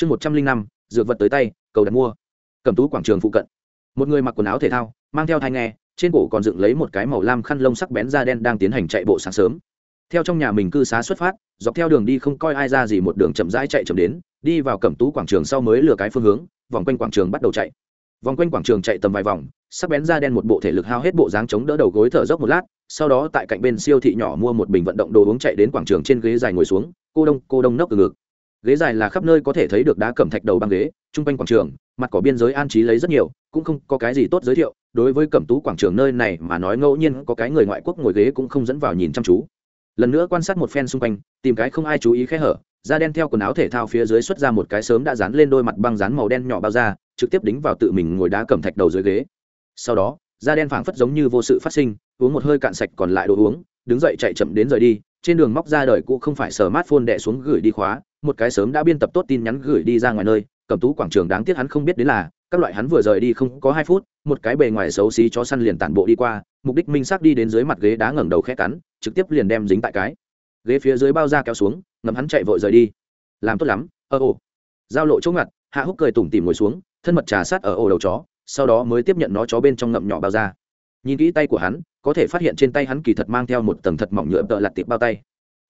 chương một trăm linh năm, dược vật tới tay, cầu đặt mua. Cầm tú quảng trường phụ cận. Một người mặc quần áo thể thao, mang theo thai nghe, trên cổ còn dựng lấy một cái màu lam khăn lông sắc bén da đen đang tiến hành chạy bộ sáng sớm. Theo trong nhà mình cư xá xuất phát, dọc theo đường đi không coi ai ra gì một đường chậm rãi chạy chậm đến, đi vào cẩm tú quảng trường sau mới lừa cái phương hướng, vòng quanh quảng trường bắt đầu chạy. Vòng quanh quảng trường chạy tầm vài vòng, sắc bén da đen một bộ thể lực hao hết bộ dáng chống đỡ đầu gối thở dốc một lát, sau đó tại cạnh bên siêu thị nhỏ mua một bình vận động đồ uống chạy đến quảng trường trên ghế dài ngồi xuống, cô đông cô đông nốc từ ngực ghế dài là khắp nơi có thể thấy được đá cẩm thạch đầu băng ghế chung quanh quảng trường, mặt cỏ biên giới an trí lấy rất nhiều, cũng không có cái gì tốt giới thiệu. Đối với cẩm tú quảng trường nơi này mà nói ngẫu nhiên có cái người ngoại quốc ngồi ghế cũng không dẫn vào nhìn chăm chú. Lần nữa quan sát một phen xung quanh, tìm cái không ai chú ý khe hở, da đen theo quần áo thể thao phía dưới xuất ra một cái sớm đã dán lên đôi mặt băng dán màu đen nhỏ bao da, trực tiếp đính vào tự mình ngồi đá cẩm thạch đầu dưới ghế. Sau đó, da đen phảng phất giống như vô sự phát sinh, uống một hơi cạn sạch còn lại đồ uống, đứng dậy chạy chậm đến rời đi trên đường móc ra đời cũ không phải sờ mát phôn đẻ xuống gửi đi khóa, một cái sớm đã biên tập tốt tin nhắn gửi đi ra ngoài nơi cầm tú quảng trường đáng tiếc hắn không biết đến là, các loại hắn vừa rời đi không có hai phút, một cái bề ngoài xấu xí chó săn liền tản bộ đi qua, mục đích minh xác đi đến dưới mặt ghế đá ngẩng đầu khẽ cắn, trực tiếp liền đem dính tại cái ghế phía dưới bao da kéo xuống ngầm hắn chạy vội rời đi. Làm tốt lắm ơ ồ. Giao lộ chỗ ngặt, hạ húc cười tủm tỉm ngồi xuống, thân mật trà sát ở ổ đầu chó, sau đó mới tiếp nhận nó chó bên trong ngậm nhỏ bao da. Nhìn kỹ tay của hắn có thể phát hiện trên tay hắn kỳ thật mang theo một tầng thật mỏng nhựa tợ lặt tiệp bao tay.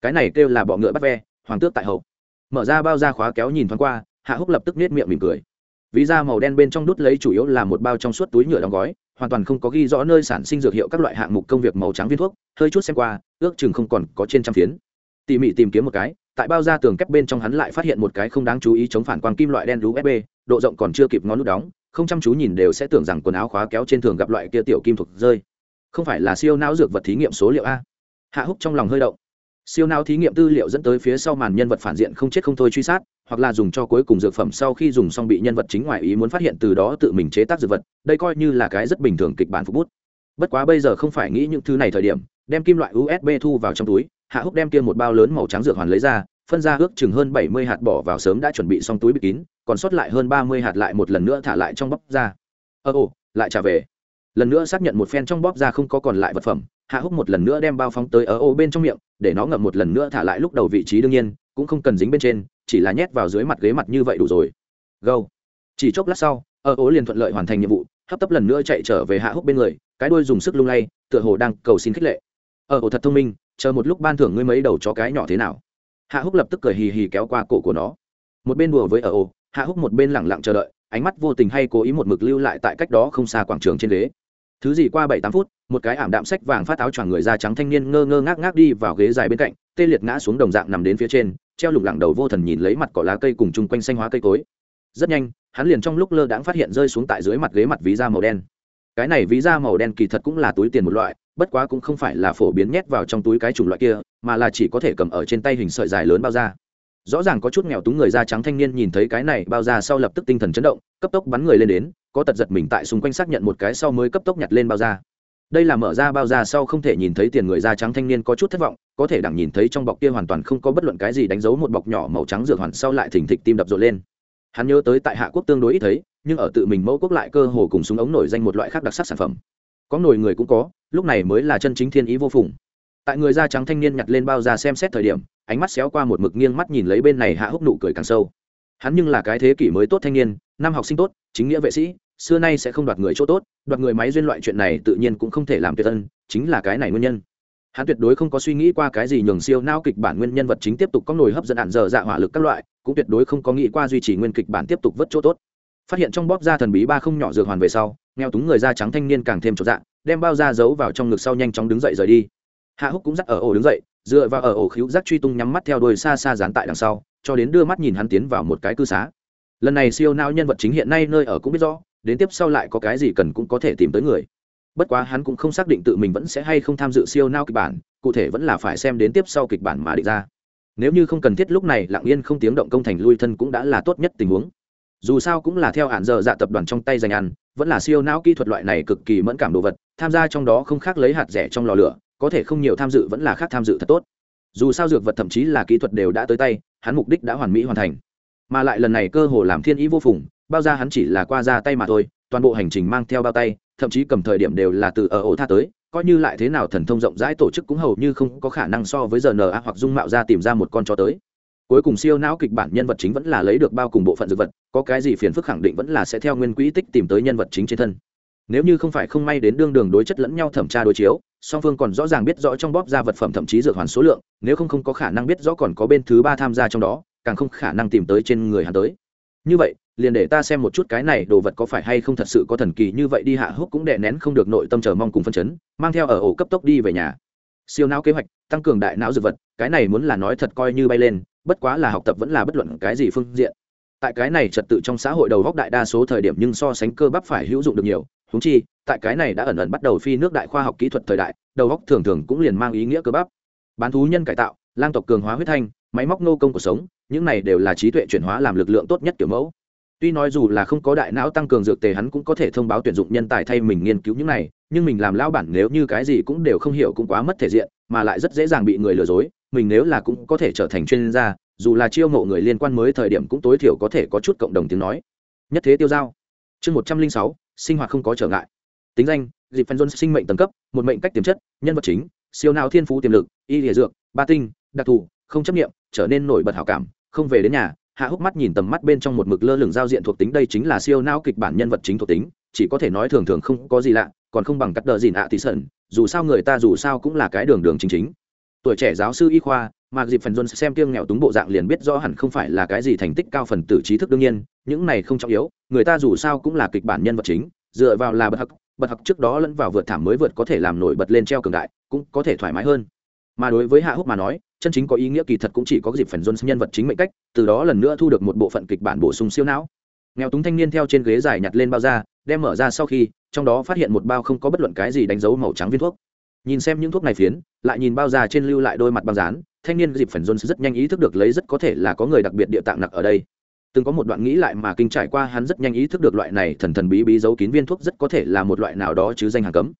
Cái này kêu là bọ ngựa bắt ve, hoàng tước tại hậu mở ra bao da khóa kéo nhìn thoáng qua, hạ húc lập tức nết miệng mỉm cười. Ví da màu đen bên trong đút lấy chủ yếu là một bao trong suốt túi nhựa đóng gói, hoàn toàn không có ghi rõ nơi sản sinh dược hiệu các loại hạng mục công việc màu trắng viên thuốc, hơi chút xem qua, ước chừng không còn có trên trăm phiến. Tỉ mỉ tìm kiếm một cái, tại bao da tường kép bên trong hắn lại phát hiện một cái không đáng chú ý chống phản quang kim loại đen usb độ rộng còn chưa kịp ngón nút đóng, không chăm chú nhìn đều sẽ tưởng rằng quần áo khóa kéo trên thường gặp loại kia tiểu kim thuộc rơi không phải là siêu não dược vật thí nghiệm số liệu a? Hạ húc trong lòng hơi động. Siêu não thí nghiệm tư liệu dẫn tới phía sau màn nhân vật phản diện không chết không thôi truy sát, hoặc là dùng cho cuối cùng dược phẩm sau khi dùng xong bị nhân vật chính ngoài ý muốn phát hiện từ đó tự mình chế tác dược vật, đây coi như là cái rất bình thường kịch bản phục bút. Bất quá bây giờ không phải nghĩ những thứ này thời điểm, đem kim loại usb thu vào trong túi, hạ húc đem kia một bao lớn màu trắng dược hoàn lấy ra, phân ra ước chừng hơn bảy mươi hạt bỏ vào sớm đã chuẩn bị xong túi bị kín, còn sót lại hơn ba mươi hạt lại một lần nữa thả lại trong bóc ra. Ơ ồ, lại trả về lần nữa xác nhận một phen trong bóp ra không có còn lại vật phẩm, hạ húc một lần nữa đem bao phóng tới ở ô bên trong miệng, để nó ngậm một lần nữa thả lại lúc đầu vị trí đương nhiên, cũng không cần dính bên trên, chỉ là nhét vào dưới mặt ghế mặt như vậy đủ rồi. Gâu chỉ chốc lát sau, ở ô liền thuận lợi hoàn thành nhiệm vụ, hấp tấp lần nữa chạy trở về hạ húc bên người, cái đuôi dùng sức lung lay, tựa hồ đang cầu xin khích lệ. Ở ô thật thông minh, chờ một lúc ban thưởng ngươi mấy đầu chó cái nhỏ thế nào? Hạ húc lập tức cười hì hì kéo qua cổ của nó. Một bên đùa với ở ô, hạ húc một bên lẳng lặng chờ đợi, ánh mắt vô tình hay cố ý một mực lưu lại tại cách đó không xa quảng trường trên đế thứ gì qua bảy tám phút, một cái ảm đạm sách vàng phát áo choàng người da trắng thanh niên ngơ ngơ ngác ngác đi vào ghế dài bên cạnh, tê liệt ngã xuống đồng dạng nằm đến phía trên, treo lủng lẳng đầu vô thần nhìn lấy mặt cỏ lá cây cùng chung quanh xanh hóa cây cối. Rất nhanh, hắn liền trong lúc lơ đãng phát hiện rơi xuống tại dưới mặt ghế mặt ví da màu đen. Cái này ví da màu đen kỳ thật cũng là túi tiền một loại, bất quá cũng không phải là phổ biến nhét vào trong túi cái chủng loại kia, mà là chỉ có thể cầm ở trên tay hình sợi dài lớn bao da rõ ràng có chút nghèo túng người da trắng thanh niên nhìn thấy cái này bao da sau lập tức tinh thần chấn động, cấp tốc bắn người lên đến, có tật giật mình tại xung quanh xác nhận một cái sau mới cấp tốc nhặt lên bao da. Đây là mở ra bao da sau không thể nhìn thấy tiền người da trắng thanh niên có chút thất vọng, có thể đẳng nhìn thấy trong bọc kia hoàn toàn không có bất luận cái gì đánh dấu một bọc nhỏ màu trắng dược hoàn sau lại thỉnh thịch tim đập rộn lên. Hắn nhớ tới tại hạ quốc tương đối ít thấy, nhưng ở tự mình mẫu quốc lại cơ hồ cùng súng ống nổi danh một loại khác đặc sắc sản phẩm. Có nổi người cũng có, lúc này mới là chân chính thiên ý vô phùng tại người da trắng thanh niên nhặt lên bao da xem xét thời điểm, ánh mắt xéo qua một mực nghiêng mắt nhìn lấy bên này hạ húc nụ cười càng sâu. Hắn nhưng là cái thế kỷ mới tốt thanh niên, năm học sinh tốt, chính nghĩa vệ sĩ, xưa nay sẽ không đoạt người chỗ tốt, đoạt người máy duyên loại chuyện này tự nhiên cũng không thể làm tuyệt tân chính là cái này nguyên nhân. Hắn tuyệt đối không có suy nghĩ qua cái gì nhường siêu nao kịch bản nguyên nhân vật chính tiếp tục có nồi hấp dẫn ạn dở dạ hỏa lực các loại, cũng tuyệt đối không có nghĩ qua duy trì nguyên kịch bản tiếp tục vớt chỗ tốt. Phát hiện trong bóp da thần bí ba không nhỏ dược hoàn về sau, nghèo túng người da trắng thanh niên càng thêm chỗ dạ đem bao da giấu vào trong ngực sau nhanh chóng đứng dậy rời đi hạ húc cũng dắt ở ổ đứng dậy, dựa vào ở ổ khíu giác truy tung nhắm mắt theo đuôi xa xa dán tại đằng sau, cho đến đưa mắt nhìn hắn tiến vào một cái cư xá. Lần này siêu não nhân vật chính hiện nay nơi ở cũng biết rõ, đến tiếp sau lại có cái gì cần cũng có thể tìm tới người. Bất quá hắn cũng không xác định tự mình vẫn sẽ hay không tham dự siêu não kịch bản, cụ thể vẫn là phải xem đến tiếp sau kịch bản mà định ra. Nếu như không cần thiết lúc này lặng yên không tiếng động công thành lui thân cũng đã là tốt nhất tình huống. Dù sao cũng là theo hạn giờ dạ tập đoàn trong tay dành ăn, vẫn là siêu não kỹ thuật loại này cực kỳ mẫn cảm đồ vật, tham gia trong đó không khác lấy hạt rẻ trong lò lửa có thể không nhiều tham dự vẫn là khác tham dự thật tốt. Dù sao dược vật thậm chí là kỹ thuật đều đã tới tay, hắn mục đích đã hoàn mỹ hoàn thành. Mà lại lần này cơ hồ làm thiên ý vô phùng, bao ra hắn chỉ là qua ra tay mà thôi, toàn bộ hành trình mang theo bao tay, thậm chí cầm thời điểm đều là từ ở ổ tha tới, coi như lại thế nào thần thông rộng rãi tổ chức cũng hầu như không có khả năng so với giờ n a hoặc dung mạo ra tìm ra một con chó tới. Cuối cùng siêu não kịch bản nhân vật chính vẫn là lấy được bao cùng bộ phận dược vật, có cái gì phiền phức khẳng định vẫn là sẽ theo nguyên quỹ tích tìm tới nhân vật chính trên thân. Nếu như không phải không may đến đương đường đối chất lẫn nhau thẩm tra đối chiếu song phương còn rõ ràng biết rõ trong bóp ra vật phẩm thậm chí dược hoàn số lượng, nếu không không có khả năng biết rõ còn có bên thứ ba tham gia trong đó, càng không khả năng tìm tới trên người hắn tới. Như vậy, liền để ta xem một chút cái này đồ vật có phải hay không thật sự có thần kỳ như vậy đi hạ húc cũng đè nén không được nội tâm chờ mong cùng phân chấn, mang theo ở ổ cấp tốc đi về nhà. Siêu não kế hoạch, tăng cường đại não dược vật, cái này muốn là nói thật coi như bay lên, bất quá là học tập vẫn là bất luận cái gì phương diện. Tại cái này trật tự trong xã hội đầu góc đại đa số thời điểm nhưng so sánh cơ bắp phải hữu dụng được nhiều húng chi tại cái này đã ẩn ẩn bắt đầu phi nước đại khoa học kỹ thuật thời đại, đầu góc thường thường cũng liền mang ý nghĩa cơ bắp. Bán thú nhân cải tạo, lang tộc cường hóa huyết thanh, máy móc nô công cuộc sống, những này đều là trí tuệ chuyển hóa làm lực lượng tốt nhất kiểu mẫu. Tuy nói dù là không có đại não tăng cường dược tề hắn cũng có thể thông báo tuyển dụng nhân tài thay mình nghiên cứu những này, nhưng mình làm lao bản nếu như cái gì cũng đều không hiểu cũng quá mất thể diện, mà lại rất dễ dàng bị người lừa dối, mình nếu là cũng có thể trở thành chuyên gia, dù là chiêu mộ người liên quan mới thời điểm cũng tối thiểu có thể có chút cộng đồng tiếng nói. Nhất thế tiêu giao. Chương một trăm linh sáu, sinh hoạt không có trở ngại tính danh dịp phân dôn sinh mệnh tầng cấp, một mệnh cách tiềm chất, nhân vật chính, siêu nào thiên phú tiềm lực, y địa dược, ba tinh, đặc thù, không chấp nghiệm trở nên nổi bật hảo cảm, không về đến nhà, hạ húc mắt nhìn tầm mắt bên trong một mực lơ lửng giao diện thuộc tính, đây chính là siêu não kịch bản nhân vật chính thuộc tính, chỉ có thể nói thường thường không có gì lạ, còn không bằng cắt đờ gì ạ tí sẩn, dù sao người ta dù sao cũng là cái đường đường chính chính. Tuổi trẻ giáo sư y khoa, mà dịp phần dôn xem kiêng nghèo túng bộ dạng liền biết rõ hẳn không phải là cái gì thành tích cao phần tử trí thức đương nhiên, những này không trọng yếu, người ta dù sao cũng là kịch bản nhân vật chính, dựa vào là bậc hắc bật học trước đó lẫn vào vượt thảm mới vượt có thể làm nổi bật lên treo cường đại, cũng có thể thoải mái hơn. Mà đối với hạ húc mà nói, chân chính có ý nghĩa kỳ thật cũng chỉ có dịp phần john nhân vật chính mệnh cách, từ đó lần nữa thu được một bộ phận kịch bản bổ sung siêu não. Nghèo túng thanh niên theo trên ghế dài nhặt lên bao da, đem mở ra sau khi, trong đó phát hiện một bao không có bất luận cái gì đánh dấu màu trắng viên thuốc. Nhìn xem những thuốc này phiến, lại nhìn bao da trên lưu lại đôi mặt băng rán thanh niên dịp phần john rất nhanh ý thức được lấy rất có thể là có người đặc biệt địa tạng nặc ở đây từng có một đoạn nghĩ lại mà kinh trải qua, hắn rất nhanh ý thức được loại này thần thần bí bí giấu kín viên thuốc rất có thể là một loại nào đó chứ danh hàng cấm.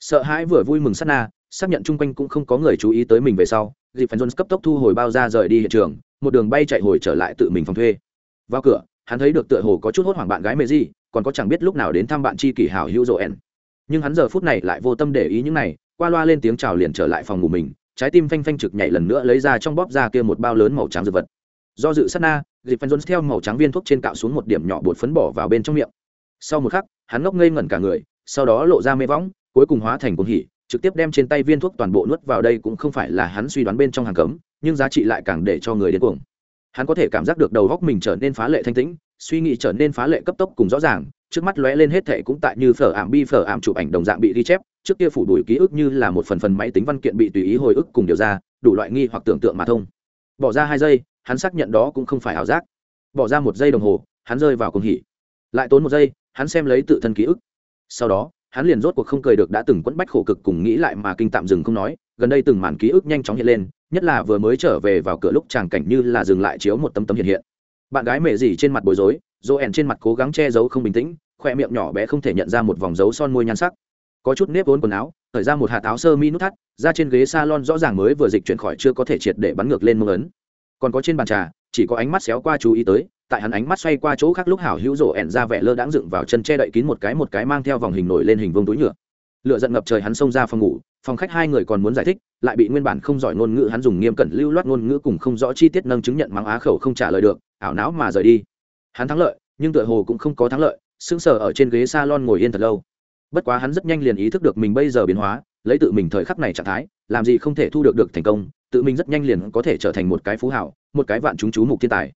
Sợ hãi vừa vui mừng sát na, xác nhận chung quanh cũng không có người chú ý tới mình về sau, dịp phần jones cấp tốc thu hồi bao ra rời đi hiện trường, một đường bay chạy hồi trở lại tự mình phòng thuê. Vào cửa, hắn thấy được tựa hồ có chút hốt hoảng bạn gái mê di còn có chẳng biết lúc nào đến thăm bạn chi kỷ hảo hữu rộ ẻn nhưng hắn giờ phút này lại vô tâm để ý những này, qua loa lên tiếng chào liền trở lại phòng ngủ mình, trái tim phanh phanh trực nhảy lần nữa lấy ra trong bóp ra kia một bao lớn màu trắng dược vật. Do dự sát na dịp phần jones theo màu trắng viên thuốc trên cạo xuống một điểm nhỏ bột phấn bỏ vào bên trong miệng. Sau một khắc, hắn ngốc ngây ngẩn cả người, sau đó lộ ra mê võng, cuối cùng hóa thành cuồng hỉ, trực tiếp đem trên tay viên thuốc toàn bộ nuốt vào đây cũng không phải là hắn suy đoán bên trong hàng cấm, nhưng giá trị lại càng để cho người đến cuồng. Hắn có thể cảm giác được đầu góc mình trở nên phá lệ thanh tĩnh, suy nghĩ trở nên phá lệ cấp tốc cùng rõ ràng, trước mắt lóe lên hết thệ cũng tại như phở ảm bi phở ảm chụp ảnh đồng dạng bị ghi chép, trước kia phủ đuổi ký ức như là một phần phần máy tính văn kiện bị tùy ý hồi ức cùng điều ra, đủ loại nghi hoặc tưởng tượng mà thông. Bỏ ra hai giây hắn xác nhận đó cũng không phải ảo giác. Bỏ ra một giây đồng hồ, hắn rơi vào cùng hỉ. Lại tốn một giây, hắn xem lấy tự thân ký ức. Sau đó, hắn liền rốt cuộc không cười được đã từng quẫn bách khổ cực cùng nghĩ lại mà kinh tạm dừng không nói, gần đây từng màn ký ức nhanh chóng hiện lên, nhất là vừa mới trở về vào cửa lúc chàng cảnh như là dừng lại chiếu một tấm tấm hiện hiện. Bạn gái mẹ gì trên mặt bối rối dỗ ẻn trên mặt cố gắng che giấu không bình tĩnh, khoe miệng nhỏ bé không thể nhận ra một vòng dấu son môi nhan sắc. Có chút nếp vốn quần áo thời ra một hạt áo sơ mi nút thắt ra trên ghế salon rõ ràng mới vừa dịch chuyển khỏi chưa có thể triệt để bắn ngược lên mông ấn còn có trên bàn trà, chỉ có ánh mắt xéo qua chú ý tới, tại hắn ánh mắt xoay qua chỗ khác lúc hảo hữu rổ ẻn ra vẻ lơ đãng dựng vào chân che đậy kín một cái một cái mang theo vòng hình nổi lên hình vương túi nhựa. Lựa giận ngập trời hắn xông ra phòng ngủ, phòng khách hai người còn muốn giải thích, lại bị nguyên bản không giỏi ngôn ngữ hắn dùng nghiêm cẩn lưu loát ngôn ngữ cùng không rõ chi tiết nâng chứng nhận mắng á khẩu không trả lời được, ảo não mà rời đi. Hắn thắng lợi, nhưng tựa hồ cũng không có thắng lợi, sững sờ ở trên ghế salon ngồi yên thật lâu. Bất quá hắn rất nhanh liền ý thức được mình bây giờ biến hóa, lấy tự mình thời khắc này trạng thái, làm gì không thể thu được được thành công tự mình rất nhanh liền có thể trở thành một cái phú hảo, một cái vạn chúng chú mục thiên tài.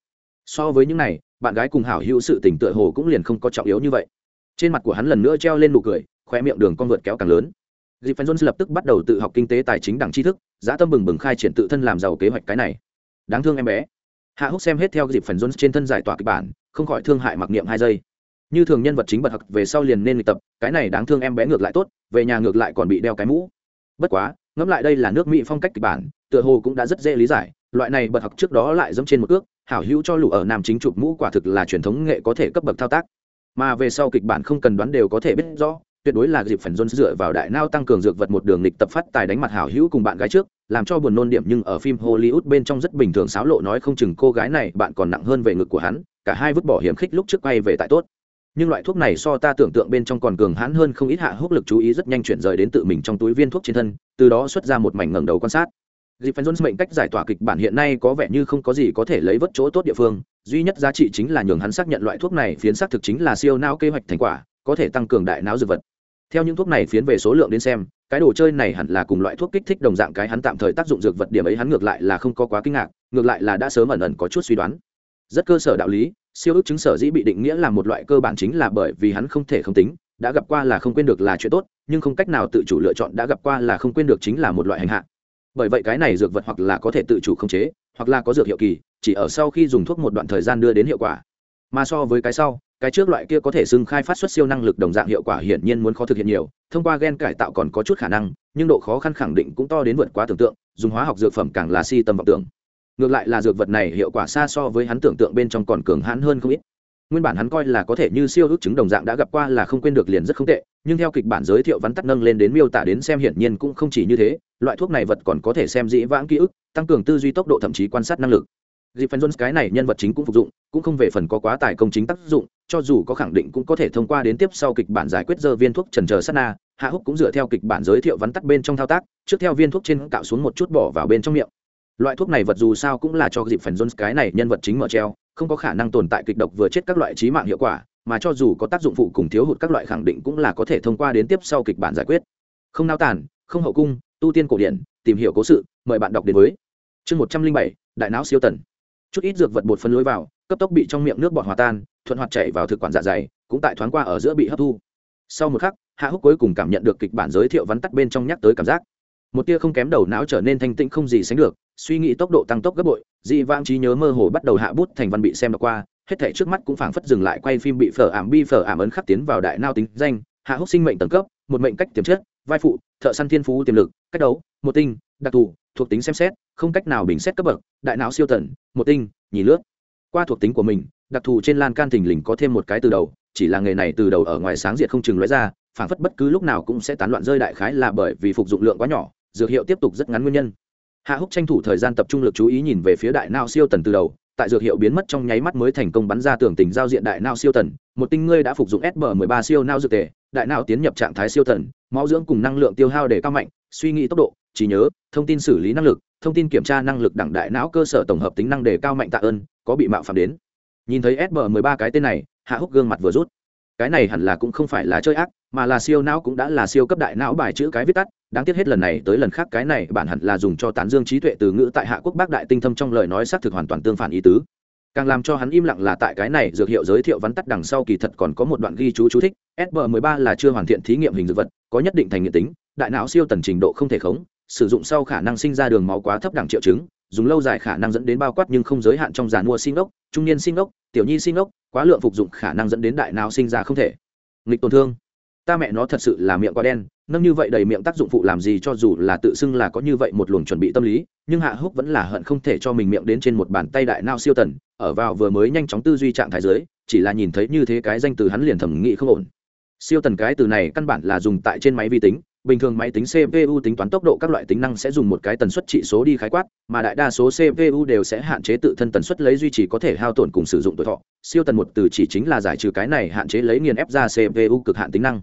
So với những này, bạn gái cùng hảo hữu sự tình tựa hồ cũng liền không có trọng yếu như vậy. Trên mặt của hắn lần nữa treo lên nụ cười khoe miệng đường con vượt kéo càng lớn. Dịp phần jones lập tức bắt đầu tự học kinh tế tài chính đẳng tri thức giá tâm bừng bừng khai triển tự thân làm giàu kế hoạch cái này. Đáng thương em bé. Hạ húc xem hết theo dịp phần jones trên thân giải tỏa kịch bản, không khỏi thương hại mặc niệm hai giây. Như thường nhân vật chính bật học về sau liền nên luyện tập, cái này đáng thương em bé ngược lại tốt, về nhà ngược lại còn bị đeo cái mũ. Bất quá, ngẫm lại đây là nước mỹ phong cách kịch bản tựa hồ cũng đã rất dễ lý giải, loại này bật học trước đó lại dẫm trên một ước hảo hữu cho lũ ở nam chính chụp mũ quả thực là truyền thống nghệ có thể cấp bậc thao tác. Mà về sau kịch bản không cần đoán đều có thể biết rõ, tuyệt đối là dịp phần dôn dựa vào đại nao tăng cường dược vật một đường lịch tập phát tài đánh mặt hảo hữu cùng bạn gái trước, làm cho buồn nôn điểm nhưng ở phim hollywood bên trong rất bình thường xáo lộ nói không chừng cô gái này bạn còn nặng hơn về ngực của hắn, cả hai vứt bỏ hiểm khích lúc trước quay về tại tốt. Nhưng loại thuốc này so ta tưởng tượng bên trong còn cường hãn hơn không ít hạ hốc lực chú ý rất nhanh chuyển rời đến tự mình trong túi viên thuốc trên thân, từ đó xuất ra một mảnh ngẩng đầu quan sát dịp phần jones mệnh cách giải tỏa kịch bản hiện nay có vẻ như không có gì có thể lấy vớt chỗ tốt địa phương. Duy nhất giá trị chính là nhường hắn xác nhận loại thuốc này phiến xác thực chính là siêu não kế hoạch thành quả, có thể tăng cường đại não dược vật. Theo những thuốc này phiến về số lượng đến xem, cái đồ chơi này hẳn là cùng loại thuốc kích thích đồng dạng cái hắn tạm thời tác dụng dược vật điểm ấy hắn ngược lại là không có quá kinh ngạc, ngược lại là đã sớm ẩn ẩn có chút suy đoán. Rất cơ sở đạo lý, siêu ước chứng sở dĩ bị định nghĩa là một loại cơ bản chính là bởi vì hắn không thể không tính, đã gặp qua là không quên được là chuyện tốt, nhưng không cách nào tự chủ lựa chọn đã gặp qua là không quên được chính là một loại hành hạ bởi vậy cái này dược vật hoặc là có thể tự chủ khống chế, hoặc là có dược hiệu kỳ, chỉ ở sau khi dùng thuốc một đoạn thời gian đưa đến hiệu quả. Mà so với cái sau, cái trước loại kia có thể xưng khai phát xuất siêu năng lực đồng dạng hiệu quả hiển nhiên muốn khó thực hiện nhiều, thông qua gen cải tạo còn có chút khả năng, nhưng độ khó khăn khẳng định cũng to đến vượt quá tưởng tượng, dùng hóa học dược phẩm càng là si tâm vọng tưởng. Ngược lại là dược vật này hiệu quả xa so với hắn tưởng tượng bên trong còn cường hãn hơn không ít. Nguyên bản hắn coi là có thể như siêu ước chứng đồng dạng đã gặp qua là không quên được liền rất không tệ, nhưng theo kịch bản giới thiệu vắn tắt nâng lên đến miêu tả đến xem hiển nhiên cũng không chỉ như thế loại thuốc này vật còn có thể xem dĩ vãng ký ức, tăng cường tư duy tốc độ thậm chí quan sát năng lực. Dịp phần jones cái này nhân vật chính cũng phục dụng, cũng không về phần có quá tài công chính tác dụng, cho dù có khẳng định cũng có thể thông qua đến tiếp sau kịch bản giải quyết giờ viên thuốc trần chờ sát na, hạ húc cũng dựa theo kịch bản giới thiệu vắn tắt bên trong thao tác, trước theo viên thuốc trên cạo xuống một chút bỏ vào bên trong miệng. Loại thuốc này vật dù sao cũng là cho dịp phần jones cái này nhân vật chính mở treo, không có khả năng tồn tại kịch độc vừa chết các loại trí mạng hiệu quả, mà cho dù có tác dụng phụ cùng thiếu hụt các loại khẳng định cũng là có thể thông qua đến tiếp sau kịch bản giải quyết. Không nao tàn, không hậu cung tu tiên cổ điển, tìm hiểu cố sự, mời bạn đọc đến với chương một trăm linh bảy, đại não siêu tần. Chút ít dược vật bột phân lối vào, cấp tốc bị trong miệng nước bọt hòa tan, thuận hoạt chảy vào thực quản dạ dày, cũng tại thoáng qua ở giữa bị hấp thu. Sau một khắc, hạ húc cuối cùng cảm nhận được kịch bản giới thiệu vắn tắt bên trong nhắc tới cảm giác. Một tia không kém đầu não trở nên thanh tĩnh không gì sánh được, suy nghĩ tốc độ tăng tốc gấp bội, dị vãng trí nhớ mơ hồ bắt đầu hạ bút thành văn bị xem đọc qua, hết thể trước mắt cũng phảng phất dừng lại quay phim bị phở ảm bi phở ảm ấn khắc tiến vào đại nao tính danh. Hạ húc sinh mệnh tầng cấp, một mệnh cách tiềm chất vai phụ, thợ săn thiên phú tiềm lực, cách đấu, một tinh, đặc thù, thuộc tính xem xét, không cách nào bình xét cấp bậc, đại não siêu tần, một tinh nhìn lướt. Qua thuộc tính của mình, đặc thù trên lan can thình lình có thêm một cái từ đầu, chỉ là nghề này từ đầu ở ngoài sáng diệt không chừng lóe ra, phảng phất bất cứ lúc nào cũng sẽ tán loạn rơi đại khái là bởi vì phục dụng lượng quá nhỏ, dược hiệu tiếp tục rất ngắn nguyên nhân. Hạ húc tranh thủ thời gian tập trung lực chú ý nhìn về phía đại não siêu tần từ đầu tại dược hiệu biến mất trong nháy mắt mới thành công bắn ra tưởng tình giao diện đại não siêu tần, một tinh ngươi đã phục dụng sb 13 siêu não dược tề, đại não tiến nhập trạng thái siêu tần, máu dưỡng cùng năng lượng tiêu hao để cao mạnh, suy nghĩ tốc độ, trí nhớ, thông tin xử lý năng lực, thông tin kiểm tra năng lực đẳng đại não cơ sở tổng hợp tính năng để cao mạnh tạ ơn, có bị mạo phạm đến. Nhìn thấy sb 13 cái tên này, hạ húc gương mặt vừa rút cái này hẳn là cũng không phải là chơi ác, mà là siêu não cũng đã là siêu cấp đại não bài chữ cái viết tắt. Đáng tiếc hết lần này tới lần khác cái này bạn hẳn là dùng cho tán dương trí tuệ từ ngữ tại hạ quốc bác đại tinh thâm trong lời nói xác thực hoàn toàn tương phản ý tứ. Càng làm cho hắn im lặng là tại cái này dược hiệu giới thiệu vắn tắt đằng sau kỳ thật còn có một đoạn ghi chú chú thích sb 13 là chưa hoàn thiện thí nghiệm hình dược vật, có nhất định thành nghiện tính, đại não siêu tần trình độ không thể khống, sử dụng sau khả năng sinh ra đường máu quá thấp đẳng triệu chứng dùng lâu dài khả năng dẫn đến bao quát nhưng không giới hạn trong giàn mua sinh ốc, trung niên sinh ốc, tiểu nhi sinh ốc, quá lượng phục dụng khả năng dẫn đến đại não sinh ra không thể. Nghịch tổn thương. Ta mẹ nó thật sự là miệng quá đen, nâng như vậy đầy miệng tác dụng phụ làm gì cho dù là tự xưng là có như vậy một luồng chuẩn bị tâm lý, nhưng hạ húc vẫn là hận không thể cho mình miệng đến trên một bàn tay đại não siêu tần, ở vào vừa mới nhanh chóng tư duy trạng thái giới chỉ là nhìn thấy như thế cái danh từ hắn liền thẩm nghị không ổn. Siêu tần cái từ này căn bản là dùng tại trên máy vi tính bình thường máy tính cpu tính toán tốc độ các loại tính năng sẽ dùng một cái tần suất trị số đi khái quát, mà đại đa số cpu đều sẽ hạn chế tự thân tần suất lấy duy trì có thể hao tổn cùng sử dụng tuổi thọ. Siêu tần một từ chỉ chính là giải trừ cái này hạn chế lấy nghiền ép ra cpu cực hạn tính năng.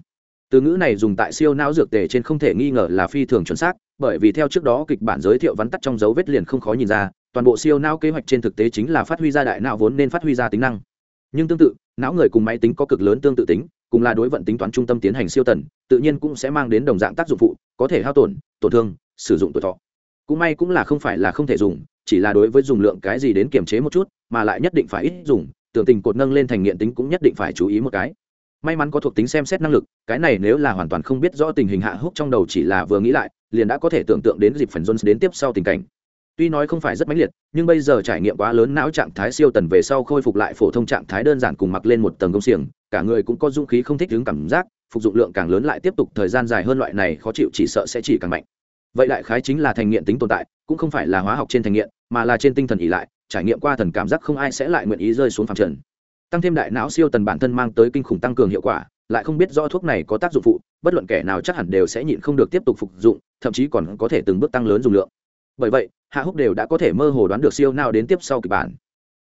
Từ ngữ này dùng tại siêu não dược tề trên không thể nghi ngờ là phi thường chuẩn xác, bởi vì theo trước đó kịch bản giới thiệu vắn tắt trong dấu vết liền không khó nhìn ra, toàn bộ siêu não kế hoạch trên thực tế chính là phát huy ra đại não vốn nên phát huy ra tính năng. Nhưng tương tự, não người cùng máy tính có cực lớn tương tự tính cùng là đối vận tính toán trung tâm tiến hành siêu tần, tự nhiên cũng sẽ mang đến đồng dạng tác dụng phụ, có thể hao tổn tổn thương, sử dụng tuổi thọ. Cũng may cũng là không phải là không thể dùng, chỉ là đối với dùng lượng cái gì đến kiềm chế một chút, mà lại nhất định phải ít dùng, tưởng tình cột nâng lên thành nghiện tính cũng nhất định phải chú ý một cái. May mắn có thuộc tính xem xét năng lực, cái này nếu là hoàn toàn không biết rõ tình hình hạ húc trong đầu chỉ là vừa nghĩ lại, liền đã có thể tưởng tượng đến dịp phần jones đến tiếp sau tình cảnh tuy nói không phải rất mãnh liệt, nhưng bây giờ trải nghiệm quá lớn não trạng thái siêu tần về sau khôi phục lại phổ thông trạng thái đơn giản cùng mặc lên một tầng công xiềng, cả người cũng có dung khí không thích đứng cảm giác, phục dụng lượng càng lớn lại tiếp tục thời gian dài hơn loại này khó chịu chỉ sợ sẽ chỉ càng mạnh. Vậy đại khái chính là thành nghiện tính tồn tại, cũng không phải là hóa học trên thành nghiện, mà là trên tinh thần ỉ lại, trải nghiệm qua thần cảm giác không ai sẽ lại nguyện ý rơi xuống phạm trần. Tăng thêm đại não siêu tần bản thân mang tới kinh khủng tăng cường hiệu quả, lại không biết do thuốc này có tác dụng phụ, bất luận kẻ nào chắc hẳn đều sẽ nhịn không được tiếp tục phục dụng, thậm chí còn có thể từng bước tăng lớn dùng lượng bởi vậy, hạ húc đều đã có thể mơ hồ đoán được siêu nào đến tiếp sau kịch bản.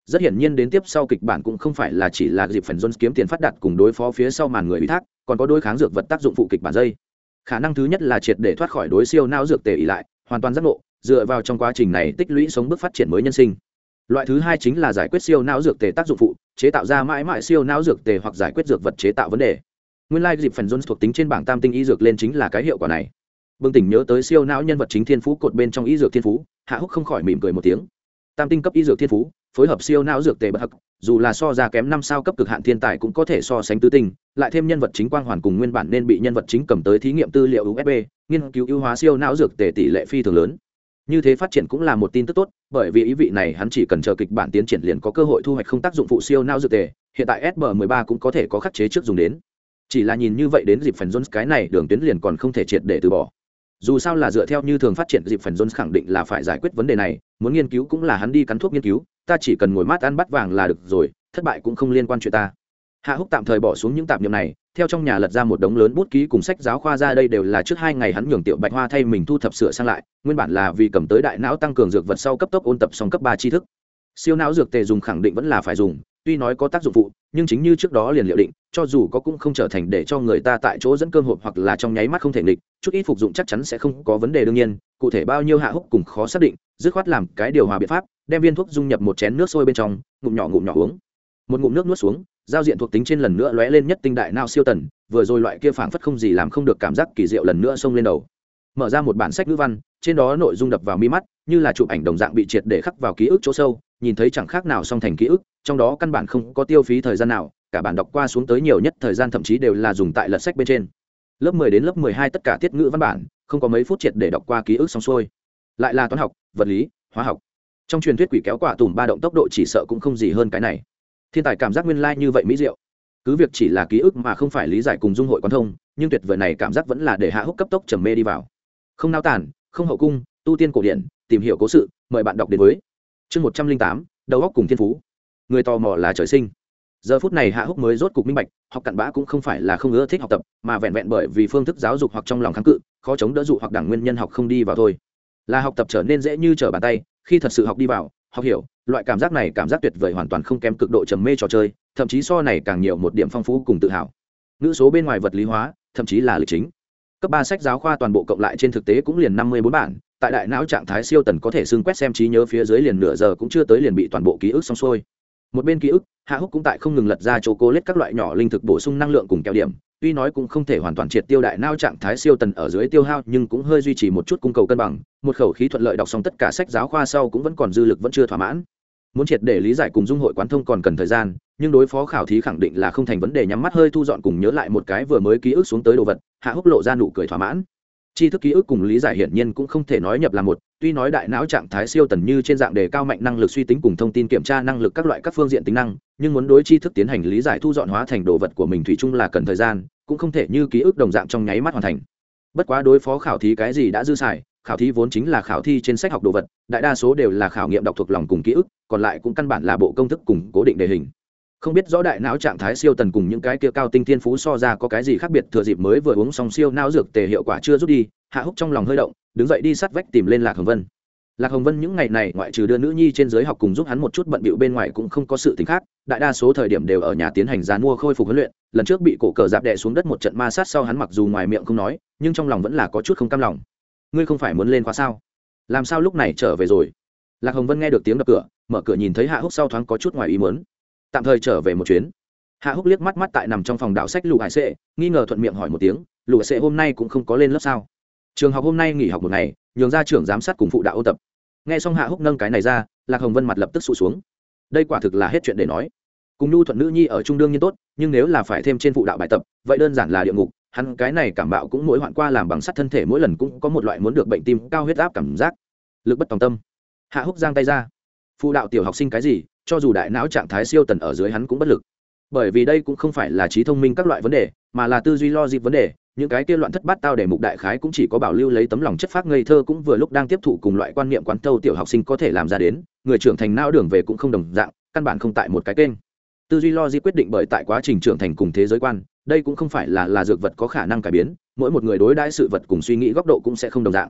Rất hiển nhiên đến tiếp sau kịch bản cũng không phải là chỉ là dịp phần jones kiếm tiền phát đặt cùng đối phó phía sau màn người ủy thác, còn có đối kháng dược vật tác dụng phụ kịch bản dây. Khả năng thứ nhất là triệt để thoát khỏi đối siêu não dược tề ỉ lại, hoàn toàn giác ngộ, dựa vào trong quá trình này tích lũy sống bước phát triển mới nhân sinh. Loại thứ hai chính là giải quyết siêu não dược tề tác dụng phụ, chế tạo ra mãi mãi siêu não dược tề hoặc giải quyết dược vật chế tạo vấn đề. Nguyên lai dịp phần jones thuộc tính trên bảng tam tinh y dược lên chính là cái hiệu quả này bừng tỉnh nhớ tới siêu não nhân vật chính thiên phú cột bên trong y dược thiên phú, hạ húc không khỏi mỉm cười một tiếng. Tam tinh cấp y dược thiên phú, phối hợp siêu não dược tề bất hắc dù là so ra kém năm sao cấp cực hạn thiên tài cũng có thể so sánh tứ tinh, lại thêm nhân vật chính quang hoàn cùng nguyên bản nên bị nhân vật chính cầm tới thí nghiệm tư liệu usb nghiên cứu ưu hóa siêu não dược tề tỷ lệ phi thường lớn. Như thế phát triển cũng là một tin tức tốt, bởi vì ý vị này hắn chỉ cần chờ kịch bản tiến triển liền có cơ hội thu hoạch không tác dụng phụ siêu não dược tề, hiện tại sb 13 cũng có thể có khắc chế trước dùng đến. Chỉ là nhìn như vậy đến dịp phần jones cái này đường tuyến liền còn không thể triệt để từ bỏ dù sao là dựa theo như thường phát triển, dịp phần jones khẳng định là phải giải quyết vấn đề này, muốn nghiên cứu cũng là hắn đi cắn thuốc nghiên cứu, ta chỉ cần ngồi mát ăn bắt vàng là được rồi, thất bại cũng không liên quan chuyện ta. Hạ húc tạm thời bỏ xuống những tạp niệm này, theo trong nhà lật ra một đống lớn bút ký cùng sách giáo khoa ra đây đều là trước hai ngày hắn nhường tiểu bạch hoa thay mình thu thập sửa sang lại, nguyên bản là vì cầm tới đại não tăng cường dược vật sau cấp tốc ôn tập xong cấp ba tri thức. Siêu não dược tề dùng khẳng định vẫn là phải dùng, tuy nói có tác dụng phụ nhưng chính như trước đó liền liệu định, cho dù có cũng không trở thành để cho người ta tại chỗ dẫn cơm hộp hoặc là trong nháy mắt không thể nghịch, chút ít phục dụng chắc chắn sẽ không có vấn đề đương nhiên, cụ thể bao nhiêu hạ húc cùng khó xác định, dứt khoát làm cái điều hòa biện pháp, đem viên thuốc dung nhập một chén nước sôi bên trong, ngụm nhỏ ngụm nhỏ uống. Một ngụm nước nuốt xuống, giao diện thuộc tính trên lần nữa lóe lên nhất tinh đại nao siêu tần, vừa rồi loại kia phảng phất không gì làm không được cảm giác kỳ diệu lần nữa xông lên đầu. Mở ra một bản sách ngữ văn, trên đó nội dung đập vào mi mắt, như là chụp ảnh đồng dạng bị triệt để khắc vào ký ức chỗ sâu, nhìn thấy chẳng khác nào song thành ký ức trong đó căn bản không có tiêu phí thời gian nào, cả bản đọc qua xuống tới nhiều nhất thời gian thậm chí đều là dùng tại lật sách bên trên. Lớp 10 đến lớp 12 tất cả tiết ngữ văn bản, không có mấy phút triệt để đọc qua ký ức xong xuôi. Lại là toán học, vật lý, hóa học. Trong truyền thuyết quỷ kéo quả tùm ba động tốc độ chỉ sợ cũng không gì hơn cái này. Thiên tài cảm giác nguyên lai như vậy mỹ diệu. Cứ việc chỉ là ký ức mà không phải lý giải cùng dung hội quan thông, nhưng tuyệt vời này cảm giác vẫn là để hạ húc cấp tốc trầm mê đi vào. Không nao tản không hậu cung, tu tiên cổ điển, tìm hiểu cố sự, mời bạn đọc đến với chương một trăm linh tám, đầu góc cùng thiên phú người tò mò là trời sinh. Giờ phút này hạ húc mới rốt cục minh bạch, học cặn bã cũng không phải là không ưa thích học tập, mà vẹn vẹn bởi vì phương thức giáo dục hoặc trong lòng kháng cự, khó chống đỡ dụ hoặc đảng nguyên nhân học không đi vào thôi. Là học tập trở nên dễ như trở bàn tay, khi thật sự học đi vào, học hiểu, loại cảm giác này cảm giác tuyệt vời hoàn toàn không kém cực độ trầm mê trò chơi, thậm chí so này càng nhiều một điểm phong phú cùng tự hào. Ngữ số bên ngoài vật lý hóa, thậm chí là lịch chính. Cấp ba sách giáo khoa toàn bộ cộng lại trên thực tế cũng liền năm mươi bốn bản, tại đại não trạng thái siêu tần có thể xưng quét xem trí nhớ phía dưới liền nửa giờ cũng chưa tới liền bị toàn bộ ký ức xong xuôi một bên ký ức, hạ húc cũng tại không ngừng lật ra chỗ cố lết các loại nhỏ linh thực bổ sung năng lượng cùng kẹo điểm, tuy nói cũng không thể hoàn toàn triệt tiêu đại nao trạng thái siêu tần ở dưới tiêu hao, nhưng cũng hơi duy trì một chút cung cầu cân bằng, một khẩu khí thuận lợi đọc xong tất cả sách giáo khoa sau cũng vẫn còn dư lực vẫn chưa thỏa mãn. Muốn triệt để lý giải cùng dung hội quán thông còn cần thời gian, nhưng đối phó khảo thí khẳng định là không thành vấn đề, nhắm mắt hơi thu dọn cùng nhớ lại một cái vừa mới ký ức xuống tới đồ vật, hạ húc lộ ra nụ cười thỏa mãn tri thức ký ức cùng lý giải hiển nhiên cũng không thể nói nhập là một, tuy nói đại não trạng thái siêu tần như trên dạng đề cao mạnh năng lực suy tính cùng thông tin kiểm tra năng lực các loại các phương diện tính năng, nhưng muốn đối tri thức tiến hành lý giải thu dọn hóa thành đồ vật của mình thủy chung là cần thời gian, cũng không thể như ký ức đồng dạng trong nháy mắt hoàn thành. Bất quá đối phó khảo thí cái gì đã dư xài, khảo thí vốn chính là khảo thi trên sách học đồ vật, đại đa số đều là khảo nghiệm đọc thuộc lòng cùng ký ức, còn lại cũng căn bản là bộ công thức cùng cố định đề hình không biết rõ đại não trạng thái siêu tần cùng những cái kia cao tinh thiên phú so ra có cái gì khác biệt, thừa dịp mới vừa uống xong siêu não dược tề hiệu quả chưa rút đi, hạ húc trong lòng hơi động, đứng dậy đi sát vách tìm lên lạc hồng vân. Lạc hồng vân những ngày này ngoại trừ đưa nữ nhi trên giới học cùng giúp hắn một chút bận bịu bên ngoài cũng không có sự t khác, đại đa số thời điểm đều ở nhà tiến hành dán mua khôi phục huấn luyện, lần trước bị cổ cờ dạp đè xuống đất một trận ma sát sau hắn mặc dù ngoài miệng không nói, nhưng trong lòng vẫn là có chút không cam lòng. Ngươi không phải muốn lên khóa sao? Làm sao lúc này trở về rồi? Lạc hồng vân nghe được tiếng đập cửa, mở cửa nhìn thấy hạ húc sau thoáng có chút ngoài ý muốn tạm thời trở về một chuyến. Hạ húc liếc mắt mắt tại nằm trong phòng đạo sách lục hải sệ, nghi ngờ thuận miệng hỏi một tiếng lục hải sệ hôm nay cũng không có lên lớp sao? Trường học hôm nay nghỉ học một ngày, nhường ra trưởng giám sát cùng phụ đạo ôn tập. Nghe xong hạ húc nâng cái này ra, lạc hồng vân mặt lập tức sụt xuống. Đây quả thực là hết chuyện để nói. Cùng nhu thuận nữ nhi ở trung đương nhiên tốt, nhưng nếu là phải thêm trên phụ đạo bài tập, vậy đơn giản là địa ngục, hắn cái này cảm bạo cũng mỗi hoạn qua làm bằng sắt thân thể mỗi lần cũng có một loại muốn được bệnh tim cao huyết áp cảm giác. Lực bất tòng tâm. Hạ húc giang tay ra. Phụ đạo tiểu học sinh cái gì cho dù đại não trạng thái siêu tần ở dưới hắn cũng bất lực. Bởi vì đây cũng không phải là trí thông minh các loại vấn đề, mà là tư duy lo dịp vấn đề, những cái kia loạn thất bát tao để mục đại khái cũng chỉ có bảo lưu lấy tấm lòng chất phác ngây thơ cũng vừa lúc đang tiếp thụ cùng loại quan niệm quán tâu tiểu học sinh có thể làm ra đến, người trưởng thành não đường về cũng không đồng dạng, căn bản không tại một cái kênh. Tư duy lo di quyết định bởi tại quá trình trưởng thành cùng thế giới quan, đây cũng không phải là là dược vật có khả năng cải biến, mỗi một người đối đãi sự vật cùng suy nghĩ góc độ cũng sẽ không đồng dạng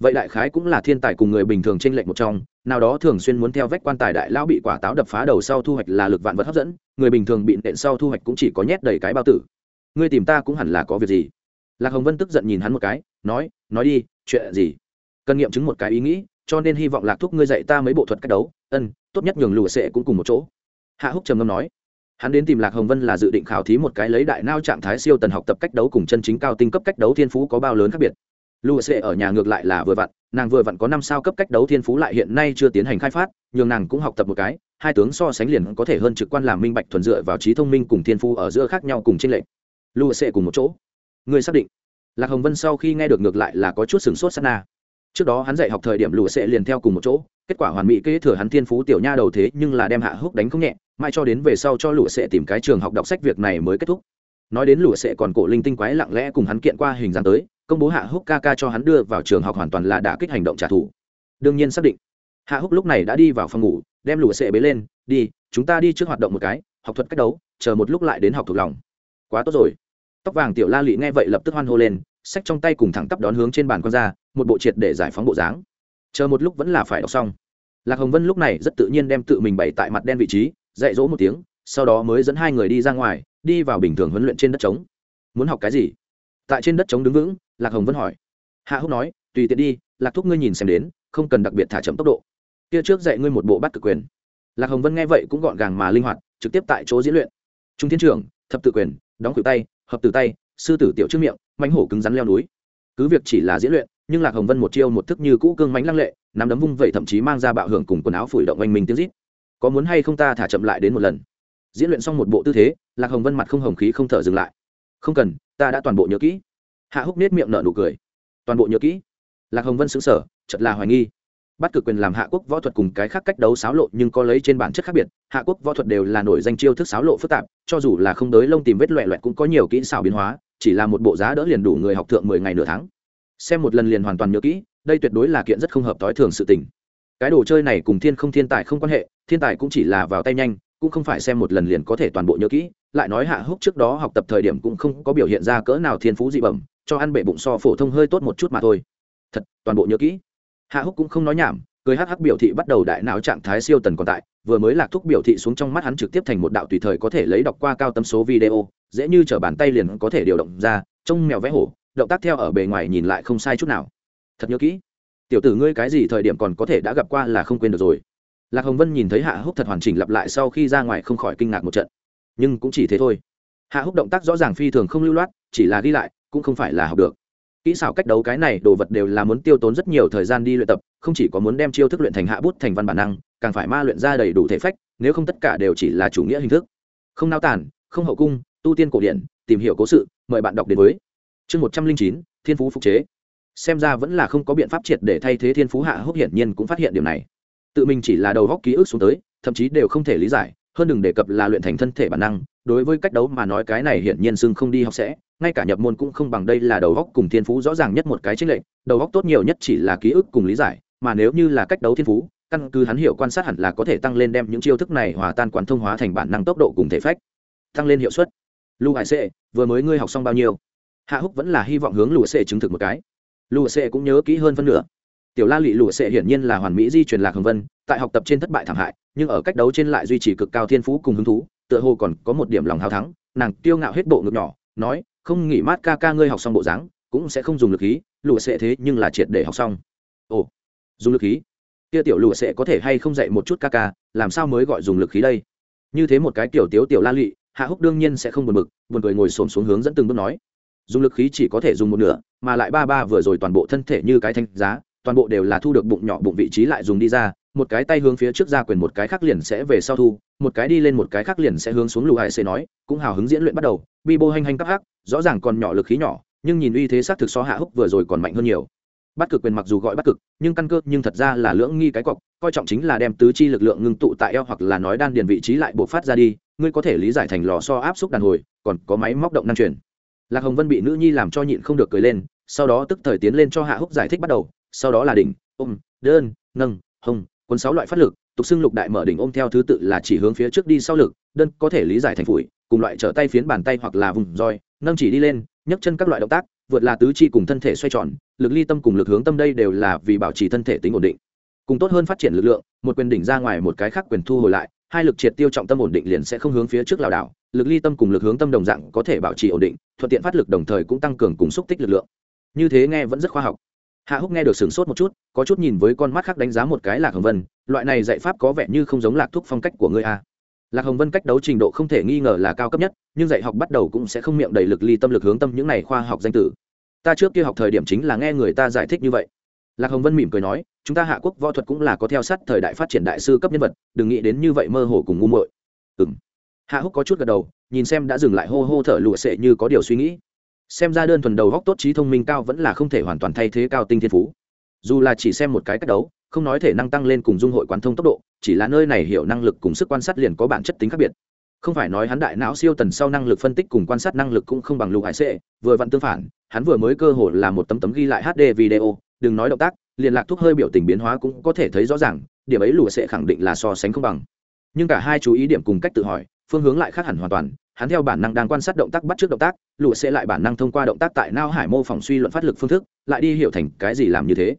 vậy đại khái cũng là thiên tài cùng người bình thường t r ê n lệch một trong, nào đó thường xuyên muốn theo vách quan tài đại lão bị quả táo đập phá đầu sau thu hoạch là lực vạn vật hấp dẫn, người bình thường bị nện sau thu hoạch cũng chỉ có nhét đầy cái bao tử. Ngươi tìm ta cũng hẳn là có việc gì? Lạc hồng vân tức giận nhìn hắn một cái, nói nói đi, chuyện gì? Cần nghiệm chứng một cái ý nghĩ, cho nên hy vọng lạc thúc ngươi dạy ta mấy bộ thuật cách đấu, ân, tốt nhất nhường lùa sệ cũng cùng một chỗ. Hạ húc trầm ngâm nói, hắn đến tìm lạc hồng vân là dự định khảo thí một cái lấy đại nao trạng thái siêu tần học tập cách đấu cùng chân chính cao tinh cấp cách đấu thiên phú có bao lớn khác biệt lùa sệ ở nhà ngược lại là vừa vặn, nàng vừa vặn có năm sao cấp cách đấu thiên phú lại hiện nay chưa tiến hành khai phát nhưng nàng cũng học tập một cái, hai tướng so sánh liền có thể hơn trực quan làm minh bạch thuần dựa vào trí thông minh cùng thiên phú ở giữa khác nhau cùng trên lệnh lùa sệ cùng một chỗ. Người xác định. Lạc hồng vân sau khi nghe được ngược lại là có chút sừng sốt sát na. Trước đó hắn dạy học thời điểm lùa sệ liền theo cùng một chỗ, kết quả hoàn mỹ kế thừa hắn thiên phú tiểu nha đầu thế nhưng là đem hạ húc đánh không nhẹ, mai cho đến về sau cho lụa sệ tìm cái trường học đọc sách việc này mới kết thúc. Nói đến lũ sệ còn cổ linh tinh quái lặng lẽ cùng hắn kiện qua hình dáng tới công bố hạ húc ca ca cho hắn đưa vào trường học hoàn toàn là đã kích hành động trả thù. Đương nhiên xác định, hạ húc lúc này đã đi vào phòng ngủ, đem lụa sệ bế lên, đi, chúng ta đi trước hoạt động một cái, học thuật cách đấu, chờ một lúc lại đến học thuộc lòng. Quá tốt rồi. Tóc vàng tiểu la lị nghe vậy lập tức hoan hô lên sách trong tay cùng thẳng tắp đón hướng trên bàn con ra, một bộ triệt để giải phóng bộ dáng. Chờ một lúc vẫn là phải đọc xong. Lạc hồng vân lúc này rất tự nhiên đem tự mình bày tại mặt đen vị trí, dạy dỗ một tiếng, sau đó mới dẫn hai người đi ra ngoài, đi vào bình thường huấn luyện trên đất trống. Muốn học cái gì? Tại trên đất chống đứng vững, lạc hồng vân hỏi. Hạ húc nói, tùy tiện đi, lạc thúc ngươi nhìn xem đến, không cần đặc biệt thả chậm tốc độ. Kia trước dạy ngươi một bộ bắt cực quyền. Lạc hồng vân nghe vậy cũng gọn gàng mà linh hoạt, trực tiếp tại chỗ diễn luyện. Trung thiên trưởng thập tự quyền, đóng cử tay, hợp từ tay, sư tử tiểu trước miệng mánh hổ cứng rắn leo núi. Cứ việc chỉ là diễn luyện, nhưng lạc hồng vân một chiêu một thức như cũ cương mánh lăng lệ, nắm đấm vung vậy thậm chí mang ra bạo hưởng cùng quần áo phủi động oanh minh tiếng rít. Có muốn hay không ta thả chậm lại đến một lần. Diễn luyện xong một bộ tư thế, lạc hồng vân mặt không hồng khí không thở dừng lại không cần, ta đã toàn bộ nhớ kỹ. Hạ húc nết miệng nở nụ cười. Toàn bộ nhớ kỹ. Lạc hồng vân xứng sở chật là hoài nghi. Bắt cực quyền làm hạ quốc võ thuật cùng cái khác cách đấu xáo lộ nhưng có lấy trên bản chất khác biệt. Hạ quốc võ thuật đều là nổi danh chiêu thức xáo lộ phức tạp, cho dù là không đới lông tìm vết loẹ loẹt cũng có nhiều kỹ xảo biến hóa, chỉ là một bộ giá đỡ liền đủ người học thượng mười ngày nửa tháng. Xem một lần liền hoàn toàn nhớ kỹ, đây tuyệt đối là kiện rất không hợp t ố i thường sự tình. Cái đồ chơi này cùng thiên không thiên tài không quan hệ, thiên tài cũng chỉ là vào tay nhanh, cũng không phải xem một lần liền có thể toàn bộ nhớ kỹ lại nói hạ húc trước đó học tập thời điểm cũng không có biểu hiện ra cỡ nào thiên phú dị bẩm, cho ăn bệ bụng so phổ thông hơi tốt một chút mà thôi. Thật, toàn bộ nhớ kỹ. Hạ húc cũng không nói nhảm, cười hắc hắc biểu thị bắt đầu đại não trạng thái siêu tần còn tại, vừa mới lạc thúc biểu thị xuống trong mắt hắn trực tiếp thành một đạo tùy thời có thể lấy đọc qua cao tâm số video, dễ như t bàn tay liền có thể điều động ra, trông mèo vẽ hổ, động tác theo ở bề ngoài nhìn lại không sai chút nào. Thật nhớ kỹ. Tiểu tử ngươi cái gì thời điểm còn có thể đã gặp qua là không quên được rồi. Lạc hồng vân nhìn thấy hạ húc thật hoàn chỉnh lặp lại sau khi ra ngoài không khỏi kinh ngạc một trận nhưng cũng chỉ thế thôi. Hạ húc động tác rõ ràng phi thường không lưu loát, chỉ là ghi lại, cũng không phải là học được. Kỹ xảo cách đấu cái này đồ vật đều là muốn tiêu tốn rất nhiều thời gian đi luyện tập, không chỉ có muốn đem chiêu thức luyện thành hạ bút thành văn bản năng, càng phải ma luyện ra đầy đủ thể phách, nếu không tất cả đều chỉ là chủ nghĩa hình thức. Không nao tản không hậu cung, tu tiên cổ điển, tìm hiểu cố sự, mời bạn đọc đến với. Chương một trăm linh chín, thiên phú phục chế. Xem ra vẫn là không có biện pháp triệt để thay thế thiên phú hạ húc hiển nhiên cũng phát hiện điều này. Tự mình chỉ là đầu góc ký ức xuống tới, thậm chí đều không thể lý giải hơn đừng đề cập là luyện thành thân thể bản năng, đối với cách đấu mà nói cái này hiển nhiên xưng không đi học sẽ, ngay cả nhập môn cũng không bằng đây là đầu góc cùng thiên phú rõ ràng nhất một cái chính lệnh đầu góc tốt nhiều nhất chỉ là ký ức cùng lý giải, mà nếu như là cách đấu thiên phú, căn cứ hắn hiểu quan sát hẳn là có thể tăng lên đem những chiêu thức này hòa tan quán thông hóa thành bản năng tốc độ cùng thể phách. Tăng lên hiệu suất. Lưu hải sệ, vừa mới ngươi học xong bao nhiêu? Hạ húc vẫn là hy vọng hướng lùa sệ chứng thực một cái. Lùa sệ cũng nhớ kỹ hơn phân nửa tiểu la lụy lụa sệ hiển nhiên là hoàn mỹ di truyền lạc hồng vân tại học tập trên thất bại thảm hại nhưng ở cách đấu trên lại duy trì cực cao thiên phú cùng hứng thú tựa hồ còn có một điểm lòng hào thắng nàng tiêu ngạo hết bộ ngực nhỏ nói không nghỉ mát ca ca ngươi học xong bộ dáng cũng sẽ không dùng lực khí lụa sệ thế nhưng là triệt để học xong. Ồ dùng lực khí? Kia tiểu lụa sẽ có thể hay không dạy một chút ca ca làm sao mới gọi dùng lực khí đây? Như thế một cái tiểu tiếu tiểu la lụy hạ húc đương nhiên sẽ không buồn mực, buồn cười ngồi xổm xuống hướng dẫn từng bước nói dùng lực khí chỉ có thể dùng một nửa mà lại ba ba vừa rồi toàn bộ thân thể như cái thanh giá toàn bộ đều là thu được bụng nhỏ bụng vị trí lại dùng đi ra, một cái tay hướng phía trước ra quyền một cái khác liền sẽ về sau thu, một cái đi lên một cái khác liền sẽ hướng xuống lù hải xê nói, cũng hào hứng diễn luyện bắt đầu, bi bô hành hành các hắc, rõ ràng còn nhỏ lực khí nhỏ, nhưng nhìn uy thế xác thực so hạ húc vừa rồi còn mạnh hơn nhiều. Bắt cực quyền mặc dù gọi bắt cực, nhưng căn cơ, nhưng thật ra là lưỡng nghi cái cọc, coi trọng chính là đem tứ chi lực lượng ngưng tụ tại eo hoặc là nói đan điền vị trí lại buộc phát ra đi, ngươi có thể lý giải thành lò so áp xúc đàn hồi, còn có máy móc động năng truyền. Lạc hồng vân bị nữ nhi làm cho nhịn không được cười lên, sau đó tức thời tiến lên cho hạ húc giải thích bắt đầu sau đó là đỉnh, ôm, đơn, nâng hông quân sáu loại phát lực, tục xưng lục đại mở đỉnh ôm theo thứ tự là chỉ hướng phía trước đi sau lực, đơn có thể lý giải thành phủi, cùng loại trở tay phiến bàn tay hoặc là vùng roi, nâng chỉ đi lên, nhấc chân các loại động tác, vượt là tứ chi cùng thân thể xoay tròn, lực ly tâm cùng lực hướng tâm đây đều là vì bảo trì thân thể tính ổn định. Cùng tốt hơn phát triển lực lượng, một quyền đỉnh ra ngoài một cái khác quyền thu hồi lại, hai lực triệt tiêu trọng tâm ổn định liền sẽ không hướng phía trước lảo đảo, lực ly tâm cùng lực hướng tâm đồng dạng có thể bảo trì ổn định, thuận tiện phát lực đồng thời cũng tăng cường cùng xúc tích lực lượng. Như thế nghe vẫn rất khoa học hạ húc nghe được sửng sốt một chút, có chút nhìn với con mắt khác đánh giá một cái lạc hồng vân, loại này dạy pháp có vẻ như không giống lạc thúc phong cách của ngươi a lạc hồng vân cách đấu trình độ không thể nghi ngờ là cao cấp nhất, nhưng dạy học bắt đầu cũng sẽ không miệng đầy lực ly tâm lực hướng tâm những này khoa học danh tử. Ta trước kia học thời điểm chính là nghe người ta giải thích như vậy. Lạc hồng vân mỉm cười nói, chúng ta hạ quốc võ thuật cũng là có theo sát thời đại phát triển đại sư cấp nhân vật, đừng nghĩ đến như vậy mơ hồ cùng ngu muội. Ừ m hạ húc có chút gật đầu, nhìn xem đã dừng lại hô hô thở lụa sệ như có điều suy nghĩ xem ra đơn thuần đầu góc tốt trí thông minh cao vẫn là không thể hoàn toàn thay thế cao tinh thiên phú. Dù là chỉ xem một cái cách đấu, không nói thể năng tăng lên cùng dung hội quán thông tốc độ, chỉ là nơi này hiểu năng lực cùng sức quan sát liền có bản chất tính khác biệt. Không phải nói hắn đại não siêu tần sau năng lực phân tích cùng quan sát năng lực cũng không bằng lục hải sệ, vừa vặn tương phản, hắn vừa mới cơ hội là một tấm tấm ghi lại hd video, đừng nói động tác, liền lạc thuốc hơi biểu tình biến hóa cũng có thể thấy rõ ràng, điểm ấy lụa sẽ khẳng định là so sánh không bằng. Nhưng cả hai chú ý điểm cùng cách tự hỏi, phương hướng lại khác hẳn hoàn toàn hắn theo bản năng đang quan sát động tác bắt trước động tác lụa sẽ lại bản năng thông qua động tác tại nao hải mô phỏng suy luận phát lực phương thức, lại đi hiểu thành cái gì làm như thế.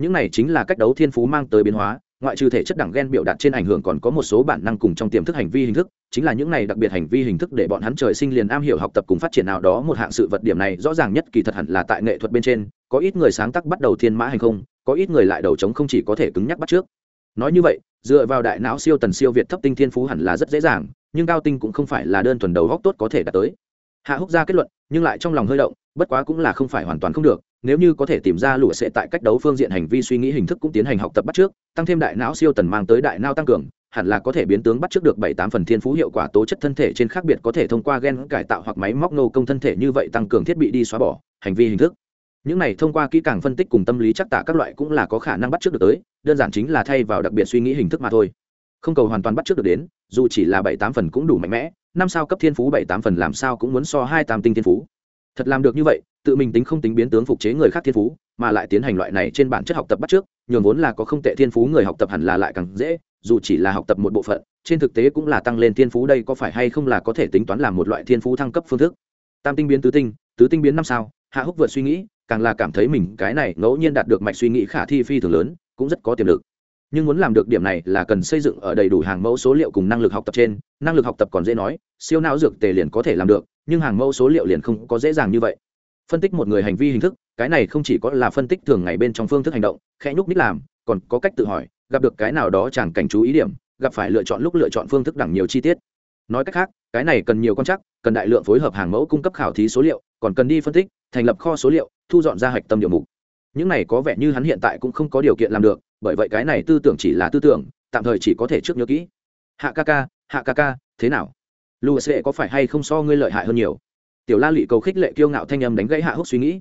Những này chính là cách đấu thiên phú mang tới biến hóa, ngoại trừ thể chất đẳng gen biểu đạt trên ảnh hưởng còn có một số bản năng cùng trong tiềm thức hành vi hình thức, chính là những này đặc biệt hành vi hình thức để bọn hắn trời sinh liền am hiểu học tập cùng phát triển nào đó một hạng sự vật điểm này, rõ ràng nhất kỳ thật hẳn là tại nghệ thuật bên trên, có ít người sáng tác bắt đầu thiên mã hành không, có ít người lại đầu trống không chỉ có thể cứng nhắc bắt trước nói như vậy, dựa vào đại não siêu tần siêu việt thấp tinh thiên phú hẳn là rất dễ dàng nhưng cao tinh cũng không phải là đơn thuần đầu góc tốt có thể đạt tới. Hạ húc ra kết luận, nhưng lại trong lòng hơi động, bất quá cũng là không phải hoàn toàn không được, nếu như có thể tìm ra lụa sẽ tại cách đấu phương diện hành vi suy nghĩ hình thức cũng tiến hành học tập bắt trước, tăng thêm đại não siêu tần mang tới đại não tăng cường, hẳn là có thể biến tướng bắt trước được bảy tám phần thiên phú hiệu quả tố chất thân thể trên khác biệt có thể thông qua gen cải tạo hoặc máy móc nô công thân thể như vậy tăng cường thiết bị đi xóa bỏ, hành vi hình thức. Những này thông qua kỹ càng phân tích cùng tâm lý chắc tạ các loại cũng là có khả năng bắt trước được tới, đơn giản chính là thay vào đặc biệt suy nghĩ hình thức mà thôi không cầu hoàn toàn bắt trước được đến, dù chỉ là bảy tám phần cũng đủ mạnh mẽ, năm sao cấp thiên phú bảy tám phần làm sao cũng muốn so hai tam tinh thiên phú. Thật làm được như vậy, tự mình tính không tính biến tướng phục chế người khác thiên phú, mà lại tiến hành loại này trên bản chất học tập bắt trước, nhường vốn là có không tệ thiên phú người học tập hẳn là lại càng dễ, dù chỉ là học tập một bộ phận, trên thực tế cũng là tăng lên thiên phú đây có phải hay không là có thể tính toán làm một loại thiên phú thăng cấp phương thức. Tam tinh biến tứ tinh tứ tinh biến năm sao, hạ húc vượt suy nghĩ, càng là cảm thấy mình cái này ngẫu nhiên đạt được mạch suy nghĩ khả thi phi thường lớn, cũng rất có tiềm lực nhưng muốn làm được điểm này là cần xây dựng ở đầy đủ hàng mẫu số liệu cùng năng lực học tập trên. Năng lực học tập còn dễ nói, siêu não dược tề liền có thể làm được, nhưng hàng mẫu số liệu liền không có dễ dàng như vậy. Phân tích một người hành vi hình thức, cái này không chỉ có là phân tích thường ngày bên trong phương thức hành động, khẽ nhúc ních làm, còn có cách tự hỏi, gặp được cái nào đó chẳng cảnh chú ý điểm, gặp phải lựa chọn lúc lựa chọn phương thức đẳng nhiều chi tiết. Nói cách khác, cái này cần nhiều quan chắc cần đại lượng phối hợp hàng mẫu cung cấp khảo thí số liệu, còn cần đi phân tích, thành lập kho số liệu, thu dọn ra hạch tâm điều mục những này có vẻ như hắn hiện tại cũng không có điều kiện làm được bởi vậy cái này tư tưởng chỉ là tư tưởng tạm thời chỉ có thể trước nhớ kỹ. Hạ ca ca hạ ca ca thế nào? Lù sệ có phải hay không so ngươi lợi hại hơn nhiều? Tiểu la lụy cầu khích lệ kiêu ngạo thanh âm đánh gãy hạ húc suy nghĩ.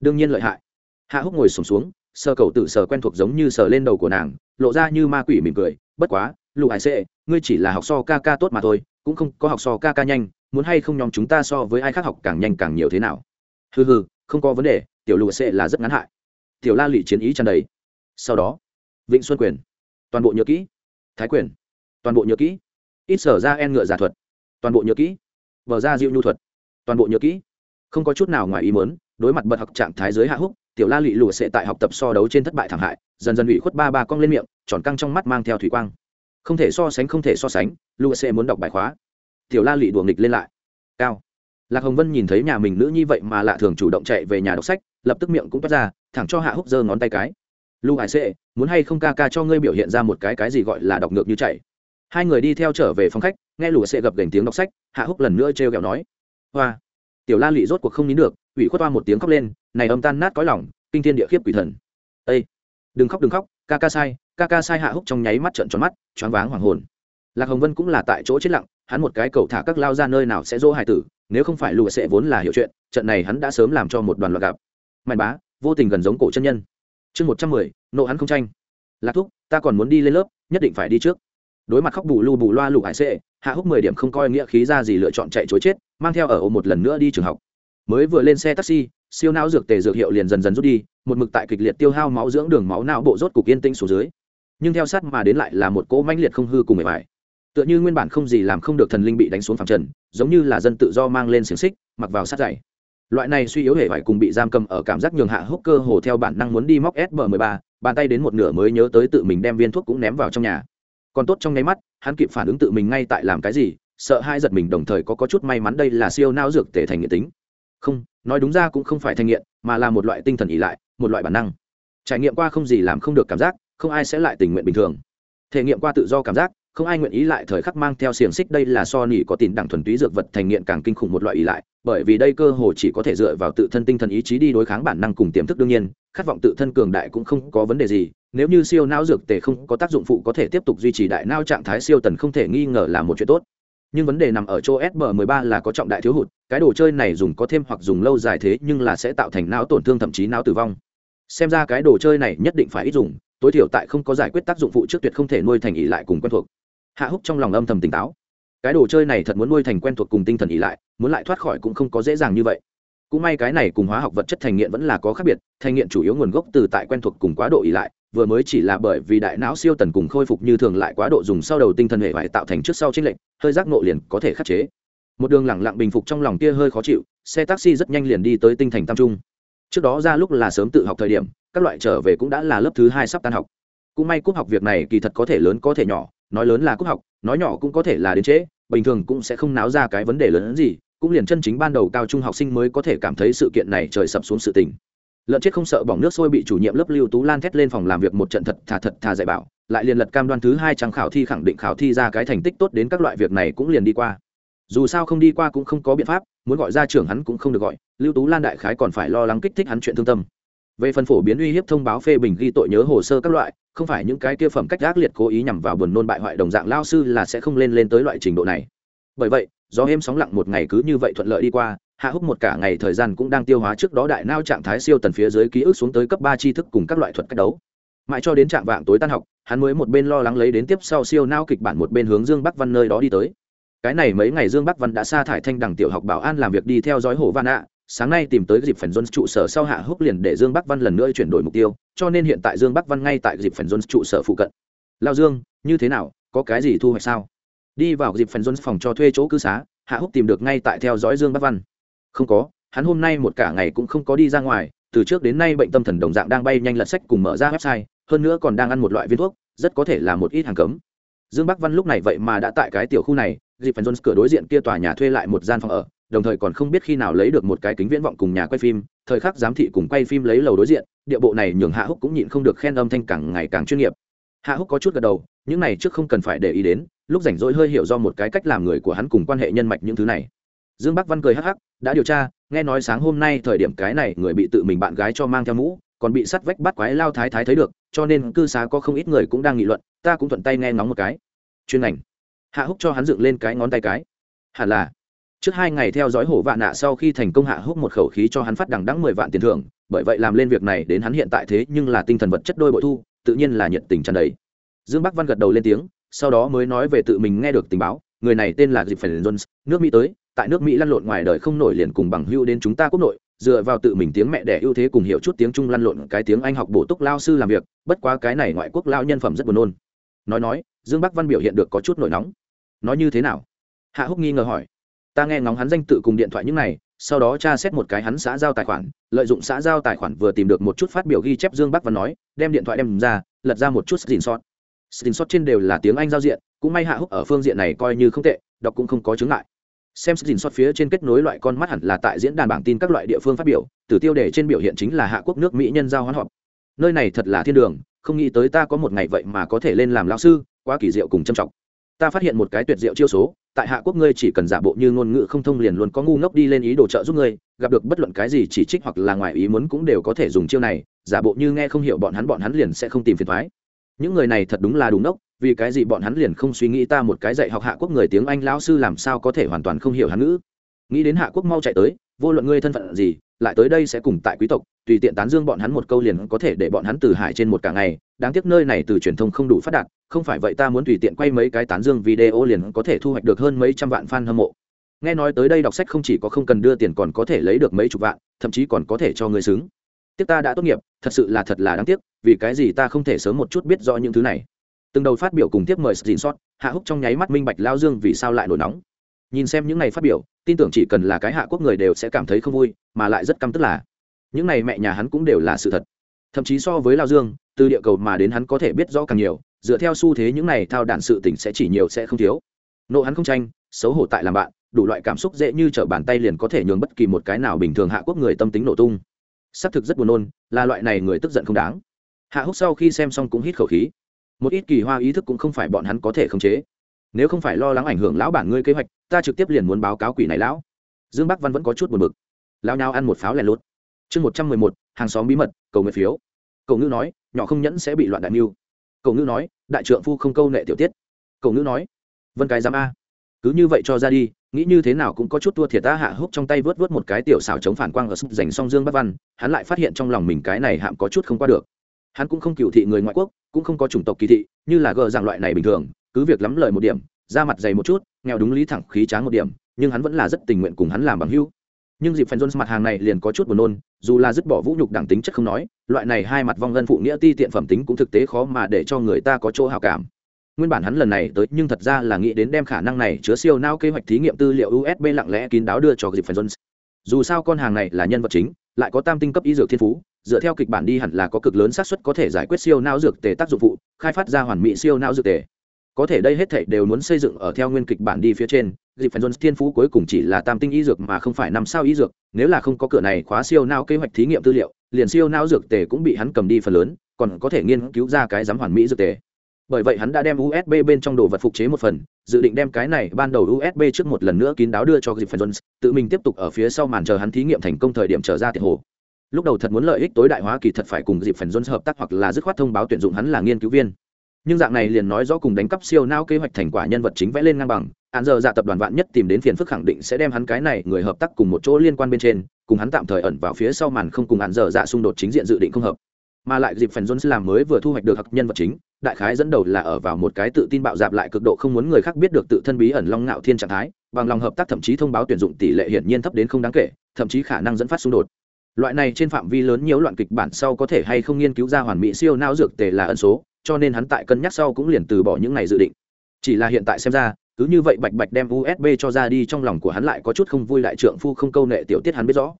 Đương nhiên lợi hại. Hạ húc ngồi sùng xuống, xuống sơ cầu tự sờ quen thuộc giống như sờ lên đầu của nàng lộ ra như ma quỷ mỉm cười bất quá lù hải sệ ngươi chỉ là học so ca ca tốt mà thôi cũng không có học so ca ca nhanh muốn hay không nhóm chúng ta so với ai khác học càng nhanh càng nhiều thế nào? Hừ hừ không có vấn đề tiểu lù sệ là rất ngắn hại tiểu la lị chiến ý tràn đầy. Sau đó, vịnh xuân quyền, toàn bộ nhớ kỹ. Thái quyền, toàn bộ nhớ kỹ. Ít sở ra en ngựa giả thuật, toàn bộ nhớ kỹ. Vở ra diệu nhu thuật, toàn bộ nhớ kỹ. Không có chút nào ngoài ý mớn đối mặt bật học trạng thái giới hạ húc, tiểu la lị lụa sẽ tại học tập so đấu trên thất bại thảm hại, dần dần ủy khuất ba ba cong lên miệng, tròn căng trong mắt mang theo thủy quang. Không thể so sánh, không thể so sánh lụa sẽ muốn đọc bài khóa. Tiểu la lị đùa nghịch lên lại. Cao. Lạc hồng vân nhìn thấy nhà mình nữ như vậy mà lạ thường chủ động chạy về nhà đọc sách, lập tức miệng cũng toát ra thẳng cho hạ húc giơ ngón tay cái. Lưu hải sệ, muốn hay không ca ca cho ngươi biểu hiện ra một cái cái gì gọi là đọc ngược như chạy. Hai người đi theo trở về phòng khách, nghe lùa sệ gập gành tiếng đọc sách, hạ húc lần nữa trêu ghẹo nói. Hoa, tiểu la lụy rốt cuộc không nín được, ủy khuất toa một tiếng khóc lên, này âm tan nát cõi lòng, kinh thiên địa khiếp quỷ thần. Ây đừng khóc đừng khóc, ca ca sai, ca ca sai hạ húc trong nháy mắt trợn tròn mắt, choáng váng hoàng hồn. Lạc hồng vân cũng là tại chỗ chết lặng, hắn một cái cầu thả các lao ra nơi nào sẽ dỗ hải tử, nếu không phải lùa sệ vốn là hiểu chuyện, trận này hắn đã sớm làm cho một đoàn loạt gặp. Mạnh bá vô tình gần giống cổ chân nhân. Chương một trăm mười, nộ hắn không tranh. Lạc thúc, ta còn muốn đi lên lớp, nhất định phải đi trước. Đối mặt khóc bù lu bù loa lụ hải sệ, hạ húc mười điểm không coi nghĩa khí ra gì lựa chọn chạy chối chết, mang theo ở ô một lần nữa đi trường học. Mới vừa lên xe taxi, siêu não dược tề dược hiệu liền dần dần rút đi, một mực tại kịch liệt tiêu hao máu dưỡng đường máu não bộ rốt cục yên tĩnh xuống dưới. Nhưng theo sát mà đến lại là một cỗ manh liệt không hư cùng mệt mỏi. Tựa như nguyên bản không gì làm không được thần linh bị đánh xuống phẳng trần, giống như là dân tự do mang lên xiềng xích, mặc vào sát dày loại này suy yếu hệ phải cùng bị giam cầm ở cảm giác nhường hạ hốc cơ hồ theo bản năng muốn đi móc sb 13 bàn tay đến một nửa mới nhớ tới tự mình đem viên thuốc cũng ném vào trong nhà. Còn tốt trong nháy mắt, hắn kịp phản ứng tự mình ngay tại làm cái gì, sợ hai giật mình đồng thời có có chút may mắn đây là siêu não dược tể thành nghiện tính. Không, nói đúng ra cũng không phải thành nghiện, mà là một loại tinh thần ỉ lại, một loại bản năng. Trải nghiệm qua không gì làm không được cảm giác, không ai sẽ lại tình nguyện bình thường. Thể nghiệm qua tự do cảm giác không ai nguyện ý lại thời khắc mang theo xiềng xích, đây là so nỉ có tin đẳng thuần túy dược vật thành nghiện càng kinh khủng một loại ý lại, bởi vì đây cơ hồ chỉ có thể dựa vào tự thân tinh thần ý chí đi đối kháng bản năng cùng tiềm thức đương nhiên, khát vọng tự thân cường đại cũng không có vấn đề gì, nếu như siêu não dược tề không có tác dụng phụ có thể tiếp tục duy trì đại não trạng thái siêu tần không thể nghi ngờ là một chuyện tốt. Nhưng vấn đề nằm ở chỗ sb 13 là có trọng đại thiếu hụt, cái đồ chơi này dùng có thêm hoặc dùng lâu dài thế nhưng là sẽ tạo thành não tổn thương thậm chí não tử vong. Xem ra cái đồ chơi này nhất định phải ít dùng, tối thiểu tại không có giải quyết tác dụng phụ trước tuyệt không thể nuôi thành ỉ lại cùng quen thuộc hạ húc trong lòng âm thầm tỉnh táo. Cái đồ chơi này thật muốn nuôi thành quen thuộc cùng tinh thần ỉ lại, muốn lại thoát khỏi cũng không có dễ dàng như vậy. Cũng may cái này cùng hóa học vật chất thành nghiện vẫn là có khác biệt, thành nghiện chủ yếu nguồn gốc từ tại quen thuộc cùng quá độ ỉ lại, vừa mới chỉ là bởi vì đại não siêu tần cùng khôi phục như thường lại quá độ dùng sau đầu tinh thần hệ phải tạo thành trước sau trích lệnh hơi giác nộ liền có thể khắc chế. Một đường lẳng lặng bình phục trong lòng kia hơi khó chịu, xe taxi rất nhanh liền đi tới tinh thành tam trung. Trước đó ra lúc là sớm tự học thời điểm, các loại trở về cũng đã là lớp thứ hai sắp tan học. Cũng may cúp học việc này kỳ thật có thể lớn có thể nhỏ nói lớn là cúc học, nói nhỏ cũng có thể là đến trễ, bình thường cũng sẽ không náo ra cái vấn đề lớn hơn gì, cũng liền chân chính ban đầu cao trung học sinh mới có thể cảm thấy sự kiện này trời sập xuống sự tình. Lợn chết không sợ bỏng nước sôi bị chủ nhiệm lớp lưu tú lan thét lên phòng làm việc một trận thật thà thật thà dạy bảo, lại liền lật cam đoan thứ hai trang khảo thi khẳng định khảo thi ra cái thành tích tốt đến các loại việc này cũng liền đi qua. Dù sao không đi qua cũng không có biện pháp, muốn gọi ra trưởng hắn cũng không được gọi, lưu tú lan đại khái còn phải lo lắng kích thích hắn chuyện thương tâm. Về phần phổ biến uy hiếp thông báo phê bình ghi tội nhớ hồ sơ các loại không phải những cái kia phẩm cách ác liệt cố ý nhằm vào buồn nôn bại hoại đồng dạng lao sư là sẽ không lên lên tới loại trình độ này. Bởi vậy do êm sóng lặng một ngày cứ như vậy thuận lợi đi qua, hạ húc một cả ngày thời gian cũng đang tiêu hóa trước đó đại nao trạng thái siêu tần phía dưới ký ức xuống tới cấp ba tri thức cùng các loại thuật cách đấu. Mãi cho đến trạng vạng tối tan học, hắn mới một bên lo lắng lấy đến tiếp sau siêu nao kịch bản một bên hướng dương bắc văn nơi đó đi tới. Cái này mấy ngày dương bắc văn đã sa thải thanh đằng tiểu học bảo an làm việc đi theo dõi hồ văn ạ sáng nay tìm tới dịp phần jones trụ sở sau hạ húc liền để dương bắc văn lần nữa chuyển đổi mục tiêu, cho nên hiện tại dương bắc văn ngay tại dịp phần jones trụ sở phụ cận. Lao dương, như thế nào, có cái gì thu hoạch sao? Đi vào dịp phần jones phòng cho thuê chỗ cư xá, hạ húc tìm được ngay tại theo dõi dương bắc văn. Không có, hắn hôm nay một cả ngày cũng không có đi ra ngoài, từ trước đến nay bệnh tâm thần đồng dạng đang bay nhanh lật sách cùng mở ra website, hơn nữa còn đang ăn một loại viên thuốc, rất có thể là một ít hàng cấm. Dương bắc văn lúc này vậy mà đã tại cái tiểu khu này, dịp phần jones cửa đối diện kia tòa nhà thuê lại một gian phòng ở đồng thời còn không biết khi nào lấy được một cái kính viễn vọng cùng nhà quay phim, thời khắc giám thị cùng quay phim lấy lầu đối diện, địa bộ này nhường hạ húc cũng nhịn không được khen âm thanh càng ngày càng chuyên nghiệp. Hạ húc có chút gật đầu, những này trước không cần phải để ý đến, lúc rảnh rỗi hơi hiểu do một cái cách làm người của hắn cùng quan hệ nhân mạch những thứ này. Dương bắc văn cười hắc hắc, đã điều tra, nghe nói sáng hôm nay thời điểm cái này người bị tự mình bạn gái cho mang theo mũ, còn bị sắt vách bắt quái lao thái thái thấy được, cho nên cư xá có không ít người cũng đang nghị luận, ta cũng thuận tay nghe ngóng một cái. Chuyên ngành. Hạ húc cho hắn dựng lên cái ngón tay cái. Hẳn là trước hai ngày theo dõi hổ vạn nạ sau khi thành công hạ húc một khẩu khí cho hắn phát đằng đắng mười vạn tiền thưởng, bởi vậy làm lên việc này đến hắn hiện tại thế nhưng là tinh thần vật chất đôi bội thu, tự nhiên là nhiệt tình tràn đầy. Dương bắc văn gật đầu lên tiếng, sau đó mới nói về tự mình nghe được tình báo, người này tên là dịp phần jones, nước mỹ tới, tại nước mỹ lăn lộn ngoài đời không nổi liền cùng bằng hưu đến chúng ta quốc nội, dựa vào tự mình tiếng mẹ đẻ ưu thế cùng hiểu chút tiếng trung lăn lộn cái tiếng anh học bổ túc lao sư làm việc, bất quá cái này ngoại quốc lao nhân phẩm rất buồn nôn. Nói nói, dương bắc văn biểu hiện được có chút nổi nóng. Nói như thế nào? Hạ húc nghi ngờ hỏi ta nghe ngóng hắn danh tự cùng điện thoại những này, sau đó tra xét một cái hắn xã giao tài khoản, lợi dụng xã giao tài khoản vừa tìm được một chút phát biểu ghi chép dương bắc văn nói, đem điện thoại đem ra, lật ra một chút xin sót xin sót trên đều là tiếng anh giao diện, cũng may hạ húc ở phương diện này coi như không tệ, đọc cũng không có chứng ngại. Xem xin sót phía trên kết nối loại con mắt hẳn là tại diễn đàn bảng tin các loại địa phương phát biểu từ tiêu đề trên biểu hiện chính là hạ quốc nước mỹ nhân giao hoán họp. Nơi này thật là thiên đường, không nghĩ tới ta có một ngày vậy mà có thể lên làm lao sư, quá kỳ diệu cùng trầm trọng ta phát hiện một cái tuyệt diệu chiêu số, tại hạ quốc ngươi chỉ cần giả bộ như ngôn ngữ không thông liền luôn có ngu ngốc đi lên ý đồ trợ giúp ngươi, gặp được bất luận cái gì chỉ trích hoặc là ngoài ý muốn cũng đều có thể dùng chiêu này, giả bộ như nghe không hiểu bọn hắn bọn hắn liền sẽ không tìm phiền thoái những người này thật đúng là đúng ngốc, vì cái gì bọn hắn liền không suy nghĩ ta một cái dạy học hạ quốc người tiếng anh lão sư làm sao có thể hoàn toàn không hiểu hắn ngữ. Nghĩ đến hạ quốc mau chạy tới, vô luận ngươi thân phận gì lại tới đây sẽ cùng tại quý tộc, tùy tiện tán dương bọn hắn một câu liền có thể để bọn hắn từ hải trên một cả ngày. Đáng tiếc nơi này từ truyền thông không đủ phát đạt, không phải vậy ta muốn tùy tiện quay mấy cái tán dương video liền có thể thu hoạch được hơn mấy trăm vạn fan hâm mộ. Nghe nói tới đây đọc sách không chỉ có không cần đưa tiền còn có thể lấy được mấy chục vạn, thậm chí còn có thể cho người xứng. Tiếc ta đã tốt nghiệp, thật sự là thật là đáng tiếc, vì cái gì ta không thể sớm một chút biết rõ những thứ này. Từng đầu phát biểu cùng tiếp mời xin sót hạ húc trong nháy mắt minh bạch lao dương vì sao lại nổi nóng nhìn xem những này phát biểu, tin tưởng chỉ cần là cái hạ quốc người đều sẽ cảm thấy không vui, mà lại rất căm tức là, những này mẹ nhà hắn cũng đều là sự thật. Thậm chí so với lao dương, từ địa cầu mà đến hắn có thể biết rõ càng nhiều, dựa theo xu thế những này thao đản sự tỉnh sẽ chỉ nhiều sẽ không thiếu. Nộ hắn không tranh, xấu hổ tại làm bạn, đủ loại cảm xúc dễ như t r ở bàn tay liền có thể nhường bất kỳ một cái nào bình thường hạ quốc người tâm tính nổ tung. Xác thực rất buồn nôn, là loại này người tức giận không đáng. Hạ húc sau khi xem xong cũng hít khẩu khí. Một ít kỳ hoa ý thức cũng không phải bọn hắn có thể khống chế nếu không phải lo lắng ảnh hưởng lão bản ngươi kế hoạch, ta trực tiếp liền muốn báo cáo quỷ này lão. Dương bắc văn vẫn có chút buồn bực. Lao nhau ăn một pháo lèn lút. Chương một trăm mười một, hàng xóm bí mật, cầu nguyện phiếu. Cầu ngữ nói, nhỏ không nhẫn sẽ bị loạn đại mưu. Cầu ngữ nói, đại trượng phu không câu nệ tiểu tiết. Cầu ngữ nói, vân cái dám a, cứ như vậy cho ra đi, nghĩ như thế nào cũng có chút thua thiệt ta hạ húc trong tay vớt vớt một cái tiểu xảo chống phản quang ở sức dành song dương bắc văn, hắn lại phát hiện trong lòng mình cái này hạm có chút không qua được. Hắn cũng không cựu thị người ngoại quốc, cũng không có chủng tộc kỳ thị, như là gờ rằng loại này bình thường cứ việc lắm lời một điểm ra mặt dày một chút, nghèo đúng lý thẳng khí tráng một điểm, nhưng hắn vẫn là rất tình nguyện cùng hắn làm bằng hữu. Nhưng dịp phần jones mặt hàng này liền có chút buồn nôn, dù là dứt bỏ vũ nhục đẳng tính chất không nói, loại này hai mặt vong ngân phụ nghĩa ti tiện phẩm tính cũng thực tế khó mà để cho người ta có chỗ hào cảm. Nguyên bản hắn lần này tới nhưng thật ra là nghĩ đến đem khả năng này chứa siêu nao kế hoạch thí nghiệm tư liệu usb lặng lẽ kín đáo đưa cho dịp phần jones. Dù sao con hàng này là nhân vật chính, lại có tam tinh cấp y dược thiên phú, dựa theo kịch bản đi hẳn là có cực lớn xác suất có thể giải quyết siêu não dược tề tác dụng phụ khai phát ra hoàn mỹ siêu não dược tề có thể đây hết thảy đều muốn xây dựng ở theo nguyên kịch bản đi phía trên dịp phần jones thiên phú cuối cùng chỉ là tam tinh y dược mà không phải năm sao y dược, nếu là không có cửa này khóa siêu não kế hoạch thí nghiệm tư liệu, liền siêu não dược tề cũng bị hắn cầm đi phần lớn, còn có thể nghiên cứu ra cái giám hoàn mỹ dược tề. Bởi vậy hắn đã đem usb bên trong đồ vật phục chế một phần, dự định đem cái này ban đầu usb trước một lần nữa kín đáo đưa cho dịp phần jones, tự mình tiếp tục ở phía sau màn chờ hắn thí nghiệm thành công thời điểm trở ra tiền hồ. Lúc đầu thật muốn lợi ích tối đại hóa kỳ thật phải cùng dịp phần jones hợp tác hoặc là dứt khoát thông báo tuyển dụng hắn là nghiên cứu viên nhưng dạng này liền nói rõ cùng đánh cắp siêu não kế hoạch thành quả nhân vật chính vẽ lên ngang bằng hạn giờ dạ tập đoàn vạn nhất tìm đến phiền phức khẳng định sẽ đem hắn cái này người hợp tác cùng một chỗ liên quan bên trên, cùng hắn tạm thời ẩn vào phía sau màn không cùng hạn giờ dạ xung đột chính diện dự định không hợp. Mà lại dịp phần jones làm mới vừa thu hoạch được hạt nhân vật chính, đại khái dẫn đầu là ở vào một cái tự tin bạo dạp lại cực độ không muốn người khác biết được tự thân bí ẩn long ngạo thiên trạng thái, bằng lòng hợp tác thậm chí thông báo tuyển dụng tỷ lệ hiển nhiên thấp đến không đáng kể, thậm chí khả năng dẫn phát xung đột. Loại này trên phạm vi lớn nhiều loạn kịch bản sau có thể hay không nghiên cứu ra hoàn mỹ siêu não dược tề là ẩn số cho nên hắn tại cân nhắc sau cũng liền từ bỏ những ngày dự định. Chỉ là hiện tại xem ra, cứ như vậy bạch bạch đem usb cho ra đi trong lòng của hắn lại có chút không vui lại trượng phu không câu nệ tiểu tiết hắn biết rõ.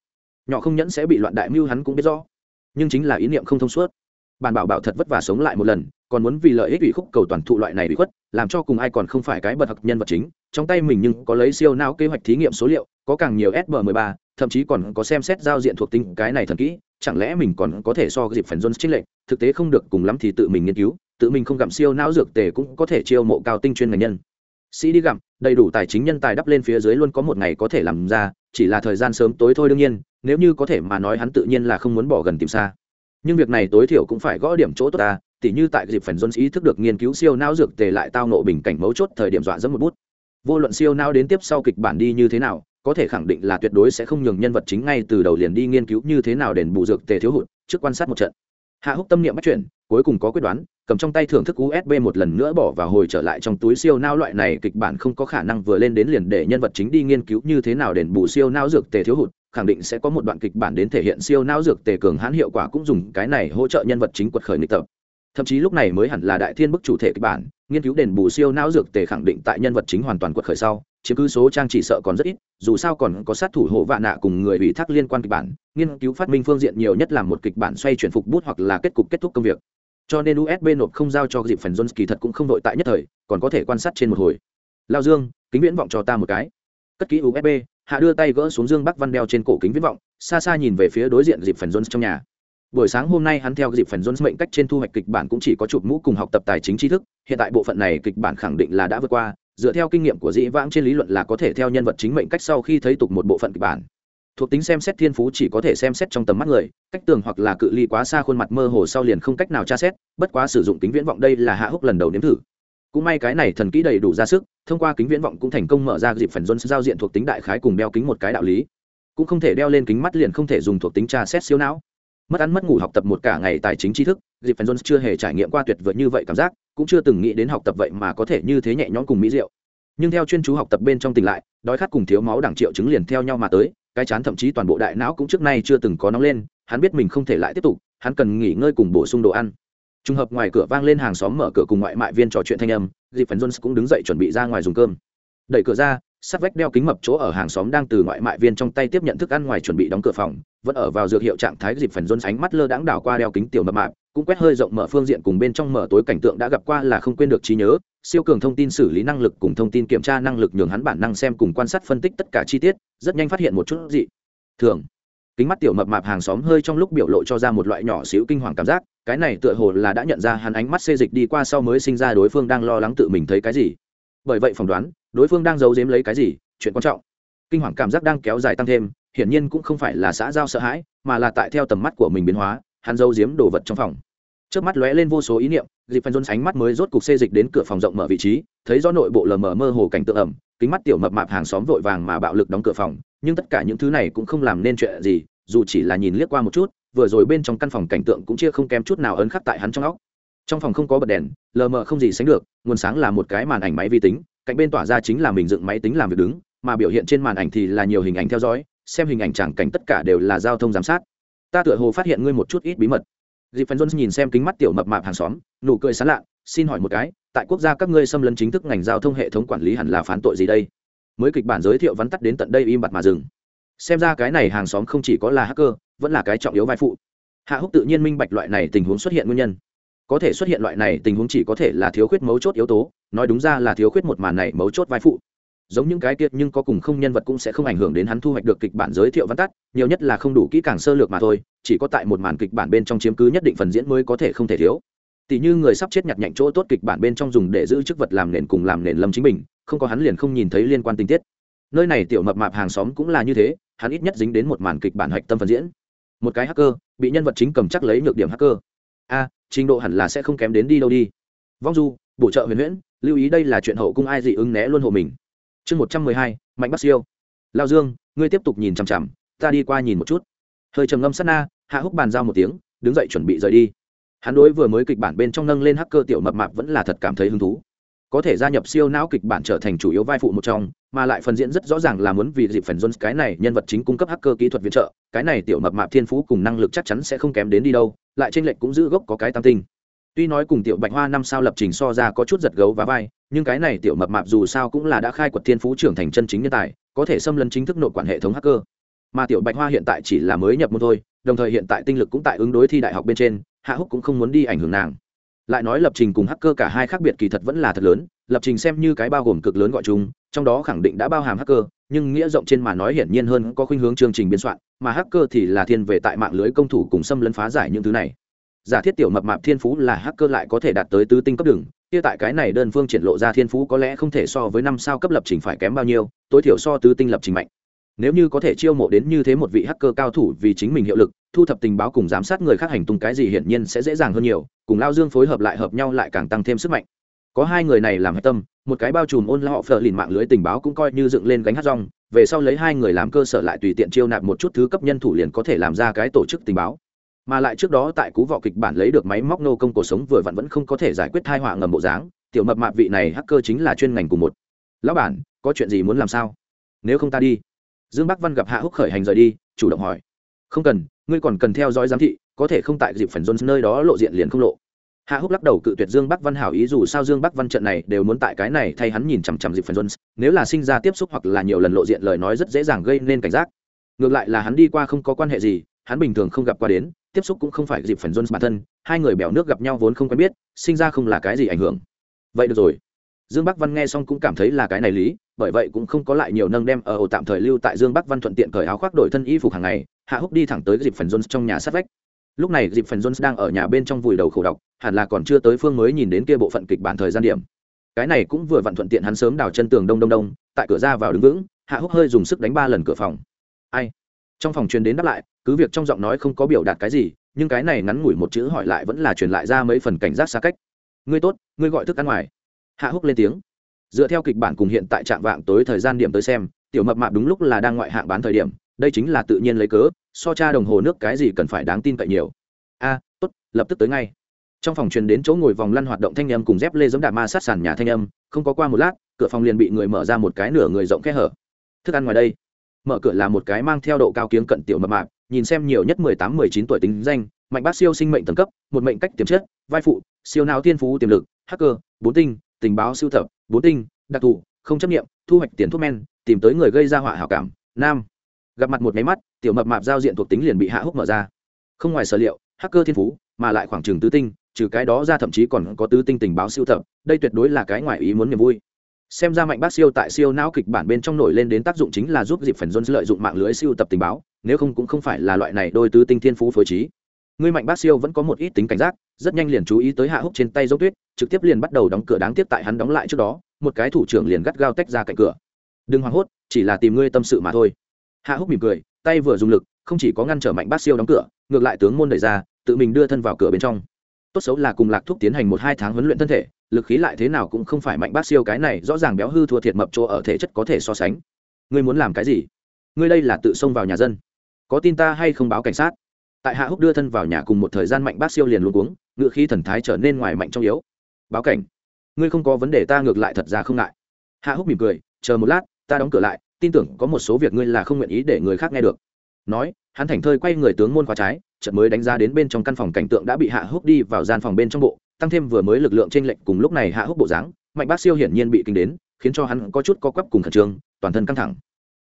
Nhỏ không nhẫn sẽ bị loạn đại mưu hắn cũng biết rõ. Nhưng chính là ý niệm không thông suốt. Bản bảo bảo thật vất vả sống lại một lần, còn muốn vì lợi ích ủy khúc cầu toàn thụ loại này bị khuất, làm cho cùng ai còn không phải cái bật học nhân vật chính. Trong tay mình nhưng có lấy siêu não kế hoạch thí nghiệm số liệu, có càng nhiều sb 13 thậm chí còn có xem xét giao diện thuộc tính cái này thần kỹ chẳng lẽ mình còn có thể so dịp phần jones chính lệnh thực tế không được cùng lắm thì tự mình nghiên cứu, tự mình không gặm siêu não dược tề cũng có thể chiêu mộ cao tinh chuyên ngành nhân. Sĩ đi gặm, đầy đủ tài chính nhân tài đắp lên phía dưới luôn có một ngày có thể làm ra, chỉ là thời gian sớm tối thôi đương nhiên, nếu như có thể mà nói hắn tự nhiên là không muốn bỏ gần tìm xa. Nhưng việc này tối thiểu cũng phải gõ điểm chỗ tốt ta, tỉ như tại dịp phần jones ý thức được nghiên cứu siêu não dược tề lại tao ngộ bình cảnh mấu chốt thời điểm dọa dẫm một bút. Vô luận siêu não đến tiếp sau kịch bản đi như thế nào có thể khẳng định là tuyệt đối sẽ không nhường nhân vật chính ngay từ đầu liền đi nghiên cứu như thế nào đền bù dược tề thiếu hụt, trước quan sát một trận. Hạ húc tâm niệm bắt chuyển cuối cùng có quyết đoán, cầm trong tay thưởng thức usb một lần nữa bỏ vào hồi trở lại trong túi siêu nao loại này kịch bản không có khả năng vừa lên đến liền để nhân vật chính đi nghiên cứu như thế nào đền bù siêu nao dược tề thiếu hụt, khẳng định sẽ có một đoạn kịch bản đến thể hiện siêu nao dược tề cường hãn hiệu quả cũng dùng cái này hỗ trợ nhân vật chính quật khởi nghịch tập. Thậm chí lúc này mới hẳn là đại thiên bức chủ thể kịch bản nghiên cứu đền bù siêu não dược tề khẳng định tại nhân vật chính hoàn toàn quật khởi sau, chiếm cứ số trang chỉ sợ còn rất ít, dù sao còn có sát thủ hộ vạn nạ cùng người ủy thác liên quan kịch bản, nghiên cứu phát minh phương diện nhiều nhất là một kịch bản xoay chuyển phục bút hoặc là kết cục kết thúc công việc. Cho nên usb nộp không giao cho dịp phần jones kỳ thật cũng không đội tại nhất thời, còn có thể quan sát trên một hồi. Lao dương, kính viễn vọng cho ta một cái. Cất kỹ usb hạ đưa tay gỡ xuống dương bắc văn đeo trên cổ kính viễn vọng, xa xa nhìn về phía đối diện dịp phần jones trong nhà buổi sáng hôm nay hắn theo dịp phần jones mệnh cách trên thu hoạch kịch bản cũng chỉ có chụp mũ cùng học tập tài chính tri thức, hiện tại bộ phận này kịch bản khẳng định là đã vượt qua, dựa theo kinh nghiệm của dĩ vãng trên lý luận là có thể theo nhân vật chính mệnh cách sau khi thấy tục một bộ phận kịch bản. Thuộc tính xem xét thiên phú chỉ có thể xem xét trong tầm mắt người, cách tường hoặc là cự ly quá xa khuôn mặt mơ hồ sau liền không cách nào tra xét, bất quá sử dụng kính viễn vọng đây là hạ húc lần đầu nếm thử. Cũng may cái này thần kỹ đầy đủ ra sức, thông qua kính viễn vọng cũng thành công mở ra dịp phần jones giao diện thuộc tính đại khái cùng đeo kính một cái đạo lý. Cũng không thể đeo lên kính mắt liền không thể dùng thuộc tính tra xét siêu não mất ăn mất ngủ học tập một cả ngày tài chính tri thức dịp phần jones chưa hề trải nghiệm qua tuyệt vời như vậy cảm giác, cũng chưa từng nghĩ đến học tập vậy mà có thể như thế nhẹ nhõm cùng mỹ rượu nhưng theo chuyên chú học tập bên trong tỉnh lại, đói khát cùng thiếu máu đẳng triệu chứng liền theo nhau mà tới, cái chán thậm chí toàn bộ đại não cũng trước nay chưa từng có nóng lên, hắn biết mình không thể lại tiếp tục, hắn cần nghỉ ngơi cùng bổ sung đồ ăn. Trùng hợp ngoài cửa vang lên hàng xóm mở cửa cùng ngoại mại viên trò chuyện thanh âm dịp phần jones cũng đứng dậy chuẩn bị ra ngoài dùng cơm. Đẩy cửa ra sắt vách đeo kính mập chỗ ở hàng xóm đang từ ngoại mại viên trong tay tiếp nhận thức ăn ngoài chuẩn bị đóng cửa phòng, vẫn ở vào dược hiệu trạng thái dịp phần rôn sánh mắt lơ đãng đảo qua đeo kính tiểu mập mạp, cũng quét hơi rộng mở phương diện cùng bên trong mở tối cảnh tượng đã gặp qua là không quên được trí nhớ, siêu cường thông tin xử lý năng lực cùng thông tin kiểm tra năng lực nhường hắn bản năng xem cùng quan sát phân tích tất cả chi tiết, rất nhanh phát hiện một chút dị thường. Kính mắt tiểu mập mạp hàng xóm hơi trong lúc biểu lộ cho ra một loại nhỏ xíu kinh hoàng cảm giác, cái này tựa hồ là đã nhận ra hắn ánh mắt xê dịch đi qua sau mới sinh ra đối phương đang lo lắng tự mình thấy cái gì bởi vậy phỏng đoán, đối phương đang giấu giếm lấy cái gì, chuyện quan trọng. Kinh hoàng cảm giác đang kéo dài tăng thêm, hiển nhiên cũng không phải là xã giao sợ hãi, mà là tại theo tầm mắt của mình biến hóa, hắn giấu giếm đồ vật trong phòng. Trước mắt lóe lên vô số ý niệm dịp phần dôn sánh mắt mới rốt cục xê dịch đến cửa phòng rộng mở vị trí, thấy do nội bộ lờ mờ mơ hồ cảnh tượng ẩm, kính mắt tiểu mập mạp hàng xóm vội vàng mà bạo lực đóng cửa phòng, nhưng tất cả những thứ này cũng không làm nên chuyện gì, dù chỉ là nhìn liếc qua một chút, vừa rồi bên trong căn phòng cảnh tượng cũng chia không kém chút nào ấn khắc tại hắn trong óc trong phòng không có bật đèn, lờ mờ không gì sánh được, nguồn sáng là một cái màn ảnh máy vi tính, cạnh bên tỏa ra chính là mình dựng máy tính làm việc đứng, mà biểu hiện trên màn ảnh thì là nhiều hình ảnh theo dõi, xem hình ảnh chẳng cảnh tất cả đều là giao thông giám sát. Ta tựa hồ phát hiện ngươi một chút ít bí mật. Dịp phần jones nhìn xem kính mắt tiểu mập mạp hàng xóm, nụ cười sán lạ, xin hỏi một cái, tại quốc gia các ngươi xâm lấn chính thức ngành giao thông hệ thống quản lý hẳn là phán tội gì đây? Mới kịch bản giới thiệu vắn tắt đến tận đây im bặt mà dừng. Xem ra cái này hàng xóm không chỉ có là hacker, vẫn là cái trọng yếu vai phụ. Hạ húc tự nhiên minh bạch loại này tình huống xuất hiện nguyên nhân có thể xuất hiện loại này tình huống chỉ có thể là thiếu khuyết mấu chốt yếu tố, nói đúng ra là thiếu khuyết một màn này mấu chốt vai phụ. Giống những cái kiệt nhưng có cùng không nhân vật cũng sẽ không ảnh hưởng đến hắn thu hoạch được kịch bản giới thiệu văn tắt, nhiều nhất là không đủ kỹ càng sơ lược mà thôi, chỉ có tại một màn kịch bản bên trong chiếm cứ nhất định phần diễn mới có thể không thể thiếu. Tỷ như người sắp chết nhặt nhạnh chỗ tốt kịch bản bên trong dùng để giữ chức vật làm nền cùng làm nền lâm chính mình không có hắn liền không nhìn thấy liên quan tình tiết. Nơi này tiểu mập mạp hàng xóm cũng là như thế, hắn ít nhất dính đến một màn kịch bản hạch tâm phần diễn. Một cái hacker, bị nhân vật chính cầm chắc lấy nhược điểm hacker. A trình độ hẳn là sẽ không kém đến đi đâu đi. Vong du, bổ trợ huyền huyễn, lưu ý đây là chuyện hậu cung ai dị ứng né luôn hộ mình. Chương một trăm mười hai, mạnh bắc siêu. Lao dương, ngươi tiếp tục nhìn chằm chằm, ta đi qua nhìn một chút. Hơi trầm ngâm sát na, hạ húc bàn giao một tiếng, đứng dậy chuẩn bị rời đi. Hắn đối vừa mới kịch bản bên trong nâng lên hacker tiểu mập mạp vẫn là thật cảm thấy hứng thú có thể gia nhập siêu não kịch bản trở thành chủ yếu vai phụ một trong, mà lại phần diễn rất rõ ràng là muốn vì dịp phần jones cái này nhân vật chính cung cấp hacker kỹ thuật viện trợ, cái này tiểu mập mạp thiên phú cùng năng lực chắc chắn sẽ không kém đến đi đâu, lại tranh lệch cũng giữ gốc có cái tam tinh. Tuy nói cùng tiểu bạch hoa năm sao lập trình so ra có chút giật gấu và vai, nhưng cái này tiểu mập mạp dù sao cũng là đã khai quật thiên phú trưởng thành chân chính nhân tài, có thể xâm lấn chính thức nội quản hệ thống hacker. Mà tiểu bạch hoa hiện tại chỉ là mới nhập môn thôi, đồng thời hiện tại tinh lực cũng tại ứng đối thi đại học bên trên, hạ húc cũng không muốn đi ảnh hưởng nàng lại nói lập trình cùng hacker cả hai khác biệt kỳ thật vẫn là thật lớn, lập trình xem như cái bao gồm cực lớn gọi chung, trong đó khẳng định đã bao hàm hacker, nhưng nghĩa rộng trên mà nói hiển nhiên hơn có khuynh hướng chương trình biên soạn, mà hacker thì là thiên về tại mạng lưới công thủ cùng xâm lấn phá giải những thứ này. Giả thiết tiểu mập mạp thiên phú là hacker lại có thể đạt tới tứ tinh cấp đường, kia tại cái này đơn phương triển lộ ra thiên phú có lẽ không thể so với năm sao cấp lập trình phải kém bao nhiêu, tối thiểu so tứ tinh lập trình mạnh nếu như có thể chiêu mộ đến như thế một vị hacker cao thủ vì chính mình hiệu lực, thu thập tình báo cùng giám sát người khác hành tung cái gì hiển nhiên sẽ dễ dàng hơn nhiều, cùng lao dương phối hợp lại hợp nhau lại càng tăng thêm sức mạnh. Có hai người này làm hạch tâm, một cái bao trùm ôn là họ phờ lìn mạng lưới tình báo cũng coi như dựng lên gánh hát rong, về sau lấy hai người làm cơ sở lại tùy tiện chiêu nạp một chút thứ cấp nhân thủ liền có thể làm ra cái tổ chức tình báo. Mà lại trước đó tại cú vọ kịch bản lấy được máy móc nô công cuộc sống vừa vặn vẫn không có thể giải quyết thai họa ngầm bộ dáng, tiểu mập mạp vị này hacker chính là chuyên ngành của một. Lão bản, có chuyện gì muốn làm sao? Nếu không ta đi dương bắc văn gặp hạ húc khởi hành rời đi, chủ động hỏi, không cần, ngươi còn cần theo dõi giám thị, có thể không tại dịp phần dôn nơi đó lộ diện liền không lộ. Hạ húc lắc đầu cự tuyệt dương bắc văn hảo ý, dù sao dương bắc văn trận này đều muốn tại cái này thay hắn nhìn chằm chằm dịp phần dôn nếu là sinh ra tiếp xúc hoặc là nhiều lần lộ diện lời nói rất dễ dàng gây nên cảnh giác. Ngược lại là hắn đi qua không có quan hệ gì, hắn bình thường không gặp qua đến, tiếp xúc cũng không phải dịp phần dôn bản thân, hai người bèo nước gặp nhau vốn không quen biết, sinh ra không là cái gì ảnh hưởng. Vậy được rồi dương bắc văn nghe xong cũng cảm thấy là cái này lý, bởi vậy cũng không có lại nhiều nâng đem ở ổ tạm thời lưu tại dương bắc văn thuận tiện cởi áo khoác đổi thân y phục hàng ngày, hạ húc đi thẳng tới dịp phần jones trong nhà sát vách. Lúc này dịp phần jones đang ở nhà bên trong vùi đầu khổ đọc, hẳn là còn chưa tới phương mới nhìn đến kia bộ phận kịch bản thời gian điểm. Cái này cũng vừa vặn thuận tiện hắn sớm đào chân tường đông đông đông, tại cửa ra vào đứng vững, hạ húc hơi dùng sức đánh ba lần cửa phòng. Ai? Trong phòng truyền đến đáp lại, cứ việc trong giọng nói không có biểu đạt cái gì, nhưng cái này ngắn ngủi một chữ hỏi lại vẫn là truyền lại ra mấy phần cảnh giác xa cách. Ngươi tốt, ngươi gọi thức ăn ngoài hạ húc lên tiếng. Dựa theo kịch bản cùng hiện tại trạm vạng tối thời gian điểm tới xem, tiểu mập mạp đúng lúc là đang ngoại hạng bán thời điểm, đây chính là tự nhiên lấy cớ, so cha đồng hồ nước cái gì cần phải đáng tin cậy nhiều. A, tốt, lập tức tới ngay. Trong phòng truyền đến chỗ ngồi vòng lăn hoạt động thanh âm cùng dép lê giống đạp ma sát sàn nhà thanh âm, không có qua một lát, cửa phòng liền bị người mở ra một cái nửa người rộng kẽ hở. Thức ăn ngoài đây. Mở cửa là một cái mang theo độ cao kiếng cận tiểu mập mạp, nhìn xem nhiều nhất mười tám, mười chín tuổi tính danh, mạnh bác siêu sinh mệnh tầng cấp, một mệnh cách tiềm chất, vai phụ, siêu não tiên phú tiềm lực, hacker, bốn tinh tình báo siêu tập, bốn tinh đặc thù không chấp nghiệm thu hoạch tiền thuốc men tìm tới người gây ra họa hảo cảm. Nam. Gặp mặt một máy mắt tiểu mập mạp giao diện thuộc tính liền bị hạ húc mở ra. Không ngoài sở liệu hacker thiên phú mà lại khoảng trường tứ tinh trừ cái đó ra thậm chí còn có tứ tinh tình báo siêu thập đây tuyệt đối là cái ngoài ý muốn niềm vui. Xem ra mạnh bác siêu tại siêu não kịch bản bên trong nổi lên đến tác dụng chính là giúp dịp phần dôn lợi dụng mạng lưới siêu tập tình báo nếu không cũng không phải là loại này đôi tứ tinh thiên phú phối trí ngươi mạnh bác siêu vẫn có một ít tính cảnh giác, rất nhanh liền chú ý tới hạ húc trên tay dấu tuyết, trực tiếp liền bắt đầu đóng cửa đáng tiếc tại hắn đóng lại trước đó, một cái thủ trưởng liền gắt gao tách ra cạnh cửa. Đừng hoảng hốt, chỉ là tìm ngươi tâm sự mà thôi. Hạ húc mỉm cười, tay vừa dùng lực, không chỉ có ngăn trở mạnh bác siêu đóng cửa, ngược lại tướng môn đẩy ra, tự mình đưa thân vào cửa bên trong. Tốt xấu là cùng lạc thúc tiến hành một hai tháng huấn luyện thân thể, lực khí lại thế nào cũng không phải mạnh bác siêu cái này rõ ràng béo hư thua thiệt mập chỗ ở thể chất có thể so sánh. Ngươi muốn làm cái gì? Ngươi đây là tự xông vào nhà dân. Có tin ta hay không báo cảnh sát? Tại hạ húc đưa thân vào nhà cùng một thời gian mạnh bác siêu liền luôn uống ngựa khí thần thái trở nên ngoài mạnh trong yếu. Báo cảnh, ngươi không có vấn đề ta ngược lại thật ra không ngại. Hạ húc mỉm cười, chờ một lát, ta đóng cửa lại, tin tưởng có một số việc ngươi là không nguyện ý để người khác nghe được. Nói, hắn thành thơi quay người tướng môn khóa trái, chợt mới đánh ra đến bên trong căn phòng cảnh tượng đã bị hạ húc đi vào gian phòng bên trong bộ, tăng thêm vừa mới lực lượng trên lệnh cùng lúc này hạ húc bộ dáng, mạnh bác siêu hiển nhiên bị kinh đến, khiến cho hắn có chút co quắp cùng khẩn trương, toàn thân căng thẳng.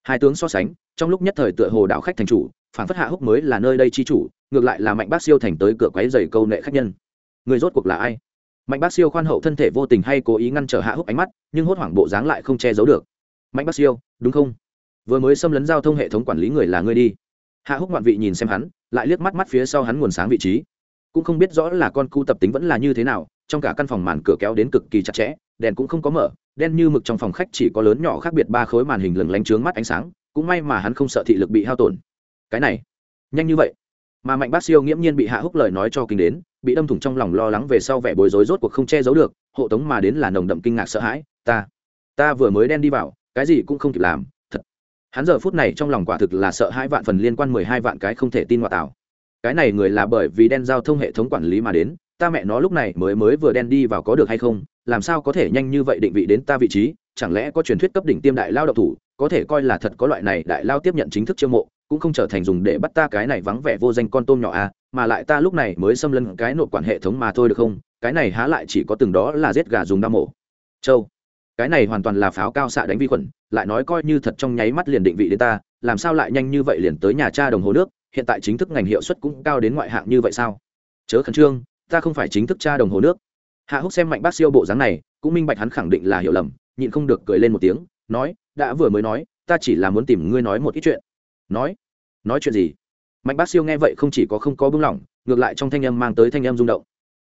Hai tướng so sánh, trong lúc nhất thời tựa hồ đạo khách thành chủ phản phất hạ húc mới là nơi đây chi chủ, ngược lại là mạnh bác siêu thành tới cửa quấy dày câu nệ khách nhân. Người rốt cuộc là ai? Mạnh bác siêu khoan hậu thân thể vô tình hay cố ý ngăn trở hạ húc ánh mắt, nhưng hốt hoảng bộ dáng lại không che giấu được. Mạnh bác siêu, đúng không? Vừa mới xâm lấn giao thông hệ thống quản lý người là ngươi đi. Hạ húc ngoạn vị nhìn xem hắn, lại liếc mắt mắt phía sau hắn nguồn sáng vị trí. Cũng không biết rõ là con cu tập tính vẫn là như thế nào, trong cả căn phòng màn cửa kéo đến cực kỳ chặt chẽ, đèn cũng không có mở, đen như mực trong phòng khách chỉ có lớn nhỏ khác biệt ba khối màn hình lừng lánh trướng mắt ánh sáng, cũng may mà hắn không sợ thị lực bị hao tổn cái này, nhanh như vậy. Mà mạnh bác siêu nghiễm nhiên bị hạ húc lời nói cho kinh đến, bị đâm thủng trong lòng lo lắng về sau vẻ bối rối rốt cuộc không che giấu được, hộ tống mà đến là nồng đậm kinh ngạc sợ hãi, ta ta vừa mới đen đi vào, cái gì cũng không kịp làm, thật. Hắn giờ phút này trong lòng quả thực là sợ hãi vạn phần liên quan mười hai vạn cái không thể tin ngoại tảo. Cái này người là bởi vì đen giao thông hệ thống quản lý mà đến, ta mẹ nó lúc này mới mới vừa đen đi vào có được hay không, làm sao có thể nhanh như vậy định vị đến ta vị trí, chẳng lẽ có truyền thuyết cấp đỉnh tiêm đại lao độc thủ, có thể coi là thật có loại này đại lao tiếp nhận chính thức chiêu mộ cũng không trở thành dùng để bắt ta cái này vắng vẻ vô danh con tôm nhỏ à mà lại ta lúc này mới xâm lấn cái nội quản hệ thống mà thôi được không? Cái này há lại chỉ có từng đó là giết gà dùng đao mổ. Châu, cái này hoàn toàn là pháo cao xạ đánh vi khuẩn, lại nói coi như thật trong nháy mắt liền định vị đến ta, làm sao lại nhanh như vậy liền tới nhà cha đồng hồ nước, hiện tại chính thức ngành hiệu suất cũng cao đến ngoại hạng như vậy sao? Chớ khẩn trương, ta không phải chính thức cha đồng hồ nước. Hạ húc xem mạnh bác siêu bộ dáng này, cũng minh bạch hắn khẳng định là hiểu lầm, nhịn không được cười lên một tiếng, nói, đã vừa mới nói, ta chỉ là muốn tìm ngươi nói một ít chuyện nói. Nói chuyện gì? Mạnh bác siêu nghe vậy không chỉ có không có bưng lỏng, ngược lại trong thanh âm mang tới thanh âm rung động.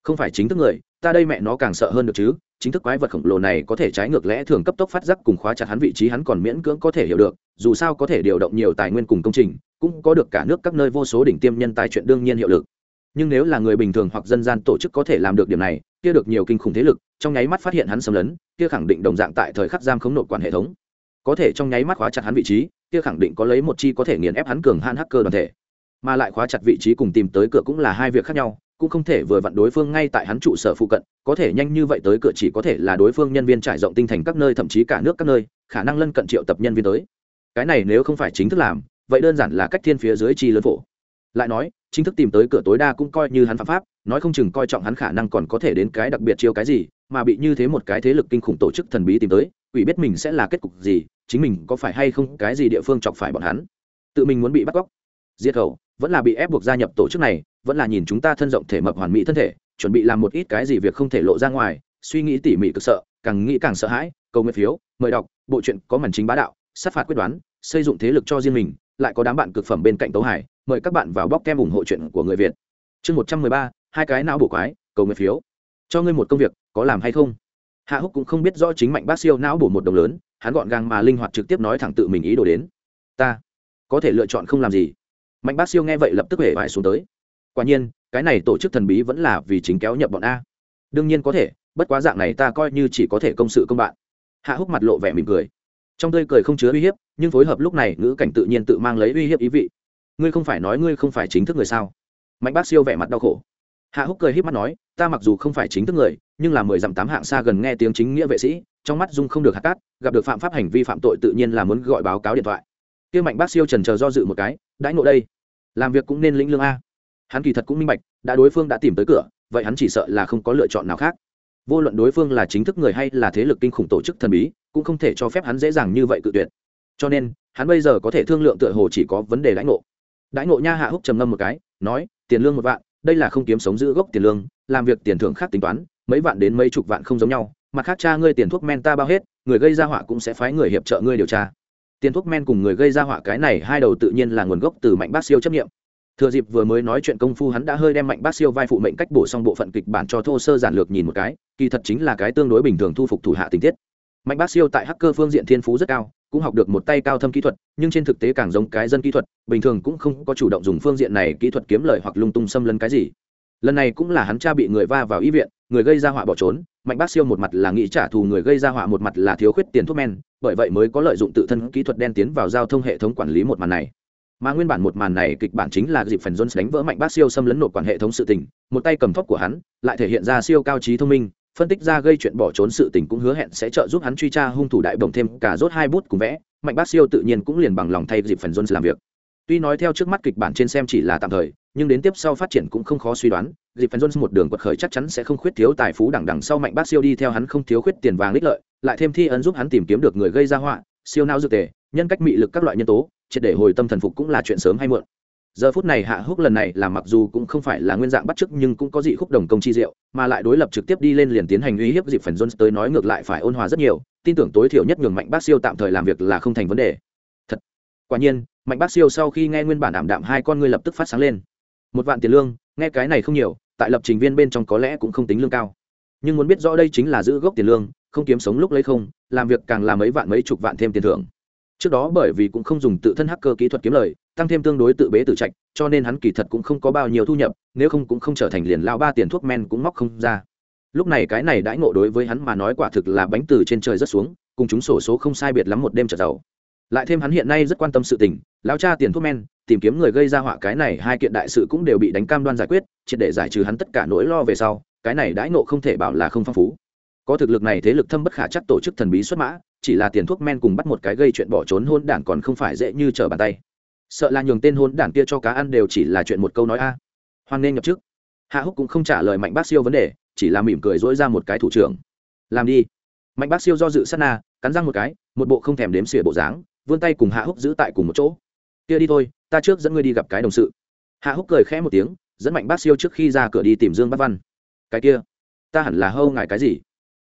Không phải chính thức người, ta đây mẹ nó càng sợ hơn được chứ, chính thức quái vật khổng lồ này có thể trái ngược lẽ thường cấp tốc phát giác cùng khóa chặt hắn vị trí hắn còn miễn cưỡng có thể hiểu được, dù sao có thể điều động nhiều tài nguyên cùng công trình, cũng có được cả nước các nơi vô số đỉnh tiêm nhân tài chuyện đương nhiên hiệu lực. Nhưng nếu là người bình thường hoặc dân gian tổ chức có thể làm được điểm này, kia được nhiều kinh khủng thế lực, trong nháy mắt phát hiện hắn xâm lấn, kia khẳng định đồng dạng tại thời khắc giam khống nội quản hệ thống. Có thể trong nháy mắt khóa chặt hắn vị trí kia khẳng định có lấy một chi có thể nghiền ép hắn cường han hacker đoàn thể. Mà lại khóa chặt vị trí cùng tìm tới cửa cũng là hai việc khác nhau, cũng không thể vừa vặn đối phương ngay tại hắn trụ sở phụ cận, có thể nhanh như vậy tới cửa chỉ có thể là đối phương nhân viên trải rộng tinh thành các nơi, thậm chí cả nước các nơi, khả năng lân cận triệu tập nhân viên tới. Cái này nếu không phải chính thức làm, vậy đơn giản là cách thiên phía dưới chi lớn phổ. Lại nói, chính thức tìm tới cửa tối đa cũng coi như hắn phạm pháp, nói không chừng coi trọng hắn khả năng còn có thể đến cái đặc biệt chiêu cái gì, mà bị như thế một cái thế lực kinh khủng tổ chức thần bí tìm tới quỷ biết mình sẽ là kết cục gì, chính mình có phải hay không, cái gì địa phương chọc phải bọn hắn. Tự mình muốn bị bắt cóc. Diệt khẩu, vẫn là bị ép buộc gia nhập tổ chức này, vẫn là nhìn chúng ta thân rộng thể mập hoàn mỹ thân thể, chuẩn bị làm một ít cái gì việc không thể lộ ra ngoài, suy nghĩ tỉ mỉ cực sợ, càng nghĩ càng sợ hãi, cầu nguyện phiếu, mời đọc, bộ truyện có màn chính bá đạo, sát phạt quyết đoán, xây dựng thế lực cho riêng mình, lại có đám bạn cực phẩm bên cạnh tấu hải, mời các bạn vào bóc kem ủng hộ chuyện của người việt. Chương một trăm mười ba, hai cái não bổ quái, cầu nguyện phiếu. Cho ngươi một công việc, có làm hay không? Hạ húc cũng không biết rõ chính mạnh bác siêu não bổ một đồng lớn, hắn gọn gàng mà linh hoạt trực tiếp nói thẳng tự mình ý đồ đến. Ta có thể lựa chọn không làm gì. Mạnh bác siêu nghe vậy lập tức hể vải xuống tới. Quả nhiên, cái này tổ chức thần bí vẫn là vì chính kéo nhập bọn a. Đương nhiên có thể, bất quá dạng này ta coi như chỉ có thể công sự công bạn. Hạ húc mặt lộ vẻ mỉm cười. Trong tươi cười không chứa uy hiếp, nhưng phối hợp lúc này ngữ cảnh tự nhiên tự mang lấy uy hiếp ý vị. Ngươi không phải nói ngươi không phải chính thức người sao? Mạnh bác siêu vẻ mặt đau khổ hạ húc cười h í p mắt nói, ta mặc dù không phải chính thức người, nhưng là mười dặm tám hạng xa gần nghe tiếng chính nghĩa vệ sĩ, trong mắt dung không được hạt cát, gặp được phạm pháp hành vi phạm tội tự nhiên là muốn gọi báo cáo điện thoại. Kia mạnh bác siêu trần chờ do dự một cái, đãi ngộ đây, làm việc cũng nên lĩnh lương a. Hắn kỳ thật cũng minh bạch, đã đối phương đã tìm tới cửa, vậy hắn chỉ sợ là không có lựa chọn nào khác. Vô luận đối phương là chính thức người hay là thế lực kinh khủng tổ chức thần bí, cũng không thể cho phép hắn dễ dàng như vậy cự tuyệt. Cho nên, hắn bây giờ có thể thương lượng tựa hồ chỉ có vấn đề đãi ngộ. Đãi ngộ nha hạ húc trầm ngâm một cái, nói, tiền lương một vạn đây là không kiếm sống giữ gốc tiền lương, làm việc tiền thưởng khác tính toán, mấy vạn đến mấy chục vạn không giống nhau, mặt khác cha ngươi tiền thuốc men ta bao hết, người gây ra họa cũng sẽ phái người hiệp trợ ngươi điều tra. Tiền thuốc men cùng người gây ra họa cái này hai đầu tự nhiên là nguồn gốc từ mạnh bác siêu chấp nghiệm. Thừa dịp vừa mới nói chuyện công phu hắn đã hơi đem mạnh bác siêu vai phụ mệnh cách bổ xong bộ phận kịch bản cho thô sơ giản lược nhìn một cái, kỳ thật chính là cái tương đối bình thường thu phục thủ hạ tình tiết. Mạnh bác siêu tại hacker phương diện thiên phú rất cao cũng học được một tay cao thâm kỹ thuật, nhưng trên thực tế càng giống cái dân kỹ thuật, bình thường cũng không có chủ động dùng phương diện này kỹ thuật kiếm lời hoặc lung tung xâm lấn cái gì. Lần này cũng là hắn cha bị người va vào y viện, người gây ra họa bỏ trốn, mạnh bác siêu một mặt là nghĩ trả thù người gây ra họa, một mặt là thiếu khuyết tiền thuốc men, bởi vậy mới có lợi dụng tự thân kỹ thuật đen tiến vào giao thông hệ thống quản lý một màn này. Mà nguyên bản một màn này kịch bản chính là dịp phần jones đánh vỡ mạnh bác siêu xâm lấn nộp quản hệ thống sự tình, một tay cầm thóc của hắn, lại thể hiện ra siêu cao trí thông minh phân tích ra gây chuyện bỏ trốn sự tình cũng hứa hẹn sẽ trợ giúp hắn truy tra hung thủ đại bổng thêm cả rốt hai bút cùng vẽ. Mạnh bác siêu tự nhiên cũng liền bằng lòng thay dịp phần jones làm việc. Tuy nói theo trước mắt kịch bản trên xem chỉ là tạm thời, nhưng đến tiếp sau phát triển cũng không khó suy đoán, dịp phần jones một đường quật khởi chắc chắn sẽ không khuyết thiếu tài phú đằng đằng sau mạnh bác siêu đi theo hắn không thiếu khuyết tiền vàng ích lợi, lại thêm thi ấn giúp hắn tìm kiếm được người gây ra họa, siêu não dược tề, nhân cách mị lực các loại nhân tố, triệt để hồi tâm thần phục cũng là chuyện sớm hay muộn giờ phút này hạ húc lần này là mặc dù cũng không phải là nguyên dạng bắt chước nhưng cũng có dị khúc đồng công chi diệu, mà lại đối lập trực tiếp đi lên liền tiến hành uy hiếp dịp phần jones tới nói ngược lại phải ôn hòa rất nhiều, tin tưởng tối thiểu nhất nhường mạnh bác siêu tạm thời làm việc là không thành vấn đề. Thật, quả nhiên, mạnh bác siêu sau khi nghe nguyên bản đảm đạm hai con ngươi lập tức phát sáng lên. Một vạn tiền lương, nghe cái này không nhiều, tại lập trình viên bên trong có lẽ cũng không tính lương cao. Nhưng muốn biết rõ đây chính là giữ gốc tiền lương, không kiếm sống lúc lấy không, làm việc càng làm mấy vạn mấy chục vạn thêm tiền thưởng. Trước đó bởi vì cũng không dùng tự thân hacker kỹ thuật kiếm lời tăng thêm tương đối tự bế tự trạch, cho nên hắn kỳ thật cũng không có bao nhiêu thu nhập, nếu không cũng không trở thành liền lao ba tiền thuốc men cũng móc không ra. Lúc này cái này đãi ngộ đối với hắn mà nói quả thực là bánh từ trên trời rất xuống, cùng chúng sổ số không sai biệt lắm một đêm trở giàu lại thêm hắn hiện nay rất quan tâm sự tình, lao cha tiền thuốc men, tìm kiếm người gây ra họa cái này hai kiện đại sự cũng đều bị đánh cam đoan giải quyết, triệt để giải trừ hắn tất cả nỗi lo về sau, cái này đãi ngộ không thể bảo là không phong phú. Có thực lực này thế lực thâm bất khả chắc tổ chức thần bí xuất mã, chỉ là tiền thuốc men cùng bắt một cái gây chuyện bỏ trốn hôn đản còn không phải dễ như trở bàn tay sợ là nhường tên hôn đản kia cho cá ăn đều chỉ là chuyện một câu nói a. À. hoan nên nhập trước hạ húc cũng không trả lời mạnh bác siêu vấn đề, chỉ là mỉm cười dỗi ra một cái thủ trưởng. Làm đi. Mạnh bác siêu do dự sát na, cắn răng một cái, một bộ không thèm đếm xỉa bộ dáng, vươn tay cùng hạ húc giữ tại cùng một chỗ. Kia đi thôi, ta trước dẫn ngươi đi gặp cái đồng sự. Hạ húc cười khẽ một tiếng, dẫn mạnh bác siêu trước khi ra cửa đi tìm dương bát văn. Cái kia, ta hẳn là hâu ngài cái gì?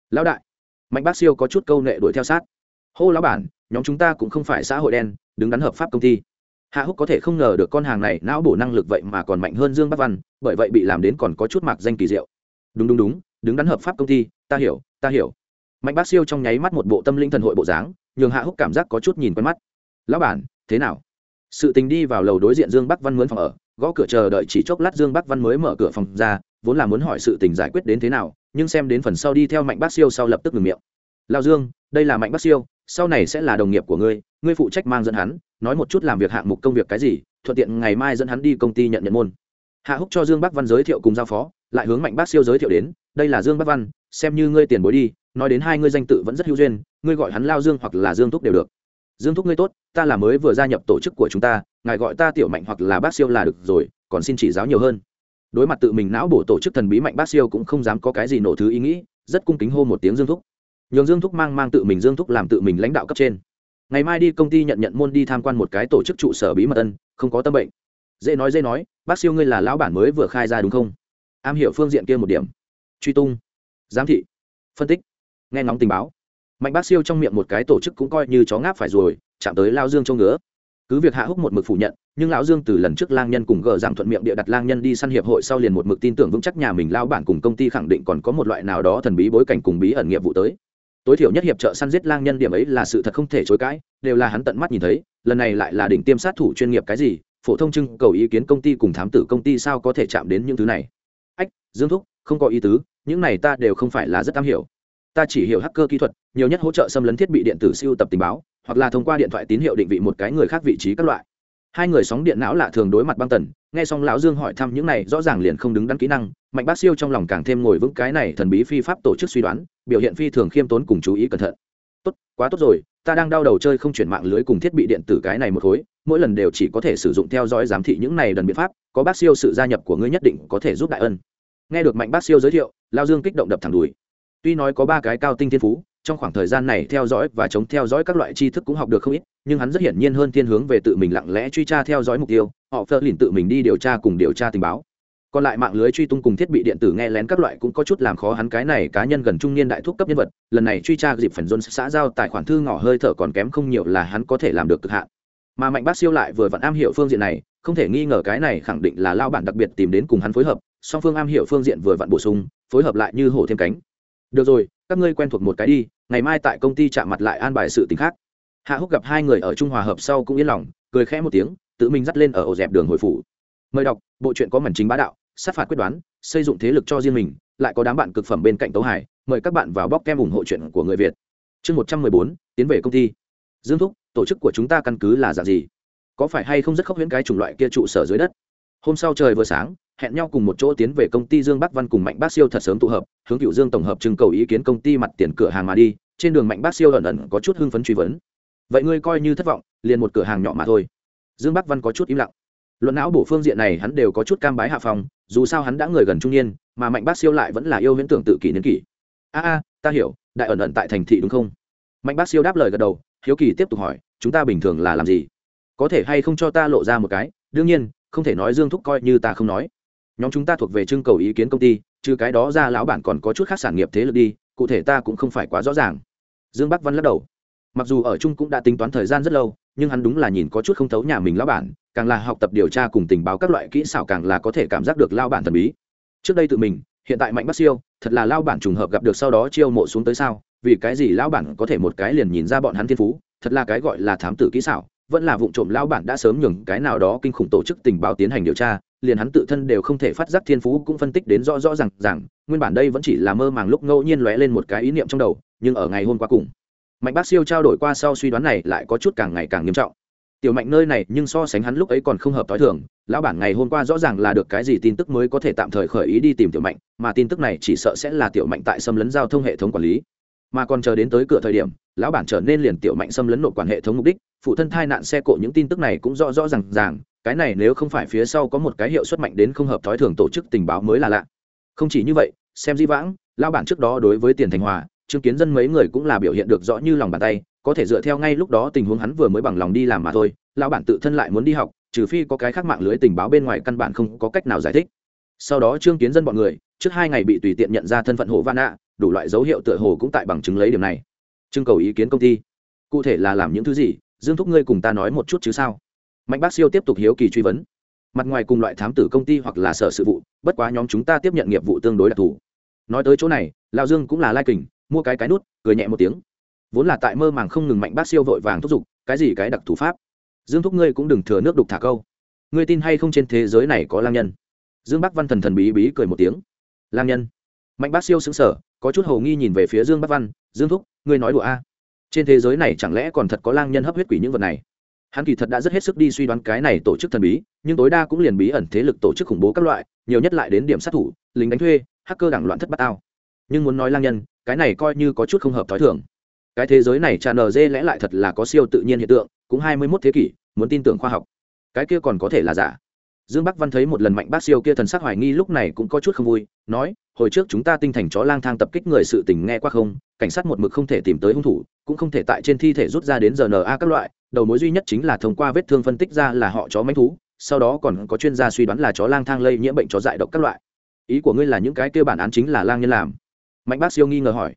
Lão đại. Mạnh bác siêu có chút câu nệ đuổi theo sát. Hô lão bản, nhóm chúng ta cũng không phải xã hội đen, đứng đắn hợp pháp công ty hạ húc có thể không ngờ được con hàng này não bổ năng lực vậy mà còn mạnh hơn dương bắc văn, bởi vậy bị làm đến còn có chút mạc danh kỳ diệu. Đúng đúng đúng, đứng đắn hợp pháp công ty, ta hiểu ta hiểu. Mạnh bác siêu trong nháy mắt một bộ tâm linh thần hội bộ dáng, nhường hạ húc cảm giác có chút nhìn quen mắt. Lão bản, thế nào? Sự tình đi vào lầu đối diện dương bắc văn mướn phòng ở, gõ cửa chờ đợi chỉ chốc lát dương bắc văn mới mở cửa phòng ra, vốn là muốn hỏi sự tình giải quyết đến thế nào, nhưng xem đến phần sau đi theo mạnh bác siêu sau lập tức ngừng miệng. Lao dương, đây là mạnh bác siêu sau này sẽ là đồng nghiệp của ngươi ngươi phụ trách mang dẫn hắn, nói một chút làm việc hạng mục công việc cái gì, thuận tiện ngày mai dẫn hắn đi công ty nhận nhận môn. Hạ húc cho dương bắc văn giới thiệu cùng giao phó, lại hướng mạnh bác siêu giới thiệu đến, đây là dương bắc văn, xem như ngươi tiền bối đi, nói đến hai ngươi danh tự vẫn rất hữu duyên, ngươi gọi hắn lao dương hoặc là dương thúc đều được. Dương thúc ngươi tốt, ta là mới vừa gia nhập tổ chức của chúng ta, ngài gọi ta tiểu mạnh hoặc là bác siêu là được rồi, còn xin chỉ giáo nhiều hơn. Đối mặt tự mình não bổ tổ chức thần bí mạnh bác siêu cũng không dám có cái gì nổ thứ ý nghĩ, rất cung kính hô một tiếng dương thúc nhường dương thúc mang mang tự mình, dương thúc làm tự mình lãnh đạo cấp trên. Ngày mai đi công ty nhận nhận môn đi tham quan một cái tổ chức trụ sở bí mật ân, không có tâm bệnh. Dễ nói dễ nói, bác siêu ngươi là lão bản mới vừa khai ra đúng không? Am hiểu phương diện kia một điểm. Truy tung, giám thị, phân tích, nghe ngóng tình báo. Mạnh bác siêu trong miệng một cái tổ chức cũng coi như chó ngáp phải rồi, chạm tới lao dương châu ngứa. Cứ việc hạ húc một mực phủ nhận, nhưng lão dương từ lần trước lang nhân cùng gờ rằng thuận miệng địa đặt lang nhân đi săn hiệp hội sau liền một mực tin tưởng vững chắc nhà mình lao bản cùng công ty khẳng định còn có một loại nào đó thần bí bối cảnh cùng bí ẩn nghiệp vụ tới tối thiểu nhất hiệp trợ săn giết lang nhân điểm ấy là sự thật không thể chối cãi, đều là hắn tận mắt nhìn thấy, lần này lại là đỉnh tiêm sát thủ chuyên nghiệp cái gì, phổ thông trưng cầu ý kiến công ty cùng thám tử công ty sao có thể chạm đến những thứ này. Ách, dương thúc, không có ý tứ, những này ta đều không phải là rất am hiểu. Ta chỉ hiểu hacker kỹ thuật, nhiều nhất hỗ trợ xâm lấn thiết bị điện tử siêu tập tình báo, hoặc là thông qua điện thoại tín hiệu định vị một cái người khác vị trí các loại. Hai người sóng điện não lạ thường đối mặt băng tần, nghe xong lão dương hỏi thăm những này rõ ràng liền không đứng đắn kỹ năng, mạnh bác siêu trong lòng càng thêm ngồi vững cái này thần bí phi pháp tổ chức suy đoán biểu hiện phi thường khiêm tốn cùng chú ý cẩn thận. Tốt, quá tốt rồi, ta đang đau đầu chơi không chuyển mạng lưới cùng thiết bị điện tử cái này một khối, mỗi lần đều chỉ có thể sử dụng theo dõi giám thị những này đần biện pháp, có bác siêu sự gia nhập của ngươi nhất định có thể giúp đại ân. Nghe được mạnh bác siêu giới thiệu, lao dương kích động đập thẳng đùi. Tuy nói có ba cái cao tinh thiên phú, trong khoảng thời gian này theo dõi và chống theo dõi các loại tri thức cũng học được không ít, nhưng hắn rất hiển nhiên hơn thiên hướng về tự mình lặng lẽ truy tra theo dõi mục tiêu, họ phơ lìn tự mình đi điều tra cùng điều tra tình báo còn lại mạng lưới truy tung cùng thiết bị điện tử nghe lén các loại cũng có chút làm khó hắn. Cái này cá nhân gần trung niên đại thúc cấp nhân vật, lần này truy tra dịp phần dôn xã giao tài khoản thư ngỏ hơi thở còn kém không nhiều là hắn có thể làm được cực hạn. Mà mạnh bác siêu lại vừa vặn am hiểu phương diện này, không thể nghi ngờ cái này khẳng định là lao bản đặc biệt tìm đến cùng hắn phối hợp, song phương am hiểu phương diện vừa vặn bổ sung, phối hợp lại như hổ thêm cánh. Được rồi, các ngươi quen thuộc một cái đi, ngày mai tại công ty chạm mặt lại an bài sự t khác. Hạ húc gặp hai người ở trung hòa hợp sau cũng yên lòng, cười khẽ một tiếng, tự mình dắt lên ở ổ dẹp đường hồi phủ. Mời đọc, bộ truyện có mảnh chính bá đạo sát phạt quyết đoán, xây dựng thế lực cho riêng mình, lại có đám bạn cực phẩm bên cạnh tấu hải, mời các bạn vào bóc kem ủng hộ chuyện của người việt. Chương một trăm mười bốn, tiến về công ty. Dương thúc, tổ chức của chúng ta căn cứ là dạng gì? Có phải hay không rất khốc huyễn cái chủng loại kia trụ sở dưới đất? Hôm sau trời vừa sáng, hẹn nhau cùng một chỗ tiến về công ty dương bắc văn cùng mạnh bác siêu thật sớm tụ hợp, hướng cựu dương tổng hợp trưng cầu ý kiến công ty mặt tiền cửa hàng mà đi, trên đường mạnh bác siêu ẩn ẩn có chút hưng phấn truy vấn. Vậy ngươi coi như thất vọng, liền một cửa hàng nhỏ mà thôi. Dương bắc văn có chút im lặng luận não bổ phương diện này hắn đều có chút cam bái hạ phòng dù sao hắn đã người gần trung niên, mà mạnh bác siêu lại vẫn là yêu huyễn tưởng tự kỷ niên kỷ. A a, ta hiểu, đại ẩn ẩn tại thành thị đúng không? Mạnh bác siêu đáp lời gật đầu, hiếu kỳ tiếp tục hỏi, chúng ta bình thường là làm gì? Có thể hay không cho ta lộ ra một cái? Đương nhiên, không thể nói dương thúc coi như ta không nói. Nhóm chúng ta thuộc về trưng cầu ý kiến công ty, trừ cái đó ra lão bản còn có chút khác sản nghiệp thế lực đi, cụ thể ta cũng không phải quá rõ ràng. Dương bắc văn lắc đầu. Mặc dù ở chung cũng đã tính toán thời gian rất lâu nhưng hắn đúng là nhìn có chút không thấu nhà mình lão bản, càng là học tập điều tra cùng tình báo các loại kỹ xảo càng là có thể cảm giác được lao bản thần bí. Trước đây tự mình, hiện tại mạnh bắc siêu, thật là lao bản trùng hợp gặp được sau đó chiêu mộ xuống tới sao, vì cái gì lao bản có thể một cái liền nhìn ra bọn hắn thiên phú, thật là cái gọi là thám tử kỹ xảo, vẫn là vụ trộm lao bản đã sớm nhường cái nào đó kinh khủng tổ chức tình báo tiến hành điều tra, liền hắn tự thân đều không thể phát giác thiên phú cũng phân tích đến rõ rõ rằng rằng nguyên bản đây vẫn chỉ là mơ màng lúc ngẫu nhiên lóe lên một cái ý niệm trong đầu, nhưng ở ngày hôm qua cùng mạnh bác siêu trao đổi qua sau suy đoán này lại có chút càng ngày càng nghiêm trọng. Tiểu mạnh nơi này nhưng so sánh hắn lúc ấy còn không hợp t h o i thường, lão bản ngày hôm qua rõ ràng là được cái gì tin tức mới có thể tạm thời khởi ý đi tìm tiểu mạnh, mà tin tức này chỉ sợ sẽ là tiểu mạnh tại xâm lấn giao thông hệ thống quản lý. Mà còn chờ đến tới cửa thời điểm, lão bản trở nên liền tiểu mạnh xâm lấn nội quản hệ thống mục đích, phụ thân thai nạn xe cộ những tin tức này cũng rõ rõ r à n g ràng, cái này nếu không phải phía sau có một cái hiệu suất mạnh đến không hợp thói thường tổ chức tình báo mới là lạ. Không chỉ như vậy, xem di vãng, lão bản trước đó đối với tiền thành hòa chứng kiến dân mấy người cũng là biểu hiện được rõ như lòng bàn tay, có thể dựa theo ngay lúc đó tình huống hắn vừa mới bằng lòng đi làm mà thôi, lão bản tự thân lại muốn đi học, trừ phi có cái khác mạng lưới tình báo bên ngoài căn bản không có cách nào giải thích. Sau đó trương kiến dân bọn người, trước hai ngày bị tùy tiện nhận ra thân phận hồ văn ạ đủ loại dấu hiệu tựa hồ cũng tại bằng chứng lấy điểm này. Trưng cầu ý kiến công ty. Cụ thể là làm những thứ gì? Dương thúc ngươi cùng ta nói một chút chứ sao? Mạnh bác siêu tiếp tục hiếu kỳ truy vấn. Mặt ngoài cùng loại thám tử công ty hoặc là sở sự vụ, bất quá nhóm chúng ta tiếp nhận nghiệp vụ tương đối đặc thù. Nói tới chỗ này, lão dương cũng là lai kình mua cái cái nút, cười nhẹ một tiếng. Vốn là tại mơ màng không ngừng mạnh bác siêu vội vàng thúc giục, cái gì cái đặc thủ pháp? Dương thúc ngươi cũng đừng thừa nước đục thả câu. Ngươi tin hay không trên thế giới này có lang nhân? Dương bắc văn thần thần bí bí cười một tiếng. Lang nhân? Mạnh bác siêu xứng sở có chút hầu nghi nhìn về phía dương bắc văn. Dương thúc, ngươi nói đùa a. Trên thế giới này chẳng lẽ còn thật có lang nhân hấp huyết quỷ những vật này? Hắn kỳ thật đã rất hết sức đi suy đoán cái này tổ chức thần bí, nhưng tối đa cũng liền bí ẩn thế lực tổ chức khủng bố các loại, nhiều nhất lại đến điểm sát thủ, lính đánh thuê, hacker đảng loạn thất bát ao nhưng muốn nói lang nhân, cái này coi như có chút không hợp t h ó i thường. Cái thế giới này tràn nờ dê lẽ lại thật là có siêu tự nhiên hiện tượng, cũng hai mươi mốt thế kỷ, muốn tin tưởng khoa học. Cái kia còn có thể là giả. Dương bắc văn thấy một lần mạnh bác siêu kia thần sắc hoài nghi lúc này cũng có chút không vui, nói, hồi trước chúng ta tinh thành chó lang thang tập kích người sự tình nghe qua không? Cảnh sát một mực không thể tìm tới hung thủ, cũng không thể tại trên thi thể rút ra đến rna các loại, đầu mối duy nhất chính là thông qua vết thương phân tích ra là họ chó manh thú, sau đó còn có chuyên gia suy đoán là chó lang thang lây nhiễm bệnh chó dại độc các loại. Ý của ngươi là những cái kia bản án chính là lang nhân làm mạnh bác siêu nghi ngờ hỏi.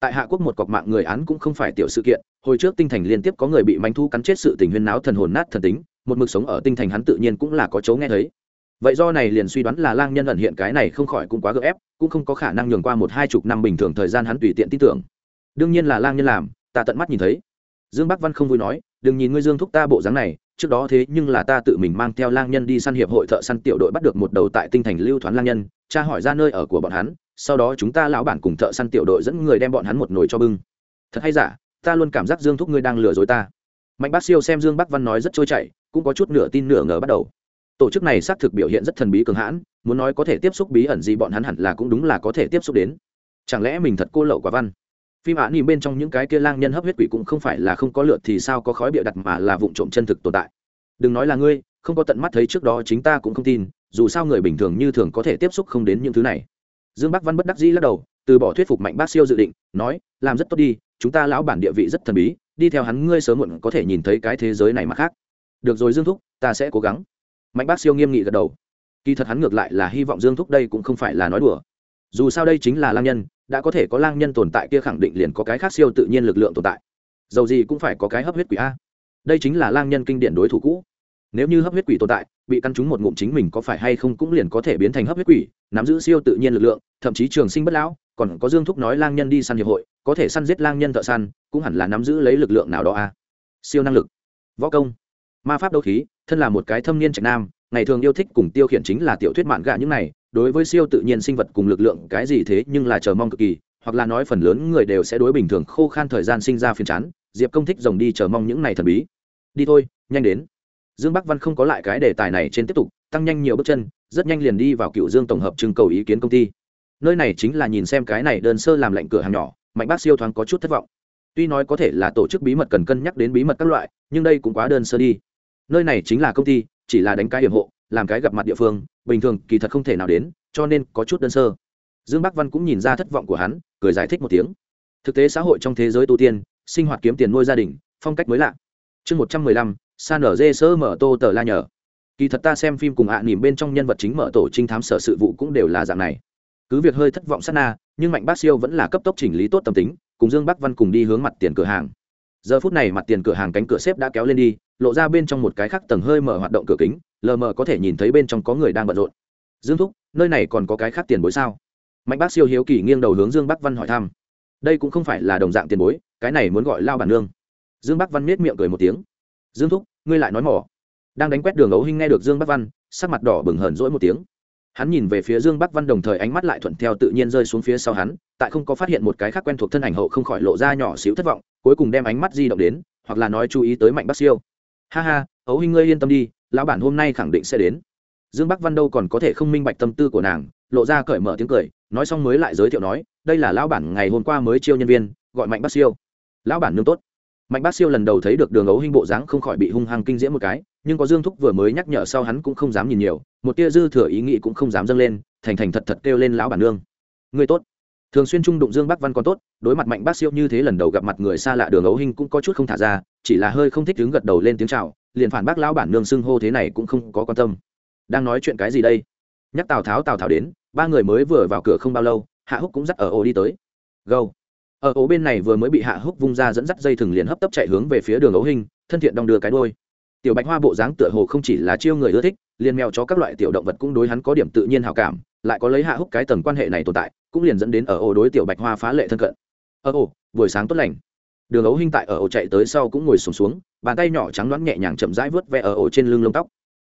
Tại hạ quốc một cọc mạng người án cũng không phải tiểu sự kiện, hồi trước tinh thành liên tiếp có người bị manh thu cắn chết sự tình huyên náo thần hồn nát thần tính, một mực sống ở tinh thành hắn tự nhiên cũng là có chấu nghe thấy. Vậy do này liền suy đoán là lang nhân ẩn hiện cái này không khỏi cũng quá gấp ép, cũng không có khả năng nhường qua một hai chục năm bình thường thời gian hắn tùy tiện tin tưởng. Đương nhiên là lang nhân làm, ta tận mắt nhìn thấy. Dương bắc văn không vui nói, đừng nhìn ngươi dương thúc ta bộ dáng này, trước đó thế nhưng là ta tự mình mang theo lang nhân đi săn hiệp hội thợ săn tiểu đội bắt được một đầu tại tinh thành lưu thoán lang nhân tra hỏi ra nơi ở của bọn hắn, sau đó chúng ta lão bản cùng thợ săn tiểu đội dẫn người đem bọn hắn một nồi cho bưng. Thật hay giả, ta luôn cảm giác dương thúc ngươi đang lừa dối ta. Mạnh bác siêu xem dương bắc văn nói rất trôi chảy, cũng có chút nửa tin nửa ngờ bắt đầu. Tổ chức này xác thực biểu hiện rất thần bí cường hãn, muốn nói có thể tiếp xúc bí ẩn gì bọn hắn hẳn là cũng đúng là có thể tiếp xúc đến. Chẳng lẽ mình thật cô lậu quả văn? Phim ả nhìn bên trong những cái kia lang nhân hấp huyết quỷ cũng không phải là không có lượt thì sao có khói bịa đặt mà là vụ trộm chân thực tồn tại. Đừng nói là ngươi, không có tận mắt thấy trước đó chính ta cũng không tin dù sao người bình thường như thường có thể tiếp xúc không đến những thứ này. Dương bắc văn bất đắc dĩ lắc đầu, từ bỏ thuyết phục mạnh bác siêu dự định, nói, làm rất tốt đi, chúng ta lão bản địa vị rất thần bí, đi theo hắn ngươi sớm muộn có thể nhìn thấy cái thế giới này mà khác. Được rồi dương thúc, ta sẽ cố gắng. Mạnh bác siêu nghiêm nghị gật đầu. Kỳ thật hắn ngược lại là hy vọng dương thúc đây cũng không phải là nói đùa. Dù sao đây chính là lang nhân, đã có thể có lang nhân tồn tại kia khẳng định liền có cái khác siêu tự nhiên lực lượng tồn tại. Dầu gì cũng phải có cái hấp huyết quỷ a. Đây chính là lang nhân kinh điển đối thủ cũ. Nếu như hấp huyết quỷ tồn tại bị căn trúng một ngụm chính mình có phải hay không cũng liền có thể biến thành hấp huyết quỷ, nắm giữ siêu tự nhiên lực lượng, thậm chí trường sinh bất lão, còn có dương thúc nói lang nhân đi săn hiệp hội, có thể săn giết lang nhân thợ săn, cũng hẳn là nắm giữ lấy lực lượng nào đó a siêu năng lực. Võ công. Ma pháp đấu khí, thân là một cái thâm niên trạch nam, ngày thường yêu thích cùng tiêu khiển chính là tiểu thuyết mạn gạ những này, đối với siêu tự nhiên sinh vật cùng lực lượng cái gì thế nhưng là chờ mong cực kỳ, hoặc là nói phần lớn người đều sẽ đối bình thường khô khan thời gian sinh ra phiền chán, diệp công thích rồng đi chờ mong những này thần bí. Đi thôi, nhanh đến dương bắc văn không có lại cái đề tài này trên tiếp tục, tăng nhanh nhiều bước chân, rất nhanh liền đi vào cựu dương tổng hợp trưng cầu ý kiến công ty. Nơi này chính là nhìn xem cái này đơn sơ làm lạnh cửa hàng nhỏ, mạnh bác siêu thoáng có chút thất vọng. Tuy nói có thể là tổ chức bí mật cần cân nhắc đến bí mật các loại, nhưng đây cũng quá đơn sơ đi. Nơi này chính là công ty, chỉ là đánh cái hiểm hộ, làm cái gặp mặt địa phương, bình thường kỳ thật không thể nào đến, cho nên có chút đơn sơ. Dương bắc văn cũng nhìn ra thất vọng của hắn, cười giải thích một tiếng. Thực tế xã hội trong thế giới tu tiên, sinh hoạt kiếm tiền nuôi gia đình, phong cách mới lạ. Chương một trăm mười lăm san ở dê sơ mở tô tờ la nhờ. Kỳ thật ta xem phim cùng ạ à nỉm bên trong nhân vật chính mở tổ trinh thám sở sự vụ cũng đều là dạng này. Cứ việc hơi thất vọng sát na, nhưng mạnh bác siêu vẫn là cấp tốc chỉnh lý tốt tâm tính, cùng dương bắc văn cùng đi hướng mặt tiền cửa hàng. Giờ phút này mặt tiền cửa hàng cánh cửa xếp đã kéo lên đi, lộ ra bên trong một cái khác tầng hơi mở hoạt động cửa kính, lờ mờ có thể nhìn thấy bên trong có người đang bận rộn. Dương thúc, nơi này còn có cái khác tiền bối sao? Mạnh bác siêu hiếu kỳ nghiêng đầu hướng dương bắc văn hỏi thăm. Đây cũng không phải là đồng dạng tiền bối, cái này muốn gọi lao bản nương. Dương bắc văn miết miệng cười một tiếng dương thúc, ngươi lại nói mỏ. Đang đánh quét đường ấu hinh nghe được dương bắc văn, sắc mặt đỏ bừng hờn rỗi một tiếng. Hắn nhìn về phía dương bắc văn đồng thời ánh mắt lại thuận theo tự nhiên rơi xuống phía sau hắn, tại không có phát hiện một cái khác quen thuộc thân ảnh hậu không khỏi lộ ra nhỏ xíu thất vọng, cuối cùng đem ánh mắt di động đến, hoặc là nói chú ý tới mạnh bắc siêu. Ha ha, ấu hinh ngươi yên tâm đi, lão bản hôm nay khẳng định sẽ đến. Dương bắc văn đâu còn có thể không minh bạch tâm tư của nàng, lộ ra cởi mở tiếng cười, nói xong mới lại giới thiệu nói, đây là lão bản ngày hôm qua mới chiêu nhân viên, gọi mạnh bắc siêu. Lão bản nương tốt mạnh bác siêu lần đầu thấy được đường ấu hinh bộ dáng không khỏi bị hung hăng kinh diễm một cái, nhưng có dương thúc vừa mới nhắc nhở sau hắn cũng không dám nhìn nhiều, một tia dư thừa ý nghĩ cũng không dám dâng lên, thành thành thật thật kêu lên lão bản nương. Người tốt. Thường xuyên trung đụng dương bắc văn còn tốt, đối mặt mạnh bác siêu như thế lần đầu gặp mặt người xa lạ đường ấu hinh cũng có chút không thả ra, chỉ là hơi không thích đứng gật đầu lên tiếng chào, liền phản bác lão bản nương xưng hô thế này cũng không có quan tâm. Đang nói chuyện cái gì đây? Nhắc tào tháo tào tháo đến, ba người mới vừa vào cửa không bao lâu, hạ húc cũng dắt ở ô đi tới. Gâu ở ố bên này vừa mới bị hạ húc vung ra dẫn dắt dây thừng liền hấp tấp chạy hướng về phía đường ấu hình thân thiện đong đưa cái đôi tiểu bạch hoa bộ dáng tựa hồ không chỉ là chiêu người ưa thích liền mèo cho các loại tiểu động vật cũng đối hắn có điểm tự nhiên hào cảm lại có lấy hạ húc cái tầng quan hệ này tồn tại cũng liền dẫn đến ở ổ đối tiểu bạch hoa phá lệ thân cận. Ờ ở ổ buổi sáng tốt lành. Đường ấu hình tại ở ổ chạy tới sau cũng ngồi sùng xuống, xuống bàn tay nhỏ trắng đoán nhẹ nhàng chậm rãi vớt ve ở ổ trên lưng lông tóc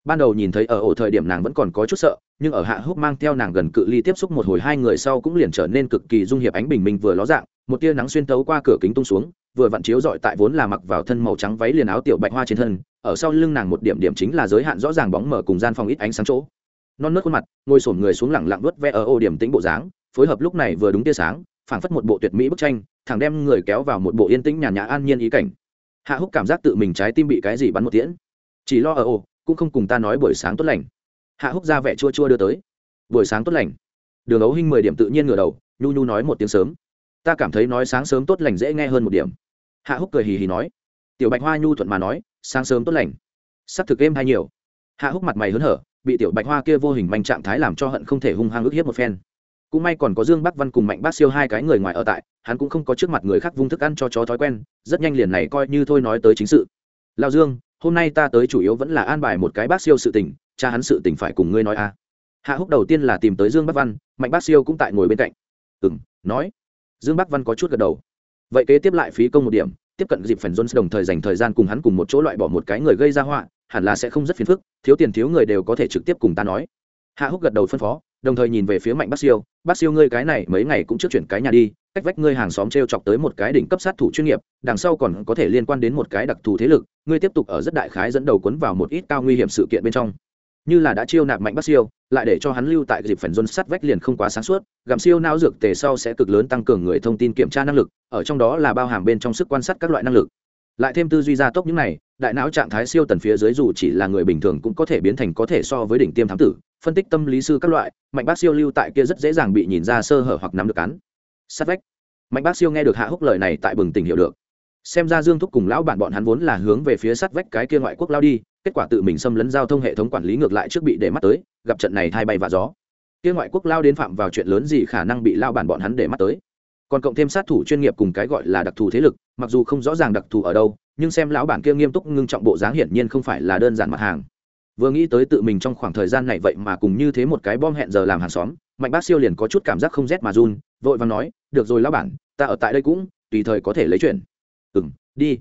ban đầu nhìn thấy ở ổ thời điểm nàng vẫn còn có chút sợ, nhưng ở hạ húc mang theo nàng gần cự ly tiếp xúc một hồi hai người sau cũng liền trở nên cực kỳ dung hiệp ánh bình minh vừa ló dạng, một tia nắng xuyên tấu qua cửa kính tung xuống, vừa vặn chiếu dọi tại vốn là mặc vào thân màu trắng váy liền áo tiểu bạch hoa trên thân, ở sau lưng nàng một điểm điểm chính là giới hạn rõ ràng bóng mở cùng gian phòng ít ánh sáng chỗ. Non nớt khuôn mặt, ngồi sổm người xuống lẳng lặng vớt ve ở ô điểm tĩnh bộ dáng, phối hợp lúc này vừa đúng tia sáng, phảng phất một bộ tuyệt mỹ bức tranh, thẳng đem người kéo vào một bộ yên tĩnh nhàn nhã an nhiên ý cảnh. Hạ húc cảm giác tự mình trái tim bị cái gì bắn một tiễn. Chỉ lo ở ô cũng không cùng ta nói buổi sáng tốt lành. Hạ húc ra vẻ chua chua đưa tới. Buổi sáng tốt lành. Đường ấu hinh mười điểm tự nhiên ngửa đầu, nhu nhu nói một tiếng sớm. Ta cảm thấy nói sáng sớm tốt lành dễ nghe hơn một điểm. Hạ húc cười hì hì nói. Tiểu bạch hoa nhu thuận mà nói, sáng sớm tốt lành. S ắ c thực êm hay nhiều. Hạ húc mặt mày hớn hở, bị tiểu bạch hoa kia vô hình manh trạng thái làm cho hận không thể hung hăng ức hiếp một phen. Cũng may còn có dương bắc văn cùng mạnh bác siêu hai cái người ngoài ở tại, hắn cũng không có trước mặt người khác vung thức ăn cho chó thói quen, rất nhanh liền này coi như thôi nói tới chính sự. Lao dương hôm nay ta tới chủ yếu vẫn là an bài một cái bác siêu sự tình, cha hắn sự tình phải cùng ngươi nói a. À. hạ húc đầu tiên là tìm tới dương bắc văn, mạnh bác siêu cũng tại ngồi bên cạnh. Ừ m nói. Dương bắc văn có chút gật đầu. Vậy kế tiếp lại phí công một điểm, tiếp cận dịp phần jones đồng thời dành thời gian cùng hắn cùng một chỗ loại bỏ một cái người gây ra họa, hẳn là sẽ không rất phiền phức, thiếu tiền thiếu người đều có thể trực tiếp cùng ta nói. Hạ húc gật đầu phân phó, đồng thời nhìn về phía mạnh bác siêu bác siêu ngươi cái này mấy ngày cũng trước chuyển cái nhà đi, cách vách ngươi hàng xóm t r e o chọc tới một cái đỉnh cấp sát thủ chuyên nghiệp, đằng sau còn có thể liên quan đến một cái đặc thù thế lực, ngươi tiếp tục ở rất đại khái dẫn đầu cuốn vào một ít cao nguy hiểm sự kiện bên trong. Như là đã chiêu nạp mạnh bác siêu, lại để cho hắn lưu tại dịp phần dôn sát vách liền không quá sáng suốt, gặm siêu nao dược tề sau sẽ cực lớn tăng cường người thông tin kiểm tra năng lực, ở trong đó là bao hàm bên trong sức quan sát các loại năng lực. Lại thêm tư duy gia tốc những này, đại não trạng thái siêu tần phía dưới dù chỉ là người bình thường cũng có thể biến thành có thể so với đỉnh tiêm thám tử phân tích tâm lý sư các loại, mạnh bác siêu lưu tại kia rất dễ dàng bị nhìn ra sơ hở hoặc nắm được cắn sát vách. Mạnh bác siêu nghe được hạ húc lời này tại bừng tỉnh hiểu được. Xem ra dương thúc cùng lão bản bọn hắn vốn là hướng về phía sát vách cái kia ngoại quốc lao đi, kết quả tự mình xâm lấn giao thông hệ thống quản lý ngược lại trước bị để mắt tới, gặp trận này thay bay và gió. Kia ngoại quốc lao đến phạm vào chuyện lớn gì khả năng bị lao bản bọn hắn để mắt tới. Còn cộng thêm sát thủ chuyên nghiệp cùng cái gọi là đặc thù thế lực, mặc dù không rõ ràng đặc thù ở đâu, nhưng xem lão bản kia nghiêm túc ngưng trọng bộ dáng hiển nhiên không phải là đơn giản mặt hàng vừa nghĩ tới tự mình trong khoảng thời gian này vậy mà cùng như thế một cái bom hẹn giờ làm hàng xóm, mạnh bác siêu liền có chút cảm giác không rét mà run, vội và nói, được rồi lão bản, ta ở tại đây cũng, tùy thời có thể lấy chuyển ừ m đi.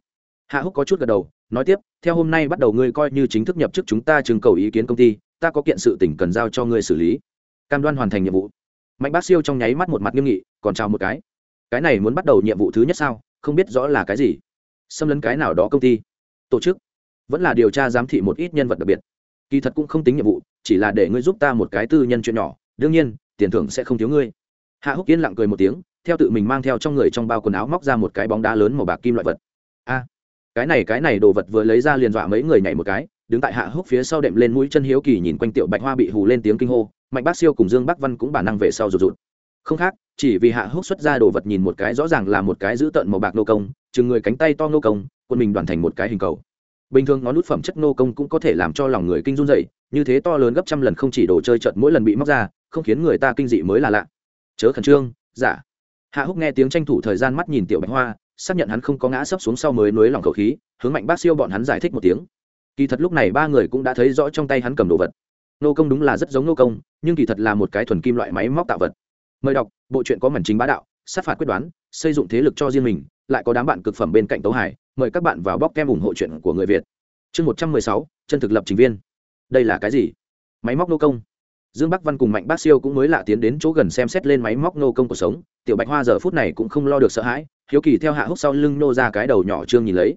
Hạ húc có chút gật đầu, nói tiếp, theo hôm nay bắt đầu ngươi coi như chính thức nhập chức chúng ta trưng cầu ý kiến công ty, ta có kiện sự tỉnh cần giao cho ngươi xử lý. Cam đoan hoàn thành nhiệm vụ. Mạnh bác siêu trong nháy mắt một mặt nghiêm nghị, còn chào một cái. Cái này muốn bắt đầu nhiệm vụ thứ nhất sao? Không biết rõ là cái gì. Xâm lấn cái nào đó công ty? Tổ chức. Vẫn là điều tra giám thị một ít nhân vật đặc biệt kỳ thật cũng không tính nhiệm vụ, chỉ là để ngươi giúp ta một cái tư nhân chuyện nhỏ, đương nhiên, tiền thưởng sẽ không thiếu ngươi. Hạ húc yên lặng cười một tiếng, theo tự mình mang theo trong người trong bao quần áo móc ra một cái bóng đá lớn màu bạc kim loại vật. A, cái này cái này đồ vật vừa lấy ra liền dọa mấy người nhảy một cái. Đứng tại hạ húc phía sau đệm lên mũi chân hiếu kỳ nhìn quanh tiểu bạch hoa bị hù lên tiếng kinh hô, mạnh bác siêu cùng dương bắc văn cũng bản năng về sau rụt rụt. Không khác, chỉ vì hạ húc xuất ra đồ vật nhìn một cái rõ ràng là một cái giữ tợn màu bạc nô công, chừng người cánh tay to nô công, quân mình đoàn thành một cái hình cầu bình thường ngón nút phẩm chất nô công cũng có thể làm cho lòng người kinh run dậy như thế to lớn gấp trăm lần không chỉ đồ chơi trận mỗi lần bị móc ra, không khiến người ta kinh dị mới là lạ. Chớ khẩn trương giả hạ húc nghe tiếng tranh thủ thời gian mắt nhìn tiểu bạch hoa, xác nhận hắn không có ngã sấp xuống sau mới nối lòng khẩu khí, hướng mạnh bác siêu bọn hắn giải thích một tiếng. Kỳ thật lúc này ba người cũng đã thấy rõ trong tay hắn cầm đồ vật. Nô công đúng là rất giống nô công, nhưng kỳ thật là một cái thuần kim loại máy móc tạo vật. Mời đọc, bộ truyện có mảnh chính bá đạo, sát phạt quyết đoán, xây dựng thế lực cho riêng mình lại có đám bạn cực phẩm bên cạnh tấu hải, mời các bạn vào bóc kem ủng hộ chuyện của người việt. Chương một trăm mười sáu, chân thực lập trình viên. Đây là cái gì? Máy móc nô công. Dương bắc văn cùng mạnh bác siêu cũng mới lạ tiến đến chỗ gần xem xét lên máy móc nô công cuộc sống. Tiểu bạch hoa giờ phút này cũng không lo được sợ hãi, hiếu kỳ theo hạ húc sau lưng nô ra cái đầu nhỏ trương nhìn lấy.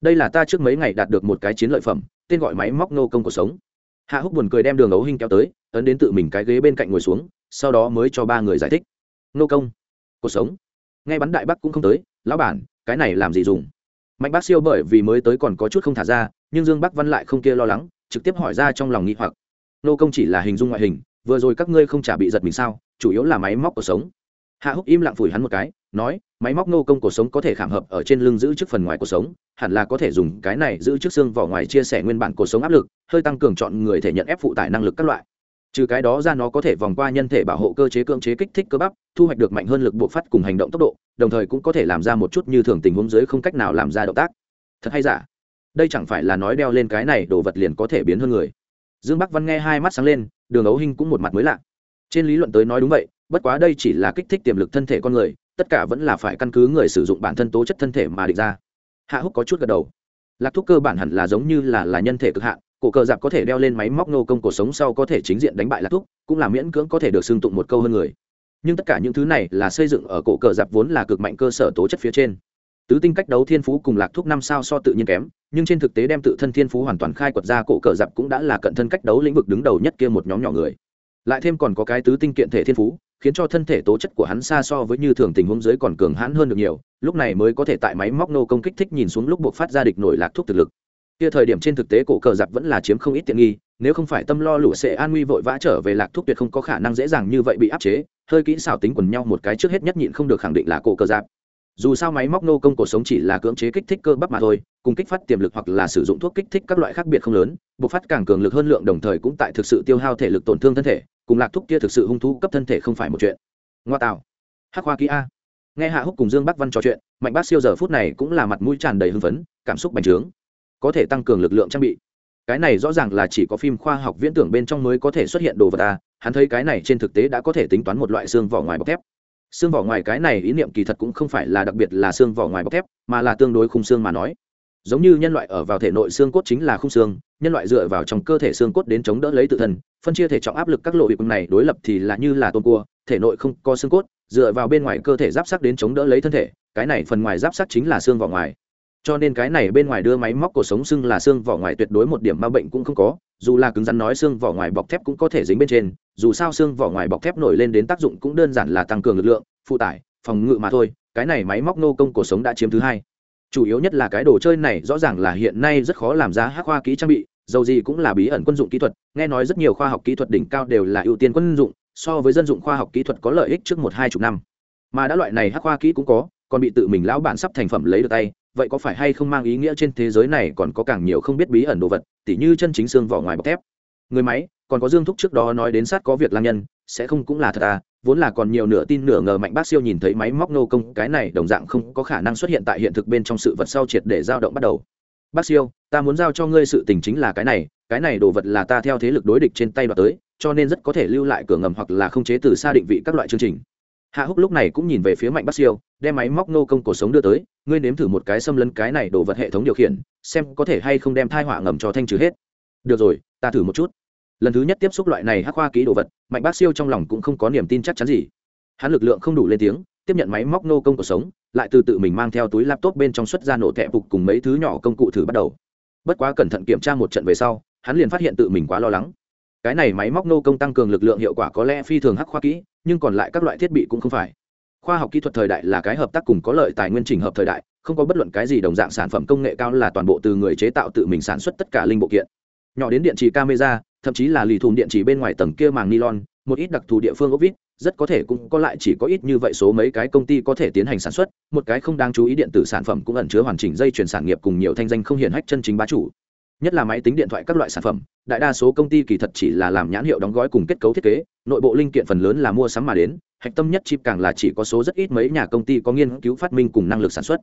Đây là ta trước mấy ngày đạt được một cái chiến lợi phẩm, tên gọi máy móc nô công cuộc sống. Hạ húc buồn cười đem đường ấu hinh kéo tới, ấn đến tự mình cái ghế bên cạnh ngồi xuống, sau đó mới cho ba người giải thích. Nô công. Cuộc sống. Ngay bắn đại bắc cũng không tới lão bản, cái này làm gì dùng? Mạnh bác siêu bởi vì mới tới còn có chút không thả ra, nhưng dương bắc văn lại không kia lo lắng, trực tiếp hỏi ra trong lòng nghĩ hoặc. Nô công chỉ là hình dung ngoại hình, vừa rồi các ngươi không trả bị giật mình sao, chủ yếu là máy móc cuộc sống. Hạ húc im lặng phủi hắn một cái, nói, máy móc nô công cuộc sống có thể khảm hợp ở trên lưng giữ trước phần ngoài cuộc sống, hẳn là có thể dùng cái này giữ trước xương vỏ ngoài chia sẻ nguyên bản cuộc sống áp lực, hơi tăng cường chọn người thể nhận ép phụ tải năng lực các loại trừ cái đó ra nó có thể vòng qua nhân thể bảo hộ cơ chế cưỡng chế kích thích cơ bắp, thu hoạch được mạnh hơn lực bộ phát cùng hành động tốc độ, đồng thời cũng có thể làm ra một chút như thường tình huống dưới không cách nào làm ra động tác. Thật hay giả? Đây chẳng phải là nói đeo lên cái này đồ vật liền có thể biến hơn người. Dương bắc văn nghe hai mắt sáng lên, đường ấu hinh cũng một mặt mới lạ. Trên lý luận tới nói đúng vậy, bất quá đây chỉ là kích thích tiềm lực thân thể con người, tất cả vẫn là phải căn cứ người sử dụng bản thân tố chất thân thể mà định ra. Hạ húc có chút gật đầu. Lạc thuốc cơ bản hẳn là giống như là là nhân thể cực hạn cổ cờ giặc có thể đeo lên máy móc nô công cuộc sống sau có thể chính diện đánh bại lạc thúc, cũng là miễn cưỡng có thể được xưng tụng một câu hơn người. Nhưng tất cả những thứ này là xây dựng ở cổ cờ giặc vốn là cực mạnh cơ sở tố chất phía trên. Tứ tinh cách đấu thiên phú cùng lạc thúc năm sao so tự nhiên kém, nhưng trên thực tế đem tự thân thiên phú hoàn toàn khai quật ra, cổ cờ giặc cũng đã là cận thân cách đấu lĩnh vực đứng đầu nhất kia một nhóm nhỏ người. Lại thêm còn có cái tứ tinh kiện thể thiên phú, khiến cho thân thể tố chất của hắn xa so với như thường tình huống dưới còn cường hãn hơn được nhiều, lúc này mới có thể tại máy móc nô công kích thích nhìn xuống lúc buộc phát ra địch nổi lạc thúc thực lực kia thời điểm trên thực tế cổ cờ giặc vẫn là chiếm không ít tiện nghi, nếu không phải tâm lo lũ sẽ an nguy vội vã trở về lạc thuốc tuyệt không có khả năng dễ dàng như vậy bị áp chế, hơi kỹ xảo tính quần nhau một cái trước hết nhất nhịn không được khẳng định là cổ cờ giặc. Dù sao máy móc nô công cuộc sống chỉ là cưỡng chế kích thích cơ bắp mà thôi, cùng kích phát tiềm lực hoặc là sử dụng thuốc kích thích các loại khác biệt không lớn buộc phát càng cường lực hơn lượng đồng thời cũng tại thực sự tiêu hao thể lực tổn thương thân thể, cùng lạc thuốc kia thực sự hung thú cấp thân thể không phải một chuyện. Ngoa tạo. Hắc hoa kỹ a. Nghe hạ húc cùng dương bắc văn trò chuyện, mạnh bác siêu giờ phút này cũng là mặt mũi tràn đầy hưng phấn, cảm xúc bành trướng có thể tăng cường lực lượng trang bị. Cái này rõ ràng là chỉ có phim khoa học viễn tưởng bên trong mới có thể xuất hiện đồ vật à hắn thấy cái này trên thực tế đã có thể tính toán một loại xương vỏ ngoài bọc thép. Xương vỏ ngoài cái này ý niệm kỳ thật cũng không phải là đặc biệt là xương vỏ ngoài bọc thép, mà là tương đối khung xương mà nói. Giống như nhân loại ở vào thể nội xương cốt chính là khung xương, nhân loại dựa vào trong cơ thể xương cốt đến chống đỡ lấy tự thân, phân chia thể trọng áp lực các lộ bị bưng này đối lập thì là như là tôm cua, thể nội không có xương cốt, dựa vào bên ngoài cơ thể giáp sắc đến chống đỡ lấy thân thể, cái này phần ngoài giáp sắc chính là xương vỏ ngoài cho nên cái này bên ngoài đưa máy móc cuộc sống xương là xương vỏ ngoài tuyệt đối một điểm ma bệnh cũng không có, dù là cứng rắn nói xương vỏ ngoài bọc thép cũng có thể dính bên trên, dù sao xương vỏ ngoài bọc thép nổi lên đến tác dụng cũng đơn giản là tăng cường lực lượng, phụ tải, phòng ngự mà thôi, cái này máy móc nô công cuộc sống đã chiếm thứ hai. Chủ yếu nhất là cái đồ chơi này rõ ràng là hiện nay rất khó làm ra hắc khoa kỹ trang bị, dầu gì cũng là bí ẩn quân dụng kỹ thuật, nghe nói rất nhiều khoa học kỹ thuật đỉnh cao đều là ưu tiên quân dụng, so với dân dụng khoa học kỹ thuật có lợi ích trước một hai chục năm. Mà đã loại này hắc khoa kỹ cũng có, còn bị tự mình lão bản sắp thành phẩm lấy được tay vậy có phải hay không mang ý nghĩa trên thế giới này còn có càng nhiều không biết bí ẩn đồ vật, tỉ như chân chính xương vỏ ngoài bọc thép? Người máy, còn có dương thúc trước đó nói đến sát có việc lang nhân, sẽ không cũng là thật à? Vốn là còn nhiều nửa tin nửa ngờ mạnh bác siêu nhìn thấy máy móc nô công, cái này đồng dạng không có khả năng xuất hiện tại hiện thực bên trong sự vật sau triệt để dao động bắt đầu. Bác siêu, ta muốn giao cho ngươi sự tình chính là cái này cái này đồ vật là ta theo thế lực đối địch trên tay đoạt tới, cho nên rất có thể lưu lại cửa ngầm hoặc là không chế từ xa định vị các loại chương trình. Hạ húc lúc này cũng nhìn về phía mạnh bác siêu, đem máy móc nô công cuộc sống đưa tới ngươi nếm thử một cái xâm lấn cái này đồ vật hệ thống điều khiển, xem có thể hay không đem thai họa ngầm cho thanh trừ hết. Được rồi, ta thử một chút. Lần thứ nhất tiếp xúc loại này hắc hoa ký đồ vật, mạnh bác siêu trong lòng cũng không có niềm tin chắc chắn gì. Hắn lực lượng không đủ lên tiếng, tiếp nhận máy móc nô công cuộc sống, lại từ tự mình mang theo túi laptop bên trong xuất ra nổ thẹp phục cùng mấy thứ nhỏ công cụ thử bắt đầu. Bất quá cẩn thận kiểm tra một trận về sau, hắn liền phát hiện tự mình quá lo lắng. Cái này máy móc nô công tăng cường lực lượng hiệu quả có lẽ phi thường hắc khoa kỹ, nhưng còn lại các loại thiết bị cũng không phải khoa học kỹ thuật thời đại là cái hợp tác cùng có lợi, tài nguyên trình hợp thời đại, không có bất luận cái gì đồng dạng sản phẩm công nghệ cao là toàn bộ từ người chế tạo tự mình sản xuất tất cả linh bộ kiện. Nhỏ đến điện trì camera, thậm chí là lì thùng điện trì bên ngoài tầng kia màng nylon, một ít đặc thù địa phương ốc vít, rất có thể cũng có lại chỉ có ít như vậy số mấy cái công ty có thể tiến hành sản xuất, một cái không đáng chú ý điện tử sản phẩm cũng ẩn chứa hoàn chỉnh dây chuyển sản nghiệp cùng nhiều thanh danh không hiển hách chân chính bá chủ nhất là máy tính điện thoại các loại sản phẩm, đại đa số công ty kỳ thật chỉ là làm nhãn hiệu đóng gói cùng kết cấu thiết kế, nội bộ linh kiện phần lớn là mua sắm mà đến, hạch tâm nhất chip càng là chỉ có số rất ít mấy nhà công ty có nghiên cứu phát minh cùng năng lực sản xuất.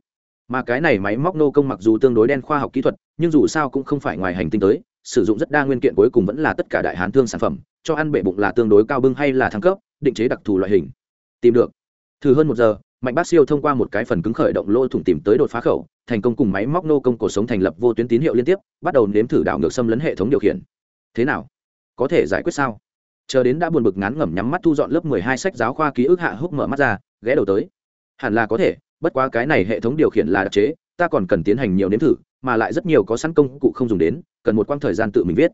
Mà cái này máy móc nô công mặc dù tương đối đen khoa học kỹ thuật, nhưng dù sao cũng không phải ngoài hành tinh tới, sử dụng rất đa nguyên kiện cuối cùng vẫn là tất cả đại hán thương sản phẩm, cho ăn bể bụng là tương đối cao bưng hay là thăng cấp, định chế đặc thù loại hình. Tìm được. Thử hơn một giờ mạnh bác siêu thông qua một cái phần cứng khởi động lỗ thủng tìm tới đột phá khẩu, thành công cùng máy móc nô công cổ sống thành lập vô tuyến tín hiệu liên tiếp, bắt đầu nếm thử đảo ngược xâm lấn hệ thống điều khiển. Thế nào? Có thể giải quyết sao? Chờ đến đã buồn bực ngán ngẩm nhắm mắt thu dọn lớp mười hai sách giáo khoa ký ức hạ húc mở mắt ra, ghé đầu tới. Hẳn là có thể, bất quá cái này hệ thống điều khiển là đặc chế, ta còn cần tiến hành nhiều nếm thử, mà lại rất nhiều có sẵn công cụ không dùng đến, cần một quãng thời gian tự mình viết.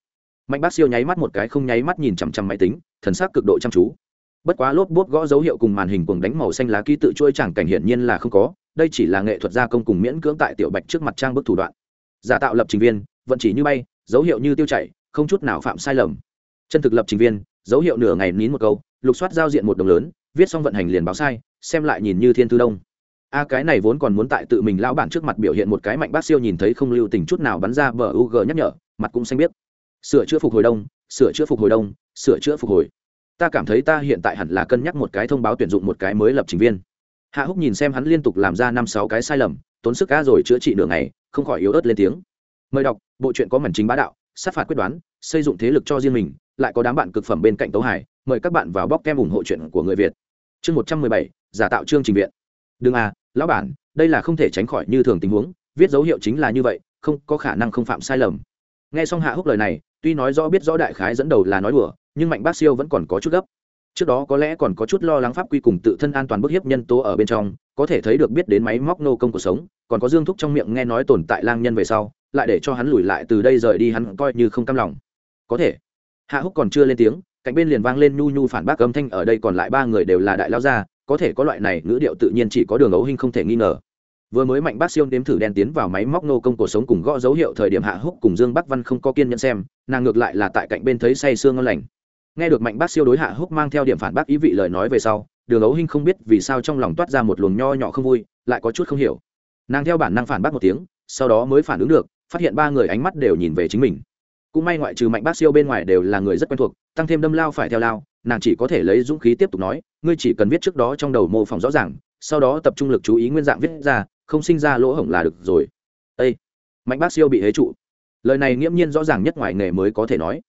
Mạnh bác siêu nháy mắt một cái không nháy mắt nhìn chằm chằm máy tính, thần sắc cực độ chăm chú bất quá lốp bốp gõ dấu hiệu cùng màn hình cuồng đánh màu xanh lá ký tự chuỗi chẳng cảnh hiển nhiên là không có, đây chỉ là nghệ thuật gia công cùng miễn cưỡng tại tiểu bạch trước mặt trang bức thủ đoạn. Giả tạo lập trình viên, vận chỉ như bay, dấu hiệu như tiêu chảy, không chút nào phạm sai lầm. Chân thực lập trình viên, dấu hiệu nửa ngày nín một câu, lục soát giao diện một đồng lớn, viết xong vận hành liền báo sai, xem lại nhìn như thiên thư đông. A, cái này vốn còn muốn tại tự mình lão bản trước mặt biểu hiện một cái mạnh bác siêu nhìn thấy không lưu tình chút nào bắn ra bờ u g nhắc nhở, mặt cũng xanh biết sửa chữa phục hồi đông, sửa chữa phục hồi đông, sửa chữa phục hồi ta cảm thấy ta hiện tại hẳn là cân nhắc một cái thông báo tuyển dụng một cái mới lập trình viên. Hạ húc nhìn xem hắn liên tục làm ra năm sáu cái sai lầm, tốn sức cá rồi chữa trị nửa ngày, không khỏi yếu ớt lên tiếng. Mời đọc, bộ truyện có mảnh chính bá đạo, sát phạt quyết đoán, xây dựng thế lực cho riêng mình, lại có đám bạn cực phẩm bên cạnh tấu hải, mời các bạn vào bóc kem ủng hộ chuyện của người việt. Chương một trăm mười bảy, giả tạo chương trình viện. Đương à lão bản, đây là không thể tránh khỏi như thường tình huống, viết dấu hiệu chính là như vậy, không có khả năng không phạm sai lầm. Nghe xong hạ húc lời này tuy nói rõ biết rõ đại khái dẫn đầu là nói đùa, nhưng mạnh bác siêu vẫn còn có chút gấp. Trước đó có lẽ còn có chút lo lắng pháp quy cùng tự thân an toàn bức hiếp nhân tố ở bên trong, có thể thấy được biết đến máy móc nô công cuộc sống, còn có dương thúc trong miệng nghe nói tồn tại lang nhân về sau, lại để cho hắn lùi lại từ đây rời đi hắn coi như không cam lòng. Có thể. Hạ húc còn chưa lên tiếng, cạnh bên liền vang lên nhu nhu phản bác âm thanh, ở đây còn lại ba người đều là đại lao gia, có thể có loại này ngữ điệu tự nhiên chỉ có đường ấu hinh không thể nghi ngờ vừa mới mạnh bác siêu đếm thử đen tiến vào máy móc nô công cuộc sống cùng gõ dấu hiệu thời điểm hạ húc cùng dương bắc văn không có kiên nhẫn xem, nàng ngược lại là tại cạnh bên thấy say sương ngon lành. Nghe được mạnh bác siêu đối hạ húc mang theo điểm phản bác ý vị lời nói về sau, đường ấu hinh không biết vì sao trong lòng toát ra một luồng nho nhỏ không vui, lại có chút không hiểu. Nàng theo bản năng phản bác một tiếng, sau đó mới phản ứng được, phát hiện ba người ánh mắt đều nhìn về chính mình. Cũng may ngoại trừ mạnh bác siêu bên ngoài đều là người rất quen thuộc, tăng thêm đâm lao phải theo lao, nàng chỉ có thể lấy dũng khí tiếp tục nói, ngươi chỉ cần viết trước đó trong đầu mô phỏng rõ ràng, sau đó tập trung lực chú ý nguyên dạng viết ra không sinh ra lỗ hổng là được rồi. Ây mạnh bác siêu bị hế trụ. Lời này nghiễm nhiên rõ ràng nhất ngoài nghề mới có thể nói.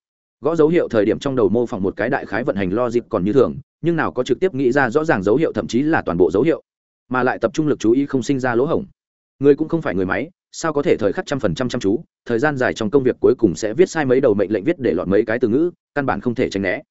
Gõ dấu hiệu thời điểm trong đầu mô phỏng một cái đại khái vận hành logic còn như thường, nhưng nào có trực tiếp nghĩ ra rõ ràng dấu hiệu thậm chí là toàn bộ dấu hiệu, mà lại tập trung lực chú ý không sinh ra lỗ hổng. Người cũng không phải người máy, sao có thể thời khắc trăm phần trăm chăm chú, thời gian dài trong công việc cuối cùng sẽ viết sai mấy đầu mệnh lệnh viết để lọt mấy cái từ ngữ, căn bản không thể tránh né.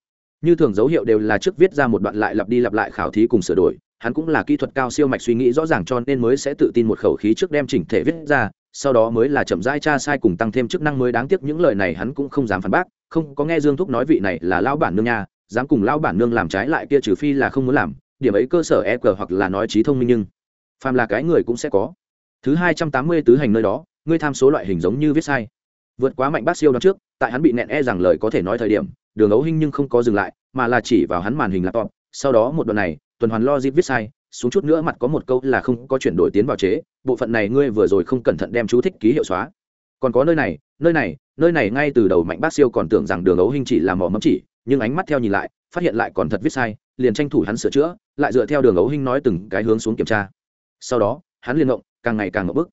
Như thường dấu hiệu đều là trước viết ra một đoạn lại lặp đi lặp lại khảo thí cùng sửa đổi hắn cũng là kỹ thuật cao siêu mạch suy nghĩ rõ ràng cho nên mới sẽ tự tin một khẩu khí trước đem chỉnh thể viết ra, sau đó mới là chậm rãi tra sai cùng tăng thêm chức năng mới đáng tiếc những lời này hắn cũng không dám phản bác, không có nghe dương thúc nói vị này là lao bản nương nha, dám cùng lao bản nương làm trái lại kia trừ phi là không muốn làm, điểm ấy cơ sở e cờ hoặc là nói trí thông minh nhưng phàm là cái người cũng sẽ có. Thứ hai trăm tám mươi tứ hành nơi đó, ngươi tham số loại hình giống như viết sai. Vượt quá mạnh bác siêu đó trước, tại hắn bị nẹn e rằng lời có thể nói thời điểm, đường ấu hinh nhưng không có dừng lại, mà là chỉ vào hắn màn hình laptop, sau đó một đoạn này tuần hoàn lo logic viết sai, xuống chút nữa mặt có một câu là không có chuyển đổi tiến vào chế, bộ phận này ngươi vừa rồi không cẩn thận đem chú thích ký hiệu xóa. Còn có nơi này nơi này nơi này ngay từ đầu mạnh bác siêu còn tưởng rằng đường ấu hình chỉ là mỏ mẫm chỉ, nhưng ánh mắt theo nhìn lại, phát hiện lại còn thật viết sai, liền tranh thủ hắn sửa chữa, lại dựa theo đường ấu hình nói từng cái hướng xuống kiểm tra. Sau đó, hắn liền ngộng, càng ngày càng ngộng bức.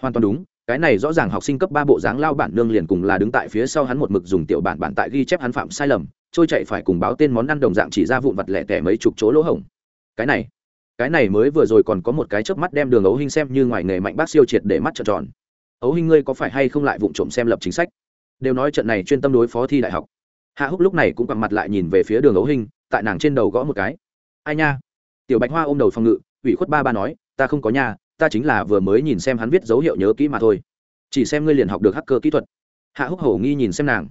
Hoàn toàn đúng, cái này rõ ràng học sinh cấp ba bộ dáng lao bản nương liền cùng là đứng tại phía sau hắn một mực dùng tiểu bản bản tại ghi chép hắn phạm sai lầm, trôi chạy phải cùng báo tên món ăn đồng dạng chỉ ra vụn vặt lẻ tẻ mấy chục chỗ lỗ hổng cái này cái này mới vừa rồi còn có một cái chớp mắt đem đường ấu Hinh xem như ngoài nghề mạnh bác siêu triệt để mắt trợn tròn. Ấu Hinh ngươi có phải hay không lại vụng trộm xem lập chính sách? Đều nói trận này chuyên tâm đối phó thi đại học. Hạ húc lúc này cũng quặn mặt lại nhìn về phía đường ấu Hinh, tại nàng trên đầu gõ một cái. Ai nha? Tiểu bạch hoa ôm đầu phòng ngự ủy khuất ba ba nói ta không có nhà ta chính là vừa mới nhìn xem hắn viết dấu hiệu nhớ kỹ mà thôi. Chỉ xem ngươi liền học được hacker kỹ thuật. Hạ húc hổ nghi nhìn xem nàng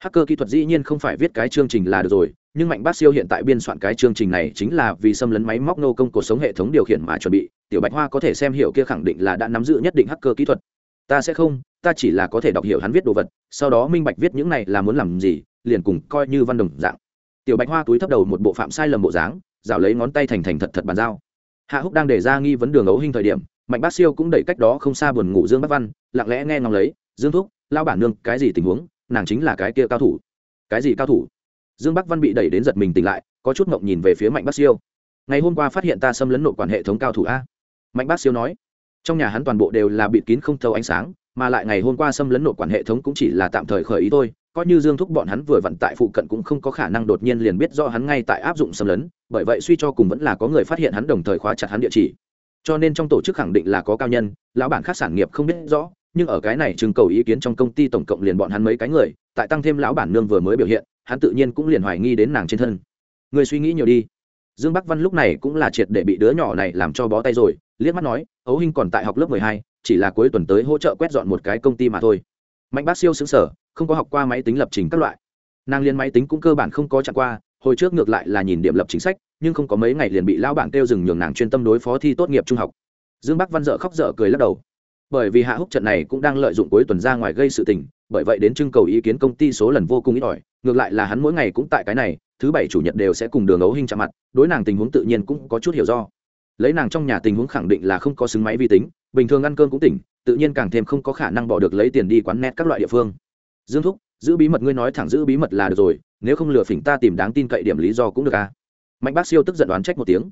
hacker kỹ thuật dĩ nhiên không phải viết cái chương trình là được rồi, nhưng mạnh bác siêu hiện tại biên soạn cái chương trình này chính là vì xâm lấn máy móc nô công cuộc sống hệ thống điều khiển mà chuẩn bị. Tiểu bạch hoa có thể xem hiểu kia khẳng định là đã nắm giữ nhất định hacker kỹ thuật. Ta sẽ không, ta chỉ là có thể đọc hiểu hắn viết đồ vật, sau đó minh bạch viết những này là muốn làm gì, liền cùng coi như văn đồng dạng. Tiểu bạch hoa túi thấp đầu một bộ phạm sai lầm bộ dáng rảo lấy ngón tay thành thành thật thật bàn giao. Hạ húc đang để ra nghi vấn đường ấu hình thời điểm, mạnh bác siêu cũng đẩy cách đó không xa buồn ngủ dương bắc văn, lặng lẽ nghe ngóng lấy, dương thúc lao bản nương, cái gì tình huống? Nàng chính là cái kia cao thủ. Cái gì cao thủ? Dương bắc văn bị đẩy đến giật mình tỉnh lại, có chút ngộng nhìn về phía mạnh bác siêu. Ngày hôm qua phát hiện ta xâm lấn nội quản hệ thống cao thủ a. Mạnh bác siêu nói, trong nhà hắn toàn bộ đều là bịt kín không thâu ánh sáng, mà lại ngày hôm qua xâm lấn nội quản hệ thống cũng chỉ là tạm thời khởi ý thôi, coi như dương thúc bọn hắn vừa vận tại phụ cận cũng không có khả năng đột nhiên liền biết do hắn ngay tại áp dụng xâm lấn, bởi vậy suy cho cùng vẫn là có người phát hiện hắn đồng thời khóa chặt hắn địa chỉ. Cho nên trong tổ chức khẳng định là có cao nhân, lão bản khác sản nghiệp không biết rõ nhưng ở cái này trưng cầu ý kiến trong công ty tổng cộng liền bọn hắn mấy cái người, tại tăng thêm lão bản nương vừa mới biểu hiện, hắn tự nhiên cũng liền hoài nghi đến nàng trên thân. Người suy nghĩ nhiều đi. Dương bắc văn lúc này cũng là triệt để bị đứa nhỏ này làm cho bó tay rồi, liếc mắt nói, ấu hinh còn tại học lớp mười hai, chỉ là cuối tuần tới hỗ trợ quét dọn một cái công ty mà thôi. Mạnh bác siêu xứng sở không có học qua máy tính lập trình các loại. Nàng liên máy tính cũng cơ bản không có chặn qua, hồi trước ngược lại là nhìn điểm lập chính sách, nhưng không có mấy ngày liền bị lão bản kêu dừng nhường nàng chuyên tâm đối phó thi tốt nghiệp trung học. Dương bắc văn dợ khóc dở cười lắc đầu bởi vì hạ húc trận này cũng đang lợi dụng cuối tuần ra ngoài gây sự tình, bởi vậy đến trưng cầu ý kiến công ty số lần vô cùng ít ỏi, ngược lại là hắn mỗi ngày cũng tại cái này, thứ bảy chủ nhật đều sẽ cùng đường ấu hình chạm mặt, đối nàng tình huống tự nhiên cũng có chút hiểu do. Lấy nàng trong nhà tình huống khẳng định là không có xứng máy vi tính, bình thường ăn cơm cũng tỉnh, tự nhiên càng thêm không có khả năng bỏ được lấy tiền đi quán net các loại địa phương. Dương thúc, giữ bí mật ngươi nói thẳng giữ bí mật là được rồi, nếu không lừa phỉnh ta tìm đáng tin cậy điểm lý do cũng được à? Mạnh bác siêu tức giận đoán trách một tiếng.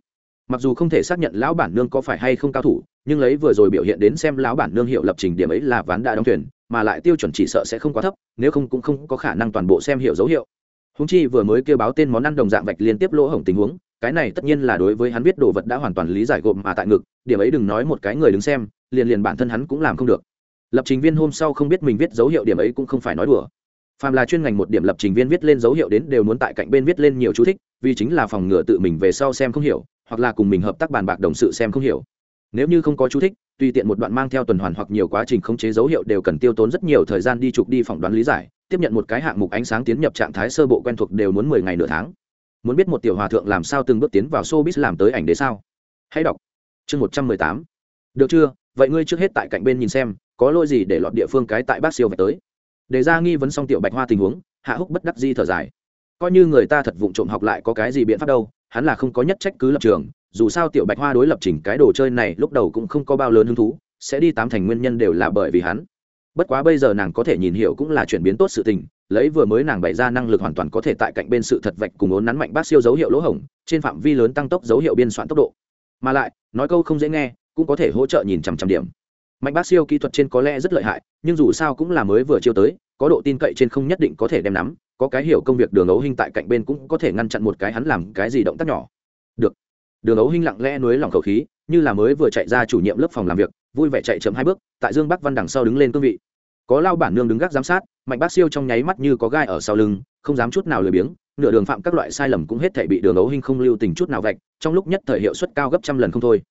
Mặc dù không thể xác nhận lão bản nương có phải hay không cao thủ nhưng lấy vừa rồi biểu hiện đến xem lão bản nương hiệu lập trình điểm ấy là ván đã đóng thuyền, mà lại tiêu chuẩn chỉ sợ sẽ không quá thấp, nếu không cũng không có khả năng toàn bộ xem hiệu dấu hiệu. Húng chi vừa mới kêu báo tên món ăn đồng dạng vạch liên tiếp lỗ hổng tình huống, cái này tất nhiên là đối với hắn biết đồ vật đã hoàn toàn lý giải gộp mà tại ngực, điểm ấy đừng nói một cái người đứng xem, liền liền bản thân hắn cũng làm không được. Lập trình viên hôm sau không biết mình viết dấu hiệu điểm ấy cũng không phải nói đùa. Phàm là chuyên ngành một điểm lập trình viên viết lên dấu hiệu đến đều muốn tại cạnh bên viết lên nhiều chú thích, vì chính là phòng ngừa tự mình về sau xem không hiểu, hoặc là cùng mình hợp tác bàn bạc đồng sự xem không hiểu nếu như không có chú thích, tùy tiện một đoạn mang theo tuần hoàn hoặc nhiều quá trình khống chế dấu hiệu đều cần tiêu tốn rất nhiều thời gian đi chụp đi phỏng đoán lý giải, tiếp nhận một cái hạng mục ánh sáng tiến nhập trạng thái sơ bộ quen thuộc đều muốn mười ngày nửa tháng. Muốn biết một tiểu hòa thượng làm sao từng bước tiến vào showbiz làm tới ảnh đế sao? Hãy đọc. Chương một trăm mười tám. Được chưa? Vậy ngươi trước hết tại cạnh bên nhìn xem, có lỗi gì để lọt địa phương cái tại bác siêu về tới. Để ra nghi vấn xong tiểu bạch hoa tình huống, hạ húc bất đắc di thở dài. Coi như người ta thật vụng trộm học lại có cái gì biện pháp đâu, hắn là không có nhất trách cứ lập trường dù sao tiểu bạch hoa đối lập trình cái đồ chơi này lúc đầu cũng không có bao lớn hứng thú, sẽ đi tám thành nguyên nhân đều là bởi vì hắn. Bất quá bây giờ nàng có thể nhìn hiểu cũng là chuyển biến tốt sự tình, lấy vừa mới nàng bày ra năng lực hoàn toàn có thể tại cạnh bên sự thật vạch cùng ốn nắn mạnh bác siêu dấu hiệu lỗ hổng, trên phạm vi lớn tăng tốc dấu hiệu biên soạn tốc độ. Mà lại, nói câu không dễ nghe, cũng có thể hỗ trợ nhìn chằm chằm điểm. Mạnh bác siêu kỹ thuật trên có lẽ rất lợi hại, nhưng dù sao cũng là mới vừa chiêu tới, có độ tin cậy trên không nhất định có thể đem nắm, có cái hiểu công việc đường ấu hình tại cạnh bên cũng có thể ngăn chặn một cái hắn làm cái gì động tác nhỏ. Được đường ấu hình lặng lẽ nuối lòng khẩu khí, như là mới vừa chạy ra chủ nhiệm lớp phòng làm việc, vui vẻ chạy chậm hai bước, tại dương bắc văn đằng sau đứng lên cương vị. Có lao bản nương đứng gác giám sát, mạnh bác siêu trong nháy mắt như có gai ở sau lưng, không dám chút nào lười biếng, nửa đường phạm các loại sai lầm cũng hết thể bị đường ấu hình không lưu tình chút nào vạch, trong lúc nhất thời hiệu suất cao gấp trăm lần không thôi.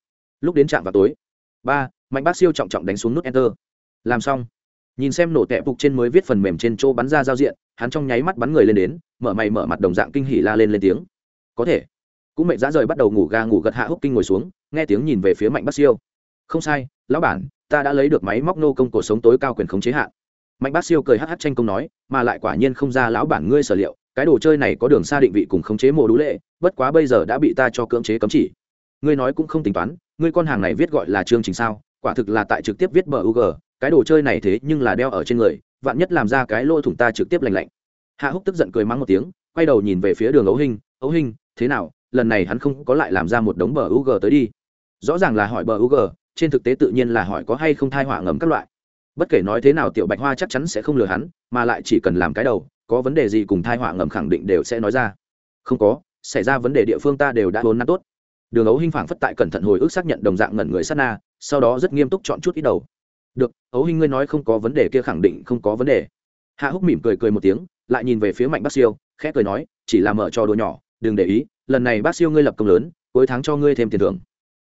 Lúc đến trạm vào tối, ba, mạnh bác siêu trọng trọng đánh xuống nút enter. Làm xong, nhìn xem nổ tẹp phục trên mới viết phần mềm trên chỗ bắn ra giao diện, hắn trong nháy mắt bắn người lên đến, mở mày mở mặt đồng dạng kinh hỉ la lên lên tiếng. Có thể cũng mệnh giá rời bắt đầu ngủ ga ngủ gật hạ húc kinh ngồi xuống, nghe tiếng nhìn về phía mạnh bác siêu. Không sai, lão bản, ta đã lấy được máy móc nô công cổ sống tối cao quyền khống chế hạn. Mạnh bác siêu cười hh tranh công nói, mà lại quả nhiên không ra lão bản ngươi sở liệu, cái đồ chơi này có đường xa định vị cùng khống chế mô đũ lệ, bất quá bây giờ đã bị ta cho cưỡng chế cấm chỉ. Ngươi nói cũng không tính toán, ngươi con hàng này viết gọi là chương trình sao, quả thực là tại trực tiếp viết bờ ug cái đồ chơi này thế nhưng là đeo ở trên người, vạn nhất làm ra cái lỗ thủng ta trực tiếp lành lạnh. Hạ húc tức giận cười mắng một tiếng, quay đầu nhìn về phía đường ấu hình ấu hình thế nào lần này hắn không có lại làm ra một đống bờ u g tới đi. Rõ ràng là hỏi bờ u g trên thực tế tự nhiên là hỏi có hay không thai họa ngầm các loại. Bất kể nói thế nào tiểu bạch hoa chắc chắn sẽ không lừa hắn, mà lại chỉ cần làm cái đầu, có vấn đề gì cùng thai họa ngầm khẳng định đều sẽ nói ra. Không có, xảy ra vấn đề địa phương ta đều đã vốn nắn tốt. Đường ấu hinh phảng phất tại cẩn thận hồi ức xác nhận đồng dạng ngẩn người sát na, sau đó rất nghiêm túc chọn chút ít đầu. Được, ấu hinh ngươi nói không có vấn đề kia khẳng định không có vấn đề. Hạ húc mỉm cười cười một tiếng, lại nhìn về phía mạnh bác siêu, khẽ cười nói, chỉ là mở cho đồ nhỏ, đừng để ý lần này bác siêu ngươi lập công lớn, cuối tháng cho ngươi thêm tiền thưởng.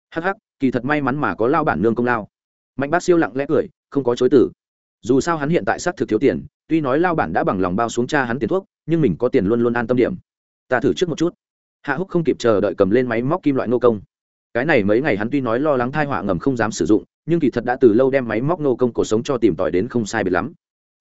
Hắc hắc, kỳ thật may mắn mà có lao bản nương công lao. Mạnh bác siêu lặng lẽ cười, không có chối tử dù sao hắn hiện tại xác thực thiếu tiền, tuy nói lao bản đã bằng lòng bao xuống cha hắn tiền thuốc, nhưng mình có tiền luôn luôn an tâm điểm. Ta thử trước một chút. Hạ húc không kịp chờ đợi cầm lên máy móc kim loại nô công. Cái này mấy ngày hắn tuy nói lo lắng thai họa ngầm không dám sử dụng, nhưng kỳ thật đã từ lâu đem máy móc nô công cổ sống cho tìm tòi đến không sai biệt lắm.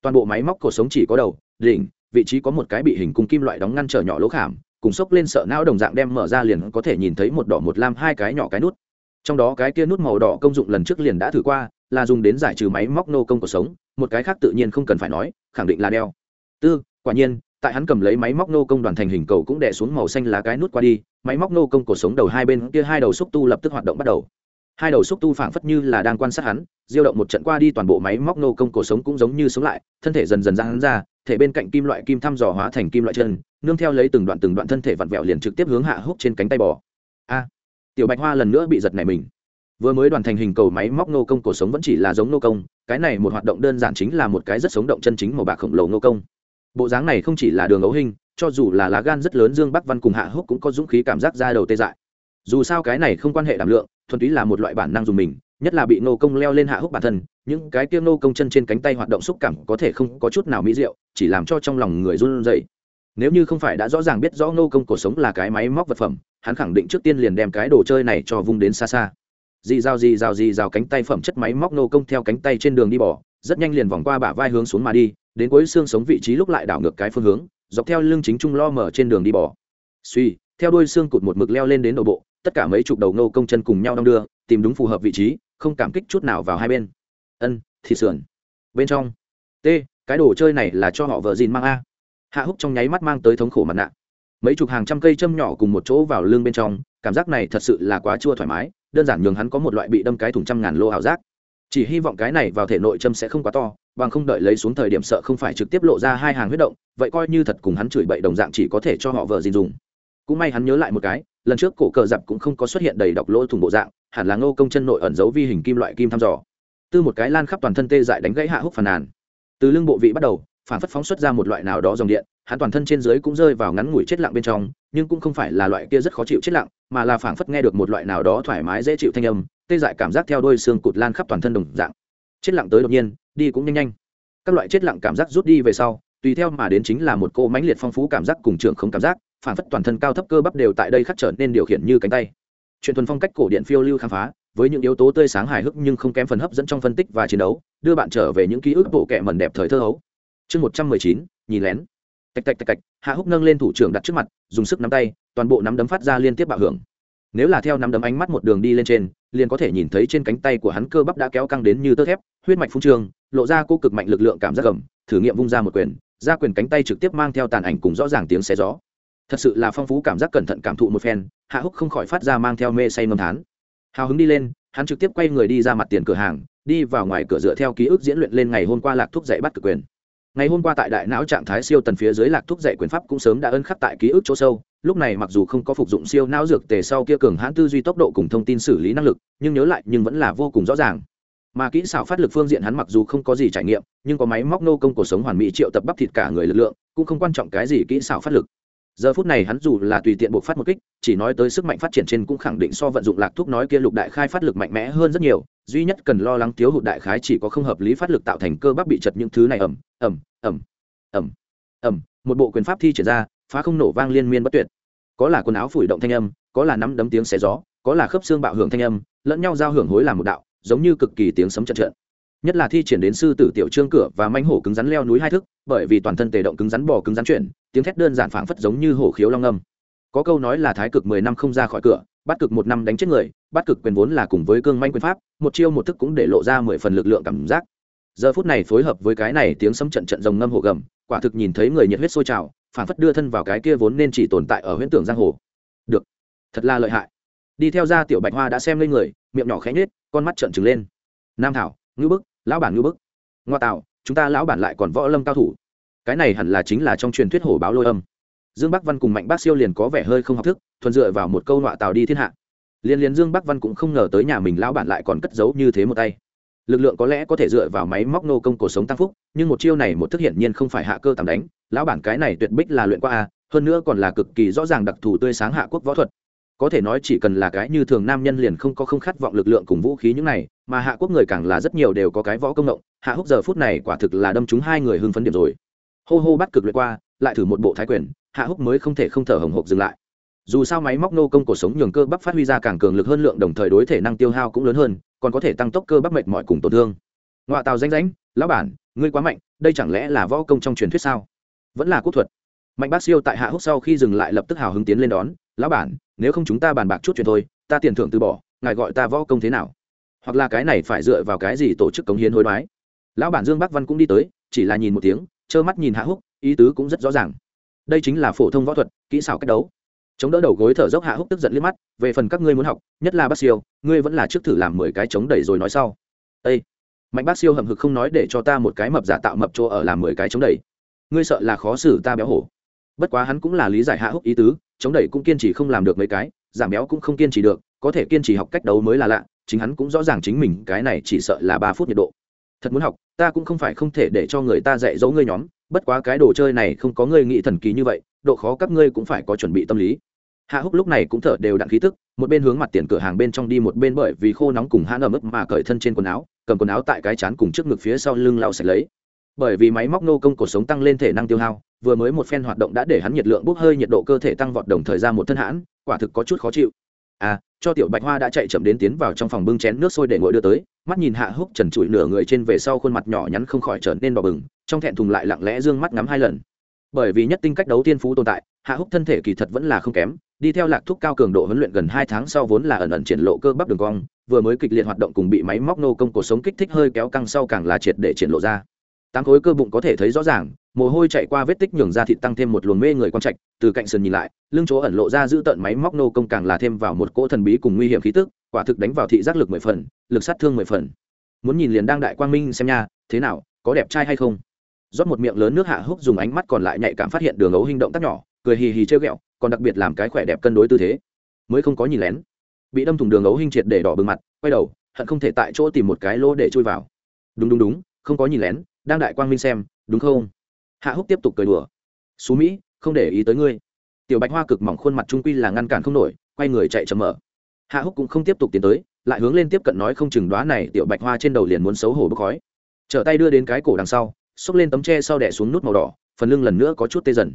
Toàn bộ máy móc cổ sống chỉ có đầu, đỉnh, vị trí có một cái bị hình cung kim loại đóng ngăn trở nhỏ lỗ khảm cùng sốc lên sợ não đồng dạng đem mở ra liền có thể nhìn thấy một đỏ một lam hai cái nhỏ cái nút. Trong đó cái kia nút màu đỏ công dụng lần trước liền đã thử qua, là dùng đến giải trừ máy móc nô công cuộc sống, một cái khác tự nhiên không cần phải nói, khẳng định là đeo. Tư, quả nhiên, tại hắn cầm lấy máy móc nô công đoàn thành hình cầu cũng đè xuống màu xanh lá cái nút qua đi, máy móc nô công cuộc sống đầu hai bên kia hai đầu xúc tu lập tức hoạt động bắt đầu. Hai đầu xúc tu phảng phất như là đang quan sát hắn, diêu động một trận qua đi toàn bộ máy móc nô công cuộc sống cũng giống như sống lại, thân thể dần dần ra hắn ra thể bên cạnh kim loại kim thăm dò hóa thành kim loại chân, nương theo lấy từng đoạn từng đoạn thân thể vặn vẹo liền trực tiếp hướng hạ húc trên cánh tay bò. A, tiểu bạch hoa lần nữa bị giật này mình. Vừa mới đoàn thành hình cầu máy móc nô công cổ sống vẫn chỉ là giống nô công, cái này một hoạt động đơn giản chính là một cái rất sống động chân chính màu bạc khổng lồ nô công. Bộ dáng này không chỉ là đường ấu hình, cho dù là lá gan rất lớn dương bắc văn cùng hạ húc cũng có dũng khí cảm giác ra đầu tê dại. Dù sao cái này không quan hệ đảm lượng, thuần túy là một loại bản năng dùng mình nhất là bị nô công leo lên hạ húc bản thân, những cái kia nô công chân trên cánh tay hoạt động xúc cảm có thể không có chút nào mỹ diệu, chỉ làm cho trong lòng người run rẩy. Nếu như không phải đã rõ ràng biết rõ nô công cuộc sống là cái máy móc vật phẩm, hắn khẳng định trước tiên liền đem cái đồ chơi này cho vung đến xa xa. Dì rào dì rào dì rào cánh tay phẩm chất máy móc nô công theo cánh tay trên đường đi bỏ, rất nhanh liền vòng qua bả vai hướng xuống mà đi, đến cuối xương sống vị trí lúc lại đảo ngược cái phương hướng, dọc theo lưng chính trung lo mở trên đường đi bỏ. Suy, theo đuôi xương cụt một mực leo lên đến nội bộ, tất cả mấy chục đầu nô công chân cùng nhau đong đưa, tìm đúng phù hợp vị trí không cảm kích chút nào vào hai bên. Ân thịt sườn. Bên trong. T, cái đồ chơi này là cho họ vợ dìn mang a. Hạ húc trong nháy mắt mang tới thống khổ mặt nạ. Mấy chục hàng trăm cây châm nhỏ cùng một chỗ vào lưng bên trong, cảm giác này thật sự là quá chua thoải mái, đơn giản nhường hắn có một loại bị đâm cái thùng trăm ngàn lô ảo giác. Chỉ hy vọng cái này vào thể nội châm sẽ không quá to, bằng không đợi lấy xuống thời điểm sợ không phải trực tiếp lộ ra hai hàng huyết động, vậy coi như thật cùng hắn chửi bậy đồng dạng chỉ có thể cho họ vợ dìn dùng. Cũng may hắn nhớ lại một cái lần trước cổ cờ dập cũng không có xuất hiện đầy độc lỗ thủng bộ dạng, hẳn là ngô công chân nội ẩn giấu vi hình kim loại kim thăm dò. Tư một cái lan khắp toàn thân tê dại đánh gãy hạ húc phàn nàn. Từ lưng bộ vị bắt đầu, phản phất phóng xuất ra một loại nào đó dòng điện, hắn toàn thân trên dưới cũng rơi vào ngắn ngủi chết lặng bên trong, nhưng cũng không phải là loại kia rất khó chịu chết lặng, mà là phảng phất nghe được một loại nào đó thoải mái dễ chịu thanh âm, tê dại cảm giác theo đôi xương cụt lan khắp toàn thân đồng dạng. Chết lặng tới đột nhiên, đi cũng nhanh nhanh. Các loại chết lặng cảm giác rút đi về sau, tùy theo mà đến chính là một cô mãnh liệt phong phú cảm giác cùng trường không cảm giác phản phất toàn thân cao thấp cơ bắp đều tại đây khắc trở nên điều khiển như cánh tay. Chuyện thuần phong cách cổ điện phiêu lưu khám phá, với những yếu tố tươi sáng hài hước nhưng không kém phần hấp dẫn trong phân tích và chiến đấu, đưa bạn trở về những ký ức bộ kệ mẩn đẹp thời thơ hấu. Chương một trăm mười chín, nhìn lén. Tạch tạch tạch tạch, hạ húc nâng lên thủ trưởng đặt trước mặt, dùng sức nắm tay, toàn bộ nắm đấm phát ra liên tiếp bạo hưởng. Nếu là theo nắm đấm ánh mắt một đường đi lên trên, liền có thể nhìn thấy trên cánh tay của hắn cơ bắp đã kéo căng đến như tơ thép, huyết mạch phung trường lộ ra cô cực mạnh lực lượng cảm giác gầm, thử nghiệm vung ra một quyền, ra quyền cánh tay trực tiếp mang theo tàn ảnh cùng rõ ràng tiếng xé gió thật sự là phong phú cảm giác cẩn thận cảm thụ một phen, hạ húc không khỏi phát ra mang theo mê say ngâm thán. Hào hứng đi lên, hắn trực tiếp quay người đi ra mặt tiền cửa hàng, đi vào ngoài cửa dựa theo ký ức diễn luyện lên ngày hôm qua lạc thúc dạy bắt cực quyền. Ngày hôm qua tại đại não trạng thái siêu tần phía dưới lạc thúc dạy quyền pháp cũng sớm đã ân khắc tại ký ức chỗ sâu, lúc này mặc dù không có phục dụng siêu não dược tề sau kia cường hãn tư duy tốc độ cùng thông tin xử lý năng lực, nhưng nhớ lại nhưng vẫn là vô cùng rõ ràng. Mà kỹ xảo phát lực phương diện hắn mặc dù không có gì trải nghiệm, nhưng có máy móc nô công cuộc sống hoàn mỹ triệu tập bắp thịt cả người lực lượng, cũng không quan trọng cái gì kỹ xảo phát lực giờ phút này hắn dù là tùy tiện buộc phát một kích, chỉ nói tới sức mạnh phát triển trên cũng khẳng định so vận dụng lạc thuốc nói kia lục đại khai phát lực mạnh mẽ hơn rất nhiều, duy nhất cần lo lắng thiếu hụt đại khái chỉ có không hợp lý phát lực tạo thành cơ bắp bị chật những thứ này ẩm ẩm ẩm ẩm ẩm một bộ quyền pháp thi triển ra, phá không nổ vang liên miên bất tuyệt. Có là quần áo phủi động thanh âm, có là nắm đấm tiếng xé gió, có là khớp xương bạo hưởng thanh âm, lẫn nhau giao hưởng hối làm một đạo, giống như cực kỳ tiếng sấm trận trận nhất là thi triển đến sư tử tiểu trương cửa và manh hổ cứng rắn leo núi hai thức bởi vì toàn thân tề động cứng rắn bò cứng rắn chuyển tiếng thét đơn giản phảng phất giống như hổ khiếu long âm. Có câu nói là thái cực mười năm không ra khỏi cửa bắt cực một năm đánh chết người bắt cực quyền vốn là cùng với cương manh quyền pháp, một chiêu một thức cũng để lộ ra mười phần lực lượng cảm giác. Giờ phút này phối hợp với cái này tiếng sấm trận trận rồng ngâm hồ gầm, quả thực nhìn thấy người nhiệt huyết sôi trào phản phất đưa thân vào cái kia vốn nên chỉ tồn tại ở huyễn tưởng giang hồ. Được, thật là lợi hại. Đi theo ra tiểu bạch hoa đã xem lên người, miệng nhỏ khẽ nhết con mắt trợn trừng lên. Nam thảo ngư bức, lão bản ngư bức. Ngoa tạo, chúng ta lão bản lại còn võ lâm cao thủ cái này hẳn là chính là trong truyền thuyết hổ báo lôi âm. Dương bắc văn cùng mạnh bác siêu liền có vẻ hơi không học thức, thuần dựa vào một câu nọa tào đi thiên hạ. Liên liên dương bắc văn cũng không ngờ tới nhà mình lão bản lại còn cất giấu như thế một tay. Lực lượng có lẽ có thể dựa vào máy móc nô công cổ sống tăng phúc, nhưng một chiêu này một thức hiển nhiên không phải hạ cơ tạm đánh, lão bản cái này tuyệt bích là luyện qua a, hơn nữa còn là cực kỳ rõ ràng đặc thù tươi sáng hạ quốc võ thuật. Có thể nói chỉ cần là cái như thường nam nhân liền không có không khát vọng lực lượng cùng vũ khí những này, mà hạ quốc người càng là rất nhiều đều có cái võ công động, hạ húc giờ phút này quả thực là đâm chúng hai người hưng phấn điểm rồi hô hô bắt cực lượt qua, lại thử một bộ thái quyền, hạ húc mới không thể không thở hồng hộc dừng lại. Dù sao máy móc nô công cuộc sống nhường cơ bắp phát huy ra càng cường lực hơn lượng đồng thời đối thể năng tiêu hao cũng lớn hơn, còn có thể tăng tốc cơ bắp mệt mỏi cùng tổn thương. Ngoại tàu danh ránh lão bản, ngươi quá mạnh, đây chẳng lẽ là võ công trong truyền thuyết sao? Vẫn là quốc thuật. Mạnh bác siêu tại hạ húc sau khi dừng lại lập tức hào hứng tiến lên đón, lão bản, nếu không chúng ta bàn bạc chút chuyện thôi, ta tiền thưởng từ bỏ, ngài gọi ta võ công thế nào? Hoặc là cái này phải dựa vào cái gì tổ chức cống hiến hối đoái. Lão bản dương bắc văn cũng đi tới, chỉ là nhìn một tiếng trơ mắt nhìn hạ húc ý tứ cũng rất rõ ràng. Đây chính là phổ thông võ thuật kỹ xảo cách đấu. Chống đỡ đầu gối thở dốc hạ húc tức giận liếc mắt về phần các ngươi muốn học nhất là bác siêu ngươi vẫn là trước thử làm mười cái chống đẩy rồi nói sau. Ê, mạnh bác siêu hậm hực không nói để cho ta một cái mập giả tạo mập chỗ ở làm mười cái chống đẩy. Ngươi sợ là khó xử ta béo hổ. Bất quá hắn cũng là lý giải hạ húc ý tứ chống đẩy cũng kiên trì không làm được mấy cái giảm béo cũng không kiên trì được có thể kiên trì học cách đấu mới là lạ chính hắn cũng rõ ràng chính mình cái này chỉ sợ là ba phút nhiệt độ thật muốn học, ta cũng không phải không thể để cho người ta dạy dỗ ngươi nhóm, bất quá cái đồ chơi này không có ngươi nghĩ thần kỳ như vậy, độ khó các ngươi cũng phải có chuẩn bị tâm lý. Hạ húc lúc này cũng thở đều đặn khí tức, một bên hướng mặt tiền cửa hàng bên trong đi, một bên bởi vì khô nóng cùng hãn ở mức mà cởi thân trên quần áo, cầm quần áo tại cái chán cùng trước ngực phía sau lưng lau sạch lấy. Bởi vì máy móc nô công cuộc sống tăng lên thể năng tiêu hao, vừa mới một phen hoạt động đã để hắn nhiệt lượng bốc hơi nhiệt độ cơ thể tăng vọt đồng thời ra một thân hãn, quả thực có chút khó chịu à cho tiểu bạch hoa đã chạy chậm đến tiến vào trong phòng bưng chén nước sôi để ngồi đưa tới, mắt nhìn hạ húc trần trụi nửa người trên về sau khuôn mặt nhỏ nhắn không khỏi trở nên đỏ bừng, trong thẹn thùng lại lặng lẽ d ư ơ n g mắt ngắm hai lần. Bởi vì nhất tinh cách đấu tiên phú tồn tại, hạ húc thân thể kỳ thật vẫn là không kém, đi theo lạc thúc cao cường độ huấn luyện gần hai tháng sau vốn là ẩn ẩn triển lộ cơ bắp đường cong, vừa mới kịch liệt hoạt động cùng bị máy móc nô công cuộc sống kích thích hơi kéo căng sau càng là triệt để triển lộ ra tám khối cơ bụng có thể thấy rõ ràng, mồ hôi chạy qua vết tích nhường ra thịt tăng thêm một luồng mê người quang trạch, từ cạnh sườn nhìn lại, lưng chỗ ẩn lộ ra giữ tận máy móc nô công càng là thêm vào một cỗ thần bí cùng nguy hiểm khí tức, quả thực đánh vào thị giác lực mười phần, lực sát thương mười phần. Muốn nhìn liền đang đại quang minh xem nha, thế nào, có đẹp trai hay không? Rót một miệng lớn nước hạ húc dùng ánh mắt còn lại nhạy cảm phát hiện đường ấu hình động tác nhỏ, cười hì hì trêu ghẹo, còn đặc biệt làm cái khỏe đẹp cân đối tư thế. Mới không có nhìn lén. Bị đâm thủng đường ấu hình triệt để đỏ bừng mặt, quay đầu, hận không thể tại chỗ tìm một cái lỗ để chui vào. Đúng đúng đúng, không có nhìn lén đang đại quang minh xem, đúng không? Hạ húc tiếp tục cười đùa. Xú mỹ, không để ý tới ngươi. Tiểu bạch hoa cực mỏng khuôn mặt trung quy là ngăn cản không nổi, quay người chạy chậm mở. Hạ húc cũng không tiếp tục tiến tới, lại hướng lên tiếp cận nói không chừng đoá này tiểu bạch hoa trên đầu liền muốn xấu hổ bốc khói. Trở tay đưa đến cái cổ đằng sau, xốc lên tấm tre sau đẻ xuống nút màu đỏ, phần lưng lần nữa có chút tê dần.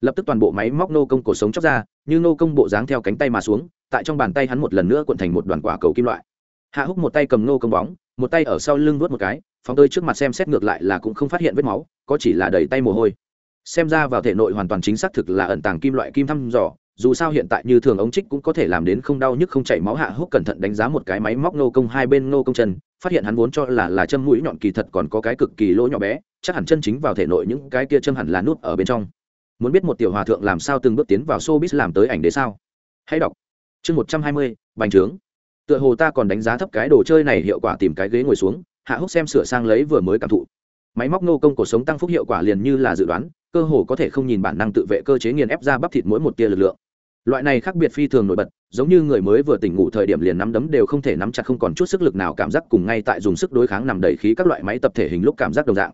Lập tức toàn bộ máy móc nô công cổ sống chóc ra, như nô công bộ dáng theo cánh tay mà xuống, tại trong bàn tay hắn một lần nữa cuộn thành một đoàn quả cầu kim loại. Hạ húc một tay cầm nô công bóng, một tay ở sau lưng vuốt một cái phóng tới trước mặt xem xét ngược lại là cũng không phát hiện vết máu, có chỉ là đầy tay mồ hôi. Xem ra vào thể nội hoàn toàn chính xác thực là ẩn tàng kim loại kim thăm dò, dù sao hiện tại như thường ống trích cũng có thể làm đến không đau nhức không chảy máu hạ húc cẩn thận đánh giá một cái máy móc nô công hai bên nô công chân, phát hiện hắn vốn cho là là châm mũi nhọn kỳ thật còn có cái cực kỳ lỗ nhỏ bé, chắc hẳn chân chính vào thể nội những cái kia châm hẳn là nút ở bên trong. Muốn biết một tiểu hòa thượng làm sao từng bước tiến vào showbiz làm tới ảnh đế sao? Hãy đọc. Chương một trăm hai mươi, bành trướng. Tựa hồ ta còn đánh giá thấp cái đồ chơi này hiệu quả tìm cái ghế ngồi xuống hạ húc xem sửa sang lấy vừa mới cảm thụ. Máy móc nô công cuộc sống tăng phúc hiệu quả liền như là dự đoán, cơ hồ có thể không nhìn bản năng tự vệ cơ chế nghiền ép ra bắp thịt mỗi một tia lực lượng. Loại này khác biệt phi thường nổi bật, giống như người mới vừa tỉnh ngủ thời điểm liền nắm đấm đều không thể nắm chặt không còn chút sức lực nào cảm giác cùng ngay tại dùng sức đối kháng nằm đầy khí các loại máy tập thể hình lúc cảm giác đồng dạng.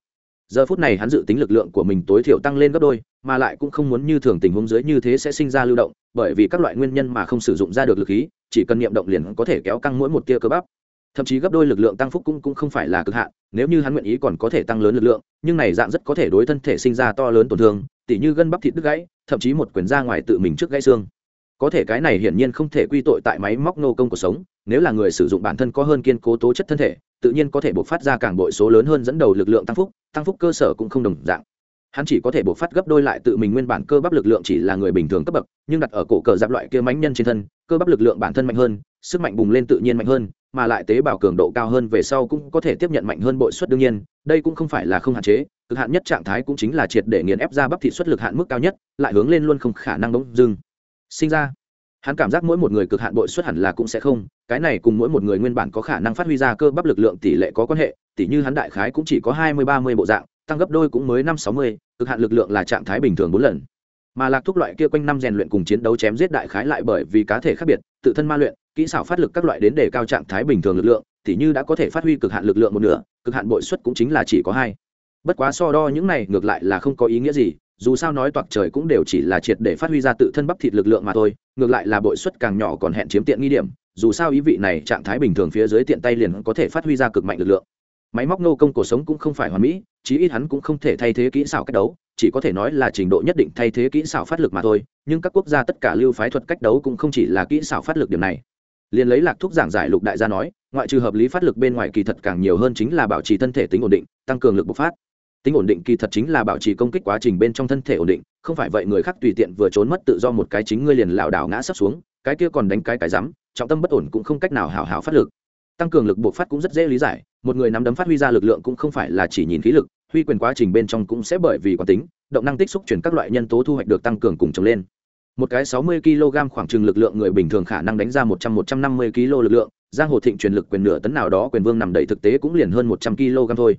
Giờ phút này hắn dự tính lực lượng của mình tối thiểu tăng lên gấp đôi, mà lại cũng không muốn như thường tình huống dưới như thế sẽ sinh ra lưu động, bởi vì các loại nguyên nhân mà không sử dụng ra được lực khí, chỉ cần niệm động liền có thể kéo căng mỗi một tia cơ bắp thậm chí gấp đôi lực lượng tăng phúc cũng, cũng không phải là cực hạn nếu như hắn nguyện ý còn có thể tăng lớn lực lượng nhưng này dạng rất có thể đối thân thể sinh ra to lớn tổn thương tỉ như gân bắp thịt đứt gãy thậm chí một quyền ra ngoài tự mình trước gãy xương. Có thể cái này hiển nhiên không thể quy tội tại máy móc nô công cuộc sống nếu là người sử dụng bản thân có hơn kiên cố tố chất thân thể tự nhiên có thể buộc phát ra càng bội số lớn hơn dẫn đầu lực lượng tăng phúc tăng phúc cơ sở cũng không đồng dạng. Hắn chỉ có thể buộc phát gấp đôi lại tự mình nguyên bản cơ bắp lực lượng chỉ là người bình thường cấp bậc nhưng đặt ở cổ cờ giáp loại kia mánh nhân trên thân cơ bắp lực lượng bản thân mạnh hơn sức mạnh bùng lên tự nhiên mạnh hơn mà lại tế bào cường độ cao hơn về sau cũng có thể tiếp nhận mạnh hơn bội suất đương nhiên, đây cũng không phải là không hạn chế, cực hạn nhất trạng thái cũng chính là triệt để nghiền ép ra bắp thị suất lực hạn mức cao nhất, lại hướng lên luôn không khả năng bỗng dưng sinh ra. Hắn cảm giác mỗi một người cực hạn bội suất hẳn là cũng sẽ không, cái này cùng mỗi một người nguyên bản có khả năng phát huy ra cơ bắp lực lượng tỷ lệ có quan hệ tỷ như hắn đại khái cũng chỉ có hai mươi ba mươi bộ dạng, tăng gấp đôi cũng mới năm sáu mươi, cực hạn lực lượng là trạng thái bình thường bốn lần. Mà lạc thuốc loại kia quanh năm rèn luyện cùng chiến đấu chém giết đại khái lại bởi vì cá thể khác biệt, tự thân ma luyện kỹ xảo phát lực các loại đến để cao trạng thái bình thường lực lượng thì như đã có thể phát huy cực hạn lực lượng một nửa, cực hạn bội suất cũng chính là chỉ có hai. Bất quá so đo những này ngược lại là không có ý nghĩa gì, dù sao nói toạc trời cũng đều chỉ là triệt để phát huy ra tự thân bắp thịt lực lượng mà thôi, ngược lại là bội suất càng nhỏ còn hẹn chiếm tiện nghi điểm, dù sao ý vị này trạng thái bình thường phía dưới tiện tay liền có thể phát huy ra cực mạnh lực lượng. Máy móc nô công cuộc sống cũng không phải hoàn mỹ, chí ít hắn cũng không thể thay thế kỹ xảo cách đấu, chỉ có thể nói là trình độ nhất định thay thế kỹ xảo phát lực mà thôi, nhưng các quốc gia tất cả lưu phái thuật cách đấu cũng không chỉ là kỹ xảo phát lực điểm này liền lấy lạc thuốc giảng giải lục đại gia nói, ngoại trừ hợp lý phát lực bên ngoài kỳ thật càng nhiều hơn chính là bảo trì thân thể tính ổn định, tăng cường lực bộc phát. Tính ổn định kỳ thật chính là bảo trì công kích quá trình bên trong thân thể ổn định, không phải vậy người khác tùy tiện vừa trốn mất tự do một cái chính ngươi liền lảo đảo ngã sắp xuống, cái kia còn đánh cái cái rắm, trọng tâm bất ổn cũng không cách nào hào hào phát lực. Tăng cường lực bộc phát cũng rất dễ lý giải, một người nắm đấm phát huy ra lực lượng cũng không phải là chỉ nhìn khí lực, huy quyền quá trình bên trong cũng sẽ bởi vì quán tính, động năng tích xúc chuyển các loại nhân tố thu hoạch được tăng cường cùng trồng lên một cái sáu mươi kg khoảng chừng lực lượng người bình thường khả năng đánh ra một trăm một trăm năm mươi kg lực lượng, giang hồ thịnh truyền lực quyền nửa tấn nào đó quyền vương nằm đầy thực tế cũng liền hơn một trăm kg thôi.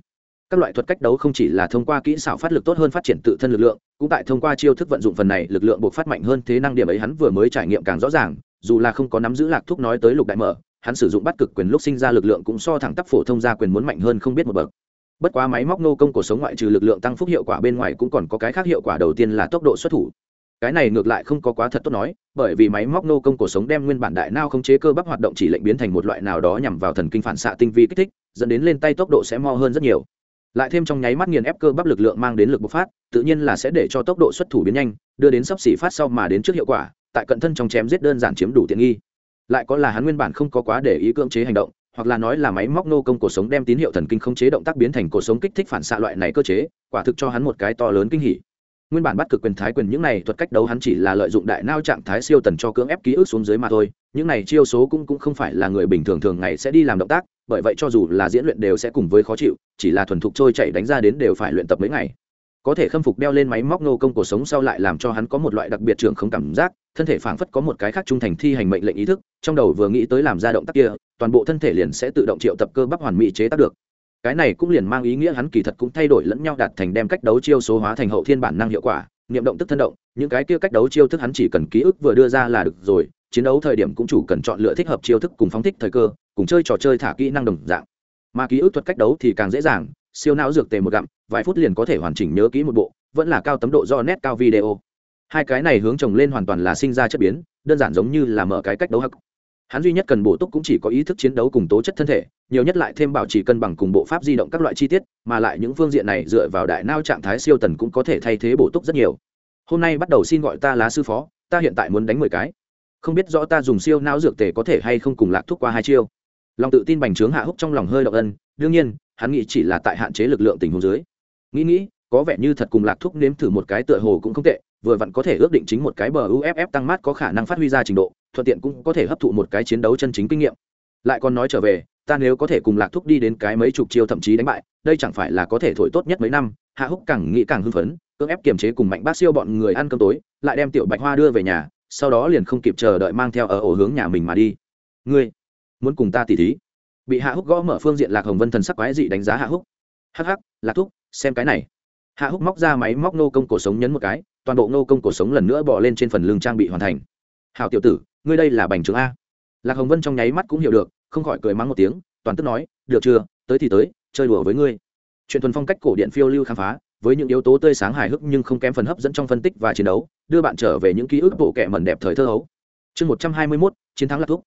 Các loại thuật cách đấu không chỉ là thông qua kỹ xảo phát lực tốt hơn phát triển tự thân lực lượng, cũng tại thông qua chiêu thức vận dụng phần này lực lượng buộc phát mạnh hơn thế năng điểm ấy hắn vừa mới trải nghiệm càng rõ ràng, dù là không có nắm giữ lạc thuốc nói tới lục đại mở, hắn sử dụng bắt cực quyền lúc sinh ra lực lượng cũng so thẳng tắp phổ thông ra quyền muốn mạnh hơn không biết một bậc. Bất quá máy móc nô công cuộc sống ngoại trừ lực lượng tăng phúc hiệu quả bên ngoài cũng còn có cái khác hiệu quả đầu tiên là tốc độ xuất thủ cái này ngược lại không có quá thật tốt nói, bởi vì máy móc nô công cuộc sống đem nguyên bản đại nao không chế cơ bắp hoạt động chỉ lệnh biến thành một loại nào đó nhằm vào thần kinh phản xạ tinh vi kích thích, dẫn đến lên tay tốc độ sẽ mo hơn rất nhiều. Lại thêm trong nháy mắt nghiền ép cơ bắp lực lượng mang đến lực bộc phát, tự nhiên là sẽ để cho tốc độ xuất thủ biến nhanh, đưa đến sắp xỉ phát sau mà đến trước hiệu quả, tại cận thân trong chém giết đơn giản chiếm đủ tiện nghi. Lại có là hắn nguyên bản không có quá để ý cưỡng chế hành động, hoặc là nói là máy móc nô công cuộc sống đem tín hiệu thần kinh không chế động tác biến thành cuộc sống kích thích phản xạ loại này cơ chế, quả thực cho hắn một cái to lớn kinh hỉ nguyên bản bắt cực quyền thái quyền những này thuật cách đấu hắn chỉ là lợi dụng đại nao trạng thái siêu tần cho cưỡng ép ký ức xuống dưới mà thôi, những này chiêu số cũng cũng không phải là người bình thường thường ngày sẽ đi làm động tác, bởi vậy cho dù là diễn luyện đều sẽ cùng với khó chịu, chỉ là thuần thục trôi chạy đánh ra đến đều phải luyện tập mấy ngày. Có thể khâm phục đeo lên máy móc nô công cuộc sống sau lại làm cho hắn có một loại đặc biệt trưởng không cảm giác, thân thể phảng phất có một cái khác trung thành thi hành mệnh lệnh ý thức, trong đầu vừa nghĩ tới làm ra động tác kia, toàn bộ thân thể liền sẽ tự động triệu tập cơ bắp hoàn mỹ chế tác được cái này cũng liền mang ý nghĩa hắn kỳ thật cũng thay đổi lẫn nhau đạt thành đem cách đấu chiêu số hóa thành hậu thiên bản năng hiệu quả, niệm động tức thân động, những cái kia cách đấu chiêu thức hắn chỉ cần ký ức vừa đưa ra là được rồi, chiến đấu thời điểm cũng chủ cần chọn lựa thích hợp chiêu thức cùng phóng thích thời cơ, cùng chơi trò chơi thả kỹ năng đồng dạng. Mà ký ức thuật cách đấu thì càng dễ dàng, siêu não dược tề một gặm, vài phút liền có thể hoàn chỉnh nhớ kỹ một bộ, vẫn là cao tấm độ do nét cao video. Hai cái này hướng chồng lên hoàn toàn là sinh ra chất biến, đơn giản giống như là mở cái cách đấu hắc hắn duy nhất cần bổ túc cũng chỉ có ý thức chiến đấu cùng tố chất thân thể, nhiều nhất lại thêm bảo trì cân bằng cùng bộ pháp di động các loại chi tiết, mà lại những phương diện này dựa vào đại nao trạng thái siêu tần cũng có thể thay thế bổ túc rất nhiều. Hôm nay bắt đầu xin gọi ta lá sư phó, ta hiện tại muốn đánh mười cái. Không biết rõ ta dùng siêu não dược tề có thể hay không cùng lạc thuốc qua hai chiêu. Lòng tự tin bành trướng hạ húc trong lòng hơi động ân, đương nhiên, hắn nghĩ chỉ là tại hạn chế lực lượng tình huống dưới. Nghĩ nghĩ, có vẻ như thật cùng lạc thuốc nếm thử một cái tựa hồ cũng không tệ vừa vặn có thể ước định chính một cái bờ uff tăng mát có khả năng phát huy ra trình độ, thuận tiện cũng có thể hấp thụ một cái chiến đấu chân chính kinh nghiệm. Lại còn nói trở về, ta nếu có thể cùng lạc thúc đi đến cái mấy chục chiêu thậm chí đánh bại, đây chẳng phải là có thể thổi tốt nhất mấy năm, hạ húc càng nghĩ càng hưng phấn, cưỡng ép kiềm chế cùng mạnh bác siêu bọn người ăn cơm tối, lại đem tiểu bạch hoa đưa về nhà, sau đó liền không kịp chờ đợi mang theo ở ổ hướng nhà mình mà đi. Ngươi, muốn cùng ta tỉ thí? Bị hạ húc gõ mở phương diện lạc hồng vân thần sắc quái dị đánh giá hạ húc. Hắc hắc, lạc thúc, xem cái này. Hạ húc móc ra máy móc nô công cổ sống nhấn một cái toàn bộ nô công cổ sống lần nữa bỏ lên trên phần lưng trang bị hoàn thành. Hào tiểu tử, ngươi đây là bành trướng a. Lạc hồng vân trong nháy mắt cũng hiểu được, không khỏi cười mắng một tiếng, toàn tức nói, được chưa, tới thì tới, chơi đùa với ngươi. Chuyện thuần phong cách cổ điện phiêu lưu khám phá, với những yếu tố tươi sáng hài hước nhưng không kém phần hấp dẫn trong phân tích và chiến đấu, đưa bạn trở về những ký ức bộ kệ mẩn đẹp thời thơ hấu. Chương một trăm hai mươi mốt, chiến thắng lạc thúc.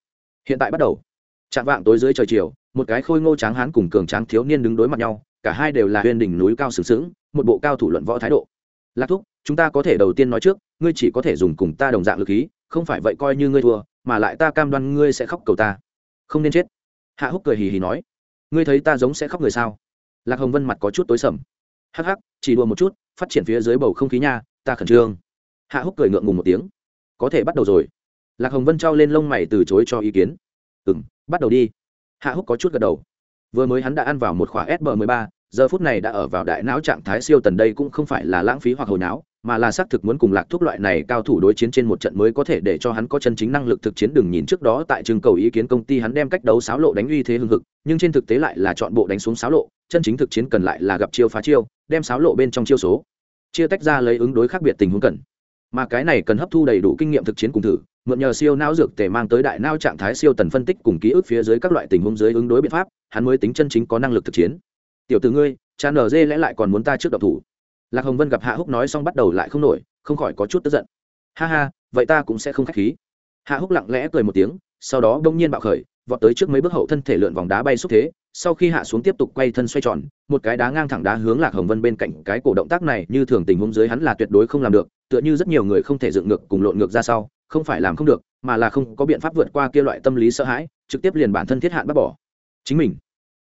Hiện tại bắt đầu. Chạm vạng tối dưới trời chiều, một cái khôi ngô tráng hán cùng cường tráng thiếu niên đứng đối mặt nhau, cả hai đều là huyền đỉnh núi cao sừng sững, một bộ cao thủ luận võ thái độ. Lạc thúc chúng ta có thể đầu tiên nói trước, ngươi chỉ có thể dùng cùng ta đồng dạng lực khí, không phải vậy coi như ngươi thua, mà lại ta cam đoan ngươi sẽ khóc cầu ta. Không nên chết. Hạ húc cười hì hì nói. Ngươi thấy ta giống sẽ khóc người sao? Lạc hồng vân mặt có chút tối sầm. Hắc hắc, chỉ đùa một chút, phát triển phía dưới bầu không khí nha, ta khẩn trương. Hạ húc cười ngượng ngùng một tiếng. Có thể bắt đầu rồi. Lạc hồng vân trao lên lông mày từ chối cho ý kiến. Ừ m bắt đầu đi. Hạ húc có chút gật đầu. Vừa mới hắn đã ăn vào một khoả sb 13 giờ phút này đã ở vào đại não trạng thái siêu tần đây cũng không phải là lãng phí hoặc hồi não mà là xác thực muốn cùng lạc thuốc loại này cao thủ đối chiến trên một trận mới có thể để cho hắn có chân chính năng lực thực chiến. Đừng nhìn trước đó tại trường cầu ý kiến công ty hắn đem cách đấu sáo lộ đánh uy thế hưng hực, nhưng trên thực tế lại là chọn bộ đánh xuống sáo lộ, chân chính thực chiến cần lại là gặp chiêu phá chiêu, đem sáo lộ bên trong chiêu số, chia tách ra lấy ứng đối khác biệt tình huống cần. Mà cái này cần hấp thu đầy đủ kinh nghiệm thực chiến cùng thử, mượn nhờ siêu não dược tề mang tới đại não trạng thái siêu tần phân tích cùng ký ức phía dưới các loại tình huống dưới ứng đối biện pháp, hắn mới tính chân chính có năng lực thực chiến. Tiểu từ ngươi, cha nở dê lẽ lại còn muốn ta trước độc thủ lạc hồng vân gặp hạ húc nói xong bắt đầu lại không nổi, không khỏi có chút tức giận. Ha ha, vậy ta cũng sẽ không k h á c h khí. Hạ húc lặng lẽ cười một tiếng, sau đó bỗng nhiên bạo khởi, vọt tới trước mấy bước hậu thân thể lượn vòng đá bay xúc thế, sau khi hạ xuống tiếp tục quay thân xoay tròn, một cái đá ngang thẳng đá hướng lạc hồng vân bên cạnh cái cổ động tác này, như thường tình huống dưới hắn là tuyệt đối không làm được, tựa như rất nhiều người không thể dựng ngược cùng lộn ngược ra sau, không phải làm không được, mà là không có biện pháp vượt qua kia loại tâm lý sợ hãi, trực tiếp liền bản thân thiết hạn bắt bỏ. Chính mình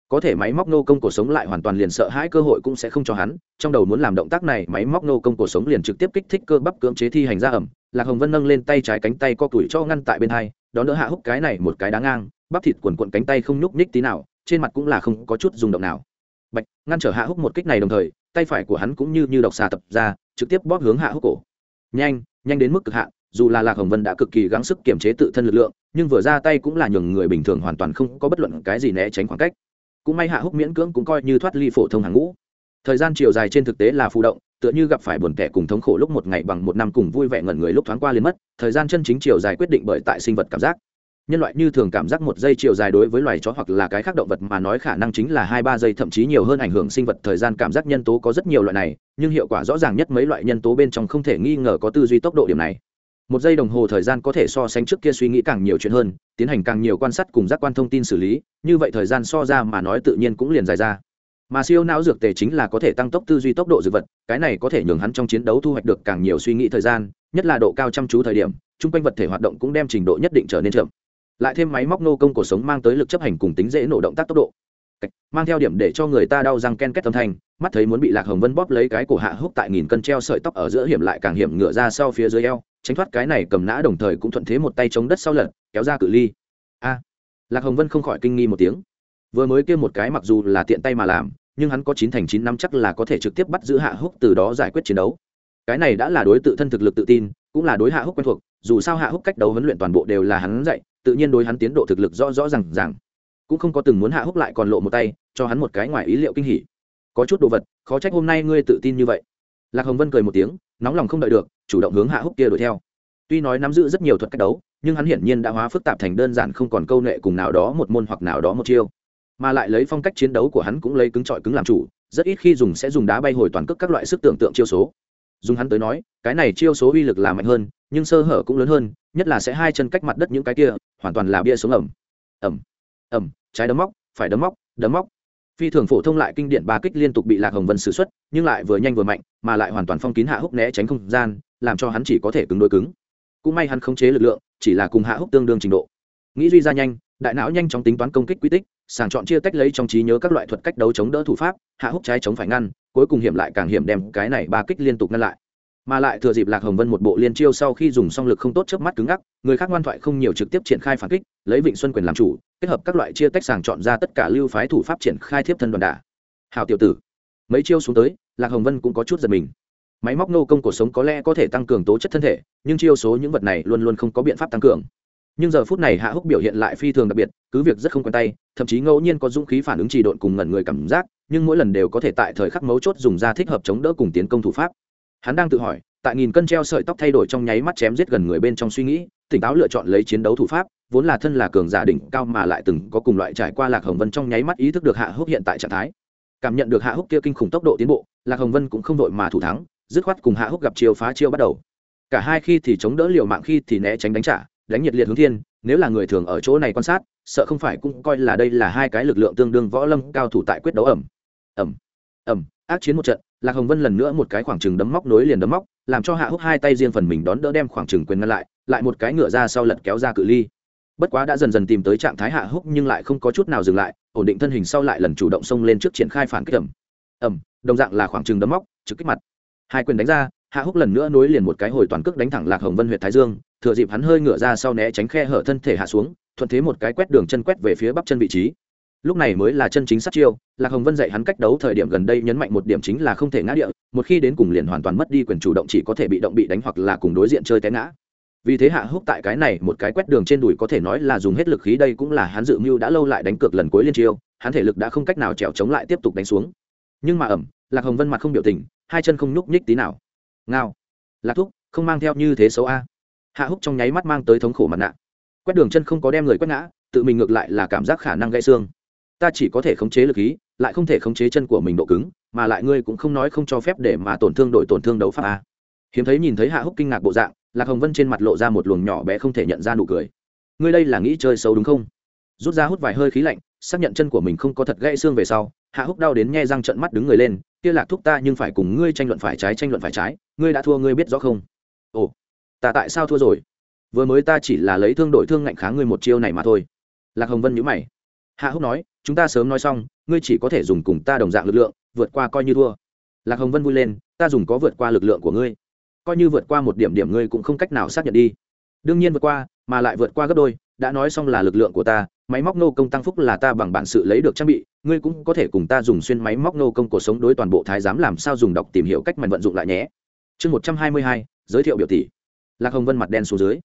có thể máy móc nô công cuộc sống lại hoàn toàn liền sợ hãi cơ hội cũng sẽ không cho hắn, trong đầu muốn làm động tác này, máy móc nô công cuộc sống liền trực tiếp kích thích cơ bắp cưỡng chế thi hành ra ẩm. Lạc hồng vân nâng lên tay trái cánh tay co tuổi cho ngăn tại bên hai đón đỡ hạ húc cái này một cái đá ngang, bắp thịt quần quận cánh tay không nhúc nhích tí nào, trên mặt cũng là không có chút rung động nào. Bạch, ngăn trở hạ húc một kích này đồng thời, tay phải của hắn cũng như như độc xà tập ra, trực tiếp bóp hướng hạ húc cổ. Nhanh nhanh đến mức cực hạn, dù là lạc hồng vân đã cực kỳ gắng sức kiềm chế tự thân lực lượng, nhưng vừa ra tay cũng là nhường người bình thường hoàn toàn không có bất luận cái gì né tránh khoảng cách cũng may hạ húc miễn cưỡng cũng coi như thoát ly phổ thông hàng ngũ. Thời gian chiều dài trên thực tế là phụ động, tựa như gặp phải buồn kẻ cùng thống khổ lúc một ngày bằng một năm cùng vui vẻ ngẩn người lúc thoáng qua liền mất, thời gian chân chính chiều dài quyết định bởi tại sinh vật cảm giác. Nhân loại như thường cảm giác một giây chiều dài đối với loài chó hoặc là cái khác động vật mà nói khả năng chính là hai ba giây, thậm chí nhiều hơn ảnh hưởng sinh vật thời gian cảm giác nhân tố có rất nhiều loại này, nhưng hiệu quả rõ ràng nhất mấy loại nhân tố bên trong không thể nghi ngờ có tư duy tốc độ điểm này một giây đồng hồ thời gian có thể so sánh trước kia suy nghĩ càng nhiều chuyện hơn, tiến hành càng nhiều quan sát cùng giác quan thông tin xử lý, như vậy thời gian so ra mà nói tự nhiên cũng liền dài ra. Mà siêu não dược tề chính là có thể tăng tốc tư duy tốc độ dược vật, cái này có thể nhường hắn trong chiến đấu thu hoạch được càng nhiều suy nghĩ thời gian, nhất là độ cao chăm chú thời điểm, chung quanh vật thể hoạt động cũng đem trình độ nhất định trở nên chậm. Lại thêm máy móc nô công cuộc sống mang tới lực chấp hành cùng tính dễ nổ động tác tốc độ. Mang theo điểm để cho người ta đau răng ken kết âm thanh, mắt thấy muốn bị lạc hồng vân bóp lấy cái cổ hạ húc tại nghìn cân treo sợi tóc ở giữa hiểm lại càng hiểm ngựa ra sau phía dưới eo tránh thoát cái này cầm nã đồng thời cũng thuận thế một tay chống đất sau lật, kéo ra cự ly. A! Lạc hồng vân không khỏi kinh nghi một tiếng. Vừa mới kêu một cái mặc dù là tiện tay mà làm, nhưng hắn có chín thành chín năm chắc là có thể trực tiếp bắt giữ hạ húc từ đó giải quyết chiến đấu. Cái này đã là đối tự thân thực lực tự tin, cũng là đối hạ húc quen thuộc, dù sao hạ húc cách đấu huấn luyện toàn bộ đều là hắn dạy, tự nhiên đối hắn tiến độ thực lực rõ rõ r à n g rằng cũng không có từng muốn hạ húc lại còn lộ một tay, cho hắn một cái ngoài ý liệu kinh hỉ. Có chút đồ vật, khó trách hôm nay ngươi tự tin như vậy lạc hồng vân cười một tiếng, nóng lòng không đợi được, chủ động hướng hạ húc kia đuổi theo. Tuy nói nắm giữ rất nhiều thuật cách đấu, nhưng hắn hiển nhiên đã hóa phức tạp thành đơn giản không còn câu nệ cùng nào đó một môn hoặc nào đó một chiêu. Mà lại lấy phong cách chiến đấu của hắn cũng lấy cứng trọi cứng làm chủ, rất ít khi dùng sẽ dùng đá bay hồi toàn cước các loại sức tưởng tượng chiêu số. Dùng hắn tới nói, cái này chiêu số uy lực là mạnh hơn, nhưng sơ hở cũng lớn hơn, nhất là sẽ hai chân cách mặt đất những cái kia, hoàn toàn là bia xuống ẩm. Ẩm. Ẩm. Trái đấm móc, phải đấm móc đấm móc phi thường phổ thông lại kinh điển ba kích liên tục bị lạc hồng vân xử x nhưng lại vừa nhanh vừa mạnh, mà lại hoàn toàn phong kín hạ húc né tránh không gian, làm cho hắn chỉ có thể cứng đôi cứng. Cũng may hắn khống chế lực lượng, chỉ là cùng hạ húc tương đương trình độ. Nghĩ duy ra nhanh, đại não nhanh chóng tính toán công kích quy tích, sàng chọn chia tách lấy trong trí nhớ các loại thuật cách đấu chống đỡ thủ pháp, hạ húc trái chống phải ngăn, cuối cùng hiểm lại càng hiểm đem cái này ba kích liên tục ngăn lại mà lại thừa dịp lạc hồng vân một bộ liên chiêu sau khi dùng song lực không tốt trước mắt cứng ngắc, người khác ngoan thoại không nhiều trực tiếp triển khai phản kích, lấy vịnh xuân quyền làm chủ, kết hợp các loại chia tách sàng chọn ra tất cả lưu phái thủ pháp triển khai thiếp thân đoàn đả. Hào tiểu tử, mấy chiêu xuống tới, lạc hồng vân cũng có chút giật mình. Máy móc nô công cuộc sống có lẽ có thể tăng cường tố chất thân thể, nhưng chiêu số những vật này luôn luôn không có biện pháp tăng cường. Nhưng giờ phút này hạ húc biểu hiện lại phi thường đặc biệt, cứ việc rất không quen tay, thậm chí ngẫu nhiên có dũng khí phản ứng trì độn cùng ngẩn người cảm giác, nhưng mỗi lần đều có thể tại thời khắc mấu chốt dùng ra thích hợp chống đỡ cùng tiến công thủ pháp hắn đang tự hỏi, tại nghìn cân treo sợi tóc thay đổi trong nháy mắt chém giết gần người bên trong suy nghĩ, tỉnh táo lựa chọn lấy chiến đấu thủ pháp, vốn là thân là cường giả đỉnh cao mà lại từng có cùng loại trải qua lạc hồng vân trong nháy mắt ý thức được hạ húc hiện tại trạng thái. Cảm nhận được hạ húc kia kinh khủng tốc độ tiến bộ, lạc hồng vân cũng không đội mà thủ thắng, dứt khoát cùng hạ húc gặp chiêu phá chiêu bắt đầu. Cả hai khi thì chống đỡ liều mạng, khi thì né tránh đánh trả, đánh nhiệt liệt hướng thiên, nếu là người thường ở chỗ này quan sát, sợ không phải cũng coi là đây là hai cái lực lượng tương đương võ lâm cao thủ tại quyết đấu ẩm. Ẩm. Ẩm ác chiến một trận, lạc hồng vân lần nữa một cái khoảng trừng đấm móc nối liền đấm móc, làm cho hạ húc hai tay riêng phần mình đón đỡ đem khoảng trừng quyền ngăn lại lại một cái ngựa ra sau lật kéo ra cự ly. Bất quá đã dần dần tìm tới trạng thái hạ húc nhưng lại không có chút nào dừng lại, ổn định thân hình sau lại lần chủ động xông lên trước triển khai phản kích ẩm ẩm đồng dạng là khoảng trừng đấm móc, trực kích mặt. Hai quyền đánh ra, hạ húc lần nữa nối liền một cái hồi toàn cước đánh thẳng lạc hồng vân huyện thái dương, thừa dịp hắn hơi ngửa ra sau né tránh khe hở thân thể hạ xuống, thuận thế một cái quét đường chân quét về phía bắp chân vị trí lúc này mới là chân chính sát chiêu, lạc hồng vân dạy hắn cách đấu thời điểm gần đây nhấn mạnh một điểm chính là không thể ngã địa, một khi đến cùng liền hoàn toàn mất đi quyền chủ động chỉ có thể bị động bị đánh hoặc là cùng đối diện chơi té ngã. Vì thế hạ húc tại cái này một cái quét đường trên đùi có thể nói là dùng hết lực khí đây cũng là hắn dự mưu đã lâu lại đánh cược lần cuối liên chiêu, hắn thể lực đã không cách nào trèo chống lại tiếp tục đánh xuống. Nhưng mà ẩm, lạc hồng vân mặt không biểu tình, hai chân không nhúc nhích tí nào. Ngao. Lạc thúc, không mang theo như thế xấu a. Hạ húc trong nháy mắt mang tới thống khổ mặt nạ. Quét đường chân không có đem người quét ngã, tự mình ngược lại là cảm giác khả năng gãy xương ta chỉ có thể khống chế lực khí lại không thể khống chế chân của mình độ cứng, mà lại ngươi cũng không nói không cho phép để mà tổn thương đội tổn thương đấu pháp a. Hiếm thấy nhìn thấy hạ húc kinh ngạc bộ dạng, lạc hồng vân trên mặt lộ ra một luồng nhỏ bé không thể nhận ra nụ cười. Ngươi đây là nghĩ chơi xấu đúng không? Rút ra hút vài hơi khí lạnh, xác nhận chân của mình không có thật gãy xương về sau, hạ húc đau đến nhe răng trận mắt đứng người lên, kia lạc thúc ta nhưng phải cùng ngươi tranh luận phải trái, tranh luận phải trái, ngươi đã thua ngươi biết rõ không? Ồ, ta tại sao thua rồi? Vừa mới ta chỉ là lấy thương đổi thương ngạnh kháng ngươi một chiêu này mà thôi. Lạc hồng vân nhữ mày hạ húc nói, chúng ta sớm nói xong, ngươi chỉ có thể dùng cùng ta đồng dạng lực lượng, vượt qua coi như thua. Lạc hồng vân vui lên, ta dùng có vượt qua lực lượng của ngươi. Coi như vượt qua một điểm điểm ngươi cũng không cách nào xác nhận đi. Đương nhiên vượt qua, mà lại vượt qua gấp đôi, đã nói xong là lực lượng của ta, máy móc nô công tăng phúc là ta bằng bản sự lấy được trang bị, ngươi cũng có thể cùng ta dùng xuyên máy móc nô công cuộc sống đối toàn bộ thái giám làm sao dùng đọc tìm hiểu cách mạnh vận dụng lại nhé. Chương một trăm hai mươi hai, giới thiệu biểu tỷ. Lạc hồng vân mặt đen xuống dưới.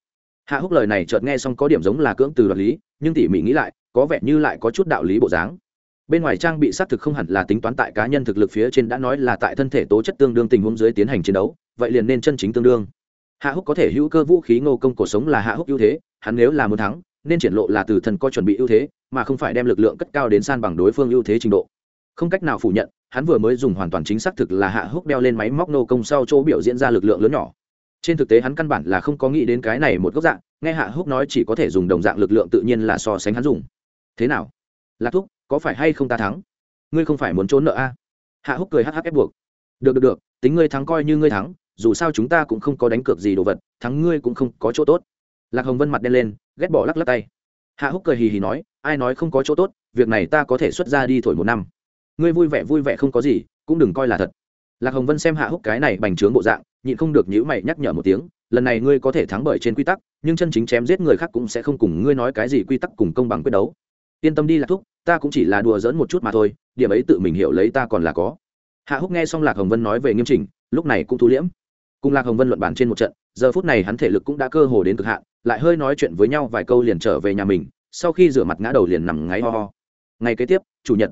Hạ húc lời này chợt nghe xong có điểm giống là cưỡng từ đoạt lý, nhưng tỉ mỉ nghĩ lại có vẻ như lại có chút đạo lý bộ dáng. Bên ngoài trang bị xác thực không hẳn là tính toán tại cá nhân thực lực phía trên đã nói là tại thân thể tố chất tương đương tình huống dưới tiến hành chiến đấu, vậy liền nên chân chính tương đương. Hạ húc có thể hữu cơ vũ khí ngô công cuộc sống là hạ húc ưu thế, hắn nếu là muốn thắng, nên triển lộ là từ thần có chuẩn bị ưu thế, mà không phải đem lực lượng cất cao đến san bằng đối phương ưu thế trình độ. Không cách nào phủ nhận, hắn vừa mới dùng hoàn toàn chính xác thực là hạ húc đeo lên máy móc nô công sau chỗ biểu diễn ra lực lượng lớn nhỏ. Trên thực tế hắn căn bản là không có nghĩ đến cái này một góc dạng, nghe hạ húc nói chỉ có thể dùng đồng dạng lực lượng tự nhiên là so sánh hắn dùng thế nào? Lạc thúc, có phải hay không ta thắng? Ngươi không phải muốn trốn nợ a à? hạ húc cười hắc hắc ép buộc. Được được được, tính ngươi thắng coi như ngươi thắng, dù sao chúng ta cũng không có đánh cược gì đồ vật, thắng ngươi cũng không có chỗ tốt. Lạc hồng vân mặt đen lên, ghét bỏ lắc lắc tay. Hạ húc cười hì hì nói, ai nói không có chỗ tốt, việc này ta có thể xuất ra đi thổi một năm. Ngươi vui vẻ vui vẻ không có gì, cũng đừng coi là thật. Lạc hồng vân xem hạ húc cái này bành trướng bộ dạng, nhịn không được nhữ mày nhắc nhở một tiếng, lần này ngươi có thể thắng bởi trên quy tắc, nhưng chân chính chém giết người khác cũng sẽ không cùng ngươi nói cái gì quy tắc cùng công bằng quyết đấu yên tâm đi lạc thúc, ta cũng chỉ là đùa giỡn một chút mà thôi, điểm ấy tự mình hiểu lấy ta còn là có. Hạ húc nghe xong lạc hồng vân nói về nghiêm chỉnh, lúc này cũng thu liễm. Cùng lạc hồng vân luận bàn trên một trận, giờ phút này hắn thể lực cũng đã cơ hồ đến cực hạn, lại hơi nói chuyện với nhau vài câu liền trở về nhà mình, sau khi rửa mặt ngã đầu liền nằm ngáy ho ho. Ngày kế tiếp, chủ nhật.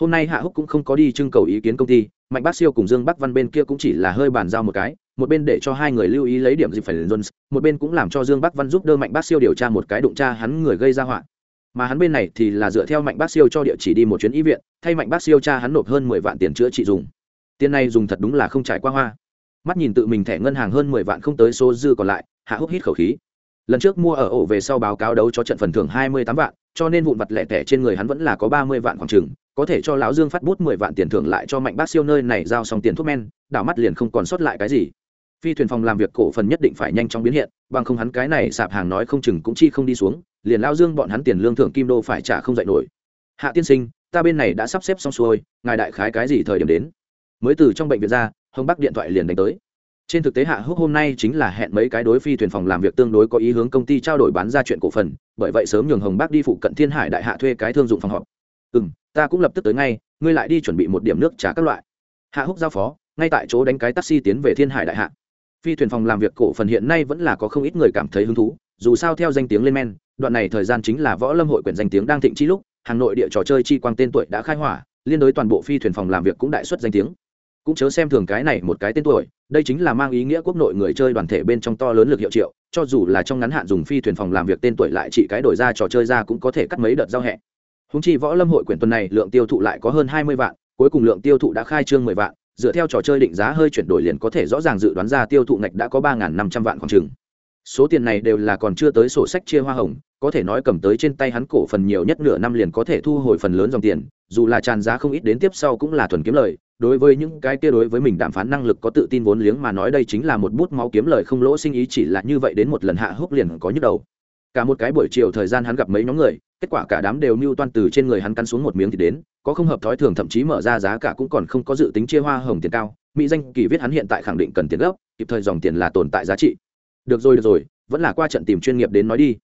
Hôm nay hạ húc cũng không có đi trưng cầu ý kiến công ty, mạnh bác siêu cùng dương bắc văn bên kia cũng chỉ là hơi bàn giao một cái, một bên để cho hai người lưu ý lấy điểm dịp phải jones, một bên cũng làm cho dương bắc văn giúp đỡ mạnh bác siêu điều tra một cái đụng tra hắn người gây ra họa mà hắn bên này thì là dựa theo mạnh bác siêu cho địa chỉ đi một chuyến y viện, thay mạnh bác siêu cha hắn nộp hơn mười vạn tiền chữa trị dùng. Tiền này dùng thật đúng là không trải qua hoa. Mắt nhìn tự mình thẻ ngân hàng hơn mười vạn không tới số dư còn lại, hạ húc hít khẩu khí. Lần trước mua ở ổ về sau báo cáo đấu cho trận phần thưởng hai mươi tám vạn, cho nên vụn vặt lẻ tẻ trên người hắn vẫn là có ba mươi vạn khoảng chừng, có thể cho lão dương phát bút mười vạn tiền thưởng lại cho mạnh bác siêu nơi này giao xong tiền thuốc men, đảo mắt liền không còn sót lại cái gì. Phi thuyền phòng làm việc cổ phần nhất định phải nhanh chóng biến hiện, bằng không hắn cái này sạp hàng nói không chừng cũng chi không đi xuống liền lao dương bọn hắn tiền lương thưởng kim đô phải trả không dạy nổi. Hạ tiên sinh, ta bên này đã sắp xếp xong xuôi, ngài đại khái cái gì thời điểm đến? Mới từ trong bệnh viện ra, hồng bắc điện thoại liền đánh tới. Trên thực tế hạ húc hôm nay chính là hẹn mấy cái đối phi thuyền phòng làm việc tương đối có ý hướng công ty trao đổi bán ra chuyện cổ phần, bởi vậy sớm nhường hồng bắc đi phụ cận thiên hải đại hạ thuê cái thương dụng phòng họp. Ừ m ta cũng lập tức tới ngay, ngươi lại đi chuẩn bị một điểm nước trả các loại. Hạ húc giao phó, ngay tại chỗ đánh cái taxi tiến về thiên hải đại hạ. Phi thuyền phòng làm việc cổ phần hiện nay vẫn là có không ít người cảm thấy hứng thú dù sao theo danh tiếng lên men, đoạn này thời gian chính là võ lâm hội quyển danh tiếng đang thịnh chi lúc, hà nội địa trò chơi chi quang tên tuổi đã khai hỏa, liên đối toàn bộ phi thuyền phòng làm việc cũng đại xuất danh tiếng. Cũng chớ xem thường cái này một cái tên tuổi, đây chính là mang ý nghĩa quốc nội người chơi đoàn thể bên trong to lớn lực hiệu triệu, cho dù là trong ngắn hạn dùng phi thuyền phòng làm việc tên tuổi lại chỉ cái đổi ra trò chơi ra cũng có thể cắt mấy đợt giao hẹ. Húng chi võ lâm hội quyển tuần này lượng tiêu thụ lại có hơn hai mươi vạn, cuối cùng lượng tiêu thụ đã khai trương mười vạn, dựa theo trò chơi định giá hơi chuyển đổi liền có thể rõ ràng dự đoán ra tiêu thụ ngạch đã có ba năm trăm vạn khoảng chừng số tiền này đều là còn chưa tới sổ sách chia hoa hồng, có thể nói cầm tới trên tay hắn cổ phần nhiều nhất nửa năm liền có thể thu hồi phần lớn dòng tiền, dù là tràn giá không ít đến tiếp sau cũng là thuần kiếm lời. Đối với những cái kia đối với mình đàm phán năng lực có tự tin vốn liếng mà nói đây chính là một bút máu kiếm lời không lỗ sinh ý chỉ là như vậy đến một lần hạ hốc liền có nhức đầu. Cả một cái buổi chiều thời gian hắn gặp mấy nhóm người, kết quả cả đám đều mưu toan từ trên người hắn cắn xuống một miếng thì đến, có không hợp thói thường thậm chí mở ra giá cả cũng còn không có dự tính chia hoa hồng tiền cao. Mỹ danh kỳ viết hắn hiện tại khẳng định cần tiền gốc, kịp thời dòng tiền là tồn tại giá trị được rồi được rồi, vẫn là qua trận tìm chuyên nghiệp đến nói đi.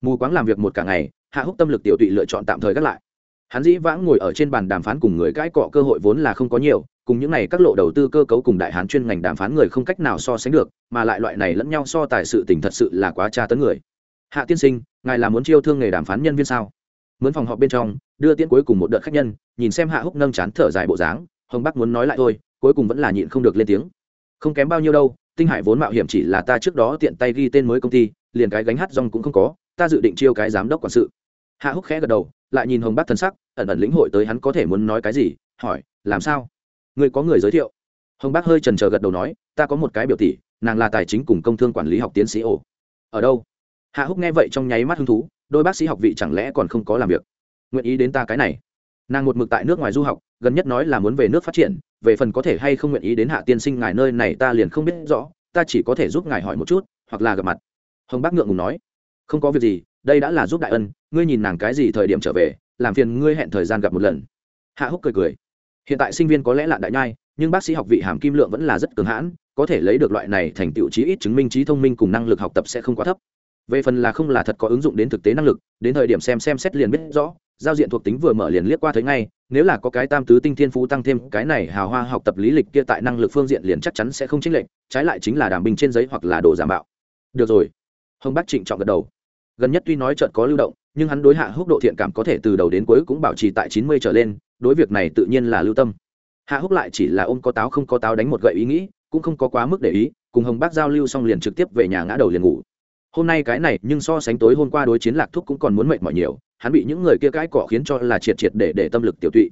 Mù quáng làm việc một cả ngày, hạ húc tâm lực tiểu tụy lựa chọn tạm thời gác lại. Hắn dĩ vãng ngồi ở trên bàn đàm phán cùng người cãi cọ cơ hội vốn là không có nhiều, cùng những này các lộ đầu tư cơ cấu cùng đại hán chuyên ngành đàm phán người không cách nào so sánh được, mà lại loại này lẫn nhau so tài sự tình thật sự là quá tra tấn người. Hạ tiên sinh, ngài là muốn chiêu thương nghề đàm phán nhân viên sao? Mướn phòng họp bên trong, đưa tiễn cuối cùng một đợt khách nhân, nhìn xem hạ húc nâng chán thở dài bộ dáng, hồng bắc muốn nói lại thôi, cuối cùng vẫn là nhịn không được lên tiếng. Không kém bao nhiêu đâu tinh hải vốn mạo hiểm chỉ là ta trước đó tiện tay ghi tên mới công ty, liền cái gánh hát rong cũng không có, ta dự định chiêu cái giám đốc quản sự. Hạ húc khẽ gật đầu, lại nhìn hồng bắc thân sắc, ẩn ẩn lĩnh hội tới hắn có thể muốn nói cái gì, hỏi, làm sao? Người có người giới thiệu? Hồng bác hơi trần trờ gật đầu nói, ta có một cái biểu tỷ, nàng là tài chính cùng công thương quản lý học tiến sĩ ổ. Ở đâu? Hạ húc nghe vậy trong nháy mắt hứng thú, đôi bác sĩ học vị chẳng lẽ còn không có làm việc? Nguyện ý đến ta cái này? Nàng một mực tại nước ngoài du học, gần nhất nói là muốn về nước phát triển, về phần có thể hay không nguyện ý đến hạ tiên sinh ngài nơi này ta liền không biết rõ, ta chỉ có thể giúp ngài hỏi một chút, hoặc là gặp mặt. Hồng bác ngượng ngùng nói. Không có việc gì, đây đã là giúp đại ân, ngươi nhìn nàng cái gì thời điểm trở về, làm phiền ngươi hẹn thời gian gặp một lần. Hạ húc cười cười. Hiện tại sinh viên có lẽ là đại nhai, nhưng bác sĩ học vị hàm kim lượng vẫn là rất cường hãn, có thể lấy được loại này thành tựu chí ít chứng minh trí thông minh cùng năng lực học tập sẽ không quá thấp. Về phần là không là thật có ứng dụng đến thực tế năng lực, đến thời điểm xem xem xét liền biết rõ giao diện thuộc tính vừa mở liền liếc qua thấy ngay, nếu là có cái tam tứ tinh thiên phú tăng thêm cái này hào hoa học tập lý lịch kia tại năng lực phương diện liền chắc chắn sẽ không chính lệnh trái lại chính là đàm bình trên giấy hoặc là đồ giả mạo. Được rồi. Hồng bác trịnh trọng gật đầu. Gần nhất tuy nói trận có lưu động, nhưng hắn đối hạ húc độ thiện cảm có thể từ đầu đến cuối cũng bảo trì tại chín mươi trở lên, đối việc này tự nhiên là lưu tâm. Hạ húc lại chỉ là ôm có táo không có táo đánh một gậy ý nghĩ, cũng không có quá mức để ý, cùng hồng bác giao lưu xong liền trực tiếp về nhà ngã đầu liền ngủ. Hôm nay cái này nhưng so sánh tối hôm qua đối chiến lạc thúc cũng còn muốn mệt mỏi nhiều hắn bị những người kia cãi cọ khiến cho là triệt triệt để để tâm lực tiểu tụy.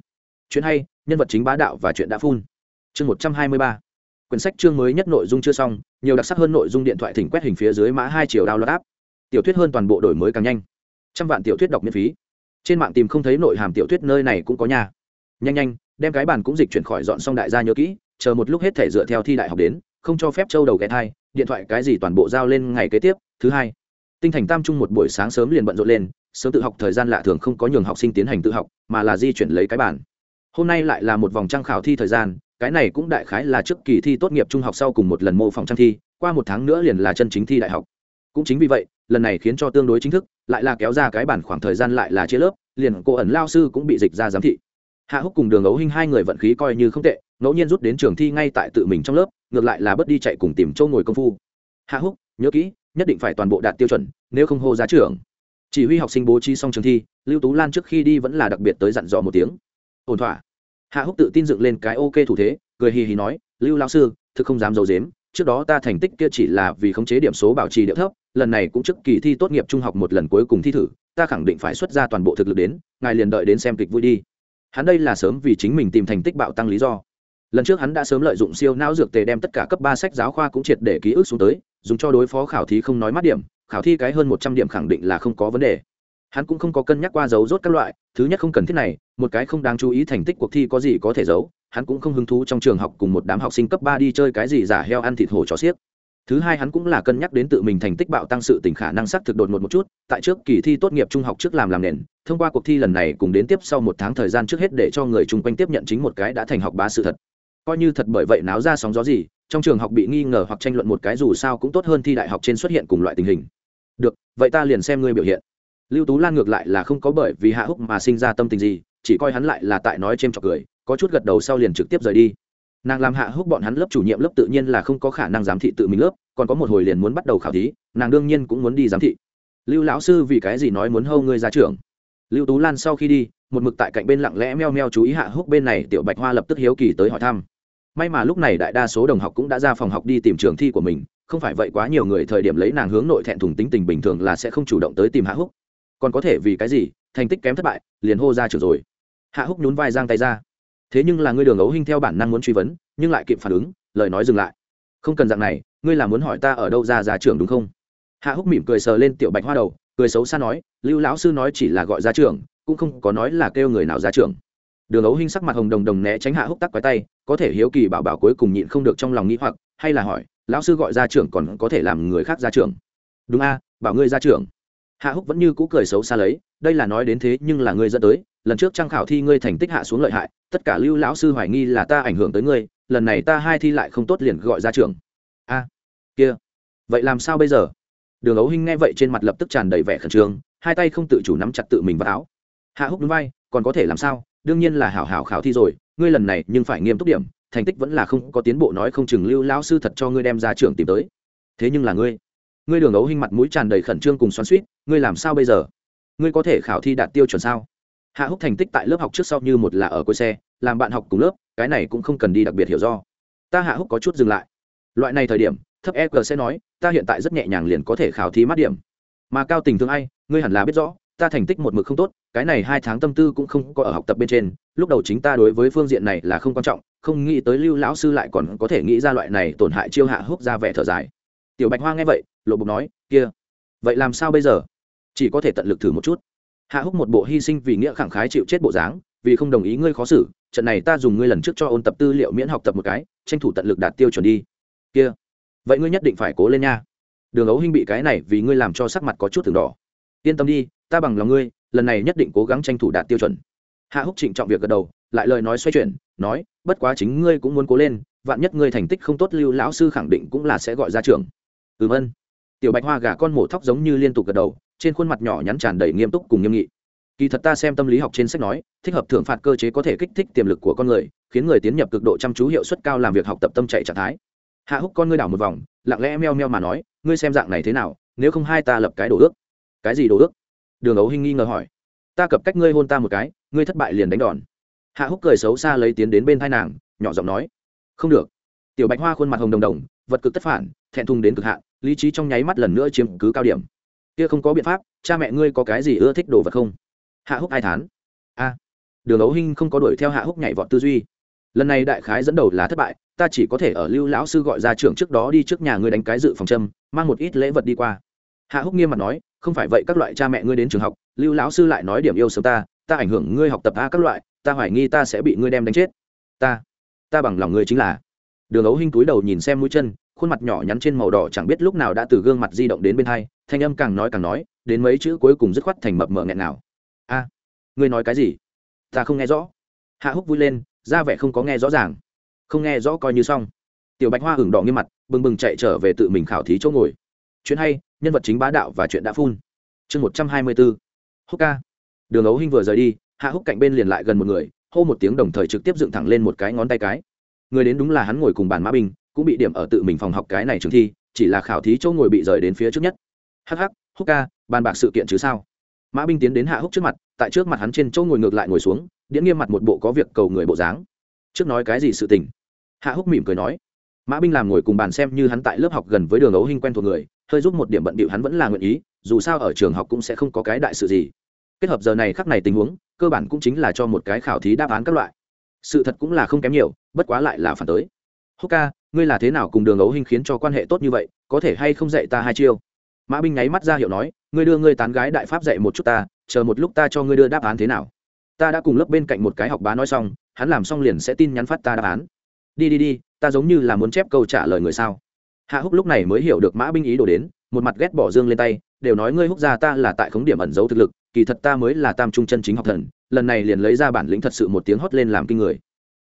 Chuyện hay, nhân vật chính bá đạo và chuyện đã phun. Chương một trăm hai mươi ba. Quyển sách chương mới nhất nội dung chưa xong, nhiều đặc sắc hơn nội dung điện thoại thỉnh quét hình phía dưới mã hai chiều đao lót áp tiểu thuyết hơn toàn bộ đổi mới càng nhanh. Trăm vạn tiểu thuyết đọc miễn phí. Trên mạng tìm không thấy nội hàm tiểu thuyết nơi này cũng có nhà. Nhanh nhanh, đem cái bàn cũng dịch chuyển khỏi dọn xong đại gia nhớ kỹ, chờ một lúc hết thể dựa theo thi đại học đến, không cho phép châu đầu ghé thai, điện thoại cái gì toàn bộ giao lên ngày kế tiếp, thứ hai. Tinh thành tam trung một buổi sáng sớm liền bận rộn lên sớm tự học thời gian lạ thường không có nhường học sinh tiến hành tự học, mà là di chuyển lấy cái bản hôm nay lại là một vòng trăng khảo thi thời gian, cái này cũng đại khái là trước kỳ thi tốt nghiệp trung học sau cùng một lần mô phỏng trăng thi, qua một tháng nữa liền là chân chính thi đại học. Cũng chính vì vậy, lần này khiến cho tương đối chính thức, lại là kéo ra cái bản khoảng thời gian lại là chia lớp, liền cô ẩn lao sư cũng bị dịch ra giám thị. Hạ húc cùng đường ấu hinh hai người vận khí coi như không tệ, ngẫu nhiên rút đến trường thi ngay tại tự mình trong lớp, ngược lại là bất đi chạy cùng tìm châu ngồi công phu. Hạ húc, nhớ kỹ, nhất định phải toàn bộ đạt tiêu chuẩn, nếu không hô giá trưởng chỉ huy học sinh bố trí xong trường thi, lưu tú lan trước khi đi vẫn là đặc biệt tới dặn dò một tiếng. Ổn thỏa. Hạ húc tự tin dựng lên cái ok thủ thế, cười hì hì nói, lưu lao sư, thực không dám d i ấ u dếm trước đó ta thành tích kia chỉ là vì khống chế điểm số bảo trì điệu thấp, lần này cũng trước kỳ thi tốt nghiệp trung học một lần cuối cùng thi thử, ta khẳng định phải xuất ra toàn bộ thực lực đến, ngài liền đợi đến xem kịch vui đi. Hắn đây là sớm vì chính mình tìm thành tích bạo tăng lý do. Lần trước hắn đã sớm lợi dụng siêu não dược tề đem tất cả cấp ba sách giáo khoa cũng triệt để ký ức xuống tới, dùng cho đối phó khảo thí không nói mắt điểm khảo thi cái hơn một trăm điểm khẳng định là không có vấn đề. Hắn cũng không có cân nhắc qua dấu rốt các loại, thứ nhất không cần thiết này, một cái không đáng chú ý thành tích cuộc thi có gì có thể giấu, hắn cũng không hứng thú trong trường học cùng một đám học sinh cấp ba đi chơi cái gì giả heo ăn thịt hổ chó xiếc. Thứ hai hắn cũng là cân nhắc đến tự mình thành tích bạo tăng sự tỉnh khả năng xác thực đột ngột một chút, tại trước kỳ thi tốt nghiệp trung học trước làm làm nền, thông qua cuộc thi lần này cùng đến tiếp sau một tháng thời gian trước hết để cho người chung quanh tiếp nhận chính một cái đã thành học bá sự thật coi như thật bởi vậy náo ra sóng gió gì, trong trường học bị nghi ngờ hoặc tranh luận một cái dù sao cũng tốt hơn thi đại học trên xuất hiện cùng loại tình hình. Được, vậy ta liền xem ngươi biểu hiện. Lưu tú lan ngược lại là không có bởi vì hạ húc mà sinh ra tâm tình gì, chỉ coi hắn lại là tại nói c h cười, có chút gật đầu sau liền trực tiếp rời đi. Nàng làm hạ húc bọn hắn lớp chủ nhiệm lớp tự nhiên là không có khả năng giám thị tự mình lớp, còn có một hồi liền muốn bắt đầu khảo thí, nàng đương nhiên cũng muốn đi giám thị. Lưu lão sư vì cái gì nói muốn hâu ngươi ra trường? Lưu tú lan sau khi đi, một mực tại cạnh bên lặng lẽ meo meo chú ý hạ húc bên này, tiểu bạch hoa lập tức hiếu kỳ tới hỏi thăm may mà lúc này đại đa số đồng học cũng đã ra phòng học đi tìm trường thi của mình, không phải vậy quá nhiều người thời điểm lấy nàng hướng nội thẹn thùng tính tình bình thường là sẽ không chủ động tới tìm hạ húc. Còn có thể vì cái gì, thành tích kém thất bại, liền hô ra trường rồi. Hạ húc nhún vai giang tay ra. Thế nhưng là ngươi đường ấu hinh theo bản năng muốn truy vấn, nhưng lại kịp phản ứng, lời nói dừng lại. Không cần dạng này, ngươi là muốn hỏi ta ở đâu ra ra trường đúng không? Hạ húc mỉm cười sờ lên tiểu bạch hoa đầu, cười xấu xa nói, lưu lão sư nói chỉ là gọi ra trường, cũng không có nói là kêu người nào ra trường đường ấu hinh sắc mặt hồng đồng đồng né tránh hạ húc tắc quái tay, có thể hiếu kỳ bảo bảo cuối cùng nhịn không được trong lòng nghĩ hoặc, hay là hỏi, lão sư gọi ra trưởng còn có thể làm người khác ra trưởng? Đúng a, bảo ngươi ra trưởng. Hạ húc vẫn như cũ cười xấu xa lấy, đây là nói đến thế nhưng là ngươi dẫn tới, lần trước trang khảo thi ngươi thành tích hạ xuống lợi hại, tất cả lưu lão sư hoài nghi là ta ảnh hưởng tới ngươi, lần này ta hai thi lại không tốt liền gọi ra trường a, kia, vậy làm sao bây giờ? Đường ấu hinh nghe vậy trên mặt lập tức tràn đầy vẻ khẩn trương, hai tay không tự chủ nắm chặt tự mình vào áo. Hạ húc núi vai, còn có thể làm sao? Đương nhiên là hảo hảo khảo thi rồi, ngươi lần này nhưng phải nghiêm túc điểm, thành tích vẫn là không có tiến bộ nói không chừng lưu lão sư thật cho ngươi đem ra trường tìm tới. Thế nhưng là ngươi ngươi đường ấu hinh mặt mũi tràn đầy khẩn trương cùng xoắn suýt ngươi làm sao bây giờ? Ngươi có thể khảo thi đạt tiêu chuẩn sao? Hạ húc thành tích tại lớp học trước sau như một là ở cuối xe, làm bạn học cùng lớp, cái này cũng không cần đi đặc biệt hiểu do. Ta hạ húc có chút dừng lại. Loại này thời điểm, thấp e g sẽ nói, ta hiện tại rất nhẹ nhàng liền có thể khảo thi mát điểm. Mà cao tình thương ai, ngươi hẳn là biết rõ ta thành tích một mực không tốt, cái này hai tháng tâm tư cũng không có ở học tập bên trên, lúc đầu chính ta đối với phương diện này là không quan trọng, không nghĩ tới lưu lão sư lại còn có thể nghĩ ra loại này tổn hại chiêu hạ húc ra vẻ thở dài. Tiểu bạch hoa nghe vậy, lộ bục nói, kia, vậy làm sao bây giờ? Chỉ có thể tận lực thử một chút. Hạ húc một bộ hy sinh vì nghĩa khẳng khái chịu chết bộ dáng, vì không đồng ý ngươi khó xử, trận này ta dùng ngươi lần trước cho ôn tập tư liệu miễn học tập một cái, tranh thủ tận lực đạt tiêu chuẩn đi. Kia, vậy ngươi nhất định phải cố lên nha. Đường ấu hinh bị cái này vì ngươi làm cho sắc mặt có chút thường đỏ yên tâm đi, ta bằng lòng ngươi, lần này nhất định cố gắng tranh thủ đạt tiêu chuẩn. Hạ húc trịnh trọng việc gật đầu, lại lời nói xoay chuyển, nói, bất quá chính ngươi cũng muốn cố lên, vạn nhất ngươi thành tích không tốt, lưu lão sư khẳng định cũng là sẽ gọi ra trường. Ừm ân. Tiểu bạch hoa gà con mổ thóc giống như liên tục gật đầu, trên khuôn mặt nhỏ nhắn tràn đầy nghiêm túc cùng nghiêm nghị. Kỳ thật ta xem tâm lý học trên sách nói, thích hợp thưởng phạt cơ chế có thể kích thích tiềm lực của con người, khiến người tiến nhập cực độ chăm chú hiệu suất cao làm việc học tập tâm chạy trạng thái. Hạ húc con ngươi đảo một vòng, lặng lẽ meo meo mà nói, ngươi xem dạng này thế nào, nếu không hai ta lập cái đồ ước cái gì đồ ước? Đường ấu hinh nghi ngờ hỏi. Ta cập cách ngươi hôn ta một cái, ngươi thất bại liền đánh đòn. Hạ húc cười xấu xa lấy tiến đến bên thai nàng, nhỏ giọng nói. Không được. Tiểu bạch hoa khuôn mặt hồng đồng đồng, vật cực tất phản, thẹn thùng đến cực hạn, lý trí trong nháy mắt lần nữa chiếm cứ cao điểm. Kia không có biện pháp, cha mẹ ngươi có cái gì ưa thích đồ vật không? Hạ húc ai thán. A. Đường ấu hinh không có đuổi theo hạ húc nhảy vọt tư duy. Lần này đại khái dẫn đầu là thất bại, ta chỉ có thể ở lưu lão sư gọi ra trưởng trước đó đi trước nhà ngươi đánh cái dự phòng châm, mang một ít lễ vật đi qua. Hạ húc nghiêm mặt nói không phải vậy các loại cha mẹ ngươi đến trường học, lưu lão sư lại nói điểm yêu sớm ta ta ảnh hưởng ngươi học tập a các loại, ta hoài nghi ta sẽ bị ngươi đem đánh chết. Ta ta bằng lòng ngươi chính là. Đường ấu hinh túi đầu nhìn xem mũi chân, khuôn mặt nhỏ nhắn trên màu đỏ chẳng biết lúc nào đã từ gương mặt di động đến bên hai, thanh âm càng nói càng nói, đến mấy chữ cuối cùng dứt khoát thành mập mờ nghẹn nào. A, ngươi nói cái gì? Ta không nghe rõ. Hạ húc vui lên, ra vẻ không có nghe rõ ràng. Không nghe rõ coi như xong. Tiểu bạch hoa hưởng đỏ nghiêm mặt, bừng bừng chạy trở về tự mình khảo thí chỗ ngồi. Chuyện hay nhân vật chính bá đạo và chuyện đã phun. Chương một trăm hai mươi bốn húc ca. Đường ấu hinh vừa rời đi, hạ húc cạnh bên liền lại gần một người, hô một tiếng đồng thời trực tiếp dựng thẳng lên một cái ngón tay cái. Người đến đúng là hắn ngồi cùng bàn mã binh, cũng bị điểm ở tự mình phòng học cái này trường thi, chỉ là khảo thí chỗ ngồi bị rời đến phía trước nhất. Hắc hắc, húc ca, bàn bạc sự kiện chứ sao? Mã binh tiến đến hạ húc trước mặt, tại trước mặt hắn trên chỗ ngồi ngược lại ngồi xuống điễn nghiêm mặt một bộ có việc cầu người bộ dáng. Trước nói cái gì sự tình? Hạ húc mỉm cười nói. Mã binh làm ngồi cùng bàn xem như hắn tại lớp học gần với đường ấu hinh quen thuộc người hơi giúp một điểm bận bịu hắn vẫn là nguyện ý, dù sao ở trường học cũng sẽ không có cái đại sự gì. Kết hợp giờ này khắc này tình huống, cơ bản cũng chính là cho một cái khảo thí đáp án các loại. Sự thật cũng là không kém nhiều, bất quá lại là phản tới. Húc ca ngươi là thế nào cùng đường ấu hình khiến cho quan hệ tốt như vậy, có thể hay không dạy ta hai chiêu? Mã binh nháy mắt ra hiệu nói, ngươi đưa ngươi tán gái đại pháp dạy một chút ta, chờ một lúc ta cho ngươi đưa đáp án thế nào. Ta đã cùng lớp bên cạnh một cái học bá nói xong, hắn làm xong liền sẽ tin nhắn phát ta đáp án. Đi đi đi, ta giống như là muốn chép câu trả lời người sao hạ húc lúc này mới hiểu được mã binh ý đồ đến, một mặt ghét bỏ dương lên tay, đều nói ngươi húc ra ta là tại khống điểm ẩn giấu thực lực, kỳ thật ta mới là tam trung chân chính học thần, lần này liền lấy ra bản lĩnh thật sự một tiếng hót lên làm kinh người.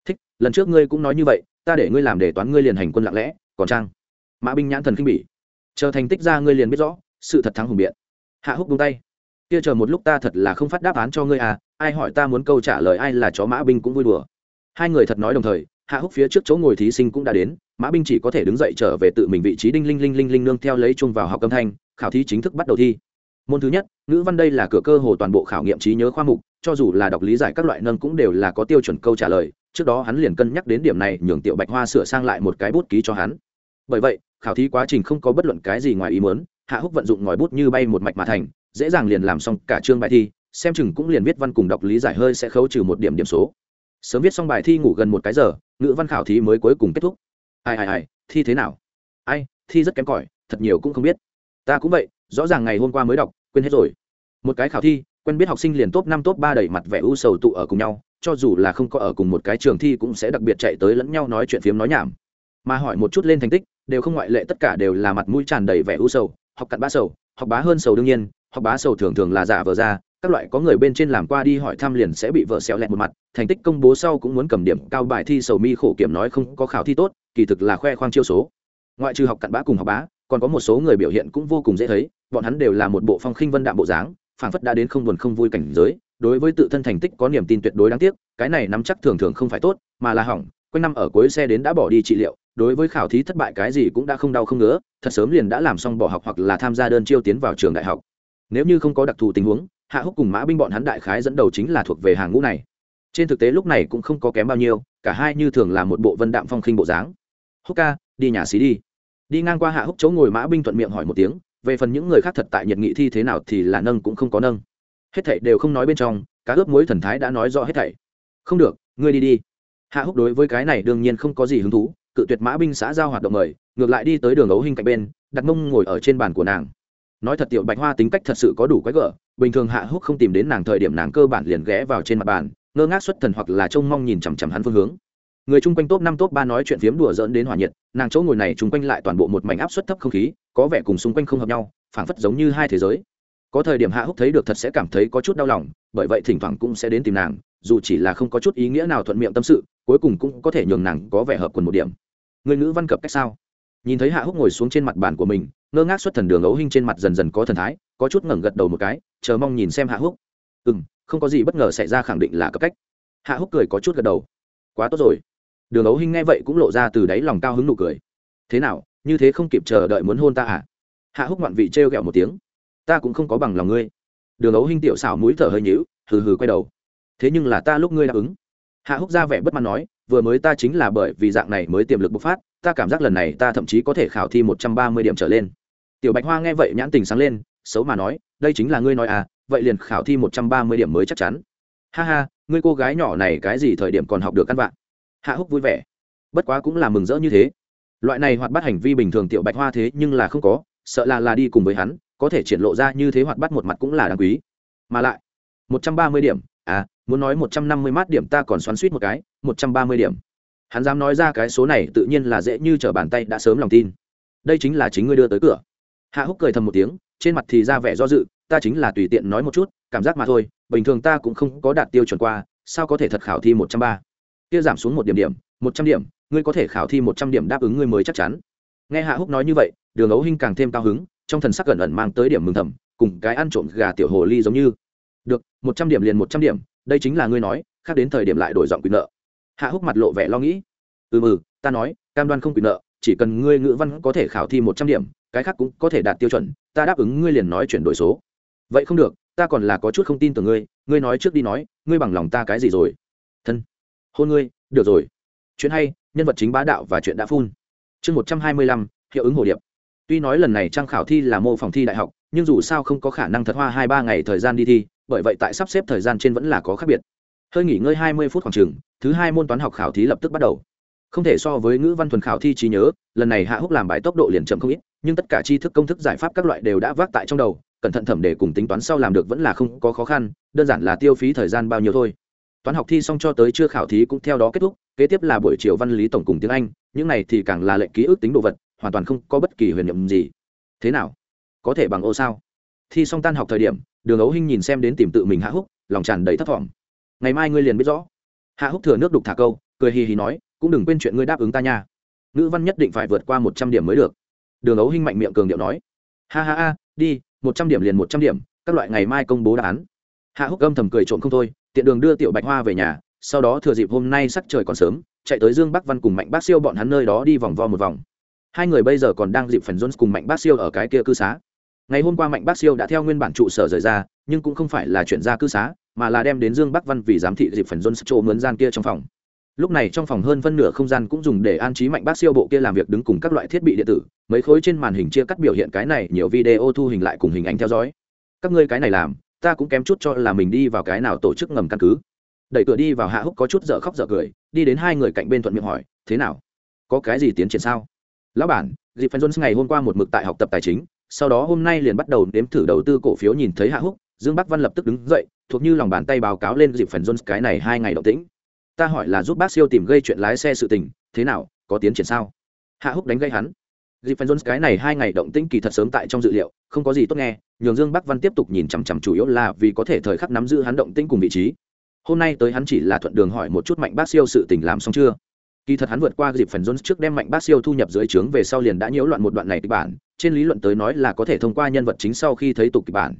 Thích, lần trước ngươi cũng nói như vậy, ta để ngươi làm để toán ngươi liền hành quân lặng lẽ, còn trang? Mã binh nhãn thần kinh bỉ. Chờ thành tích ra ngươi liền biết rõ, sự thật thắng hùng biện. Hạ húc buông tay. Kia chờ một lúc ta thật là không phát đáp án cho ngươi à ai hỏi ta muốn câu trả lời ai là chó mã binh cũng vui đùa. Hai người thật nói đồng thời hạ húc phía trước chỗ ngồi thí sinh cũng đã đến, mã binh chỉ có thể đứng dậy trở về tự mình vị trí đinh linh linh linh linh nương theo lấy chung vào học âm thanh, khảo thí chính thức bắt đầu thi. Môn thứ nhất, ngữ văn đây là cửa cơ hồ toàn bộ khảo nghiệm trí nhớ khoa mục, cho dù là đọc lý giải các loại nâng cũng đều là có tiêu chuẩn câu trả lời, trước đó hắn liền cân nhắc đến điểm này, nhường tiểu bạch hoa sửa sang lại một cái bút ký cho hắn. Bởi vậy, khảo thí quá trình không có bất luận cái gì ngoài ý muốn, hạ húc vận dụng ngòi bút như bay một mạch mà thành, dễ dàng liền làm xong cả chương bài thi, xem chừng cũng liền viết văn cùng đọc lý giải hơi sẽ khấu trừ một điểm điểm số sớm viết xong bài thi ngủ gần một cái giờ, ngữ văn khảo thí mới cuối cùng kết thúc. Ai ai ai, thi thế nào? Ai, thi rất kém cỏi, thật nhiều cũng không biết. Ta cũng vậy, rõ ràng ngày hôm qua mới đọc, quên hết rồi. Một cái khảo thi, quen biết học sinh liền top năm, top ba đẩy mặt vẻ u sầu tụ ở cùng nhau, cho dù là không có ở cùng một cái trường thi cũng sẽ đặc biệt chạy tới lẫn nhau nói chuyện phiếm nói nhảm. Mà hỏi một chút lên thành tích, đều không ngoại lệ tất cả đều là mặt mũi tràn đầy vẻ u sầu, học cặn bá sầu, học bá hơn sầu đương nhiên, học bá sầu thường thường là giả vờ ra các loại có người bên trên làm qua đi hỏi thăm liền sẽ bị vợ xẹo lẹt một mặt, thành tích công bố sau cũng muốn cầm điểm cao bài thi sầu mi khổ kiểm nói không có khảo thi tốt, kỳ thực là khoe khoang chiêu số. Ngoại trừ học cặn bã cùng học bá, còn có một số người biểu hiện cũng vô cùng dễ thấy, bọn hắn đều là một bộ phong khinh vân đạm bộ dáng, phảng phất đã đến không buồn không vui cảnh giới, đối với tự thân thành tích có niềm tin tuyệt đối đáng tiếc, cái này nắm chắc thường thường không phải tốt, mà là hỏng, quanh năm ở cuối xe đến đã bỏ đi trị liệu, đối với khảo thí thất bại cái gì cũng đã không đau không ngứa, thật sớm liền đã làm xong bỏ học hoặc là tham gia đơn chiêu tiến vào trường đại học. Nếu như không có đặc thù tình huống hạ húc cùng mã binh bọn hắn đại khái dẫn đầu chính là thuộc về hàng ngũ này. Trên thực tế lúc này cũng không có kém bao nhiêu, cả hai như thường là một bộ vân đạm phong khinh bộ dáng. Húc ca, đi nhà xí đi. Đi ngang qua hạ húc chỗ ngồi, mã binh thuận miệng hỏi một tiếng, về phần những người khác thật tại nhiệt nghị thi thế nào thì là nâng cũng không có nâng. Hết thảy đều không nói bên trong cá ướp muối thần thái đã nói rõ hết thảy. Không được, ngươi đi đi. Hạ húc đối với cái này đương nhiên không có gì hứng thú, cự tuyệt mã binh xã giao hoạt động mời, ngược lại đi tới đường ấu hình cạnh bên, đặt mông ngồi ở trên bàn của nàng nói thật tiểu bạch hoa tính cách thật sự có đủ quái gở, bình thường hạ húc không tìm đến nàng thời điểm nàng cơ bản liền ghé vào trên mặt bàn, ngơ ngác xuất thần hoặc là trông mong nhìn chằm chằm hắn phương hướng. Người chung quanh top năm top ba nói chuyện phiếm đùa dỡn đến hòa nhiệt, nàng chỗ ngồi này chung quanh lại toàn bộ một mảnh áp suất thấp không khí, có vẻ cùng xung quanh không hợp nhau, phảng phất giống như hai thế giới. Có thời điểm hạ húc thấy được thật sẽ cảm thấy có chút đau lòng, bởi vậy thỉnh thoảng cũng sẽ đến tìm nàng, dù chỉ là không có chút ý nghĩa nào thuận miệng tâm sự, cuối cùng cũng có thể nhường nàng có vẻ hợp quần một điểm. Người ngữ văn cập cách sao? Nhìn thấy hạ húc ngồi xuống trên mặt bàn của mình ngơ ngác xuất thần đường ấu hinh trên mặt dần dần có thần thái, có chút ngẩng gật đầu một cái, chờ mong nhìn xem hạ húc. Ừ m không có gì bất ngờ xảy ra khẳng định là cấp cách. Hạ húc cười có chút gật đầu. Quá tốt rồi. Đường ấu hinh nghe vậy cũng lộ ra từ đáy lòng cao hứng nụ cười. Thế nào, như thế không kịp chờ đợi muốn hôn ta à? Hạ húc ngoạn vị trêu ghẹo một tiếng. Ta cũng không có bằng lòng ngươi. Đường ấu hinh tiểu xảo mũi thở hơi nhữu hừ hừ quay đầu. Thế nhưng là ta lúc ngươi đáp ứng. Hạ húc ra vẻ bất mãn nói, vừa mới ta chính là bởi vì dạng này mới tiềm lực bộc phát, ta cảm giác lần này ta thậm chí có thể khảo thi một trăm ba mươi điểm trở lên tiểu bạch hoa nghe vậy nhãn tình sáng lên, xấu mà nói, đây chính là ngươi nói à vậy liền khảo thi một trăm ba mươi điểm mới chắc chắn. Ha ha, ngươi cô gái nhỏ này cái gì thời điểm còn học được căn vạn? Hạ húc vui vẻ. Bất quá cũng là mừng rỡ như thế. Loại này hoạt bắt hành vi bình thường tiểu bạch hoa thế nhưng là không có, sợ là là đi cùng với hắn, có thể triển lộ ra như thế hoạt bắt một mặt cũng là đáng quý. Mà lại, một trăm ba mươi điểm à muốn nói một trăm năm mươi mát điểm ta còn xoắn suýt một cái, một trăm ba mươi điểm. Hắn dám nói ra cái số này tự nhiên là dễ như t r ở bàn tay đã sớm lòng tin. Đây chính là chính ngươi đưa tới cửa hạ húc cười thầm một tiếng, trên mặt thì ra vẻ do dự, ta chính là tùy tiện nói một chút, cảm giác mà thôi, bình thường ta cũng không có đạt tiêu chuẩn qua, sao có thể thật khảo thi một trăm ba? Kia giảm xuống một điểm điểm, một trăm điểm, ngươi có thể khảo thi một trăm điểm đáp ứng ngươi mới chắc chắn. Nghe hạ húc nói như vậy, đường ấu hinh càng thêm cao hứng, trong thần sắc gần ẩn mang tới điểm mừng thầm, cùng cái ăn trộm gà tiểu hồ ly giống như. Được, một trăm điểm liền một trăm điểm, đây chính là ngươi nói, khác đến thời điểm lại đổi giọng quyền nợ. Hạ húc mặt lộ vẻ lo nghĩ. Ừ mừ ta nói, cam đoan không quyền nợ, chỉ cần ngươi ngữ văn có thể khảo thi một trăm điểm cái khác cũng có thể đạt tiêu chuẩn, ta đáp ứng ngươi liền nói chuyển đổi số. Vậy không được, ta còn là có chút không tin tưởng ngươi ngươi nói trước đi nói, ngươi bằng lòng ta cái gì rồi? Thân, hôn ngươi, được rồi. Chuyện hay, nhân vật chính bá đạo và chuyện đã phun. Chương một trăm hai mươi lăm, hiệu ứng hồ điệp. Tuy nói lần này trang khảo thi là mô phòng thi đại học, nhưng dù sao không có khả năng thật hoa hai ba ngày thời gian đi thi, bởi vậy tại sắp xếp thời gian trên vẫn là có khác biệt. Hơi nghỉ ngơi hai mươi phút khoảng chừng, thứ hai môn toán học khảo thí lập tức bắt đầu không thể so với ngữ văn thuần khảo thi trí nhớ, lần này hạ húc làm bài tốc độ liền chậm không ít, nhưng tất cả tri thức công thức giải pháp các loại đều đã vác tại trong đầu, cẩn thận thẩm để cùng tính toán sau làm được vẫn là không có khó khăn, đơn giản là tiêu phí thời gian bao nhiêu thôi. Toán học thi xong cho tới chưa khảo thí cũng theo đó kết thúc, kế tiếp là buổi chiều văn lý tổng cùng tiếng anh, những này thì càng là lệnh ký ức tính đồ vật, hoàn toàn không có bất kỳ huyền nhiệm gì. Thế nào? Có thể bằng ô sao? Thi xong tan học thời điểm, đường ấu hinh nhìn xem đến tìm tự mình hạ húc, lòng tràn đầy thất vọng ngày mai ngươi liền biết rõ. Hạ húc thừa nước đục thả câu, cười hì hì nói cũng đừng quên chuyện ngươi đáp ứng ta nha. Ngữ văn nhất định phải vượt qua một trăm điểm mới được. Đường ấu hinh mạnh miệng cường điệu nói. Ha ha ha, đi, một trăm điểm liền một trăm điểm, các loại ngày mai công bố đáp án. Hạ húc âm thầm cười trộm không thôi, tiện đường đưa tiểu bạch hoa về nhà, sau đó thừa dịp hôm nay sắc trời còn sớm, chạy tới dương bắc văn cùng mạnh bác siêu bọn hắn nơi đó đi vòng vo một vòng. Hai người bây giờ còn đang dịp phần jones cùng mạnh bác siêu ở cái kia cư xá. Ngày hôm qua mạnh bác siêu đã theo nguyên bản trụ sở rời ra, nhưng cũng không phải là chuyển ra cư xá, mà là đem đến dương bắc văn vì giám thị dịp phần jones chỗ mướn gian kia trong phòng lúc này trong phòng hơn phân nửa không gian cũng dùng để an trí mạnh bác siêu bộ kia làm việc đứng cùng các loại thiết bị điện tử, mấy khối trên màn hình chia cắt biểu hiện cái này, nhiều video thu hình lại cùng hình ảnh theo dõi. Các ngươi cái này làm, ta cũng kém chút cho là mình đi vào cái nào tổ chức ngầm căn cứ. Đẩy cửa đi vào hạ húc có chút dở khóc dở cười, đi đến hai người cạnh bên thuận miệng hỏi, thế nào? Có cái gì tiến triển sao? Lão bản dịp phân jones ngày hôm qua một mực tại học tập tài chính, sau đó hôm nay liền bắt đầu đếm thử đầu tư cổ phiếu nhìn thấy hạ húc, dương bắc văn lập tức đứng dậy, thuộc như lòng bàn tay báo cáo lên dịp phần jones cái này hai ngày động tĩnh ta hỏi là giúp bác siêu tìm gây chuyện lái xe sự tình, thế nào, có tiến triển sao? Hạ húc đánh gây hắn. Dịp phần jones cái này hai ngày động tĩnh kỳ thật sớm tại trong dự liệu, không có gì tốt nghe, nhường dương bắc văn tiếp tục nhìn chằm chằm chủ yếu là vì có thể thời khắc nắm giữ hắn động tĩnh cùng vị trí. Hôm nay tới hắn chỉ là thuận đường hỏi một chút mạnh bác siêu sự tình làm xong chưa? Kỳ thật hắn vượt qua dịp phần jones trước đem mạnh bác siêu thu nhập dưới trướng về sau liền đã nhiễu loạn một đoạn này kịch bản, trên lý luận tới nói là có thể thông qua nhân vật chính sau khi thấy tục kịch bản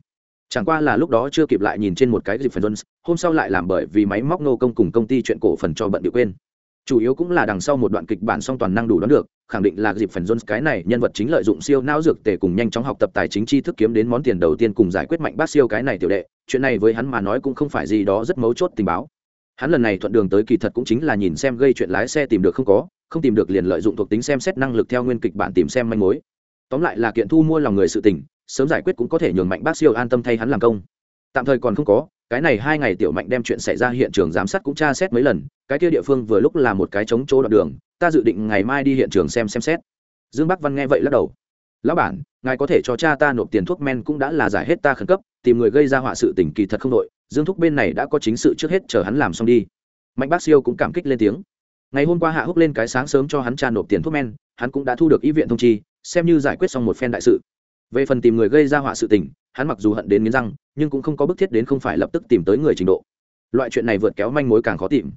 chẳng qua là lúc đó chưa kịp lại nhìn trên một cái dịp phần jones, hôm sau lại làm bởi vì máy móc nô công cùng công ty chuyện cổ phần cho bận điệu quên. Chủ yếu cũng là đằng sau một đoạn kịch bản song toàn năng đủ đoán được, khẳng định là dịp phần jones cái này nhân vật chính lợi dụng siêu não dược tề cùng nhanh chóng học tập tài chính tri thức kiếm đến món tiền đầu tiên cùng giải quyết mạnh bác siêu cái này tiểu đệ, chuyện này với hắn mà nói cũng không phải gì đó rất mấu chốt tình báo. Hắn lần này thuận đường tới kỳ thật cũng chính là nhìn xem gây chuyện lái xe tìm được không có, không tìm được liền lợi dụng thuộc tính xem xét năng lực theo nguyên kịch bản tìm xem manh mối. Tóm lại là kiện thu mua lòng người sự tình sớm giải quyết cũng có thể nhường mạnh bác siêu an tâm thay hắn làm công. Tạm thời còn không có, cái này hai ngày tiểu mạnh đem chuyện xảy ra hiện trường giám sát cũng tra xét mấy lần, cái kia địa phương vừa lúc là một cái chống chỗ đoạn đường, ta dự định ngày mai đi hiện trường xem xem xét. Dương bắc văn nghe vậy lắc đầu. Lão bản, ngài có thể cho cha ta nộp tiền thuốc men cũng đã là giải hết ta khẩn cấp, tìm người gây ra họa sự tình kỳ thật không đội dương thúc bên này đã có chính sự trước hết chờ hắn làm xong đi. Mạnh bác siêu cũng cảm kích lên tiếng. Ngày hôm qua hạ húc lên cái sáng sớm cho hắn cha nộp tiền thuốc men, hắn cũng đã thu được ý viện thông chi, xem như giải quyết xong một phen đại sự về phần tìm người gây ra họa sự tình, hắn mặc dù hận đến nghiến răng, nhưng cũng không có bức thiết đến không phải lập tức tìm tới người trình độ. Loại chuyện này vượt kéo manh mối càng khó tìm.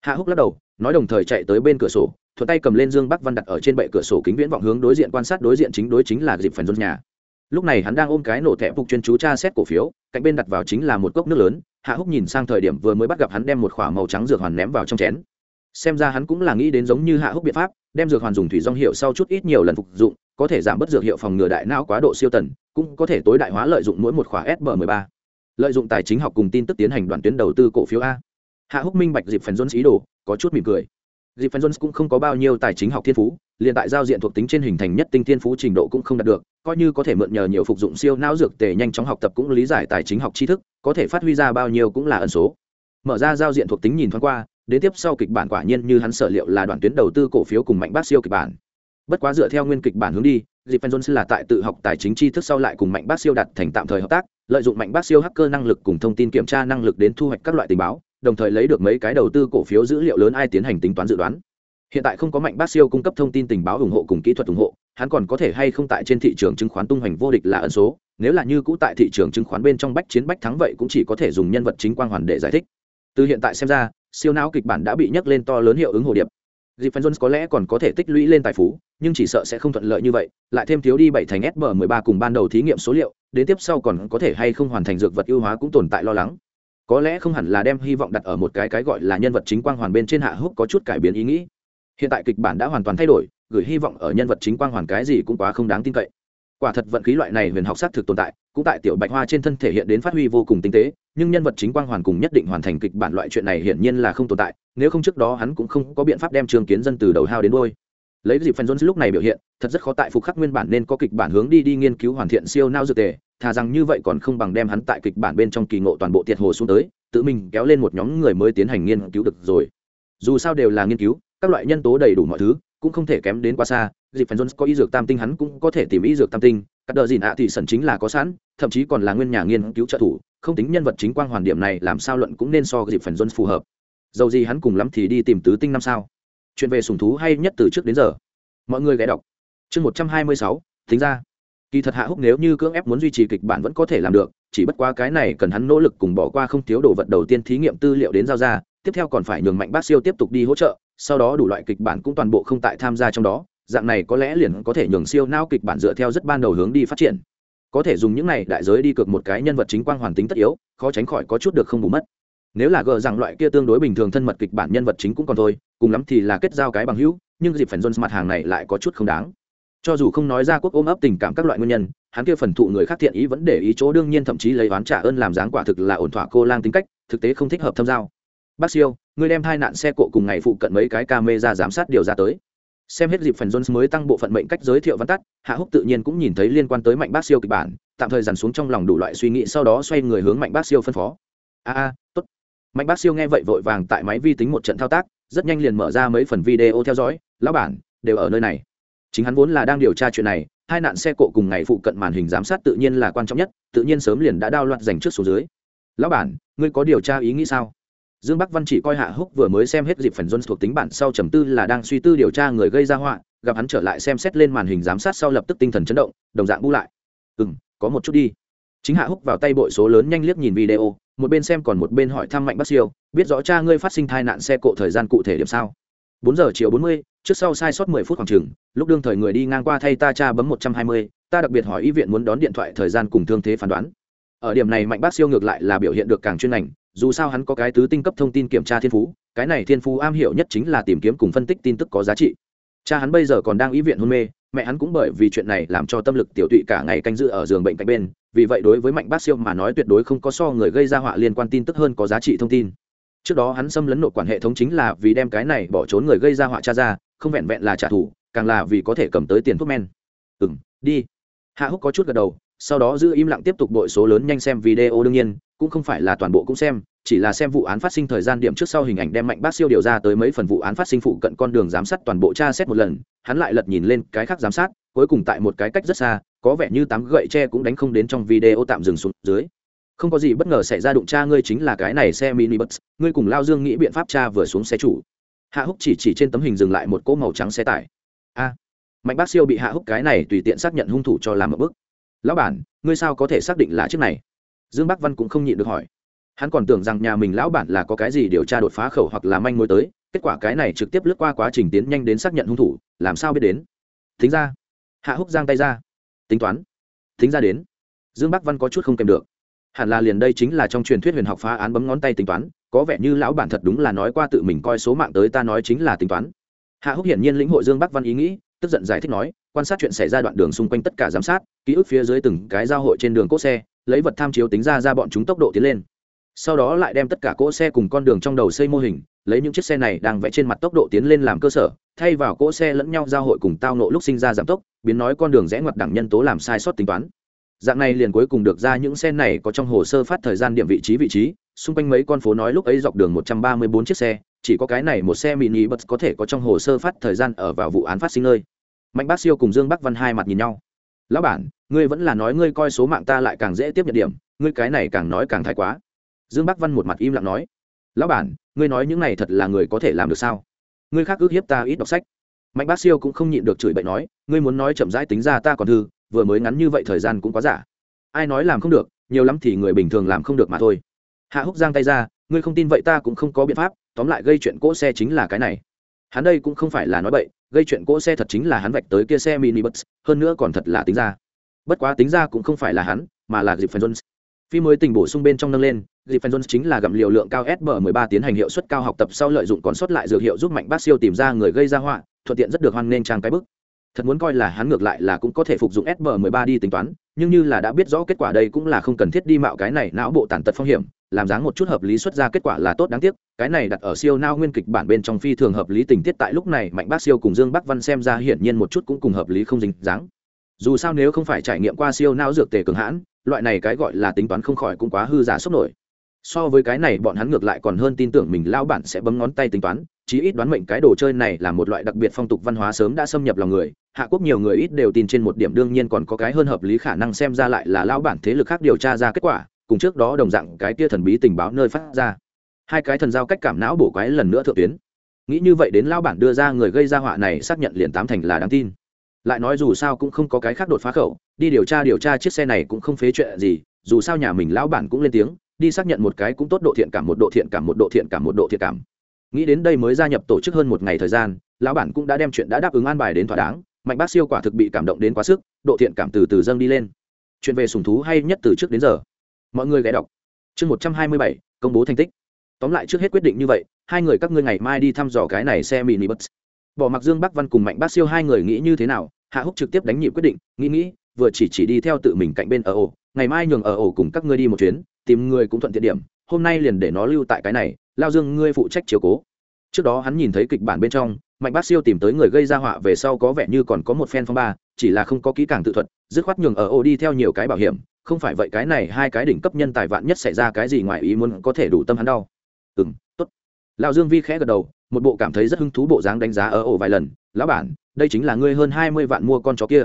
Hạ húc lắc đầu, nói đồng thời chạy tới bên cửa sổ, thuận tay cầm lên dương bắc văn đặt ở trên bệ cửa sổ kính viễn vọng hướng đối diện quan sát đối diện chính đối chính là dịp phần rôn nhà. Lúc này hắn đang ôm cái nổ thẻ phục chuyên chú tra xét cổ phiếu, cạnh bên đặt vào chính là một cốc nước lớn, hạ húc nhìn sang thời điểm vừa mới bắt gặp hắn đem một k h ỏ a màu trắng dược hoàn ném vào trong chén. Xem ra hắn cũng là nghĩ đến giống như hạ húc biện pháp, đem dược hoàn dùng thủy rong hiệu sau chút ít nhiều lần phục dụng có thể giảm bớt dược hiệu phòng ngừa đại não quá độ siêu tần, cũng có thể tối đại hóa lợi dụng mỗi một khóa sb 13 lợi dụng tài chính học cùng tin tức tiến hành đoạn tuyến đầu tư cổ phiếu a. Hạ húc minh bạch dịp phần jones ý đồ, có chút mỉm cười. Dịp phần jones cũng không có bao nhiêu tài chính học thiên phú, liền tại giao diện thuộc tính trên hình thành nhất tinh thiên phú trình độ cũng không đạt được, coi như có thể mượn nhờ nhiều phục dụng siêu não dược tề nhanh chóng học tập cũng lý giải tài chính học tri thức, có thể phát huy ra bao nhiêu cũng là ẩn số. Mở ra giao diện thuộc tính nhìn thoáng qua, đến tiếp sau kịch bản quả nhiên như hắn sở liệu là đoạn tuyến đầu tư cổ phiếu cùng mạnh bác siêu kịch bản bất quá dựa theo nguyên kịch bản hướng đi dịp phen johnson là tại tự học tài chính tri thức sau lại cùng mạnh bác siêu đặt thành tạm thời hợp tác, lợi dụng mạnh bác siêu hacker năng lực cùng thông tin kiểm tra năng lực đến thu hoạch các loại tình báo, đồng thời lấy được mấy cái đầu tư cổ phiếu dữ liệu lớn ai tiến hành tính toán dự đoán. Hiện tại không có mạnh bác siêu cung cấp thông tin tình báo ủng hộ cùng kỹ thuật ủng hộ, hắn còn có thể hay không tại trên thị trường chứng khoán tung hoành vô địch là ẩn số, nếu là như cũ tại thị trường chứng khoán bên trong bách chiến bách thắng vậy cũng chỉ có thể dùng nhân vật chính quang hoàn để giải thích. Từ hiện tại xem ra, siêu não kịch bản đã bị nhắc lên to lớn hiệu ứng hồ điệp dịp jones có lẽ còn có thể tích lũy lên tài phú, nhưng chỉ sợ sẽ không thuận lợi như vậy, lại thêm thiếu đi bảy thành sb 13 cùng ban đầu thí nghiệm số liệu, đến tiếp sau còn có thể hay không hoàn thành dược vật ưu hóa cũng tồn tại lo lắng. Có lẽ không hẳn là đem hy vọng đặt ở một cái cái gọi là nhân vật chính quang hoàn bên trên hạ húc có chút cải biến ý nghĩ. Hiện tại kịch bản đã hoàn toàn thay đổi, gửi hy vọng ở nhân vật chính quang hoàn cái gì cũng quá không đáng tin cậy quả thật vận khí loại này huyền học xác thực tồn tại, cũng tại tiểu bạch hoa trên thân thể hiện đến phát huy vô cùng tinh tế, nhưng nhân vật chính quang hoàn cùng nhất định hoàn thành kịch bản loại chuyện này hiển nhiên là không tồn tại, nếu không trước đó hắn cũng không có biện pháp đem trường kiến dân từ đầu hao đến đôi. Lấy dịp phần jones lúc này biểu hiện, thật rất khó tại phục khắc nguyên bản nên có kịch bản hướng đi đi nghiên cứu hoàn thiện siêu nao dược tề, thà rằng như vậy còn không bằng đem hắn tại kịch bản bên trong kỳ ngộ toàn bộ tiệt hồ xuống tới, tự mình kéo lên một nhóm người mới tiến hành nghiên cứu được rồi. Dù sao đều là nghiên cứu, các loại nhân tố đầy đủ mọi thứ cũng không thể kém đến quá xa dịp phần jones có y dược tam tinh hắn cũng có thể tìm y dược tam tinh các đợt gì ạ thì sẩn chính là có sẵn, thậm chí còn là nguyên nhà nghiên cứu trợ thủ, không tính nhân vật chính quang hoàn điểm này làm sao luận cũng nên so dịp phần jones phù hợp. Dầu gì hắn cùng lắm thì đi tìm tứ tinh năm sao. Chuyện về sùng thú hay nhất từ trước đến giờ. Mọi người ghé đọc. Chương một trăm hai mươi sáu tính ra kỳ thật hạ húc nếu như cưỡng ép muốn duy trì kịch bản vẫn có thể làm được, chỉ bất qua cái này cần hắn nỗ lực cùng bỏ qua không thiếu đồ vật đầu tiên thí nghiệm tư liệu đến giao ra, tiếp theo còn phải nhường mạnh bác siêu tiếp tục đi hỗ trợ sau đó đủ loại kịch bản cũng toàn bộ không tại tham gia trong đó, dạng này có lẽ liền có thể nhường siêu nao kịch bản dựa theo rất ban đầu hướng đi phát triển. Có thể dùng những này đại giới đi cược một cái nhân vật chính quang hoàn tính tất yếu, khó tránh khỏi có chút được không bù mất. Nếu là gờ rằng loại kia tương đối bình thường thân mật kịch bản nhân vật chính cũng còn thôi, cùng lắm thì là kết giao cái bằng hữu, nhưng dịp phần jones mặt hàng này lại có chút không đáng. Cho dù không nói ra quốc ôm ấp tình cảm các loại nguyên nhân, hắn kia phần thụ người khác thiện ý vẫn để ý chỗ đương nhiên thậm chí lấy oán trả ơn làm dáng quả thực là ổn thỏa cô lang tính cách, thực tế không thích hợp thâm giao bác siêu người đem hai nạn xe cộ cùng ngày phụ cận mấy cái camera giám sát điều ra tới. Xem hết dịp phần jones mới tăng bộ phận mệnh cách giới thiệu văn tắt, hạ húc tự nhiên cũng nhìn thấy liên quan tới mạnh bác siêu kịch bản, tạm thời dằn xuống trong lòng đủ loại suy nghĩ, sau đó xoay người hướng mạnh bác siêu phân phó. A a, tốt. Mạnh bác siêu nghe vậy vội vàng tại máy vi tính một trận thao tác, rất nhanh liền mở ra mấy phần video theo dõi. Lão bản, đều ở nơi này. Chính hắn vốn là đang điều tra chuyện này, hai nạn xe cộ cùng ngày phụ cận màn hình giám sát tự nhiên là quan trọng nhất, tự nhiên sớm liền đã đao loạt dành trước số dưới. Lão bản, ngươi có điều tra ý nghĩ sao? Dương bắc văn chỉ coi hạ húc vừa mới xem hết dịp phần jones thuộc tính bản sau trầm tư là đang suy tư điều tra người gây ra họa, gặp hắn trở lại xem xét lên màn hình giám sát sau lập tức tinh thần chấn động, đồng dạng bu lại. Ừ m có một chút đi. Chính hạ húc vào tay bội số lớn nhanh liếc nhìn video, một bên xem còn một bên hỏi thăm mạnh bác siêu, biết rõ cha ngươi phát sinh tai nạn xe cộ thời gian cụ thể điểm sao? Bốn giờ chiều bốn mươi, trước sau sai sót mười phút khoảng chừng, lúc đương thời người đi ngang qua thay ta cha bấm một trăm hai mươi, ta đặc biệt hỏi y viện muốn đón điện thoại thời gian cùng thương thế phán đoán. Ở điểm này mạnh bác siêu ngược lại là biểu hiện được càng chuyên ngành dù sao hắn có cái tứ tinh cấp thông tin kiểm tra thiên phú, cái này thiên phú am hiểu nhất chính là tìm kiếm cùng phân tích tin tức có giá trị. Cha hắn bây giờ còn đang y viện hôn mê, mẹ hắn cũng bởi vì chuyện này làm cho tâm lực tiểu tụy cả ngày canh giữ ở giường bệnh cạnh bên, vì vậy đối với mạnh bác siêu mà nói tuyệt đối không có so người gây ra họa liên quan tin tức hơn có giá trị thông tin. Trước đó hắn xâm lấn nội quản hệ thống chính là vì đem cái này bỏ trốn người gây ra họa cha ra, không vẹn vẹn là trả thù, càng là vì có thể cầm tới tiền thuốc men. Ừ đi. Hạ húc có chút gật đầu sau đó giữ im lặng tiếp tục đội số lớn nhanh xem video đương nhiên, cũng không phải là toàn bộ cũng xem, chỉ là xem vụ án phát sinh thời gian điểm trước sau hình ảnh đem mạnh bác siêu điều ra tới mấy phần vụ án phát sinh phụ cận con đường giám sát toàn bộ tra xét một lần, hắn lại lật nhìn lên cái khác giám sát, cuối cùng tại một cái cách rất xa, có vẻ như tám gậy tre cũng đánh không đến trong video tạm dừng xuống dưới. Không có gì bất ngờ xảy ra đụng cha ngươi chính là cái này xe mini bus ngươi cùng lao dương nghĩ biện pháp cha vừa xuống xe chủ. Hạ húc chỉ chỉ trên tấm hình dừng lại một cỗ màu trắng xe tải. A, mạnh bác siêu bị hạ húc cái này tùy tiện xác nhận hung thủ cho làm một bước lão bản, ngươi sao có thể xác định là chiếc này? Dương bắc văn cũng không nhịn được hỏi. Hắn còn tưởng rằng nhà mình lão bản là có cái gì điều tra đột phá khẩu hoặc là manh mối tới, kết quả cái này trực tiếp lướt qua quá trình tiến nhanh đến xác nhận hung thủ, làm sao biết đến? Thính ra hạ húc giang tay ra. Tính toán. Thính ra đến. Dương bắc văn có chút không kèm được. Hẳn là liền đây chính là trong truyền thuyết huyền học phá án bấm ngón tay tính toán, có vẻ như lão bản thật đúng là nói qua tự mình coi số mạng tới ta nói chính là tính toán. Hạ húc hiển nhiên lĩnh hội dương bắc văn ý nghĩ, tức giận giải thích nói quan sát chuyện xảy ra đoạn đường xung quanh tất cả giám sát, ký ức phía dưới từng cái giao hội trên đường cỗ xe, lấy vật tham chiếu tính ra ra bọn chúng tốc độ tiến lên. Sau đó lại đem tất cả cỗ xe cùng con đường trong đầu xây mô hình, lấy những chiếc xe này đang vẽ trên mặt tốc độ tiến lên làm cơ sở, thay vào cỗ xe lẫn nhau giao hội cùng tao nộ lúc sinh ra giảm tốc, biến nói con đường rẽ ngoặt đẳng nhân tố làm sai sót tính toán. Dạng này liền cuối cùng được ra những xe này có trong hồ sơ phát thời gian điểm vị trí vị trí, xung quanh mấy con phố nói lúc ấy dọc đường một trăm ba mươi bốn chiếc xe, chỉ có cái này một xe mini bus có thể có trong hồ sơ phát thời gian ở vào vụ án phát sinh nơi mạnh bác siêu cùng dương bắc văn hai mặt nhìn nhau. Lão bản, ngươi vẫn là nói ngươi coi số mạng ta lại càng dễ tiếp nhận điểm, ngươi cái này càng nói càng thái quá. Dương bắc văn một mặt im lặng nói. Lão bản, ngươi nói những này thật là người có thể làm được sao? Ngươi khác ước hiếp ta ít đọc sách. Mạnh bác siêu cũng không nhịn được chửi bậy nói, ngươi muốn nói chậm rãi tính ra ta còn thư, vừa mới ngắn như vậy thời gian cũng quá giả. Ai nói làm không được, nhiều lắm thì người bình thường làm không được mà thôi. Hạ húc giang tay ra, ngươi không tin vậy ta cũng không có biện pháp, tóm lại gây chuyện cỗ xe chính là cái này. Hắn đây cũng không phải là nói bậy gây chuyện cỗ xe thật chính là hắn vạch tới kia xe mini bus hơn nữa còn thật là tính ra. Bất quá tính ra cũng không phải là hắn, mà là dịp phần jones. Phi mới tình bổ sung bên trong nâng lên dịp phần jones chính là gặm liều lượng cao sb 13 tiến hành hiệu suất cao học tập sau lợi dụng còn sót lại dược hiệu giúp mạnh bác siêu tìm ra người gây ra họa, thuận tiện rất được hoan nên trang cái bức. Thật muốn coi là hắn ngược lại là cũng có thể phục dụng sb 13 đi tính toán, nhưng như là đã biết rõ kết quả đây cũng là không cần thiết đi mạo cái này não bộ tàn tật phong hiểm làm dáng một chút hợp lý xuất ra kết quả là tốt đáng tiếc, cái này đặt ở siêu nao nguyên kịch bản bên trong phi thường hợp lý tình tiết tại lúc này mạnh bác siêu cùng dương bắc văn xem ra hiển nhiên một chút cũng cùng hợp lý không dính dáng. Dù sao nếu không phải trải nghiệm qua siêu nao dược tề cường hãn, loại này cái gọi là tính toán không khỏi cũng quá hư giả sốc nổi. So với cái này bọn hắn ngược lại còn hơn tin tưởng mình lao bản sẽ bấm ngón tay tính toán, chí ít đoán mệnh cái đồ chơi này là một loại đặc biệt phong tục văn hóa sớm đã xâm nhập lòng người, hạ quốc nhiều người ít đều tin trên một điểm đương nhiên còn có cái hơn hợp lý khả năng xem ra lại là lao bản thế lực khác điều tra ra kết quả cùng trước đó đồng dạng cái tia thần bí tình báo nơi phát ra. Hai cái thần giao cách cảm não bổ quái lần nữa thượng tuyến. Nghĩ như vậy đến lao bản đưa ra người gây ra họa này xác nhận liền tám thành là đáng tin. Lại nói dù sao cũng không có cái khác đột phá khẩu, đi điều tra điều tra chiếc xe này cũng không phế chuyện gì, dù sao nhà mình lão bản cũng lên tiếng, đi xác nhận một cái cũng tốt độ thiện cảm, một độ thiện cảm, một độ thiện cảm, một độ thiện cảm. Nghĩ đến đây mới gia nhập tổ chức hơn một ngày thời gian, lão bản cũng đã đem chuyện đã đáp ứng an bài đến thỏa đáng, mạnh bác siêu quả thực bị cảm động đến quá sức, độ thiện cảm từ từ dâng đi lên. Chuyện về sùng thú hay nhất từ trước đến giờ mọi người ghé đọc. Chương một trăm hai mươi bảy, công bố thành tích. Tóm lại trước hết quyết định như vậy, hai người các ngươi ngày mai đi thăm dò cái này xe mini bus bỏ mặc dương bắc văn cùng mạnh bác siêu hai người nghĩ như thế nào, hạ húc trực tiếp đánh nhịp quyết định, nghĩ nghĩ, vừa chỉ chỉ đi theo tự mình cạnh bên ở ổ. Ngày mai nhường ở ổ cùng các ngươi đi một chuyến, tìm người cũng thuận tiện điểm, hôm nay liền để nó lưu tại cái này, lao dương ngươi phụ trách chiều cố. Trước đó hắn nhìn thấy kịch bản bên trong, mạnh bác siêu tìm tới người gây ra họa về sau có vẻ như còn có một phen phong ba, chỉ là không có kỹ càng tự thuật, dứt khoát nhường ở ổ đi theo nhiều cái bảo hiểm không phải vậy cái này hai cái đỉnh cấp nhân tài vạn nhất xảy ra cái gì ngoài ý muốn có thể đủ tâm hắn đau. Ừ m t ố t lão dương vi khẽ gật đầu, một bộ cảm thấy rất hứng thú bộ dáng đánh giá ở ổ vài lần. Lão bản, đây chính là ngươi hơn hai mươi vạn mua con chó kia.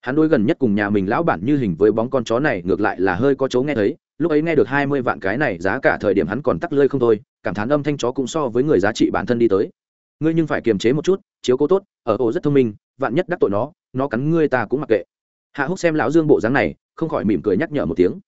Hắn đôi gần nhất cùng nhà mình lão bản như hình với bóng con chó này ngược lại là hơi có chấu nghe thấy. Lúc ấy nghe được hai mươi vạn cái này giá cả thời điểm hắn còn tắc lơi không thôi, cảm thán âm thanh chó cũng so với người giá trị bản thân đi tới. Ngươi nhưng phải kiềm chế một chút, chiếu cố tốt, ở ổ rất thông minh, vạn nhất đắc tội nó nó cắn ngươi ta cũng mặc kệ. Hạ húc xem lão dương bộ dáng này không khỏi mỉm cười nhắc nhở một tiếng.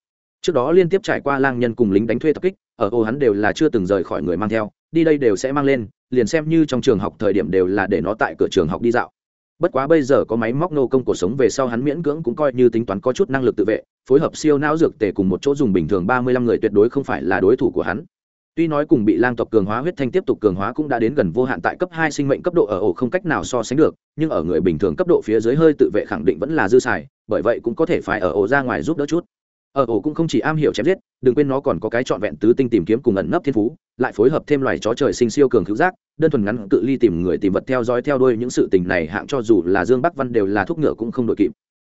Trước đó liên tiếp trải qua lang nhân cùng lính đánh thuê tập kích, ở ô hắn đều là chưa từng rời khỏi người mang theo, đi đây đều sẽ mang lên, liền xem như trong trường học thời điểm đều là để nó tại cửa trường học đi dạo. Bất quá bây giờ có máy móc nô công cuộc sống về sau hắn miễn cưỡng cũng coi như tính toán có chút năng lực tự vệ, phối hợp siêu não dược tề cùng một chỗ dùng bình thường ba mươi lăm người tuyệt đối không phải là đối thủ của hắn. Tuy nói cùng bị lang tộc cường hóa huyết thanh tiếp tục cường hóa cũng đã đến gần vô hạn tại cấp hai sinh mệnh cấp độ ở ổ không cách nào so sánh được, nhưng ở người bình thường cấp độ phía dưới hơi tự vệ khẳng định vẫn là dư xài bởi vậy cũng có thể phải ở ổ ra ngoài giúp đỡ chút. Ở ổ cũng không chỉ am hiểu chém giết, đừng quên nó còn có cái trọn vẹn tứ tinh tìm kiếm cùng ẩn nấp thiên phú, lại phối hợp thêm loài chó trời sinh siêu cường cứu giác, đơn thuần ngắn cự ly tìm người tìm vật theo dõi theo đuôi những sự tình này hạng cho dù là dương bắc văn đều là thuốc ngựa cũng không đội kịp.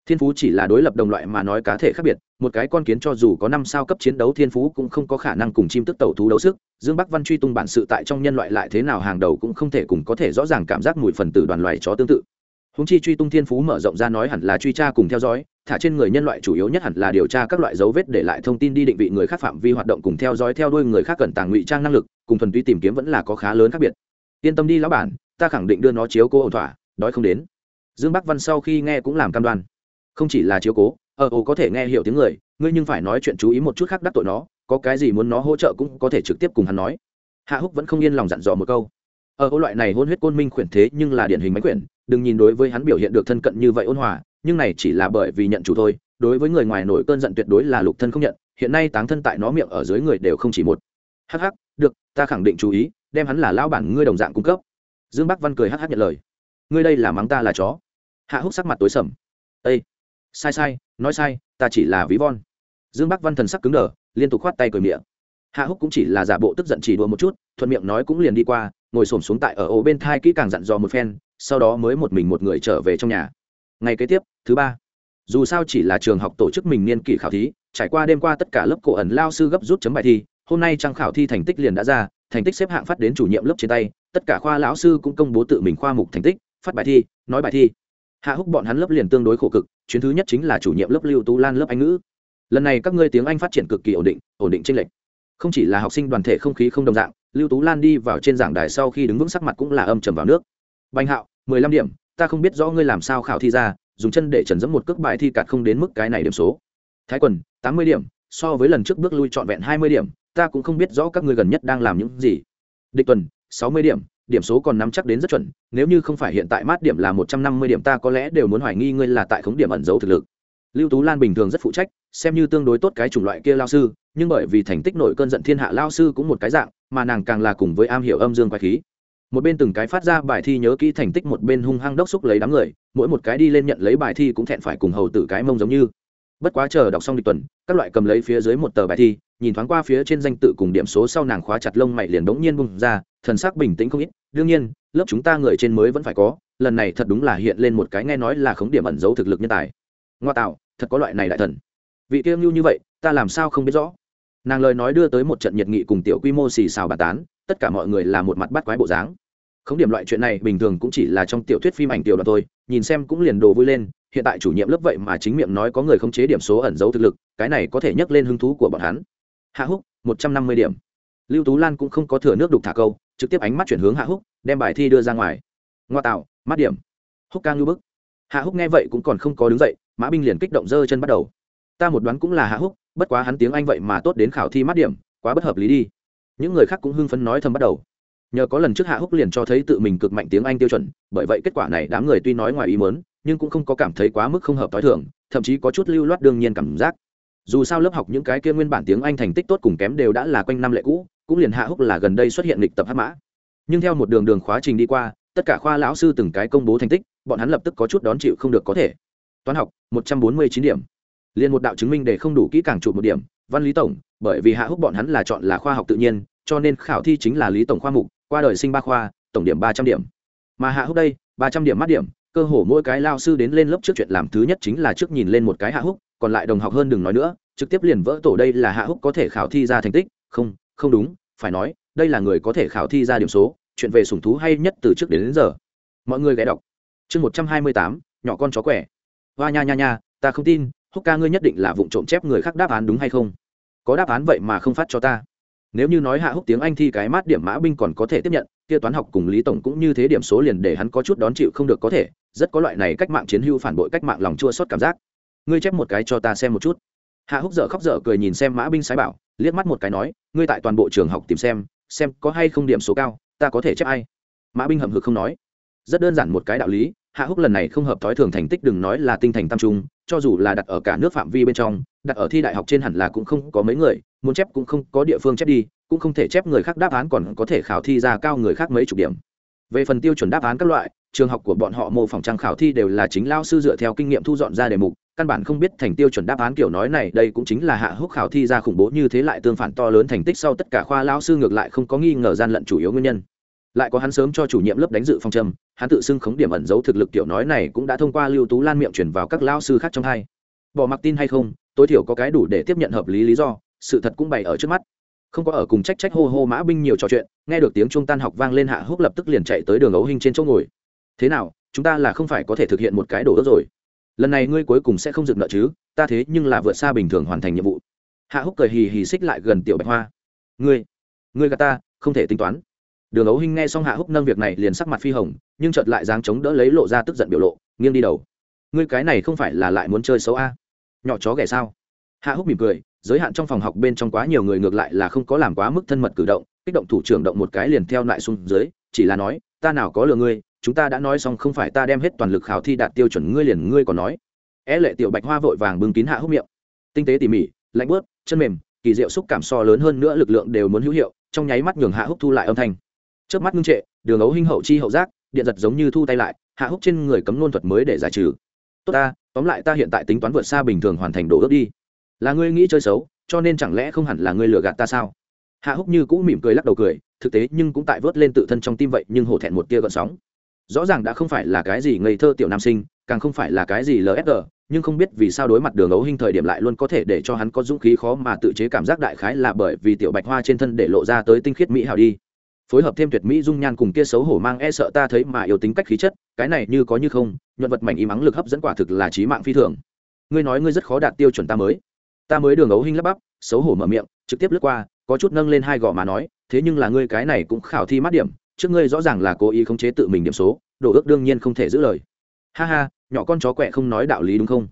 Thiên phú chỉ là đối lập đồng loại mà nói cá thể khác biệt, một cái con kiến cho dù có năm sao cấp chiến đấu thiên phú cũng không có khả năng cùng chim tức tẩu thú đấu sức, dương bắc văn truy tung bản sự tại trong nhân loại lại thế nào hàng đầu cũng không thể cùng có thể rõ ràng cảm giác mùi phần tử đoàn loài chó tương tự húng chi truy tung thiên phú mở rộng ra nói hẳn là truy tra cùng theo dõi, thả trên người nhân loại chủ yếu nhất hẳn là điều tra các loại dấu vết để lại thông tin đi định vị người khác phạm vi hoạt động cùng theo dõi theo đuôi người khác cần tàng ngụy trang năng lực, cùng thuần túy tìm kiếm vẫn là có khá lớn khác biệt. Yên tâm đi lão bản, ta khẳng định đưa nó chiếu cố ổn thỏa, đói không đến. Dương bắc văn sau khi nghe cũng làm cam đoan. Không chỉ là chiếu cố ở ồ, có thể nghe hiểu tiếng người, ngươi nhưng phải nói chuyện chú ý một chút khác đắc tội nó, có cái gì muốn nó hỗ trợ cũng có thể trực tiếp cùng hắn nói. Hạ húc vẫn không yên lòng dặn dò một câu. Ờ, ở ô loại này hôn huyết côn minh khuyển thế nhưng là điển hình máy quyển đừng nhìn đối với hắn biểu hiện được thân cận như vậy ôn hòa, nhưng này chỉ là bởi vì nhận chủ thôi, đối với người ngoài nổi cơn giận tuyệt đối là lục thân không nhận, hiện nay táng thân tại nó miệng ở dưới người đều không chỉ một. Hắc hắc, được, ta khẳng định chú ý, đem hắn là lao bản ngươi đồng dạng cung cấp. Dương bắc văn cười hắc hắc nhận lời. Ngươi đây là mắng ta là chó. Hạ húc sắc mặt tối sầm. Ây sai sai, nói sai, ta chỉ là ví von. Dương bắc văn thần sắc cứng đờ, liên tục khoát tay cười miệng. Hạ húc cũng chỉ là giả bộ tức giận chỉ đùa một chút, thuận miệng nói cũng liền đi qua, ngồi xổm xuống tại ở ô bên thai kỹ càng dặn dò một phen sau đó mới một mình một người trở về trong nhà. Ngày kế tiếp, thứ ba. Dù sao chỉ là trường học tổ chức mình niên kỷ khảo thí, trải qua đêm qua tất cả lớp cổ ẩn lao sư gấp rút chấm bài thi, hôm nay trang khảo thi thành tích liền đã ra, thành tích xếp hạng phát đến chủ nhiệm lớp trên tay, tất cả khoa lão sư cũng công bố tự mình khoa mục thành tích, phát bài thi, nói bài thi. Hạ húc bọn hắn lớp liền tương đối khổ cực, chuyến thứ nhất chính là chủ nhiệm lớp lưu tú lan lớp anh ngữ. Lần này các ngươi tiếng anh phát triển cực kỳ ổn định ổn định tranh lệch. Không chỉ là học sinh đoàn thể không khí không đồng dạng, lưu tú lan đi vào trên giảng đài sau khi đứng vững sắc mặt cũng là âm trầm vào nước bành hạo, mười lăm điểm, ta không biết rõ ngươi làm sao khảo thi ra, dùng chân để trần dẫm một cước bài thi cạt không đến mức cái này điểm số. Thái quần, tám mươi điểm, so với lần trước bước lui trọn vẹn hai mươi điểm, ta cũng không biết rõ các ngươi gần nhất đang làm những gì. Địch tuần, sáu mươi điểm điểm số còn nắm chắc đến rất chuẩn, nếu như không phải hiện tại mát điểm là một trăm năm mươi điểm ta có lẽ đều muốn hoài nghi ngươi là tại khống điểm ẩn giấu thực lực. Lưu tú lan bình thường rất phụ trách, xem như tương đối tốt cái chủng loại kia lao sư, nhưng bởi vì thành tích nổi cơn giận thiên hạ lao sư cũng một cái dạng, mà nàng càng là cùng với am hiểu âm dương quái khí một bên từng cái phát ra bài thi nhớ kỹ thành tích, một bên hung hăng đốc xúc lấy đám người, mỗi một cái đi lên nhận lấy bài thi cũng thẹn phải cùng hầu tử cái mông giống như. Bất quá chờ đọc xong địch tuần, các loại cầm lấy phía dưới một tờ bài thi, nhìn thoáng qua phía trên danh tự cùng điểm số sau nàng khóa chặt lông mày liền đống nhiên bung ra, thần sắc bình tĩnh không ít. Đương nhiên, lớp chúng ta người trên mới vẫn phải có, lần này thật đúng là hiện lên một cái nghe nói là khống điểm ẩn giấu thực lực nhân tài. Ngoa tạo, thật có loại này đại thần. Vị kiêng lưu như vậy, ta làm sao không biết rõ? Nàng lời nói đưa tới một trận nhiệt nghị cùng tiểu quy mô xì xào bà tán, tất cả mọi người là một mặt bắt quái bộ dáng không điểm loại chuyện này bình thường cũng chỉ là trong tiểu thuyết phim ảnh tiểu đoạn thôi, nhìn xem cũng liền đồ vui lên, hiện tại chủ nhiệm lớp vậy mà chính miệng nói có người không chế điểm số ẩn giấu thực lực, cái này có thể nhắc lên hứng thú của bọn hắn. Hạ húc, một trăm năm mươi điểm. Lưu tú lan cũng không có thừa nước đục thả câu, trực tiếp ánh mắt chuyển hướng hạ húc, đem bài thi đưa ra ngoài. Ngoa tạo mắt điểm. Húc ca ngưu bức. Hạ húc nghe vậy cũng còn không có đứng dậy, mã binh liền kích động dơ chân bắt đầu. Ta một đoán cũng là hạ húc, bất quá hắn tiếng anh vậy mà tốt đến khảo thi mắt điểm, quá bất hợp lý đi. Những người khác cũng hưng phấn nói thầm bắt đầu nhờ có lần trước hạ húc liền cho thấy tự mình cực mạnh tiếng anh tiêu chuẩn, bởi vậy kết quả này đám người tuy nói ngoài ý mớn nhưng cũng không có cảm thấy quá mức không hợp t h o i thường, thậm chí có chút lưu loát đương nhiên cảm giác. Dù sao lớp học những cái kia nguyên bản tiếng anh thành tích tốt cùng kém đều đã là quanh năm lệ cũ, cũng liền hạ húc là gần đây xuất hiện lịch tập hát mã. Nhưng theo một đường đường khóa trình đi qua, tất cả khoa lão sư từng cái công bố thành tích, bọn hắn lập tức có chút đón chịu không được có thể. Toán học, một trăm bốn mươi chín điểm. Liền một đạo chứng minh để không đủ kỹ càng chụp một điểm, văn lý tổng, bởi vì hạ húc bọn hắn là chọn là khoa học tự nhiên, cho nên khảo thi chính là lý tổng khoa mục qua đời sinh ba khoa tổng điểm ba trăm điểm. Mà hạ húc đây ba trăm điểm mắt điểm cơ hồ mỗi cái lao sư đến lên lớp trước chuyện làm thứ nhất chính là trước nhìn lên một cái hạ húc còn lại đồng học hơn đừng nói nữa trực tiếp liền vỡ tổ đây là hạ húc có thể khảo thi ra thành tích. Không không đúng phải nói đây là người có thể khảo thi ra điểm số chuyện về sủng thú hay nhất từ trước đến, đến giờ. Mọi người ghé đọc. Chương một trăm hai mươi tám nhỏ con chó quẻ. Hoa nha nha nha ta không tin húc ca ngươi nhất định là vụ trộm chép người khác đáp án đúng hay không? Có đáp án vậy mà không phát cho ta nếu như nói hạ húc tiếng anh thi cái mát điểm mã binh còn có thể tiếp nhận, kia toán học cùng lý tổng cũng như thế điểm số liền để hắn có chút đón chịu không được có thể, rất có loại này cách mạng chiến hưu phản bội cách mạng lòng chua xót cảm giác. Ngươi chép một cái cho ta xem một chút. Hạ húc dở khóc dở cười nhìn xem mã binh sái bảo, liếc mắt một cái nói, ngươi tại toàn bộ trường học tìm xem xem có hay không điểm số cao, ta có thể chép ai? Mã binh hậm hực không nói. Rất đơn giản một cái đạo lý hạ húc lần này không hợp thói thường thành tích đừng nói là tinh thành tam trung, cho dù là đặt ở cả nước phạm vi bên trong, đặt ở thi đại học trên hẳn là cũng không có mấy người, muốn chép cũng không có địa phương chép đi, cũng không thể chép người khác đáp án còn có thể khảo thi ra cao người khác mấy chục điểm. Về phần tiêu chuẩn đáp án các loại, trường học của bọn họ mô phỏng trang khảo thi đều là chính lao sư dựa theo kinh nghiệm thu dọn ra đề mục, căn bản không biết thành tiêu chuẩn đáp án kiểu nói này, đây cũng chính là hạ húc khảo thi ra khủng bố như thế lại tương phản to lớn thành tích sau tất cả khoa lao sư ngược lại không có nghi ngờ gian lận chủ yếu nguyên nhân lại có hắn sớm cho chủ nhiệm lớp đánh dự phong trầm hắn tự xưng khống điểm ẩn giấu thực lực tiểu nói này cũng đã thông qua lưu tú lan miệng chuyển vào các lao sư khác trong hai. Bỏ mặc tin hay không, tối thiểu có cái đủ để tiếp nhận hợp lý lý do, sự thật cũng bày ở trước mắt. Không có ở cùng trách trách hô hô mã binh nhiều trò chuyện, nghe được tiếng trung tan học vang lên hạ húc lập tức liền chạy tới đường ấu hình trên chỗ ngồi. Thế nào, chúng ta là không phải có thể thực hiện một cái đồ ước rồi? Lần này ngươi cuối cùng sẽ không dựng nợ chứ, ta thế nhưng là vượt xa bình thường hoàn thành nhiệm vụ. Hạ húc cười hì hì xích lại gần tiểu bạch hoa. Ngươi ngươi gà ta, không thể tính toán đường ấu hinh nghe xong hạ húc nâng việc này liền sắc mặt phi hồng, nhưng chợt lại dáng chống đỡ lấy lộ ra tức giận biểu lộ, nghiêng đi đầu. Ngươi cái này không phải là lại muốn chơi xấu a? Nhỏ chó ghẻ sao? Hạ húc mỉm cười, giới hạn trong phòng học bên trong quá nhiều người ngược lại là không có làm quá mức thân mật cử động, kích động thủ trưởng động một cái liền theo lại xuống dưới, chỉ là nói, ta nào có lừa ngươi, chúng ta đã nói xong không phải ta đem hết toàn lực khảo thi đạt tiêu chuẩn ngươi liền ngươi còn nói. É lệ tiểu bạch hoa vội vàng bưng kín hạ húc miệng. Tinh tế tỉ mỉ, lạnh bớt, chân mềm, kỳ diệu xúc cảm so lớn hơn nữa lực lượng đều muốn hữu hiệu, trong nháy mắt nhường hạ húc thu lại âm thanh trước mắt ngưng trệ, đường ấu hinh hậu chi hậu giác, điện giật giống như thu tay lại, hạ húc trên người cấm nôn thuật mới để giải trừ. Tốt ta, tóm lại ta hiện tại tính toán vượt xa bình thường hoàn thành đồ ước đi. Là ngươi nghĩ chơi xấu, cho nên chẳng lẽ không hẳn là ngươi lừa gạt ta sao? Hạ húc như cũ mỉm cười lắc đầu cười, thực tế nhưng cũng tại vớt lên tự thân trong tim vậy, nhưng hổ thẹn một tia gợn sóng. Rõ ràng đã không phải là cái gì ngây thơ tiểu nam sinh, càng không phải là cái gì lsg nhưng không biết vì sao đối mặt đường ấu hình thời điểm lại luôn có thể để cho hắn có dũng khí khó mà tự chế cảm giác đại khái là bởi vì tiểu bạch hoa trên thân để lộ ra tới tinh khiết mỹ hào đi phối hợp thêm tuyệt mỹ dung nhan cùng kia xấu hổ mang e sợ ta thấy mà yêu tính cách khí chất, cái này như có như không, nhuận vật mảnh im ắng lực hấp dẫn quả thực là trí mạng phi thường. Ngươi nói ngươi rất khó đạt tiêu chuẩn ta mới. Ta mới đường ấu hinh lắp bắp, xấu hổ mở miệng, trực tiếp lướt qua, có chút nâng lên hai gò mà nói, thế nhưng là ngươi cái này cũng khảo thi mát điểm, trước ngươi rõ ràng là cố ý khống chế tự mình điểm số, đồ ước đương nhiên không thể giữ lời. Ha ha, nhỏ con chó quẹ không nói đạo lý đúng không?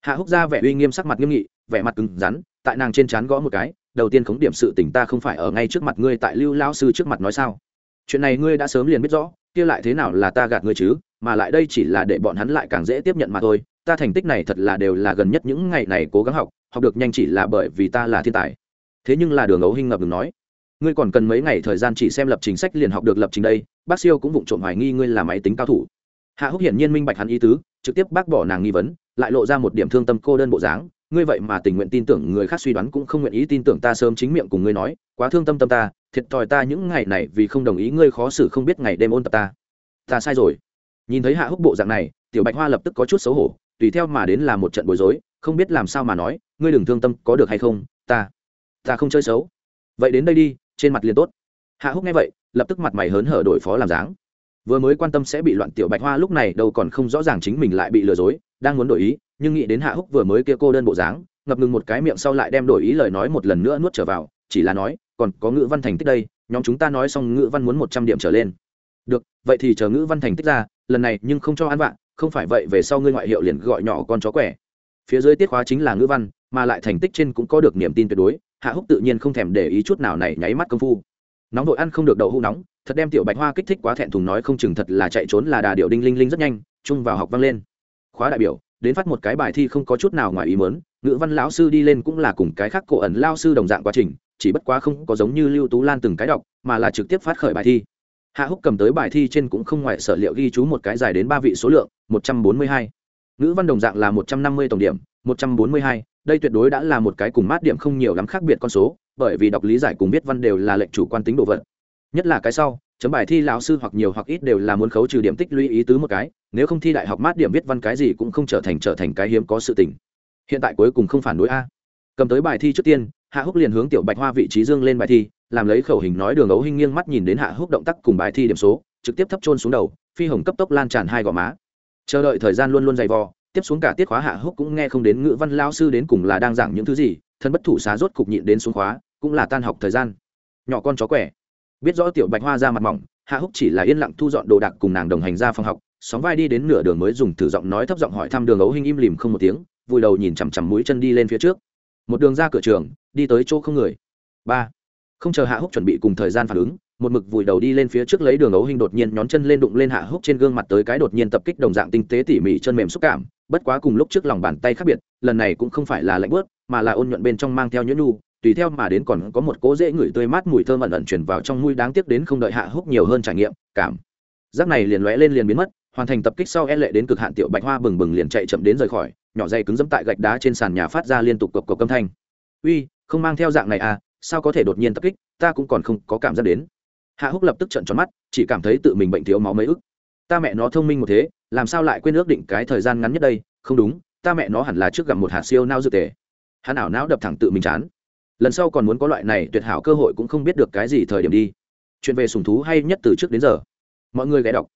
Hạ húc ra vẻ uy nghiêm sắc mặt nghiêm nghị, vẻ mặt cứng rắn, tại nàng trên trán gõ một cái đầu tiên khống điểm sự tình ta không phải ở ngay trước mặt ngươi tại lưu lao sư trước mặt nói sao? Chuyện này ngươi đã sớm liền biết rõ, kia lại thế nào là ta gạt ngươi chứ? Mà lại đây chỉ là để bọn hắn lại càng dễ tiếp nhận mà thôi. Ta thành tích này thật là đều là gần nhất những ngày này cố gắng học học được nhanh chỉ là bởi vì ta là thiên tài. Thế nhưng là đường ấu hinh ngập ngừng nói, ngươi còn cần mấy ngày thời gian chỉ xem lập trình sách liền học được lập trình đây, bác siêu cũng vụng trộm hoài nghi ngươi là máy tính cao thủ. Hạ húc hiển nhiên minh bạch hắn ý tứ, trực tiếp bác bỏ nàng nghi vấn, lại lộ ra một điểm thương tâm cô đơn bộ dáng ngươi vậy mà tình nguyện tin tưởng người khác suy đoán cũng không nguyện ý tin tưởng ta sớm chính miệng cùng ngươi nói, quá thương tâm tâm ta, thiệt thòi ta những ngày này vì không đồng ý ngươi khó xử không biết ngày đêm ôn tập ta. Ta sai rồi. Nhìn thấy hạ húc bộ dạng này, tiểu bạch hoa lập tức có chút xấu hổ, tùy theo mà đến là một trận bối rối, không biết làm sao mà nói, ngươi đừng thương tâm có được hay không, ta ta không chơi xấu. Vậy đến đây đi, trên mặt liền tốt. Hạ húc nghe vậy, lập tức mặt mày hớn hở đổi phó làm dáng. Vừa mới quan tâm sẽ bị loạn tiểu bạch hoa lúc này đâu còn không rõ ràng chính mình lại bị lừa dối, đang muốn đổi ý nhưng nghĩ đến hạ húc vừa mới kia cô đơn bộ dáng, ngập ngừng một cái miệng sau lại đem đổi ý lời nói một lần nữa nuốt trở vào, chỉ là nói, còn có ngữ văn thành tích đây, nhóm chúng ta nói xong ngữ văn muốn một trăm điểm trở lên. Được, vậy thì chờ ngữ văn thành tích ra, lần này nhưng không cho ăn vạ, không phải vậy về sau ngươi ngoại hiệu liền gọi nhỏ con chó quẻ. Phía dưới tiết khóa chính là ngữ văn, mà lại thành tích trên cũng có được niềm tin tuyệt đối, hạ húc tự nhiên không thèm để ý chút nào này nháy mắt công phu. Nóng đội ăn không được đậu hũ nóng, thật đem tiểu bạch hoa kích thích quá thẹn thùng nói không chừng thật là chạy trốn là đà điệu đinh linh linh rất nhanh, chung vào học vang lên. Khóa đại biểu đến phát một cái bài thi không có chút nào ngoài ý mớn ngữ văn lão sư đi lên cũng là cùng cái khác cổ ẩn lao sư đồng dạng quá trình, chỉ bất quá không có giống như lưu tú lan từng cái đọc, mà là trực tiếp phát khởi bài thi. Hạ húc cầm tới bài thi trên cũng không ngoại sở liệu ghi chú một cái dài đến ba vị số lượng, một trăm bốn mươi hai. Ngữ văn đồng dạng là một trăm năm mươi tổng điểm, một trăm bốn mươi hai. Đây tuyệt đối đã là một cái cùng mát điểm không nhiều lắm khác biệt con số, bởi vì đọc lý giải cùng viết văn đều là lệnh chủ quan tính đồ vật. Nhất là cái sau, chấm bài thi lão sư hoặc nhiều hoặc ít đều là muốn khấu trừ điểm tích lũy ý tứ một cái nếu không thi đại học mát điểm viết văn cái gì cũng không trở thành trở thành cái hiếm có sự tình. Hiện tại cuối cùng không phản đối a. Cầm tới bài thi trước tiên, hạ húc liền hướng tiểu bạch hoa vị trí dương lên bài thi, làm lấy khẩu hình nói đường ấu hình nghiêng mắt nhìn đến hạ húc động tác cùng bài thi điểm số, trực tiếp thấp trôn xuống đầu, phi hồng cấp tốc lan tràn hai gò má. Chờ đợi thời gian luôn luôn dày vò, tiếp xuống cả tiết khóa hạ húc cũng nghe không đến ngữ văn lao sư đến cùng là đang giảng những thứ gì, thân bất thủ xá rốt cục nhịn đến xuống khóa, cũng là tan học thời gian. Nhỏ con chó quẻ. Biết rõ tiểu bạch hoa ra mặt mỏng, hạ húc chỉ là yên lặng thu dọn đồ đạc cùng nàng đồng hành ra phòng học sóng vai đi đến nửa đường mới dùng thử giọng nói thấp giọng hỏi thăm đường ấu hình im lìm không một tiếng, vùi đầu nhìn chằm chằm mũi chân đi lên phía trước. Một đường ra cửa trường, đi tới chỗ không người. Ba. Không chờ hạ húc chuẩn bị cùng thời gian phản ứng, một mực vùi đầu đi lên phía trước lấy đường ấu hình đột nhiên nhón chân lên đụng lên hạ húc trên gương mặt tới cái đột nhiên tập kích đồng dạng tinh tế tỉ mỉ chân mềm xúc cảm, bất quá cùng lúc trước lòng bàn tay khác biệt, lần này cũng không phải là lạnh bớt mà là ôn nhuận bên trong mang theo nhuyễn nhu, tùy theo mà đến còn có một cỗ dễ ngửi tươi mát mùi thơm ẩn ẩn chuyển vào trong mũi đáng tiếc đến không đợi hạ húc nhiều hơn trải nghiệm, cảm. Giác này liền lóe lên liền biến mất hoàn thành tập kích sau e lệ đến cực hạn tiểu bạch hoa bừng bừng liền chạy chậm đến rời khỏi, nhỏ dây cứng dẫm tại gạch đá trên sàn nhà phát ra liên tục cộc cộc âm thanh. Uy, không mang theo dạng này à sao có thể đột nhiên tập kích, ta cũng còn không có cảm giác đến. Hạ húc lập tức trận tròn mắt, chỉ cảm thấy tự mình bệnh thiếu máu mấy ức. Ta mẹ nó thông minh một thế, làm sao lại quên ước định cái thời gian ngắn nhất đây? Không đúng, ta mẹ nó hẳn là trước gặp một hạt siêu nao dự tề. Hắn ảo não đập thẳng tự mình chán. Lần sau còn muốn có loại này tuyệt hảo cơ hội cũng không biết được cái gì thời điểm đi. Chuyện về sùng thú hay nhất từ trước đến giờ. Mọi người ghé đọc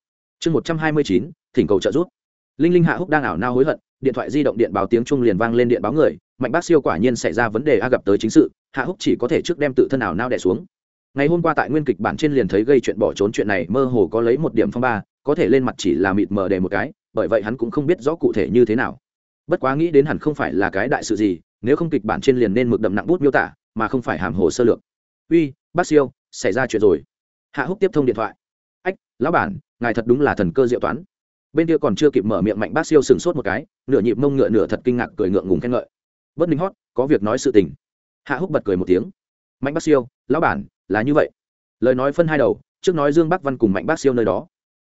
chương một trăm hai mươi chín, thỉnh cầu trợ giúp. Linh linh hạ húc đang ảo nao hối hận, điện thoại di động điện báo tiếng trung liền vang lên điện báo người, mạnh bác siêu quả nhiên xảy ra vấn đề a gặp tới chính sự, hạ húc chỉ có thể trước đem tự thân ảo nao đẻ xuống. Ngày hôm qua tại nguyên kịch bản trên liền thấy gây chuyện bỏ trốn chuyện này, mơ hồ có lấy một điểm phong ba, có thể lên mặt chỉ là mịt mờ đề một cái, bởi vậy hắn cũng không biết rõ cụ thể như thế nào. Bất quá nghĩ đến hẳn không phải là cái đại sự gì, nếu không kịch bản trên liền nên mực đậm nặng bút miêu tả, mà không phải hàm hồ sơ lược. Uy, bác siêu, xảy ra chuyện rồi. Hạ húc tiếp thông điện thoại. Ách, lão bản ngài thật đúng là thần cơ diệu toán. Bên kia còn chưa kịp mở miệng mạnh bác siêu sừng sốt một cái, nửa nhịp mông ngựa nửa thật kinh ngạc cười ngượng ngùng khen ngợi. Bất ninh hót, có việc nói sự tình. Hạ húc bật cười một tiếng. Mạnh bác siêu, lão bản, là như vậy. Lời nói phân hai đầu, trước nói dương bắc văn cùng mạnh bác siêu nơi đó.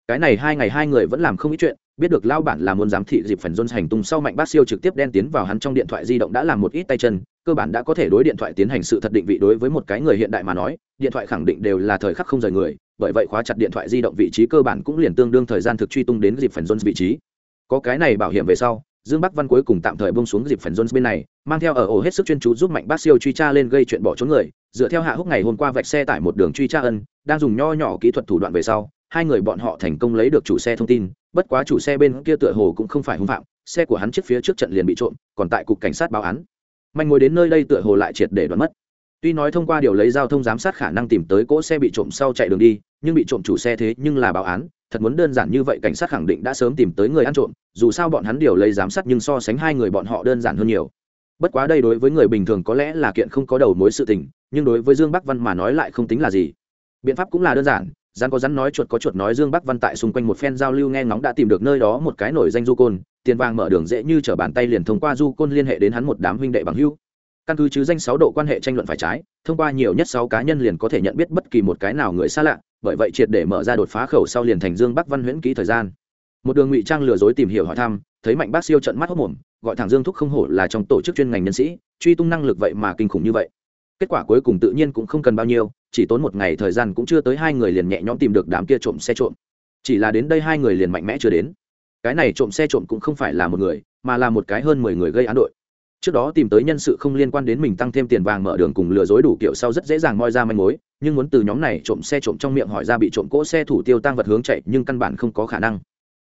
Cái này hai ngày hai người vẫn làm không ít chuyện, biết được lao bản là muốn giám thị dịp phần dôn hành tung sau mạnh bác siêu trực tiếp đen tiến vào hắn trong điện thoại di động đã làm một ít tay chân, cơ bản đã có thể đối điện thoại tiến hành sự thật định vị đối với một cái người hiện đại mà nói, điện thoại khẳng định đều là thời khắc không rời người bởi vậy khóa chặt điện thoại di động vị trí cơ bản cũng liền tương đương thời gian thực truy tung đến dịp phần Jones vị trí. Có cái này bảo hiểm về sau, dương bắc văn cuối cùng tạm thời buông xuống dịp phần jones bên này, mang theo ở ổ hết sức chuyên chú giúp mạnh bác siêu truy tra lên gây chuyện bỏ trốn người, dựa theo hạ húc ngày hôm qua vạch xe tải một đường truy tra ân, đang dùng nho nhỏ kỹ thuật thủ đoạn về sau, hai người bọn họ thành công lấy được chủ xe thông tin, bất quá chủ xe bên kia tựa hồ cũng không phải hung phạm, xe của hắn chiếc phía trước trận liền bị trộm, còn tại cục cảnh sát báo án. Mạnh ngồi đến nơi đây tựa hồ lại triệt để đoán mất tuy nói thông qua điều lấy giao thông giám sát khả năng tìm tới cỗ xe bị trộm sau chạy đường đi, nhưng bị trộm chủ xe thế nhưng là báo án, thật muốn đơn giản như vậy cảnh sát khẳng định đã sớm tìm tới người ăn trộm, dù sao bọn hắn điều lấy giám sát nhưng so sánh hai người bọn họ đơn giản hơn nhiều. Bất quá đây đối với người bình thường có lẽ là kiện không có đầu mối sự tình, nhưng đối với dương bắc văn mà nói lại không tính là gì. Biện pháp cũng là đơn giản, rắn có rắn nói chuột có chuột nói dương bắc văn tại xung quanh một phen giao lưu nghe ngóng đã tìm được nơi đó một cái nổi danh du côn, tiền vàng mở đường dễ như t r ở bàn tay liền thông qua du côn liên hệ đến hắn một đám huynh đệ bằng hưu căn cứ chứ danh sáu độ quan hệ tranh luận phải trái, thông qua nhiều nhất sáu cá nhân liền có thể nhận biết bất kỳ một cái nào người xa lạ, bởi vậy triệt để mở ra đột phá khẩu sau liền thành dương bắc văn huyễn ký thời gian. Một đường ngụy trang lừa dối tìm hiểu hỏi thăm, thấy mạnh bác siêu trận mắt hốc mồm, gọi thẳng dương thúc không hổ là trong tổ chức chuyên ngành nhân sĩ, truy tung năng lực vậy mà kinh khủng như vậy. Kết quả cuối cùng tự nhiên cũng không cần bao nhiêu, chỉ tốn một ngày thời gian cũng chưa tới hai người liền nhẹ nhõm tìm được đám kia trộm xe trộm. Chỉ là đến đây hai người liền mạnh mẽ chưa đến. Cái này trộm xe trộm cũng không phải là một người, mà là một cái hơn mười người gây án đội trước đó tìm tới nhân sự không liên quan đến mình tăng thêm tiền vàng mở đường cùng lừa dối đủ kiểu sau rất dễ dàng moi ra manh mối, nhưng muốn từ nhóm này trộm xe trộm trong miệng hỏi ra bị trộm cỗ xe thủ tiêu tăng vật hướng chạy nhưng căn bản không có khả năng.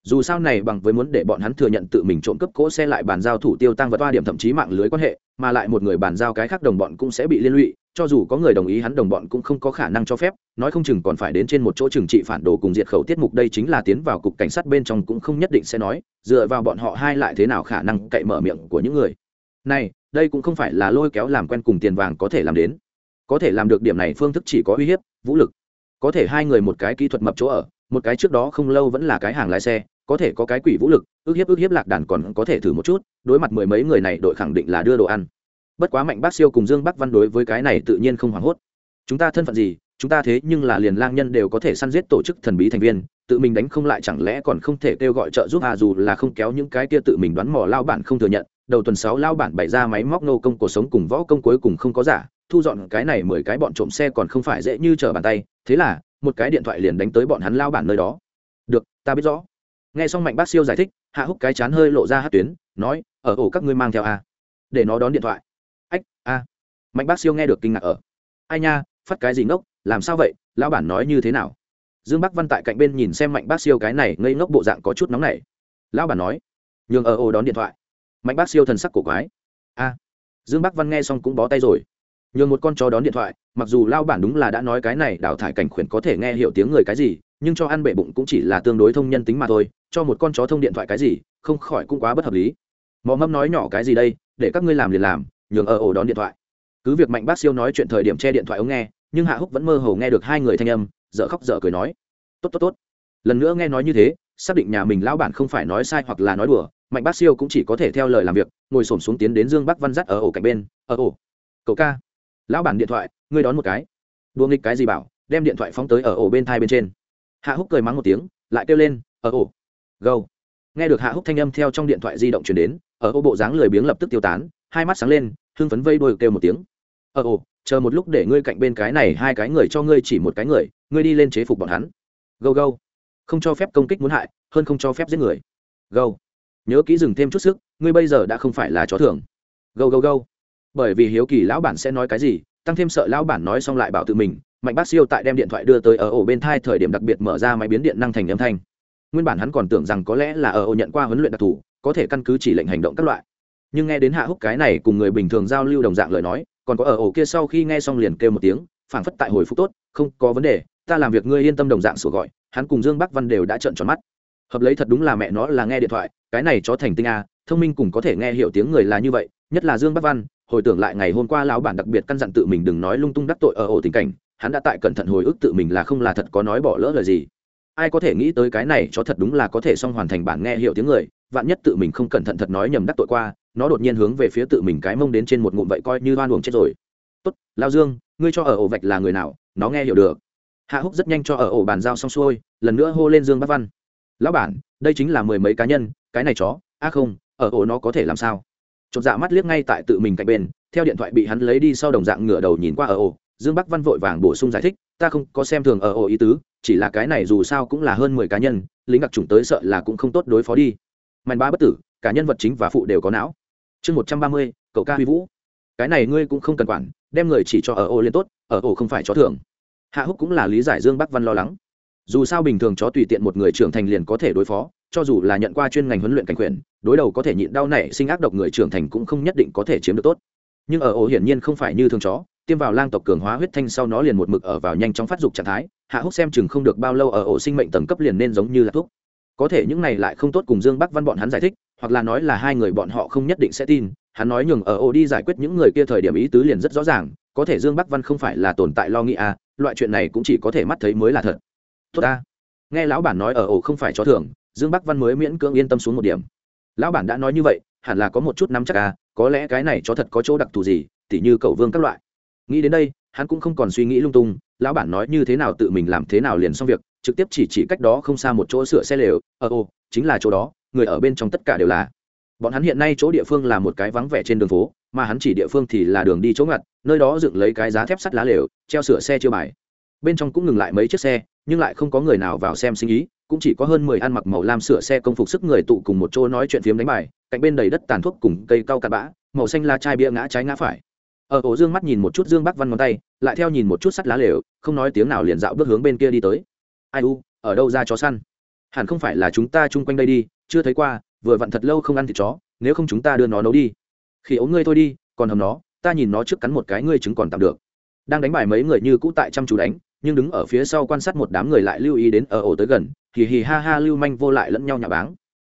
Dù sao này bằng với muốn để bọn hắn thừa nhận tự mình trộm cắp cỗ xe lại bàn giao thủ tiêu tăng vật toa điểm thậm chí mạng lưới quan hệ, mà lại một người bàn giao cái khác đồng bọn cũng sẽ bị liên lụy, cho dù có người đồng ý hắn đồng bọn cũng không có khả năng cho phép, nói không chừng còn phải đến trên một chỗ trừng trị phản đồ cùng diệt khẩu tiết mục đây chính là tiến vào cục cảnh sát bên trong cũng không nhất định sẽ nói, dựa vào bọn họ hai lại thế nào khả năng cậy mở miệng của những người này, đây cũng không phải là lôi kéo làm quen cùng tiền vàng có thể làm đến. Có thể làm được điểm này phương thức chỉ có uy hiếp, vũ lực. Có thể hai người một cái kỹ thuật mập chỗ ở, một cái trước đó không lâu vẫn là cái hàng lái xe, có thể có cái quỷ vũ lực, ước hiếp ước hiếp lạc đàn còn có thể thử một chút, đối mặt mười mấy người này đội khẳng định là đưa đồ ăn. Bất quá mạnh bác siêu cùng dương bắc văn đối với cái này tự nhiên không hoảng hốt. Chúng ta thân phận gì, chúng ta thế nhưng là liền lang nhân đều có thể săn giết tổ chức thần bí thành viên, tự mình đánh không lại chẳng lẽ còn không thể kêu gọi trợ giúp à dù là không kéo những cái kia tự mình đoán mò lao bản không thừa nhận đầu tuần sáu lao bản bày ra máy móc nô công cuộc sống cùng võ công cuối cùng không có giả, thu dọn cái này mười cái bọn trộm xe còn không phải dễ như trở bàn tay, thế là, một cái điện thoại liền đánh tới bọn hắn lao bản nơi đó. Được, ta biết rõ. Nghe xong mạnh bác siêu giải thích, hạ húc cái chán hơi lộ ra hát tuyến, nói, ở ổ các ngươi mang theo a. Để nó đón điện thoại. Ách, a. Mạnh bác siêu nghe được kinh ngạc ở, ai nha, phát cái gì ngốc, làm sao vậy, lão bản nói như thế nào? Dương bắc văn tại cạnh bên nhìn xem mạnh bác siêu cái này ngây ngốc bộ dạng có chút nóng này lão bản nói, nhường ở ổ đón điện thoại mạnh bác siêu thần sắc cổ quái. A, dương bắc văn nghe xong cũng bó tay rồi. Nhường một con chó đón điện thoại, mặc dù lao bản đúng là đã nói cái này đào thải cảnh khuyển có thể nghe hiểu tiếng người cái gì, nhưng cho ăn bể bụng cũng chỉ là tương đối thông nhân tính mà thôi, cho một con chó thông điện thoại cái gì, không khỏi cũng quá bất hợp lý. Mò mâm nói nhỏ cái gì đây, để các ngươi làm liền làm, nhường ở ổ đón điện thoại. Cứ việc mạnh bác siêu nói chuyện thời điểm che điện thoại ống nghe, nhưng hạ húc vẫn mơ hồ nghe được hai người thanh âm, dở khóc dở cười nói. Tốt tốt tốt. Lần nữa nghe nói như thế, xác định nhà mình lão bản không phải nói sai hoặc là nói đùa mạnh bác siêu cũng chỉ có thể theo lời làm việc, ngồi xổm xuống tiến đến dương bắc văn dắt ở ổ cạnh bên. Ở ổ, cậu ca. Lão bản điện thoại, ngươi đón một cái. Đùa nghịch cái gì bảo, đem điện thoại phóng tới ở ổ bên thai bên trên. Hạ húc cười mắng một tiếng, lại kêu lên ở ổ, gâu. Nghe được hạ húc thanh âm theo trong điện thoại di động chuyển đến, ở ô bộ dáng lười biếng lập tức tiêu tán, hai mắt sáng lên, hưng phấn vây đôi kêu một tiếng. Ở ổ, chờ một lúc để ngươi cạnh bên cái này hai cái người cho ngươi chỉ một cái người, ngươi đi lên chế phục bọn hắn. Gâu gâu. Không cho phép công kích muốn hại, hơn không cho phép giết người. Gâu nhớ kỹ dừng thêm chút sức, ngươi bây giờ đã không phải là chó thường. Gâu gâu gâu. Bởi vì hiếu kỳ lão bản sẽ nói cái gì, tăng thêm sợ lão bản nói xong lại bảo tự mình, mạnh bác siêu tại đem điện thoại đưa tới ở ổ bên thai thời điểm đặc biệt mở ra máy biến điện năng thành âm thanh. Nguyên bản hắn còn tưởng rằng có lẽ là ở ổ nhận qua huấn luyện đặc thù, có thể căn cứ chỉ lệnh hành động các loại. Nhưng nghe đến hạ húc cái này cùng người bình thường giao lưu đồng dạng lời nói, còn có ở ổ kia sau khi nghe xong liền kêu một tiếng, phảng phất tại hồi phục tốt, không có vấn đề, ta làm việc ngươi yên tâm đồng dạng sủa gọi. Hắn cùng dương bắc văn đều đã trợn tròn mắt hợp lấy thật đúng là mẹ nó là nghe điện thoại, cái này cho thành tinh a, thông minh cùng có thể nghe hiểu tiếng người là như vậy, nhất là dương bắc văn, hồi tưởng lại ngày hôm qua lão bản đặc biệt căn dặn tự mình đừng nói lung tung đắc tội ở ổ tình cảnh, hắn đã tại cẩn thận hồi ức tự mình là không là thật có nói bỏ lỡ lời gì. Ai có thể nghĩ tới cái này cho thật đúng là có thể xong hoàn thành bản nghe hiểu tiếng người, vạn nhất tự mình không cẩn thận thật nói nhầm đắc tội qua, nó đột nhiên hướng về phía tự mình cái mông đến trên một ngụm vậy coi như đoan uổng chết rồi. Tốt, lao dương, ngươi cho ở ổ vạch là người nào, nó nghe hiểu được. Hạ húc rất nhanh cho ở ổ bàn giao xong xuôi, lần nữa hô lên dương bắc văn lão bản, đây chính là mười mấy cá nhân, cái này chó, a không, ở ổ nó có thể làm sao? Chột dạ mắt liếc ngay tại tự mình cạnh bên, theo điện thoại bị hắn lấy đi sau đồng dạng ngửa đầu nhìn qua ở ổ. Dương bắc văn vội vàng bổ sung giải thích, ta không có xem thường ở ổ ý tứ, chỉ là cái này dù sao cũng là hơn mười cá nhân, lính đặc trùng tới sợ là cũng không tốt đối phó đi. Mạnh ba bất tử, cả nhân vật chính và phụ đều có não. Chương một trăm ba mươi, cậu ca huy vũ. Cái này ngươi cũng không cần quản, đem người chỉ cho ở ổ lên tốt, ở ổ không phải chó thưởng. Hạ húc cũng là lý giải dương bắc văn lo lắng dù sao bình thường chó tùy tiện một người trưởng thành liền có thể đối phó, cho dù là nhận qua chuyên ngành huấn luyện cảnh quyền, đối đầu có thể nhịn đau nảy sinh ác độc người trưởng thành cũng không nhất định có thể chiếm được tốt. Nhưng ở ổ hiển nhiên không phải như thường chó, tiêm vào lang tộc cường hóa huyết thanh sau nó liền một mực ở vào nhanh chóng phát dục trạng thái, hạ húc xem chừng không được bao lâu ở ổ sinh mệnh tầng cấp liền nên giống như là thuốc. Có thể những này lại không tốt cùng dương bắc văn bọn hắn giải thích, hoặc là nói là hai người bọn họ không nhất định sẽ tin, hắn nói nhường ở ổ đi giải quyết những người kia thời điểm ý tứ liền rất rõ ràng, có thể dương bắc văn không phải là tồn tại lo nghĩ à loại chuyện này cũng chỉ có thể mắt thấy mới là thật tốt ta. Nghe lão bản nói ở ổ không phải chó thường, dương bắc văn mới miễn cưỡng yên tâm xuống một điểm. Lão bản đã nói như vậy, hẳn là có một chút nắm chắc à có lẽ cái này chó thật có chỗ đặc thù gì, tỉ như cầu vương các loại. Nghĩ đến đây, hắn cũng không còn suy nghĩ lung tung, lão bản nói như thế nào tự mình làm thế nào liền xong việc, trực tiếp chỉ chỉ cách đó không xa một chỗ sửa xe lều ở ồ, chính là chỗ đó, người ở bên trong tất cả đều là. Bọn hắn hiện nay chỗ địa phương là một cái vắng vẻ trên đường phố, mà hắn chỉ địa phương thì là đường đi chỗ ngặt, nơi đó dựng lấy cái giá thép sắt lá lều, treo sửa xe chưa bài bên trong cũng ngừng lại mấy chiếc xe, nhưng lại không có người nào vào xem sinh ý, cũng chỉ có hơn mười ăn mặc màu lam sửa xe công phục sức người tụ cùng một chỗ nói chuyện phiếm đánh bài, cạnh bên đầy đất tàn thuốc cùng cây cau cặn bã, màu xanh la chai bia ngã trái ngã phải. Ở ổ dương mắt nhìn một chút dương bắc văn ngón tay, lại theo nhìn một chút sắt lá lều, không nói tiếng nào liền dạo bước hướng bên kia đi tới. Ai u, ở đâu ra chó săn? Hẳn không phải là chúng ta chung quanh đây đi, chưa thấy qua, vừa vặn thật lâu không ăn thịt chó, nếu không chúng ta đưa nó nấu đi. Khi ống ngươi thôi đi, còn hầm nó, ta nhìn nó trước cắn một cái ngươi chứng còn tạm được. Đang đánh bài mấy người như cũ tại chăm chú đánh nhưng đứng ở phía sau quan sát một đám người lại lưu ý đến ở ổ tới gần, hì hì ha ha lưu manh vô lại lẫn nhau nhà báng.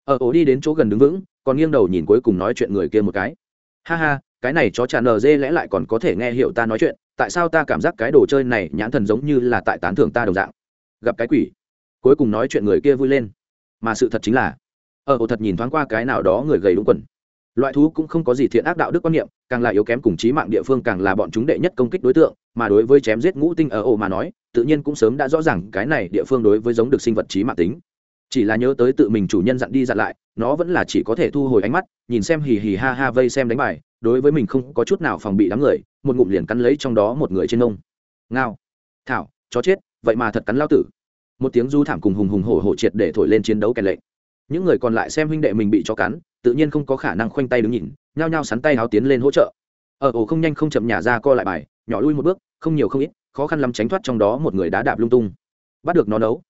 Ở ổ đi đến chỗ gần đứng vững, còn nghiêng đầu nhìn cuối cùng nói chuyện người kia một cái. Ha ha, cái này chó tràn nờ dê lẽ lại còn có thể nghe hiểu ta nói chuyện, tại sao ta cảm giác cái đồ chơi này nhãn thần giống như là tại tán thưởng ta đồng dạng? Gặp cái quỷ. Cuối cùng nói chuyện người kia vui lên. Mà sự thật chính là, ở ổ thật nhìn thoáng qua cái nào đó người gầy đúng quần loại thú cũng không có gì thiện ác đạo đức quan niệm, càng là yếu kém cùng trí mạng địa phương càng là bọn chúng đệ nhất công kích đối tượng, mà đối với chém giết ngũ tinh ở ổ mà nói, tự nhiên cũng sớm đã rõ ràng cái này địa phương đối với giống được sinh vật trí mạng tính. Chỉ là nhớ tới tự mình chủ nhân dặn đi dặn lại, nó vẫn là chỉ có thể thu hồi ánh mắt, nhìn xem hì hì ha ha vây xem đánh bài, đối với mình không có chút nào phòng bị đám người, một ngụm liền cắn lấy trong đó một người trên nông. Ngao. Thảo. Chó chết. Vậy mà thật cắn lao tử. Một tiếng du thảm cùng hùng hùng hổ hổ triệt để thổi lên chiến đấu kèn lệnh. Những người còn lại xem huynh đệ mình bị cho cắn tự nhiên không có khả năng khoanh tay đứng nhìn, nhao nhao sắn tay háo tiến lên hỗ trợ. Ờ, ở ổ không nhanh không chậm nhà ra co lại bài, nhỏ lui một bước, không nhiều không ít, khó khăn lắm tránh thoát trong đó một người đá đạp lung tung. Bắt được nó nấu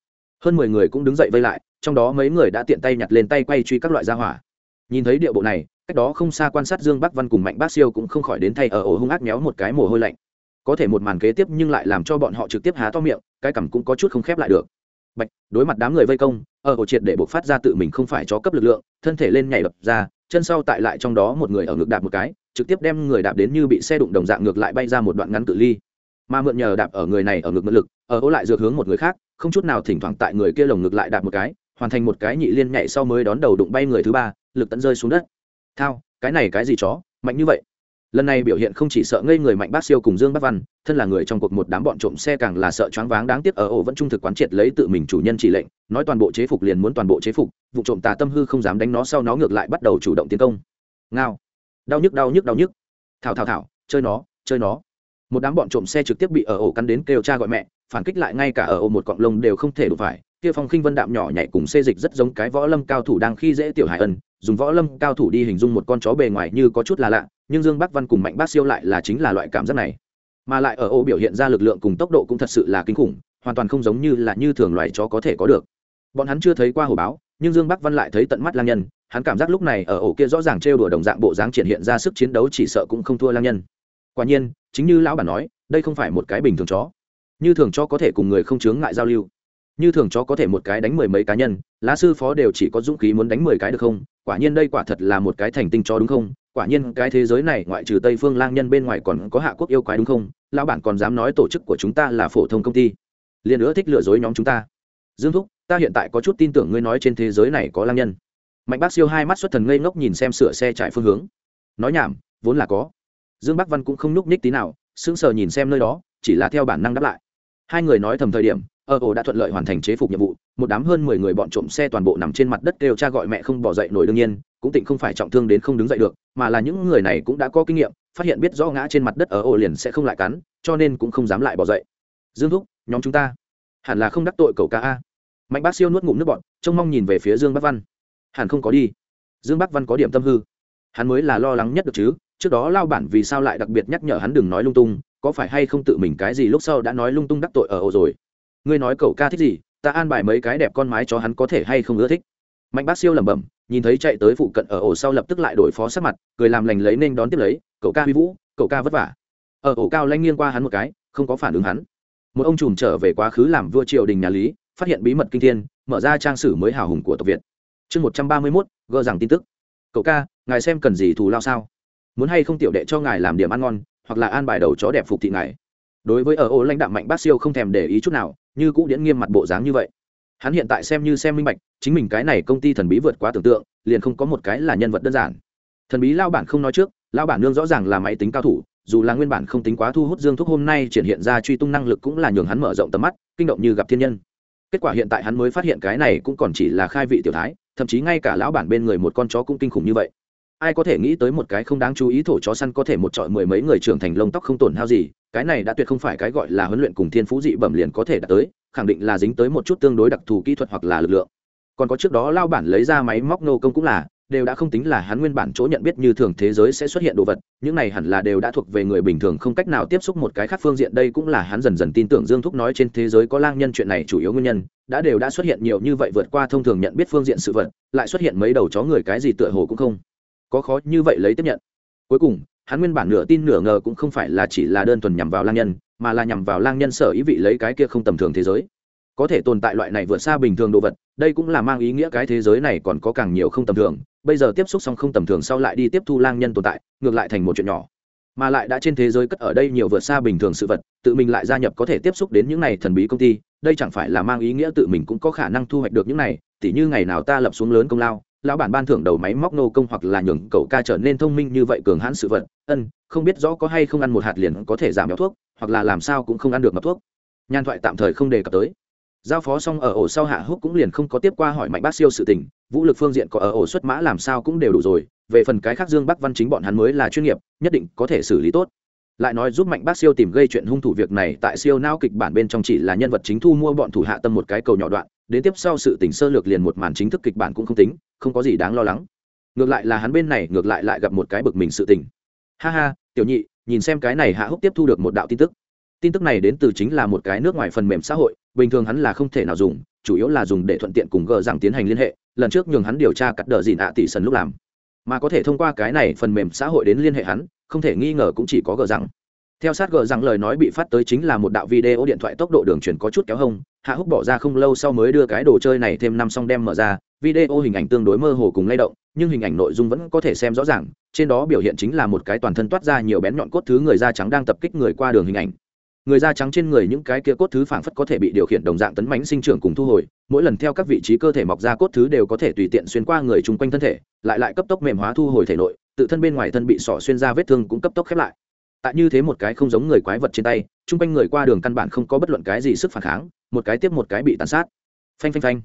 hơn mười người cũng đứng dậy vây lại, trong đó mấy người đã tiện tay nhặt lên tay quay truy các loại gia hỏa. Nhìn thấy điệu bộ này, cách đó không xa quan sát dương bắc văn cùng mạnh bác siêu cũng không khỏi đến thay ờ, ở ổ hung ác méo một cái mồ hôi lạnh. Có thể một màn kế tiếp nhưng lại làm cho bọn họ trực tiếp há to miệng, cái cằm cũng có chút không khép lại được bạch, đối mặt đám người vây công, ở ổ triệt để buộc phát ra tự mình không phải cho cấp lực lượng, thân thể lên nhảy đập ra, chân sau tại lại trong đó một người ở ngực đạp một cái, trực tiếp đem người đạp đến như bị xe đụng đồng dạng ngược lại bay ra một đoạn ngắn cự ly. Mà mượn nhờ đạp ở người này ở ngực mượn lực, ở ô lại dược hướng một người khác, không chút nào thỉnh thoảng tại người kia lồng ngực lại đạp một cái, hoàn thành một cái nhị liên nhảy sau mới đón đầu đụng bay người thứ ba, lực tận rơi xuống đất. Thao, cái này cái gì chó, mạnh như vậy? Lần này biểu hiện không chỉ sợ ngây người mạnh bác siêu cùng dương bắc văn, thân là người trong cuộc một đám bọn trộm xe càng là sợ choáng váng đáng tiếc ở ổ vẫn trung thực quán triệt lấy tự mình chủ nhân chỉ lệnh, nói toàn bộ chế phục liền muốn toàn bộ chế phục, vụ trộm tà tâm hư không dám đánh nó sau nó ngược lại bắt đầu chủ động tiến công. Ngao. Đau nhức đau nhức đau nhức. Thảo thảo thảo, chơi nó chơi nó. Một đám bọn trộm xe trực tiếp bị ở ổ cắn đến kêu cha gọi mẹ, phản kích lại ngay cả ở ổ một cọng lông đều không thể đủ phải kia phong khinh vân đạm nhỏ nhảy cùng xê dịch rất giống cái võ lâm cao thủ đang khi dễ tiểu hải ân, dùng võ lâm cao thủ đi hình dung một con chó bề ngoài như có chút là lạ, nhưng dương bắc văn cùng mạnh bác siêu lại là chính là loại cảm giác này. Mà lại ở ô biểu hiện ra lực lượng cùng tốc độ cũng thật sự là kinh khủng, hoàn toàn không giống như là như thường loài chó có thể có được. Bọn hắn chưa thấy qua hồ báo, nhưng dương bắc văn lại thấy tận mắt lang nhân, hắn cảm giác lúc này ở ổ kia rõ ràng trêu đùa đồng dạng bộ dáng triển hiện ra sức chiến đấu chỉ sợ cũng không thua lang nhân. Quả nhiên, chính như lão bản nói, đây không phải một cái bình thường chó. Như thường chó có thể cùng người không chướng ngại giao lưu như thường chó có thể một cái đánh mười mấy cá nhân, lá sư phó đều chỉ có dũng khí muốn đánh mười cái được không? Quả nhiên đây quả thật là một cái thành tinh chó đúng không? Quả nhiên cái thế giới này ngoại trừ tây phương lang nhân bên ngoài còn có hạ quốc yêu quái đúng không? Lão bản còn dám nói tổ chức của chúng ta là phổ thông công ty. Liền nữa thích lừa dối nhóm chúng ta. Dương thúc, ta hiện tại có chút tin tưởng ngươi nói trên thế giới này có lang nhân. Mạnh bác siêu hai mắt xuất thần ngây ngốc nhìn xem sửa xe chạy phương hướng. Nói nhảm, vốn là có. Dương bắc văn cũng không nhúc nhích tí nào, sững sờ nhìn xem nơi đó, chỉ là theo bản năng đáp lại. Hai người nói thầm thời điểm ở ổ đã thuận lợi hoàn thành chế phục nhiệm vụ, một đám hơn mười người bọn trộm xe toàn bộ nằm trên mặt đất kêu cha gọi mẹ không bỏ dậy nổi đương nhiên, cũng tịnh không phải trọng thương đến không đứng dậy được, mà là những người này cũng đã có kinh nghiệm, phát hiện biết rõ ngã trên mặt đất ở ổ liền sẽ không lại cắn, cho nên cũng không dám lại bỏ dậy. Dương thúc, nhóm chúng ta. Hẳn là không đắc tội cậu ca a. Mạnh bác siêu nuốt ngụm nước bọn trông mong nhìn về phía dương bắc văn. Hẳn không có đi. Dương bắc văn có điểm tâm hư. Hắn mới là lo lắng nhất được chứ, trước đó lao bản vì sao lại đặc biệt nhắc nhở hắn đừng nói lung tung, có phải hay không tự mình cái gì lúc sau đã nói lung tung đắc tội ở ổ rồi ngươi nói cậu ca thích gì, ta an bài mấy cái đẹp con mái cho hắn có thể hay không ưa thích. Mạnh bác siêu lẩm bẩm, nhìn thấy chạy tới phụ cận ở ổ sau lập tức lại đổi phó sát mặt, cười làm lành lấy nên đón tiếp lấy, cậu ca huy vũ, cậu ca vất vả. Ở ổ cao lanh nghiêng qua hắn một cái, không có phản ứng hắn. Một ông trùm trở về quá khứ làm vua triều đình nhà lý, phát hiện bí mật kinh thiên, mở ra trang sử mới hào hùng của tộc việt. Chương một trăm ba mươi mốt gỡ rằng tin tức. Cậu ca, ngài xem cần gì thù lao sao? Muốn hay không tiểu đệ cho ngài làm điểm ăn ngon, hoặc là an bài đầu chó đẹp phục thị ngài? Đối với ở ô lãnh đạo mạnh bác siêu không thèm để ý chút nào, như cũ điễn nghiêm mặt bộ dáng như vậy. Hắn hiện tại xem như xem minh bạch, chính mình cái này công ty thần bí vượt quá tưởng tượng, liền không có một cái là nhân vật đơn giản. Thần bí lao bản không nói trước lao bản nương rõ ràng là máy tính cao thủ, dù là nguyên bản không tính quá thu hút dương thúc hôm nay triển hiện ra truy tung năng lực cũng là nhường hắn mở rộng tầm mắt, kinh động như gặp thiên nhân. Kết quả hiện tại hắn mới phát hiện cái này cũng còn chỉ là khai vị tiểu thái, thậm chí ngay cả lão bản bên người một con chó cũng kinh khủng như vậy ai có thể nghĩ tới một cái không đáng chú ý thổ chó săn có thể một trọi mười mấy người trưởng thành lông tóc không tổn hao gì, cái này đã tuyệt không phải cái gọi là huấn luyện cùng thiên phú dị bẩm liền có thể đạt tới, khẳng định là dính tới một chút tương đối đặc thù kỹ thuật hoặc là lực lượng. Còn có trước đó lao bản lấy ra máy móc nô công cũng là, đều đã không tính là hắn nguyên bản chỗ nhận biết như thường thế giới sẽ xuất hiện đồ vật, những này hẳn là đều đã thuộc về người bình thường không cách nào tiếp xúc một cái khác phương diện, đây cũng là hắn dần dần tin tưởng dương thúc nói trên thế giới có lang nhân chuyện này chủ yếu nguyên nhân, đã đều đã xuất hiện nhiều như vậy vượt qua thông thường nhận biết phương diện sự vật, lại xuất hiện mấy đầu chó người cái gì tựa hồ cũng không có khó như vậy lấy tiếp nhận. Cuối cùng, hắn nguyên bản nửa tin nửa ngờ cũng không phải là chỉ là đơn thuần nhằm vào lang nhân, mà là nhằm vào lang nhân sở ý vị lấy cái kia không tầm thường thế giới. Có thể tồn tại loại này vượt xa bình thường đồ vật, đây cũng là mang ý nghĩa cái thế giới này còn có càng nhiều không tầm thường. Bây giờ tiếp xúc xong không tầm thường sau lại đi tiếp thu lang nhân tồn tại, ngược lại thành một chuyện nhỏ. Mà lại đã trên thế giới cất ở đây nhiều vượt xa bình thường sự vật, tự mình lại gia nhập có thể tiếp xúc đến những này thần bí công ty, đây chẳng phải là mang ý nghĩa tự mình cũng có khả năng thu hoạch được những này, tỉ như ngày nào ta lập xuống lớn công lao lão bản ban thưởng đầu máy móc nô công hoặc là nhường cậu ca trở nên thông minh như vậy cường hãn sự vật, ân, không biết rõ có hay không ăn một hạt liền có thể giảm béo thuốc, hoặc là làm sao cũng không ăn được mập thuốc. Nhan thoại tạm thời không đề cập tới. Giao phó xong ở ổ sau hạ húc cũng liền không có tiếp qua hỏi mạnh bác siêu sự tình, vũ lực phương diện có ở ổ xuất mã làm sao cũng đều đủ rồi, về phần cái khác dương bắc văn chính bọn hắn mới là chuyên nghiệp, nhất định có thể xử lý tốt. Lại nói giúp mạnh bác siêu tìm gây chuyện hung thủ việc này tại siêu nao kịch bản bên trong chỉ là nhân vật chính thu mua bọn thủ hạ tâm một cái cầu nhỏ đoạn đến tiếp sau sự tỉnh sơ lược liền một màn chính thức kịch bản cũng không tính, không có gì đáng lo lắng. Ngược lại là hắn bên này, ngược lại lại gặp một cái bực mình sự tình. Ha ha, tiểu nhị, nhìn xem cái này hạ húc tiếp thu được một đạo tin tức. Tin tức này đến từ chính là một cái nước ngoài phần mềm xã hội, bình thường hắn là không thể nào dùng, chủ yếu là dùng để thuận tiện cùng gờ rằng tiến hành liên hệ, lần trước nhường hắn điều tra cắt đờ dìn ạ tỷ sần lúc làm. Mà có thể thông qua cái này phần mềm xã hội đến liên hệ hắn, không thể nghi ngờ cũng chỉ có gờ rằng theo sát gờ rằng lời nói bị phát tới chính là một đạo video điện thoại tốc độ đường truyền có chút kéo hông, hạ húc bỏ ra không lâu sau mới đưa cái đồ chơi này thêm năm xong đem mở ra, video hình ảnh tương đối mơ hồ cùng lay động, nhưng hình ảnh nội dung vẫn có thể xem rõ ràng, trên đó biểu hiện chính là một cái toàn thân toát ra nhiều bén nhọn cốt thứ người da trắng đang tập kích người qua đường hình ảnh. Người da trắng trên người những cái kia cốt thứ phảng phất có thể bị điều khiển đồng dạng tấn mánh sinh trưởng cùng thu hồi, mỗi lần theo các vị trí cơ thể mọc ra cốt thứ đều có thể tùy tiện xuyên qua người chung quanh thân thể, lại lại cấp tốc mềm hóa thu hồi thể nội, tự thân bên ngoài thân bị sỏ xuyên ra vết thương cũng cấp tốc khép lại tại như thế một cái không giống người quái vật trên tay, chung quanh người qua đường căn bản không có bất luận cái gì sức phản kháng, một cái tiếp một cái bị tàn sát. Phanh phanh phanh.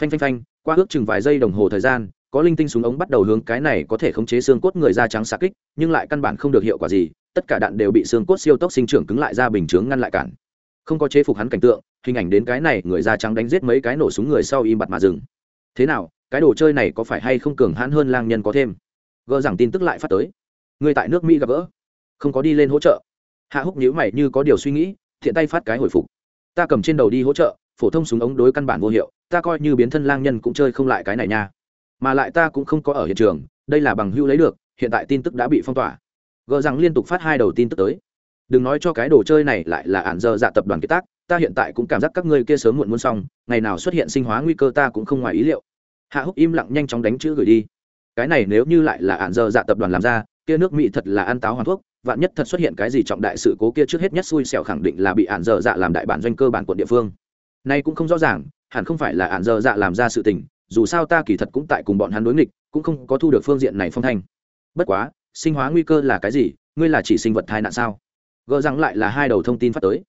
Phanh phanh phanh, qua ước chừng vài giây đồng hồ thời gian, có linh tinh súng ống bắt đầu hướng cái này có thể khống chế xương cốt người da trắng xạ kích, nhưng lại căn bản không được hiệu quả gì, tất cả đạn đều bị xương cốt siêu tốc sinh trưởng cứng lại ra bình chướng ngăn lại cản. Không có chế phục hắn cảnh tượng, hình ảnh đến cái này người da trắng đánh giết mấy cái nổ súng người sau im bặt mà dừng. Thế nào, cái đồ chơi này có phải hay không cường hãn hơn lang nhân có thêm? Gỡ rằng tin tức lại phát tới. Người tại nước mỹ gặp gỡ không có đi lên hỗ trợ. Hạ húc nhíu mày như có điều suy nghĩ, thiện tay phát cái hồi phục. Ta cầm trên đầu đi hỗ trợ, phổ thông súng ống đối căn bản vô hiệu, ta coi như biến thân lang nhân cũng chơi không lại cái này nha. Mà lại ta cũng không có ở hiện trường, đây là bằng hữu lấy được, hiện tại tin tức đã bị phong tỏa. Gờ rằng liên tục phát hai đầu tin tức tới. Đừng nói cho cái đồ chơi này lại là ản dơ dạ tập đoàn kế tác, ta hiện tại cũng cảm giác các ngươi kia sớm muộn muốn xong, ngày nào xuất hiện sinh hóa nguy cơ ta cũng không ngoài ý liệu. Hạ húc im lặng nhanh chóng đánh chữ gửi đi. Cái này nếu như lại là ản dơ dạ tập đoàn làm ra, kia nước mỹ thật là ăn táo hoàn thuốc vạn nhất thật xuất hiện cái gì trọng đại sự cố kia trước hết nhất xui xẻo khẳng định là bị ạn dơ dạ làm đại bản doanh cơ bản quận địa phương. Nay cũng không rõ ràng, hẳn không phải là ạn dơ dạ làm ra sự tình, dù sao ta kỳ thật cũng tại cùng bọn hắn đối nghịch, cũng không có thu được phương diện này phong thanh. Bất quá, sinh hóa nguy cơ là cái gì? Ngươi là chỉ sinh vật thai nạn sao? Gỡ rằng lại là hai đầu thông tin phát tới.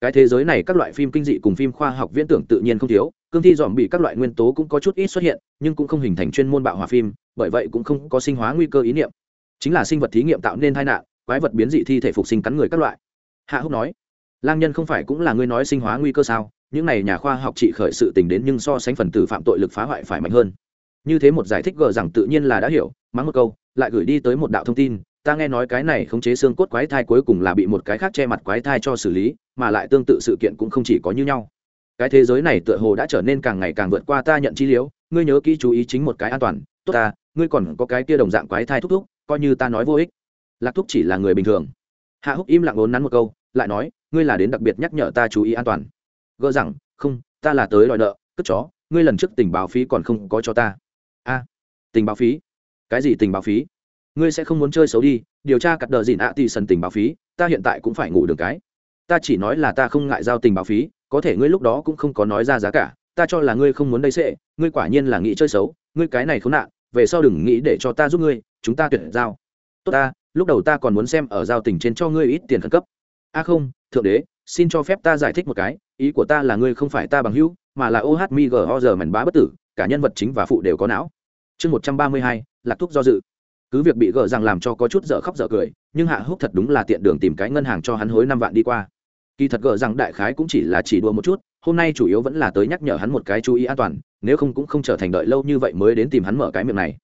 Cái thế giới này các loại phim kinh dị cùng phim khoa học viễn tưởng tự nhiên không thiếu, cương thi dòm bị các loại nguyên tố cũng có chút ít xuất hiện, nhưng cũng không hình thành chuyên môn bạo hòa phim, bởi vậy cũng không có sinh hóa nguy cơ ý niệm. Chính là sinh vật thí nghiệm tạo nên tai nạn quái vật biến dị thi thể phục sinh cắn người các loại. Hạ húc nói, lang nhân không phải cũng là ngươi nói sinh hóa nguy cơ sao? Những này nhà khoa học trị khởi sự tình đến nhưng so sánh phần tử phạm tội lực phá hoại phải mạnh hơn. Như thế một giải thích gờ rằng tự nhiên là đã hiểu, mắng một câu, lại gửi đi tới một đạo thông tin, ta nghe nói cái này khống chế xương cốt quái thai cuối cùng là bị một cái khác che mặt quái thai cho xử lý, mà lại tương tự sự kiện cũng không chỉ có như nhau. Cái thế giới này tựa hồ đã trở nên càng ngày càng vượt qua ta nhận chi liếu, ngươi nhớ kỹ chú ý chính một cái an toàn, tốt ta, ngươi còn có cái kia đồng dạng quái thai thúc thúc, coi như ta nói vô ích lạc thúc chỉ là người bình thường. Hạ húc im lặng ốn nắn một câu, lại nói, ngươi là đến đặc biệt nhắc nhở ta chú ý an toàn. Gỡ rằng, không, ta là tới đòi nợ, cất chó, ngươi lần trước tình báo phí còn không có cho ta. A, tình báo phí? Cái gì tình báo phí? Ngươi sẽ không muốn chơi xấu đi, điều tra cắt đờ dìn ạ thì sần tình báo phí, ta hiện tại cũng phải ngủ đường cái. Ta chỉ nói là ta không ngại giao tình báo phí, có thể ngươi lúc đó cũng không có nói ra giá cả, ta cho là ngươi không muốn đây sệ ngươi quả nhiên là nghĩ chơi xấu, ngươi cái này khốn nạn, về sau đừng nghĩ để cho ta giúp ngươi, chúng ta tuyển giao. Tốt ta lúc đầu ta còn muốn xem ở giao tình trên cho ngươi ít tiền khẩn cấp. A không, thượng đế, xin cho phép ta giải thích một cái, ý của ta là ngươi không phải ta bằng hữu, mà là oh mi g o giờ mảnh bá bất tử, cả nhân vật chính và phụ đều có não. Chương một trăm ba mươi hai, lạc thuốc do dự. Cứ việc bị gỡ rằng làm cho có chút dở khóc dở cười, nhưng hạ húc thật đúng là tiện đường tìm cái ngân hàng cho hắn hối năm vạn đi qua. Kỳ thật gỡ rằng đại khái cũng chỉ là chỉ đùa một chút, hôm nay chủ yếu vẫn là tới nhắc nhở hắn một cái chú ý an toàn, nếu không cũng không trở thành đợi lâu như vậy mới đến tìm hắn mở cái miệng này.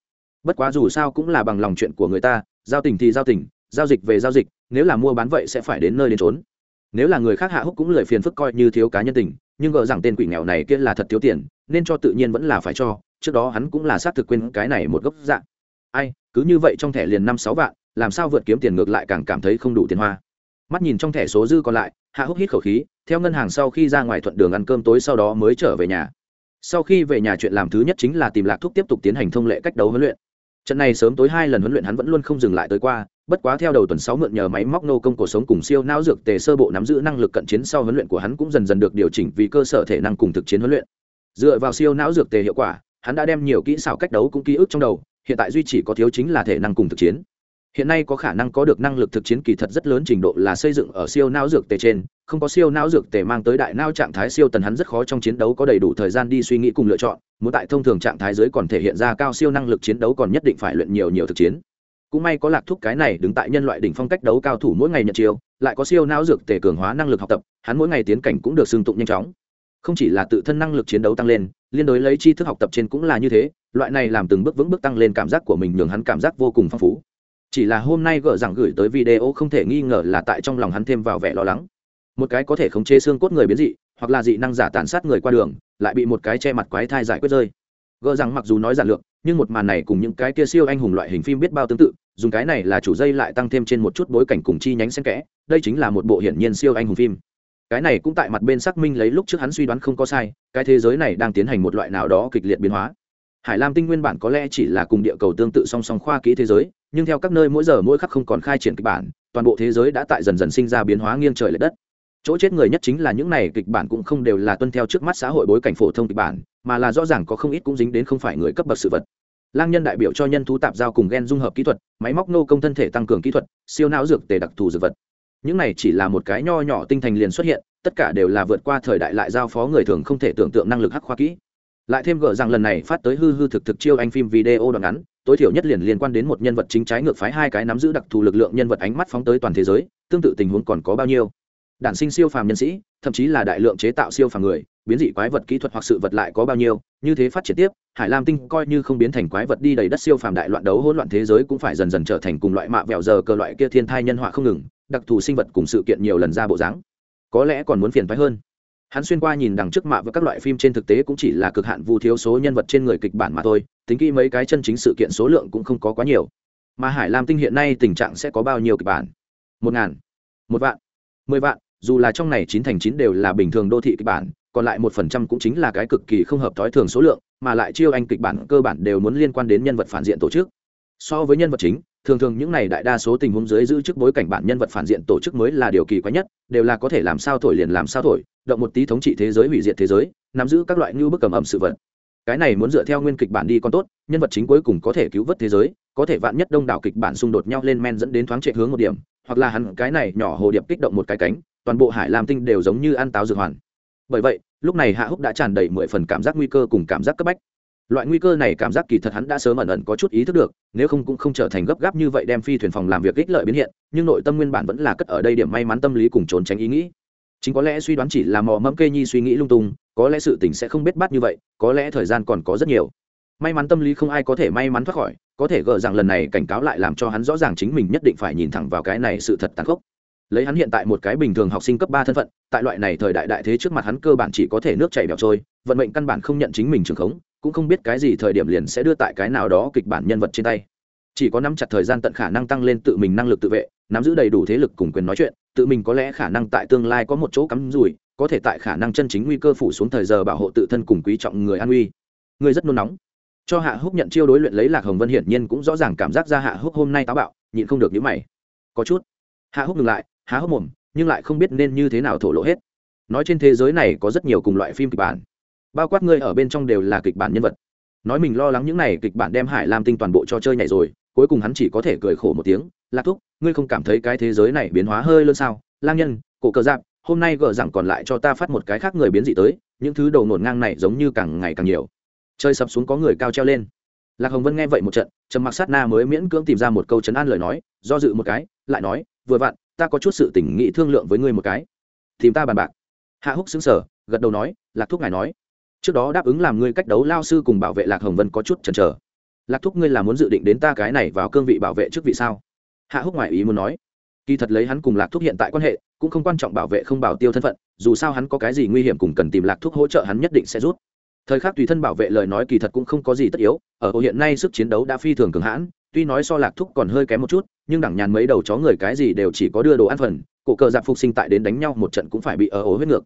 Bất quá dù sao cũng là bằng lòng chuyện của người ta giao tình thì giao tình, giao dịch về giao dịch, nếu là mua bán vậy sẽ phải đến nơi đến trốn nếu là người khác hạ húc cũng lời phiền phức coi như thiếu cá nhân tình, nhưng gỡ rằng tên quỷ nghèo này kia là thật thiếu tiền, nên cho tự nhiên vẫn là phải cho, trước đó hắn cũng là xác thực quên cái này một gốc dạng. Ai, cứ như vậy trong thẻ liền năm sáu vạn, làm sao vượt kiếm tiền ngược lại càng cảm thấy không đủ tiền hoa. Mắt nhìn trong thẻ số dư còn lại, hạ húc hít khẩu khí, theo ngân hàng sau khi ra ngoài thuận đường ăn cơm tối sau đó mới trở về nhà. Sau khi về nhà chuyện làm thứ nhất chính là tìm lạc thúc tiếp tục tiến hành thông lệ cách đấu huấn luyện trận này sớm tối hai lần huấn luyện hắn vẫn luôn không dừng lại tới qua, bất quá theo đầu tuần sáu mượn nhờ máy móc nô công cuộc sống cùng siêu não dược tề sơ bộ nắm giữ năng lực cận chiến sau huấn luyện của hắn cũng dần dần được điều chỉnh vì cơ sở thể năng cùng thực chiến huấn luyện. Dựa vào siêu não dược tề hiệu quả, hắn đã đem nhiều kỹ xảo cách đấu cũng ký ức trong đầu, hiện tại duy chỉ có thiếu chính là thể năng cùng thực chiến. Hiện nay có khả năng có được năng lực thực chiến kỳ thật rất lớn trình độ là xây dựng ở siêu não dược tề trên không có siêu não dược tề mang tới đại não trạng thái siêu tần hắn rất khó trong chiến đấu có đầy đủ thời gian đi suy nghĩ cùng lựa chọn, muốn tại thông thường trạng thái dưới còn thể hiện ra cao siêu năng lực chiến đấu còn nhất định phải luyện nhiều nhiều thực chiến. Cũng may có lạc thúc cái này đứng tại nhân loại đỉnh phong cách đấu cao thủ mỗi ngày nhận chiêu, lại có siêu não dược tề cường hóa năng lực học tập, hắn mỗi ngày tiến cảnh cũng được xưng tụng nhanh chóng. Không chỉ là tự thân năng lực chiến đấu tăng lên, liên đối lấy tri thức học tập trên cũng là như thế, loại này làm từng bước vững bước tăng lên cảm giác của mình nhường hắn cảm giác vô cùng phong phú. Chỉ là hôm nay gỡ rằng gửi tới video không thể nghi ngờ là tại trong lòng hắn thêm vào vẻ lo lắng một cái có thể khống chế xương cốt người biến dị, hoặc là dị năng giả tàn sát người qua đường, lại bị một cái che mặt quái thai giải quyết rơi. Gỡ rằng mặc dù nói giản lược, nhưng một màn này cùng những cái kia siêu anh hùng loại hình phim biết bao tương tự, dùng cái này là chủ dây lại tăng thêm trên một chút bối cảnh cùng chi nhánh xen kẽ, đây chính là một bộ hiển nhiên siêu anh hùng phim. Cái này cũng tại mặt bên xác minh lấy lúc trước hắn suy đoán không có sai, cái thế giới này đang tiến hành một loại nào đó kịch liệt biến hóa. Hải lam tinh nguyên bản có lẽ chỉ là cùng địa cầu tương tự song song khoa kỹ thế giới, nhưng theo các nơi mỗi giờ mỗi khắc không còn khai triển kịch bản, toàn bộ thế giới đã tại dần dần sinh ra biến hóa nghiêng trời l ệ đất chỗ chết người nhất chính là những này kịch bản cũng không đều là tuân theo trước mắt xã hội bối cảnh phổ thông kịch bản, mà là rõ ràng có không ít cũng dính đến không phải người cấp bậc sự vật. Lang nhân đại biểu cho nhân thú tạp giao cùng gen dung hợp kỹ thuật, máy móc nô công thân thể tăng cường kỹ thuật, siêu não dược tề đặc thù dược vật. Những này chỉ là một cái nho nhỏ tinh thành liền xuất hiện, tất cả đều là vượt qua thời đại lại giao phó người thường không thể tưởng tượng năng lực hắc khoa kỹ. Lại thêm gỡ rằng lần này phát tới hư hư thực thực chiêu anh phim video đoạn ngắn, tối thiểu nhất liền liên quan đến một nhân vật chính trái ngược phái hai cái nắm giữ đặc thù lực lượng nhân vật ánh mắt phóng tới toàn thế giới, tương tự tình huống còn có bao nhiêu đản sinh siêu phàm nhân sĩ, thậm chí là đại lượng chế tạo siêu phàm người, biến dị quái vật kỹ thuật hoặc sự vật lại có bao nhiêu, như thế phát triển tiếp, hải lam tinh coi như không biến thành quái vật đi đầy đất siêu phàm đại loạn đấu hỗn loạn thế giới cũng phải dần dần trở thành cùng loại mạ vẹo giờ cờ loại kia thiên thai nhân họa không ngừng, đặc thù sinh vật cùng sự kiện nhiều lần ra bộ dáng. Có lẽ còn muốn phiền phái hơn. Hắn xuyên qua nhìn đằng trước mạ với các loại phim trên thực tế cũng chỉ là cực hạn vu thiếu số nhân vật trên người kịch bản mà thôi, tính kỹ mấy cái chân chính sự kiện số lượng cũng không có quá nhiều. Mà hải lam tinh hiện nay tình trạng sẽ có bao nhiêu kịch bản? Một ngàn, một vạn, mười vạn dù là trong này chín thành chín đều là bình thường đô thị kịch bản, còn lại một phần trăm cũng chính là cái cực kỳ không hợp thói thường số lượng, mà lại chiêu anh kịch bản cơ bản đều muốn liên quan đến nhân vật phản diện tổ chức. So với nhân vật chính, thường thường những này đại đa số tình huống dưới giữ chức bối cảnh bản nhân vật phản diện tổ chức mới là điều kỳ quái nhất, đều là có thể làm sao thổi liền làm sao thổi, động một tí thống trị thế giới hủy diệt thế giới, nắm giữ các loại như bức cầm ẩm sự vật. Cái này muốn dựa theo nguyên kịch bản đi còn tốt, nhân vật chính cuối cùng có thể cứu vớt thế giới, có thể vạn nhất đông đảo kịch bản xung đột nhau lên men dẫn đến thoáng trệ hướng một điểm, hoặc là hắn cái này nhỏ hồ điệp kích động một cái cánh toàn bộ hải lam tinh đều giống như ăn táo dược hoàn. Bởi vậy, lúc này hạ húc đã tràn đầy mười phần cảm giác nguy cơ cùng cảm giác cấp bách. Loại nguy cơ này cảm giác kỳ thật hắn đã sớm ẩn ẩn có chút ý thức được, nếu không cũng không trở thành gấp gáp như vậy đem phi thuyền phòng làm việc ích lợi biến hiện, nhưng nội tâm nguyên bản vẫn là cất ở đây điểm may mắn tâm lý cùng trốn tránh ý nghĩ. Chính có lẽ suy đoán chỉ là mò mẫm kê nhi suy nghĩ lung tung, có lẽ sự tình sẽ không biết bắt như vậy, có lẽ thời gian còn có rất nhiều. May mắn tâm lý không ai có thể may mắn thoát khỏi, có thể gờ rằng lần này cảnh cáo lại làm cho hắn rõ ràng chính mình nhất định phải nhìn thẳng vào cái này sự thật tàn khốc lấy hắn hiện tại một cái bình thường học sinh cấp ba thân phận, tại loại này thời đại đại thế trước mặt hắn cơ bản chỉ có thể nước chảy bẹo trôi, vận mệnh căn bản không nhận chính mình trường khống, cũng không biết cái gì thời điểm liền sẽ đưa tại cái nào đó kịch bản nhân vật trên tay. Chỉ có nắm chặt thời gian tận khả năng tăng lên tự mình năng lực tự vệ, nắm giữ đầy đủ thế lực cùng quyền nói chuyện, tự mình có lẽ khả năng tại tương lai có một chỗ cắm rủi, có thể tại khả năng chân chính nguy cơ phủ xuống thời giờ bảo hộ tự thân cùng quý trọng người an uy. Người rất nôn nóng. Cho hạ húc nhận chiêu đối luyện lấy lạc hồng vân hiển nhiên cũng rõ ràng cảm giác ra hạ húc hôm nay táo bạo, nhịn không được nhíu mày. Có chút. Hạ húc ngừng lại há hốc mồm, nhưng lại không biết nên như thế nào thổ lộ hết. Nói trên thế giới này có rất nhiều cùng loại phim kịch bản, bao quát ngươi ở bên trong đều là kịch bản nhân vật. Nói mình lo lắng những này kịch bản đem hải lam tinh toàn bộ cho chơi nhảy rồi, cuối cùng hắn chỉ có thể cười khổ một tiếng, lạc thúc, ngươi không cảm thấy cái thế giới này biến hóa hơi lớn sao? Lang nhân, cổ cờ giáp, hôm nay gỡ rằng còn lại cho ta phát một cái khác người biến dị tới, những thứ đầu nổn ngang này giống như càng ngày càng nhiều. Chơi sập xuống có người cao treo lên. Lạc hồng vân nghe vậy một trận, trầm mặc sát na mới miễn cưỡng tìm ra một câu chấn an lời nói, do dự một cái, lại nói, vừa vặn ta có chút sự tình nghĩ thương lượng với ngươi một cái. Tìm ta bàn bạc. Hạ húc xứng sở gật đầu nói, lạc thúc ngài nói. Trước đó đáp ứng làm ngươi cách đấu lao sư cùng bảo vệ lạc hồng vân có chút chần chờ. Lạc thúc ngươi là muốn dự định đến ta cái này vào cương vị bảo vệ trước vị sao? Hạ húc ngoại ý muốn nói. Kỳ thật lấy hắn cùng lạc thúc hiện tại quan hệ, cũng không quan trọng bảo vệ không bảo tiêu thân phận, dù sao hắn có cái gì nguy hiểm cùng cần tìm lạc thúc hỗ trợ hắn nhất định sẽ rút thời khắc tùy thân bảo vệ lời nói kỳ thật cũng không có gì tất yếu, ở hiện nay sức chiến đấu đã phi thường cường hãn tuy nói so lạc thúc còn hơi kém một chút, nhưng đẳng nhàn mấy đầu chó người cái gì đều chỉ có đưa đồ ăn phần, cổ cờ giặc phục sinh tại đến đánh nhau một trận cũng phải bị ở ố huyết ngược.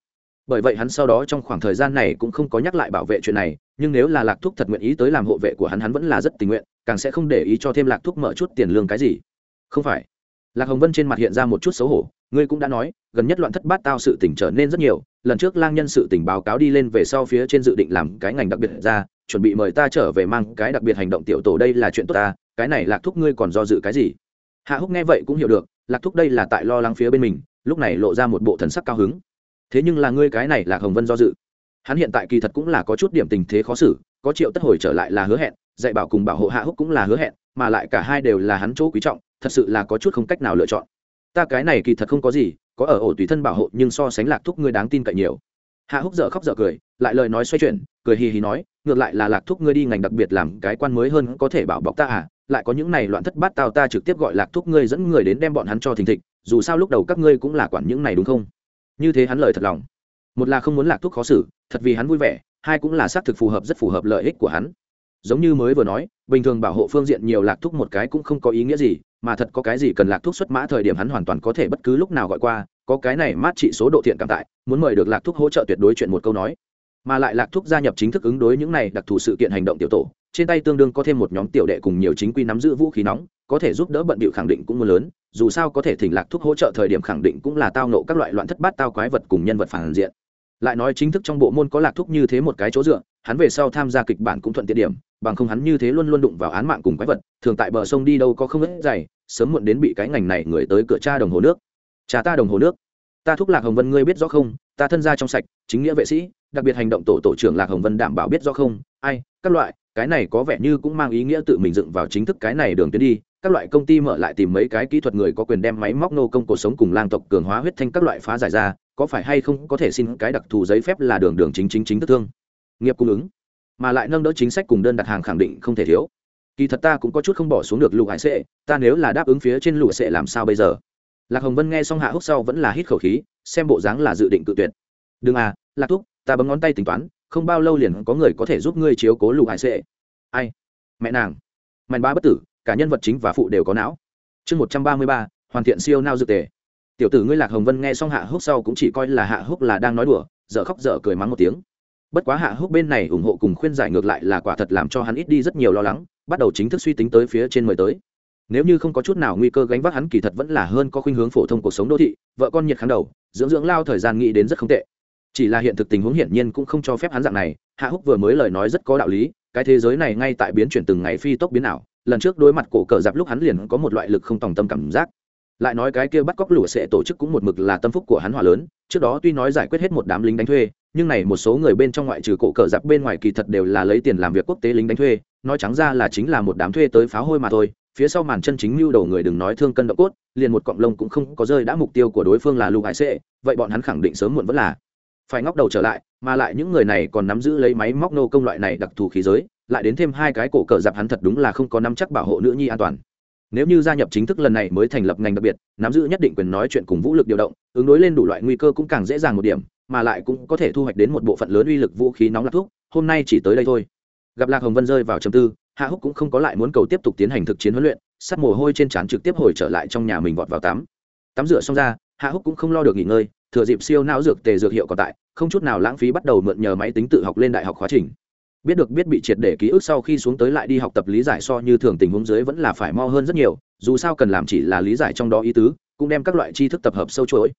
Bởi vậy hắn sau đó trong khoảng thời gian này cũng không có nhắc lại bảo vệ chuyện này, nhưng nếu là lạc thúc thật nguyện ý tới làm hộ vệ của hắn hắn vẫn là rất tình nguyện, càng sẽ không để ý cho thêm lạc thúc mở chút tiền lương cái gì. Không phải. Lạc hồng vân trên mặt hiện ra một chút xấu hổ, ngươi cũng đã nói, gần nhất loạn thất bát tao sự tỉnh trở nên rất nhiều, lần trước lang nhân sự tỉnh báo cáo đi lên về sau phía trên dự định làm cái ngành đặc biệt ra, chuẩn bị mời ta trở về mang cái đặc biệt hành động tiểu tổ đây là chuyện tốt ta cái này lạc thúc ngươi còn do dự cái gì? Hạ húc nghe vậy cũng hiểu được, lạc thúc đây là tại lo lắng phía bên mình, lúc này lộ ra một bộ thần sắc cao hứng. Thế nhưng là ngươi cái này là hồng vân do dự. Hắn hiện tại kỳ thật cũng là có chút điểm tình thế khó xử, có triệu tất hồi trở lại là hứa hẹn, dạy bảo cùng bảo hộ hạ húc cũng là hứa hẹn, mà lại cả hai đều là hắn chỗ quý trọng, thật sự là có chút không cách nào lựa chọn. Ta cái này kỳ thật không có gì, có ở ổ tùy thân bảo hộ nhưng so sánh lạc thúc ngươi đáng tin cậy nhiều. Hạ húc dở khóc dở cười, lại lời nói xoay chuyển, cười hì hì nói, ngược lại là lạc thúc ngươi đi ngành đặc biệt làm cái quan mới hơn có thể bảo bọc ta à? Lại có những này loạn thất bát tao ta trực tiếp gọi lạc thúc ngươi dẫn người đến đem bọn hắn cho thình thịch, dù sao lúc đầu các ngươi cũng là quản những này đúng không? Như thế hắn lời thật lòng. Một là không muốn lạc thúc khó xử, thật vì hắn vui vẻ, hai cũng là xác thực phù hợp rất phù hợp lợi ích của hắn. Giống như mới vừa nói, bình thường bảo hộ phương diện nhiều lạc thúc một cái cũng không có ý nghĩa gì, mà thật có cái gì cần lạc thúc xuất mã thời điểm hắn hoàn toàn có thể bất cứ lúc nào gọi qua, có cái này mát trị số độ thiện cảm tại, muốn mời được lạc thúc hỗ trợ tuyệt đối chuyện một câu nói. Mà lại lạc thúc gia nhập chính thức ứng đối những này đặc thù sự kiện hành động tiểu tổ trên tay tương đương có thêm một nhóm tiểu đệ cùng nhiều chính quy nắm giữ vũ khí nóng, có thể giúp đỡ bận bịu khẳng định cũng mưa lớn, dù sao có thể thỉnh lạc thuốc hỗ trợ thời điểm khẳng định cũng là tao nộ các loại loạn thất bát tao quái vật cùng nhân vật phản diện. Lại nói chính thức trong bộ môn có lạc thuốc như thế một cái chỗ dựa, hắn về sau tham gia kịch bản cũng thuận tiện điểm, bằng không hắn như thế luôn luôn đụng vào án mạng cùng quái vật, thường tại bờ sông đi đâu có không ít dày, sớm muộn đến bị cái ngành này người tới cửa cha đồng hồ nước. Cha ta đồng hồ nước. Ta thúc lạc hồng vân ngươi biết rõ không? Ta thân gia trong sạch, chính nghĩa vệ sĩ, đặc biệt hành động tổ tổ trưởng lạc hồng vân đảm bảo biết rõ không? Ai, các loại cái này có vẻ như cũng mang ý nghĩa tự mình dựng vào chính thức cái này đường tuyến đi, các loại công ty mở lại tìm mấy cái kỹ thuật người có quyền đem máy móc nô công cuộc sống cùng lang tộc cường hóa huyết thanh các loại phá giải ra, có phải hay không có thể xin cái đặc thù giấy phép là đường đường chính chính chính thức thương? Nghiệp cung ứng. Mà lại nâng đỡ chính sách cùng đơn đặt hàng khẳng định không thể thiếu. Kỳ thật ta cũng có chút không bỏ xuống được lục hải sệ, ta nếu là đáp ứng phía trên lục sệ làm sao bây giờ? Lạc hồng vân nghe xong hạ húc sau vẫn là hít khẩu khí, xem bộ dáng là dự định tự tuyệt. Đừng à lạc thúc, ta bấm ngón tay tính toán không bao lâu liền có người có thể giúp ngươi chiếu cố lục hải sệ. Ai? Mẹ nàng. Mạnh ba bất tử, cả nhân vật chính và phụ đều có não. Chương một trăm ba mươi ba, hoàn thiện siêu nao dược tề. Tiểu tử ngươi lạc hồng vân nghe xong hạ húc sau cũng chỉ coi là hạ húc là đang nói đùa, dở khóc dở cười mắng một tiếng. Bất quá hạ húc bên này ủng hộ cùng khuyên giải ngược lại là quả thật làm cho hắn ít đi rất nhiều lo lắng, bắt đầu chính thức suy tính tới phía trên mời tới. Nếu như không có chút nào nguy cơ gánh vác hắn kỳ thật vẫn là hơn có khuynh hướng phổ thông cuộc sống đô thị, vợ con nhiệt kháng đầu, dưỡng dưỡng lao thời gian nghĩ đến rất không tệ chỉ là hiện thực tình huống hiển nhiên cũng không cho phép hắn dạng này, hạ húc vừa mới lời nói rất có đạo lý, cái thế giới này ngay tại biến chuyển từng ngày phi tốc biến ảo, lần trước đối mặt cổ cờ giặc lúc hắn liền có một loại lực không tòng tâm cảm giác. Lại nói cái kia bắt cóc lụa sẽ tổ chức cũng một mực là tâm phúc của hắn hòa lớn, trước đó tuy nói giải quyết hết một đám lính đánh thuê, nhưng này một số người bên trong ngoại trừ cổ cờ giặc bên ngoài kỳ thật đều là lấy tiền làm việc quốc tế lính đánh thuê, nói trắng ra là chính là một đám thuê tới pháo hôi mà thôi, phía sau màn chân chính mưu đầu người đừng nói thương cân động cốt, liền một cọng lông cũng không có rơi đã mục tiêu của đối phương là lục hải sệ, vậy bọn hắn khẳng định sớm muộn vẫn là phải ngóc đầu trở lại, mà lại những người này còn nắm giữ lấy máy móc nô công loại này đặc thù khí giới, lại đến thêm hai cái cổ cờ giặc hắn thật đúng là không có nắm chắc bảo hộ nữ nhi an toàn. Nếu như gia nhập chính thức lần này mới thành lập ngành đặc biệt, nắm giữ nhất định quyền nói chuyện cùng vũ lực điều động, ứng đối lên đủ loại nguy cơ cũng càng dễ dàng một điểm, mà lại cũng có thể thu hoạch đến một bộ phận lớn uy lực vũ khí nóng lạc thuốc, hôm nay chỉ tới đây thôi. Gặp lạc hồng vân rơi vào chầm tư, hạ húc cũng không có lại muốn cầu tiếp tục tiến hành thực chiến huấn luyện, sắt mồ hôi trên trán trực tiếp hồi trở lại trong nhà mình vọt vào tắm. Tắm rửa xong ra, hạ húc cũng không lo được nghỉ ngơi thừa dịp siêu não dược tề dược hiệu còn tại, không chút nào lãng phí bắt đầu mượn nhờ máy tính tự học lên đại học khóa trình. Biết được biết bị triệt để ký ức sau khi xuống tới lại đi học tập lý giải so như thường tình huống dưới vẫn là phải mo hơn rất nhiều, dù sao cần làm chỉ là lý giải trong đó ý tứ, cũng đem các loại tri thức tập hợp sâu chuỗi.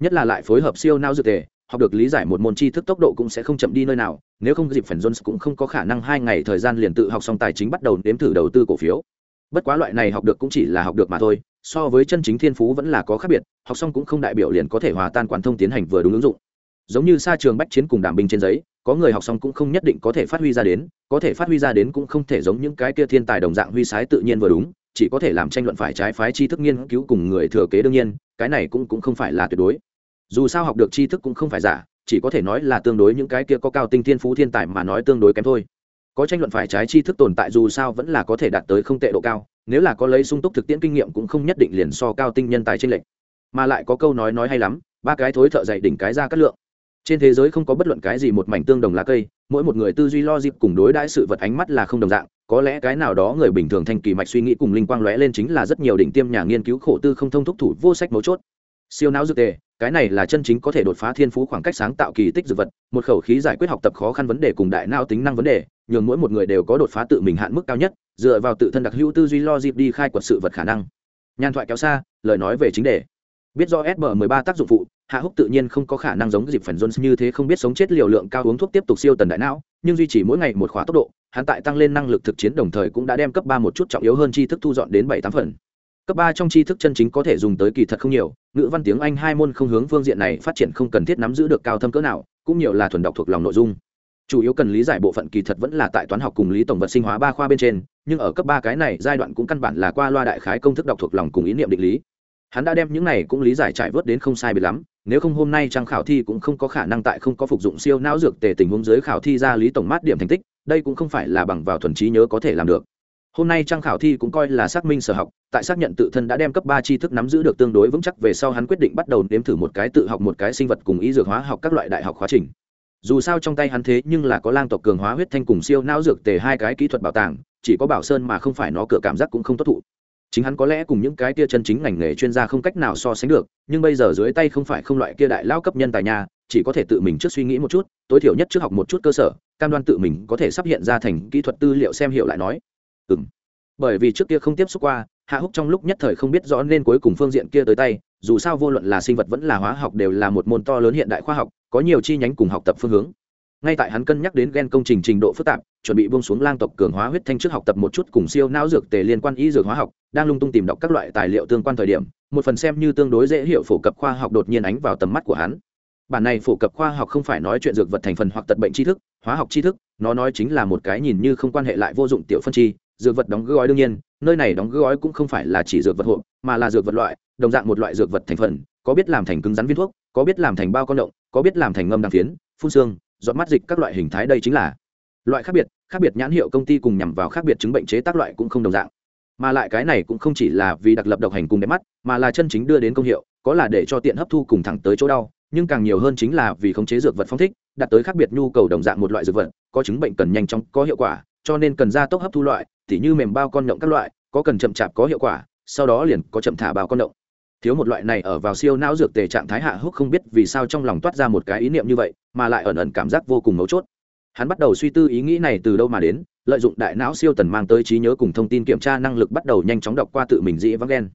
Nhất là lại phối hợp siêu não dược tề, học được lý giải một môn tri thức tốc độ cũng sẽ không chậm đi nơi nào, nếu không dịp phần jones cũng không có khả năng hai ngày thời gian liền tự học xong tài chính bắt đầu đếm thử đầu tư cổ phiếu. Bất quá loại này học được cũng chỉ là học được mà thôi so với chân chính thiên phú vẫn là có khác biệt, học xong cũng không đại biểu liền có thể hòa tan quản thông tiến hành vừa đúng ứng dụng. Giống như xa trường bách chiến cùng đảm binh trên giấy, có người học xong cũng không nhất định có thể phát huy ra đến, có thể phát huy ra đến cũng không thể giống những cái kia thiên tài đồng dạng huy sái tự nhiên vừa đúng, chỉ có thể làm tranh luận phải trái phái tri thức nghiên cứu cùng người thừa kế đương nhiên, cái này cũng cũng không phải là tuyệt đối. Dù sao học được tri thức cũng không phải giả, chỉ có thể nói là tương đối những cái kia có cao tinh thiên phú thiên tài mà nói tương đối kém thôi có tranh luận phải trái tri thức tồn tại dù sao vẫn là có thể đạt tới không tệ độ cao, nếu là có lấy sung túc thực tiễn kinh nghiệm cũng không nhất định liền so cao tinh nhân tài tranh lệch. Mà lại có câu nói nói hay lắm, ba cái thối thợ dạy đỉnh cái ra cắt lượng. Trên thế giới không có bất luận cái gì một mảnh tương đồng lá cây, mỗi một người tư duy lo dịp cùng đối đãi sự vật ánh mắt là không đồng dạng, có lẽ cái nào đó người bình thường thành kỳ mạch suy nghĩ cùng linh quang lóe lên chính là rất nhiều đỉnh tiêm nhà nghiên cứu khổ tư không thông thúc thủ vô sách mấu chốt. Siêu não dược tề, cái này là chân chính có thể đột phá thiên phú khoảng cách sáng tạo kỳ tích dược vật, một khẩu khí giải quyết học tập khó khăn vấn đề cùng đại não tính năng vấn đề nhường mỗi một người đều có đột phá tự mình hạn mức cao nhất, dựa vào tự thân đặc hữu tư duy lo dịp đi khai quật sự vật khả năng. Nhàn thoại kéo xa, lời nói về chính đề. Biết do sb 13 tác dụng phụ, hạ húc tự nhiên không có khả năng giống dịp phần jones như thế không biết sống chết liều lượng cao uống thuốc tiếp tục siêu tần đại não, nhưng duy trì mỗi ngày một khóa tốc độ, hắn tại tăng lên năng lực thực chiến đồng thời cũng đã đem cấp ba một chút trọng yếu hơn tri thức thu dọn đến bảy tám phần. Cấp ba trong tri thức chân chính có thể dùng tới kỳ thật không nhiều, ngữ văn tiếng anh hai môn không hướng phương diện này phát triển không cần thiết nắm giữ được cao thâm cỡ nào, cũng nhiều là thuần đọc thuộc lòng nội dung chủ yếu cần lý giải bộ phận kỳ thật vẫn là tại toán học cùng lý tổng vật sinh hóa ba khoa bên trên, nhưng ở cấp ba cái này giai đoạn cũng căn bản là qua loa đại khái công thức đọc thuộc lòng cùng ý niệm định lý. Hắn đã đem những này cũng lý giải trải vớt đến không sai biệt lắm, nếu không hôm nay trang khảo thi cũng không có khả năng tại không có phục dụng siêu não dược tề tình huống dưới khảo thi ra lý tổng mát điểm thành tích, đây cũng không phải là bằng vào thuần trí nhớ có thể làm được. Hôm nay trang khảo thi cũng coi là xác minh sở học, tại xác nhận tự thân đã đem cấp ba tri thức nắm giữ được tương đối vững chắc về sau hắn quyết định bắt đầu nếm thử một cái tự học một cái sinh vật cùng y dược hóa học các loại đại học khóa trình dù sao trong tay hắn thế nhưng là có lang tộc cường hóa huyết thanh cùng siêu não dược tề hai cái kỹ thuật bảo tàng, chỉ có bảo sơn mà không phải nó cửa cảm giác cũng không tốt thụ. Chính hắn có lẽ cùng những cái kia chân chính ngành nghề chuyên gia không cách nào so sánh được, nhưng bây giờ dưới tay không phải không loại kia đại lao cấp nhân tài nhà chỉ có thể tự mình trước suy nghĩ một chút, tối thiểu nhất trước học một chút cơ sở, cam đoan tự mình có thể sắp hiện ra thành kỹ thuật tư liệu xem hiệu lại nói. Ừ m bởi vì trước kia không tiếp xúc qua, hạ húc trong lúc nhất thời không biết rõ nên cuối cùng phương diện kia tới tay, dù sao vô luận là sinh vật vẫn là hóa học đều là một môn to lớn hiện đại khoa học có nhiều chi nhánh cùng học tập phương hướng. Ngay tại hắn cân nhắc đến gen công trình trình độ phức tạp, chuẩn bị buông xuống lang tộc cường hóa huyết thanh trước học tập một chút cùng siêu não dược tề liên quan y dược hóa học, đang lung tung tìm đọc các loại tài liệu tương quan thời điểm, một phần xem như tương đối dễ hiểu phổ cập khoa học đột nhiên ánh vào tầm mắt của hắn. Bản này phổ cập khoa học không phải nói chuyện dược vật thành phần hoặc tật bệnh tri thức, hóa học tri thức, nó nói chính là một cái nhìn như không quan hệ lại vô dụng tiểu phân chi, dược vật đóng gói đương nhiên, nơi này đóng gói cũng không phải là chỉ dược vật hộp, mà là dược vật loại, đồng dạng một loại dược vật thành phần, có biết làm thành cứng rắn viên thuốc, có biết làm thành bao con động có biết làm thành ngâm đăng phiến, phun xương dọn mắt dịch các loại hình thái đây chính là loại khác biệt khác biệt nhãn hiệu công ty cùng nhằm vào khác biệt chứng bệnh chế tác loại cũng không đồng dạng. Mà lại cái này cũng không chỉ là vì đặc lập độc hành cùng đẹp mắt, mà là chân chính đưa đến công hiệu, có là để cho tiện hấp thu cùng thẳng tới chỗ đau, nhưng càng nhiều hơn chính là vì khống chế dược vật phong thích, đạt tới khác biệt nhu cầu đồng dạng một loại dược vật, có chứng bệnh cần nhanh chóng, có hiệu quả, cho nên cần gia tốc hấp thu loại, tỉ như mềm bao con động các loại, có cần chậm chạp có hiệu quả, sau đó liền có chậm thả bao con động thiếu một loại này ở vào siêu não dược tề trạng thái hạ húc không biết vì sao trong lòng toát ra một cái ý niệm như vậy, mà lại ẩn ẩn cảm giác vô cùng mấu chốt. Hắn bắt đầu suy tư ý nghĩ này từ đâu mà đến, lợi dụng đại não siêu tần mang tới trí nhớ cùng thông tin kiểm tra năng lực bắt đầu nhanh chóng đọc qua tự mình dĩ vắng ghen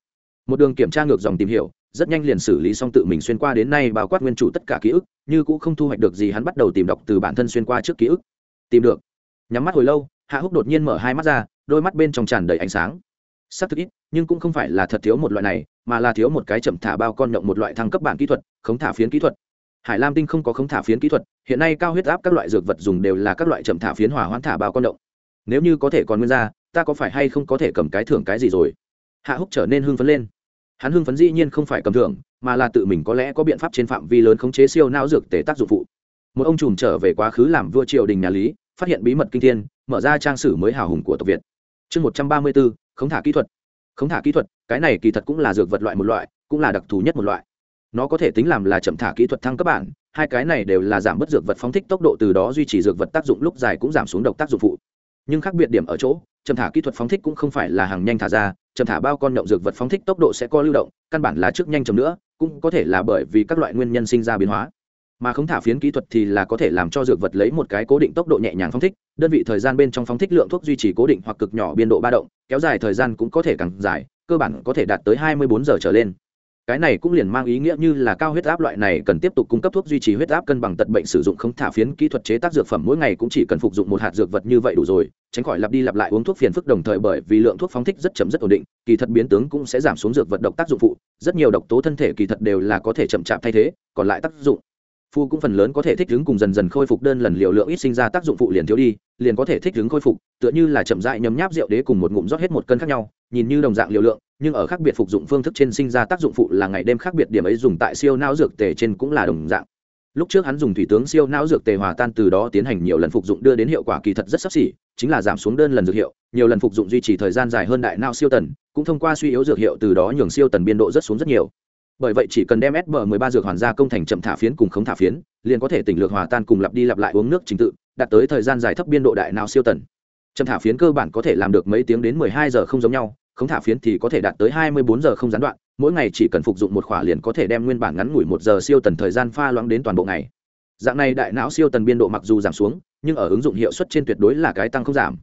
một đường kiểm tra ngược dòng tìm hiểu, rất nhanh liền xử lý xong tự mình xuyên qua đến nay bao quát nguyên chủ tất cả ký ức, như cũng không thu hoạch được gì hắn bắt đầu tìm đọc từ bản thân xuyên qua trước ký ức. Tìm được. Nhắm mắt hồi lâu, hạ húc đột nhiên mở hai mắt ra, đôi mắt bên trong tràn đầy ánh sáng. Xác thực ít, nhưng cũng không phải là thật thiếu một loại này mà là thiếu một cái chậm thả bao con nhộng một loại thăng cấp bản kỹ thuật, khống thả phiến kỹ thuật. Hải lam tinh không có khống thả phiến kỹ thuật, hiện nay cao huyết áp các loại dược vật dùng đều là các loại chậm thả phiến hỏa hoãn thả bao con động nếu như có thể còn nguyên ra ta có phải hay không có thể cầm cái thưởng cái gì rồi? Hạ húc trở nên hưng phấn lên. Hắn hưng phấn dĩ nhiên không phải cầm thưởng, mà là tự mình có lẽ có biện pháp trên phạm vi lớn khống chế siêu não dược tể tác dụng phụ. Một ông trùm trở về quá khứ làm vua triều đình nhà lý, phát hiện bí mật kinh thiên, mở ra trang sử mới hào hùng của tộc việt. Chương một trăm ba mươi bốn khống thả kỹ thuật khống thả kỹ thuật, cái này kỳ thật cũng là dược vật loại một loại, cũng là đặc thù nhất một loại. Nó có thể tính làm là chậm thả kỹ thuật thăng cấp bản, hai cái này đều là giảm bớt dược vật phóng thích tốc độ từ đó duy trì dược vật tác dụng lúc dài cũng giảm xuống độc tác dụng phụ. Nhưng khác biệt điểm ở chỗ, chậm thả kỹ thuật phóng thích cũng không phải là hàng nhanh thả ra, chậm thả bao con nhậu dược vật phóng thích tốc độ sẽ co lưu động, căn bản là trước nhanh chậm nữa, cũng có thể là bởi vì các loại nguyên nhân sinh ra biến hóa. Mà không thả phiến kỹ thuật thì là có thể làm cho dược vật lấy một cái cố định tốc độ nhẹ nhàng phóng thích đơn vị thời gian bên trong phóng thích lượng thuốc duy trì cố định hoặc cực nhỏ biên độ ba động, kéo dài thời gian cũng có thể càng dài, cơ bản có thể đạt tới hai mươi bốn giờ trở lên. Cái này cũng liền mang ý nghĩa như là cao huyết áp loại này cần tiếp tục cung cấp thuốc duy trì huyết áp cân bằng tật bệnh sử dụng không thả phiến kỹ thuật chế tác dược phẩm mỗi ngày cũng chỉ cần phục dụng một hạt dược vật như vậy đủ rồi, tránh khỏi lặp đi lặp lại uống thuốc phiền phức đồng thời bởi vì lượng thuốc phóng thích rất chậm rất ổn định, kỳ thật biến tướng cũng sẽ giảm xuống dược vật độc tác dụng phụ, rất nhiều độc tố thân thể kỳ thật đều là có thể chậm chạp thay thế, còn lại tác dụng phu cũng phần lớn có thể thích ứng cùng dần dần khôi phục đơn lần liều lượng ít sinh ra tác dụng phụ liền thiếu đi, liền có thể thích ứng khôi phục, tựa như là chậm dại nhấm nháp rượu đế cùng một ngụm rót hết một cân khác nhau, nhìn như đồng dạng liều lượng, nhưng ở khác biệt phục dụng phương thức trên sinh ra tác dụng phụ là ngày đêm khác biệt điểm ấy dùng tại siêu não dược tề trên cũng là đồng dạng. Lúc trước hắn dùng thủy tướng siêu não dược tề hòa tan từ đó tiến hành nhiều lần phục dụng đưa đến hiệu quả kỳ thật rất sắp xỉ, chính là giảm xuống đơn lần dược hiệu, nhiều lần phục dụng duy trì thời gian dài hơn đại não siêu tần, cũng thông qua suy yếu dược hiệu từ đó nhường siêu tần biên độ rất xuống rất nhiều bởi vậy chỉ cần đem sb 13 dược hoàn ra công thành chậm thả phiến cùng không thả phiến, liền có thể tỉnh lược hòa tan cùng lặp đi lặp lại uống nước trình tự, đạt tới thời gian dài thấp biên độ đại não siêu tần. Chậm thả phiến cơ bản có thể làm được mấy tiếng đến 12 giờ không giống nhau không thả phiến thì có thể đạt tới 24 giờ không gián đoạn, mỗi ngày chỉ cần phục dụng một khỏa liền có thể đem nguyên bản ngắn ngủi một giờ siêu tần thời gian pha loãng đến toàn bộ ngày. Dạng này đại não siêu tần biên độ mặc dù giảm xuống, nhưng ở ứng dụng hiệu suất trên tuyệt đối là cái tăng không giảm.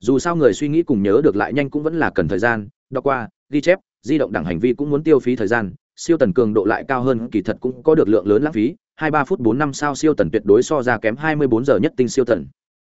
Dù sao người suy nghĩ cùng nhớ được lại nhanh cũng vẫn là cần thời gian đo qua, ghi chép, di động đẳng hành vi cũng muốn tiêu phí thời gian siêu tần cường độ lại cao hơn, kỳ thật cũng có được lượng lớn lãng phí, hai ba phút bốn năm sao siêu tần tuyệt đối so ra kém hai mươi bốn giờ nhất tinh siêu tần.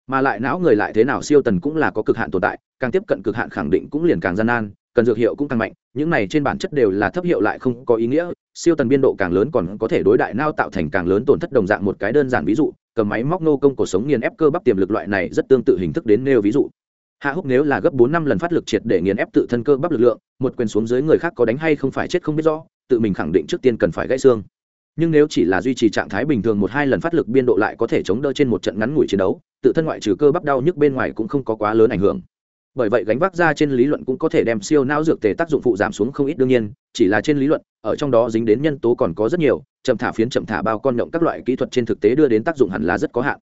Mà lại não người lại thế nào siêu tần cũng là có cực hạn tồn tại, càng tiếp cận cực hạn khẳng định cũng liền càng gian nan, cần dược hiệu cũng càng mạnh, những này trên bản chất đều là thấp hiệu lại không có ý nghĩa, siêu tần biên độ càng lớn còn có thể đối đại nao tạo thành càng lớn tổn thất đồng dạng một cái đơn giản ví dụ, cầm máy móc nô công cuộc sống nghiền ép cơ bắp tiềm lực loại này rất tương tự hình thức đến nêu ví dụ. Hạ húc nếu là gấp bốn năm lần phát lực triệt để nghiền ép tự thân cơ bắp lực lượng, một quyền xuống dưới người khác có đánh hay không phải chết không biết rõ tự mình khẳng định trước tiên cần phải gãy xương. Nhưng nếu chỉ là duy trì trạng thái bình thường một hai lần phát lực biên độ lại có thể chống đỡ trên một trận ngắn ngủi chiến đấu, tự thân ngoại trừ cơ bắp đau nhức bên ngoài cũng không có quá lớn ảnh hưởng. Bởi vậy gánh vác ra trên lý luận cũng có thể đem siêu não dược tề tác dụng phụ giảm xuống không ít đương nhiên, chỉ là trên lý luận, ở trong đó dính đến nhân tố còn có rất nhiều, chậm thả phiến chậm thả bao con động các loại kỹ thuật trên thực tế đưa đến tác dụng hẳn là rất có hạn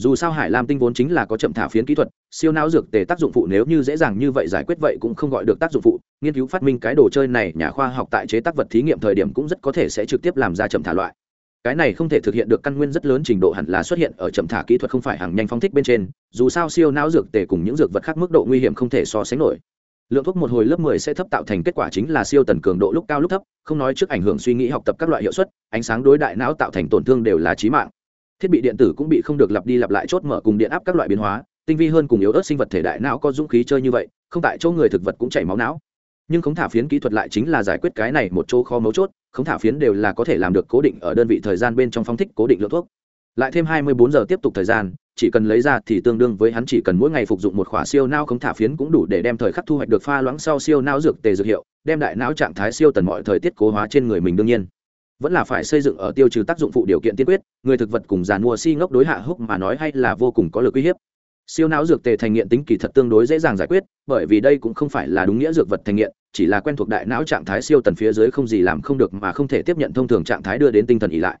dù sao hải lam tinh vốn chính là có chậm thả phiến kỹ thuật, siêu não dược tề tác dụng phụ nếu như dễ dàng như vậy giải quyết vậy cũng không gọi được tác dụng phụ. Nghiên cứu phát minh cái đồ chơi này, nhà khoa học tại chế tác vật thí nghiệm thời điểm cũng rất có thể sẽ trực tiếp làm ra chậm thả loại. Cái này không thể thực hiện được căn nguyên rất lớn trình độ hẳn là xuất hiện ở chậm thả kỹ thuật không phải hàng nhanh phóng thích bên trên, dù sao siêu não dược tề cùng những dược vật khác mức độ nguy hiểm không thể so sánh nổi. Lượng thuốc một hồi lớp 10 sẽ thấp tạo thành kết quả chính là siêu tần cường độ lúc cao lúc thấp, không nói trước ảnh hưởng suy nghĩ học tập các loại hiệu suất, ánh sáng đối đại não tạo thành tổn thương đều là chí mạng thiết bị điện tử cũng bị không được lặp đi lặp lại chốt mở cùng điện áp các loại biến hóa, tinh vi hơn cùng yếu ớt sinh vật thể đại não có dũng khí chơi như vậy, không tại chỗ người thực vật cũng chảy máu não. Nhưng khống thả phiến kỹ thuật lại chính là giải quyết cái này một chỗ khó mấu chốt, khống thả phiến đều là có thể làm được cố định ở đơn vị thời gian bên trong phong thích cố định lượng thuốc. Lại thêm 24 giờ tiếp tục thời gian, chỉ cần lấy ra thì tương đương với hắn chỉ cần mỗi ngày phục dụng một khỏa siêu não khống thả phiến cũng đủ để đem thời khắc thu hoạch được pha loãng sau siêu não dược tề dược hiệu, đem đại não trạng thái siêu tần mọi thời tiết cố hóa trên người mình đương nhiên vẫn là phải xây dựng ở tiêu trừ tác dụng phụ điều kiện tiên quyết, người thực vật cùng giàn mua si ngốc đối hạ húc mà nói hay là vô cùng có lực uy hiếp. Siêu não dược tề thành nghiện tính kỳ thật tương đối dễ dàng giải quyết, bởi vì đây cũng không phải là đúng nghĩa dược vật thành nghiện, chỉ là quen thuộc đại não trạng thái siêu tần phía dưới không gì làm không được mà không thể tiếp nhận thông thường trạng thái đưa đến tinh thần ỉ lại.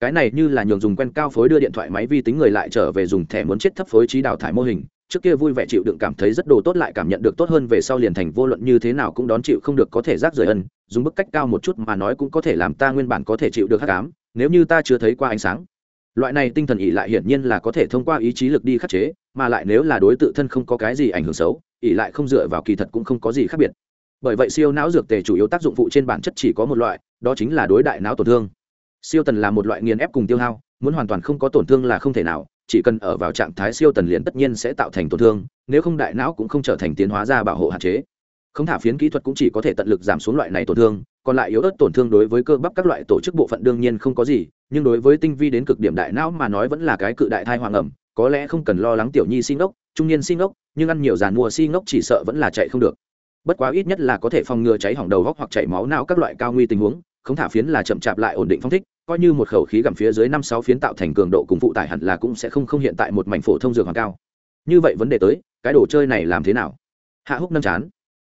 Cái này như là nhường dùng quen cao phối đưa điện thoại máy vi tính người lại trở về dùng thẻ muốn chết thấp phối trí đào thải mô hình trước kia vui vẻ chịu đựng cảm thấy rất đồ tốt lại cảm nhận được tốt hơn về sau liền thành vô luận như thế nào cũng đón chịu không được có thể rác rời ân, dùng bức cách cao một chút mà nói cũng có thể làm ta nguyên bản có thể chịu được hắc ám, nếu như ta chưa thấy qua ánh sáng. Loại này tinh thần ỉ lại hiển nhiên là có thể thông qua ý chí lực đi khắc chế, mà lại nếu là đối tự thân không có cái gì ảnh hưởng xấu ỉ lại không dựa vào kỳ thật cũng không có gì khác biệt. Bởi vậy siêu não dược tề chủ yếu tác dụng phụ trên bản chất chỉ có một loại, đó chính là đối đại não tổn thương. Siêu tần là một loại nghiền ép cùng tiêu hao, muốn hoàn toàn không có tổn thương là không thể nào chỉ cần ở vào trạng thái siêu tần liền tất nhiên sẽ tạo thành tổn thương, nếu không đại não cũng không trở thành tiến hóa ra bảo hộ hạn chế. Không thả phiến kỹ thuật cũng chỉ có thể tận lực giảm xuống loại này tổn thương, còn lại yếu ớt tổn thương đối với cơ bắp các loại tổ chức bộ phận đương nhiên không có gì, nhưng đối với tinh vi đến cực điểm đại não mà nói vẫn là cái cự đại thai hoàng ẩm, có lẽ không cần lo lắng tiểu nhi sinh ốc, trung niên sinh ốc, nhưng ăn nhiều giàn mua si ngốc chỉ sợ vẫn là chạy không được. Bất quá ít nhất là có thể phòng ngừa cháy hỏng đầu góc hoặc chảy máu não các loại cao nguy tình huống, không thả phiến là chậm chạp lại ổn định phong thích coi như một khẩu khí gặm phía dưới năm sáu phiến tạo thành cường độ cùng phụ tải hẳn là cũng sẽ không không hiện tại một mảnh phổ thông dược hoàng cao. Như vậy vấn đề tới, cái đồ chơi này làm thế nào? Hạ húc nâm chán.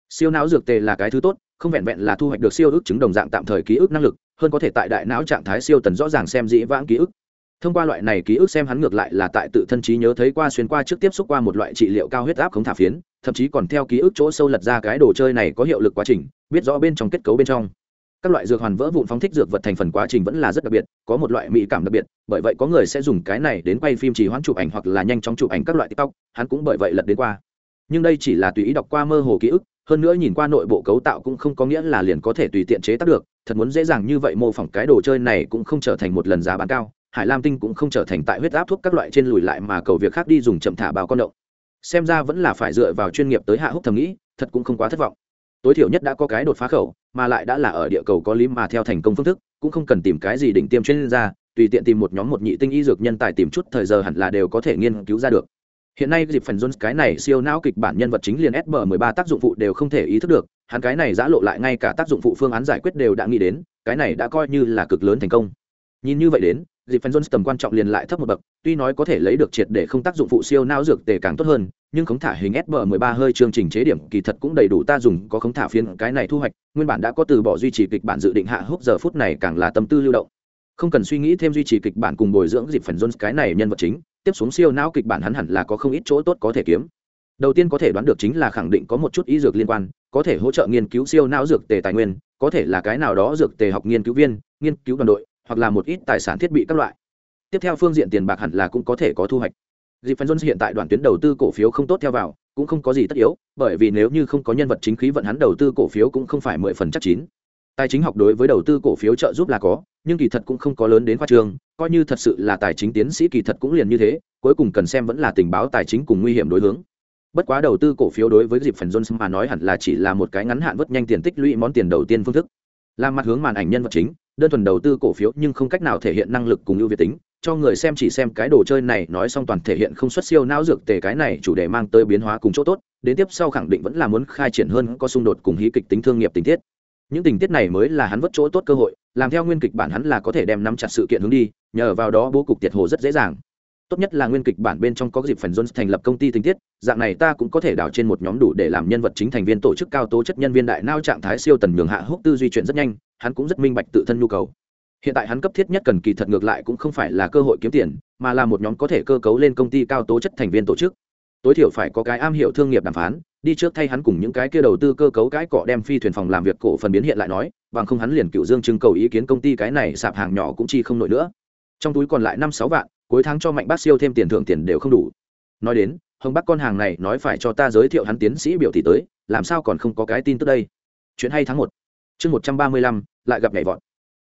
Siêu não dược tề là cái thứ tốt, không vẹn vẹn là thu hoạch được siêu ước chứng đồng dạng tạm thời ký ức năng lực, hơn có thể tại đại não trạng thái siêu tần rõ ràng xem dĩ vãng ký ức. Thông qua loại này ký ức xem hắn ngược lại là tại tự thân trí nhớ thấy qua xuyên qua trước tiếp xúc qua một loại trị liệu cao huyết áp không thả phiến, thậm chí còn theo ký ức chỗ sâu lật ra cái đồ chơi này có hiệu lực quá trình, biết rõ bên trong kết cấu bên trong các loại dược hoàn vỡ vụn phóng thích dược vật thành phần quá trình vẫn là rất đặc biệt, có một loại mỹ cảm đặc biệt, bởi vậy có người sẽ dùng cái này đến quay phim chỉ hoãn chụp ảnh hoặc là nhanh chóng chụp ảnh các loại tiktok, hắn cũng bởi vậy lật đến qua. Nhưng đây chỉ là tùy ý đọc qua mơ hồ ký ức, hơn nữa nhìn qua nội bộ cấu tạo cũng không có nghĩa là liền có thể tùy tiện chế tác được, thật muốn dễ dàng như vậy mô phỏng cái đồ chơi này cũng không trở thành một lần giá bán cao, hải lam tinh cũng không trở thành tại huyết áp thuốc các loại trên lùi lại mà cầu việc khác đi dùng chậm thả bào con động. Xem ra vẫn là phải dựa vào chuyên nghiệp tới hạ húc thầm nghĩ, thật cũng không quá thất vọng tối thiểu nhất đã có cái đột phá khẩu, mà lại đã là ở địa cầu có lý mà theo thành công phương thức, cũng không cần tìm cái gì đỉnh tiêm chuyên gia, tùy tiện tìm một nhóm một nhị tinh y dược nhân tài tìm chút thời giờ hẳn là đều có thể nghiên cứu ra được. Hiện nay dịp phần jones cái này siêu não kịch bản nhân vật chính liền sb 13 tác dụng phụ đều không thể ý thức được, hắn cái này giã lộ lại ngay cả tác dụng phụ phương án giải quyết đều đã nghĩ đến, cái này đã coi như là cực lớn thành công. Nhìn như vậy đến dịp phần jones tầm quan trọng liền lại thấp một bậc, tuy nói có thể lấy được triệt để không tác dụng phụ siêu não dược tề càng tốt hơn nhưng khống thả hình sb 13 hơi chương trình chế điểm kỳ thật cũng đầy đủ ta dùng, có khống thả phiên cái này thu hoạch, nguyên bản đã có từ bỏ duy trì kịch bản dự định hạ hốc giờ phút này càng là tâm tư lưu động. Không cần suy nghĩ thêm duy trì kịch bản cùng bồi dưỡng dịp phần jones cái này nhân vật chính, tiếp xuống siêu não kịch bản hắn hẳn là có không ít chỗ tốt có thể kiếm. Đầu tiên có thể đoán được chính là khẳng định có một chút y dược liên quan, có thể hỗ trợ nghiên cứu siêu não dược tề tài nguyên, có thể là cái nào đó dược tề học nghiên cứu viên, nghiên cứu đoàn đội, hoặc là một ít tài sản thiết bị các loại. Tiếp theo phương diện tiền bạc hẳn là cũng có thể có thu hoạch dịp phần jones hiện tại đoàn tuyến đầu tư cổ phiếu không tốt theo vào, cũng không có gì tất yếu, bởi vì nếu như không có nhân vật chính khí vận hắn đầu tư cổ phiếu cũng không phải mười phần chắc chín. Tài chính học đối với đầu tư cổ phiếu trợ giúp là có, nhưng kỳ thật cũng không có lớn đến khoa trường coi như thật sự là tài chính tiến sĩ kỳ thật cũng liền như thế, cuối cùng cần xem vẫn là tình báo tài chính cùng nguy hiểm đối hướng. Bất quá đầu tư cổ phiếu đối với dịp phần jones mà nói hẳn là chỉ là một cái ngắn hạn vất nhanh tiền tích lũy món tiền đầu tiên phương thức. Làm mặt hướng màn ảnh nhân vật chính, đơn thuần đầu tư cổ phiếu nhưng không cách nào thể hiện năng lực cùng ưu việt tính cho người xem chỉ xem cái đồ chơi này, nói xong toàn thể hiện không xuất siêu não dược tề cái này chủ đề mang tới biến hóa cùng chỗ tốt, đến tiếp sau khẳng định vẫn là muốn khai triển hơn có xung đột cùng hí kịch tính thương nghiệp tình tiết. Những tình tiết này mới là hắn vất chỗ tốt cơ hội, làm theo nguyên kịch bản hắn là có thể đem nắm chặt sự kiện hướng đi, nhờ vào đó bố cục tiệt hồ rất dễ dàng. Tốt nhất là nguyên kịch bản bên trong có dịp phần jones thành lập công ty tình tiết, dạng này ta cũng có thể đào trên một nhóm đủ để làm nhân vật chính thành viên tổ chức cao tố chất nhân viên đại nao trạng thái siêu tần nhường hạ húc tư duy chuyển rất nhanh, hắn cũng rất minh bạch tự thân nhu cầu hiện tại hắn cấp thiết nhất cần kỳ thật ngược lại cũng không phải là cơ hội kiếm tiền, mà là một nhóm có thể cơ cấu lên công ty cao tố chất thành viên tổ chức. Tối thiểu phải có cái am hiểu thương nghiệp đàm phán, đi trước thay hắn cùng những cái kia đầu tư cơ cấu cái cọ đem phi thuyền phòng làm việc cổ phần biến hiện lại nói, bằng không hắn liền cựu dương trưng cầu ý kiến công ty cái này sạp hàng nhỏ cũng chi không nổi nữa. Trong túi còn lại năm sáu vạn, cuối tháng cho mạnh bác siêu thêm tiền thưởng tiền đều không đủ. Nói đến, hồng Bắc con hàng này nói phải cho ta giới thiệu hắn tiến sĩ biểu thị tới, làm sao còn không có cái tin tức đây? Chuyện hay tháng một. Chương một trăm ba mươi lăm, lại gặp nhảy vọt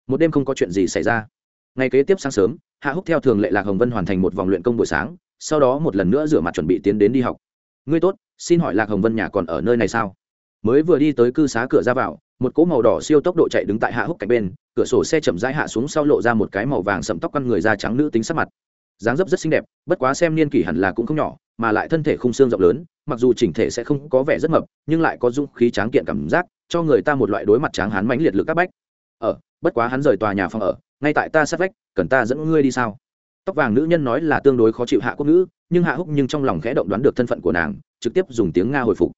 một đêm không có chuyện gì xảy ra. Ngày kế tiếp sáng sớm, hạ húc theo thường lệ lạc hồng vân hoàn thành một vòng luyện công buổi sáng, sau đó một lần nữa rửa mặt chuẩn bị tiến đến đi học. Ngươi tốt, xin hỏi lạc hồng vân nhà còn ở nơi này sao? Mới vừa đi tới cư xá cửa ra vào, một cỗ màu đỏ siêu tốc độ chạy đứng tại hạ húc cạnh bên, cửa sổ xe chậm rãi hạ xuống sau lộ ra một cái màu vàng sậm tóc con người da trắng nữ tính sắc mặt. Dáng dấp rất xinh đẹp, bất quá xem niên kỷ hẳn là cũng không nhỏ, mà lại thân thể khung xương rộng lớn, mặc dù chỉnh thể sẽ không có vẻ rất mập, nhưng lại có dung khí tráng kiện cảm giác, cho người ta một loại đối mặt tráng hán mãnh liệt lực các bách ở, bất quá hắn rời tòa nhà phòng ở, ngay tại ta sát vách, cần ta dẫn ngươi đi sao? Tóc vàng nữ nhân nói là tương đối khó chịu hạ quốc ngữ, nhưng hạ húc nhưng trong lòng khẽ động đoán được thân phận của nàng, trực tiếp dùng tiếng nga hồi phục.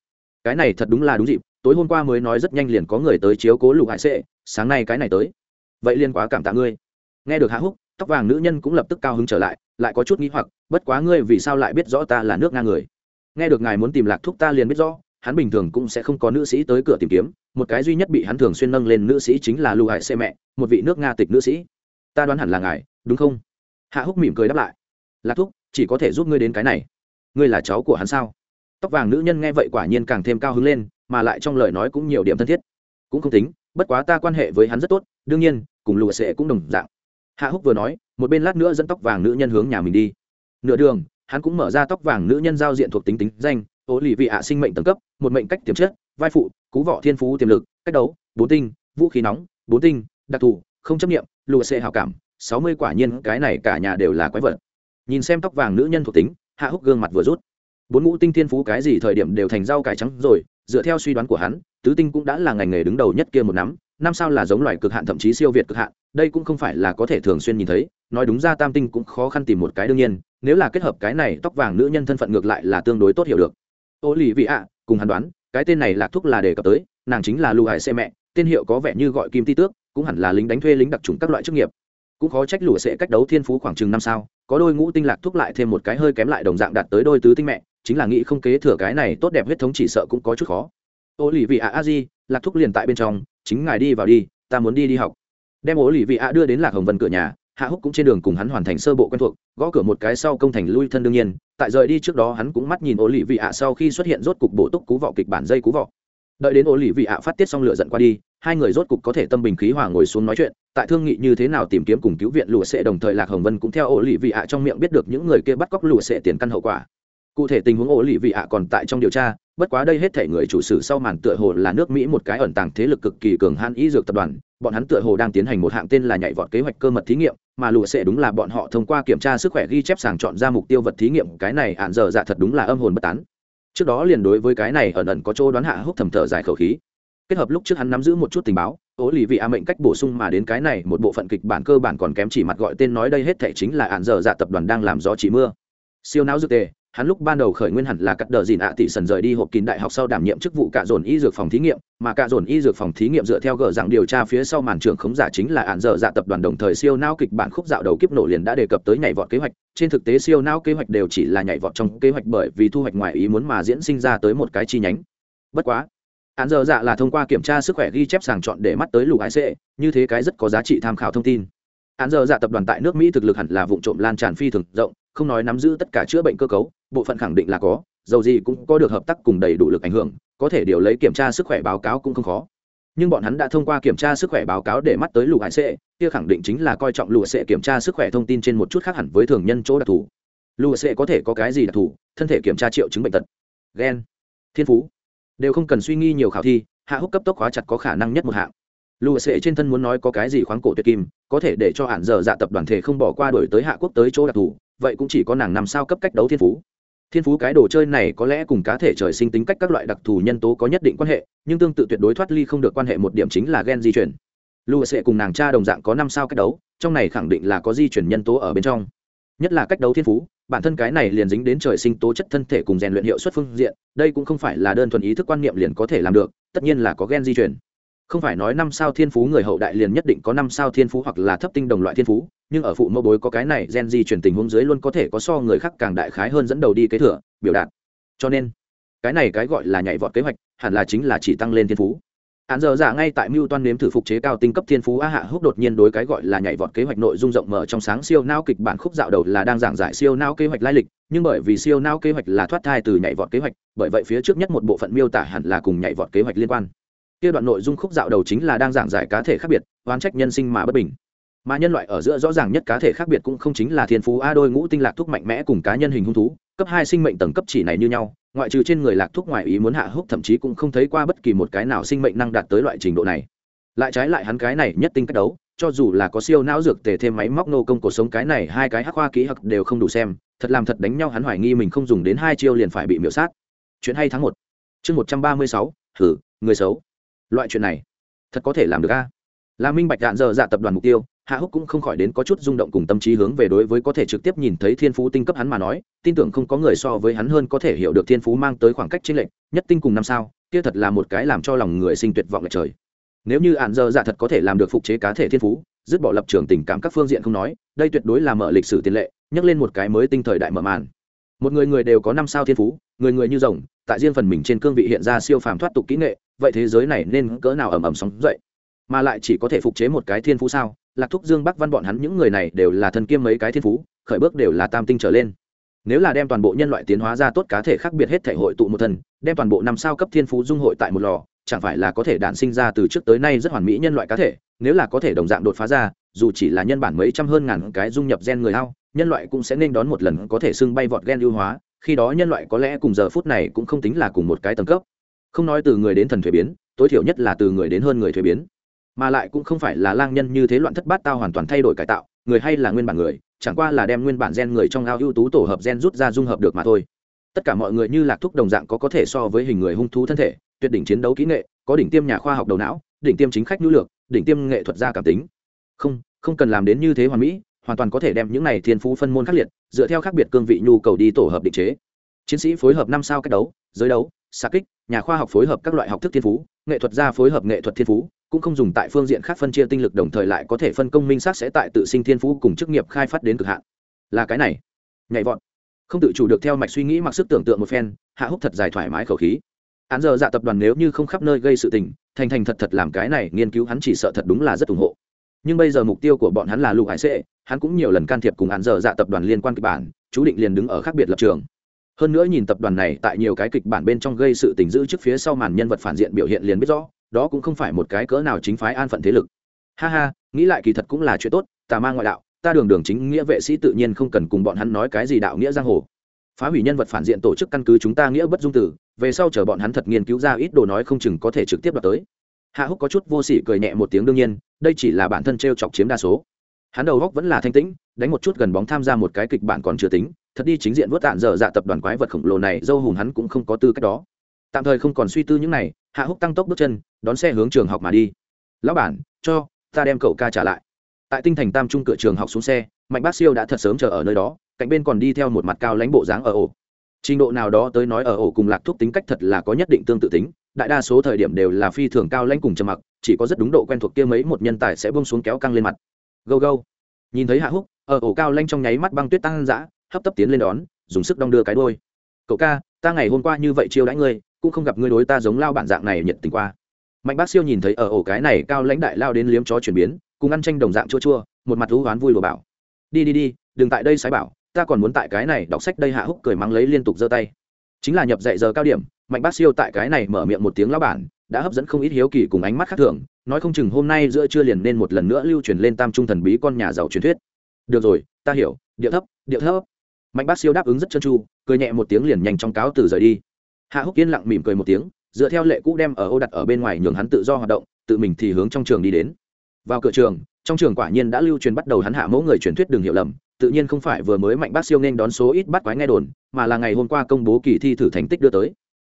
Cái này thật đúng là đúng dịp, tối hôm qua mới nói rất nhanh liền có người tới chiếu cố lục hại sệ, sáng nay cái này tới. Vậy liên quá cảm tạ ngươi. Nghe được hạ húc, tóc vàng nữ nhân cũng lập tức cao hứng trở lại lại có chút nghĩ hoặc, bất quá ngươi vì sao lại biết rõ ta là nước nga người? Nghe được ngài muốn tìm lạc thúc ta liền biết rõ hắn bình thường cũng sẽ không có nữ sĩ tới cửa tìm kiếm, một cái duy nhất bị hắn thường xuyên nâng lên nữ sĩ chính là lưu hải xe mẹ, một vị nước nga tịch nữ sĩ. Ta đoán hẳn là ngài, đúng không? Hạ húc mỉm cười đáp lại. Lạc thúc, chỉ có thể giúp ngươi đến cái này. Ngươi là cháu của hắn sao? Tóc vàng nữ nhân nghe vậy quả nhiên càng thêm cao hứng lên, mà lại trong lời nói cũng nhiều điểm thân thiết. Cũng không tính, bất quá ta quan hệ với hắn rất tốt, đương nhiên, cùng lùa sệ cũng đồng dạng. Hạ húc vừa nói, một bên lát nữa dẫn tóc vàng nữ nhân hướng nhà mình đi. Nửa đường, hắn cũng mở ra tóc vàng nữ nhân giao diện thuộc tính tính danh ố lì vị ạ sinh mệnh tầng cấp, một mệnh cách tiềm chất, vai phụ, cú võ thiên phú tiềm lực, cách đấu, bốn tinh, vũ khí nóng, bốn tinh, đặc thù, không chấp nghiệm lùa xệ hào cảm, sáu mươi quả nhiên, cái này cả nhà đều là quái vật. Nhìn xem tóc vàng nữ nhân thuộc tính, hạ húc gương mặt vừa rút. Bốn ngũ tinh thiên phú cái gì thời điểm đều thành rau cải trắng rồi, dựa theo suy đoán của hắn, tứ tinh cũng đã là ngành nghề đứng đầu nhất kia một nắm năm sao là giống loài cực hạn thậm chí siêu việt cực hạn, đây cũng không phải là có thể thường xuyên nhìn thấy, nói đúng ra tam tinh cũng khó khăn tìm một cái đương nhiên, nếu là kết hợp cái này tóc vàng nữ nhân thân phận ngược lại là tương đối tốt hiểu được ô lì vị ạ, cùng hắn đoán, cái tên này lạc thúc là đề cập tới, nàng chính là lưu hải xe mẹ, tên hiệu có vẻ như gọi kim ti tước, cũng hẳn là lính đánh thuê lính đặc trùng các loại chức nghiệp. Cũng khó trách lụa sẽ cách đấu thiên phú khoảng chừng năm sao, có đôi ngũ tinh lạc thúc lại thêm một cái hơi kém lại đồng dạng đạt tới đôi tứ tinh mẹ, chính là nghĩ không kế thừa cái này tốt đẹp huyết thống chỉ sợ cũng có chút khó. Ô lì vị ạ, a di, lạc thúc liền tại bên trong, chính ngài đi vào đi, ta muốn đi đi học. Đem ô lì vị ạ đưa đến lạc hồng vân cửa nhà hạ húc cũng trên đường cùng hắn hoàn thành sơ bộ quen thuộc, gõ cửa một cái sau công thành lui thân đương nhiên, tại rời đi trước đó hắn cũng mắt nhìn ô lì vị ạ sau khi xuất hiện rốt cục bổ túc cú vọ kịch bản dây cú vọ. Đợi đến ô lì vị ạ phát tiết xong lửa giận qua đi, hai người rốt cục có thể tâm bình khí hòa ngồi xuống nói chuyện, tại thương nghị như thế nào tìm kiếm cùng cứu viện lụa sệ đồng thời lạc hồng vân cũng theo ô lì vị ạ trong miệng biết được những người kia bắt cóc lụa sệ tiền căn hậu quả. Cụ thể tình huống ô lì vị ạ còn tại trong điều tra, bất quá đây hết thể người chủ sử sau màn tựa hồ là nước mỹ một cái ẩn tàng thế lực cực kỳ cường hãn y dược tập đoàn, bọn hắn tựa hồ đang tiến hành một hạng tên là nhảy vọt kế hoạch cơ mật thí nghiệm mà lụa sẽ đúng là bọn họ thông qua kiểm tra sức khỏe ghi chép sàng chọn ra mục tiêu vật thí nghiệm. Cái này ạn dở dạ thật đúng là âm hồn bất tán. Trước đó liền đối với cái này ẩn ẩn có chỗ đoán hạ húc thầm thở dài khẩu khí. Kết hợp lúc trước hắn nắm giữ một chút tình báo ố lì vị a mệnh cách bổ sung mà đến cái này, một bộ phận kịch bản cơ bản còn kém chỉ mặt gọi tên nói đây hết thể chính là ạn dở dạ tập đoàn đang làm gió chỉ mưa. Siêu não dược tề hắn lúc ban đầu khởi nguyên hẳn là cắt đờ dìn ạ tỷ sần rời đi hộp kín đại học sau đảm nhiệm chức vụ cạ dồn y dược phòng thí nghiệm, mà cạ dồn y dược phòng thí nghiệm dựa theo gờ rằng điều tra phía sau màn trường khống giả chính là ạn dở dạ tập đoàn đồng thời siêu não kịch bản khúc dạo đầu kiếp nổ liền đã đề cập tới nhảy vọt kế hoạch. Trên thực tế siêu não kế hoạch đều chỉ là nhảy vọt trong kế hoạch bởi vì thu hoạch ngoài ý muốn mà diễn sinh ra tới một cái chi nhánh. Bất quá, ạn dở dạ là thông qua kiểm tra sức khỏe ghi chép sàng chọn để mắt tới lục ái sệ như thế cái rất có giá trị tham khảo thông tin. Ạn dở dạ tập đoàn tại nước mỹ thực lực hẳn là vụ trộm lan tràn phi thường rộng, không nói nắm giữ tất cả chữa bệnh cơ cấu bộ phận khẳng định là có, dầu gì cũng có được hợp tác cùng đầy đủ lực ảnh hưởng, có thể điều lấy kiểm tra sức khỏe báo cáo cũng không khó. Nhưng bọn hắn đã thông qua kiểm tra sức khỏe báo cáo để mắt tới lục hải sệ, kia khẳng định chính là coi trọng lụa sệ kiểm tra sức khỏe thông tin trên một chút khác hẳn với thường nhân chỗ đặc thù. Lụa sệ có thể có cái gì đặc thù? Thân thể kiểm tra triệu chứng bệnh tật. Ghen thiên phú. Đều không cần suy nghi nhiều khảo thi, hạ húc cấp tốc hóa chặt có khả năng nhất một hạng. Lụa sệ trên thân muốn nói có cái gì khoáng cổ tuyệt kim, có thể để cho hạn giờ dạ tập đoàn thể không bỏ qua đổi tới hạ quốc tới chỗ đặc thù, vậy cũng chỉ có nàng nằm sao cấp cách đấu thiên phú thiên phú cái đồ chơi này có lẽ cùng cá thể trời sinh tính cách các loại đặc thù nhân tố có nhất định quan hệ, nhưng tương tự tuyệt đối thoát ly không được quan hệ một điểm chính là gen di chuyển. Lua sẽ cùng nàng cha đồng dạng có năm sao cách đấu, trong này khẳng định là có di chuyển nhân tố ở bên trong. Nhất là cách đấu thiên phú, bản thân cái này liền dính đến trời sinh tố chất thân thể cùng rèn luyện hiệu suất phương diện, đây cũng không phải là đơn thuần ý thức quan niệm liền có thể làm được, tất nhiên là có gen di chuyển không phải nói năm sao thiên phú người hậu đại liền nhất định có năm sao thiên phú hoặc là thấp tinh đồng loại thiên phú, nhưng ở phụ mẫu bối có cái này gen di chuyển tình huống dưới luôn có thể có so người khác càng đại khái hơn dẫn đầu đi kế thừa, biểu đạt. Cho nên, cái này cái gọi là nhảy vọt kế hoạch, hẳn là chính là chỉ tăng lên thiên phú. Hạn giờ giả ngay tại mưu toan nếm thử phục chế cao tinh cấp thiên phú a hạ húc đột nhiên đối cái gọi là nhảy vọt kế hoạch nội dung rộng mở trong sáng siêu nao kịch bản khúc dạo đầu là đang giảng giải siêu nao kế hoạch lai lịch, nhưng bởi vì siêu nao kế hoạch là thoát thai từ nhảy vọt kế hoạch, bởi vậy phía trước nhất một bộ phận miêu tả hẳn là cùng nhảy vọt kế hoạch liên quan kia đoạn nội dung khúc dạo đầu chính là đang giảng giải cá thể khác biệt, oán trách nhân sinh mà bất bình. Mà nhân loại ở giữa rõ ràng nhất cá thể khác biệt cũng không chính là thiên phú, a đôi ngũ tinh lạc thúc mạnh mẽ cùng cá nhân hình hung thú, cấp hai sinh mệnh tầng cấp chỉ này như nhau, ngoại trừ trên người lạc thúc ngoài ý muốn hạ húc thậm chí cũng không thấy qua bất kỳ một cái nào sinh mệnh năng đạt tới loại trình độ này. Lại trái lại hắn cái này nhất tinh cách đấu, cho dù là có siêu não dược tề thêm máy móc nô công cuộc sống cái này hai cái hắc hoa kỹ hặc đều không đủ xem, thật làm thật đánh nhau hắn hoài nghi mình không dùng đến hai chiêu liền phải bị miễu sát. Chuyện hay tháng một. Chương một trăm ba mươi sáu thử người xấu loại chuyện này thật có thể làm được a? Là minh bạch đạn dở dạ tập đoàn mục tiêu, hạ húc cũng không khỏi đến có chút rung động cùng tâm trí hướng về đối với có thể trực tiếp nhìn thấy thiên phú tinh cấp hắn mà nói, tin tưởng không có người so với hắn hơn có thể hiểu được thiên phú mang tới khoảng cách trên lệnh nhất tinh cùng năm sao, kia thật là một cái làm cho lòng người sinh tuyệt vọng lệch trời. Nếu như ạn dơ dạ thật có thể làm được phục chế cá thể thiên phú, dứt bỏ lập trường tình cảm các phương diện không nói, đây tuyệt đối là mở lịch sử tiền lệ, nhắc lên một cái mới tinh thời đại mở màn. Một người người đều có năm sao thiên phú, người người như rồng tại riêng phần mình trên cương vị hiện ra siêu phàm thoát tục kỹ nghệ, vậy thế giới này nên cỡ nào ầm ầm sóng dậy? Mà lại chỉ có thể phục chế một cái thiên phú sao? Lạc thúc dương, bắc văn bọn hắn những người này đều là thân kiêm mấy cái thiên phú, khởi bước đều là tam tinh trở lên. Nếu là đem toàn bộ nhân loại tiến hóa ra tốt cá thể khác biệt hết thể hội tụ một thần đem toàn bộ năm sao cấp thiên phú dung hội tại một lò, chẳng phải là có thể đản sinh ra từ trước tới nay rất hoàn mỹ nhân loại cá thể? Nếu là có thể đồng dạng đột phá ra, dù chỉ là nhân bản mấy trăm hơn ngàn cái dung nhập gen người ao nhân loại cũng sẽ nên đón một lần có thể xưng bay vọt gen ưu hóa khi đó nhân loại có lẽ cùng giờ phút này cũng không tính là cùng một cái tầng cấp. Không nói từ người đến thần thuế biến, tối thiểu nhất là từ người đến hơn người thuế biến. Mà lại cũng không phải là lang nhân như thế loạn thất bát tao hoàn toàn thay đổi cải tạo, người hay là nguyên bản người, chẳng qua là đem nguyên bản gen người trong ao ưu tú tổ hợp gen rút ra dung hợp được mà thôi. Tất cả mọi người như lạc thúc đồng dạng có có thể so với hình người hung thú thân thể, tuyệt đỉnh chiến đấu kỹ nghệ, có đỉnh tiêm nhà khoa học đầu não, đỉnh tiêm chính khách nữ lược, đỉnh tiêm nghệ thuật gia cảm tính. Không không cần làm đến như thế hoàn mỹ, hoàn toàn có thể đem những này thiên phú phân môn khác liệt dựa theo khác biệt cương vị nhu cầu đi tổ hợp định chế. Chiến sĩ phối hợp năm sao cách đấu, giới đấu xa kích, nhà khoa học phối hợp các loại học thức thiên phú, nghệ thuật gia phối hợp nghệ thuật thiên phú, cũng không dùng tại phương diện khác phân chia tinh lực đồng thời lại có thể phân công minh sát sẽ tại tự sinh thiên phú cùng chức nghiệp khai phát đến cực hạn. Là cái này. Nhảy vọt. Không tự chủ được theo mạch suy nghĩ mặc sức tưởng tượng một phen, hạ húc thật dài thoải mái khẩu khí. Án giờ dạ tập đoàn nếu như không khắp nơi gây sự tình, thành thành thật thật làm cái này, nghiên cứu hắn chỉ sợ thật đúng là rất ủng hộ nhưng bây giờ mục tiêu của bọn hắn là lục hải sệ, hắn cũng nhiều lần can thiệp cùng hắn dở dạ tập đoàn liên quan kịch bản, chú định liền đứng ở khác biệt lập trường. Hơn nữa nhìn tập đoàn này tại nhiều cái kịch bản bên trong gây sự tình giữ trước phía sau màn nhân vật phản diện biểu hiện liền biết rõ, đó cũng không phải một cái cỡ nào chính phái an phận thế lực. Ha ha, nghĩ lại kỳ thật cũng là chuyện tốt, tà ma ngoại đạo, ta đường đường chính nghĩa vệ sĩ tự nhiên không cần cùng bọn hắn nói cái gì đạo nghĩa giang hồ. Phá hủy nhân vật phản diện tổ chức căn cứ chúng ta nghĩa bất dung tử, về sau chờ bọn hắn thật nghiên cứu ra ít đồ nói không chừng có thể trực tiếp đoạt tới hạ húc có chút vô sỉ cười nhẹ một tiếng đương nhiên, đây chỉ là bản thân t r e o chọc chiếm đa số. Hắn đầu góc vẫn là thanh tĩnh, đánh một chút gần bóng tham gia một cái kịch bản còn chưa tính, thật đi chính diện vớt tạn dở dạ tập đoàn quái vật khổng lồ này, dâu hùn hắn cũng không có tư cách đó. Tạm thời không còn suy tư những này, hạ húc tăng tốc bước chân, đón xe hướng trường học mà đi. Lão bản, cho, ta đem cậu ca trả lại. Tại tinh thành tam trung cửa trường học xuống xe, mạnh bác siêu đã thật sớm chờ ở nơi đó, cạnh bên còn đi theo một mặt cao lãnh bộ dáng ở ổ. Trình độ nào đó tới nói ở ổ cùng lạc thúc tính cách thật là có nhất định tương tự tính đại đa số thời điểm đều là phi thường cao lãnh cùng trầm mặc, chỉ có rất đúng độ quen thuộc kia mấy một nhân tài sẽ bông xuống kéo căng lên mặt. Gâu gâu. Nhìn thấy hạ húc, ở ổ cao lãnh trong nháy mắt băng tuyết tăng dã, hấp tấp tiến lên đón, dùng sức đong đưa cái đôi cậu ca, ta ngày hôm qua như vậy chiêu đãi ngươi, cũng không gặp ngươi đối ta giống lao bản dạng này nhiệt tình qua. Mạnh bác siêu nhìn thấy ở ổ cái này cao lãnh đại lao đến liếm chó chuyển biến, cùng ăn tranh đồng dạng chua chua, một mặt thú oán vui lùa bảo. Đi đi đi, đừng tại đây sái bảo, ta còn muốn tại cái này đọc sách đây hạ húc cười mắng lấy liên tục giơ tay. Chính là nhập dạy giờ cao điểm mạnh bác siêu tại cái này mở miệng một tiếng lao bản, đã hấp dẫn không ít hiếu kỳ cùng ánh mắt khác thường, nói không chừng hôm nay giữa trưa liền nên một lần nữa lưu truyền lên tam trung thần bí con nhà giàu truyền thuyết. Được rồi, ta hiểu, điệu thấp điệu thấp. Mạnh bác siêu đáp ứng rất chân tru, cười nhẹ một tiếng liền nhanh trong cáo từ rời đi. Hạ húc yên lặng mỉm cười một tiếng, dựa theo lệ cũ đem ở ô đặt ở bên ngoài nhường hắn tự do hoạt động, tự mình thì hướng trong trường đi đến. Vào cửa trường, trong trường quả nhiên đã lưu truyền bắt đầu hắn hạ mẫu người truyền thuyết đừng hiểu lầm, tự nhiên không phải vừa mới mạnh bác siêu nên đón số ít bắt quái nghe đồn, mà là ngày hôm qua công bố kỳ thi thử thành tích đưa tới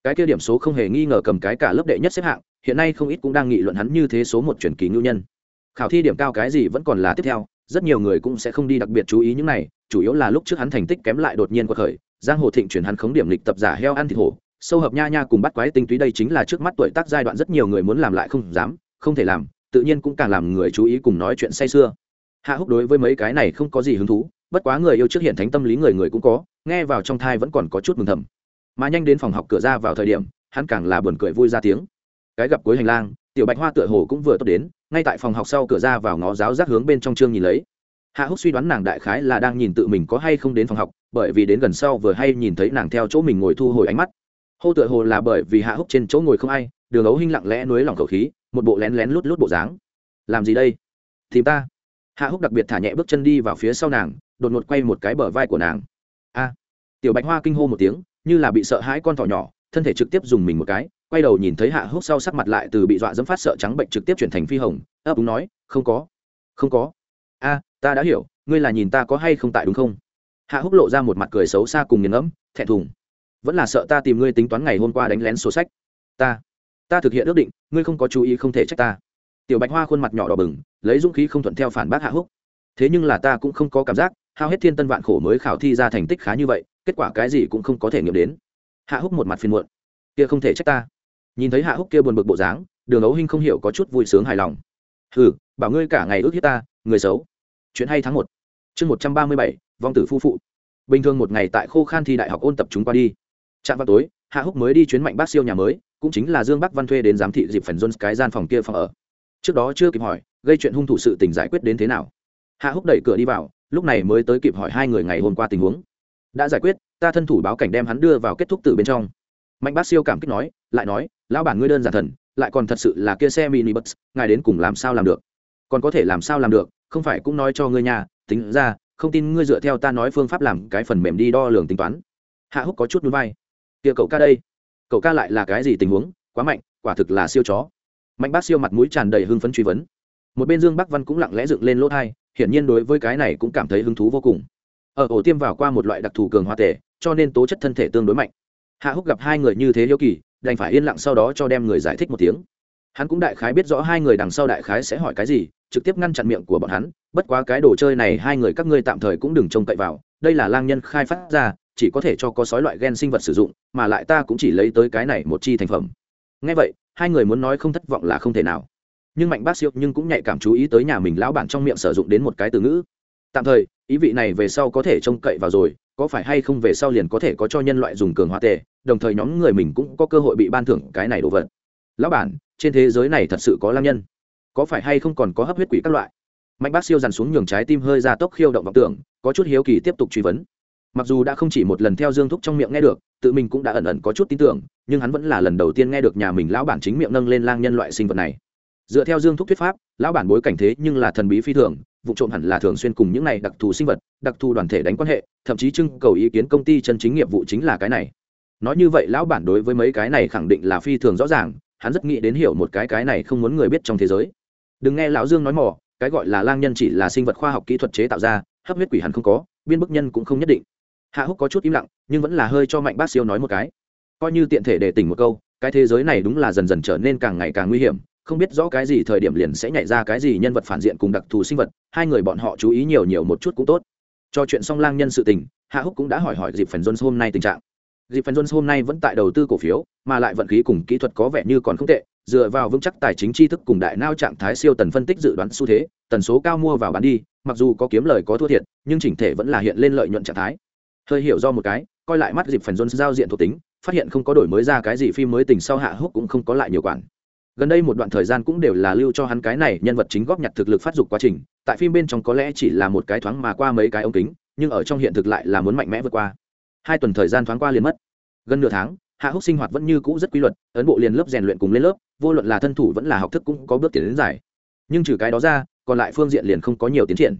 cái kia điểm số không hề nghi ngờ cầm cái cả lớp đệ nhất xếp hạng, hiện nay không ít cũng đang nghị luận hắn như thế số một truyền kỳ ngưu nhân. Khảo thi điểm cao cái gì vẫn còn là tiếp theo, rất nhiều người cũng sẽ không đi đặc biệt chú ý những này, chủ yếu là lúc trước hắn thành tích kém lại đột nhiên qua khởi, giang hồ thịnh chuyển hắn khống điểm lịch tập giả heo ăn thịt hổ, sâu hợp nha nha cùng bắt quái tinh túy đây chính là trước mắt tuổi tác giai đoạn rất nhiều người muốn làm lại không dám, không thể làm, tự nhiên cũng càng làm người chú ý cùng nói chuyện say sưa. Hạ húc đối với mấy cái này không có gì hứng thú, bất quá người yêu trước hiện thánh tâm lý người người cũng có, nghe vào trong thai vẫn còn có chút mừng thầm mà nhanh đến phòng học cửa ra vào thời điểm, hắn càng là buồn cười vui ra tiếng. Cái gặp cuối hành lang, tiểu bạch hoa tựa hồ cũng vừa tốt đến, ngay tại phòng học sau cửa ra vào ngó giáo giác hướng bên trong chương nhìn lấy. Hạ húc suy đoán nàng đại khái là đang nhìn tự mình có hay không đến phòng học, bởi vì đến gần sau vừa hay nhìn thấy nàng theo chỗ mình ngồi thu hồi ánh mắt. Hô tựa hồ là bởi vì hạ húc trên chỗ ngồi không ai, đường ấu hinh lặng lẽ nuối lòng khẩu khí, một bộ lén lén lút lút bộ dáng. Làm gì đây? Thì ta. Hạ húc đặc biệt thả nhẹ bước chân đi vào phía sau nàng, đột ngột quay một cái bờ vai của nàng. A. Tiểu bạch hoa kinh hô một tiếng như là bị sợ hãi con thỏ nhỏ, thân thể trực tiếp dùng mình một cái, quay đầu nhìn thấy hạ húc sau sắc mặt lại từ bị dọa dẫm phát sợ trắng bệnh trực tiếp chuyển thành phi hồng, ấp úng nói, không có không có. A, ta đã hiểu, ngươi là nhìn ta có hay không tại đúng không? Hạ húc lộ ra một mặt cười xấu xa cùng nghiền ngẫm, thẹn thùng. Vẫn là sợ ta tìm ngươi tính toán ngày hôm qua đánh lén sổ sách. Ta ta thực hiện ước định, ngươi không có chú ý không thể trách ta. Tiểu bạch hoa khuôn mặt nhỏ đỏ bừng, lấy dũng khí không thuận theo phản bác hạ húc. Thế nhưng là ta cũng không có cảm giác, hao hết thiên tân vạn khổ mới khảo thi ra thành tích khá như vậy kết quả cái gì cũng không có thể nghiệm đến. Hạ húc một mặt phiền muộn. Kia không thể trách ta. Nhìn thấy hạ húc kia buồn bực bộ dáng, đường ấu hinh không hiểu có chút vui sướng hài lòng. Hừ, bảo ngươi cả ngày ước hiếp ta, người xấu. Chuyện hay tháng một. Chương một trăm ba mươi bảy, vong tử phu phụ. Bình thường một ngày tại khô khan thi đại học ôn tập chúng qua đi. Trạm vào tối, hạ húc mới đi chuyến mạnh bác siêu nhà mới, cũng chính là dương bắc văn thuê đến giám thị dịp phần jones cái gian phòng kia phòng ở. Trước đó chưa kịp hỏi, gây chuyện hung thủ sự tình giải quyết đến thế nào. Hạ húc đẩy cửa đi vào, lúc này mới tới kịp hỏi hai người ngày hôm qua tình huống đã giải quyết, ta thân thủ báo cảnh đem hắn đưa vào kết thúc từ bên trong. Mạnh bác siêu cảm kích nói, lại nói, lão bản ngươi đơn giản thần, lại còn thật sự là kia xe mini bus ngài đến cùng làm sao làm được? Còn có thể làm sao làm được, không phải cũng nói cho ngươi nhà tính ra, không tin ngươi dựa theo ta nói phương pháp làm cái phần mềm đi đo lường tính toán. Hạ húc có chút núi vai. Kia cậu ca đây, cậu ca lại là cái gì tình huống, quá mạnh, quả thực là siêu chó. Mạnh bác siêu mặt mũi tràn đầy hưng phấn truy vấn. Một bên dương bắc văn cũng lặng lẽ dựng lên lỗ thai hiển nhiên đối với cái này cũng cảm thấy hứng thú vô cùng ở ổ tiêm vào qua một loại đặc thù cường hoa tể cho nên tố chất thân thể tương đối mạnh. Hạ húc gặp hai người như thế hiếu kỳ, đành phải yên lặng sau đó cho đem người giải thích một tiếng. Hắn cũng đại khái biết rõ hai người đằng sau đại khái sẽ hỏi cái gì, trực tiếp ngăn chặn miệng của bọn hắn, bất quá cái đồ chơi này hai người các ngươi tạm thời cũng đừng trông cậy vào, đây là lang nhân khai phát ra, chỉ có thể cho có sói loại gen sinh vật sử dụng, mà lại ta cũng chỉ lấy tới cái này một chi thành phẩm. Ngay vậy, hai người muốn nói không thất vọng là không thể nào. Nhưng mạnh bác siêu nhưng cũng nhạy cảm chú ý tới nhà mình lão bản trong miệng sử dụng đến một cái từ ngữ tạm thời, ý vị này về sau có thể trông cậy vào rồi, có phải hay không về sau liền có thể có cho nhân loại dùng cường hóa tệ đồng thời nhóm người mình cũng có cơ hội bị ban thưởng cái này đồ vật. Lão bản, trên thế giới này thật sự có lam nhân. Có phải hay không còn có hấp huyết quỷ các loại? Mạnh bác siêu dằn xuống nhường trái tim hơi ra tốc khiêu động vọng tưởng, có chút hiếu kỳ tiếp tục truy vấn. Mặc dù đã không chỉ một lần theo dương thúc trong miệng nghe được, tự mình cũng đã ẩn ẩn có chút tin tưởng, nhưng hắn vẫn là lần đầu tiên nghe được nhà mình lão bản chính miệng nâng lên lang nhân loại sinh vật này. Dựa theo dương thúc thuyết pháp, lão bản bối cảnh thế nhưng là thần bí phi thường vụ trộm hẳn là thường xuyên cùng những này đặc thù sinh vật, đặc thù đoàn thể đánh quan hệ, thậm chí trưng cầu ý kiến công ty chân chính nghiệp vụ chính là cái này. Nói như vậy, lão bản đối với mấy cái này khẳng định là phi thường rõ ràng, hắn rất nghĩ đến hiểu một cái cái này không muốn người biết trong thế giới. Đừng nghe lão dương nói mỏ, cái gọi là lang nhân chỉ là sinh vật khoa học kỹ thuật chế tạo ra, hấp huyết quỷ hẳn không có, biên bức nhân cũng không nhất định. Hạ húc có chút im lặng, nhưng vẫn là hơi cho mạnh bác siêu nói một cái. Coi như tiện thể để tỉnh một câu, cái thế giới này đúng là dần dần trở nên càng ngày càng nguy hiểm không biết rõ cái gì thời điểm liền sẽ nhảy ra cái gì nhân vật phản diện cùng đặc thù sinh vật, hai người bọn họ chú ý nhiều nhiều một chút cũng tốt. Cho chuyện xong lang nhân sự tình, hạ húc cũng đã hỏi hỏi dịp phần jones hôm nay tình trạng. Dịp phần jones hôm nay vẫn tại đầu tư cổ phiếu, mà lại vận khí cùng kỹ thuật có vẻ như còn không tệ, dựa vào vững chắc tài chính tri thức cùng đại nao trạng thái siêu tần phân tích dự đoán xu thế, tần số cao mua vào bán đi, mặc dù có kiếm lời có thua thiệt, nhưng chỉnh thể vẫn là hiện lên lợi nhuận trạng thái. Hơi hiểu do một cái, coi lại mắt dịp phần jones giao diện thuộc tính, phát hiện không có đổi mới ra cái gì phim mới tình sau hạ húc cũng không có lại nhiều quản gần đây một đoạn thời gian cũng đều là lưu cho hắn cái này nhân vật chính góp nhặt thực lực phát dục quá trình, tại phim bên trong có lẽ chỉ là một cái thoáng mà qua mấy cái ống kính, nhưng ở trong hiện thực lại là muốn mạnh mẽ vượt qua. Hai tuần thời gian thoáng qua liền mất. Gần nửa tháng, hạ húc sinh hoạt vẫn như cũ rất quy luật, ấn bộ liền lớp rèn luyện cùng lên lớp, vô luận là thân thủ vẫn là học thức cũng có bước tiến đến giải. Nhưng trừ cái đó ra, còn lại phương diện liền không có nhiều tiến triển.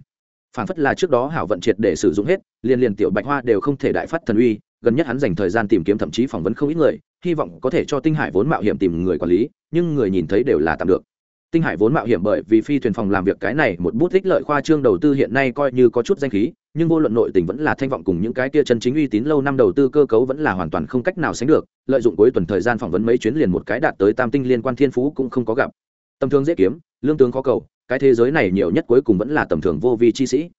Phản phất là trước đó hảo vận triệt để sử dụng hết, liền liền tiểu bạch hoa đều không thể đại phát thần uy gần nhất hắn dành thời gian tìm kiếm thậm chí phỏng vấn không ít người, hy vọng có thể cho tinh hải vốn mạo hiểm tìm người quản lý, nhưng người nhìn thấy đều là tạm được. Tinh hải vốn mạo hiểm bởi vì phi thuyền phòng làm việc cái này một bút ích lợi khoa trương đầu tư hiện nay coi như có chút danh khí, nhưng vô luận nội tình vẫn là thanh vọng cùng những cái kia chân chính uy tín lâu năm đầu tư cơ cấu vẫn là hoàn toàn không cách nào sánh được, lợi dụng cuối tuần thời gian phỏng vấn mấy chuyến liền một cái đạt tới tam tinh liên quan thiên phú cũng không có gặp. Tầm thường dễ kiếm, lương tướng khó cầu, cái thế giới này nhiều nhất cuối cùng vẫn là tầm thường vô vi chi sĩ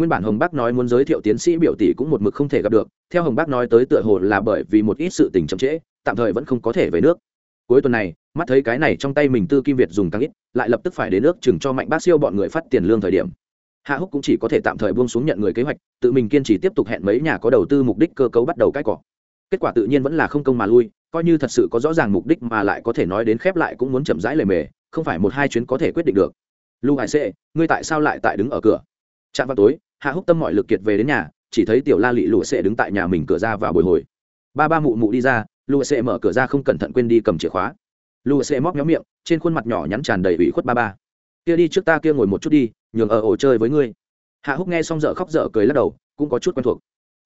nguyên bản hồng bác nói muốn giới thiệu tiến sĩ biểu tỷ cũng một mực không thể gặp được, theo hồng bác nói tới tựa hồ là bởi vì một ít sự tình chậm trễ, tạm thời vẫn không có thể về nước. Cuối tuần này, mắt thấy cái này trong tay mình tư kim việt dùng tăng ít, lại lập tức phải đến nước chừng cho mạnh bác siêu bọn người phát tiền lương thời điểm. Hạ húc cũng chỉ có thể tạm thời buông xuống nhận người kế hoạch, tự mình kiên trì tiếp tục hẹn mấy nhà có đầu tư mục đích cơ cấu bắt đầu cãi cọ. Kết quả tự nhiên vẫn là không công mà lui, coi như thật sự có rõ ràng mục đích mà lại có thể nói đến khép lại cũng muốn chậm rãi lề mề, không phải một hai chuyến có thể quyết định được. Lưu hải sệ, ngươi tại sao lại tại đứng ở cửa? Chạm vào tối hạ húc tâm mọi lực kiệt về đến nhà, chỉ thấy tiểu la lị lụa sệ đứng tại nhà mình cửa ra vào bồi hồi. Ba ba mụ mụ đi ra, lụa sệ mở cửa ra không cẩn thận quên đi cầm chìa khóa. Lụa sệ móc nhóm miệng, trên khuôn mặt nhỏ nhắn tràn đầy ủy khuất ba ba. Kia đi trước ta kia ngồi một chút đi, nhường ở ổ chơi với ngươi. Hạ húc nghe xong dở khóc dở cười lắc đầu, cũng có chút quen thuộc.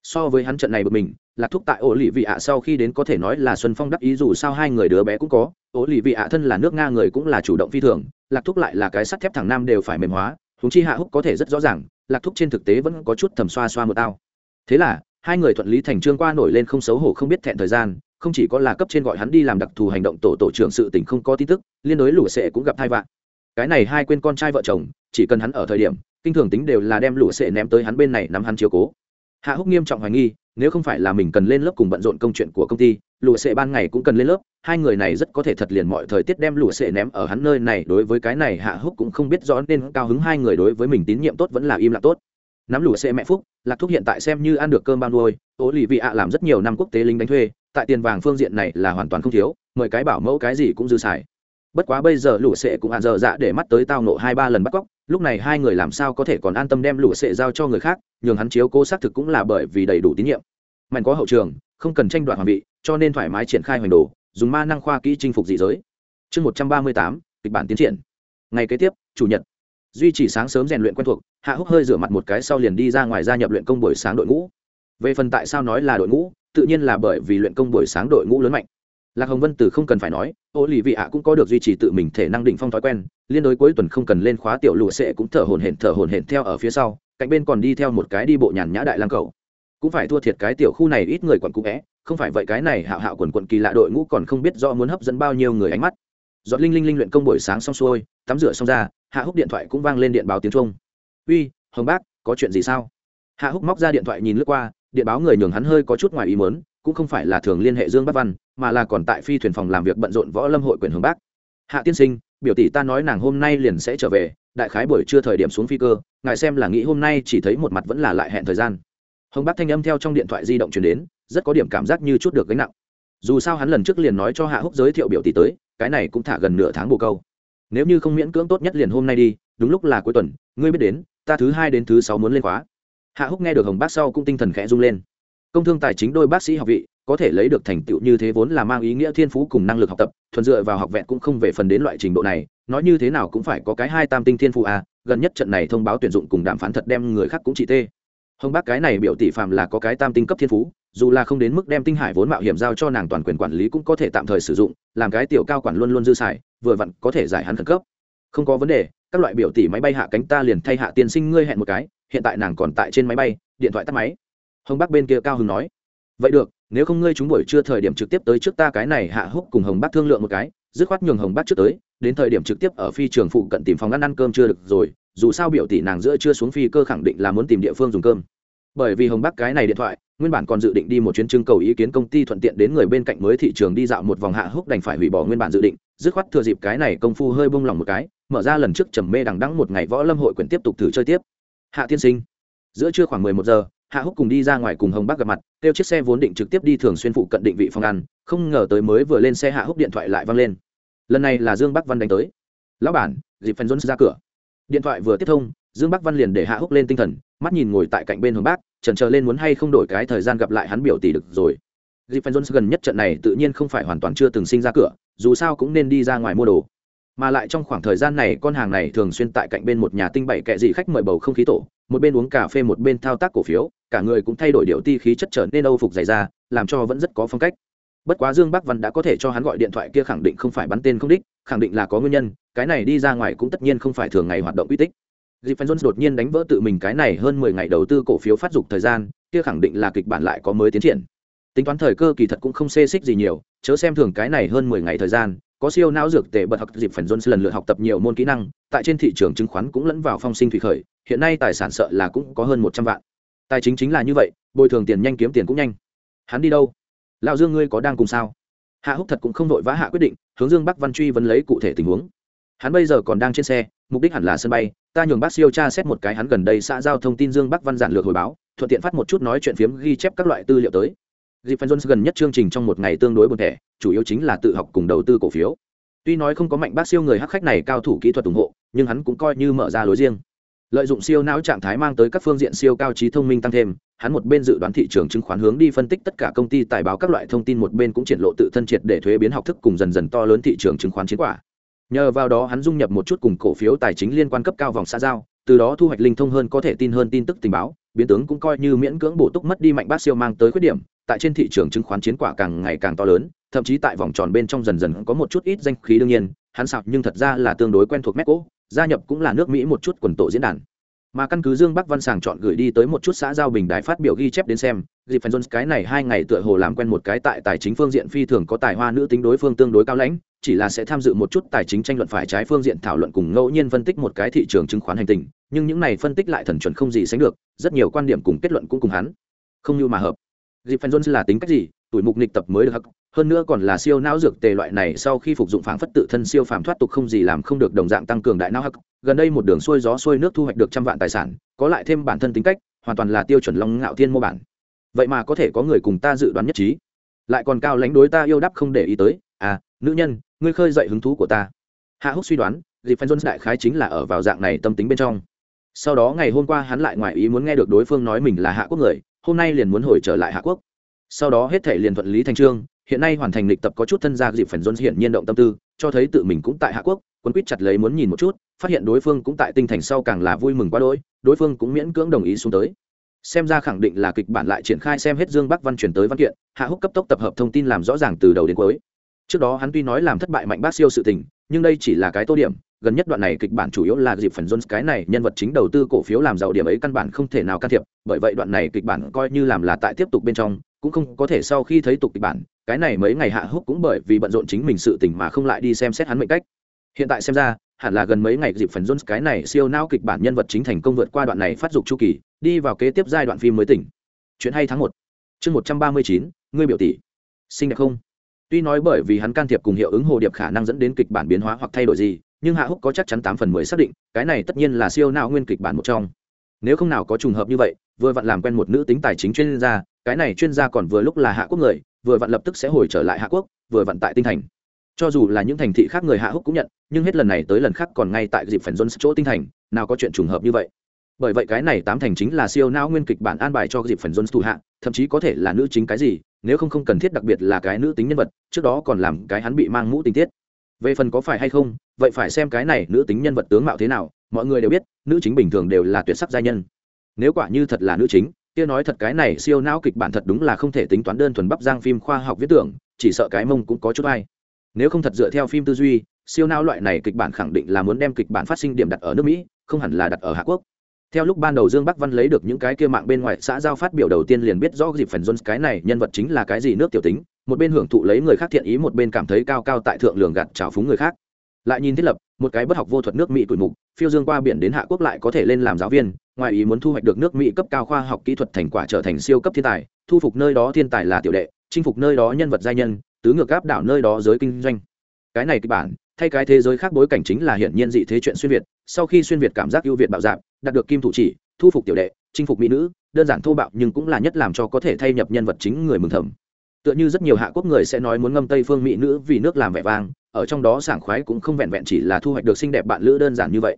So với hắn trận này bực mình, lạc thúc tại ổ lì vị ạ sau khi đến có thể nói là xuân phong đắc ý dù sao hai người đứa bé cũng có. Ổ lì vị ạ thân là nước nga người cũng là chủ động phi thường, lạc thúc lại là cái sắt thép thẳng nam đều phải mềm hóa húng chi hạ húc có thể rất rõ ràng, lạc thúc trên thực tế vẫn có chút thầm xoa xoa một tao. Thế là, hai người thuận lý thành trương qua nổi lên không xấu hổ không biết thẹn thời gian, không chỉ có là cấp trên gọi hắn đi làm đặc thù hành động tổ tổ trưởng sự tình không có tin tức, liên đối lũ sệ cũng gặp thai vạn cái này hai quên con trai vợ chồng, chỉ cần hắn ở thời điểm, kinh thường tính đều là đem lũ sệ ném tới hắn bên này nắm hắn chiếu cố. Hạ húc nghiêm trọng hoài nghi nếu không phải là mình cần lên lớp cùng bận rộn công chuyện của công ty lụa sệ ban ngày cũng cần lên lớp, hai người này rất có thể thật liền mọi thời tiết đem lụa sệ ném ở hắn nơi này, đối với cái này hạ húc cũng không biết rõ nên cao hứng hai người đối với mình tín nhiệm tốt vẫn là im lặng tốt. Nắm lụa sệ mẹ phúc, lạc thúc hiện tại xem như ăn được cơm bao nuôi ố lì vị ạ làm rất nhiều năm quốc tế lính đánh thuê, tại tiền vàng phương diện này là hoàn toàn không thiếu, mời cái bảo mẫu cái gì cũng dư xài bất quá bây giờ lũ sệ cũng hạ dở dạ để mắt tới tao nộ hai ba lần bắt cóc, lúc này hai người làm sao có thể còn an tâm đem lũ sệ giao cho người khác, nhường hắn chiếu cố xác thực cũng là bởi vì đầy đủ tín nhiệm. Mạnh có hậu trường, không cần tranh đoạt hoàng vị, cho nên thoải mái triển khai hoành đồ, dùng ma năng khoa kỹ chinh phục dị giới. Chương một trăm ba mươi tám, kịch bản tiến triển. Ngày kế tiếp, chủ nhật. Duy trì sáng sớm rèn luyện quen thuộc, hạ húc hơi rửa mặt một cái sau liền đi ra ngoài gia nhập luyện công buổi sáng đội ngũ. Về phần tại sao nói là đội ngũ, tự nhiên là bởi vì luyện công buổi sáng đội ngũ lớn mạnh lạc hồng vân từ không cần phải nói ô lì vị ạ cũng có được duy trì tự mình thể năng định phong thói quen, liên đối cuối tuần không cần lên khóa tiểu lụa sệ cũng thở hồn hển, thở hồn hển theo ở phía sau, cạnh bên còn đi theo một cái đi bộ nhàn nhã đại lang cầu cũng phải thua thiệt cái tiểu khu này ít người quận cũ vẽ không phải vậy cái này hạo hạo quần quận kỳ lạ đội ngũ còn không biết do muốn hấp dẫn bao nhiêu người ánh mắt. Dọn linh linh linh luyện công buổi sáng xong xuôi, tắm rửa xong ra, hạ húc điện thoại cũng vang lên điện báo tiếng trung. Uy, hồng bác, có chuyện gì sao? Hạ húc móc ra điện thoại nhìn lướt qua, điện báo người nhường hắn hơi có chút ngoài ý mớn cũng không phải là thường liên hệ dương bắc văn mà là còn tại phi thuyền phòng làm việc bận rộn võ lâm hội quyền hướng bắc. Hạ tiên sinh, biểu tỷ ta nói nàng hôm nay liền sẽ trở về, đại khái buổi trưa thời điểm xuống phi cơ, ngài xem là nghĩ hôm nay chỉ thấy một mặt vẫn là lại hẹn thời gian. Hồng bắc thanh âm theo trong điện thoại di động chuyển đến, rất có điểm cảm giác như chút được gánh nặng. Dù sao hắn lần trước liền nói cho hạ húc giới thiệu biểu tỷ tới, cái này cũng thả gần nửa tháng bồ câu. Nếu như không miễn cưỡng tốt nhất liền hôm nay đi, đúng lúc là cuối tuần, ngươi biết đến, ta thứ hai đến thứ sáu muốn lên khóa. Hạ húc nghe được hồng bác sau cũng tinh thần khẽ rung lên. Công thương tài chính đôi bác sĩ học vị có thể lấy được thành tựu như thế vốn là mang ý nghĩa thiên phú cùng năng lực học tập, thuần dựa vào học vẹn cũng không về phần đến loại trình độ này, nói như thế nào cũng phải có cái hai tam tinh thiên phú à gần nhất trận này thông báo tuyển dụng cùng đàm phán thật đem người khác cũng chỉ tê. Hồng bác cái này biểu tỷ phạm là có cái tam tinh cấp thiên phú, dù là không đến mức đem tinh hải vốn mạo hiểm giao cho nàng toàn quyền quản lý cũng có thể tạm thời sử dụng, làm cái tiểu cao quản luôn luôn dư xài, vừa vặn có thể giải hắn khẩn cấp. Không có vấn đề, các loại biểu tỷ máy bay hạ cánh ta liền thay hạ tiên sinh ngươi hẹn một cái, hiện tại nàng còn tại trên máy bay, điện thoại tắt máy. Hồng bác bên kia cao hưng nói vậy được, nếu không ngươi chúng buổi trưa thời điểm trực tiếp tới trước ta cái này hạ húc cùng hồng bác thương lượng một cái, dứt khoát nhường hồng bác trước tới, đến thời điểm trực tiếp ở phi trường phụ cận tìm phòng ăn ăn cơm chưa được rồi, dù sao biểu tỷ nàng giữa chưa xuống phi cơ khẳng định là muốn tìm địa phương dùng cơm. Bởi vì hồng bác cái này điện thoại, nguyên bản còn dự định đi một chuyến trưng cầu ý kiến công ty thuận tiện đến người bên cạnh mới thị trường đi dạo một vòng hạ húc đành phải hủy bỏ nguyên bản dự định, dứt khoát thừa dịp cái này công phu hơi bông lòng một cái, mở ra lần trước trầm mê đằng đắng một ngày võ lâm hội quyển tiếp tục thử chơi tiếp. Hạ tiên sinh, giữa trưa khoảng mười một giờ, hạ húc cùng đi ra ngoài cùng hồng Bác gặp mặt kêu chiếc xe vốn định trực tiếp đi thường xuyên phụ cận định vị phòng ăn, không ngờ tới mới vừa lên xe hạ húc điện thoại lại văng lên. Lần này là dương bắc văn đánh tới. Lão bản, dịp phần jones ra cửa. Điện thoại vừa tiếp thông, dương bắc văn liền để hạ húc lên tinh thần, mắt nhìn ngồi tại cạnh bên hướng bác trần chờ lên muốn hay không đổi cái thời gian gặp lại hắn biểu tỷ được rồi. Dịp phần jones gần nhất trận này tự nhiên không phải hoàn toàn chưa từng sinh ra cửa, dù sao cũng nên đi ra ngoài mua đồ. Mà lại trong khoảng thời gian này, con hàng này thường xuyên tại cạnh bên một nhà tinh bảy kệ dị khách mời bầu không khí tổ, một bên uống cà phê một bên thao tác cổ phiếu cả người cũng thay đổi điệu ti khí chất trở nên âu phục dày ra làm cho vẫn rất có phong cách bất quá dương bắc văn đã có thể cho hắn gọi điện thoại kia khẳng định không phải bắn tên không đích khẳng định là có nguyên nhân cái này đi ra ngoài cũng tất nhiên không phải thường ngày hoạt động uy tích Dịp Jones đột nhiên đánh vỡ tự mình cái này hơn mười ngày đầu tư cổ phiếu phát dục thời gian, kia khẳng định là kịch bản lại có mới tiến triển. Tính toán thời cơ kỳ thật cũng không xê xích gì nhiều, chớ xem thường cái này hơn mười ngày thời gian, có siêu não dược tệ bật học dịp phần Jones lần lượt học tập nhiều môn kỹ năng, tại trên thị trường chứng khoán cũng lẫn vào phong sinh thủy khởi, hiện nay tài sản sợ là cũng có hơn một trăm vạn. Tài chính chính là như vậy, bồi thường tiền nhanh kiếm tiền cũng nhanh. Hắn đi đâu? Lão Dương ngươi có đang cùng sao? Hạ Húc thật cũng không vội vã hạ quyết định, hướng Dương Bắc Văn truy vấn lấy cụ thể tình huống. Hắn bây giờ còn đang trên xe, mục đích hẳn là sân bay, ta nhường bác siêu tra xét một cái hắn gần đây xã giao thông tin Dương Bắc Văn giản lược hồi báo, thuận tiện phát một chút nói chuyện phiếm ghi chép các loại tư liệu tới. Dịp Jones gần nhất chương trình trong một ngày tương đối buồn thẻ, chủ yếu chính là tự học cùng đầu tư cổ phiếu tuy nói không có mạnh bác siêu người hắc khách này cao thủ kỹ thuật ủng hộ nhưng hắn cũng coi như mở ra lối riêng lợi dụng siêu não trạng thái mang tới các phương diện siêu cao trí thông minh tăng thêm hắn một bên dự đoán thị trường chứng khoán hướng đi phân tích tất cả công ty tài báo các loại thông tin một bên cũng triển lộ tự thân triệt để thuế biến học thức cùng dần dần to lớn thị trường chứng khoán chiến quả. Nhờ vào đó hắn dung nhập một chút cùng cổ phiếu tài chính liên quan cấp cao vòng xa giao từ đó thu hoạch linh thông hơn có thể tin hơn tin tức tình báo biến tướng cũng coi như miễn cưỡng bổ túc mất đi mạnh bác siêu mang tới khuyết điểm tại trên thị trường chứng khoán chiến quả càng ngày càng to lớn thậm chí tại vòng tròn bên trong dần dần có một chút ít danh khí đương nhiên hắn sạc nhưng thật ra là tương đối quen thuộc Mexico, gia nhập cũng là nước Mỹ một chút quần tổ diễn đàn. Mà căn cứ Dương Bắc Văn sàng chọn gửi đi tới một chút xã giao bình đài phát biểu ghi chép đến xem, dịp Fan Jones cái này hai ngày tựa hồ làm quen một cái tại tài chính phương diện phi thường có tài hoa nữ tính đối phương tương đối cao lãnh, chỉ là sẽ tham dự một chút tài chính tranh luận phải trái phương diện thảo luận cùng ngẫu nhiên phân tích một cái thị trường chứng khoán hành tình, nhưng những này phân tích lại thần chuẩn không gì sánh được, rất nhiều quan điểm cùng kết luận cũng cùng hắn không như mà hợp. Dịp Fan Jones là tính cách gì, tuổi mục nịch tập mới được hắc, hơn nữa còn là siêu não dược tề loại này sau khi phục dụng phảng phất tự thân siêu phàm thoát tục không gì làm không được đồng dạng tăng cường đại não hắc. Gần đây một đường xuôi gió xuôi nước thu hoạch được trăm vạn tài sản, có lại thêm bản thân tính cách, hoàn toàn là tiêu chuẩn long ngạo thiên mô bản. Vậy mà có thể có người cùng ta dự đoán nhất trí. Lại còn cao lãnh đối ta yêu đắp không để ý tới. À nữ nhân, ngươi khơi dậy hứng thú của ta. Hạ húc suy đoán dịp phan jones đại khái chính là ở vào dạng này tâm tính bên trong. Sau đó ngày hôm qua hắn lại ngoài ý muốn nghe được đối phương nói mình là hạ quốc người, hôm nay liền muốn hồi trở lại hạ quốc. Sau đó hết thể liền thuận lý thành trương hiện nay hoàn thành lịch tập có chút thân gia dịp phần jones hiện nhiên động tâm tư, cho thấy tự mình cũng tại hạ quốc quân quýt chặt lấy muốn nhìn một chút, phát hiện đối phương cũng tại tinh thành sau càng là vui mừng quá đỗi, đối phương cũng miễn cưỡng đồng ý xuống tới. Xem ra khẳng định là kịch bản lại triển khai xem hết dương bắc văn chuyển tới văn kiện, hạ húc cấp tốc tập hợp thông tin làm rõ ràng từ đầu đến cuối. Trước đó hắn tuy nói làm thất bại mạnh bác siêu sự tình, nhưng đây chỉ là cái tô điểm, gần nhất đoạn này kịch bản chủ yếu là dịp phần jones cái này nhân vật chính đầu tư cổ phiếu làm giàu điểm ấy căn bản không thể nào can thiệp, bởi vậy đoạn này kịch bản coi như làm là tại tiếp tục bên trong cũng không có thể sau khi thấy tục kịch bản, cái này mấy ngày hạ húc cũng bởi vì bận rộn chính mình sự tình mà không lại đi xem xét hắn mệnh cách. Hiện tại xem ra, hẳn là gần mấy ngày dịp phần jones cái này siêu não kịch bản nhân vật chính thành công vượt qua đoạn này phát dục chu kỳ, đi vào kế tiếp giai đoạn phim mới tỉnh. Chuyện hay tháng một. Chương một trăm ba mươi chín, ngươi biểu tỷ. Xinh đẹp không? Tuy nói bởi vì hắn can thiệp cùng hiệu ứng hồ điệp khả năng dẫn đến kịch bản biến hóa hoặc thay đổi gì, nhưng hạ húc có chắc chắn tám phần mười xác định, cái này tất nhiên là siêu não nguyên kịch bản một trong nếu không nào có trùng hợp như vậy, vừa vặn làm quen một nữ tính tài chính chuyên gia, cái này chuyên gia còn vừa lúc là hạ quốc người, vừa vặn lập tức sẽ hồi trở lại hạ quốc, vừa vặn tại tinh thành. Cho dù là những thành thị khác người hạ húc cũng nhận, nhưng hết lần này tới lần khác còn ngay tại dịp phần jones chỗ tinh thành, nào có chuyện trùng hợp như vậy. Bởi vậy cái này tám thành chính là siêu não nguyên kịch bản an bài cho dịp phần jones thủ hạ, thậm chí có thể là nữ chính cái gì, nếu không không cần thiết đặc biệt là cái nữ tính nhân vật, trước đó còn làm cái hắn bị mang mũ tình tiết về phần có phải hay không, vậy phải xem cái này nữ tính nhân vật tướng mạo thế nào, mọi người đều biết, nữ chính bình thường đều là tuyệt sắc gia nhân. Nếu quả như thật là nữ chính, kia nói thật cái này siêu não kịch bản thật đúng là không thể tính toán đơn thuần bắp giang phim khoa học viết tưởng, chỉ sợ cái mông cũng có chút hay nếu không thật dựa theo phim tư duy, siêu não loại này kịch bản khẳng định là muốn đem kịch bản phát sinh điểm đặt ở nước mỹ, không hẳn là đặt ở hạ quốc. Theo lúc ban đầu dương bắc văn lấy được những cái kia mạng bên ngoài xã giao phát biểu đầu tiên liền biết rõ dịp phần jones cái này nhân vật chính là cái gì nước tiểu tính một bên hưởng thụ lấy người khác thiện ý, một bên cảm thấy cao cao tại thượng lường gạt trào phúng người khác. Lại nhìn thiết lập, một cái bất học vô thuật nước mỹ tuổi mục, phiêu dương qua biển đến hạ quốc lại có thể lên làm giáo viên, ngoài ý muốn thu hoạch được nước mỹ cấp cao khoa học kỹ thuật thành quả trở thành siêu cấp thiên tài, thu phục nơi đó thiên tài là tiểu đệ, chinh phục nơi đó nhân vật giai nhân, tứ ngược áp đảo nơi đó giới kinh doanh. Cái này kịch bản, thay cái thế giới khác bối cảnh chính là hiển nhiên dị thế chuyện xuyên việt, sau khi xuyên việt cảm giác ưu việt bạo dạp đạt được kim thủ chỉ, thu phục tiểu đệ, chinh phục mỹ nữ, đơn giản thô bạo nhưng cũng là nhất làm cho có thể thay nhập nhân vật chính người mừng thầm tựa như rất nhiều hạ quốc người sẽ nói muốn ngâm tây phương mỹ nữ vì nước làm vẻ vang, ở trong đó sảng khoái cũng không vẹn vẹn chỉ là thu hoạch được xinh đẹp bạn lữ đơn giản như vậy.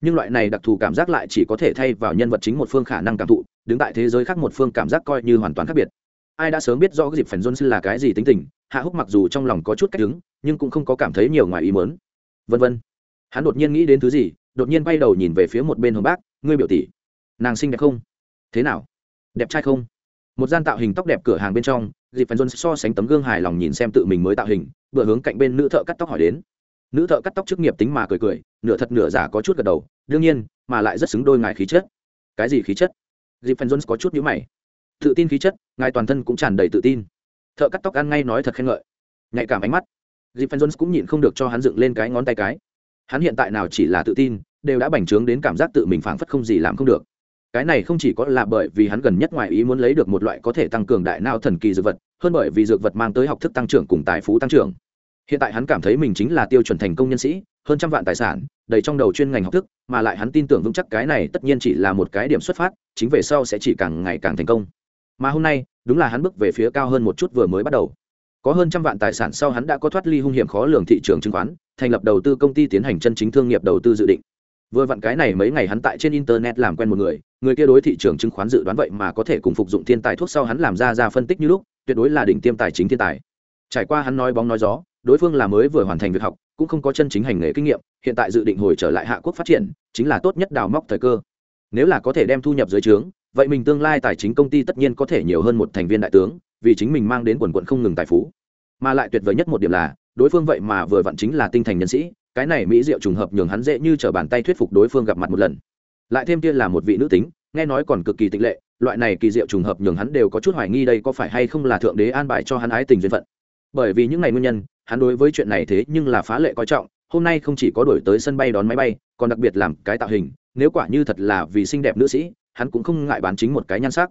Nhưng loại này đặc thù cảm giác lại chỉ có thể thay vào nhân vật chính một phương khả năng cảm thụ, đứng tại thế giới khác một phương cảm giác coi như hoàn toàn khác biệt. Ai đã sớm biết rõ cái dịp phần johnson là cái gì tính tình, hạ húc mặc dù trong lòng có chút cách đứng, nhưng cũng không có cảm thấy nhiều ngoài ý mớn vân vân. Hắn đột nhiên nghĩ đến thứ gì, đột nhiên bay đầu nhìn về phía một bên hồng bác, ngươi biểu tỷ, nàng xinh đẹp không? Thế nào? Đẹp trai không? Một gian tạo hình tóc đẹp cửa hàng bên trong, dịp phần dôn so sánh tấm gương hài lòng nhìn xem tự mình mới tạo hình bữa hướng cạnh bên nữ thợ cắt tóc hỏi đến. Nữ thợ cắt tóc chức nghiệp tính mà cười cười, nửa thật nửa giả có chút gật đầu, đương nhiên, mà lại rất xứng đôi ngài khí chất. Cái gì khí chất? Dịp phần jones có chút nhữ mày. Tự tin khí chất, ngài toàn thân cũng tràn đầy tự tin. Thợ cắt tóc ăn ngay nói thật khen ngợi. Nhạy cảm ánh mắt. Dịp phần jones cũng nhịn không được cho hắn dựng lên cái ngón tay cái. Hắn hiện tại nào chỉ là tự tin, đều đã bành trướng đến cảm giác tự mình phảng phất không gì làm không được cái này không chỉ có là bởi vì hắn gần nhất ngoài ý muốn lấy được một loại có thể tăng cường đại não thần kỳ dược vật, hơn bởi vì dược vật mang tới học thức tăng trưởng cùng tài phú tăng trưởng. Hiện tại hắn cảm thấy mình chính là tiêu chuẩn thành công nhân sĩ, hơn trăm vạn tài sản, đầy trong đầu chuyên ngành học thức, mà lại hắn tin tưởng vững chắc cái này tất nhiên chỉ là một cái điểm xuất phát, chính về sau sẽ chỉ càng ngày càng thành công. Mà hôm nay, đúng là hắn bước về phía cao hơn một chút vừa mới bắt đầu. Có hơn trăm vạn tài sản sau hắn đã có thoát ly hung hiểm khó lường thị trường chứng khoán, thành lập đầu tư công ty tiến hành chân chính thương nghiệp đầu tư dự định vừa vặn cái này mấy ngày hắn tại trên internet làm quen một người người kia đối thị trường chứng khoán dự đoán vậy mà có thể cùng phục dụng thiên tài thuốc sau hắn làm ra ra phân tích như lúc, tuyệt đối là đỉnh tiêm tài chính thiên tài. Trải qua hắn nói bóng nói gió, đối phương là mới vừa hoàn thành việc học, cũng không có chân chính hành nghề kinh nghiệm, hiện tại dự định hồi trở lại hạ quốc phát triển, chính là tốt nhất đào móc thời cơ. Nếu là có thể đem thu nhập dưới trướng, vậy mình tương lai tài chính công ty tất nhiên có thể nhiều hơn một thành viên đại tướng, vì chính mình mang đến quần quận không ngừng tài phú. Mà lại tuyệt vời nhất một điểm là, đối phương vậy mà vừa vặn chính là tinh thành nhân sĩ cái này mỹ diệu trùng hợp nhường hắn dễ như t bàn tay thuyết phục đối phương gặp mặt một lần. Lại thêm kia là một vị nữ tính, nghe nói còn cực kỳ tịch lệ, loại này kỳ diệu trùng hợp nhường hắn đều có chút hoài nghi đây có phải hay không là thượng đế an bài cho hắn ái tình duyên phận. Bởi vì những ngày nguyên nhân, hắn đối với chuyện này thế nhưng là phá lệ coi trọng, hôm nay không chỉ có đổi tới sân bay đón máy bay, còn đặc biệt làm cái tạo hình, nếu quả như thật là vì xinh đẹp nữ sĩ, hắn cũng không ngại bán chính một cái nhan sắc.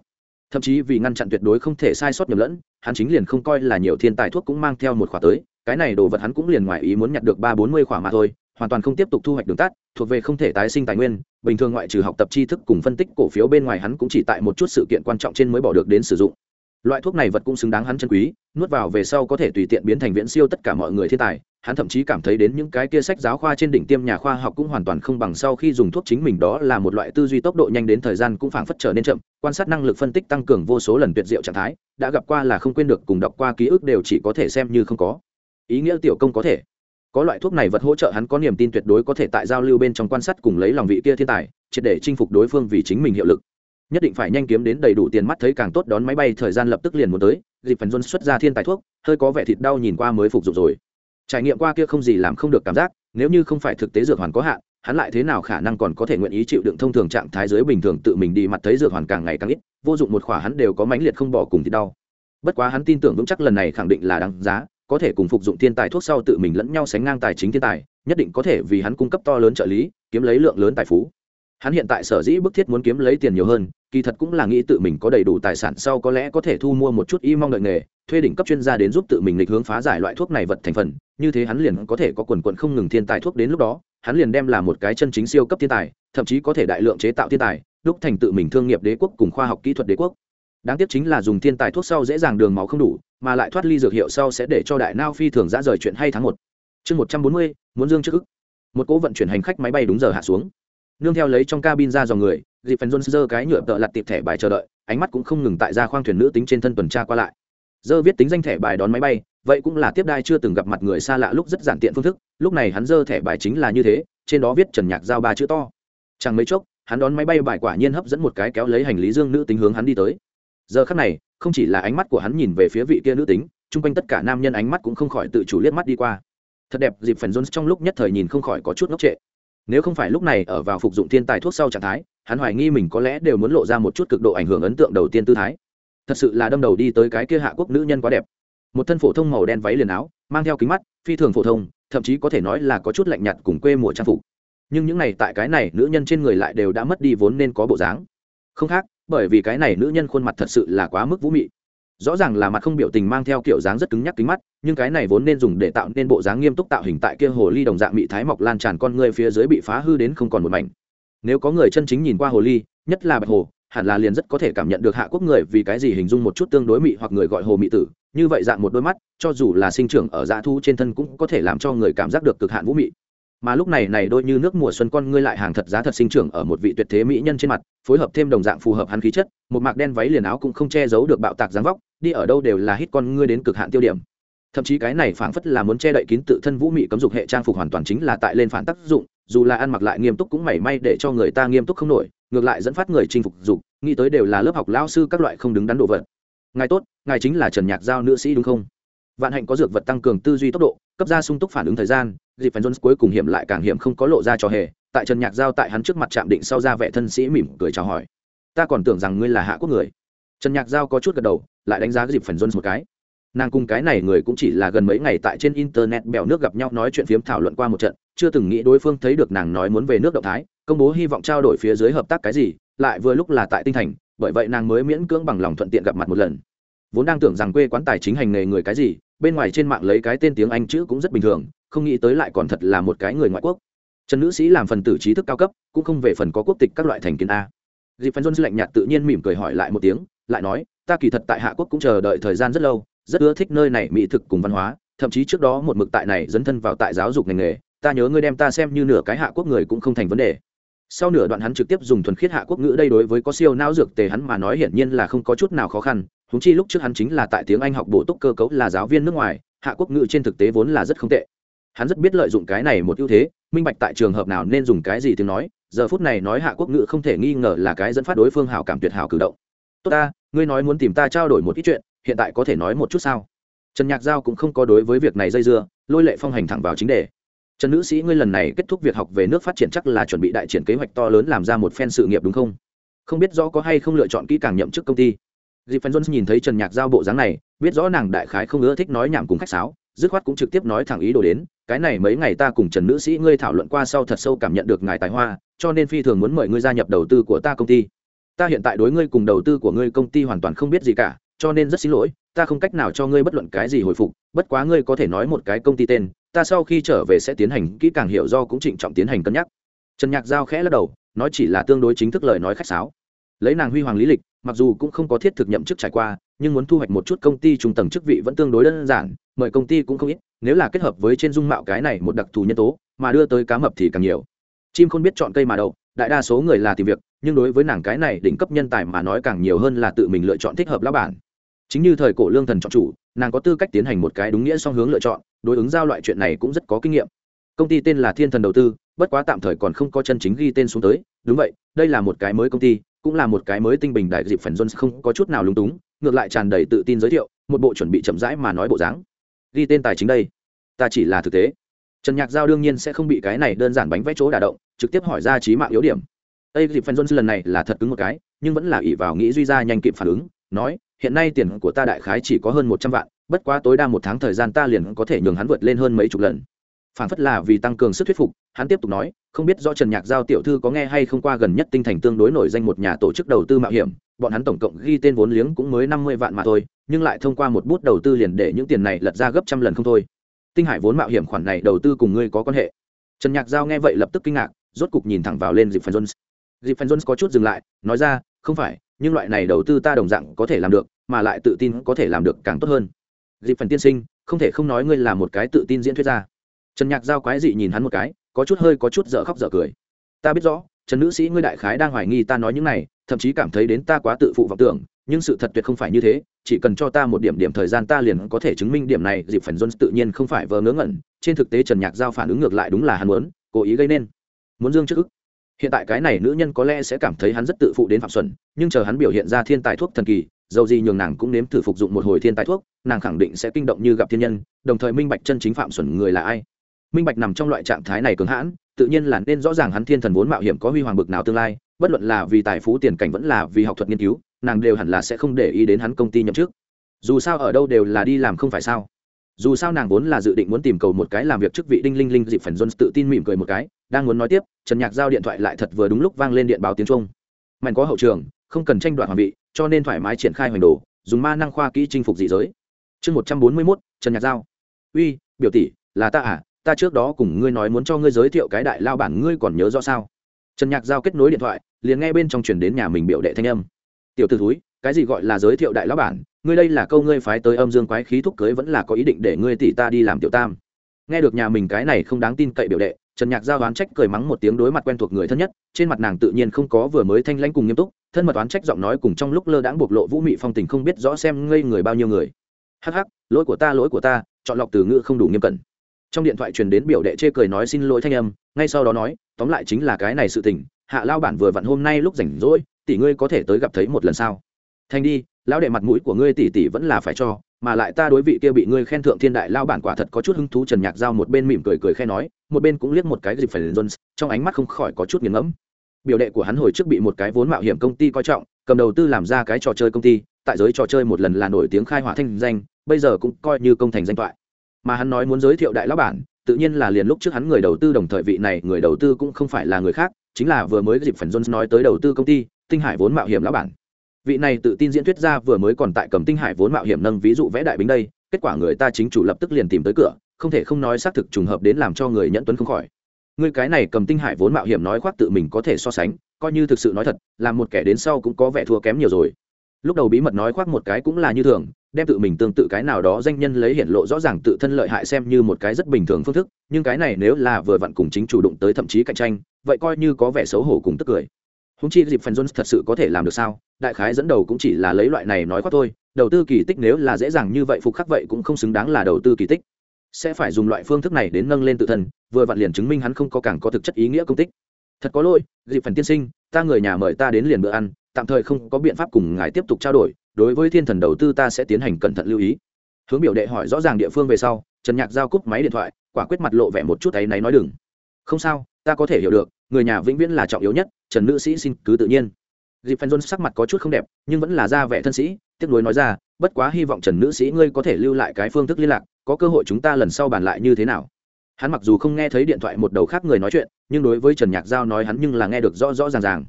Thậm chí vì ngăn chặn tuyệt đối không thể sai sót nhầm lẫn, hắn chính liền không coi là nhiều thiên tài thuốc cũng mang theo một khóa tới cái này đồ vật hắn cũng liền ngoài ý muốn nhặt được ba bốn mươi khỏa mà thôi, hoàn toàn không tiếp tục thu hoạch đường tắt, thuộc về không thể tái sinh tài nguyên, bình thường ngoại trừ học tập tri thức cùng phân tích cổ phiếu bên ngoài hắn cũng chỉ tại một chút sự kiện quan trọng trên mới bỏ được đến sử dụng. Loại thuốc này vật cũng xứng đáng hắn chân quý, nuốt vào về sau có thể tùy tiện biến thành viễn siêu tất cả mọi người thiên tài, hắn thậm chí cảm thấy đến những cái kia sách giáo khoa trên đỉnh tiêm nhà khoa học cũng hoàn toàn không bằng sau khi dùng thuốc chính mình đó là một loại tư duy tốc độ nhanh đến thời gian cũng phảng phất trở nên chậm, quan sát năng lực phân tích tăng cường vô số lần tuyệt diệu trạng thái, đã gặp qua là không quên được cùng đọc qua ký ức đều chỉ có thể xem như không có ý nghĩa tiểu công có thể. Có loại thuốc này vật hỗ trợ hắn có niềm tin tuyệt đối có thể tại giao lưu bên trong quan sát cùng lấy lòng vị kia thiên tài, triệt để chinh phục đối phương vì chính mình hiệu lực. Nhất định phải nhanh kiếm đến đầy đủ tiền mắt thấy càng tốt đón máy bay, thời gian lập tức liền muốn tới dịp phần dôn xuất ra thiên tài thuốc, hơi có vẻ thịt đau nhìn qua mới phục dụng rồi. Trải nghiệm qua kia không gì làm không được cảm giác, nếu như không phải thực tế dược hoàn có hạn, hắn lại thế nào khả năng còn có thể nguyện ý chịu đựng thông thường trạng thái giới bình thường tự mình đi mặt thấy dược hoàn càng ngày càng ít, vô dụng một khỏa hắn đều có mãnh liệt không bỏ cùng thịt đau. Bất quá hắn tin tưởng vững chắc lần này khẳng định là đáng giá có thể cùng phục dụng thiên tài thuốc sau tự mình lẫn nhau sánh ngang tài chính thiên tài, nhất định có thể vì hắn cung cấp to lớn trợ lý, kiếm lấy lượng lớn tài phú. Hắn hiện tại sở dĩ bức thiết muốn kiếm lấy tiền nhiều hơn, kỳ thật cũng là nghĩ tự mình có đầy đủ tài sản sau có lẽ có thể thu mua một chút y mong đợi nghề, thuê đỉnh cấp chuyên gia đến giúp tự mình lịch hướng phá giải loại thuốc này vật thành phần, như thế hắn liền có thể có quần quần không ngừng thiên tài thuốc đến lúc đó, hắn liền đem là một cái chân chính siêu cấp thiên tài, thậm chí có thể đại lượng chế tạo thiên tài, đúc thành tự mình thương nghiệp đế quốc cùng khoa học kỹ thuật đế quốc đáng tiếc chính là dùng thiên tài thuốc sau dễ dàng đường máu không đủ, mà lại thoát ly dược hiệu sau sẽ để cho đại nao phi thường ra rời chuyện hay tháng một. Chương một trăm bốn mươi, muốn dương trước ức. Một cỗ vận chuyển hành khách máy bay đúng giờ hạ xuống. Nương theo lấy trong cabin ra dòng người dịp phần jones dơ cái nhựa tợ lặt tiệp thẻ bài chờ đợi, ánh mắt cũng không ngừng tại ra khoang thuyền nữ tính trên thân tuần tra qua lại. Dơ viết tính danh thẻ bài đón máy bay, vậy cũng là tiếp đai chưa từng gặp mặt người xa lạ lúc rất giản tiện phương thức, lúc này hắn dơ thẻ bài chính là như thế, trên đó viết trần nhạc giao ba chữ to. Chẳng mấy chốc, hắn đón máy bay bài quả nhiên hấp dẫn một cái kéo lấy hành lý dương nữ tính hướng hắn đi tới giờ khắc này, không chỉ là ánh mắt của hắn nhìn về phía vị kia nữ tính, chung quanh tất cả nam nhân ánh mắt cũng không khỏi tự chủ liếc mắt đi qua. Thật đẹp, dịp phần jones trong lúc nhất thời nhìn không khỏi có chút ngốc trệ. Nếu không phải lúc này ở vào phục dụng thiên tài thuốc sau trạng thái, hắn hoài nghi mình có lẽ đều muốn lộ ra một chút cực độ ảnh hưởng ấn tượng đầu tiên tư thái. Thật sự là đâm đầu đi tới cái kia hạ quốc nữ nhân quá đẹp. Một thân phổ thông màu đen váy liền áo, mang theo kính mắt, phi thường phổ thông, thậm chí có thể nói là có chút lạnh nhạt cùng quê mùa trang phục. Nhưng những này tại cái này nữ nhân trên người lại đều đã mất đi vốn nên có bộ dáng. Không khác bởi vì cái này nữ nhân khuôn mặt thật sự là quá mức vũ mị. Rõ ràng là mặt không biểu tình mang theo kiểu dáng rất cứng nhắc kính mắt, nhưng cái này vốn nên dùng để tạo nên bộ dáng nghiêm túc tạo hình tại kia hồ ly đồng dạng bị thái mọc lan tràn con người phía dưới bị phá hư đến không còn một mảnh. Nếu có người chân chính nhìn qua hồ ly, nhất là bạch hồ, hẳn là liền rất có thể cảm nhận được hạ quốc người vì cái gì hình dung một chút tương đối mị hoặc người gọi hồ mị tử. Như vậy dạng một đôi mắt, cho dù là sinh trưởng ở dạ thu trên thân cũng có thể làm cho người cảm giác được cực hạn vũ mị mà lúc này này đôi như nước mùa xuân con ngươi lại hàng thật giá thật sinh trưởng ở một vị tuyệt thế mỹ nhân trên mặt, phối hợp thêm đồng dạng phù hợp hắn khí chất, một mạc đen váy liền áo cũng không che giấu được bạo tạc dáng vóc, đi ở đâu đều là hít con ngươi đến cực hạn tiêu điểm. Thậm chí cái này phảng phất là muốn che đậy kín tự thân vũ mị cấm dục hệ trang phục hoàn toàn chính là tại lên phản tác dụng, dù là ăn mặc lại nghiêm túc cũng mảy may để cho người ta nghiêm túc không nổi, ngược lại dẫn phát người chinh phục dục, nghĩ tới đều là lớp học lao sư các loại không đứng đắn đồ vật. Ngài tốt, ngài chính là trần nhạc giao nữ sĩ đúng không? Vạn hạnh có dược vật tăng cường tư duy tốc độ, cấp ra sung túc phản ứng thời gian dịp phần jones cuối cùng hiểm lại càng hiểm không có lộ ra cho hề. Tại trần nhạc giao tại hắn trước mặt chạm định sau ra vẻ thân sĩ mỉm cười chào hỏi. Ta còn tưởng rằng ngươi là hạ quốc người. Trần nhạc giao có chút gật đầu, lại đánh giá dịp phần jones một cái. Nàng cùng cái này người cũng chỉ là gần mấy ngày tại trên internet bèo nước gặp nhau nói chuyện phiếm thảo luận qua một trận, chưa từng nghĩ đối phương thấy được nàng nói muốn về nước động thái, công bố hy vọng trao đổi phía dưới hợp tác cái gì, lại vừa lúc là tại tinh thành, bởi vậy nàng mới miễn cưỡng bằng lòng thuận tiện gặp mặt một lần vốn đang tưởng rằng quê quán tài chính hành nghề người cái gì, bên ngoài trên mạng lấy cái tên tiếng anh chữ cũng rất bình thường, không nghĩ tới lại còn thật là một cái người ngoại quốc. Trần nữ sĩ làm phần tử trí thức cao cấp, cũng không về phần có quốc tịch các loại thành kiến a. Dịp phần jones lạnh nhạt tự nhiên mỉm cười hỏi lại một tiếng, lại nói, ta kỳ thật tại hạ quốc cũng chờ đợi thời gian rất lâu, rất ưa thích nơi này mỹ thực cùng văn hóa, thậm chí trước đó một mực tại này dấn thân vào tại giáo dục ngành nghề, ta nhớ ngươi đem ta xem như nửa cái hạ quốc người cũng không thành vấn đề. Sau nửa đoạn hắn trực tiếp dùng thuần khiết hạ quốc ngữ đây đối với có siêu não dược tề hắn mà nói hiển nhiên là không có chút nào khó khăn húng chi lúc trước hắn chính là tại tiếng anh học bổ túc cơ cấu là giáo viên nước ngoài, hạ quốc ngữ trên thực tế vốn là rất không tệ. Hắn rất biết lợi dụng cái này một ưu thế, minh bạch tại trường hợp nào nên dùng cái gì tiếng nói, giờ phút này nói hạ quốc ngữ không thể nghi ngờ là cái dẫn phát đối phương hảo cảm tuyệt hảo cử động. Tốt ta, ngươi nói muốn tìm ta trao đổi một ít chuyện, hiện tại có thể nói một chút sao? Trần nhạc giao cũng không có đối với việc này dây dưa, lôi lệ phong hành thẳng vào chính đề. Trần nữ sĩ, ngươi lần này kết thúc việc học về nước phát triển chắc là chuẩn bị đại triển kế hoạch to lớn làm ra một phen sự nghiệp đúng không? Không biết rõ có hay không lựa chọn kỹ càng nhậm chức công ty dịp phần jones nhìn thấy trần nhạc giao bộ dáng này, biết rõ nàng đại khái không ưa thích nói nhảm cùng khách sáo, dứt khoát cũng trực tiếp nói thẳng ý đồ đến, cái này mấy ngày ta cùng trần nữ sĩ ngươi thảo luận qua sau thật sâu cảm nhận được ngài tài hoa, cho nên phi thường muốn mời ngươi gia nhập đầu tư của ta công ty. Ta hiện tại đối ngươi cùng đầu tư của ngươi công ty hoàn toàn không biết gì cả, cho nên rất xin lỗi, ta không cách nào cho ngươi bất luận cái gì hồi phục, bất quá ngươi có thể nói một cái công ty tên, ta sau khi trở về sẽ tiến hành kỹ càng hiểu do cũng trịnh trọng tiến hành cân nhắc. Trần nhạc giao khẽ lắc đầu, nói chỉ là tương đối chính thức lời nói khách sáo. Lấy nàng huy hoàng lý lịch mặc dù cũng không có thiết thực nhậm chức trải qua, nhưng muốn thu hoạch một chút công ty trung tầng chức vị vẫn tương đối đơn giản, mời công ty cũng không ít, nếu là kết hợp với trên dung mạo cái này một đặc thù nhân tố, mà đưa tới cá mập thì càng nhiều. Chim không biết chọn cây mà đậu, đại đa số người là tìm việc, nhưng đối với nàng cái này đỉnh cấp nhân tài mà nói càng nhiều hơn là tự mình lựa chọn thích hợp lão bản. Chính như thời cổ lương thần chọn chủ, nàng có tư cách tiến hành một cái đúng nghĩa song hướng lựa chọn, đối ứng giao loại chuyện này cũng rất có kinh nghiệm. Công ty tên là thiên thần đầu tư, bất quá tạm thời còn không có chân chính ghi tên xuống tới, đúng vậy, đây là một cái mới công ty cũng là một cái mới tinh bình đại dịp phần jones không có chút nào lúng túng, ngược lại tràn đầy tự tin giới thiệu, một bộ chuẩn bị chậm rãi mà nói bộ dáng. Ghi tên tài chính đây, ta chỉ là thực tế. Trần nhạc giao đương nhiên sẽ không bị cái này đơn giản bánh vẽ chỗ đả động, trực tiếp hỏi ra trí mạng yếu điểm. Tây dịp phần jones lần này là thật cứng một cái, nhưng vẫn là ỷ vào nghĩ duy ra nhanh kịp phản ứng, nói, hiện nay tiền của ta đại khái chỉ có hơn một trăm vạn, bất quá tối đa một tháng thời gian ta liền có thể nhường hắn vượt lên hơn mấy chục lần phản phất là vì tăng cường sức thuyết phục, hắn tiếp tục nói, không biết do trần nhạc giao tiểu thư có nghe hay không qua gần nhất tinh thành tương đối nổi danh một nhà tổ chức đầu tư mạo hiểm, bọn hắn tổng cộng ghi tên vốn liếng cũng mới năm mươi vạn mà thôi, nhưng lại thông qua một bút đầu tư liền để những tiền này lật ra gấp trăm lần không thôi. Tinh hải vốn mạo hiểm khoản này đầu tư cùng ngươi có quan hệ? Trần nhạc giao nghe vậy lập tức kinh ngạc, rốt cục nhìn thẳng vào lên dịp phần jones. Dịp phần jones có chút dừng lại, nói ra, không phải, nhưng loại này đầu tư ta đồng dạng có thể làm được, mà lại tự tin có thể làm được càng tốt hơn. Dịp phần tiên sinh, không thể không nói ngươi là một cái tự tin diễn thuyết ra trần nhạc giao quái dị nhìn hắn một cái, có chút hơi, có chút dở khóc dở cười. Ta biết rõ, trần nữ sĩ ngươi đại khái đang hoài nghi ta nói những này, thậm chí cảm thấy đến ta quá tự phụ vọng tưởng, nhưng sự thật tuyệt không phải như thế, chỉ cần cho ta một điểm điểm thời gian ta liền có thể chứng minh điểm này, dịp phần jones tự nhiên không phải vờ ngớ ngẩn, trên thực tế trần nhạc giao phản ứng ngược lại đúng là hắn muốn, cố ý gây nên. Muốn dương trước ức. Hiện tại cái này nữ nhân có lẽ sẽ cảm thấy hắn rất tự phụ đến phạm xuẩn, nhưng chờ hắn biểu hiện ra thiên tài thuốc thần kỳ, dầu gì nhường nàng cũng nếm thử phục dụng một hồi thiên tài thuốc, nàng khẳng định sẽ kinh động như gặp thiên nhân, đồng thời minh bạch chân chính phạm xuẩn người là ai minh bạch nằm trong loại trạng thái này cứng hãn, tự nhiên là nên rõ ràng hắn thiên thần vốn mạo hiểm có huy hoàng bực nào tương lai, bất luận là vì tài phú tiền cảnh vẫn là vì học thuật nghiên cứu, nàng đều hẳn là sẽ không để ý đến hắn công ty nhậm chức. Dù sao ở đâu đều là đi làm không phải sao. Dù sao nàng vốn là dự định muốn tìm cầu một cái làm việc chức vị đinh linh linh dịp phần jones tự tin mỉm cười một cái, đang muốn nói tiếp, trần nhạc giao điện thoại lại thật vừa đúng lúc vang lên điện báo tiếng trung mạnh có hậu trường, không cần tranh đoạt hoàng vị, cho nên thoải mái triển khai hoành đồ, dùng ma năng khoa kỹ chinh phục dị giới. Chương một trăm bốn mươi mốt, trần nhạc giao. Uy, biểu tỷ, là ta à? Ta trước đó cùng ngươi nói muốn cho ngươi giới thiệu cái đại lao bản ngươi còn nhớ rõ sao? Trần nhạc giao kết nối điện thoại, liền nghe bên trong chuyển đến nhà mình biểu đệ thanh âm. Tiểu t ử thúi, cái gì gọi là giới thiệu đại lao bản? Ngươi đây là câu ngươi phái tới âm dương quái khí thúc cưới vẫn là có ý định để ngươi tỷ ta đi làm tiểu tam? Nghe được nhà mình cái này không đáng tin cậy biểu đệ, trần nhạc giao oán trách cười mắng một tiếng đối mặt quen thuộc người thân nhất, trên mặt nàng tự nhiên không có vừa mới thanh lãnh cùng nghiêm túc, thân mật oán trách giọng nói cùng trong lúc lơ đãng bộc lộ vũ mị phong tình không biết rõ xem ngây người bao nhiêu người. Hắc hắc, lỗi của ta, lỗi của ta, chọn lọc từ ngữ không đủ nghiêm cẩn trong điện thoại truyền đến biểu đệ chê cười nói xin lỗi thanh âm, ngay sau đó nói, tóm lại chính là cái này sự tình, hạ lao bản vừa vặn hôm nay lúc rảnh rỗi, tỷ ngươi có thể tới gặp thấy một lần sau thanh đi, lão đệ mặt mũi của ngươi tỷ tỷ vẫn là phải cho, mà lại ta đối vị kia bị ngươi khen thượng thiên đại lao bản quả thật có chút hứng thú. Trần nhạc giao một bên mỉm cười cười khe nói, một bên cũng liếc một cái dịp phải jones, trong ánh mắt không khỏi có chút nghiền ngẫm. Biểu đệ của hắn hồi trước bị một cái vốn mạo hiểm công ty coi trọng, cầm đầu tư làm ra cái trò chơi công ty, tại giới trò chơi một lần là nổi tiếng khai hỏa thanh danh, bây giờ cũng coi như công thành danh thoại mà hắn nói muốn giới thiệu đại lão bản, tự nhiên là liền lúc trước hắn người đầu tư đồng thời vị này người đầu tư cũng không phải là người khác, chính là vừa mới dịp phần jones nói tới đầu tư công ty, tinh hải vốn mạo hiểm lão bản. Vị này tự tin diễn thuyết ra vừa mới còn tại cầm tinh hải vốn mạo hiểm nâng ví dụ vẽ đại bính đây, kết quả người ta chính chủ lập tức liền tìm tới cửa, không thể không nói xác thực trùng hợp đến làm cho người nhẫn tuấn không khỏi. Người cái này cầm tinh hải vốn mạo hiểm nói khoác tự mình có thể so sánh, coi như thực sự nói thật, làm một kẻ đến sau cũng có vẻ thua kém nhiều rồi lúc đầu bí mật nói khoác một cái cũng là như thường, đem tự mình tương tự cái nào đó danh nhân lấy hiện lộ rõ ràng tự thân lợi hại xem như một cái rất bình thường phương thức, nhưng cái này nếu là vừa vặn cùng chính chủ động tới thậm chí cạnh tranh, vậy coi như có vẻ xấu hổ cùng tức cười. Húng chi dịp phần jones thật sự có thể làm được sao? Đại khái dẫn đầu cũng chỉ là lấy loại này nói khoác thôi, đầu tư kỳ tích nếu là dễ dàng như vậy phục khắc vậy cũng không xứng đáng là đầu tư kỳ tích. Sẽ phải dùng loại phương thức này đến nâng lên tự thân, vừa vặn liền chứng minh hắn không có càng có thực chất ý nghĩa công tích. Thật có lỗi, dịp phần tiên sinh, ta người nhà mời ta đến liền bữa ăn tạm thời không có biện pháp cùng ngài tiếp tục trao đổi, đối với thiên thần đầu tư ta sẽ tiến hành cẩn thận lưu ý. Hướng biểu đệ hỏi rõ ràng địa phương về sau, trần nhạc giao cúp máy điện thoại, quả quyết mặt lộ vẻ một chút ấy náy nói đừng. Không sao, ta có thể hiểu được, người nhà vĩnh viễn là trọng yếu nhất, trần nữ sĩ xin cứ tự nhiên. Dịp phần sắc mặt có chút không đẹp, nhưng vẫn là ra vẻ thân sĩ, tiếc nuối nói ra, bất quá hy vọng trần nữ sĩ ngươi có thể lưu lại cái phương thức liên lạc, có cơ hội chúng ta lần sau bàn lại như thế nào? Hắn mặc dù không nghe thấy điện thoại một đầu khác người nói chuyện, nhưng đối với trần nhạc giao nói hắn nhưng là nghe được rõ rõ ràng ràng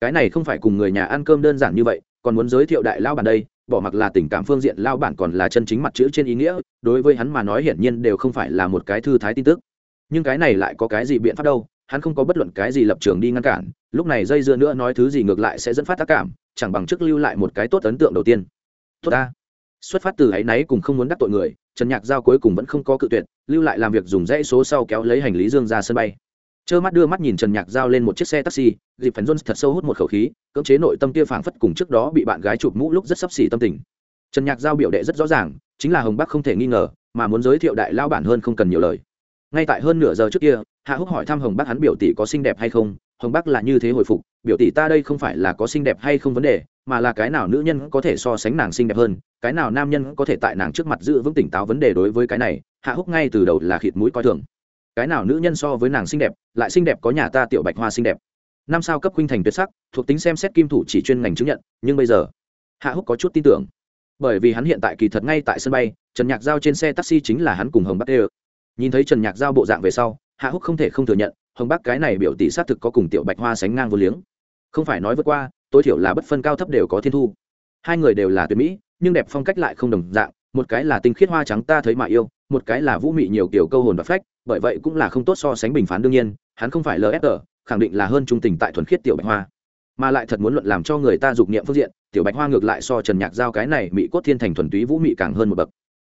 cái này không phải cùng người nhà ăn cơm đơn giản như vậy, còn muốn giới thiệu đại lao bản đây, bỏ mặc là tình cảm phương diện, lao bản còn là chân chính mặt chữ trên ý nghĩa, đối với hắn mà nói hiển nhiên đều không phải là một cái thư thái tin tức. Nhưng cái này lại có cái gì biện pháp đâu, hắn không có bất luận cái gì lập trường đi ngăn cản, lúc này dây dưa nữa nói thứ gì ngược lại sẽ dẫn phát tác cảm, chẳng bằng chức lưu lại một cái tốt ấn tượng đầu tiên. Tốt ta. Xuất phát từ áy náy cùng không muốn đắc tội người, trần nhạc giao cuối cùng vẫn không có cự tuyệt, lưu lại làm việc dùng dãy số sau kéo lấy hành lý dương ra sân bay trơ mắt đưa mắt nhìn trần nhạc giao lên một chiếc xe taxi, dịp phần jones thật sâu hút một khẩu khí, cưỡng chế nội tâm kia phảng phất cùng trước đó bị bạn gái chụp mũ lúc rất sắp xỉ tâm tình. Trần nhạc giao biểu đệ rất rõ ràng, chính là hồng bắc không thể nghi ngờ, mà muốn giới thiệu đại lao bản hơn không cần nhiều lời. Ngay tại hơn nửa giờ trước kia, hạ húc hỏi thăm hồng bắc hắn biểu tỷ có xinh đẹp hay không, hồng bắc là như thế hồi phục, biểu tỷ ta đây không phải là có xinh đẹp hay không vấn đề, mà là cái nào nữ nhân có thể so sánh nàng xinh đẹp hơn, cái nào nam nhân có thể tại nàng trước mặt giữ vững tỉnh táo vấn đề đối với cái này, hạ húc ngay từ đầu là khịt mũi coi thường. Cái nào nữ nhân so với nàng xinh đẹp lại xinh đẹp có nhà ta tiểu bạch hoa xinh đẹp. Năm sao cấp khuynh thành tuyệt sắc, thuộc tính xem xét kim thủ chỉ chuyên ngành chứng nhận, nhưng bây giờ, hạ húc có chút tin tưởng. Bởi vì hắn hiện tại kỳ thật ngay tại sân bay, trần nhạc giao trên xe taxi chính là hắn cùng hồng bắc đê nhìn thấy trần nhạc giao bộ dạng về sau, hạ húc không thể không thừa nhận, hồng bắc cái này biểu tỷ xác thực có cùng tiểu bạch hoa sánh ngang vô liếng. Không phải nói vượt qua, tối thiểu là bất phân cao thấp đều có thiên thu. Hai người đều là tuyệt mỹ, nhưng đẹp phong cách lại không đồng dạng, một cái là tinh khiết hoa trắng ta thấy mà yêu một cái là vũ mị nhiều kiểu câu hồn và phách, bởi vậy cũng là không tốt so sánh bình phán đương nhiên, hắn không phải lsr khẳng định là hơn trung tình tại thuần khiết tiểu bạch hoa. Mà lại thật muốn luận làm cho người ta dục niệm phương diện, tiểu bạch hoa ngược lại so trần nhạc giao cái này mỹ cốt thiên thành thuần túy vũ mị càng hơn một bậc.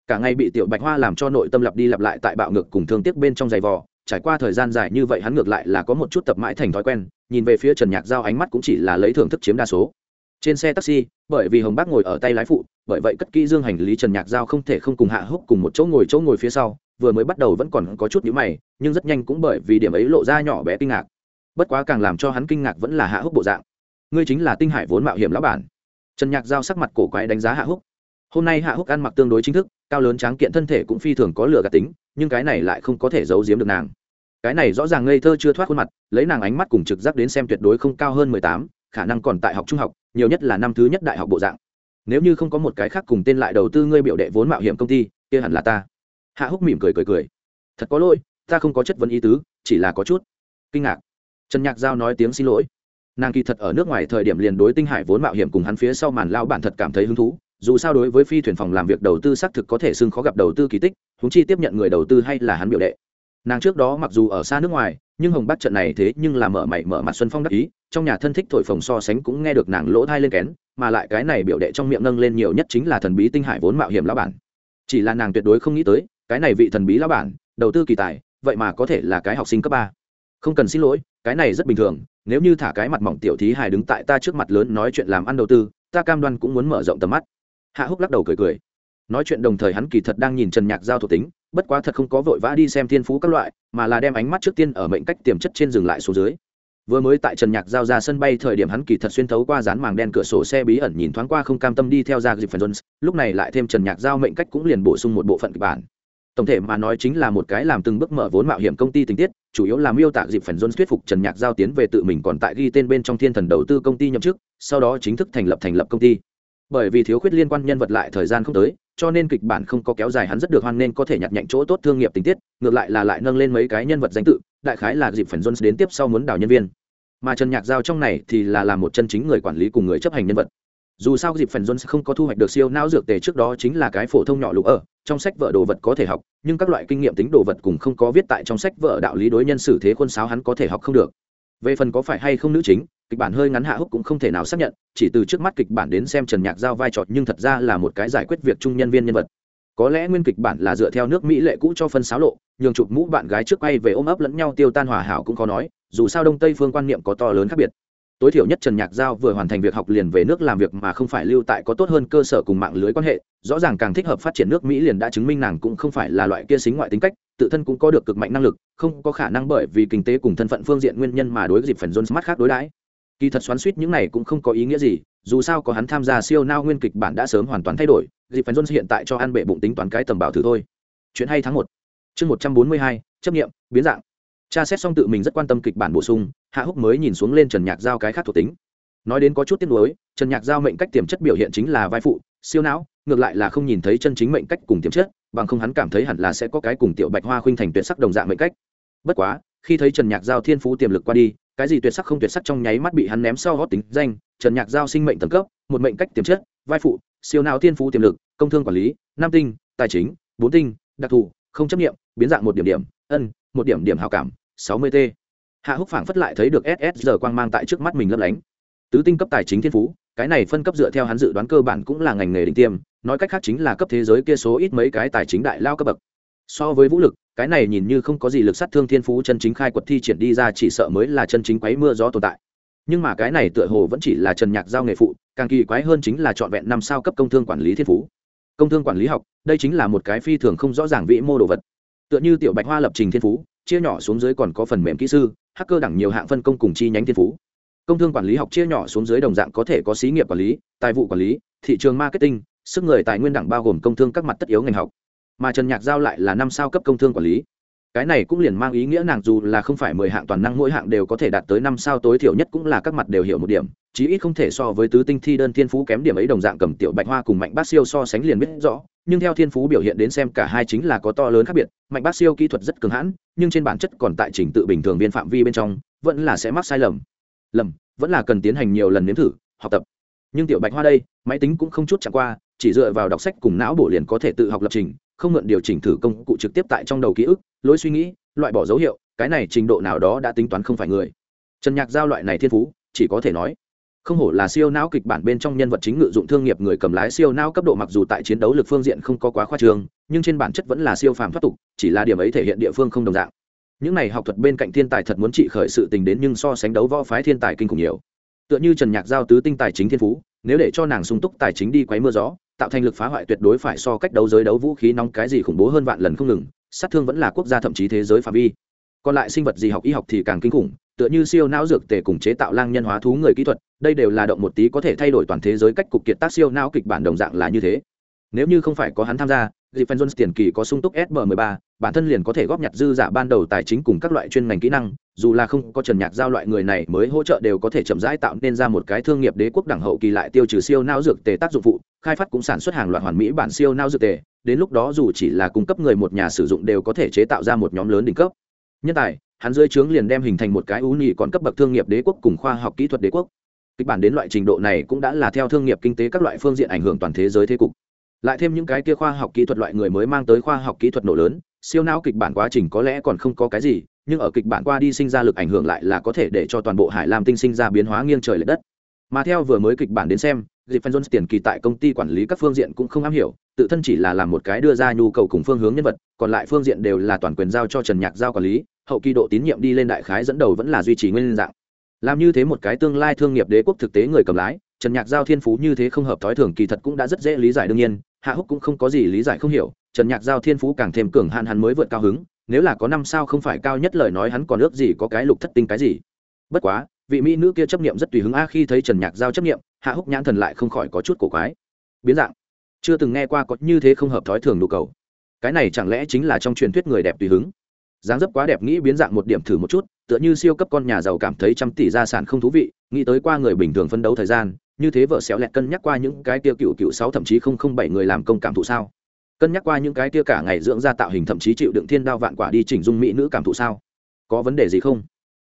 Cả ngày bị tiểu bạch hoa làm cho nội tâm lặp đi lặp lại tại bạo ngược cùng thương tiếc bên trong giày vò, trải qua thời gian dài như vậy hắn ngược lại là có một chút tập mãi thành thói quen, nhìn về phía trần nhạc giao ánh mắt cũng chỉ là lấy thưởng thức chiếm đa số trên xe taxi, bởi vì hồng bác ngồi ở tay lái phụ, bởi vậy cất kỹ dương hành, lý trần nhạc giao không thể không cùng hạ húc cùng một chỗ ngồi chỗ ngồi phía sau, vừa mới bắt đầu vẫn còn có chút nhữ mày, nhưng rất nhanh cũng bởi vì điểm ấy lộ ra nhỏ bé kinh ngạc. Bất quá càng làm cho hắn kinh ngạc vẫn là hạ húc bộ dạng. Ngươi chính là tinh hải vốn mạo hiểm lão bản. Trần nhạc giao sắc mặt cổ quái đánh giá hạ húc. Hôm nay hạ húc ăn mặc tương đối chính thức, cao lớn tráng kiện thân thể cũng phi thường có lửa gạt tính, nhưng cái này lại không có thể giấu giếm được nàng. Cái này rõ ràng ngây thơ chưa thoát khuôn mặt, lấy nàng ánh mắt cùng trực giác đến xem tuyệt đối không cao hơn mười tám khả năng còn tại học trung học, nhiều nhất là năm thứ nhất đại học bộ dạng. Nếu như không có một cái khác cùng tên lại đầu tư ngươi biểu đệ vốn mạo hiểm công ty, kia hẳn là ta. Hạ húc mỉm cười cười cười. Thật có lỗi, ta không có chất vấn ý tứ, chỉ là có chút kinh ngạc. Trần nhạc giao nói tiếng xin lỗi. Nàng kỳ thật ở nước ngoài thời điểm liền đối tinh hải vốn mạo hiểm cùng hắn phía sau màn lao bản thật cảm thấy hứng thú, dù sao đối với phi thuyền phòng làm việc đầu tư xác thực có thể xưng khó gặp đầu tư kỳ tích húng chi tiếp nhận người đầu tư hay là hắn biểu đệ nàng trước đó mặc dù ở xa nước ngoài, nhưng hồng bắt trận này thế nhưng là mở mày mở mặt xuân phong đắc ý, trong nhà thân thích thổi phồng so sánh cũng nghe được nàng lỗ thai lên kén, mà lại cái này biểu đệ trong miệng nâng lên nhiều nhất chính là thần bí tinh hải vốn mạo hiểm lão bản. Chỉ là nàng tuyệt đối không nghĩ tới, cái này vị thần bí lão bản, đầu tư kỳ tài, vậy mà có thể là cái học sinh cấp ba. Không cần xin lỗi, cái này rất bình thường, nếu như thả cái mặt mỏng tiểu thí hài đứng tại ta trước mặt lớn nói chuyện làm ăn đầu tư, ta cam đoan cũng muốn mở rộng tầm mắt. Hạ húc lắc đầu cười cười. Nói chuyện đồng thời hắn kỳ thật đang nhìn trần nhạc giao thuộc tính bất quá thật không có vội vã đi xem thiên phú các loại, mà là đem ánh mắt trước tiên ở mệnh cách tiềm chất trên dừng lại xuống dưới. Vừa mới tại trần nhạc giao ra sân bay thời điểm hắn kỳ thật xuyên thấu qua dán màng đen cửa sổ xe bí ẩn nhìn thoáng qua không cam tâm đi theo ra dịp phần jones, lúc này lại thêm trần nhạc giao mệnh cách cũng liền bổ sung một bộ phận kịch bản. Tổng thể mà nói chính là một cái làm từng bước mở vốn mạo hiểm công ty tình tiết, chủ yếu là miêu tả dịp phần jones thuyết phục trần nhạc giao tiến về tự mình còn tại ghi tên bên trong thiên thần đầu tư công ty nhậm chức, sau đó chính thức thành lập thành lập công ty bởi vì thiếu khuyết liên quan nhân vật lại thời gian không tới, cho nên kịch bản không có kéo dài hắn rất được hoan nên có thể nhặt nhạnh chỗ tốt thương nghiệp tình tiết, ngược lại là lại nâng lên mấy cái nhân vật danh tự, đại khái là dịp phần jones đến tiếp sau muốn đào nhân viên. Mà trần nhạc giao trong này thì là làm một chân chính người quản lý cùng người chấp hành nhân vật. Dù sao dịp phần jones không có thu hoạch được siêu não dược tề trước đó chính là cái phổ thông nhỏ lục ở, trong sách vợ đồ vật có thể học, nhưng các loại kinh nghiệm tính đồ vật cùng không có viết tại trong sách vợ đạo lý đối nhân xử thế khuôn sáo hắn có thể học không được. Về phần có phải hay không nữ chính kịch bản hơi ngắn hạ húc cũng không thể nào xác nhận, chỉ từ trước mắt kịch bản đến xem trần nhạc giao vai trò, nhưng thật ra là một cái giải quyết việc chung nhân viên nhân vật. Có lẽ nguyên kịch bản là dựa theo nước mỹ lệ cũ cho phân xáo lộ, nhường chụp mũ bạn gái trước quay về ôm ấp lẫn nhau tiêu tan hòa hảo cũng khó nói, dù sao đông tây phương quan niệm có to lớn khác biệt. Tối thiểu nhất trần nhạc giao vừa hoàn thành việc học liền về nước làm việc mà không phải lưu tại có tốt hơn cơ sở cùng mạng lưới quan hệ, rõ ràng càng thích hợp phát triển nước mỹ liền đã chứng minh nàng cũng không phải là loại kia xính ngoại tính cách, tự thân cũng có được cực mạnh năng lực, không có khả năng bởi vì kinh tế cùng thân phận phương diện nguyên nhân mà đối dịp phần jones mắt khác đối đãi kỳ thật xoắn suýt những này cũng không có ý nghĩa gì, dù sao có hắn tham gia siêu nao nguyên kịch bản đã sớm hoàn toàn thay đổi dịp phần jones hiện tại cho ăn bệ bụng tính toán cái tầm bảo thử thôi. Chuyện hay tháng một. Chương một trăm bốn mươi hai, chấp nghiệm biến dạng. Cha xét xong tự mình rất quan tâm kịch bản bổ sung, hạ húc mới nhìn xuống lên trần nhạc giao cái khác thuộc tính. Nói đến có chút tiếc nuối, trần nhạc giao mệnh cách tiềm chất biểu hiện chính là vai phụ, siêu não, ngược lại là không nhìn thấy chân chính mệnh cách cùng tiềm chất, bằng không hắn cảm thấy hẳn là sẽ có cái cùng tiểu bạch hoa khuynh thành tuyệt sắc đồng dạng mệnh cách. Bất quá khi thấy trần nhạc giao thiên phú tiềm lực qua đi, cái gì tuyệt sắc không tuyệt sắc trong nháy mắt bị hắn ném sau gót tính danh, trần nhạc giao sinh mệnh tầng cấp, một mệnh cách tiềm chất, vai phụ, siêu não thiên phú tiềm lực, công thương quản lý, nam tinh, tài chính, bốn tinh, đặc thù, không chấp nghiệm biến dạng một điểm điểm, ân, một điểm điểm hào cảm, sáu mươi t hạ húc phảng phất lại thấy được ssr quang mang tại trước mắt mình lấp lánh. Tứ tinh cấp tài chính thiên phú, cái này phân cấp dựa theo hắn dự đoán cơ bản cũng là ngành nghề đỉnh tiêm, nói cách khác chính là cấp thế giới kia số ít mấy cái tài chính đại lao cấp bậc. So với vũ lực cái này nhìn như không có gì lực sát thương thiên phú chân chính khai quật thi triển đi ra, chỉ sợ mới là chân chính quấy mưa gió tồn tại. Nhưng mà cái này tựa hồ vẫn chỉ là trần nhạc giao nghề phụ, càng kỳ quái hơn chính là trọn vẹn năm sao cấp công thương quản lý thiên phú. Công thương quản lý học, đây chính là một cái phi thường không rõ ràng vĩ mô đồ vật. Tựa như tiểu bạch hoa lập trình thiên phú, chia nhỏ xuống dưới còn có phần mềm kỹ sư, hacker đẳng nhiều hạng phân công cùng chi nhánh thiên phú. Công thương quản lý học chia nhỏ xuống dưới đồng dạng có thể có xí nghiệp quản lý, tài vụ quản lý, thị trường marketing, sức người tài nguyên đẳng bao gồm công thương các mặt tất yếu ngành học mà trần nhạc giao lại là năm sao cấp công thương quản lý. Cái này cũng liền mang ý nghĩa nàng dù là không phải mười hạng toàn năng mỗi hạng đều có thể đạt tới năm sao tối thiểu nhất cũng là các mặt đều hiểu một điểm, chí ít không thể so với tứ tinh thi đơn thiên phú kém điểm ấy đồng dạng cầm tiểu bạch hoa cùng mạnh bát siêu so sánh liền biết rõ, nhưng theo thiên phú biểu hiện đến xem cả hai chính là có to lớn khác biệt, mạnh bát siêu kỹ thuật rất cường hãn, nhưng trên bản chất còn tại trình tự bình thường viên phạm vi bên trong, vẫn là sẽ mắc sai lầm. Lầm, vẫn là cần tiến hành nhiều lần nếm thử, học tập. Nhưng tiểu bạch hoa đây, máy tính cũng không chút chẳng qua, chỉ dựa vào đọc sách cùng não bổ liền có thể tự học lập trình không mượn điều chỉnh thử công cụ trực tiếp tại trong đầu ký ức, lối suy nghĩ, loại bỏ dấu hiệu, cái này trình độ nào đó đã tính toán không phải người. Trần nhạc giao loại này thiên phú, chỉ có thể nói, không hổ là siêu não kịch bản bên trong nhân vật chính ngự dụng thương nghiệp người cầm lái siêu não cấp độ mặc dù tại chiến đấu lực phương diện không có quá khoa trương, nhưng trên bản chất vẫn là siêu phàm thoát tục, chỉ là điểm ấy thể hiện địa phương không đồng dạng. Những này học thuật bên cạnh thiên tài thật muốn trị khởi sự tình đến nhưng so sánh đấu võ phái thiên tài kinh khủng nhiều. Tựa như trần nhạc giao tứ tinh tài chính thiên phú, nếu để cho nàng sung túc tài chính đi quấy mưa gió tạo thành lực phá hoại tuyệt đối phải so cách đấu giới đấu vũ khí nóng cái gì khủng bố hơn vạn lần không ngừng, sát thương vẫn là quốc gia thậm chí thế giới phạm vi. Còn lại sinh vật gì học y học thì càng kinh khủng, tựa như siêu não dược tề cùng chế tạo lang nhân hóa thú người kỹ thuật, đây đều là động một tí có thể thay đổi toàn thế giới cách cục kiệt tác siêu não kịch bản đồng dạng là như thế nếu như không phải có hắn tham gia dịp jones tiền kỳ có sung túc sm 13 bản thân liền có thể góp nhặt dư giả ban đầu tài chính cùng các loại chuyên ngành kỹ năng, dù là không có trần nhạc giao loại người này mới hỗ trợ đều có thể chậm rãi tạo nên ra một cái thương nghiệp đế quốc đẳng hậu kỳ lại tiêu trừ siêu não dược tề tác dụng phụ, khai phát cũng sản xuất hàng loạt hoàn mỹ bản siêu não dược tề, đến lúc đó dù chỉ là cung cấp người một nhà sử dụng đều có thể chế tạo ra một nhóm lớn đỉnh cấp. Nhân tài, hắn dưới trướng liền đem hình thành một cái ú nhị còn cấp bậc thương nghiệp đế quốc cùng khoa học kỹ thuật đế quốc. Kịch bản đến loại trình độ này cũng đã là theo thương nghiệp kinh tế các loại phương diện ảnh hưởng toàn thế giới thế cục lại thêm những cái kia khoa học kỹ thuật loại người mới mang tới khoa học kỹ thuật nổ lớn, siêu não kịch bản quá trình có lẽ còn không có cái gì, nhưng ở kịch bản qua đi sinh ra lực ảnh hưởng lại là có thể để cho toàn bộ hải lam tinh sinh ra biến hóa nghiêng trời l ệ đất. Mà theo vừa mới kịch bản đến xem dịp phân jones tiền kỳ tại công ty quản lý các phương diện cũng không am hiểu, tự thân chỉ là làm một cái đưa ra nhu cầu cùng phương hướng nhân vật, còn lại phương diện đều là toàn quyền giao cho trần nhạc giao quản lý, hậu kỳ độ tín nhiệm đi lên đại khái dẫn đầu vẫn là duy trì nguyên dạng. Làm như thế một cái tương lai thương nghiệp đế quốc thực tế người cầm lái, trần nhạc giao thiên phú như thế không hợp thói thường kỳ thật cũng đã rất dễ lý giải đương nhiên hạ húc cũng không có gì lý giải không hiểu, trần nhạc giao thiên phú càng thêm cường hạn hắn mới vượt cao hứng, nếu là có năm sao không phải cao nhất lời nói hắn còn ước gì có cái lục thất tinh cái gì. Bất quá, vị mỹ nữ kia chấp nghiệm rất tùy hứng, a, khi thấy trần nhạc giao chấp nghiệm hạ húc nhãn thần lại không khỏi có chút cổ quái. Biến dạng. Chưa từng nghe qua có như thế không hợp thói thường nhu cầu. Cái này chẳng lẽ chính là trong truyền thuyết người đẹp tùy hứng? Dáng dấp quá đẹp, nghĩ biến dạng một điểm thử một chút, tựa như siêu cấp con nhà giàu cảm thấy trăm tỷ gia sản không thú vị nghĩ tới qua người bình thường phân đấu thời gian, như thế vợ xéo lẹt cân nhắc qua những cái tia cựu cựu sáu thậm chí không không bảy người làm công cảm thụ sao? Cân nhắc qua những cái tia cả ngày dưỡng ra tạo hình thậm chí chịu đựng thiên đao vạn quả đi chỉnh dung mỹ nữ cảm thụ sao? Có vấn đề gì không?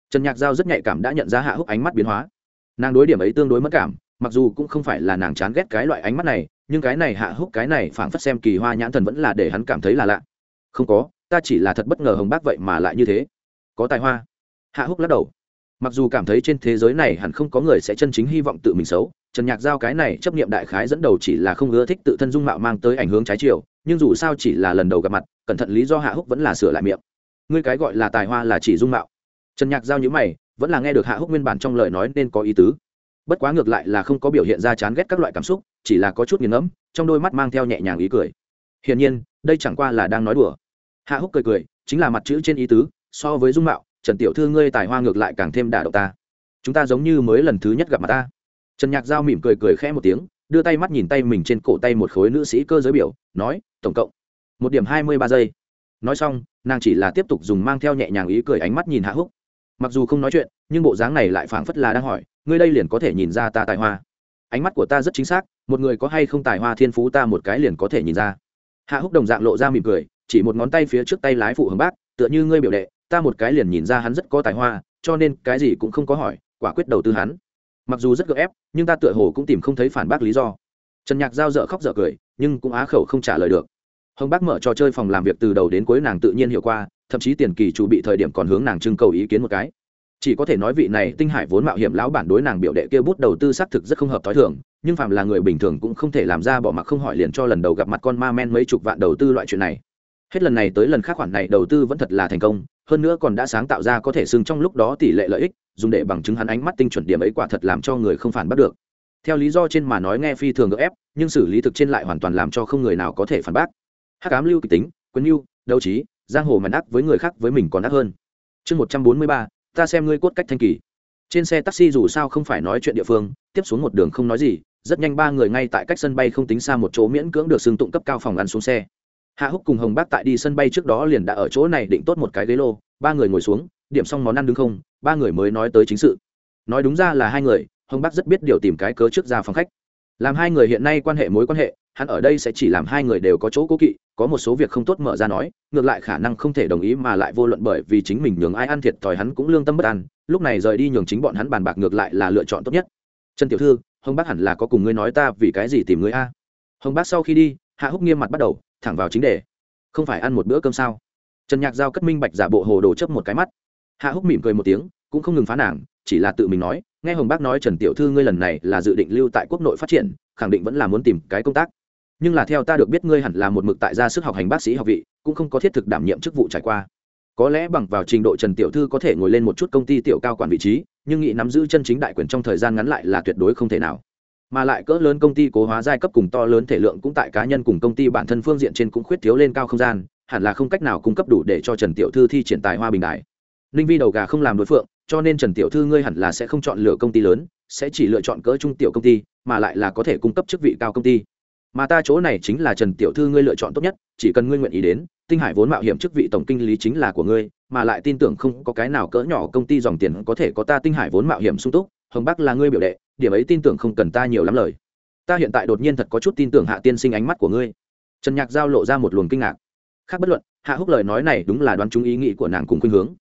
Trần nhạc giao rất nhạy cảm đã nhận ra hạ húc ánh mắt biến hóa. Nàng đối điểm ấy tương đối mất cảm, mặc dù cũng không phải là nàng chán ghét cái loại ánh mắt này, nhưng cái này hạ húc cái này phảng phất xem kỳ hoa nhãn thần vẫn là để hắn cảm thấy là lạ. Không có, ta chỉ là thật bất ngờ hồng bác vậy mà lại như thế. Có tài hoa. Hạ húc lắc đầu mặc dù cảm thấy trên thế giới này hẳn không có người sẽ chân chính hy vọng tự mình xấu, trần nhạc giao cái này chấp nghiệm đại khái dẫn đầu chỉ là không ưa thích tự thân dung mạo mang tới ảnh hướng trái chiều, nhưng dù sao chỉ là lần đầu gặp mặt, cẩn thận lý do hạ húc vẫn là sửa lại miệng. Ngươi cái gọi là tài hoa là chỉ dung mạo. Trần nhạc giao nhữ mày, vẫn là nghe được hạ húc nguyên bản trong lời nói nên có ý tứ. Bất quá ngược lại là không có biểu hiện ra chán ghét các loại cảm xúc, chỉ là có chút nghiền ngẫm, trong đôi mắt mang theo nhẹ nhàng ý cười. Hiển nhiên, đây chẳng qua là đang nói đùa. Hạ húc cười cười, chính là mặt chữ trên ý tứ, so với dung mạo trần tiểu thư ngươi tài hoa ngược lại càng thêm đả động ta. Chúng ta giống như mới lần thứ nhất gặp mặt ta. Trần nhạc giao mỉm cười cười khẽ một tiếng, đưa tay mắt nhìn tay mình trên cổ tay một khối nữ sĩ cơ giới biểu, nói, tổng cộng, một điểm hai mươi ba giây. Nói xong, nàng chỉ là tiếp tục dùng mang theo nhẹ nhàng ý cười ánh mắt nhìn hạ húc. Mặc dù không nói chuyện, nhưng bộ dáng này lại phảng phất là đang hỏi, ngươi đây liền có thể nhìn ra ta tài hoa? Ánh mắt của ta rất chính xác, một người có hay không tài hoa thiên phú ta một cái liền có thể nhìn ra. Hạ húc đồng dạng lộ ra mỉm cười, chỉ một ngón tay phía trước tay lái phụ hướng bác, tựa như ngươi biểu đệ ta một cái liền nhìn ra hắn rất có tài hoa, cho nên cái gì cũng không có hỏi, quả quyết đầu tư hắn. Mặc dù rất gợ ép, nhưng ta tựa hồ cũng tìm không thấy phản bác lý do. Trần nhạc giao dợ khóc dợ cười, nhưng cũng á khẩu không trả lời được. Hồng bác mở trò chơi phòng làm việc từ đầu đến cuối nàng tự nhiên hiệu qua, thậm chí tiền kỳ chủ bị thời điểm còn hướng nàng trưng cầu ý kiến một cái. Chỉ có thể nói vị này tinh hải vốn mạo hiểm lão bản đối nàng biểu đệ kia bút đầu tư xác thực rất không hợp t h o i thường, nhưng phạm là người bình thường cũng không thể làm ra bỏ mặc không hỏi liền cho lần đầu gặp mặt con ma men mấy chục vạn đầu tư loại chuyện này hết lần này tới lần khác khoản này đầu tư vẫn thật là thành công, hơn nữa còn đã sáng tạo ra có thể xưng trong lúc đó tỷ lệ lợi ích, dùng để bằng chứng hắn ánh mắt tinh chuẩn điểm ấy quả thật làm cho người không phản bắt được. Theo lý do trên mà nói nghe phi thường gợ ép, nhưng xử lý thực trên lại hoàn toàn làm cho không người nào có thể phản bác. Hát cám lưu kịch tính quân mưu đấu trí giang hồ mèn ác với người khác với mình còn ác hơn. Chương một trăm bốn mươi ba, ta xem ngươi cốt cách thanh kỳ. Trên xe taxi dù sao không phải nói chuyện địa phương, tiếp xuống một đường không nói gì, rất nhanh ba người ngay tại cách sân bay không tính xa một chỗ miễn cưỡng được xưng tụng cấp cao phòng ăn xuống xe hạ húc cùng hồng bác tại đi sân bay trước đó liền đã ở chỗ này định tốt một cái ghế lô, ba người ngồi xuống, điểm xong món ăn đứng không, ba người mới nói tới chính sự. Nói đúng ra là hai người, hồng bác rất biết điều tìm cái cớ trước ra phòng khách. Làm hai người hiện nay quan hệ mối quan hệ, hắn ở đây sẽ chỉ làm hai người đều có chỗ cố kỵ, có một số việc không tốt mở ra nói, ngược lại khả năng không thể đồng ý mà lại vô luận bởi vì chính mình nhường ai ăn thiệt thòi hắn cũng lương tâm bất an, lúc này rời đi nhường chính bọn hắn bàn bạc ngược lại là lựa chọn tốt nhất. Trần tiểu thư, hồng bác hẳn là có cùng ngươi nói ta vì cái gì tìm ngươi a? Hồng bác sau khi đi, hạ húc nghiêm mặt bắt đầu thẳng vào chính đề. Không phải ăn một bữa cơm sao? Trần nhạc giao cất minh bạch giả bộ hồ đồ chấp một cái mắt. Hạ húc mỉm cười một tiếng, cũng không ngừng phá nàng, chỉ là tự mình nói, nghe hồng bác nói trần tiểu thư ngươi lần này là dự định lưu tại quốc nội phát triển, khẳng định vẫn là muốn tìm cái công tác. Nhưng là theo ta được biết ngươi hẳn là một mực tại gia sức học hành bác sĩ học vị, cũng không có thiết thực đảm nhiệm chức vụ trải qua. Có lẽ bằng vào trình độ trần tiểu thư có thể ngồi lên một chút công ty tiểu cao quản vị trí, nhưng nghị nắm giữ chân chính đại quyền trong thời gian ngắn lại là tuyệt đối không thể nào mà lại cỡ lớn công ty cố hóa giai cấp cùng to lớn thể lượng cũng tại cá nhân cùng công ty bản thân phương diện trên cũng khuyết thiếu lên cao không gian, hẳn là không cách nào cung cấp đủ để cho trần tiểu thư thi triển tài hoa bình đại. Ninh vi đầu gà không làm đối phượng, cho nên trần tiểu thư ngươi hẳn là sẽ không chọn lựa công ty lớn, sẽ chỉ lựa chọn cỡ trung tiểu công ty, mà lại là có thể cung cấp chức vị cao công ty. Mà ta chỗ này chính là trần tiểu thư ngươi lựa chọn tốt nhất, chỉ cần ngươi nguyện ý đến, tinh hải vốn mạo hiểm chức vị tổng kinh lý chính là của ngươi, mà lại tin tưởng không có cái nào cỡ nhỏ công ty dòng tiền có thể có ta tinh hải vốn mạo hiểm sung túc, hồng bắc là ngươi biểu đệ điểm ấy tin tưởng không cần ta nhiều lắm lời. Ta hiện tại đột nhiên thật có chút tin tưởng hạ tiên sinh ánh mắt của ngươi. Trần nhạc giao lộ ra một luồng kinh ngạc. Khác bất luận, hạ húc lời nói này đúng là đoán chúng ý nghĩ của nàng cùng khuynh hướng.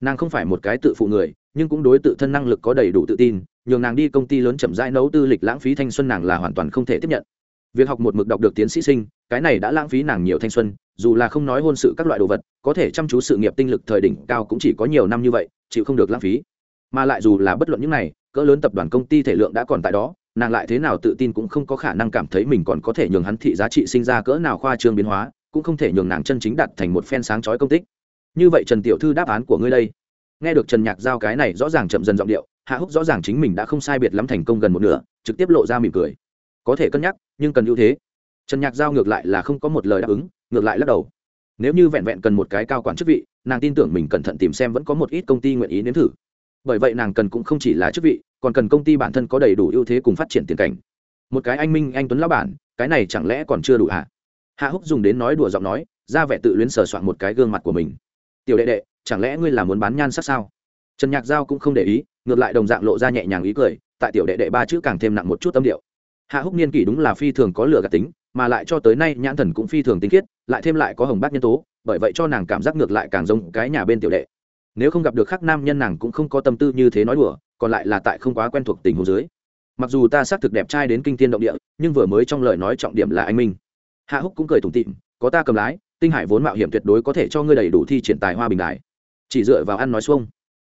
Nàng không phải một cái tự phụ người, nhưng cũng đối tự thân năng lực có đầy đủ tự tin, nhường nàng đi công ty lớn chậm rãi nấu tư lịch lãng phí thanh xuân nàng là hoàn toàn không thể tiếp nhận. Việc học một mực đọc được tiến sĩ sinh, cái này đã lãng phí nàng nhiều thanh xuân, dù là không nói hôn sự các loại đồ vật, có thể chăm chú sự nghiệp tinh lực thời đỉnh cao cũng chỉ có nhiều năm như vậy, chịu không được lãng phí. Mà lại dù là bất luận những này cỡ lớn tập đoàn công ty thể lượng đã còn tại đó, nàng lại thế nào tự tin cũng không có khả năng cảm thấy mình còn có thể nhường hắn thị giá trị sinh ra cỡ nào khoa trương biến hóa, cũng không thể nhường nàng chân chính đặt thành một phen sáng chói công tích. Như vậy trần tiểu thư đáp án của ngươi đây. Nghe được trần nhạc giao cái này rõ ràng chậm dần giọng điệu, hạ húc rõ ràng chính mình đã không sai biệt lắm thành công gần một nửa, trực tiếp lộ ra mỉm cười. Có thể cân nhắc, nhưng cần ưu thế. Trần nhạc giao ngược lại là không có một lời đáp ứng, ngược lại lắc đầu. Nếu như vẹn vẹn cần một cái cao quản chức vị, nàng tin tưởng mình cẩn thận tìm xem vẫn có một ít công ty nguyện ý nếm thử bởi vậy nàng cần cũng không chỉ là chức vị, còn cần công ty bản thân có đầy đủ ưu thế cùng phát triển tiền cảnh. Một cái anh minh, anh tuấn lão bản, cái này chẳng lẽ còn chưa đủ hả? hạ húc dùng đến nói đùa giọng nói, ra vẻ tự luyến sờ soạn một cái gương mặt của mình. Tiểu đệ đệ, chẳng lẽ ngươi là muốn bán nhan sắc sao? Trần nhạc giao cũng không để ý, ngược lại đồng dạng lộ ra nhẹ nhàng ý cười, tại tiểu đệ đệ ba chữ càng thêm nặng một chút tâm điệu. Hạ húc niên kỷ đúng là phi thường có lửa gạt tính, mà lại cho tới nay nhãn thần cũng phi thường tinh khiết, lại thêm lại có hồng bác nhân tố, bởi vậy cho nàng cảm giác ngược lại càng giống cái nhà bên tiểu đệ nếu không gặp được khác nam nhân nàng cũng không có tâm tư như thế nói đùa, còn lại là tại không quá quen thuộc tình hồ dưới. Mặc dù ta xác thực đẹp trai đến kinh thiên động địa, nhưng vừa mới trong lời nói trọng điểm là anh minh. Hạ húc cũng cười thủng tịm có ta cầm lái, tinh hải vốn mạo hiểm tuyệt đối có thể cho ngươi đầy đủ thi triển tài hoa bình đại. Chỉ dựa vào ăn nói xuông,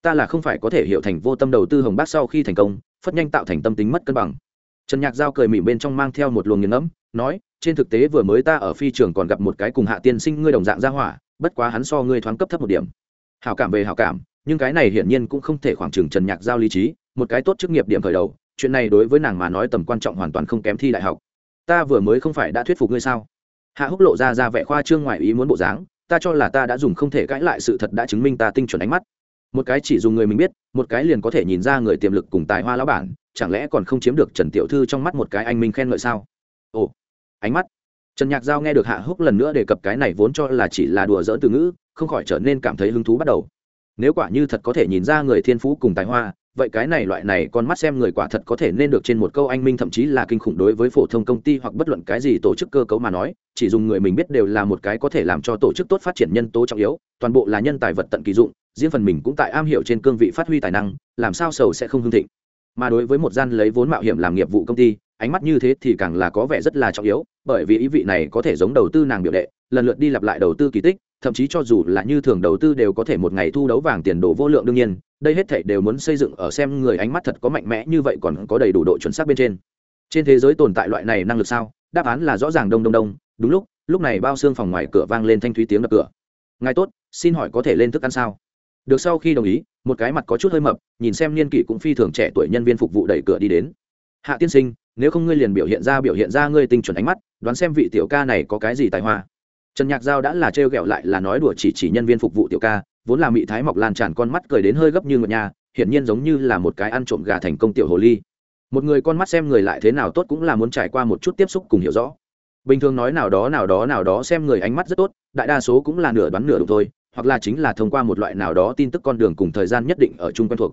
ta là không phải có thể hiểu thành vô tâm đầu tư hồng bác sau khi thành công, phất nhanh tạo thành tâm tính mất cân bằng. Trần nhạc giao cười mỉm bên trong mang theo một luồng nghiền ngẫm, nói, trên thực tế vừa mới ta ở phi trường còn gặp một cái cùng hạ tiên sinh ngươi đồng dạng gia hỏa, bất quá hắn so ngươi thoáng cấp thấp một điểm hảo cảm về hảo cảm, nhưng cái này hiển nhiên cũng không thể khoảng trừng trần nhạc giao lý trí, một cái tốt chức nghiệp điểm khởi đầu, chuyện này đối với nàng mà nói tầm quan trọng hoàn toàn không kém thi đại học. Ta vừa mới không phải đã thuyết phục ngươi sao? Hạ húc lộ ra ra vẻ khoa trương ngoài ý muốn bộ dáng, ta cho là ta đã dùng không thể cãi lại sự thật đã chứng minh ta tinh chuẩn ánh mắt. Một cái chỉ dùng người mình biết, một cái liền có thể nhìn ra người tiềm lực cùng tài hoa lão bản, chẳng lẽ còn không chiếm được trần tiểu thư trong mắt một cái anh minh khen ngợi sao? Ồ, ánh mắt trần nhạc giao nghe được hạ húc lần nữa đề cập cái này vốn cho là chỉ là đùa dỡn từ ngữ, không khỏi trở nên cảm thấy hứng thú bắt đầu. Nếu quả như thật có thể nhìn ra người thiên phú cùng tài hoa, vậy cái này loại này con mắt xem người quả thật có thể nên được trên một câu anh minh thậm chí là kinh khủng đối với phổ thông công ty hoặc bất luận cái gì tổ chức cơ cấu mà nói, chỉ dùng người mình biết đều là một cái có thể làm cho tổ chức tốt phát triển nhân tố trọng yếu, toàn bộ là nhân tài vật tận kỳ dụng, riêng phần mình cũng tại am hiểu trên cương vị phát huy tài năng, làm sao sầu sẽ không hương thịnh. Mà đối với một gian lấy vốn mạo hiểm làm nghiệp vụ công ty ánh mắt như thế thì càng là có vẻ rất là trọng yếu, bởi vì ý vị này có thể giống đầu tư nàng biểu đệ, lần lượt đi lặp lại đầu tư kỳ tích, thậm chí cho dù là như thường đầu tư đều có thể một ngày thu đấu vàng tiền đồ vô lượng đương nhiên, đây hết thảy đều muốn xây dựng ở xem người ánh mắt thật có mạnh mẽ như vậy còn có đầy đủ độ chuẩn xác bên trên. Trên thế giới tồn tại loại này năng lực sao? Đáp án là rõ ràng đông đông đông, đúng lúc lúc này bao xương phòng ngoài cửa vang lên thanh thúy tiếng đập cửa. Ngài tốt, xin hỏi có thể lên thức ăn sao? Được sau khi đồng ý, một cái mặt có chút hơi mập, nhìn xem niên kỷ cũng phi thường trẻ tuổi nhân viên phục vụ đẩy cửa đi đến. Hạ tiên sinh nếu không ngươi liền biểu hiện ra biểu hiện ra ngươi tinh chuẩn ánh mắt, đoán xem vị tiểu ca này có cái gì tài hoa. Trần nhạc giao đã là trêu ghẹo lại là nói đùa chỉ chỉ nhân viên phục vụ tiểu ca, vốn là mị thái mọc lan tràn con mắt cười đến hơi gấp như ngựa nhà, hiển nhiên giống như là một cái ăn trộm gà thành công tiểu hồ ly. Một người con mắt xem người lại thế nào tốt cũng là muốn trải qua một chút tiếp xúc cùng hiểu rõ. Bình thường nói nào đó nào đó nào đó xem người ánh mắt rất tốt, đại đa số cũng là nửa đoán nửa đúng thôi, hoặc là chính là thông qua một loại nào đó tin tức con đường cùng thời gian nhất định ở chung quen thuộc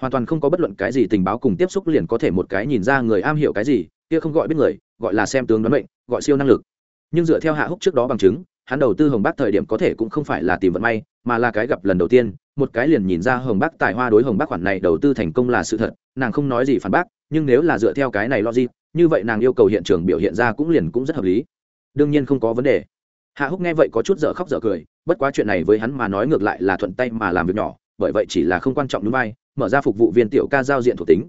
hoàn toàn không có bất luận cái gì tình báo cùng tiếp xúc liền có thể một cái nhìn ra người am hiểu cái gì, kia không gọi biết người, gọi là xem tướng đoán mệnh, gọi siêu năng lực. Nhưng dựa theo hạ húc trước đó bằng chứng, hắn đầu tư hồng bác thời điểm có thể cũng không phải là tìm vận may, mà là cái gặp lần đầu tiên, một cái liền nhìn ra hồng bác tài hoa đối hồng bác khoản này đầu tư thành công là sự thật, nàng không nói gì phản bác, nhưng nếu là dựa theo cái này logic, như vậy nàng yêu cầu hiện trường biểu hiện ra cũng liền cũng rất hợp lý. Đương nhiên không có vấn đề. Hạ húc nghe vậy có chút dở khóc dở cười, bất quá chuyện này với hắn mà nói ngược lại là thuận tay mà làm việc nhỏ, bởi vậy chỉ là không quan trọng núi vai mở ra phục vụ viên tiểu ca giao diện thuộc tính.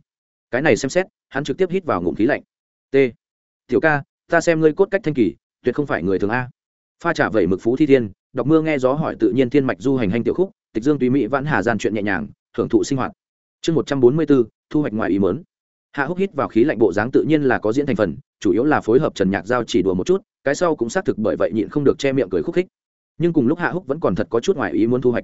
Cái này xem xét, hắn trực tiếp hít vào ngụm khí lạnh. T. Tiểu ca, ta xem ngươi cốt cách thanh kỳ, tuyệt không phải người thường a. Pha trả vẩy mực phú thi thiên, đọc mưa nghe gió hỏi tự nhiên thiên mạch du hành hành tiểu khúc, tịch dương tùy mỹ vãn hà gian chuyện nhẹ nhàng, thưởng thụ sinh hoạt. Chương một trăm bốn mươi bốn, thu hoạch ngoài ý mớn hạ húc hít vào khí lạnh bộ dáng tự nhiên là có diễn thành phần, chủ yếu là phối hợp trần nhạc giao chỉ đùa một chút, cái sau cũng xác thực bởi vậy nhịn không được che miệng cười khúc khích. Nhưng cùng lúc hạ húc vẫn còn thật có chút ngoài ý muốn thu hoạch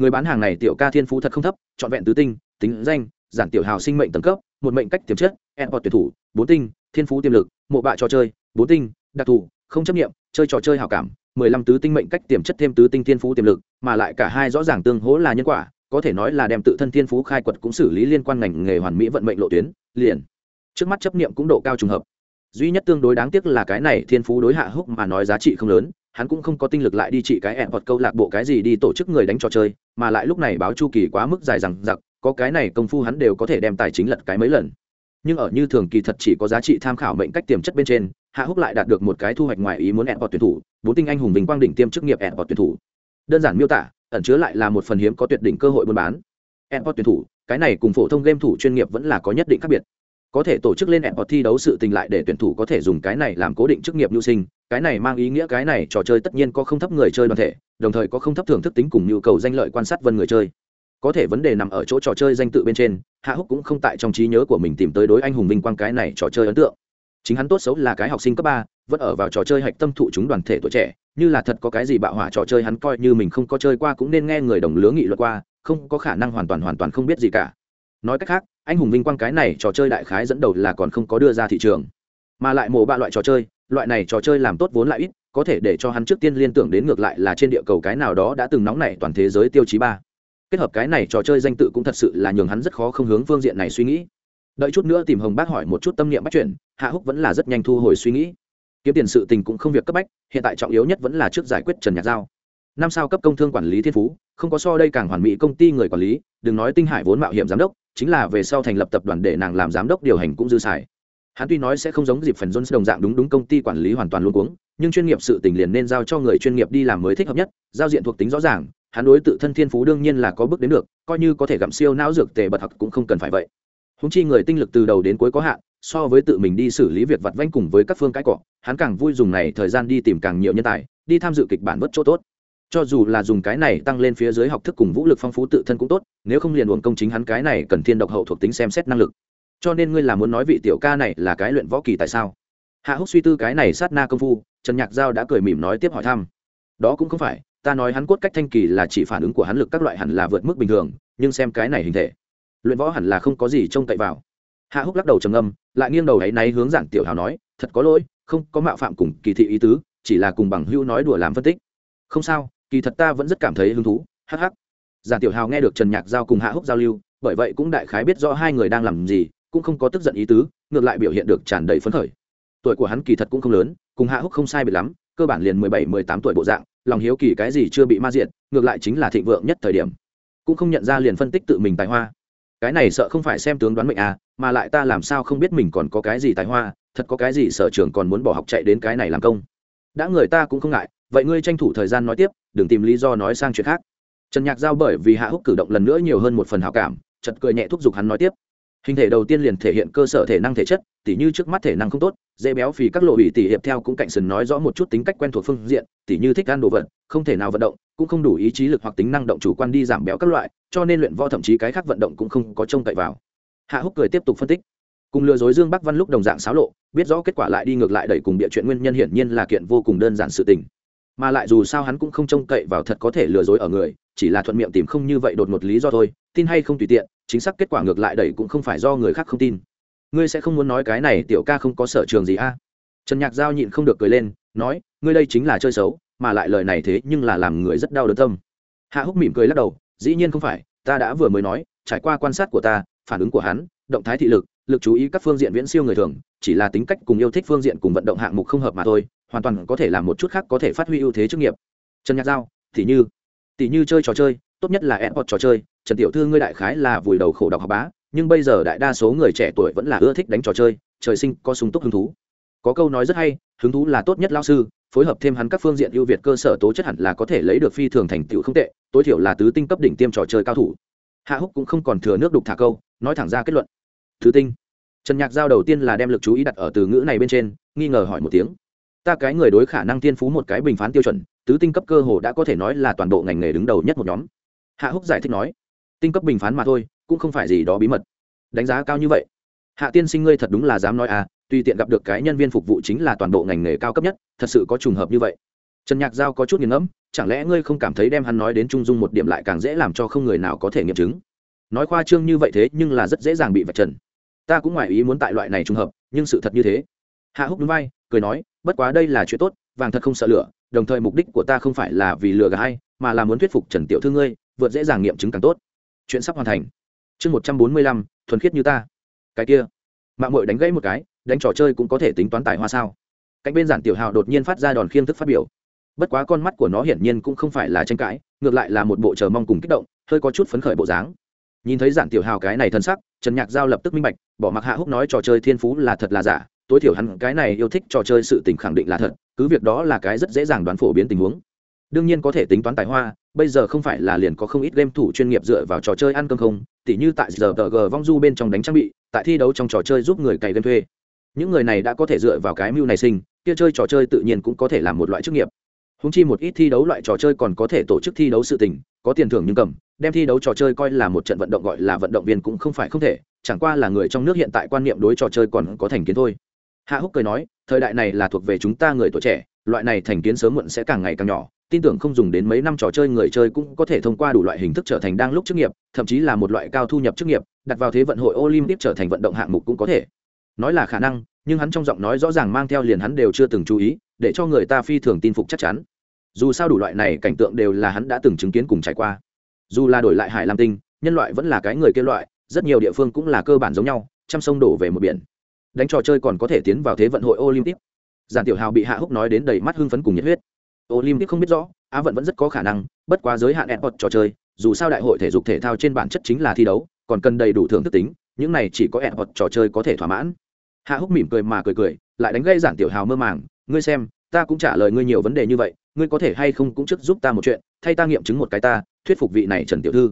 người bán hàng này tiểu ca thiên phú thật không thấp, trọn vẹn tứ tinh, tính danh, giản tiểu hào sinh mệnh tầng cấp, một mệnh cách tiềm chất, airport tuyển thủ, bốn tinh, thiên phú tiềm lực, mộ bạ trò chơi, bốn tinh, đặc thù, không chấp nghiệm chơi trò chơi hào cảm, mười lăm tứ tinh mệnh cách tiềm chất thêm tứ tinh thiên phú tiềm lực, mà lại cả hai rõ ràng tương hỗ là nhân quả, có thể nói là đem tự thân thiên phú khai quật cũng xử lý liên quan ngành nghề hoàn mỹ vận mệnh lộ tuyến, liền. Trước mắt chấp niệm cũng độ cao trùng hợp. Duy nhất tương đối đáng tiếc là cái này thiên phú đối hạ húc mà nói giá trị không lớn, hắn cũng không có tinh lực lại đi trị cái ẹn hoặc câu lạc bộ cái gì đi tổ chức người đánh trò chơi mà lại lúc này báo chu kỳ quá mức dài rằng giặc có cái này công phu hắn đều có thể đem tài chính lật cái mấy lần. Nhưng ở như thường kỳ thật chỉ có giá trị tham khảo mệnh cách tiềm chất bên trên, hạ húc lại đạt được một cái thu hoạch ngoài ý muốn ẹn hoặc tuyển thủ, bốn tinh anh hùng bình quang đỉnh tiêm chức nghiệp ẹn hoặc tuyển thủ. Đơn giản miêu tả, ẩn chứa lại là một phần hiếm có tuyệt đỉnh cơ hội buôn bán. Ẹn hoặc tuyển thủ, cái này cùng phổ thông game thủ chuyên nghiệp vẫn là có nhất định khác biệt. Có thể tổ chức lên ẹn hoặc thi đấu sự tình lại để tuyển thủ có thể dùng cái này làm cố định chức nghiệp nhu sinh cái này mang ý nghĩa cái này trò chơi tất nhiên có không thấp người chơi đoàn thể, đồng thời có không thấp thưởng thức tính cùng nhu cầu danh lợi quan sát vân người chơi. Có thể vấn đề nằm ở chỗ trò chơi danh tự bên trên, hạ húc cũng không tại trong trí nhớ của mình tìm tới đối anh hùng vinh quang cái này trò chơi ấn tượng. Chính hắn tốt xấu là cái học sinh cấp ba, vẫn ở vào trò chơi hạch tâm thụ chúng đoàn thể tuổi trẻ, như là thật có cái gì bạo hỏa trò chơi hắn coi như mình không có chơi qua cũng nên nghe người đồng lứa nghị luật qua, không có khả năng hoàn toàn hoàn toàn không biết gì cả. Nói cách khác, anh hùng vinh quang cái này trò chơi đại khái dẫn đầu là còn không có đưa ra thị trường, mà lại mổ ba loại trò chơi loại này trò chơi làm tốt vốn lại ít, có thể để cho hắn trước tiên liên tưởng đến ngược lại là trên địa cầu cái nào đó đã từng nóng nảy toàn thế giới tiêu chí ba. Kết hợp cái này trò chơi danh tự cũng thật sự là nhường hắn rất khó không hướng phương diện này suy nghĩ. Đợi chút nữa tìm hồng bác hỏi một chút tâm niệm bắt chuyển hạ húc vẫn là rất nhanh thu hồi suy nghĩ. Kiếm tiền sự tình cũng không việc cấp bách, hiện tại trọng yếu nhất vẫn là trước giải quyết trần nhạc giao. Năm sao cấp công thương quản lý thiên phú, không có so đây càng hoàn mỹ công ty người quản lý, đừng nói tinh hải vốn mạo hiểm giám đốc, chính là về sau thành lập tập đoàn để nàng làm giám đốc điều hành cũng dư xài hắn tuy nói sẽ không giống dịp phần jones đồng dạng đúng đúng công ty quản lý hoàn toàn luôn cuống, nhưng chuyên nghiệp sự tình liền nên giao cho người chuyên nghiệp đi làm mới thích hợp nhất, giao diện thuộc tính rõ ràng, hắn đối tự thân thiên phú đương nhiên là có bước đến được, coi như có thể gặm siêu não dược tề bật học cũng không cần phải vậy. Húng chi người tinh lực từ đầu đến cuối có hạn, so với tự mình đi xử lý việc vặt vanh cùng với các phương cái cọ, hắn càng vui dùng này thời gian đi tìm càng nhiều nhân tài, đi tham dự kịch bản vớt chỗ tốt. Cho dù là dùng cái này tăng lên phía dưới học thức cùng vũ lực phong phú tự thân cũng tốt, nếu không liền uổng công chính hắn cái này cần thiên độc hậu thuộc tính xem xét năng lực cho nên ngươi là muốn nói vị tiểu ca này là cái luyện võ kỳ tại sao? Hạ húc suy tư cái này sát na công phu, trần nhạc giao đã cười mỉm nói tiếp hỏi thăm. Đó cũng không phải, ta nói hắn cốt cách thanh kỳ là chỉ phản ứng của hắn lực các loại hẳn là vượt mức bình thường, nhưng xem cái này hình thể, luyện võ hẳn là không có gì trông cậy vào. Hạ húc lắc đầu trầm âm lại nghiêng đầu ấ y náy hướng giảng tiểu hào nói, thật có lỗi, không có mạo phạm cùng kỳ thị ý tứ, chỉ là cùng bằng hữu nói đùa làm phân tích. Không sao, kỳ thật ta vẫn rất cảm thấy hứng thú hh giảng tiểu hào nghe được trần nhạc giao cùng hạ húc giao lưu, bởi vậy cũng đại khái biết rõ hai người đang làm gì cũng không có tức giận ý tứ, ngược lại biểu hiện được tràn đầy phấn khởi. Tuổi của hắn kỳ thật cũng không lớn, cùng hạ húc không sai biệt lắm, cơ bản liền mười bảy, mười tám tuổi bộ dạng, lòng hiếu kỳ cái gì chưa bị ma diện ngược lại chính là thịnh vượng nhất thời điểm. Cũng không nhận ra liền phân tích tự mình tài hoa. Cái này sợ không phải xem tướng đoán mệnh à mà lại ta làm sao không biết mình còn có cái gì tài hoa, thật có cái gì sở trường còn muốn bỏ học chạy đến cái này làm công. Đã người ta cũng không ngại, vậy ngươi tranh thủ thời gian nói tiếp, đừng tìm lý do nói sang chuyện khác. Trần nhạc giao bởi vì hạ húc cử động lần nữa nhiều hơn một phần hào cảm chật cười nhẹ thúc giục hắn nói tiếp hình thể đầu tiên liền thể hiện cơ sở thể năng thể chất, tỉ như trước mắt thể năng không tốt, dễ béo phì các lộ ủy tỉ hiệp theo cũng cạnh sừng nói rõ một chút tính cách quen thuộc phương diện, tỉ như thích ăn đồ vật, không thể nào vận động, cũng không đủ ý chí lực hoặc tính năng động chủ quan đi giảm béo các loại, cho nên luyện võ thậm chí cái khác vận động cũng không có trông cậy vào. Hạ húc cười tiếp tục phân tích. Cùng lừa dối dương bắc văn lúc đồng dạng xáo lộ, biết rõ kết quả lại đi ngược lại đẩy cùng địa chuyện nguyên nhân hiển nhiên là kiện vô cùng đơn giản sự tình. Mà lại dù sao hắn cũng không trông cậy vào thật có thể lừa dối ở người chỉ là thuận miệng tìm không như vậy đột một lý do thôi, tin hay không tùy tiện, chính xác kết quả ngược lại đẩy cũng không phải do người khác không tin. Ngươi sẽ không muốn nói cái này tiểu ca không có sở trường gì a? À? trần nhạc giao nhịn không được cười lên, nói, ngươi đây chính là chơi xấu, mà lại lời này thế nhưng là làm người rất đau đớn tâm. Hạ húc mỉm cười lắc đầu, dĩ nhiên không phải, ta đã vừa mới nói, trải qua quan sát của ta, phản ứng của hắn, động thái thị lực lực chú ý các phương diện viễn siêu người thường, chỉ là tính cách cùng yêu thích phương diện cùng vận động hạng mục không hợp mà thôi, hoàn toàn có thể làm một chút khác có thể phát huy ưu thế chức nghiệp. Trần nhạc giao, thì như tỷ như chơi trò chơi, tốt nhất là airpod trò chơi. Trần tiểu thư ngươi đại khái là vùi đầu khổ đọc học bá, nhưng bây giờ đại đa số người trẻ tuổi vẫn là ưa thích đánh trò chơi. Trời sinh có sung túc hứng thú. Có câu nói rất hay, hứng thú là tốt nhất lao sư, phối hợp thêm hắn các phương diện ưu việt cơ sở tố chất hẳn là có thể lấy được phi thường thành tựu không tệ, tối thiểu là tứ tinh cấp đỉnh tiêm trò chơi cao thủ. Hạ húc cũng không còn thừa nước đục thả câu, nói thẳng ra kết luận. Thứ tinh. Trần nhạc giao đầu tiên là đem lực chú ý đặt ở từ ngữ này bên trên, nghi ngờ hỏi một tiếng ta cái người đối khả năng tiên phú một cái bình phán tiêu chuẩn, tứ tinh cấp cơ hồ đã có thể nói là toàn bộ ngành nghề đứng đầu nhất một nhóm. Hạ húc giải thích nói, tinh cấp bình phán mà thôi, cũng không phải gì đó bí mật. Đánh giá cao như vậy. Hạ tiên sinh ngươi thật đúng là dám nói à tùy tiện gặp được cái nhân viên phục vụ chính là toàn bộ ngành nghề cao cấp nhất, thật sự có trùng hợp như vậy. Trần nhạc giao có chút nghiền ngẫm, chẳng lẽ ngươi không cảm thấy đem hắn nói đến trung dung một điểm lại càng dễ làm cho không người nào có thể nghiệm chứng? Nói khoa trương như vậy thế, nhưng là rất dễ dàng bị vạch trần. Ta cũng ngoài ý muốn tại loại này trùng hợp, nhưng sự thật như thế. Hạ húc núi vai, cười nói bất quá đây là chuyện tốt, vàng thật không sợ lửa, đồng thời mục đích của ta không phải là vì lừa gà hay mà là muốn thuyết phục trần tiểu thư ngươi, vượt dễ dàng nghiệm chứng càng tốt. Chuyện sắp hoàn thành. Chương một trăm bốn mươi lăm, thuần khiết như ta. Cái kia. Mạng mội đánh gãy một cái, đánh trò chơi cũng có thể tính toán tài hoa sao? Cạnh bên giản tiểu hào đột nhiên phát ra đòn khiêm thức phát biểu. Bất quá con mắt của nó hiển nhiên cũng không phải là tranh cãi, ngược lại là một bộ chờ mong cùng kích động, hơi có chút phấn khởi bộ dáng. Nhìn thấy giản tiểu hào cái này thân sắc, trần nhạc giao lập tức minh bạch, bỏ mặc hạ húc nói trò chơi thiên phú là thật là giả tối thiểu hắn cái này yêu thích trò chơi sự tình khẳng định là thật, cứ việc đó là cái rất dễ dàng đoán phổ biến tình huống. Đương nhiên có thể tính toán tài hoa, bây giờ không phải là liền có không ít game thủ chuyên nghiệp dựa vào trò chơi ăn cơm không, tỉ như tại giờ tờ g, vong du bên trong đánh trang bị, tại thi đấu trong trò chơi giúp người cày game thuê. Những người này đã có thể dựa vào cái mưu này sinh, kia chơi trò chơi tự nhiên cũng có thể làm một loại chức nghiệp. Húng chi một ít thi đấu loại trò chơi còn có thể tổ chức thi đấu sự tình, có tiền thưởng nhưng cầm, đem thi đấu trò chơi coi là một trận vận động gọi là vận động viên cũng không phải không thể, chẳng qua là người trong nước hiện tại quan niệm đối trò chơi còn có thành kiến thôi hạ húc cười nói, thời đại này là thuộc về chúng ta người tuổi trẻ, loại này thành kiến sớm muộn sẽ càng ngày càng nhỏ, tin tưởng không dùng đến mấy năm trò chơi người chơi cũng có thể thông qua đủ loại hình thức trở thành đang lúc chức nghiệp, thậm chí là một loại cao thu nhập chức nghiệp, đặt vào thế vận hội olympic trở thành vận động hạng mục cũng có thể. Nói là khả năng, nhưng hắn trong giọng nói rõ ràng mang theo liền hắn đều chưa từng chú ý, để cho người ta phi thường tin phục chắc chắn. Dù sao đủ loại này cảnh tượng đều là hắn đã từng chứng kiến cùng trải qua. Dù là đổi lại hải lam tinh, nhân loại vẫn là cái người kêu loại, rất nhiều địa phương cũng là cơ bản giống nhau, trăm sông đổ về một biển đánh trò chơi còn có thể tiến vào thế vận hội olympic. Giản tiểu hào bị hạ húc nói đến đầy mắt hưng phấn cùng nhiệt huyết. Olympic không biết rõ, á vận vẫn rất có khả năng, bất quá giới hạn airport trò chơi, dù sao đại hội thể dục thể thao trên bản chất chính là thi đấu, còn cần đầy đủ thưởng thức tính, những này chỉ có airport trò chơi có thể thỏa mãn. Hạ húc mỉm cười mà cười cười, lại đánh gây giản tiểu hào mơ màng, ngươi xem, ta cũng trả lời ngươi nhiều vấn đề như vậy, ngươi có thể hay không cũng trước giúp ta một chuyện, thay ta nghiệm chứng một cái ta, thuyết phục vị này trần tiểu thư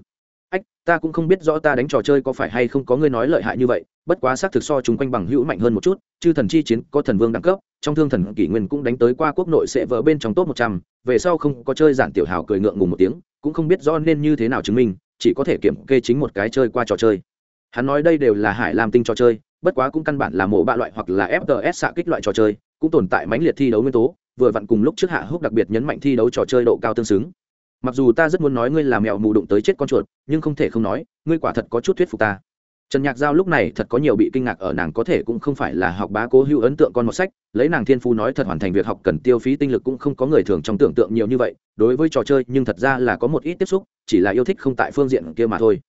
ách, ta cũng không biết rõ ta đánh trò chơi có phải hay không có ngươi nói lợi hại như vậy, bất quá xác thực so chúng quanh bằng hữu mạnh hơn một chút, chư thần chi chiến có thần vương đẳng cấp, trong thương thần kỷ nguyên cũng đánh tới qua quốc nội sẽ vỡ bên trong top một trăm, về sau không có chơi giản tiểu hào cười ngượng ngùng một tiếng, cũng không biết rõ nên như thế nào chứng minh, chỉ có thể kiểm kê chính một cái chơi qua trò chơi. Hắn nói đây đều là hải lam tinh trò chơi, bất quá cũng căn bản là mổ bạ loại hoặc là fts xạ kích loại trò chơi, cũng tồn tại mãnh liệt thi đấu nguyên tố, vừa vặn cùng lúc trước hạ húc đặc biệt nhấn mạnh thi đấu trò chơi độ cao tương xứng mặc dù ta rất muốn nói ngươi làm mèo mù đụng tới chết con chuột, nhưng không thể không nói, ngươi quả thật có chút thuyết phục ta. Trần nhạc giao lúc này thật có nhiều bị kinh ngạc ở nàng có thể cũng không phải là học bá cố hữu ấn tượng con một sách, lấy nàng thiên phu nói thật hoàn thành việc học cần tiêu phí tinh lực cũng không có người thường trong tưởng tượng nhiều như vậy, đối với trò chơi nhưng thật ra là có một ít tiếp xúc, chỉ là yêu thích không tại phương diện kia mà thôi.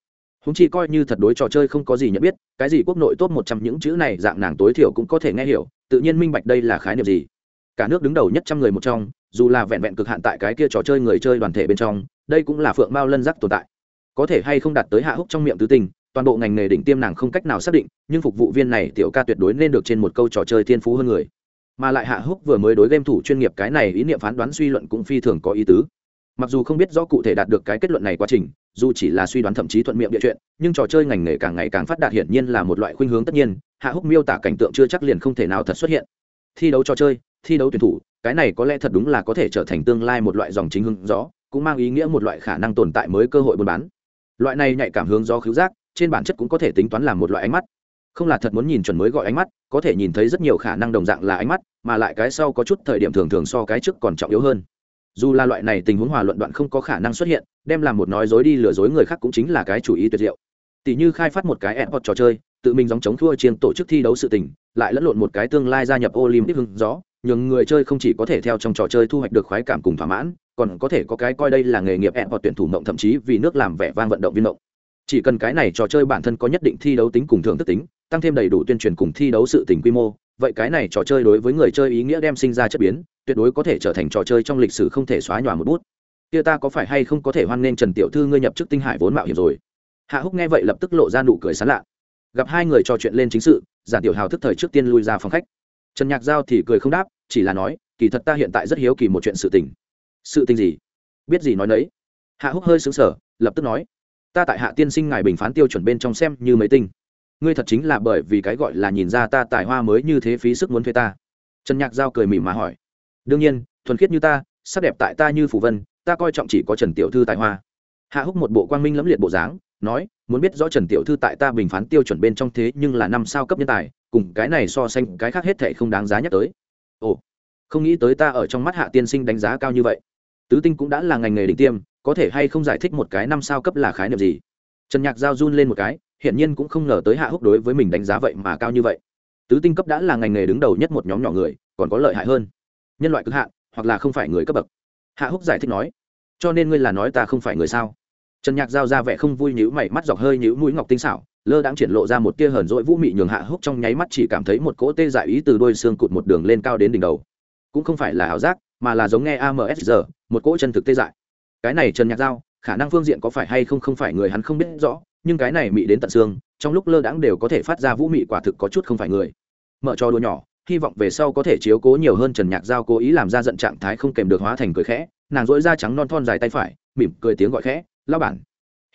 Húng chi coi như thật đối trò chơi không có gì nhận biết, cái gì quốc nội tốt một trăm những chữ này dạng nàng tối thiểu cũng có thể nghe hiểu, tự nhiên minh bạch đây là khái niệm gì. Cả nước đứng đầu nhất trăm người một trong dù là vẹn vẹn cực hạn tại cái kia trò chơi người chơi đoàn thể bên trong, đây cũng là phượng mao lân giác tồn tại. Có thể hay không đạt tới hạ húc trong miệng tứ tình toàn bộ ngành nghề đỉnh tiêm nàng không cách nào xác định, nhưng phục vụ viên này tiểu ca tuyệt đối nên được trên một câu trò chơi thiên phú hơn người. Mà lại hạ húc vừa mới đối game thủ chuyên nghiệp cái này ý niệm phán đoán suy luận cũng phi thường có ý tứ. Mặc dù không biết rõ cụ thể đạt được cái kết luận này quá trình, dù chỉ là suy đoán thậm chí thuận miệng địa chuyện, nhưng trò chơi ngành nghề càng ngày càng phát đạt hiển nhiên là một loại khuynh hướng tất nhiên, hạ húc miêu tả cảnh tượng chưa chắc liền không thể nào thật xuất hiện. Thi đấu trò chơi, thi đấu tuyển thủ cái này có lẽ thật đúng là có thể trở thành tương lai một loại dòng chính hướng gió, cũng mang ý nghĩa một loại khả năng tồn tại mới cơ hội buôn bán. Loại này nhạy cảm hướng do khứu giác, trên bản chất cũng có thể tính toán làm một loại ánh mắt. Không là thật muốn nhìn chuẩn mới gọi ánh mắt, có thể nhìn thấy rất nhiều khả năng đồng dạng là ánh mắt, mà lại cái sau có chút thời điểm thường thường so cái trước còn trọng yếu hơn. Dù là loại này tình huống hòa luận đoạn không có khả năng xuất hiện, đem làm một nói dối đi lừa dối người khác cũng chính là cái chủ ý tuyệt diệu. Tỷ như khai phát một cái airport trò chơi, tự mình dòng chống thua chiên tổ chức thi đấu sự tình, lại lẫn lộn một cái tương lai gia nhập olympic hưng gió nhưng người chơi không chỉ có thể theo trong trò chơi thu hoạch được khoái cảm cùng thỏa mãn, còn có thể có cái coi đây là nghề nghiệp hoặc tuyển thủ mộng thậm chí vì nước làm vẻ vang vận động viên mộng. Chỉ cần cái này trò chơi bản thân có nhất định thi đấu tính cùng thưởng thức tính, tăng thêm đầy đủ tuyên truyền cùng thi đấu sự tình quy mô, vậy cái này trò chơi đối với người chơi ý nghĩa đem sinh ra chất biến, tuyệt đối có thể trở thành trò chơi trong lịch sử không thể xóa nhòa một bút. Kia ta có phải hay không có thể hoan nghênh trần tiểu thư ngươi nhập chức tinh hải vốn mạo hiểm rồi? Hạ húc nghe vậy lập tức lộ ra nụ cười sán lạ. Gặp hai người trò chuyện lên chính sự giả tiểu hào thức thời trước tiên lui ra phòng khách trần nhạc giao thì cười không đáp, chỉ là nói, kỳ thật ta hiện tại rất hiếu kỳ một chuyện sự tình. Sự tình gì? Biết gì nói nấy. Hạ húc hơi xứng sở lập tức nói, ta tại hạ tiên sinh ngài bình phán tiêu chuẩn bên trong xem như mấy tinh. Ngươi thật chính là bởi vì cái gọi là nhìn ra ta tài hoa mới như thế phí sức muốn thuê ta. Trần nhạc giao cười mỉm mà hỏi, đương nhiên, thuần khiết như ta, sắc đẹp tại ta như phủ vân, ta coi trọng chỉ có trần tiểu thư tài hoa. Hạ húc một bộ quang minh lẫm liệt bộ dáng, nói, muốn biết rõ trần tiểu thư tại ta bình phán tiêu chuẩn bên trong thế nhưng là năm sao cấp nhân tài cùng cái này so sánh, cái khác hết thệ không đáng giá nhắc tới. Ồ, không nghĩ tới ta ở trong mắt hạ tiên sinh đánh giá cao như vậy. Tứ tinh cũng đã là ngành nghề đỉnh tiêm, có thể hay không giải thích một cái năm sao cấp là khái niệm gì? Trần nhạc giao run lên một cái, hiển nhiên cũng không ngờ tới hạ húc đối với mình đánh giá vậy mà cao như vậy. Tứ tinh cấp đã là ngành nghề đứng đầu nhất một nhóm nhỏ người, còn có lợi hại hơn. Nhân loại cực hạn, hoặc là không phải người cấp bậc. Hạ húc giải thích nói, cho nên ngươi là nói ta không phải người sao? Trần nhạc giao ra vẻ không vui nhữ mày, mắt dọc hơi nhữ mũi ngọc tinh xảo lơ đãng triển lộ ra một tia hờn dỗi vũ mị nhường hạ húc trong nháy mắt chỉ cảm thấy một cỗ tê dại ý từ đôi xương cụt một đường lên cao đến đỉnh đầu. Cũng không phải là ảo giác, mà là giống nghe amsr một cỗ chân thực tê dại. Cái này trần nhạc giao, khả năng phương diện có phải hay không không phải người hắn không biết rõ, nhưng cái này mị đến tận xương, trong lúc lơ đãng đều có thể phát ra vũ mị quả thực có chút không phải người. Mở cho đùa nhỏ, hy vọng về sau có thể chiếu cố nhiều hơn trần nhạc giao cố ý làm ra giận trạng thái không kèm được hóa thành cười khẽ, nàng dỗi da trắng non thon dài tay phải, mỉm cười tiếng gọi khẽ, lão bản.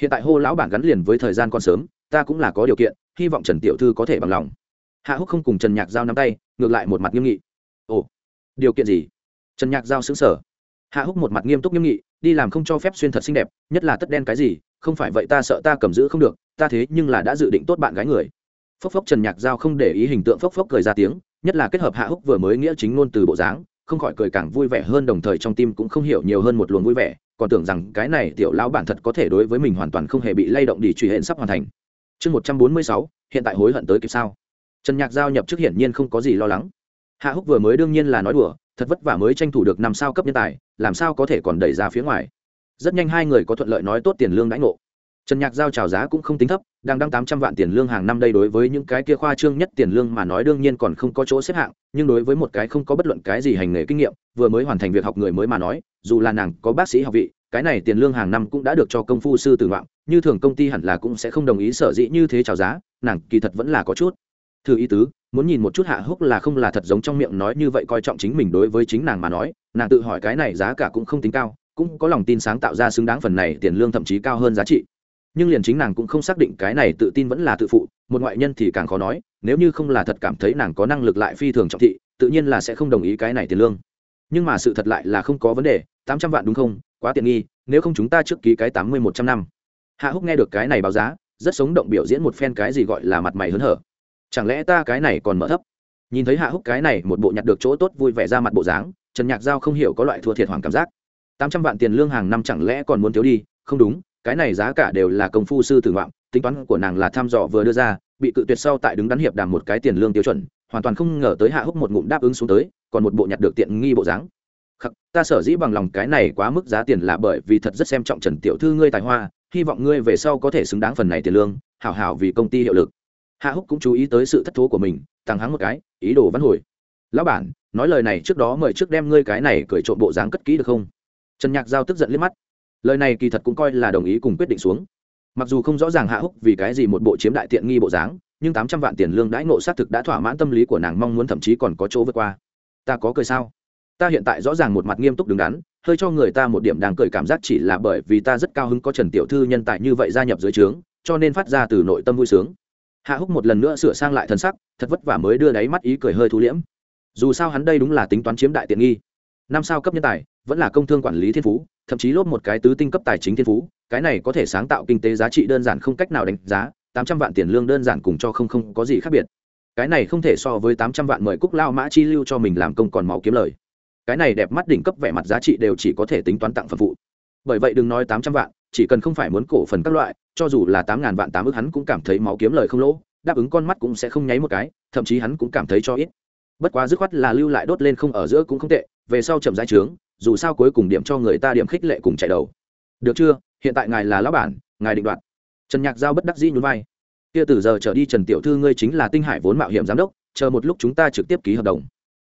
Hiện tại hô lão bản gắn liền với thời gian còn sớm ta cũng là có điều kiện, hy vọng trần tiểu thư có thể bằng lòng. Hạ húc không cùng trần nhạc giao nắm tay, ngược lại một mặt nghiêm nghị. Ồ, điều kiện gì? Trần nhạc giao xứng sở hạ húc một mặt nghiêm túc nghiêm nghị, đi làm không cho phép xuyên thật xinh đẹp, nhất là tất đen cái gì, không phải vậy ta sợ ta cầm giữ không được, ta thế nhưng là đã dự định tốt bạn gái người. Phốc phốc trần nhạc giao không để ý hình tượng phốc phốc cười ra tiếng, nhất là kết hợp hạ húc vừa mới nghĩa chính ngôn từ bộ dáng, không khỏi cười càng vui vẻ hơn đồng thời trong tim cũng không hiểu nhiều hơn một luồng vui vẻ, còn tưởng rằng cái này tiểu lão bản thật có thể đối với mình hoàn toàn không hề bị lay động đi truy hẹn sắp hoàn thành chương một trăm bốn mươi sáu, hiện tại hối hận tới kịp sao? Trần nhạc giao nhập trước hiển nhiên không có gì lo lắng. Hạ húc vừa mới đương nhiên là nói đùa, thật vất vả mới tranh thủ được năm sao cấp nhân tài, làm sao có thể còn đẩy ra phía ngoài. Rất nhanh hai người có thuận lợi nói tốt tiền lương đãi ngộ. Trần nhạc giao trào giá cũng không tính thấp, đang đăng tám trăm vạn tiền lương hàng năm đây đối với những cái kia khoa trương nhất tiền lương mà nói đương nhiên còn không có chỗ xếp hạng, nhưng đối với một cái không có bất luận cái gì hành nghề kinh nghiệm, vừa mới hoàn thành việc học người mới mà nói, dù là nàng có bác sĩ học vị, cái này tiền lương hàng năm cũng đã được cho công phu sư tử vọng như thường công ty hẳn là cũng sẽ không đồng ý sở dĩ như thế chào giá, nàng kỳ thật vẫn là có chút. Thử ý tứ, muốn nhìn một chút hạ húc là không là thật giống trong miệng nói như vậy coi trọng chính mình đối với chính nàng mà nói, nàng tự hỏi cái này giá cả cũng không tính cao, cũng có lòng tin sáng tạo ra xứng đáng phần này tiền lương thậm chí cao hơn giá trị. Nhưng liền chính nàng cũng không xác định cái này tự tin vẫn là tự phụ, một ngoại nhân thì càng khó nói, nếu như không là thật cảm thấy nàng có năng lực lại phi thường trọng thị, tự nhiên là sẽ không đồng ý cái này tiền lương. Nhưng mà sự thật lại là không có vấn đề, tám trăm vạn đúng không? Quá tiện nghi, nếu không chúng ta trước ký cái tám mươi một trăm năm hạ húc nghe được cái này báo giá, rất sống động biểu diễn một phen cái gì gọi là mặt mày hớn hở. Chẳng lẽ ta cái này còn mở thấp? Nhìn thấy hạ húc cái này một bộ nhặt được chỗ tốt vui vẻ ra mặt bộ dáng, trần nhạc giao không hiểu có loại thua thiệt hoàng cảm giác. Tám trăm vạn tiền lương hàng năm chẳng lẽ còn muốn thiếu đi? Không đúng, cái này giá cả đều là công phu sư tử ngoạm tính toán của nàng là tham dò vừa đưa ra, bị cự tuyệt sau tại đứng đắn hiệp đàm một cái tiền lương tiêu chuẩn, hoàn toàn không ngờ tới hạ húc một ngụm đáp ứng xuống tới, còn một bộ nhặt được tiện nghi bộ dáng. Khắc, ta sở dĩ bằng lòng cái này quá mức giá tiền là bởi vì thật rất xem trọng trần tiểu thư ngươi tài hoa hy vọng ngươi về sau có thể xứng đáng phần này tiền lương, hảo hảo vì công ty hiệu lực. Hạ húc cũng chú ý tới sự thất thố của mình tăng hắng một cái, ý đồ văn hồi. Lão bản, nói lời này trước đó mời trước đem ngươi cái này cởi trộm bộ dáng cất kỹ được không? Trần nhạc giao tức giận liếc mắt. Lời này kỳ thật cũng coi là đồng ý cùng quyết định xuống. Mặc dù không rõ ràng hạ húc vì cái gì một bộ chiếm đại tiện nghi bộ dáng, nhưng tám trăm vạn tiền lương đãi ngộ xác thực đã thỏa mãn tâm lý của nàng mong muốn thậm chí còn có chỗ vượt qua. Ta có cười sao? Ta hiện tại rõ ràng một mặt nghiêm túc đứng đắn hơi cho người ta một điểm đang cười cảm giác chỉ là bởi vì ta rất cao hứng có trần tiểu thư nhân tài như vậy gia nhập dưới trướng, cho nên phát ra từ nội tâm vui sướng. Hạ húc một lần nữa sửa sang lại thân sắc, thật vất vả mới đưa đáy mắt ý cười hơi thu liễm. Dù sao hắn đây đúng là tính toán chiếm đại tiện nghi. Năm sao cấp nhân tài, vẫn là công thương quản lý thiên phú, thậm chí lốp một cái tứ tinh cấp tài chính thiên phú, cái này có thể sáng tạo kinh tế giá trị đơn giản không cách nào đánh giá, tám trăm vạn tiền lương đơn giản cùng cho không không có gì khác biệt. Cái này không thể so với tám trăm vạn mời cúc lao mã chi lưu cho mình làm công còn máu kiếm lời cái này đẹp mắt đỉnh cấp vẻ mặt giá trị đều chỉ có thể tính toán tặng phẩm phụ. Bởi vậy đừng nói tám trăm vạn, chỉ cần không phải muốn cổ phần các loại, cho dù là tám ngàn vạn tám ước hắn cũng cảm thấy máu kiếm lời không lỗ, đáp ứng con mắt cũng sẽ không nháy một cái, thậm chí hắn cũng cảm thấy cho ít. Bất quá dứt khoát là lưu lại đốt lên không ở giữa cũng không tệ, về sau chậm giải trướng, dù sao cuối cùng điểm cho người ta điểm khích lệ cùng chạy đầu. Được chưa? Hiện tại ngài là lão bản, ngài định đoạt. Trần nhạc giao bất đắc dĩ nhún vai. Kia từ giờ trở đi trần tiểu thư ngươi chính là tinh hải vốn mạo hiểm giám đốc, chờ một lúc chúng ta trực tiếp ký hợp đồng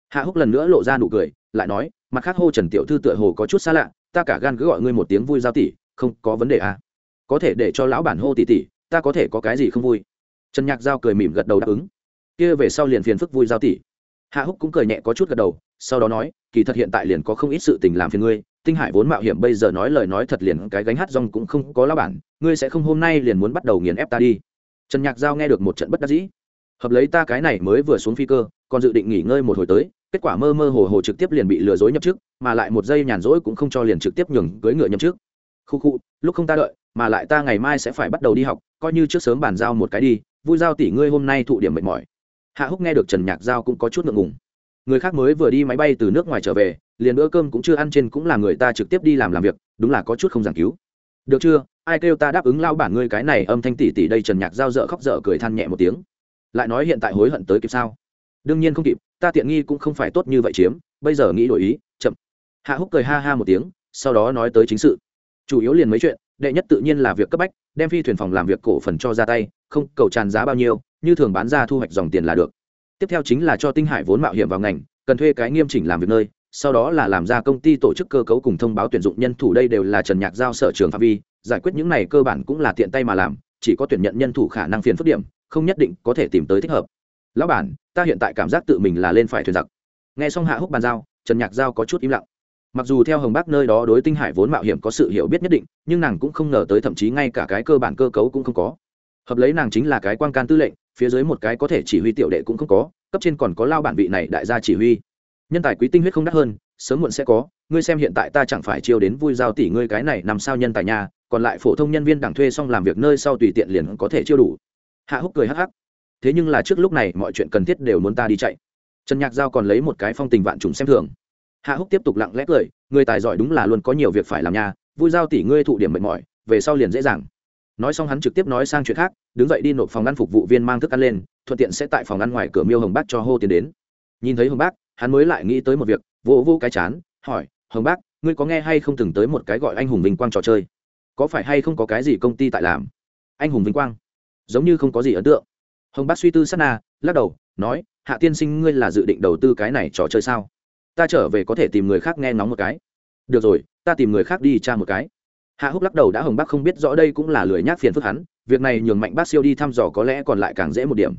hạ húc lần nữa lộ ra nụ cười, lại nói, mặt khác hô trần tiểu thư tựa hồ có chút xa lạ, ta cả gan cứ gọi ngươi một tiếng vui giao tỷ, không có vấn đề à. có thể để cho lão bản hô tỷ tỷ, ta có thể có cái gì không vui? Trần nhạc giao cười mỉm gật đầu đáp ứng. Kia về sau liền phiền phức vui giao tỷ. Hạ húc cũng cười nhẹ có chút gật đầu, sau đó nói, kỳ thật hiện tại liền có không ít sự tình làm phiền ngươi, tinh hải vốn mạo hiểm bây giờ nói lời nói thật liền cái gánh hát rong cũng không có lão bản, ngươi sẽ không hôm nay liền muốn bắt đầu nghiền ép ta đi. Trần nhạc giao nghe được một trận bất đắc dĩ. Hợp lấy ta cái này mới vừa xuống phi cơ, còn dự định nghỉ ngơi một hồi tới kết quả mơ mơ hồ hồ trực tiếp liền bị lừa dối nhập trước mà lại một giây nhàn rỗi cũng không cho liền trực tiếp nhường cưới ngựa nhậm trước khu khu, lúc không ta đợi, mà lại ta ngày mai sẽ phải bắt đầu đi học, coi như trước sớm bàn giao một cái đi, vui giao tỷ ngươi hôm nay thụ điểm mệt mỏi. Hạ húc nghe được trần nhạc giao cũng có chút ngượng ngùng. Người khác mới vừa đi máy bay từ nước ngoài trở về, liền bữa cơm cũng chưa ăn trên cũng là người ta trực tiếp đi làm làm việc, đúng là có chút không giảng cứu. Được chưa? Ai kêu ta đáp ứng lao bản ngươi cái này âm thanh tỷ tỷ đây trần nhạc giao dợ khóc dở cười than nhẹ một tiếng. Lại nói hiện tại hối hận tới kịp sao? Đương nhiên không kịp ta tiện nghi cũng không phải tốt như vậy chiếm, bây giờ nghĩ đổi ý, chậm. Hạ húc cười ha ha một tiếng, sau đó nói tới chính sự. Chủ yếu liền mấy chuyện, đệ nhất tự nhiên là việc cấp bách, đem phi thuyền phòng làm việc cổ phần cho ra tay, không cầu tràn giá bao nhiêu, như thường bán ra thu hoạch dòng tiền là được. Tiếp theo chính là cho tinh hải vốn mạo hiểm vào ngành, cần thuê cái nghiêm chỉnh làm việc nơi, sau đó là làm ra công ty tổ chức cơ cấu cùng thông báo tuyển dụng nhân thủ đây đều là trần nhạc giao sở trường phạm vi, giải quyết những này cơ bản cũng là tiện tay mà làm, chỉ có tuyển nhận nhân thủ khả năng phiền phức điểm, không nhất định có thể tìm tới thích hợp lão bản, ta hiện tại cảm giác tự mình là lên phải thuyền giặc. Nghe xong hạ húc bàn giao, trần nhạc giao có chút im lặng. Mặc dù theo hồng bắc nơi đó đối tinh hải vốn mạo hiểm có sự hiểu biết nhất định, nhưng nàng cũng không ngờ tới thậm chí ngay cả cái cơ bản cơ cấu cũng không có. Hợp lấy nàng chính là cái quan can tư lệnh, phía dưới một cái có thể chỉ huy tiểu đệ cũng không có, cấp trên còn có lao bản vị này đại gia chỉ huy. Nhân tài quý tinh huyết không đắt hơn, sớm muộn sẽ có, ngươi xem hiện tại ta chẳng phải chiêu đến vui giao tỷ ngươi cái này nằm sao nhân tài nhà, còn lại phổ thông nhân viên đảng thuê xong làm việc nơi sau tùy tiện liền có thể chiêu đủ. Hạ húc cười hắc hắc thế nhưng là trước lúc này mọi chuyện cần thiết đều muốn ta đi chạy. Trần nhạc giao còn lấy một cái phong tình vạn trùng xem thường. Hạ húc tiếp tục lặng lẽ cười, người tài giỏi đúng là luôn có nhiều việc phải làm nhà vui giao tỷ ngươi thụ điểm mệt mỏi, về sau liền dễ dàng. Nói xong hắn trực tiếp nói sang chuyện khác, đứng dậy đi nộp phòng ăn phục vụ viên mang thức ăn lên, thuận tiện sẽ tại phòng ăn ngoài cửa miêu hồng bác cho hô tiền đến. Nhìn thấy hồng bác, hắn mới lại nghĩ tới một việc vô vô cái chán, hỏi, hồng bác, ngươi có nghe hay không từng tới một cái gọi anh hùng vinh quang trò chơi? Có phải hay không có cái gì công ty tại làm? Anh hùng vinh quang. Giống như không có gì ấn tượng hồng bác suy tư sát na, lắc đầu, nói, hạ tiên sinh, ngươi là dự định đầu tư cái này trò chơi sao? Ta trở về có thể tìm người khác nghe ngóng một cái. Được rồi, ta tìm người khác đi tra một cái. Hạ húc lắc đầu đã hồng bác không biết rõ đây cũng là lười nhác phiền phức hắn, việc này nhường mạnh bác siêu đi thăm dò có lẽ còn lại càng dễ một điểm.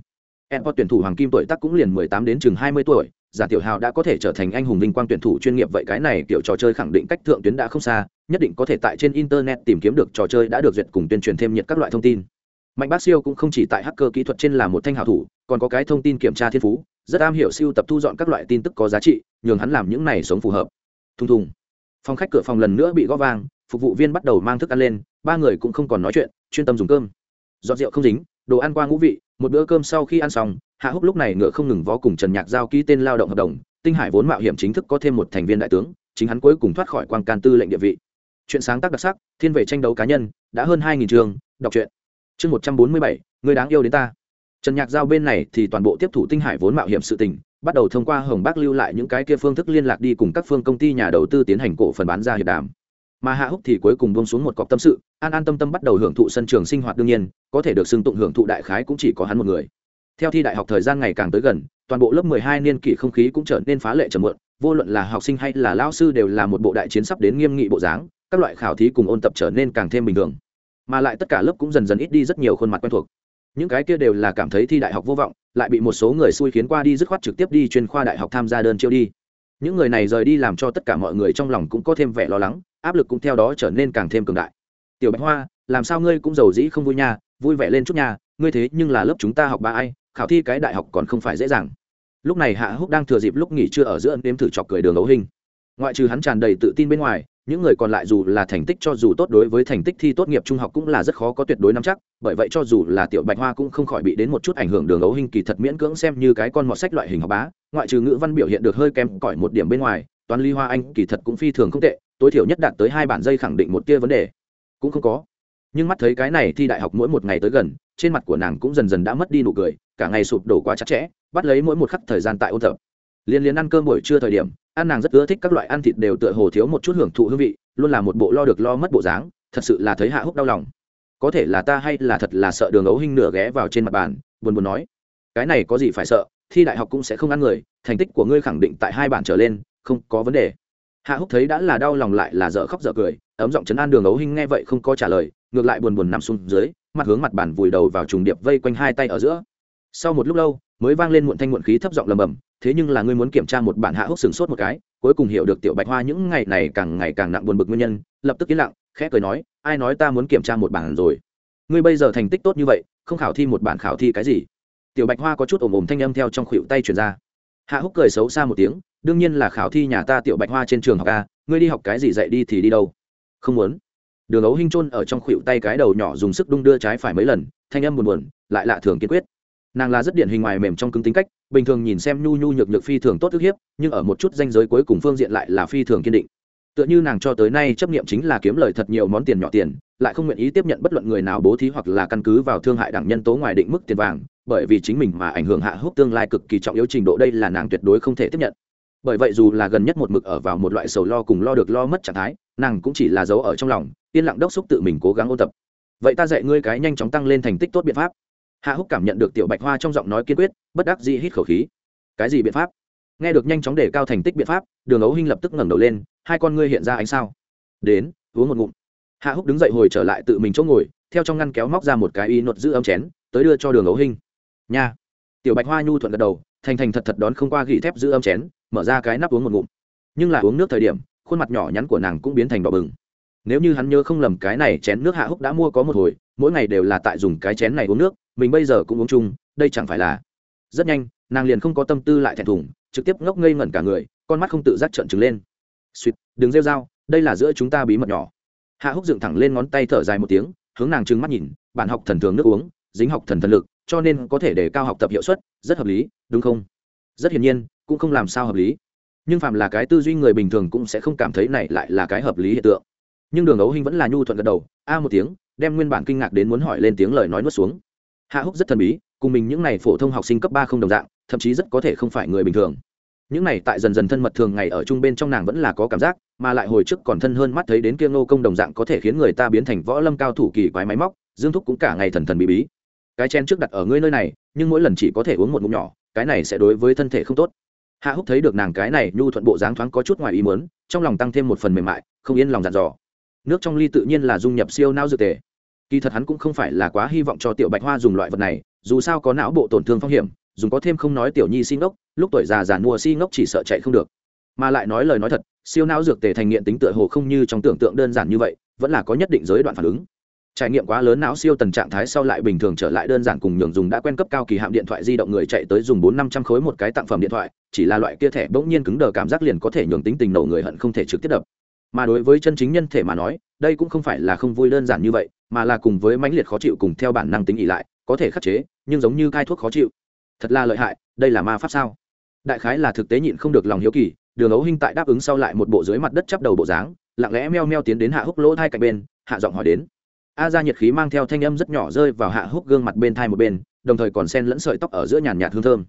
Em có tuyển thủ hoàng kim tuổi tác cũng liền mười tám đến chừng hai mươi tuổi, giả tiểu hào đã có thể trở thành anh hùng vinh quang tuyển thủ chuyên nghiệp vậy cái này kiểu trò chơi khẳng định cách thượng tuyến đã không xa, nhất định có thể tại trên internet tìm kiếm được trò chơi đã được duyệt cùng tuyên truyền thêm nhiệt các loại thông tin mạnh bác siêu cũng không chỉ tại hacker kỹ thuật trên là một thanh hào thủ, còn có cái thông tin kiểm tra thiên phú, rất am hiểu siêu tập thu dọn các loại tin tức có giá trị, nhường hắn làm những này sống phù hợp. Thùng thùng. Phòng khách cửa phòng lần nữa bị gõ vang, phục vụ viên bắt đầu mang thức ăn lên, ba người cũng không còn nói chuyện, chuyên tâm dùng cơm. Dọn rượu không dính, đồ ăn qua ngũ vị, một bữa cơm sau khi ăn xong, hạ húc lúc này ngựa không ngừng vó cùng trần nhạc giao ký tên lao động hợp đồng, tinh hải vốn mạo hiểm chính thức có thêm một thành viên đại tướng, chính hắn cuối cùng thoát khỏi quan can tư lệnh địa vị. Chuyện sáng tác đặc sắc, thiên về tranh đấu cá nhân, đã hơn hai nghìn trường, đọc truyện chương một trăm bốn mươi bảy người đáng yêu đến ta. Trần nhạc giao bên này thì toàn bộ tiếp thủ tinh hải vốn mạo hiểm sự tình, bắt đầu thông qua hồng bác lưu lại những cái kia phương thức liên lạc đi cùng các phương công ty nhà đầu tư tiến hành cổ phần bán ra hiệp đàm. Mà hạ húc thì cuối cùng bông xuống một cọc tâm sự, an an tâm tâm bắt đầu hưởng thụ sân trường sinh hoạt đương nhiên, có thể được xưng tụng hưởng thụ đại khái cũng chỉ có hắn một người. Theo thi đại học thời gian ngày càng tới gần, toàn bộ lớp mười hai niên kỷ không khí cũng trở nên phá lệ trầm muộn, vô luận là học sinh hay là lao sư đều là một bộ đại chiến sắp đến nghiêm nghị bộ dáng, các loại khảo thí cùng ôn tập trở nên càng thêm bình thường mà lại tất cả lớp cũng dần dần ít đi rất nhiều khuôn mặt quen thuộc. Những cái kia đều là cảm thấy thi đại học vô vọng, lại bị một số người xui khiến qua đi dứt khoát trực tiếp đi chuyên khoa đại học tham gia đơn chiêu đi. Những người này rời đi làm cho tất cả mọi người trong lòng cũng có thêm vẻ lo lắng, áp lực cũng theo đó trở nên càng thêm cường đại. Tiểu bạch hoa, làm sao ngươi cũng giàu dĩ không vui nha, vui vẻ lên chút nha, ngươi thế nhưng là lớp chúng ta học ba ai, khảo thi cái đại học còn không phải dễ dàng. Lúc này hạ húc đang thừa dịp lúc nghỉ trưa ở giữa đêm thử chọc cười đường ấu hình. Ngoại trừ hắn tràn đầy tự tin bên ngoài những người còn lại dù là thành tích cho dù tốt đối với thành tích thi tốt nghiệp trung học cũng là rất khó có tuyệt đối nắm chắc, bởi vậy cho dù là tiểu bạch hoa cũng không khỏi bị đến một chút ảnh hưởng đường ấu hình kỳ thật miễn cưỡng xem như cái con mọt sách loại hình học bá, ngoại trừ ngữ văn biểu hiện được hơi kém cỏi một điểm bên ngoài, toán ly hoa anh kỳ thật cũng phi thường không tệ, tối thiểu nhất đạt tới hai bản dây khẳng định một tia vấn đề. Cũng không có. Nhưng mắt thấy cái này thi đại học mỗi một ngày tới gần, trên mặt của nàng cũng dần dần đã mất đi nụ cười, cả ngày sụp đổ quá chặt chẽ, bắt lấy mỗi một khắc thời gian tại ôn tập. Liên liên ăn cơm buổi trưa thời điểm ăn nàng rất ưa thích các loại ăn thịt đều tựa hồ thiếu một chút hưởng thụ hương vị, luôn là một bộ lo được lo mất bộ dáng, thật sự là thấy hạ húc đau lòng. Có thể là ta hay là thật là sợ đường ấu hình nửa ghé vào trên mặt bàn, buồn buồn nói, cái này có gì phải sợ, thi đại học cũng sẽ không ăn người, thành tích của ngươi khẳng định tại hai bản trở lên, không có vấn đề. Hạ húc thấy đã là đau lòng lại là dở khóc dở cười, ấm giọng chấn an đường ấu hình nghe vậy không có trả lời, ngược lại buồn buồn nằm xuống dưới, mặt hướng mặt bàn vùi đầu vào trùng điệp vây quanh hai tay ở giữa. Sau một lúc lâu, mới vang lên muộn thanh muộn khí thấp giọng lầm bầm thế nhưng là ngươi muốn kiểm tra một bản hạ húc sừng sốt một cái, cuối cùng hiểu được tiểu bạch hoa những ngày này càng ngày càng nặng buồn bực nguyên nhân, lập tức yên lặng, khẽ cười nói, ai nói ta muốn kiểm tra một bản rồi? Ngươi bây giờ thành tích tốt như vậy, không khảo thi một bản khảo thi cái gì? Tiểu bạch hoa có chút ồm ồm thanh âm theo trong khuỷu tay truyền ra. Hạ húc cười xấu xa một tiếng, đương nhiên là khảo thi nhà ta tiểu bạch hoa trên trường học a, ngươi đi học cái gì dạy đi thì đi đâu? Không muốn. Đường ấu hinh trôn ở trong khuỷu tay cái đầu nhỏ dùng sức đung đưa trái phải mấy lần, thanh âm buồn buồn, lại lạ thường kiên quyết. Nàng là rất điển hình ngoài mềm trong cứng tính cách bình thường nhìn xem nhu nhu nhược nhược phi thường tốt ức hiếp, nhưng ở một chút danh giới cuối cùng phương diện lại là phi thường kiên định. Tựa như nàng cho tới nay chấp nghiệm chính là kiếm lời thật nhiều món tiền nhỏ tiền, lại không nguyện ý tiếp nhận bất luận người nào bố thí hoặc là căn cứ vào thương hại đảng nhân tố ngoài định mức tiền vàng, bởi vì chính mình mà ảnh hưởng hạ húc tương lai cực kỳ trọng yếu trình độ đây là nàng tuyệt đối không thể tiếp nhận. Bởi vậy dù là gần nhất một mực ở vào một loại sầu lo cùng lo được lo mất trạng thái, nàng cũng chỉ là giấu ở trong lòng, yên lặng đốc xúc tự mình cố gắng ôn tập. Vậy ta dạy ngươi cái nhanh chóng tăng lên thành tích tốt biện pháp hạ húc cảm nhận được tiểu bạch hoa trong giọng nói kiên quyết, bất đắc dĩ hít khẩu khí. Cái gì biện pháp? Nghe được nhanh chóng để cao thành tích biện pháp, đường ấu hinh lập tức ngẩng đầu lên, hai con ngươi hiện ra ánh sao. Đến, uống một ngụm. Hạ húc đứng dậy hồi trở lại tự mình chỗ ngồi, theo trong ngăn kéo móc ra một cái y nột giữ ấm chén, tới đưa cho đường ấu hinh. Nha. Tiểu bạch hoa nhu thuận gật đầu, thành thành thật thật đón không qua gỉ thép giữ ấm chén, mở ra cái nắp uống một ngụm. Nhưng là uống nước thời điểm, khuôn mặt nhỏ nhắn của nàng cũng biến thành đỏ bừng nếu như hắn nhớ không lầm cái này chén nước hạ húc đã mua có một hồi, mỗi ngày đều là tại dùng cái chén này uống nước, mình bây giờ cũng uống chung, đây chẳng phải là rất nhanh, nàng liền không có tâm tư lại thẹn thùng, trực tiếp ngốc ngây ngẩn cả người, con mắt không tự giác trợn trừng lên. Suýt đừng rêu dao đây là giữa chúng ta bí mật nhỏ. Hạ húc dựng thẳng lên ngón tay thở dài một tiếng, hướng nàng trừng mắt nhìn, bản học thần thường nước uống, dính học thần thần lực, cho nên có thể để cao học tập hiệu suất, rất hợp lý, đúng không? Rất hiển nhiên, cũng không làm sao hợp lý. Nhưng phạm là cái tư duy người bình thường cũng sẽ không cảm thấy này lại là cái hợp lý hiện tượng nhưng đường ấu hinh vẫn là nhu thuận gật đầu, a một tiếng, đem nguyên bản kinh ngạc đến muốn hỏi lên tiếng lời nói nuốt xuống. Hạ húc rất thần bí, cùng mình những n à y phổ thông học sinh cấp ba không đồng dạng, thậm chí rất có thể không phải người bình thường. Những này tại dần dần thân mật thường ngày ở chung bên trong nàng vẫn là có cảm giác, mà lại hồi trước còn thân hơn mắt thấy đến kia ngô công đồng dạng có thể khiến người ta biến thành võ lâm cao thủ kỳ quái máy móc, dương thúc cũng cả ngày thần thần bí bí. Cái chen trước đặt ở ngươi nơi này, nhưng mỗi lần chỉ có thể uống một ngụm nhỏ, cái này sẽ đối với thân thể không tốt. Hạ húc thấy được nàng cái này nhu thuận bộ dáng thoáng có chút ngoài ý muốn, trong lòng tăng thêm một phần mềm mại, không yên lòng dặn dò nước trong ly tự nhiên là dung nhập siêu não dược tề. Kỳ thật hắn cũng không phải là quá hy vọng cho tiểu bạch hoa dùng loại vật này, dù sao có não bộ tổn thương phong hiểm, dùng có thêm không nói tiểu nhi si ngốc, lúc tuổi già già mua si ngốc chỉ sợ chạy không được. Mà lại nói lời nói thật, siêu não dược tề thành nghiện tính tựa hồ không như trong tưởng tượng đơn giản như vậy, vẫn là có nhất định giới đoạn phản ứng. Trải nghiệm quá lớn não siêu tần trạng thái sau lại bình thường trở lại đơn giản cùng nhường dùng đã quen cấp cao kỳ hạm điện thoại di động người chạy tới dùng bốn năm trăm khối một cái tặng phẩm điện thoại, chỉ là loại kia thẻ bỗng nhiên cứng đờ cảm giác liền có thể nhường tính tình nổ người hận không thể trực tiếp đập mà đối với chân chính nhân thể mà nói, đây cũng không phải là không vui đơn giản như vậy, mà là cùng với mãnh liệt khó chịu cùng theo bản năng tính ỉ lại, có thể khắc chế, nhưng giống như cai thuốc khó chịu. Thật là lợi hại, đây là ma pháp sao? Đại khái là thực tế nhịn không được lòng hiếu kỳ, đường ấu hinh tại đáp ứng sau lại một bộ dưới mặt đất chắp đầu bộ dáng, lặng lẽ meo meo tiến đến hạ húc lỗ thai cạnh bên, hạ giọng hỏi đến. A ra nhiệt khí mang theo thanh âm rất nhỏ rơi vào hạ húc gương mặt bên thai một bên, đồng thời còn sen lẫn sợi tóc ở giữa nhàn nhạt hương thơm.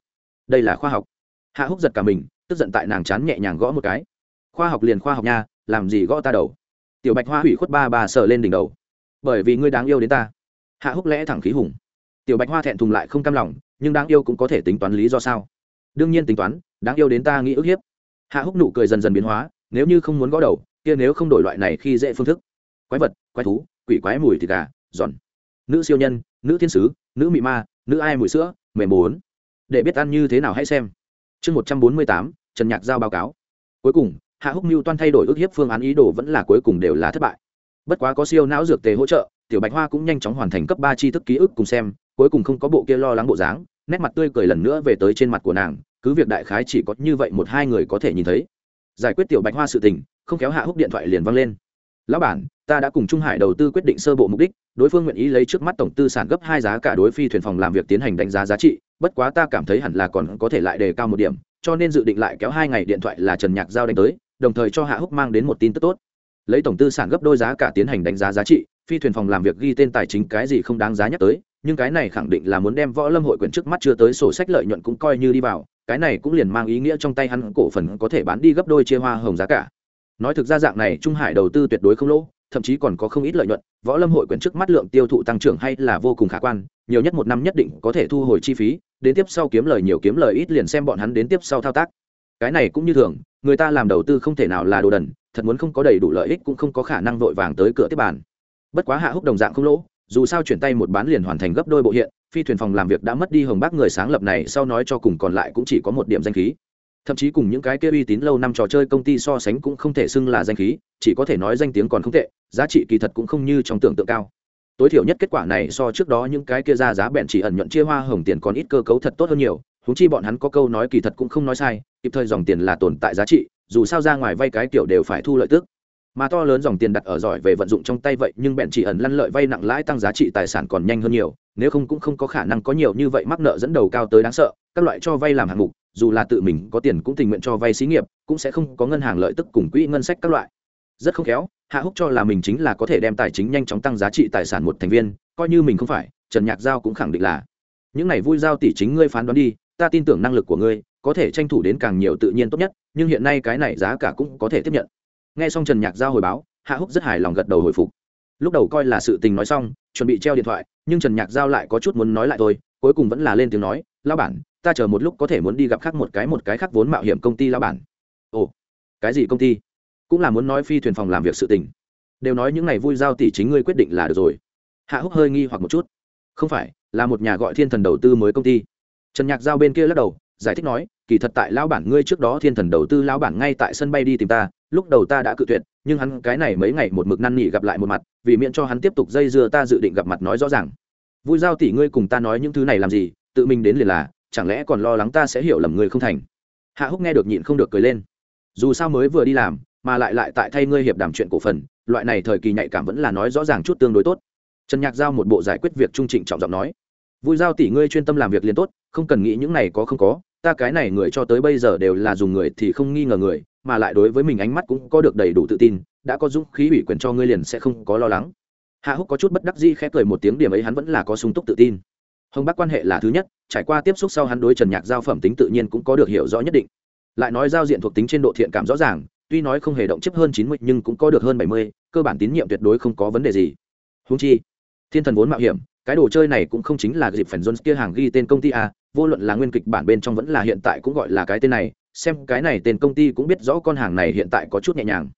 Đây là khoa học. Hạ húc giật cả mình, tức giận tại nàng chán nhẹ nhàng gõ một cái. Khoa học liền khoa học nha làm gì gõ ta đầu? Tiểu bạch hoa hủy khuất ba bà sờ lên đỉnh đầu. Bởi vì ngươi đáng yêu đến ta. Hạ húc lẽ thẳng khí hùng. Tiểu bạch hoa thẹn thùng lại không cam lòng, nhưng đáng yêu cũng có thể tính toán lý do sao? Đương nhiên tính toán, đáng yêu đến ta nghĩ ức hiếp. Hạ húc nụ cười dần dần biến hóa, nếu như không muốn gõ đầu, kia nếu không đổi loại này khi dễ phương thức. Quái vật, quái thú, quỷ quái mùi thịt gà, giòn. Nữ siêu nhân, nữ thiên sứ, nữ mị ma, nữ ai mùi sữa, mềm bốn để biết ăn như thế nào hãy xem. Chương một trăm bốn mươi tám, trần nhạc giao báo cáo. Cuối cùng hạ húc mưu toan thay đổi ước hiếp phương án ý đồ vẫn là cuối cùng đều là thất bại. Bất quá có siêu não dược tề hỗ trợ, tiểu bạch hoa cũng nhanh chóng hoàn thành cấp ba tri thức ký ức cùng xem, cuối cùng không có bộ kia lo lắng bộ dáng, nét mặt tươi cười lần nữa về tới trên mặt của nàng, cứ việc đại khái chỉ có như vậy một hai người có thể nhìn thấy. Giải quyết tiểu bạch hoa sự tình, không kéo hạ húc điện thoại liền văng lên. Lão bản, ta đã cùng trung hải đầu tư quyết định sơ bộ mục đích, đối phương nguyện ý lấy trước mắt tổng tư sản gấp hai giá cả đối phi thuyền phòng làm việc tiến hành đánh giá giá trị, bất quá ta cảm thấy hẳn là còn có thể lại đề cao một điểm, cho nên dự định lại kéo hai ngày điện thoại là trần nhạc giao đánh tới đồng thời cho hạ húc mang đến một tin tức tốt. Lấy tổng tư sản gấp đôi giá cả tiến hành đánh giá giá trị, phi thuyền phòng làm việc ghi tên tài chính cái gì không đáng giá nhắc tới, nhưng cái này khẳng định là muốn đem võ lâm hội quyền trước mắt chưa tới sổ sách lợi nhuận cũng coi như đi vào, cái này cũng liền mang ý nghĩa trong tay hắn cổ phần có thể bán đi gấp đôi chia hoa hồng giá cả. Nói thực ra dạng này, trung hải đầu tư tuyệt đối không lỗ, thậm chí còn có không ít lợi nhuận, võ lâm hội quyền trước mắt lượng tiêu thụ tăng trưởng hay là vô cùng khả quan, nhiều nhất một năm nhất định có thể thu hồi chi phí, đến tiếp sau kiếm lời nhiều kiếm lời ít liền xem bọn hắn đến tiếp sau thao tác cái này cũng như thường, người ta làm đầu tư không thể nào là đồ đần, thật muốn không có đầy đủ lợi ích cũng không có khả năng vội vàng tới cửa tiếp bàn. Bất quá hạ húc đồng dạng không lỗ, dù sao chuyển tay một bán liền hoàn thành gấp đôi bộ hiện, phi thuyền phòng làm việc đã mất đi hồng bác người sáng lập này, sau nói cho cùng còn lại cũng chỉ có một điểm danh khí. Thậm chí cùng những cái kia uy tín lâu năm trò chơi công ty so sánh cũng không thể xưng là danh khí, chỉ có thể nói danh tiếng còn không tệ, giá trị kỳ thật cũng không như trong tưởng tượng cao. Tối thiểu nhất kết quả này so trước đó những cái kia ra giá bẹn chỉ ẩn nhuận chia hoa hồng tiền còn ít cơ cấu thật tốt hơn nhiều huống chi bọn hắn có câu nói kỳ thật cũng không nói sai, kịp thời dòng tiền là tồn tại giá trị, dù sao ra ngoài vay cái kiểu đều phải thu lợi tức. Mà to lớn dòng tiền đặt ở giỏi về vận dụng trong tay vậy, nhưng bèn chỉ ẩn lăn lợi vay nặng lãi tăng giá trị tài sản còn nhanh hơn nhiều, nếu không cũng không có khả năng có nhiều như vậy mắc nợ dẫn đầu cao tới đáng sợ, các loại cho vay làm hạng mục, dù là tự mình có tiền cũng tình nguyện cho vay xí nghiệp, cũng sẽ không có ngân hàng lợi tức cùng quỹ ngân sách các loại. Rất không khéo, hạ húc cho là mình chính là có thể đem tài chính nhanh chóng tăng giá trị tài sản một thành viên, coi như mình không phải, trần nhạc giao cũng khẳng định là, những này vui giao tỷ chính ngươi phán đoán đi ta tin tưởng năng lực của ngươi, có thể tranh thủ đến càng nhiều tự nhiên tốt nhất, nhưng hiện nay cái này giá cả cũng có thể tiếp nhận. Nghe xong trần nhạc giao hồi báo, hạ húc rất hài lòng gật đầu hồi phục. Lúc đầu coi là sự tình nói xong, chuẩn bị treo điện thoại, nhưng trần nhạc giao lại có chút muốn nói lại thôi, cuối cùng vẫn là lên tiếng nói lao bản, ta chờ một lúc có thể muốn đi gặp khác một cái một cái khác vốn mạo hiểm công ty lao bản. Ồ, cái gì công ty? Cũng là muốn nói phi thuyền phòng làm việc sự tình. Đều nói những ngày vui giao tỷ chính ngươi quyết định là được rồi. Hạ húc hơi nghi hoặc một chút. Không phải, là một nhà gọi thiên thần đầu tư mới công ty trần nhạc giao bên kia lắc đầu, giải thích nói, kỳ thật tại lão bản ngươi trước đó thiên thần đầu tư lão bản ngay tại sân bay đi tìm ta, lúc đầu ta đã cự tuyệt, nhưng hắn cái này mấy ngày một mực năn nỉ gặp lại một mặt, vì miễn cho hắn tiếp tục dây dưa ta dự định gặp mặt nói rõ ràng. Vui giao tỷ ngươi cùng ta nói những thứ này làm gì, tự mình đến liền là, chẳng lẽ còn lo lắng ta sẽ hiểu lầm ngươi không thành? Hạ húc nghe được nhịn không được cười lên. Dù sao mới vừa đi làm, mà lại lại tại thay ngươi hiệp đàm chuyện cổ phần, loại này thời kỳ nhạy cảm vẫn là nói rõ ràng chút tương đối tốt. Trần nhạc giao một bộ giải quyết việc trung trịnh trọng giọng nói vui giao tỷ ngươi chuyên tâm làm việc liền tốt, không cần nghĩ những này có không có, ta cái này người cho tới bây giờ đều là dùng người thì không nghi ngờ người, mà lại đối với mình ánh mắt cũng có được đầy đủ tự tin, đã có dũng khí ủy quyền cho ngươi liền sẽ không có lo lắng. Hạ húc có chút bất đắc dĩ khẽ cười một tiếng điểm ấy hắn vẫn là có sung túc tự tin. Hồng bác quan hệ là thứ nhất, trải qua tiếp xúc sau hắn đối trần nhạc giao phẩm tính tự nhiên cũng có được hiểu rõ nhất định. Lại nói giao diện thuộc tính trên độ thiện cảm rõ ràng, tuy nói không hề động chấp hơn chín mươi, nhưng cũng có được hơn bảy mươi, cơ bản tín nhiệm tuyệt đối không có vấn đề gì. Húng chi, thiên thần vốn mạo hiểm cái đồ chơi này cũng không chính là dịp phần jones kia hàng ghi tên công ty a vô luận là nguyên kịch bản bên trong vẫn là hiện tại cũng gọi là cái tên này, xem cái này tên công ty cũng biết rõ con hàng này hiện tại có chút nhẹ nhàng.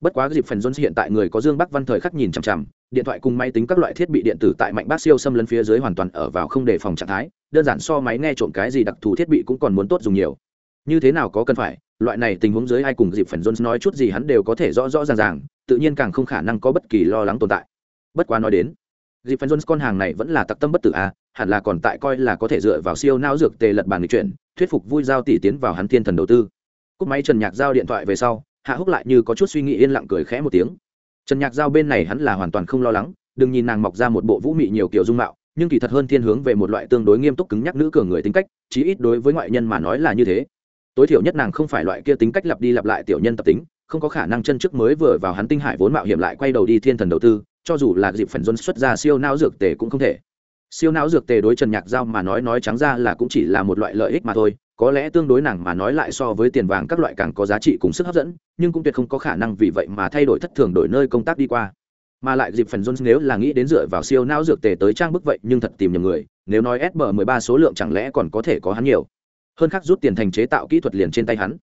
Bất quá dịp phần jones hiện tại người có dương bắc văn thời khắc nhìn chằm chằm, điện thoại cùng máy tính các loại thiết bị điện tử tại mạnh bác siêu xâm lấn phía dưới hoàn toàn ở vào không đề phòng trạng thái, đơn giản so máy nghe trộm cái gì đặc thù thiết bị cũng còn muốn tốt dùng nhiều. Như thế nào có cần phải, loại này tình huống dưới ai cùng dịp phần jones nói chút gì hắn đều có thể rõ rõ ràng ràng, tự nhiên càng không khả năng có bất kỳ lo lắng tồn tại. Bất quá nói đến dịp phần jones con hàng này vẫn là tặc tâm bất tử à hẳn là còn tại coi là có thể dựa vào siêu não dược tề lật bàn lịch chuyển, thuyết phục vui giao tỷ tiến vào hắn thiên thần đầu tư. Cúp máy trần nhạc giao điện thoại về sau, hạ húc lại như có chút suy nghĩ yên lặng cười khẽ một tiếng. Trần nhạc giao bên này hắn là hoàn toàn không lo lắng, đừng nhìn nàng mọc ra một bộ vũ mị nhiều kiểu dung mạo, nhưng kỳ thật hơn thiên hướng về một loại tương đối nghiêm túc cứng nhắc nữ cường người tính cách, chí ít đối với ngoại nhân mà nói là như thế. Tối thiểu nhất nàng không phải loại kia tính cách lặp đi lặp lại tiểu nhân tập tính, không có khả năng chân trước mới vừa vào hắn tinh hải vốn mạo hiểm lại quay đầu đi thiên thần đầu tư cho dù là dịp phần dân xuất ra siêu não dược tề cũng không thể. Siêu não dược tề đối trần nhạc giao mà nói nói trắng ra là cũng chỉ là một loại lợi ích mà thôi, có lẽ tương đối nàng mà nói lại so với tiền vàng các loại càng có giá trị cùng sức hấp dẫn, nhưng cũng tuyệt không có khả năng vì vậy mà thay đổi thất thường đổi nơi công tác đi qua. Mà lại dịp phần jones nếu là nghĩ đến dựa vào siêu não dược tề tới trang bức vậy nhưng thật tìm nhầm người, nếu nói sb 13 số lượng chẳng lẽ còn có thể có hắn nhiều. Hơn khác rút tiền thành chế tạo kỹ thuật liền trên tay hắn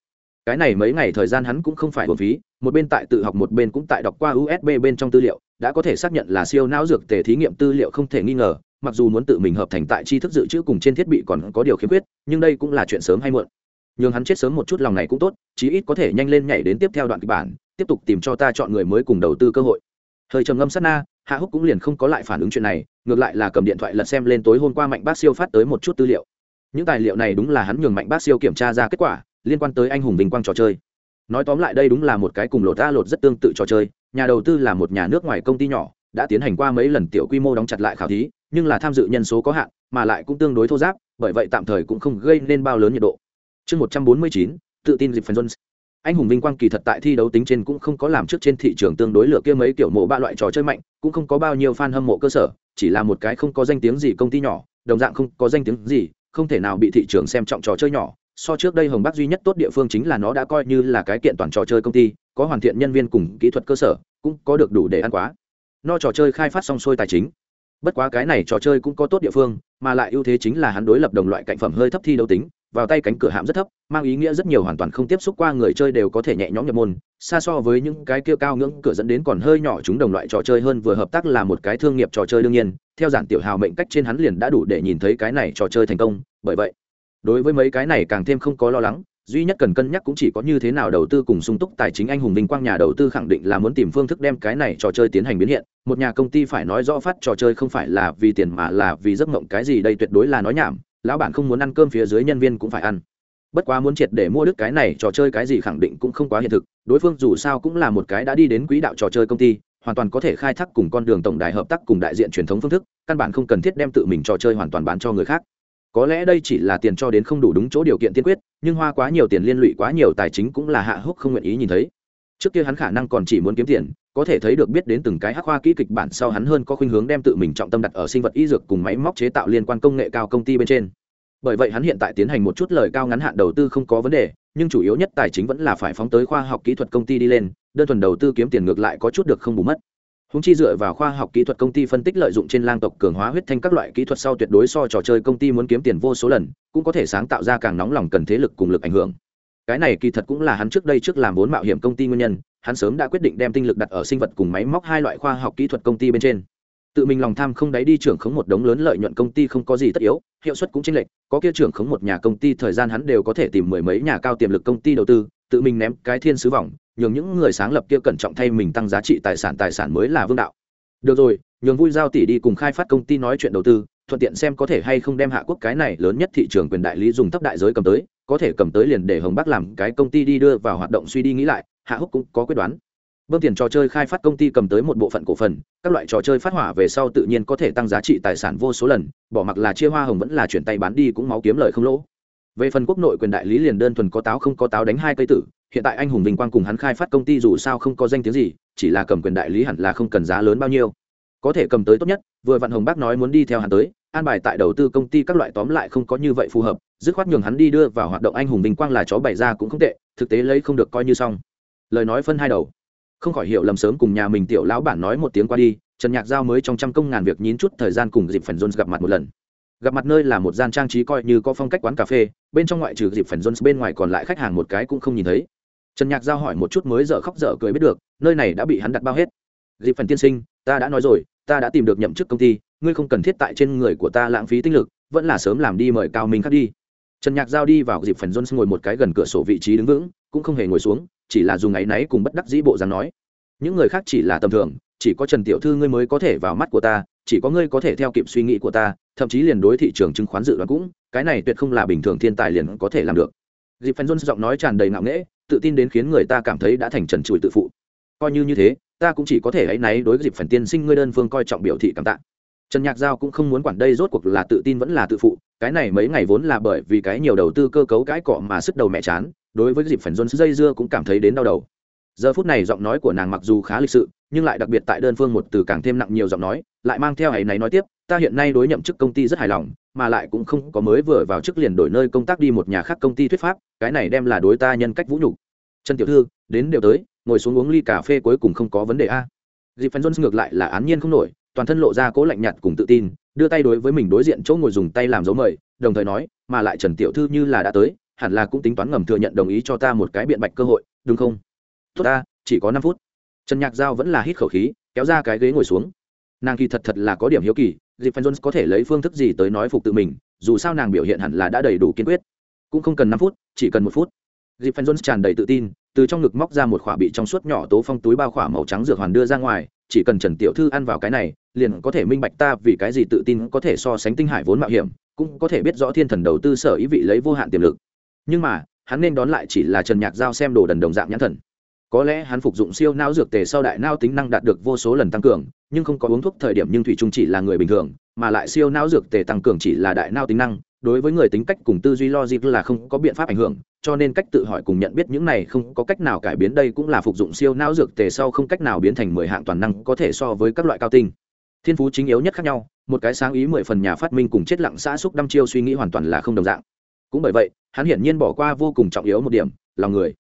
cái này mấy ngày thời gian hắn cũng không phải hồn phí, một bên tại tự học một bên cũng tại đọc qua usb bên trong tư liệu, đã có thể xác nhận là siêu não dược tề thí nghiệm tư liệu không thể nghi ngờ, mặc dù muốn tự mình hợp thành tại tri thức dự trữ cùng trên thiết bị còn có điều khiếm khuyết, nhưng đây cũng là chuyện sớm hay muộn. Nhường hắn chết sớm một chút lòng này cũng tốt, chí ít có thể nhanh lên nhảy đến tiếp theo đoạn kịch bản, tiếp tục tìm cho ta chọn người mới cùng đầu tư cơ hội. Hơi trầm ngâm sát na, hạ húc cũng liền không có lại phản ứng chuyện này, ngược lại là cầm điện thoại lật xem lên tối hôm qua mạnh bác siêu phát tới một chút tư liệu. Những tài liệu này đúng là hắn nhường mạnh bác siêu kiểm tra ra kết quả liên quan tới anh hùng vinh quang trò chơi. Nói tóm lại đây đúng là một cái cùng lột ra lột rất tương tự trò chơi. Nhà đầu tư là một nhà nước ngoài công ty nhỏ, đã tiến hành qua mấy lần tiểu quy mô đóng chặt lại khảo thí, nhưng là tham dự nhân số có hạn, mà lại cũng tương đối thô giáp, bởi vậy tạm thời cũng không gây nên bao lớn nhiệt độ. Chương một trăm bốn mươi chín, tự tin dịp phần jones. Anh hùng vinh quang kỳ thật tại thi đấu tính trên cũng không có làm trước trên thị trường tương đối lựa kia mấy kiểu mộ ba loại trò chơi mạnh, cũng không có bao nhiêu fan hâm mộ cơ sở, chỉ là một cái không có danh tiếng gì công ty nhỏ, đồng dạng không có danh tiếng gì, không thể nào bị thị trường xem trọng trò chơi nhỏ so trước đây hồng bắc duy nhất tốt địa phương chính là nó đã coi như là cái kiện toàn trò chơi công ty, có hoàn thiện nhân viên cùng kỹ thuật cơ sở, cũng có được đủ để ăn quá. No trò chơi khai phát xong xuôi tài chính. Bất quá cái này trò chơi cũng có tốt địa phương, mà lại ưu thế chính là hắn đối lập đồng loại cạnh phẩm hơi thấp thi đấu tính, vào tay cánh cửa hạm rất thấp, mang ý nghĩa rất nhiều hoàn toàn không tiếp xúc qua người chơi đều có thể nhẹ nhõm nhập môn, xa so với những cái kia cao ngưỡng cửa dẫn đến còn hơi nhỏ chúng đồng loại trò chơi hơn vừa hợp tác là một cái thương nghiệp trò chơi đương nhiên, theo giản tiểu hào mệnh cách trên hắn liền đã đủ để nhìn thấy cái này trò chơi thành công, bởi vậy đối với mấy cái này càng thêm không có lo lắng, duy nhất cần cân nhắc cũng chỉ có như thế nào đầu tư cùng sung túc tài chính anh hùng vinh quang nhà đầu tư khẳng định là muốn tìm phương thức đem cái này trò chơi tiến hành biến hiện. Một nhà công ty phải nói rõ phát trò chơi không phải là vì tiền mà là vì giấc mộng, cái gì đây tuyệt đối là nói nhảm, lão bản không muốn ăn cơm phía dưới nhân viên cũng phải ăn. Bất quá muốn triệt để mua đứt cái này trò chơi cái gì khẳng định cũng không quá hiện thực, đối phương dù sao cũng là một cái đã đi đến quỹ đạo trò chơi công ty, hoàn toàn có thể khai thác cùng con đường tổng đài hợp tác cùng đại diện truyền thống phương thức, căn bản không cần thiết đem tự mình trò chơi hoàn toàn bán cho người khác có lẽ đây chỉ là tiền cho đến không đủ đúng chỗ điều kiện tiên quyết, nhưng hoa quá nhiều tiền liên lụy quá nhiều tài chính cũng là hạ húc không nguyện ý nhìn thấy. Trước kia hắn khả năng còn chỉ muốn kiếm tiền, có thể thấy được biết đến từng cái hắc hoa kỹ kịch bản sau hắn hơn có khuynh hướng đem tự mình trọng tâm đặt ở sinh vật y dược cùng máy móc chế tạo liên quan công nghệ cao công ty bên trên. Bởi vậy hắn hiện tại tiến hành một chút lời cao ngắn hạn đầu tư không có vấn đề, nhưng chủ yếu nhất tài chính vẫn là phải phóng tới khoa học kỹ thuật công ty đi lên, đơn thuần đầu tư kiếm tiền ngược lại có chút được không bù mất húng chi dựa vào khoa học kỹ thuật công ty phân tích lợi dụng trên lang tộc cường hóa huyết thanh các loại kỹ thuật sau tuyệt đối so trò chơi công ty muốn kiếm tiền vô số lần, cũng có thể sáng tạo ra càng nóng lòng cần thế lực cùng lực ảnh hưởng. Cái này kỳ thật cũng là hắn trước đây trước làm vốn mạo hiểm công ty nguyên nhân, hắn sớm đã quyết định đem tinh lực đặt ở sinh vật cùng máy móc hai loại khoa học kỹ thuật công ty bên trên. Tự mình lòng tham không đáy đi trưởng khống một đống lớn lợi nhuận công ty không có gì tất yếu, hiệu suất cũng chênh lệch, có kia trưởng khống một nhà công ty thời gian hắn đều có thể tìm mười mấy nhà cao tiềm lực công ty đầu tư tự mình ném cái thiên sứ vòng, nhường những người sáng lập kia cẩn trọng thay mình tăng giá trị tài sản tài sản mới là vương đạo. Được rồi, nhường vui giao tỷ đi cùng khai phát công ty nói chuyện đầu tư, thuận tiện xem có thể hay không đem hạ quốc cái này lớn nhất thị trường quyền đại lý dùng thấp đại giới cầm tới, có thể cầm tới liền để hồng bắc làm cái công ty đi đưa vào hoạt động suy đi nghĩ lại, hạ húc cũng có quyết đoán. Bơm tiền trò chơi khai phát công ty cầm tới một bộ phận cổ phần, các loại trò chơi phát hỏa về sau tự nhiên có thể tăng giá trị tài sản vô số lần, bỏ mặc là chia hoa hồng vẫn là chuyển tay bán đi cũng máu kiếm lời không lỗ về phần quốc nội quyền đại lý liền đơn thuần có táo không có táo đánh hai cây tử, hiện tại anh hùng vinh quang cùng hắn khai phát công ty dù sao không có danh tiếng gì, chỉ là cầm quyền đại lý hẳn là không cần giá lớn bao nhiêu. Có thể cầm tới tốt nhất, vừa vạn hồng bác nói muốn đi theo hắn tới, an bài tại đầu tư công ty các loại tóm lại không có như vậy phù hợp, dứt khoát nhường hắn đi đưa vào hoạt động anh hùng vinh quang là chó bày ra cũng không tệ, thực tế lấy không được coi như xong. Lời nói phân hai đầu. Không khỏi hiểu lầm sớm cùng nhà mình tiểu lão bản nói một tiếng qua đi, trần nhạc giao mới trong trăm công ngàn việc nhín chút thời gian cùng dịp phần jones gặp mặt một lần gặp mặt nơi là một gian trang trí coi như có phong cách quán cà phê, bên trong ngoại trừ dịp phần jones, bên ngoài còn lại khách hàng một cái cũng không nhìn thấy. Trần nhạc giao hỏi một chút mới dở khóc dở cười biết được, nơi này đã bị hắn đặt bao hết. Dịp phần tiên sinh, ta đã nói rồi, ta đã tìm được nhậm chức công ty, ngươi không cần thiết tại trên người của ta lãng phí tinh lực, vẫn là sớm làm đi mời cao minh khác đi. Trần nhạc giao đi vào dịp phần jones ngồi một cái gần cửa sổ vị trí đứng vững, cũng không hề ngồi xuống, chỉ là dùng áy náy cùng bất đắc dĩ bộ dáng nói. Những người khác chỉ là tầm thường, chỉ có trần tiểu thư ngươi mới có thể vào mắt của ta, chỉ có ngươi có thể theo kịp suy nghĩ của ta thậm chí liền đối thị trường chứng khoán dự đoán cũng, cái này tuyệt không là bình thường thiên tài liền có thể làm được. Dịp phần jones giọng nói tràn đầy ngạo nghễ, tự tin đến khiến người ta cảm thấy đã thành trần trụi tự phụ. Coi như như thế, ta cũng chỉ có thể ấy náy đối với dịp phần tiên sinh ngươi đơn phương coi trọng biểu thị cảm tạ. Trần nhạc giao cũng không muốn quản đây rốt cuộc là tự tin vẫn là tự phụ, cái này mấy ngày vốn là bởi vì cái nhiều đầu tư cơ cấu cãi cọ mà sức đầu mẹ chán, đối với dịp phần jones dây dưa cũng cảm thấy đến đau đầu. Giờ phút này giọng nói của nàng mặc dù khá lịch sự, nhưng lại đặc biệt tại đơn phương một từ càng thêm nặng nhiều giọng nói lại mang theo ấy này nói tiếp, ta hiện nay đối nhậm chức công ty rất hài lòng, mà lại cũng không có mới vừa vào chức liền đổi nơi công tác đi một nhà khác công ty thuyết pháp, cái này đem là đối ta nhân cách vũ nhục. Trần tiểu thư, đến đều tới, ngồi xuống uống ly cà phê cuối cùng không có vấn đề a. Dịp phần jones ngược lại là án nhiên không nổi, toàn thân lộ ra cố lạnh nhạt cùng tự tin, đưa tay đối với mình đối diện chỗ ngồi dùng tay làm dấu mời, đồng thời nói, mà lại trần tiểu thư như là đã tới, hẳn là cũng tính toán ngầm thừa nhận đồng ý cho ta một cái biện bạch cơ hội, đúng không? Tốt ta, chỉ có năm phút. Trần nhạc giao vẫn là hít khẩu khí, kéo ra cái ghế ngồi xuống nàng kỳ thật thật là có điểm hiếu kỳ dịp Phan jones có thể lấy phương thức gì tới nói phục tự mình, dù sao nàng biểu hiện hẳn là đã đầy đủ kiên quyết. Cũng không cần năm phút, chỉ cần một phút. Dịp Phan jones tràn đầy tự tin, từ trong ngực móc ra một khỏa bị trong suốt nhỏ tố phong túi bao khỏa màu trắng dược hoàn đưa ra ngoài, chỉ cần trần tiểu thư ăn vào cái này, liền có thể minh bạch ta vì cái gì tự tin có thể so sánh tinh hải vốn mạo hiểm, cũng có thể biết rõ thiên thần đầu tư sở ý vị lấy vô hạn tiềm lực. Nhưng mà, hắn nên đón lại chỉ là trần nhạc giao xem đồ đần đồng dạng nhãn thần có lẽ hắn phục dụng siêu não dược tề sau đại não tính năng đạt được vô số lần tăng cường, nhưng không có uống thuốc thời điểm nhưng thủy trung chỉ là người bình thường, mà lại siêu não dược tề tăng cường chỉ là đại não tính năng, đối với người tính cách cùng tư duy logic là không có biện pháp ảnh hưởng, cho nên cách tự hỏi cùng nhận biết những này không có cách nào cải biến đây cũng là phục dụng siêu não dược tề sau không cách nào biến thành mười hạng toàn năng có thể so với các loại cao tinh. Thiên phú chính yếu nhất khác nhau, một cái sáng ý mười phần nhà phát minh cùng chết lặng xã xúc đăm chiêu suy nghĩ hoàn toàn là không đồng dạng. Cũng bởi vậy, hắn hiển nhiên bỏ qua vô cùng trọng yếu một điểm, lòng người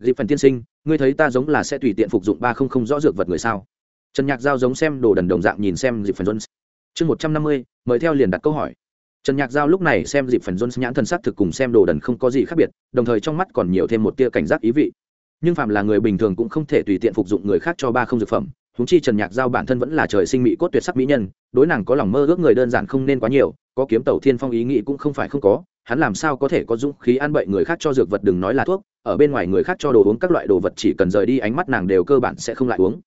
dịp phần tiên sinh, ngươi thấy ta giống là sẽ tùy tiện phục dụng ba không không rõ dược vật người sao? Trần nhạc giao giống xem đồ đần đồng dạng nhìn xem dịp phần jones. Chương một trăm năm mươi, mời theo liền đặt câu hỏi. Trần nhạc giao lúc này xem dịp phần jones nhãn thần sắc thực cùng xem đồ đần không có gì khác biệt, đồng thời trong mắt còn nhiều thêm một tia cảnh giác ý vị. Nhưng phạm là người bình thường cũng không thể tùy tiện phục dụng người khác cho ba không dược phẩm húng chi trần nhạc giao bản thân vẫn là trời sinh mỹ cốt tuyệt sắc mỹ nhân, đối nàng có lòng mơ ước người đơn giản không nên quá nhiều, có kiếm tàu thiên phong ý nghĩ cũng không phải không có hắn làm sao có thể có dũng khí ăn bậy người khác cho dược vật đừng nói là thuốc, ở bên ngoài người khác cho đồ uống các loại đồ vật chỉ cần rời đi ánh mắt nàng đều cơ bản sẽ không lại uống.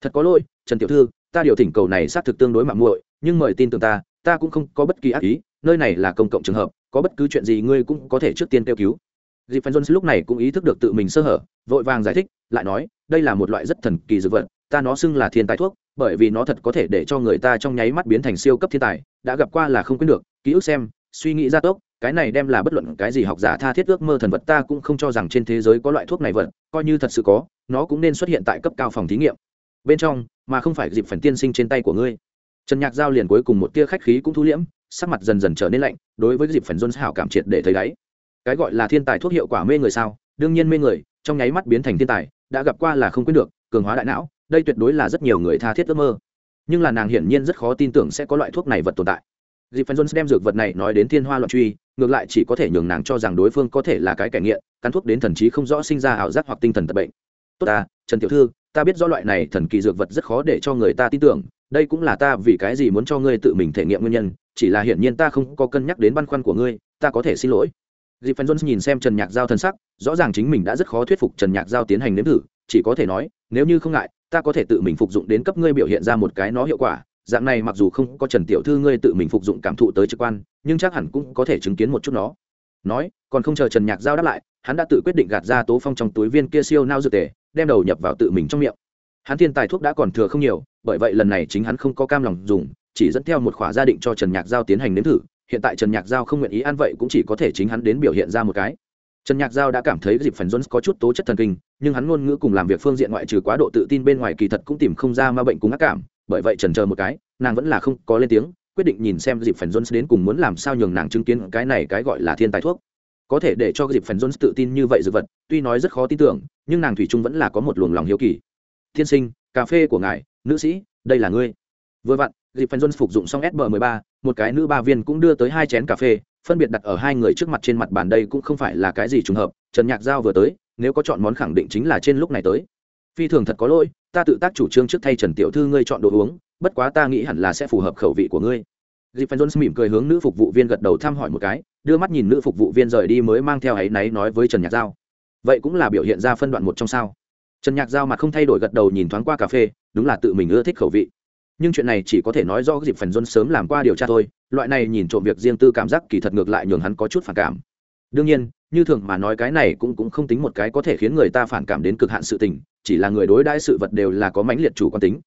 Thật có lỗi, trần tiểu thư, ta điều thỉnh cầu này xác thực tương đối mạng muội, nhưng mời tin tưởng ta ta cũng không có bất kỳ ác ý, nơi này là công cộng trường hợp, có bất cứ chuyện gì ngươi cũng có thể trước tiên kêu cứu. Dịp phần jones lúc này cũng ý thức được tự mình sơ hở, vội vàng giải thích, lại nói, đây là một loại rất thần kỳ dược vật, ta nó xưng là thiên tài thuốc, bởi vì nó thật có thể để cho người ta trong nháy mắt biến thành siêu cấp thiên tài, đã gặp qua là không quyết được, ký ức xem suy nghĩ gia tốc, cái này đem là bất luận cái gì học giả tha thiết ước mơ thần vật ta cũng không cho rằng trên thế giới có loại thuốc này vật, coi như thật sự có, nó cũng nên xuất hiện tại cấp cao phòng thí nghiệm. Bên trong, mà không phải dịp phần tiên sinh trên tay của ngươi. Trần nhạc giao liền cuối cùng một tia khách khí cũng thu liễm, sắc mặt dần dần trở nên lạnh, đối với dịp phần dôn hảo cảm triệt để thấy đáy. Cái gọi là thiên tài thuốc hiệu quả mê người sao? Đương nhiên mê người, trong nháy mắt biến thành thiên tài, đã gặp qua là không quyết được, cường hóa đại não, đây tuyệt đối là rất nhiều người tha thiết ước mơ. Nhưng là nàng hiển nhiên rất khó tin tưởng sẽ có loại thuốc này vật tồn tại dịp phần jones đem dược vật này nói đến thiên hoa loạn truy, ngược lại chỉ có thể nhường nàng cho rằng đối phương có thể là cái kẻ nghiện, cắn thuốc đến thần trí không rõ sinh ra ảo giác hoặc tinh thần tật bệnh. Tốt ta, trần tiểu thư, ta biết rõ loại này thần kỳ dược vật rất khó để cho người ta tin tưởng, đây cũng là ta vì cái gì muốn cho ngươi tự mình thể nghiệm nguyên nhân, chỉ là hiển nhiên ta không có cân nhắc đến băn khoăn của ngươi, ta có thể xin lỗi. Dịp phần jones nhìn xem trần nhạc giao thân sắc, rõ ràng chính mình đã rất khó thuyết phục trần nhạc giao tiến hành nếm thử, chỉ có thể nói, nếu như không ngại, ta có thể tự mình phục dụng đến cấp ngươi biểu hiện ra một cái nó hiệu quả dạng này mặc dù không có trần tiểu thư ngươi tự mình phục dụng cảm thụ tới trực quan, nhưng chắc hẳn cũng có thể chứng kiến một chút nó. Nói, còn không chờ trần nhạc giao đáp lại, hắn đã tự quyết định gạt ra tố phong trong túi viên kia siêu nao dược tề, đem đầu nhập vào tự mình trong miệng. Hắn thiên tài thuốc đã còn thừa không nhiều, bởi vậy lần này chính hắn không có cam lòng dùng, chỉ dẫn theo một khỏa gia định cho trần nhạc giao tiến hành nếm thử, hiện tại trần nhạc giao không nguyện ý ăn vậy cũng chỉ có thể chính hắn đến biểu hiện ra một cái. Trần nhạc giao đã cảm thấy dịp phần jones có chút tố chất thần kinh, nhưng hắn ngôn ngữ cùng làm việc phương diện ngoại trừ quá độ tự tin bên ngoài kỳ thật cũng tìm không ra ma bệnh cùng ác cảm bởi vậy trần chờ một cái, nàng vẫn là không có lên tiếng, quyết định nhìn xem dịp phần jones đến cùng muốn làm sao nhường nàng chứng kiến cái này cái gọi là thiên tài thuốc. Có thể để cho dịp phần jones tự tin như vậy dược vật, tuy nói rất khó tin tưởng, nhưng nàng thủy chung vẫn là có một luồng lòng hiếu kỳ. Thiên sinh, cà phê của ngài, nữ sĩ, đây là ngươi. Vừa vặn, dịp phần jones phục dụng xong sb 13 một cái nữ ba viên cũng đưa tới hai chén cà phê, phân biệt đặt ở hai người trước mặt trên mặt bàn đây cũng không phải là cái gì trùng hợp, trần nhạc giao vừa tới, nếu có chọn món khẳng định chính là trên lúc này tới phi thường thật có lỗi, ta tự tác chủ trương trước thay trần tiểu thư ngươi chọn đồ uống, bất quá ta nghĩ hẳn là sẽ phù hợp khẩu vị của ngươi. Dịp phần jones mỉm cười hướng nữ phục vụ viên gật đầu thăm hỏi một cái, đưa mắt nhìn nữ phục vụ viên rời đi mới mang theo áy náy nói với trần nhạc giao. Vậy cũng là biểu hiện ra phân đoạn một trong sao. Trần nhạc giao mặt không thay đổi gật đầu nhìn thoáng qua cà phê, đúng là tự mình ưa thích khẩu vị. Nhưng chuyện này chỉ có thể nói do dịp phần jones sớm làm qua điều tra thôi, loại này nhìn trộm việc riêng tư cảm giác kỳ thật ngược lại nhường hắn có chút phản cảm đương nhiên, như thường mà nói cái này cũng cũng không tính một cái có thể khiến người ta phản cảm đến cực hạn sự tình, chỉ là người đối đãi sự vật đều là có mãnh liệt chủ quan tính.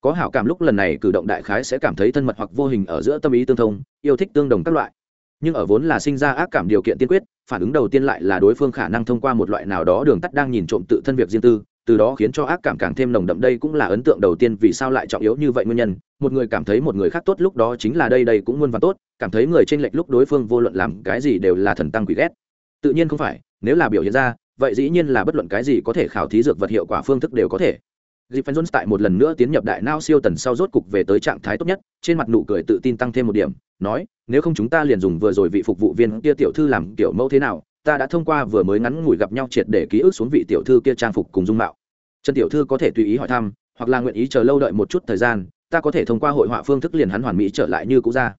Có hảo cảm lúc lần này cử động đại khái sẽ cảm thấy thân mật hoặc vô hình ở giữa tâm ý tương thông, yêu thích tương đồng các loại. Nhưng ở vốn là sinh ra ác cảm điều kiện tiên quyết, phản ứng đầu tiên lại là đối phương khả năng thông qua một loại nào đó đường tắt đang nhìn trộm tự thân việc riêng tư từ đó khiến cho ác cảm càng thêm nồng đậm. Đây cũng là ấn tượng đầu tiên vì sao lại trọng yếu như vậy nguyên nhân. Một người cảm thấy một người khác tốt lúc đó chính là đây đây cũng muôn vàn tốt. Cảm thấy người tranh lệch lúc đối phương vô luận làm cái gì đều là thần tăng quỷ ghét. Tự nhiên không phải. Nếu là biểu hiện ra vậy dĩ nhiên là bất luận cái gì có thể khảo thí dược vật hiệu quả phương thức đều có thể. Dịp Jones tại một lần nữa tiến nhập đại não siêu tần sau rốt cục về tới trạng thái tốt nhất, trên mặt nụ cười tự tin tăng thêm một điểm, nói, nếu không chúng ta liền dùng vừa rồi vị phục vụ viên kia tiểu thư làm tiểu mẫu thế nào, ta đã thông qua vừa mới ngắn ngủi gặp nhau triệt để ký ức xuống vị tiểu thư kia trang phục cùng dung mạo. Trần tiểu thư có thể tùy ý hỏi thăm, hoặc là nguyện ý chờ lâu đợi một chút thời gian, ta có thể thông qua hội họa phương thức liền hắn hoàn mỹ trở lại như cũ ra.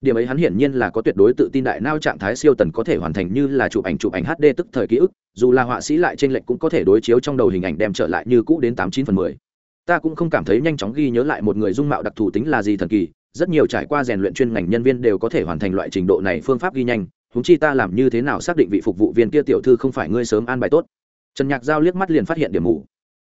Điểm ấy hắn hiển nhiên là có tuyệt đối tự tin đại nao trạng thái siêu tần có thể hoàn thành như là chụp ảnh chụp ảnh HD tức thời ký ức, dù là họa sĩ lại trên lệch cũng có thể đối chiếu trong đầu hình ảnh đem trở lại như cũ đến tám chín phần mười. Ta cũng không cảm thấy nhanh chóng ghi nhớ lại một người dung mạo đặc thù tính là gì thần kỳ rất nhiều trải qua rèn luyện chuyên ngành nhân viên đều có thể hoàn thành loại trình độ này phương pháp ghi nhanh húng chi ta làm như thế nào xác định vị phục vụ viên kia tiểu thư không phải ngươi sớm an bài tốt. Trần nhạc giao liếc mắt liền phát hiện điểm mù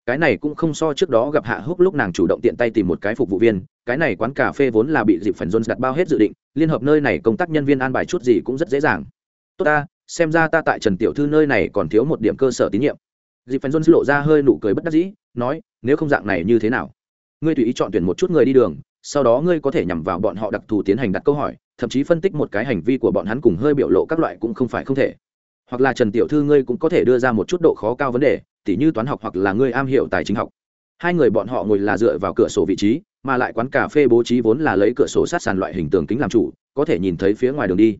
cái này cũng không so trước đó gặp hạ húc lúc nàng chủ động tiện tay tìm một cái phục vụ viên, cái này quán cà phê vốn là bị dịp phần jones đặt bao hết dự định, liên hợp nơi này công tác nhân viên an bài chút gì cũng rất dễ dàng. Tốt ta, xem ra ta tại trần tiểu thư nơi này còn thiếu một điểm cơ sở tín nhiệm. Dịp phần jones lộ ra hơi nụ cười bất đắc dĩ, nói, nếu không dạng này như thế nào? Ngươi tùy ý chọn tuyển một chút người đi đường, sau đó ngươi có thể nhằm vào bọn họ đặc thù tiến hành đặt câu hỏi, thậm chí phân tích một cái hành vi của bọn hắn cùng hơi biểu lộ các loại cũng không phải không thể. Hoặc là trần tiểu thư ngươi cũng có thể đưa ra một chút độ khó cao vấn đề tỉ như toán học hoặc là ngươi am hiểu tài chính học. Hai người bọn họ ngồi là dựa vào cửa sổ vị trí, mà lại quán cà phê bố trí vốn là lấy cửa sổ sát sàn loại hình tường kính làm chủ, có thể nhìn thấy phía ngoài đường đi.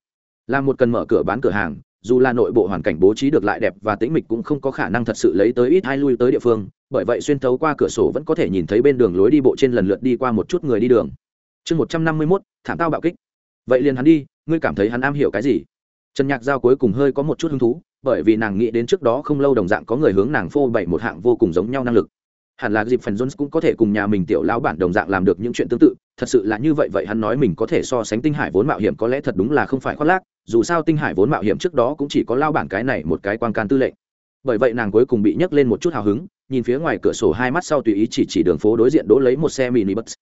Làm một cần mở cửa bán cửa hàng, dù là nội bộ hoàn cảnh bố trí được lại đẹp và tĩnh mịch cũng không có khả năng thật sự lấy tới ít hai lui tới địa phương, bởi vậy xuyên thấu qua cửa sổ vẫn có thể nhìn thấy bên đường lối đi bộ trên lần lượt đi qua một chút người đi đường. Chương một trăm năm mươi mốt, thảm tao bạo kích. Vậy liền hắn đi, ngươi cảm thấy hắn am hiểu cái gì? Trần nhạc giao cuối cùng hơi có một chút hứng thú bởi vì nàng nghĩ đến trước đó không lâu đồng dạng có người hướng nàng phô bày một hạng vô cùng giống nhau năng lực. Hẳn là dịp phần jones cũng có thể cùng nhà mình tiểu lão bản đồng dạng làm được những chuyện tương tự, thật sự là như vậy vậy hắn nói mình có thể so sánh tinh hải vốn mạo hiểm có lẽ thật đúng là không phải khoác lác, dù sao tinh hải vốn mạo hiểm trước đó cũng chỉ có lao bản cái này một cái quan can tư lệnh. Bởi vậy nàng cuối cùng bị nhấc lên một chút hào hứng, nhìn phía ngoài cửa sổ hai mắt sau tùy ý chỉ chỉ đường phố đối diện đỗ lấy một xe mini bus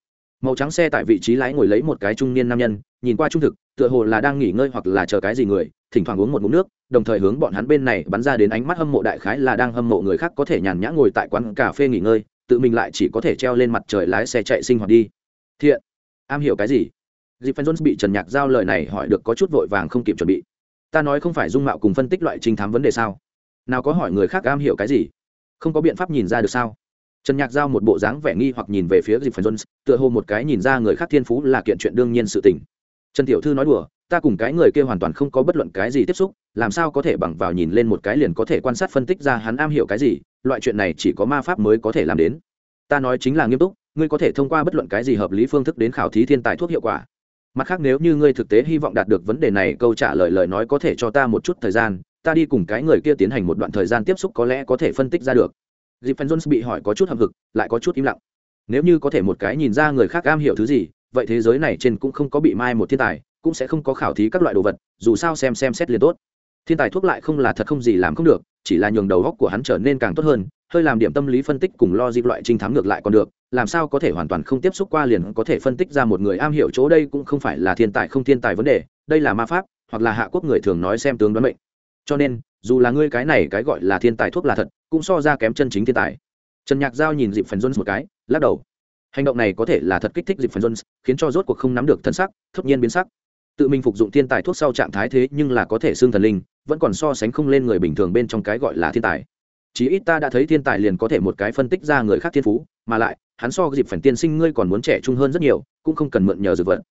màu trắng xe tại vị trí lái ngồi lấy một cái trung niên nam nhân, nhìn qua trung thực, tựa hồ là đang nghỉ ngơi hoặc là chờ cái gì người, thỉnh thoảng uống một mụn nước, đồng thời hướng bọn hắn bên này bắn ra đến ánh mắt hâm mộ đại khái là đang hâm mộ người khác có thể nhàn nhã ngồi tại quán cà phê nghỉ ngơi, tự mình lại chỉ có thể treo lên mặt trời lái xe chạy sinh hoạt đi. Thiện, am hiểu cái gì? Dịp jones bị trần nhạc giao lời này hỏi được có chút vội vàng không kịp chuẩn bị. Ta nói không phải dung mạo cùng phân tích loại trinh thám vấn đề sao? Nào có hỏi người khác am hiểu cái gì? Không có biện pháp nhìn ra được sao? Trần nhạc giao một bộ dáng vẻ nghi hoặc nhìn về phía dịp jones, tựa hồ một cái nhìn ra người khác thiên phú là kiện chuyện đương nhiên sự tình. Trần tiểu thư nói đùa, ta cùng cái người kia hoàn toàn không có bất luận cái gì tiếp xúc, làm sao có thể bằng vào nhìn lên một cái liền có thể quan sát phân tích ra hắn am hiểu cái gì, loại chuyện này chỉ có ma pháp mới có thể làm đến. Ta nói chính là nghiêm túc, ngươi có thể thông qua bất luận cái gì hợp lý phương thức đến khảo thí thiên tài thuốc hiệu quả. Mặt khác nếu như ngươi thực tế hy vọng đạt được vấn đề này, câu trả lời lời nói có thể cho ta một chút thời gian, ta đi cùng cái người kia tiến hành một đoạn thời gian tiếp xúc có lẽ có thể phân tích ra được dịp phân jones bị hỏi có chút hậm hực, lại có chút im lặng. Nếu như có thể một cái nhìn ra người khác am hiểu thứ gì, vậy thế giới này trên cũng không có bị mai một thiên tài, cũng sẽ không có khảo thí các loại đồ vật, dù sao xem xem xét liền tốt. Thiên tài thuốc lại không là thật không gì làm không được, chỉ là nhường đầu góc của hắn trở nên càng tốt hơn, hơi làm điểm tâm lý phân tích cùng lo dịp loại trinh thám ngược lại còn được, làm sao có thể hoàn toàn không tiếp xúc qua liền có thể phân tích ra một người am hiểu chỗ đây cũng không phải là thiên tài không thiên tài vấn đề, đây là ma pháp, hoặc là hạ quốc người thường nói xem tướng đoán mệnh. Cho nên, dù là ngươi cái này cái gọi là thiên tài thuốc là thật cũng so ra kém chân chính thiên tài. Trần nhạc giao nhìn dịp phần jones một cái, lắc đầu. Hành động này có thể là thật kích thích dịp phần jones, khiến cho rốt cuộc không nắm được thân sắc, thốt nhiên biến sắc. Tự mình phục dụng thiên tài thuốc sau trạng thái thế nhưng là có thể xương thần linh, vẫn còn so sánh không lên người bình thường bên trong cái gọi là thiên tài. Chí ít ta đã thấy thiên tài liền có thể một cái phân tích ra người khác thiên phú, mà lại, hắn so dịp phần tiên sinh ngươi còn muốn trẻ trung hơn rất nhiều, cũng không cần mượn nhờ dược vật.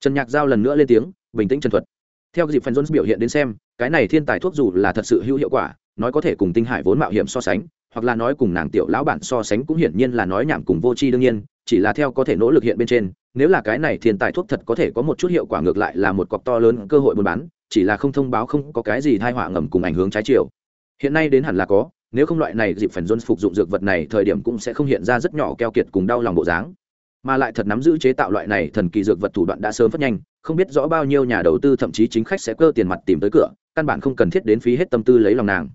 Trần nhạc giao lần nữa lên tiếng, bình tĩnh chân thuật. Theo dịp phần jones biểu hiện đến xem, cái này thiên tài thuốc dù là thật sự hữu hiệu quả nói có thể cùng tinh hải vốn mạo hiểm so sánh, hoặc là nói cùng nàng tiểu lão bản so sánh cũng hiển nhiên là nói nhảm cùng vô tri đương nhiên, chỉ là theo có thể nỗ lực hiện bên trên, nếu là cái này thiên tài thuốc thật có thể có một chút hiệu quả ngược lại là một cọc to lớn cơ hội buôn bán, chỉ là không thông báo không có cái gì thai họa ngầm cùng ảnh hướng trái chiều. Hiện nay đến hẳn là có, nếu không loại này dịp phần dôn phục dụng dược vật này thời điểm cũng sẽ không hiện ra rất nhỏ keo kiệt cùng đau lòng bộ dáng. Mà lại thật nắm giữ chế tạo loại này thần kỳ dược vật thủ đoạn đã sớm phát nhanh, không biết rõ bao nhiêu nhà đầu tư thậm chí chính khách sẽ cơ tiền mặt tìm tới cửa, căn bản không cần thiết đến phí hết tâm tư lấy lòng nàng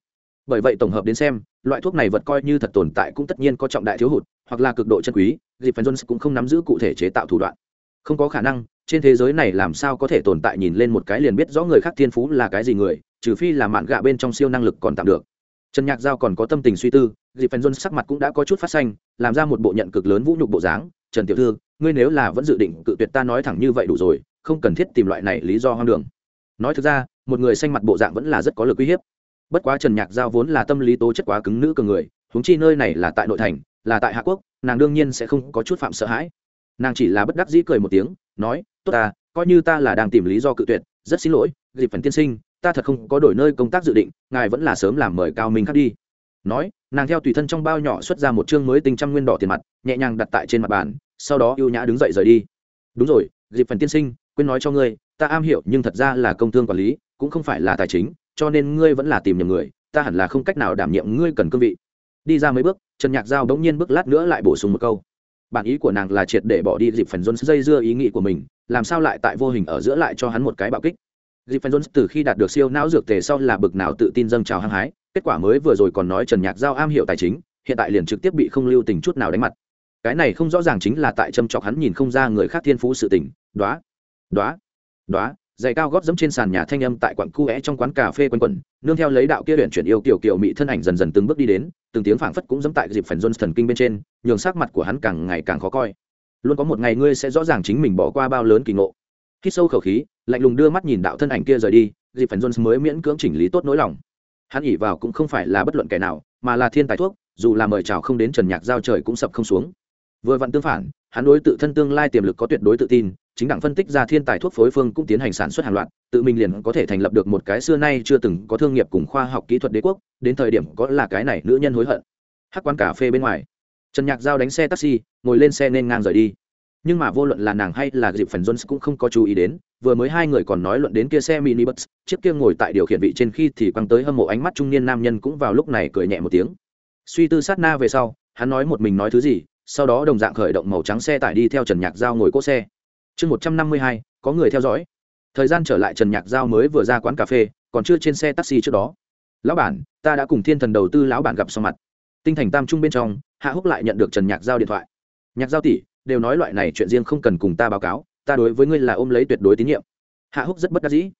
bởi vậy tổng hợp đến xem, loại thuốc này vật coi như thật tồn tại cũng tất nhiên có trọng đại thiếu hụt, hoặc là cực độ chân quý dịp phần jones cũng không nắm giữ cụ thể chế tạo thủ đoạn. Không có khả năng, trên thế giới này làm sao có thể tồn tại nhìn lên một cái liền biết rõ người khác thiên phú là cái gì người, trừ phi là mạn gạ bên trong siêu năng lực còn tạm được. Trần nhạc giao còn có tâm tình suy tư dịp phần jones sắc mặt cũng đã có chút phát xanh, làm ra một bộ nhận cực lớn vũ nhục bộ dáng. Trần tiểu thư, ngươi nếu là vẫn dự định cự tuyệt ta nói thẳng như vậy đủ rồi, không cần thiết tìm loại này lý do hoang đường. Nói thực ra, một người xanh mặt bộ dạng vẫn là rất có lực uy hiếp bất quá trần nhạc giao vốn là tâm lý tố chất quá cứng nữ cường người, huống chi nơi này là tại nội thành, là tại hạ quốc, nàng đương nhiên sẽ không có chút phạm sợ hãi. Nàng chỉ là bất đắc dĩ cười một tiếng, nói, tốt ta, coi như ta là đang tìm lý do cự tuyệt, rất xin lỗi, dịp phần tiên sinh, ta thật không có đổi nơi công tác dự định, ngài vẫn là sớm làm mời cao minh khắc đi. Nói, nàng theo tùy thân trong bao nhỏ xuất ra một chương mới tinh trăm nguyên đỏ tiền mặt, nhẹ nhàng đặt tại trên mặt bàn, sau đó ưu nhã đứng dậy rời đi. Đúng rồi, dịp phần tiên sinh, quên nói cho ngươi, ta am hiểu nhưng thật ra là công thương quản lý, cũng không phải là tài chính cho nên ngươi vẫn là tìm nhầm người, ta hẳn là không cách nào đảm nhiệm ngươi cần cương vị. Đi ra mấy bước, trần nhạc giao đống nhiên bước lát nữa lại bổ sung một câu. Bản ý của nàng là triệt để bỏ đi dịp phần jones dây dưa ý nghĩ của mình, làm sao lại tại vô hình ở giữa lại cho hắn một cái bạo kích? Dịp phần jones từ khi đạt được siêu não dược tề sau là bực nào tự tin dâng trào hăng hái, kết quả mới vừa rồi còn nói trần nhạc giao am hiểu tài chính, hiện tại liền trực tiếp bị không lưu tình chút nào đánh mặt. Cái này không rõ ràng chính là tại châm chọc hắn nhìn không ra người khác thiên phú sự tình. Đoá đoá đoá giày cao gót dẫm trên sàn nhà thanh âm tại quặng cu é trong quán cà phê quanh quẩn, nương theo lấy đạo kia luyện chuyển yêu kiểu kiểu mỹ thân ảnh dần dần từng bước đi đến, từng tiếng phảng phất cũng dẫm tại dịp phần jones thần kinh bên trên, nhường sắc mặt của hắn càng ngày càng khó coi. Luôn có một ngày ngươi sẽ rõ ràng chính mình bỏ qua bao lớn kỳ ngộ. Khi sâu khẩu khí, lạnh lùng đưa mắt nhìn đạo thân ảnh kia rời đi, dịp phần jones mới miễn cưỡng chỉnh lý tốt nỗi lòng. Hắn ỉ vào cũng không phải là bất luận kẻ nào, mà là thiên tài thuốc, dù là mời chào không đến trần nhạc giao trời cũng sập không xuống vừa vặn tương phản, hắn đối tự thân tương lai tiềm lực có tuyệt đối tự tin, chính đảng phân tích ra thiên tài thuốc phối phương cũng tiến hành sản xuất hàng loạt, tự mình liền có thể thành lập được một cái xưa nay chưa từng có thương nghiệp cùng khoa học kỹ thuật đế quốc, đến thời điểm có là cái này nữ nhân hối hận. Hắc quán cà phê bên ngoài. Trần nhạc giao đánh xe taxi, ngồi lên xe nên ngang rời đi. Nhưng mà vô luận là nàng hay là dịp phần jones cũng không có chú ý đến, vừa mới hai người còn nói luận đến kia xe mini bus, chiếc kia ngồi tại điều khiển vị trên khi thì quăng tới hâm mộ ánh mắt trung niên nam nhân cũng vào lúc này cười nhẹ một tiếng. Suy tư sát na về sau, hắn nói một mình nói thứ gì sau đó đồng dạng khởi động màu trắng xe tải đi theo trần nhạc giao ngồi cỗ xe. Chương một trăm năm mươi hai, có người theo dõi. Thời gian trở lại trần nhạc giao mới vừa ra quán cà phê, còn chưa trên xe taxi trước đó. Lão bản, ta đã cùng thiên thần đầu tư lão bản gặp sau mặt. Tinh thành tam trung bên trong, hạ húc lại nhận được trần nhạc giao điện thoại. Nhạc giao tỷ, đều nói loại này chuyện riêng không cần cùng ta báo cáo, ta đối với ngươi là ôm lấy tuyệt đối tín nhiệm. Hạ húc rất bất đắc dĩ.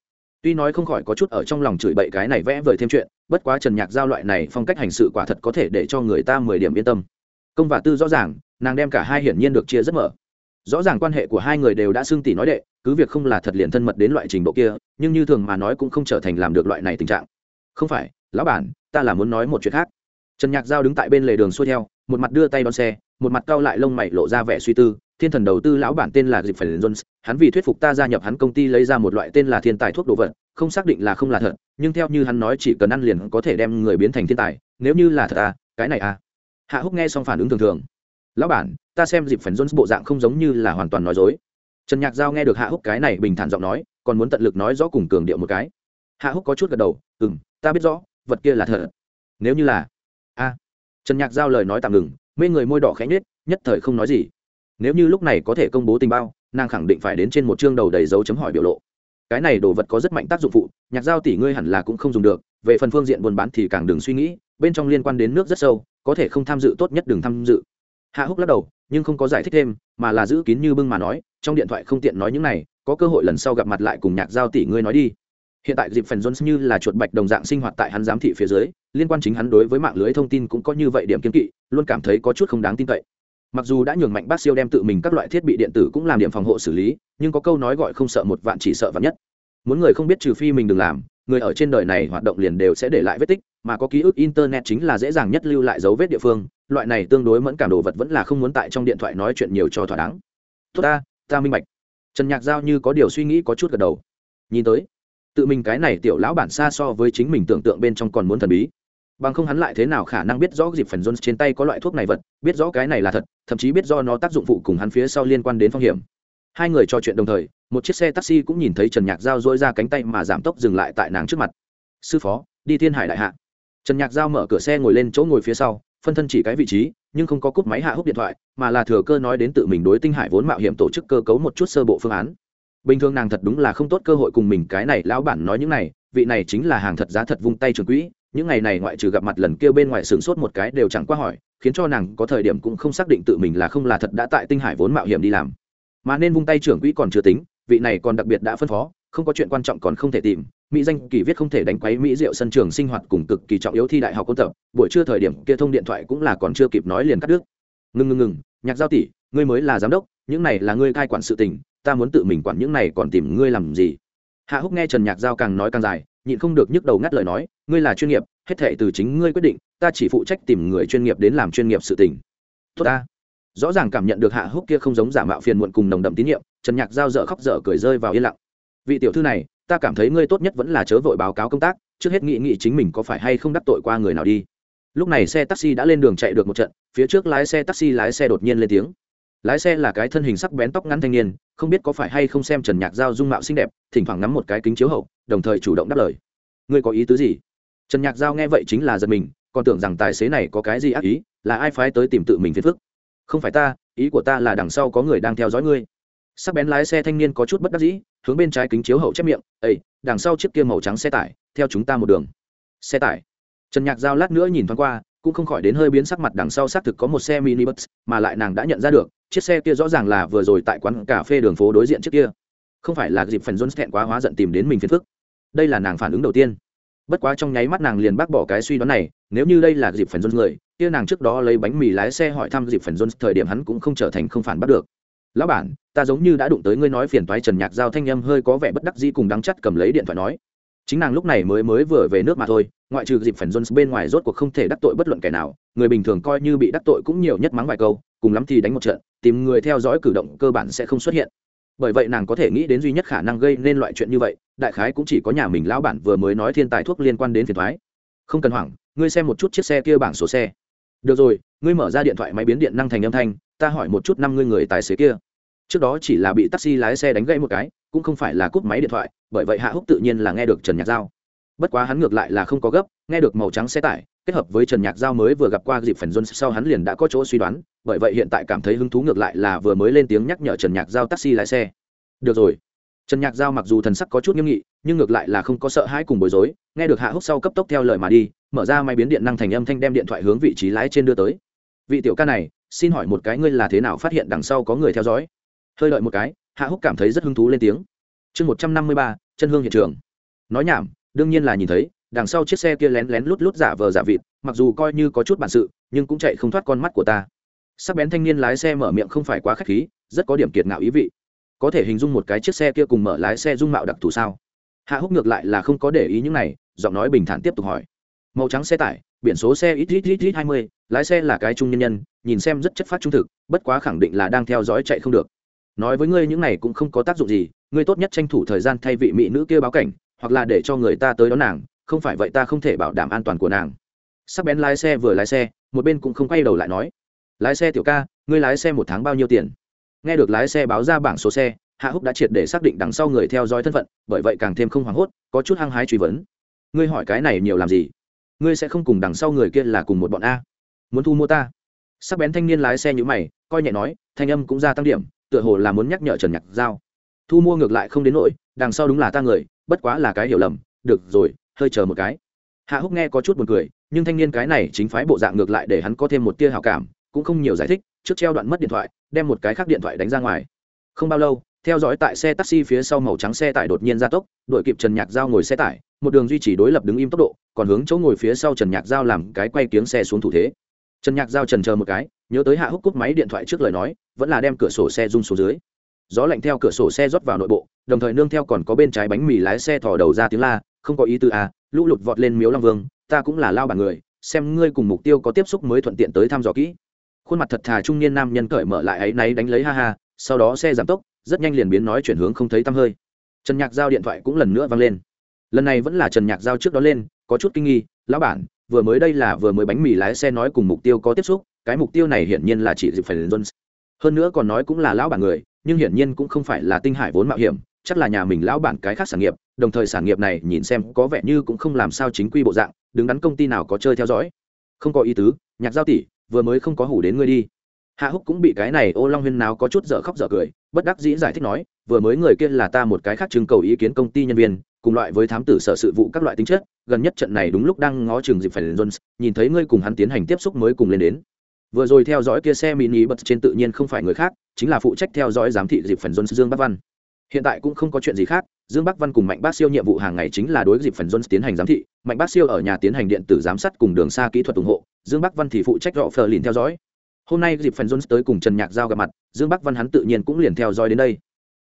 Tuy nói không khỏi có chút ở trong lòng chửi bậy cái này vẽ vời thêm chuyện, bất quá trần nhạc giao loại này phong cách hành sự quả thật có thể để cho người ta mười điểm yên tâm công và tư rõ ràng, nàng đem cả hai hiển nhiên được chia rất mở. Rõ ràng quan hệ của hai người đều đã xưng tỷ nói đệ, cứ việc không là thật liền thân mật đến loại trình độ kia, nhưng như thường mà nói cũng không trở thành làm được loại này tình trạng. Không phải, lão bản, ta là muốn nói một chuyện khác. Trần nhạc giao đứng tại bên lề đường xuôi theo, một mặt đưa tay đón xe, một mặt cau lại lông mày lộ ra vẻ suy tư, thiên thần đầu tư lão bản tên là dịp phải jones, hắn vì thuyết phục ta gia nhập hắn công ty lấy ra một loại tên là thiên tài thuốc đồ vật, không xác định là không là thật, nhưng theo như hắn nói chỉ cần ăn liền có thể đem người biến thành thiên tài, nếu như là thật à cái này à hạ húc nghe xong phản ứng thường thường. Lão bản, ta xem dịp phần jones bộ dạng không giống như là hoàn toàn nói dối. Trần nhạc giao nghe được hạ húc cái này bình thản giọng nói, còn muốn tận lực nói rõ cùng cường điệu một cái. Hạ húc có chút gật đầu ừ m ta biết rõ, vật kia là thật. Nếu như là a. Trần nhạc giao lời nói tạm ngừng, mê người môi đỏ khẽ nhết nhất thời không nói gì. Nếu như lúc này có thể công bố tình bao nàng khẳng định phải đến trên một chương đầu đầy dấu chấm hỏi biểu lộ. Cái này đồ vật có rất mạnh tác dụng phụ, nhạc giao tỷ ngươi hẳn là cũng không dùng được, về phần phương diện buôn bán thì càng đừng suy nghĩ, bên trong liên quan đến nước rất sâu có thể không tham dự tốt nhất đừng tham dự. Hạ húc lắc đầu, nhưng không có giải thích thêm, mà là giữ kín như bưng mà nói, trong điện thoại không tiện nói những này, có cơ hội lần sau gặp mặt lại cùng nhạc giao tỷ ngươi nói đi. Hiện tại dịp phần jones như là chuột bạch đồng dạng sinh hoạt tại hắn giám thị phía dưới, liên quan chính hắn đối với mạng lưới thông tin cũng có như vậy điểm kiên kỵ, luôn cảm thấy có chút không đáng tin cậy. Mặc dù đã nhường mạnh bác siêu đem tự mình các loại thiết bị điện tử cũng làm điểm phòng hộ xử lý, nhưng có câu nói gọi không sợ một vạn chỉ sợ vạn nhất. Muốn người không biết trừ phi mình đừng làm, người ở trên đời này hoạt động liền đều sẽ để lại vết tích mà có ký ức internet chính là dễ dàng nhất lưu lại dấu vết địa phương, loại này tương đối mẫn cảm đồ vật vẫn là không muốn tại trong điện thoại nói chuyện nhiều cho thỏa đáng. Tốt ta ta minh bạch. Trần nhạc giao như có điều suy nghĩ có chút gật đầu. Nhìn tới, tự mình cái này tiểu lão bản xa so với chính mình tưởng tượng bên trong còn muốn thần bí. Bằng không hắn lại thế nào khả năng biết rõ dịp phần jones trên tay có loại thuốc này vật, biết rõ cái này là thật, thậm chí biết do nó tác dụng phụ cùng hắn phía sau liên quan đến phong hiểm. Hai người trò chuyện đồng thời, một chiếc xe taxi cũng nhìn thấy trần nhạc giao dỗi ra cánh tay mà giảm tốc dừng lại tại nàng trước mặt. Sư phó, đi thiên hải đại hạ trần nhạc giao mở cửa xe ngồi lên chỗ ngồi phía sau, phân thân chỉ cái vị trí, nhưng không có cúp máy hạ hút điện thoại, mà là thừa cơ nói đến tự mình đối tinh hải vốn mạo hiểm tổ chức cơ cấu một chút sơ bộ phương án. Bình thường nàng thật đúng là không tốt cơ hội cùng mình, cái này lão bản nói những này, vị này chính là hàng thật giá thật vung tay trường quỹ, những ngày này ngoại trừ gặp mặt lần kia bên ngoài sửng sốt một cái đều chẳng qua hỏi, khiến cho nàng có thời điểm cũng không xác định tự mình là không là thật đã tại tinh hải vốn mạo hiểm đi làm. Mà nên vung tay trưởng quỹ còn chưa tính, vị này còn đặc biệt đã phân phó, không có chuyện quan trọng còn không thể tìm mỹ danh kỳ viết không thể đánh quấy mỹ diệu sân trường sinh hoạt cùng cực kỳ trọng yếu thi đại học ôn tập. Buổi trưa thời điểm kia thông điện thoại cũng là còn chưa kịp nói liền cắt đứt. Ngừng ngừng ngừng, nhạc giao tỷ, ngươi mới là giám đốc, những này là ngươi cai quản sự tình, ta muốn tự mình quản những này còn tìm ngươi làm gì? Hạ húc nghe trần nhạc giao càng nói càng dài, nhịn không được nhức đầu ngắt lời nói, ngươi là chuyên nghiệp, hết thệ từ chính ngươi quyết định, ta chỉ phụ trách tìm người chuyên nghiệp đến làm chuyên nghiệp sự tình. Tốt ta. Rõ ràng cảm nhận được hạ húc kia không giống giả mạo phiền muộn cùng nồng đậm tín nhiệm, trần nhạc giao dở khóc dở cười rơi vào yên lặng. Vị tiểu thư này ta cảm thấy ngươi tốt nhất vẫn là chớ vội báo cáo công tác, trước hết nghị nghị chính mình có phải hay không đắc tội qua người nào đi. Lúc này xe taxi đã lên đường chạy được một trận, phía trước lái xe taxi lái xe đột nhiên lên tiếng. Lái xe là cái thân hình sắc bén tóc ngắn thanh niên, không biết có phải hay không xem trần nhạc giao dung mạo xinh đẹp, thỉnh thoảng ngắm một cái kính chiếu hậu, đồng thời chủ động đáp lời. Ngươi có ý tứ gì? Trần nhạc giao nghe vậy chính là giật mình, còn tưởng rằng tài xế này có cái gì ác ý, là ai phái tới tìm tự mình phiền phức? Không phải ta, ý của ta là đằng sau có người đang theo dõi ngươi sắc bén lái xe thanh niên có chút bất đắc dĩ, hướng bên trái kính chiếu hậu chép miệng ây đằng sau chiếc kia màu trắng xe tải, theo chúng ta một đường. Xe tải. Trần nhạc giao lát nữa nhìn thoáng qua, cũng không khỏi đến hơi biến sắc mặt đằng sau xác thực có một xe mini bus, mà lại nàng đã nhận ra được, chiếc xe kia rõ ràng là vừa rồi tại quán cà phê đường phố đối diện trước kia. Không phải là dịp phần jones thẹn quá hóa giận tìm đến mình phiền phức. Đây là nàng phản ứng đầu tiên. Bất quá trong nháy mắt nàng liền bác bỏ cái suy đoán này, nếu như đây là dịp phần jones người, kia nàng trước đó lấy bánh mì lái xe hỏi thăm dịp phần jones thời điểm hắn cũng không trở thành không phản bắt được lão bản, ta giống như đã đụng tới ngươi nói phiền toái trần nhạc giao thanh â m hơi có vẻ bất đắc dĩ cùng đắng chắt cầm lấy điện thoại nói. Chính nàng lúc này mới mới vừa về nước mà thôi, ngoại trừ dịp phần jones bên ngoài rốt cuộc không thể đắc tội bất luận kẻ nào, người bình thường coi như bị đắc tội cũng nhiều nhất mắng vài câu, cùng lắm thì đánh một trận, tìm người theo dõi cử động cơ bản sẽ không xuất hiện. Bởi vậy nàng có thể nghĩ đến duy nhất khả năng gây nên loại chuyện như vậy, đại khái cũng chỉ có nhà mình lão bản vừa mới nói thiên tài thuốc liên quan đến phiền thoái không cần hoảng, ngươi xem một chút chiếc xe kia bảng số xe được rồi, ngươi mở ra điện thoại máy biến điện năng thành âm thanh, ta hỏi một chút năm ngươi người tài xế kia. Trước đó chỉ là bị taxi lái xe đánh gãy một cái, cũng không phải là cúp máy điện thoại, bởi vậy hạ húc tự nhiên là nghe được trần nhạc giao. Bất quá hắn ngược lại là không có gấp, nghe được màu trắng xe tải, kết hợp với trần nhạc giao mới vừa gặp qua dịp phần dôn sau hắn liền đã có chỗ suy đoán, bởi vậy hiện tại cảm thấy hứng thú ngược lại là vừa mới lên tiếng nhắc nhở trần nhạc giao taxi lái xe. Được rồi. Trần nhạc giao mặc dù thần sắc có chút nghiêm nghị nhưng ngược lại là không có sợ hãi cùng bối rối, nghe được hạ húc sau cấp tốc theo lời mà đi, mở ra máy biến điện năng thành âm thanh đem điện thoại hướng vị trí lái trên đưa tới. Vị tiểu ca này, xin hỏi một cái ngươi là thế nào phát hiện đằng sau có người theo dõi? Hơi đợi một cái, hạ húc cảm thấy rất hứng thú lên tiếng. Chương một trăm năm mươi ba, chân hương hiện trường. Nói nhảm, đương nhiên là nhìn thấy, đằng sau chiếc xe kia lén lén lút lút giả vờ giả vịt, mặc dù coi như có chút bản sự, nhưng cũng chạy không thoát con mắt của ta. Sắc bén thanh niên lái xe mở miệng không phải quá k h á c h khí, rất có điểm kiệt ngạo ý vị. Có thể hình dung một cái chiếc xe kia cùng mở lái xe dung mạo đặc thù sao? Hạ húc ngược lại là không có để ý những này, giọng nói bình thản tiếp tục hỏi. Màu trắng xe tải, biển số xe ít ít ít ít hai mươi, lái xe là cái trung nhân nhân, nhìn xem rất chất phát trung thực, bất quá khẳng định là đang theo dõi chạy không được. Nói với ngươi những này cũng không có tác dụng gì, ngươi tốt nhất tranh thủ thời gian thay vị mỹ nữ kia báo cảnh, hoặc là để cho người ta tới đón nàng, không phải vậy ta không thể bảo đảm an toàn của nàng. Sắc bén lái xe vừa lái xe, một bên cũng không quay đầu lại nói. Lái xe tiểu ca, ngươi lái xe một tháng bao nhiêu tiền? Nghe được lái xe báo ra bảng số xe hạ húc đã triệt để xác định đằng sau người theo dõi thân phận, bởi vậy càng thêm không hoảng hốt, có chút hăng hái truy vấn. Ngươi hỏi cái này nhiều làm gì? Ngươi sẽ không cùng đằng sau người kia là cùng một bọn a. Muốn thu mua ta? Sắc bén thanh niên lái xe nhữ mày, coi nhẹ nói, thanh âm cũng ra tăng điểm, tựa hồ là muốn nhắc nhở trần nhạc giao. Thu mua ngược lại không đến nỗi, đằng sau đúng là ta người, bất quá là cái hiểu lầm. Được rồi, hơi chờ một cái. Hạ húc nghe có chút buồn cười, nhưng thanh niên cái này chính phái bộ dạng ngược lại để hắn có thêm một tia hào cảm, cũng không nhiều giải thích, trước treo đoạn mất điện thoại, đem một cái khác điện thoại đánh ra ngoài. Không bao lâu theo dõi tại xe taxi phía sau màu trắng xe tải đột nhiên ra tốc đội kịp trần nhạc giao ngồi xe tải, một đường duy trì đối lập đứng im tốc độ, còn hướng chỗ ngồi phía sau trần nhạc giao làm cái quay kiếng xe xuống thủ thế. Trần nhạc giao trần chờ một cái, nhớ tới hạ húc cúp máy điện thoại trước lời nói, vẫn là đem cửa sổ xe rung xuống dưới. Gió lạnh theo cửa sổ xe rót vào nội bộ, đồng thời nương theo còn có bên trái bánh mì lái xe thò đầu ra tiếng la, không có ý tư à lũ lụt vọt lên miếu long vương, ta cũng là lao bản người, xem ngươi cùng mục tiêu có tiếp xúc mới thuận tiện tới thăm dò kỹ. Khuôn mặt thật thà trung niên nam nhân cởi mở lại ấy náy đánh lấy ha ha, sau đó xe giảm tốc rất nhanh liền biến nói chuyển hướng không thấy tăm hơi. Trần nhạc giao điện thoại cũng lần nữa vang lên. Lần này vẫn là trần nhạc giao trước đó lên, có chút kinh nghi, lão bản, vừa mới đây là vừa mới bánh mì lái xe nói cùng mục tiêu có tiếp xúc, cái mục tiêu này hiển nhiên là chỉ dịp phải jones. Hơn nữa còn nói cũng là lão bản người, nhưng hiển nhiên cũng không phải là tinh hải vốn mạo hiểm, chắc là nhà mình lão bản cái khác sản nghiệp, đồng thời sản nghiệp này nhìn xem có vẻ như cũng không làm sao chính quy bộ dạng, đứng đắn công ty nào có chơi theo dõi. Không có ý tứ, nhạc giao tỷ, vừa mới không có hủ đến ngươi đi hạ húc cũng bị cái này ô long huyên nào có chút dở khóc dở cười, bất đắc dĩ giải thích nói, vừa mới người kia là ta một cái khác trưng cầu ý kiến công ty nhân viên, cùng loại với thám tử sở sự vụ các loại tính chất, gần nhất trận này đúng lúc đang ngó chừng dịp phải jones, nhìn thấy ngươi cùng hắn tiến hành tiếp xúc mới cùng lên đến. Vừa rồi theo dõi kia xe mini bật trên tự nhiên không phải người khác, chính là phụ trách theo dõi giám thị dịp phần jones dương bắc văn. Hiện tại cũng không có chuyện gì khác, dương bắc văn cùng mạnh bác siêu nhiệm vụ hàng ngày chính là đối dịp phần jones tiến hành giám thị, mạnh bác siêu ở nhà tiến hành điện tử giám sát cùng đường xa kỹ thuật ủng hộ, dương bắc văn thì phụ trách rõ phờ lìn theo dõi hôm nay dịp phần jones tới cùng trần nhạc giao gặp mặt dương bắc văn hắn tự nhiên cũng liền theo dõi đến đây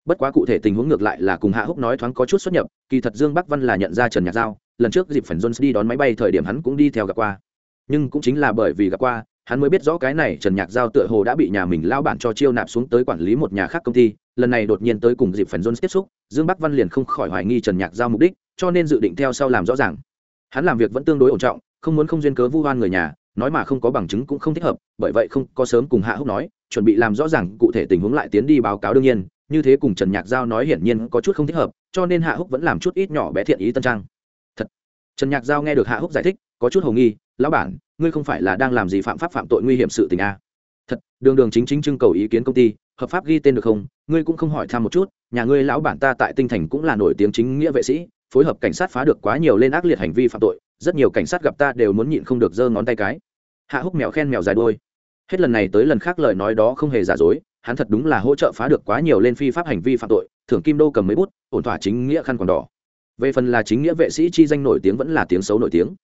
bất quá cụ thể tình huống ngược lại là cùng hạ húc nói thoáng có chút xuất nhập kỳ thật dương bắc văn là nhận ra trần nhạc giao lần trước dịp phần jones đi đón máy bay thời điểm hắn cũng đi theo gặp qua nhưng cũng chính là bởi vì gặp qua hắn mới biết rõ cái này trần nhạc giao tựa hồ đã bị nhà mình lao bản cho chiêu nạp xuống tới quản lý một nhà khác công ty lần này đột nhiên tới cùng dịp phần jones tiếp xúc dương bắc văn liền không khỏi hoài nghi trần nhạc giao mục đích cho nên dự định theo sau làm rõ ràng hắn làm việc vẫn tương đối ổn trọng không muốn không duyên cớ vu oan người nhà nói mà không có bằng chứng cũng không thích hợp, bởi vậy không có sớm cùng hạ húc nói, chuẩn bị làm rõ ràng cụ thể tình huống lại tiến đi báo cáo đương nhiên, như thế cùng trần nhạc giao nói hiển nhiên có chút không thích hợp, cho nên hạ húc vẫn làm chút ít nhỏ bé thiện ý tân trang. Thật. Trần nhạc giao nghe được hạ húc giải thích, có chút hồ nghi, lão bản, ngươi không phải là đang làm gì phạm pháp phạm tội nguy hiểm sự tình a à? thật, đường đường chính chính trưng cầu ý kiến công ty, hợp pháp ghi tên được không? Ngươi cũng không hỏi thăm một chút, nhà ngươi lão bản ta tại tinh thành cũng là nổi tiếng chính nghĩa vệ sĩ, phối hợp cảnh sát phá được quá nhiều lên ác liệt hành vi phạm tội, rất nhiều cảnh sát gặp ta đều muốn nhịn không được giơ ngón tay cái hạ húc mèo khen mèo dài đôi hết lần này tới lần khác lời nói đó không hề giả dối, hắn thật đúng là hỗ trợ phá được quá nhiều lên phi pháp hành vi phạm tội, thưởng kim đô cầm mấy bút, ổn thỏa chính nghĩa khăn còn đỏ. Về phần là chính nghĩa vệ sĩ chi danh nổi tiếng vẫn là tiếng xấu nổi tiếng.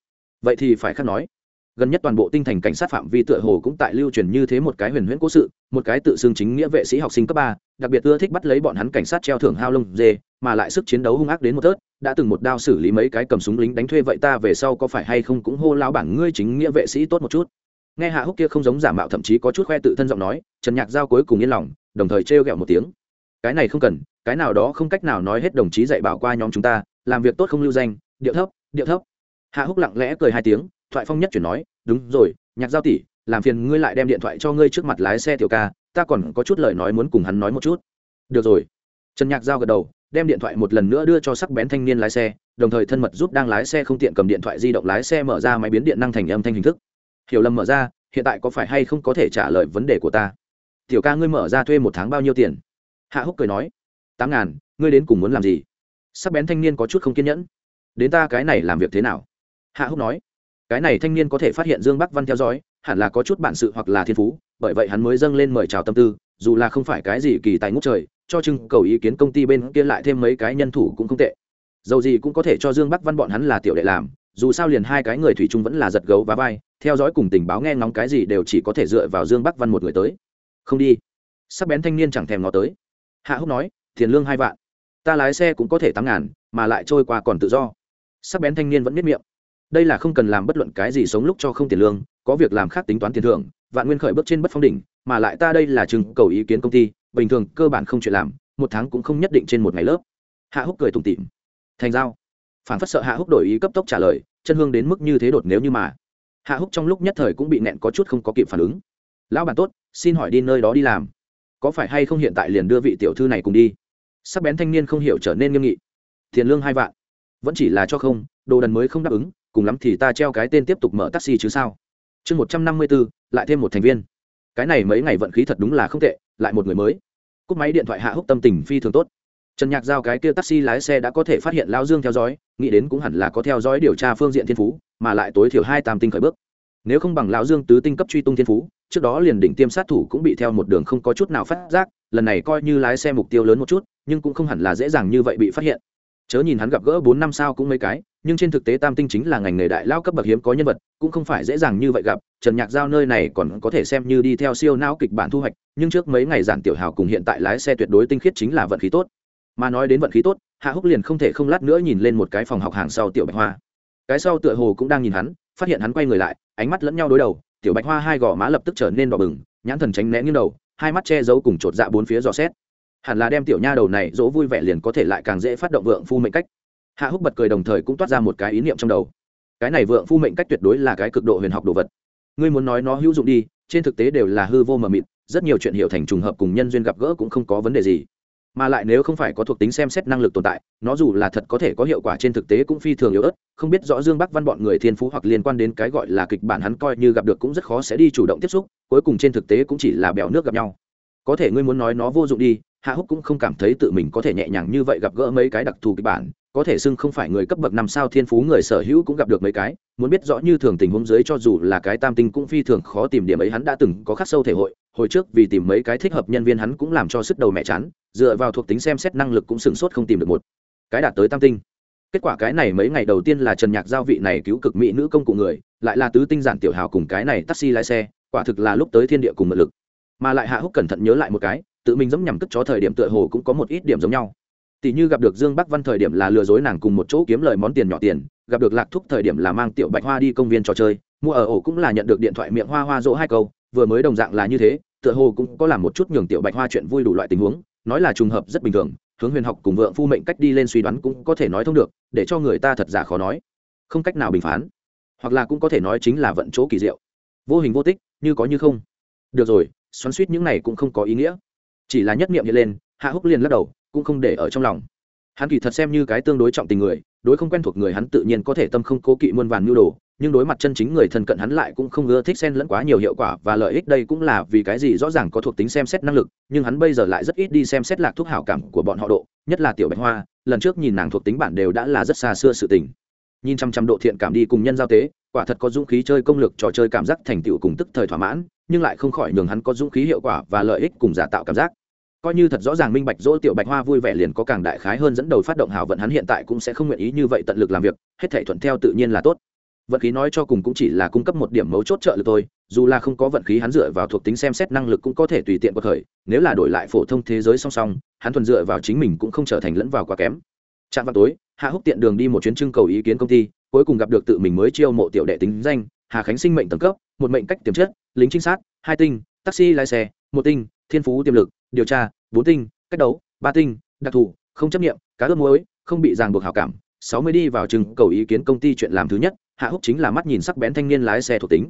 Vậy thì phải khắc nói gần nhất toàn bộ tinh thành cảnh sát phạm vi tựa hồ cũng tại lưu truyền như thế một cái huyền huyễn cố sự, một cái tự xưng chính nghĩa vệ sĩ học sinh cấp ba, đặc biệt ưa thích bắt lấy bọn hắn cảnh sát treo thưởng hao lông dê, mà lại sức chiến đấu hung ác đến một tớt, đã từng một đao xử lý mấy cái cầm súng lính đánh thuê vậy ta về sau có phải hay không cũng hô lao bản ngươi chính nghĩa vệ sĩ tốt một chút. Nghe hạ húc kia không giống giả mạo thậm chí có chút khoe tự thân giọng nói, trần nhạc giao cuối cùng yên lòng, đồng thời trêu ghẹo một tiếng. Cái này không cần, cái nào đó không cách nào nói hết đồng chí dạy bảo qua nhóm chúng ta, làm việc tốt không lưu danh, điệu thấp điệu thấp. Hạ húc lặng lẽ cười hai tiếng thoại phong nhất chuyển nói, đúng rồi, nhạc giao tỷ, làm phiền ngươi lại đem điện thoại cho ngươi trước mặt lái xe tiểu ca, ta còn có chút lời nói muốn cùng hắn nói một chút. Được rồi. Trần nhạc giao gật đầu, đem điện thoại một lần nữa đưa cho sắc bén thanh niên lái xe, đồng thời thân mật giúp đang lái xe không tiện cầm điện thoại di động lái xe mở ra máy biến điện năng thành âm thanh hình thức. Hiểu lầm mở ra, hiện tại có phải hay không có thể trả lời vấn đề của ta? Tiểu ca ngươi mở ra thuê một tháng bao nhiêu tiền? Hạ húc cười nói, tám ngàn, ngươi đến cùng muốn làm gì? Sắc bén thanh niên có chút không kiên nhẫn, đến ta cái này làm việc thế nào? Hạ húc nói cái này thanh niên có thể phát hiện dương bắc văn theo dõi, hẳn là có chút bản sự hoặc là thiên phú, bởi vậy hắn mới dâng lên mời chào tâm tư, dù là không phải cái gì kỳ tài ngút trời, cho trưng cầu ý kiến công ty bên kia lại thêm mấy cái nhân thủ cũng không tệ. Dầu gì cũng có thể cho dương bắc văn bọn hắn là tiểu đệ làm, dù sao liền hai cái người thủy chung vẫn là giật gấu và vai, theo dõi cùng tình báo nghe ngóng cái gì đều chỉ có thể dựa vào dương bắc văn một người tới. Không đi. Sắc bén thanh niên chẳng thèm ngó tới. Hạ húc nói, tiền lương hai vạn, ta lái xe cũng có thể tám ngàn, mà lại trôi qua còn tự do. Sắc bén thanh niên vẫn biết miệng đây là không cần làm bất luận cái gì sống lúc cho không tiền lương, có việc làm khác tính toán tiền thưởng, vạn nguyên khởi bước trên bất phong đỉnh, mà lại ta đây là chừng cầu ý kiến công ty, bình thường cơ bản không chuyện làm, một tháng cũng không nhất định trên một ngày lớp. Hạ húc cười tủm tỉm. Thành giao. Phản phất sợ hạ húc đổi ý cấp tốc trả lời, chân hương đến mức như thế đột nếu như mà. Hạ húc trong lúc nhất thời cũng bị nẹn có chút không có kịp phản ứng. Lão bản tốt, xin hỏi đi nơi đó đi làm. Có phải hay không hiện tại liền đưa vị tiểu thư này cùng đi? Sắc bén thanh niên không hiểu trở nên nghiêm nghị. Tiền lương hai vạn. Vẫn chỉ là cho không, đồ đần mới không đáp ứng cùng lắm thì ta treo cái tên tiếp tục mở taxi chứ sao? Chương một trăm năm mươi bốn, lại thêm một thành viên. Cái này mấy ngày vận khí thật đúng là không tệ, lại một người mới. Cúp máy điện thoại hạ húc tâm tình phi thường tốt. Trần nhạc giao cái kia taxi lái xe đã có thể phát hiện lao dương theo dõi, nghĩ đến cũng hẳn là có theo dõi điều tra phương diện thiên phú, mà lại tối thiểu hai tam tinh khởi bước. Nếu không bằng lão dương tứ tinh cấp truy tung thiên phú, trước đó liền đỉnh tiêm sát thủ cũng bị theo một đường không có chút nào phát giác, lần này coi như lái xe mục tiêu lớn một chút, nhưng cũng không hẳn là dễ dàng như vậy bị phát hiện chớ nhìn hắn gặp gỡ bốn năm sao cũng mấy cái, nhưng trên thực tế tam tinh chính là ngành nghề đại lao cấp bậc hiếm có nhân vật, cũng không phải dễ dàng như vậy gặp. Trần nhạc giao nơi này còn có thể xem như đi theo siêu não kịch bản thu hoạch, nhưng trước mấy ngày giản tiểu hào cùng hiện tại lái xe tuyệt đối tinh khiết chính là vận khí tốt. Mà nói đến vận khí tốt, hạ húc liền không thể không lát nữa nhìn lên một cái phòng học hàng sau tiểu bạch hoa. Cái sau tựa hồ cũng đang nhìn hắn, phát hiện hắn quay người lại, ánh mắt lẫn nhau đối đầu, tiểu bạch hoa hai gò má lập tức trở nên đỏ bừng, nhãn thần tránh né nghiêng đầu, hai mắt che giấu cùng chột dạ bốn phía dò xét hẳn là đem tiểu nha đầu này dỗ vui vẻ liền có thể lại càng dễ phát động vượng phu mệnh cách. Hạ húc bật cười đồng thời cũng toát ra một cái ý niệm trong đầu. Cái này vượng phu mệnh cách tuyệt đối là cái cực độ huyền học đồ vật. Ngươi muốn nói nó hữu dụng đi, trên thực tế đều là hư vô mờ mịt, rất nhiều chuyện hiểu thành trùng hợp cùng nhân duyên gặp gỡ cũng không có vấn đề gì. Mà lại nếu không phải có thuộc tính xem xét năng lực tồn tại, nó dù là thật có thể có hiệu quả trên thực tế cũng phi thường yếu ớt, không biết rõ dương bắc văn bọn người thiên phú hoặc liên quan đến cái gọi là kịch bản hắn coi như gặp được cũng rất khó sẽ đi chủ động tiếp xúc, cuối cùng trên thực tế cũng chỉ là bèo nước gặp nhau. Có thể ngươi muốn nói nó vô dụng đi hạ húc cũng không cảm thấy tự mình có thể nhẹ nhàng như vậy gặp gỡ mấy cái đặc thù kịch bản, có thể xưng không phải người cấp bậc năm sao thiên phú người sở hữu cũng gặp được mấy cái, muốn biết rõ như thường tình huống dưới cho dù là cái tam tinh cũng phi thường khó tìm điểm ấy hắn đã từng có khắc sâu thể hội, hồi trước vì tìm mấy cái thích hợp nhân viên hắn cũng làm cho sức đầu mẹ chán, dựa vào thuộc tính xem xét năng lực cũng sửng sốt không tìm được một. Cái đạt tới tam tinh. Kết quả cái này mấy ngày đầu tiên là trần nhạc giao vị này cứu cực mỹ nữ công cụ người, lại là tứ tinh giản tiểu hào cùng cái này taxi lái xe, quả thực là lúc tới thiên địa cùng mật lực. Mà lại hạ húc cẩn thận nhớ lại một cái tự mình giống nhằm cất chó thời điểm tựa hồ cũng có một ít điểm giống nhau. Tỷ như gặp được dương bắc văn thời điểm là lừa dối nàng cùng một chỗ kiếm lời món tiền nhỏ tiền, gặp được lạc thúc thời điểm là mang tiểu bạch hoa đi công viên trò chơi, mua ở ổ cũng là nhận được điện thoại miệng hoa hoa dỗ hai câu, vừa mới đồng dạng là như thế, tựa hồ cũng có làm một chút nhường tiểu bạch hoa chuyện vui đủ loại tình huống, nói là trùng hợp rất bình thường, hướng huyền học cùng vợ phu mệnh cách đi lên suy đoán cũng có thể nói thông được, để cho người ta thật giả khó nói. Không cách nào bình phán, hoặc là cũng có thể nói chính là vận chỗ kỳ diệu. Vô hình vô tích, như có như không. Được rồi, xoắn suýt những này cũng không có ý nghĩa chỉ là nhất niệm hiện lên, hạ húc liền lắc đầu, cũng không để ở trong lòng. Hắn kỳ thật xem như cái tương đối trọng tình người, đối không quen thuộc người hắn tự nhiên có thể tâm không cố kỵ muôn vàn nhu đồ, nhưng đối mặt chân chính người thân cận hắn lại cũng không ưa thích xen lẫn quá nhiều hiệu quả và lợi ích đây cũng là vì cái gì rõ ràng có thuộc tính xem xét năng lực, nhưng hắn bây giờ lại rất ít đi xem xét lạc thuốc hảo cảm của bọn họ độ, nhất là tiểu bạch hoa, lần trước nhìn nàng thuộc tính bản đều đã là rất xa xưa sự tình. Nhìn trăm trăm độ thiện cảm đi cùng nhân giao tế, quả thật có dũng khí chơi công lực trò chơi cảm giác thành tựu cùng tức thời thỏa mãn nhưng lại không khỏi nhường hắn có dũng khí hiệu quả và lợi ích cùng giả tạo cảm giác. Coi như thật rõ ràng minh bạch dỗ tiểu bạch hoa vui vẻ liền có càng đại khái hơn dẫn đầu phát động hào vận, hắn hiện tại cũng sẽ không nguyện ý như vậy tận lực làm việc, hết thể thuận theo tự nhiên là tốt. Vận khí nói cho cùng cũng chỉ là cung cấp một điểm mấu chốt trợ lực thôi, dù là không có vận khí hắn dựa vào thuộc tính xem xét năng lực cũng có thể tùy tiện bậc khởi, nếu là đổi lại phổ thông thế giới song song, hắn thuần dựa vào chính mình cũng không trở thành lẫn vào quá kém. Trạm vào tối, hạ húc tiện đường đi một chuyến trưng cầu ý kiến công ty, cuối cùng gặp được tự mình mới chiêu mộ tiểu đệ tính danh hà khánh sinh mệnh tầng cấp, một mệnh cách tiềm chất, lính trinh sát, hai tinh, taxi, lái xe, một tinh, thiên phú, tiềm lực, điều tra, bốn tinh, cách đấu, ba tinh, đặc thù, không chấp nghiệm, cá ướp muối, không bị ràng buộc hào cảm. Sáu mươi đi vào chừng cầu ý kiến công ty chuyện làm thứ nhất, hạ húc chính là mắt nhìn sắc bén thanh niên lái xe thuộc tính.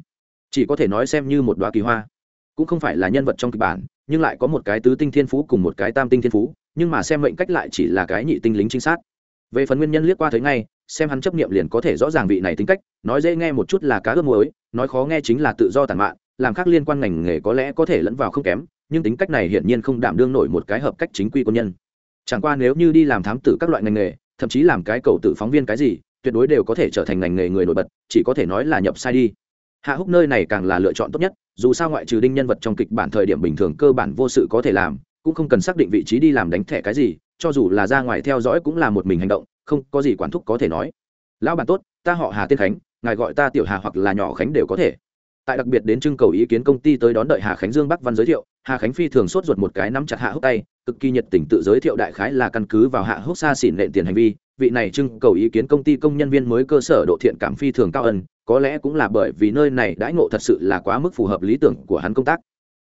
Chỉ có thể nói xem như một đoá kỳ hoa. Cũng không phải là nhân vật trong kịch bản, nhưng lại có một cái tứ tinh thiên phú cùng một cái tam tinh thiên phú, nhưng mà xem mệnh cách lại chỉ là cái nhị tinh lính trinh sát về phần nguyên nhân liếc qua thấy ngay, xem hắn chấp nghiệm liền có thể rõ ràng vị này tính cách, nói dễ nghe một chút là cá ướp muối, nói khó nghe chính là tự do tàn mạn, làm khác liên quan ngành nghề có lẽ có thể lẫn vào không kém, nhưng tính cách này hiển nhiên không đảm đương nổi một cái hợp cách chính quy quân nhân. Chẳng qua nếu như đi làm thám tử các loại ngành nghề, thậm chí làm cái cầu tử phóng viên cái gì, tuyệt đối đều có thể trở thành ngành nghề người nổi bật, chỉ có thể nói là nhập sai đi. Hạ húc nơi này càng là lựa chọn tốt nhất, dù sao ngoại trừ đinh nhân vật trong kịch bản thời điểm bình thường cơ bản vô sự có thể làm, cũng không cần xác định vị trí đi làm đánh thẻ cái gì cho dù là ra ngoài theo dõi cũng là một mình hành động, không có gì quản thúc có thể nói. Lão bản tốt, ta họ hà tiên khánh, ngài gọi ta tiểu hà hoặc là nhỏ khánh đều có thể. Tại đặc biệt đến trưng cầu ý kiến công ty tới đón đợi hà khánh dương bắc văn giới thiệu, hà khánh phi thường sốt ruột một cái nắm chặt hạ húc tay, cực kỳ nhiệt tình tự giới thiệu đại khái là căn cứ vào hạ húc xa xỉn nện tiền hành vi. Vị này trưng cầu ý kiến công ty công nhân viên mới cơ sở độ thiện cảm phi thường cao ân, có lẽ cũng là bởi vì nơi này đãi ngộ thật sự là quá mức phù hợp lý tưởng của hắn công tác.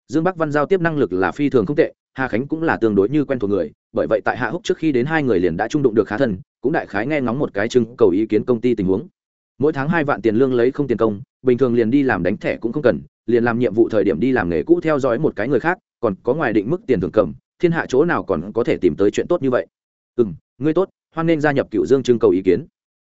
Dương bắc văn giao tiếp năng lực là phi thường không tệ hà khánh cũng là tương đối như quen thuộc người, bởi vậy tại hạ húc trước khi đến hai người liền đã trung đụng được khá thân, cũng đại khái nghe ngóng một cái trưng cầu ý kiến công ty tình huống. Mỗi tháng hai vạn tiền lương lấy không tiền công, bình thường liền đi làm đánh thẻ cũng không cần, liền làm nhiệm vụ thời điểm đi làm nghề cũ theo dõi một cái người khác, còn có ngoài định mức tiền thưởng cầm, thiên hạ chỗ nào còn có thể tìm tới chuyện tốt như vậy. Ừ m ngươi tốt, hoan nên gia nhập cựu dương trưng cầu ý kiến.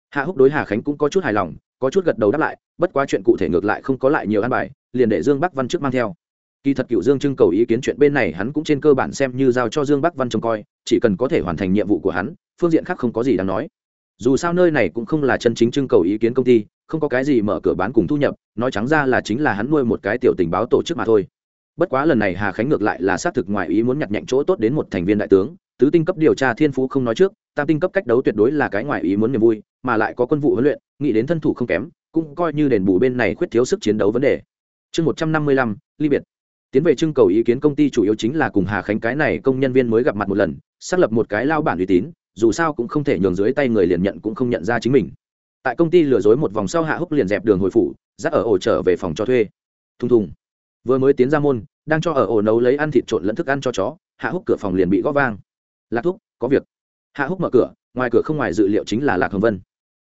Hạ húc đối hà khánh cũng có chút hài lòng, có chút gật đầu đáp lại, bất quá chuyện cụ thể ngược lại không có lại nhiều an bài, liền để dương bắc văn trước mang theo kỳ thật cựu dương trưng cầu ý kiến chuyện bên này hắn cũng trên cơ bản xem như giao cho dương bắc văn trông coi, chỉ cần có thể hoàn thành nhiệm vụ của hắn, phương diện khác không có gì đáng nói. Dù sao nơi này cũng không là chân chính trưng cầu ý kiến công ty, không có cái gì mở cửa bán cùng thu nhập, nói trắng ra là chính là hắn nuôi một cái tiểu tình báo tổ chức mà thôi. Bất quá lần này hà khánh ngược lại là xác thực ngoài ý muốn nhặt nhạnh chỗ tốt đến một thành viên đại tướng, tứ tinh cấp điều tra thiên phú không nói trước, tam tinh cấp cách đấu tuyệt đối là cái ngoài ý muốn niềm vui, mà lại có quân vụ huấn luyện, nghĩ đến thân thủ không kém, cũng coi như đền bù bên này khuyết thiếu sức chiến đấu vấn đề. Chương một trăm năm mươi lăm, ly biệt tiến về trưng cầu ý kiến công ty chủ yếu chính là cùng hà khánh cái này công nhân viên mới gặp mặt một lần, xác lập một cái lao bản uy tín, dù sao cũng không thể nhường dưới tay người liền nhận cũng không nhận ra chính mình. Tại công ty lừa dối một vòng sau hạ húc liền dẹp đường hồi phủ, dắt ở ổ trở về phòng cho thuê. Thùng thùng. Vừa mới tiến ra môn, đang cho ở ổ nấu lấy ăn thịt trộn lẫn thức ăn cho chó, hạ húc cửa phòng liền bị gõ vang. Lạc thúc, có việc. Hạ húc mở cửa, ngoài cửa không ngoài dự liệu chính là lạc hồng vân.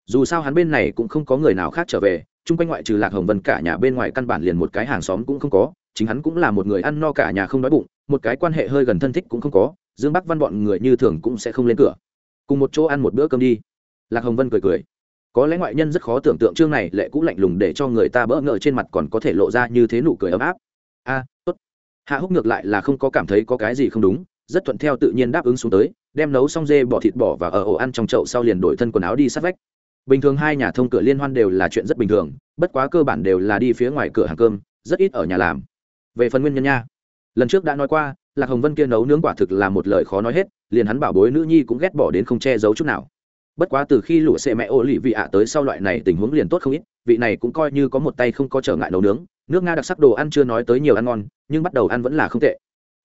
Dù sao hắn bên này cũng không có người nào khác trở về chung quanh ngoại trừ lạc hồng vân, cả nhà bên ngoài căn bản liền một cái hàng xóm cũng không có, chính hắn cũng là một người ăn no cả nhà không đói bụng, một cái quan hệ hơi gần thân thích cũng không có, dương bắc văn bọn người như thường cũng sẽ không lên cửa. Cùng một chỗ ăn một bữa cơm đi. Lạc hồng vân cười cười. Có lẽ ngoại nhân rất khó tưởng tượng chương này lệ cũ lạnh lùng để cho người ta bỡ ngỡ trên mặt còn có thể lộ ra như thế nụ cười ấm áp. A, tốt. Hạ húc ngược lại là không có cảm thấy có cái gì không đúng, rất thuận theo tự nhiên đáp ứng xuống tới, đem nấu xong dê, bỏ thịt bỏ và ở ổ ăn trong chậu sau liền đổi thân quần áo đi sát vách bình thường hai nhà thông cửa liên hoan đều là chuyện rất bình thường, bất quá cơ bản đều là đi phía ngoài cửa hàng cơm, rất ít ở nhà làm. Về phần nguyên nhân nha. Lần trước đã nói qua, lạc hồng vân kia nấu nướng quả thực là một lời khó nói hết, liền hắn bảo bối nữ nhi cũng ghét bỏ đến không che giấu chút nào. Bất quá từ khi lụa xe mẹ ô lì vị ạ tới sau loại này tình huống liền tốt không ít, vị này cũng coi như có một tay không có trở ngại nấu nướng, nước nga đặc sắc đồ ăn chưa nói tới nhiều ăn ngon, nhưng bắt đầu ăn vẫn là không tệ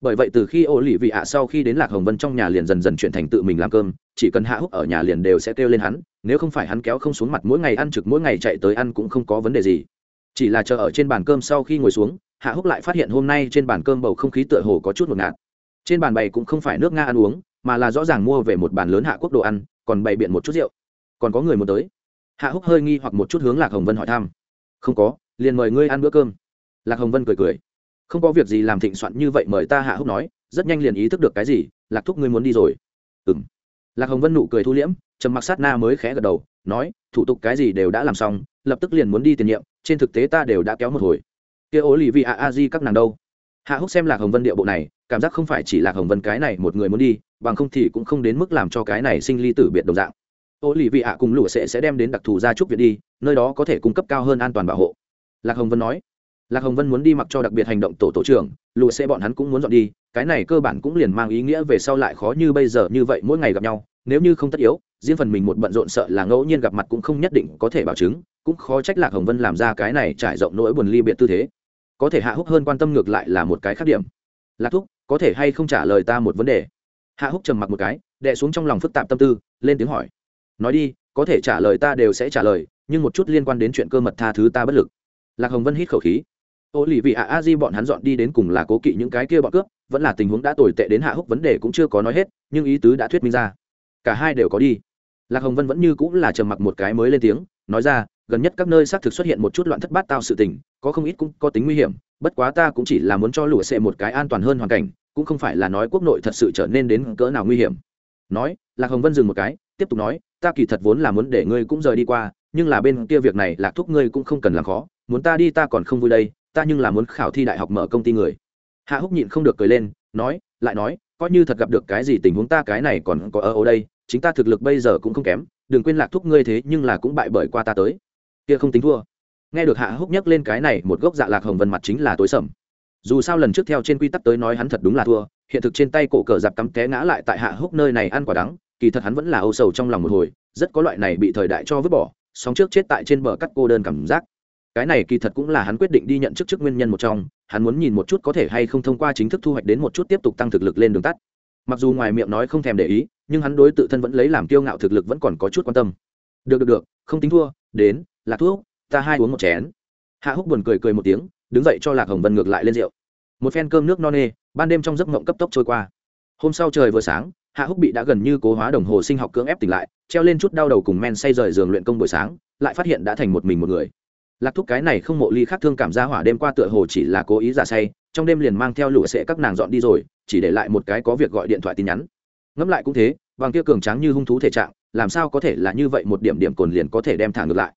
bởi vậy từ khi ô lì vị ạ sau khi đến lạc hồng vân trong nhà liền dần dần chuyển thành tự mình làm cơm, chỉ cần hạ húc ở nhà liền đều sẽ kêu lên hắn, nếu không phải hắn kéo không xuống mặt mỗi ngày ăn trực mỗi ngày chạy tới ăn cũng không có vấn đề gì. Chỉ là chờ ở trên bàn cơm sau khi ngồi xuống, hạ húc lại phát hiện hôm nay trên bàn cơm bầu không khí tựa hồ có chút ngột ngạt. Trên bàn bày cũng không phải nước nga ăn uống, mà là rõ ràng mua về một bàn lớn hạ quốc đồ ăn, còn bày biện một chút rượu. Còn có người muốn tới. Hạ húc hơi nghi hoặc một chút hướng lạc hồng vân hỏi thăm. Không có, liền mời ngươi ăn bữa cơm. Lạc hồng vân cười cười không có việc gì làm thịnh soạn như vậy mời ta hạ húc nói, rất nhanh liền ý thức được cái gì, lạc thúc ngươi muốn đi rồi. Ừ m lạc hồng vân nụ cười thu liễm, trầm mặc sát na mới khẽ gật đầu, nói, thủ tục cái gì đều đã làm xong, lập tức liền muốn đi tiền nhiệm, trên thực tế ta đều đã kéo một hồi. Kia ố lì vị a a di các nàng đâu? Hạ húc xem lạc hồng vân địa bộ này, cảm giác không phải chỉ lạc hồng vân cái này một người muốn đi, bằng không thì cũng không đến mức làm cho cái này sinh ly tử biệt đồng dạng. Ô lì vị ạ cùng lụa sẽ sẽ đem đến đặc thù gia trúc viện đi, nơi đó có thể cung cấp cao hơn an toàn bảo hộ. Lạc hồng vân nói lạc hồng vân muốn đi mặc cho đặc biệt hành động tổ tổ trưởng lụa xe bọn hắn cũng muốn dọn đi, cái này cơ bản cũng liền mang ý nghĩa về sau lại khó như bây giờ như vậy mỗi ngày gặp nhau, nếu như không tất yếu, riêng phần mình một bận rộn sợ là ngẫu nhiên gặp mặt cũng không nhất định có thể bảo chứng, cũng khó trách lạc hồng vân làm ra cái này trải rộng nỗi buồn ly biệt tư thế. Có thể hạ húc hơn quan tâm ngược lại là một cái khác điểm. Lạc thúc, có thể hay không trả lời ta một vấn đề? Hạ húc trầm mặc một cái, đè xuống trong lòng phức tạp tâm tư, lên tiếng hỏi. Nói đi, có thể trả lời ta đều sẽ trả lời, nhưng một chút liên quan đến chuyện cơ mật tha thứ ta bất lực. Lạc hồng vân hít khẩu khí ô lì vị ạ, a di bọn hắn dọn đi đến cùng là cố kỵ những cái kia bọn cướp, vẫn là tình huống đã tồi tệ đến hạ húc vấn đề cũng chưa có nói hết, nhưng ý tứ đã thuyết minh ra. Cả hai đều có đi. Lạc hồng vân vẫn như cũng là trầm mặc một cái mới lên tiếng, nói ra, gần nhất các nơi xác thực xuất hiện một chút loạn thất bát tao sự tình, có không ít cũng có tính nguy hiểm, bất quá ta cũng chỉ là muốn cho lụa xệ một cái an toàn hơn hoàn cảnh, cũng không phải là nói quốc nội thật sự trở nên đến cỡ nào nguy hiểm. Nói, lạc hồng vân dừng một cái, tiếp tục nói, ta kỳ thật vốn là muốn để ngươi cũng rời đi qua, nhưng là bên kia việc này, lạc thúc ngươi cũng không cần làm khó, muốn ta đi ta còn không vui đây ta nhưng là muốn khảo thi đại học mở công ty người. Hạ húc nhịn không được cười lên, nói, lại nói, coi như thật gặp được cái gì tình huống ta cái này còn có ở ở đây, chính ta thực lực bây giờ cũng không kém, đừng quên lạc thúc ngươi thế nhưng là cũng bại bởi qua ta tới. Kia không tính thua. Nghe được hạ húc nhắc lên cái này, một gốc dạ lạc hồng vân mặt chính là tối sầm. Dù sao lần trước theo trên quy tắc tới nói hắn thật đúng là thua, hiện thực trên tay cổ cờ dạp cắm té ngã lại tại hạ húc nơi này ăn quả đắng, kỳ thật hắn vẫn là âu sầu trong lòng một hồi, rất có loại này bị thời đại cho vứt bỏ, sóng trước chết tại trên bờ cắt cô đơn cảm giác cái này kỳ thật cũng là hắn quyết định đi nhận chức chức nguyên nhân một trong, hắn muốn nhìn một chút có thể hay không thông qua chính thức thu hoạch đến một chút tiếp tục tăng thực lực lên đường tắt. Mặc dù ngoài miệng nói không thèm để ý, nhưng hắn đối tự thân vẫn lấy làm kiêu ngạo thực lực vẫn còn có chút quan tâm. Được được được, không tính thua, đến, lạc thuốc ta hai uống một chén. Hạ húc buồn cười cười một tiếng, đứng dậy cho lạc hồng vân ngược lại lên rượu. Một phen cơm nước no nê, ban đêm trong giấc mộng cấp tốc trôi qua. Hôm sau trời vừa sáng, hạ húc bị đã gần như cố hóa đồng hồ sinh học cưỡng ép tỉnh lại, treo lên chút đau đầu cùng men say rời giường luyện công buổi sáng, lại phát hiện đã thành một mình một người lạc thúc cái này không mộ ly khác thương cảm ra hỏa đêm qua tựa hồ chỉ là cố ý giả say, trong đêm liền mang theo lụa sệ các nàng dọn đi rồi, chỉ để lại một cái có việc gọi điện thoại tin nhắn. Ngẫm lại cũng thế, vàng kia cường tráng như hung thú thể trạng, làm sao có thể là như vậy một điểm điểm cồn liền có thể đem thả ngược lại.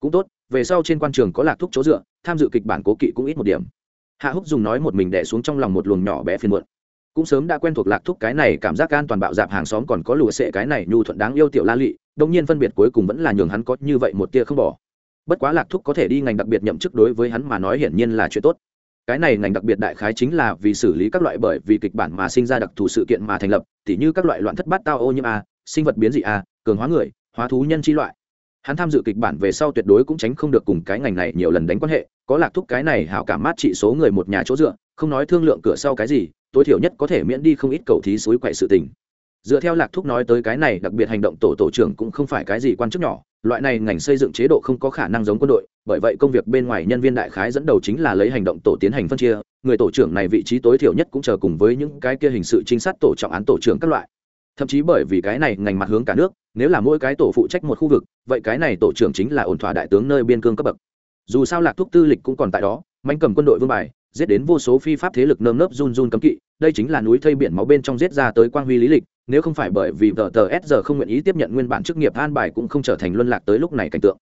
Cũng tốt, về sau trên quan trường có lạc thúc chỗ dựa, tham dự kịch bản cố kỵ cũng ít một điểm. Hạ húc dùng nói một mình đẻ xuống trong lòng một luồng nhỏ bé phiền muộn. Cũng sớm đã quen thuộc lạc thúc cái này cảm giác an toàn bạo dạp hàng xóm còn có lùa sệ cái này nhu thuận đáng yêu tiểu la lị đông nhiên phân biệt cuối cùng vẫn là nhường hắn có như vậy một tia không bỏ bất quá lạc thúc có thể đi ngành đặc biệt nhậm chức đối với hắn mà nói hiển nhiên là chuyện tốt. Cái này ngành đặc biệt đại khái chính là vì xử lý các loại bởi vì kịch bản mà sinh ra đặc thù sự kiện mà thành lập, tỉ như các loại loạn thất bát tao ô nhiễm a, sinh vật biến dị a, cường hóa người, hóa thú nhân chi loại. Hắn tham dự kịch bản về sau tuyệt đối cũng tránh không được cùng cái ngành này nhiều lần đánh quan hệ, có lạc thúc cái này hảo cảm mát trị số người một nhà chỗ dựa, không nói thương lượng cửa sau cái gì, tối thiểu nhất có thể miễn đi không ít cầu thí suối quậy sự tình dựa theo lạc thúc nói tới cái này, đặc biệt hành động tổ tổ trưởng cũng không phải cái gì quan chức nhỏ. Loại này ngành xây dựng chế độ không có khả năng giống quân đội. Bởi vậy công việc bên ngoài nhân viên đại khái dẫn đầu chính là lấy hành động tổ tiến hành phân chia. Người tổ trưởng này vị trí tối thiểu nhất cũng chờ cùng với những cái kia hình sự trinh sát tổ trọng án tổ trưởng các loại. Thậm chí bởi vì cái này ngành mặt hướng cả nước, nếu là mỗi cái tổ phụ trách một khu vực, vậy cái này tổ trưởng chính là ổn thỏa đại tướng nơi biên cương cấp bậc. Dù sao lạc thúc tư lịch cũng còn tại đó, manh cầm quân đội vương bài, giết đến vô số phi pháp thế lực nơm nớp run run cấm kỵ, đây chính là núi thây biển máu bên trong giết ra tới quang huy lý lịch nếu không phải bởi vì tờ tờ s giờ không nguyện ý tiếp nhận nguyên bản chức nghiệp, an bài cũng không trở thành luân lạc tới lúc này cảnh tượng.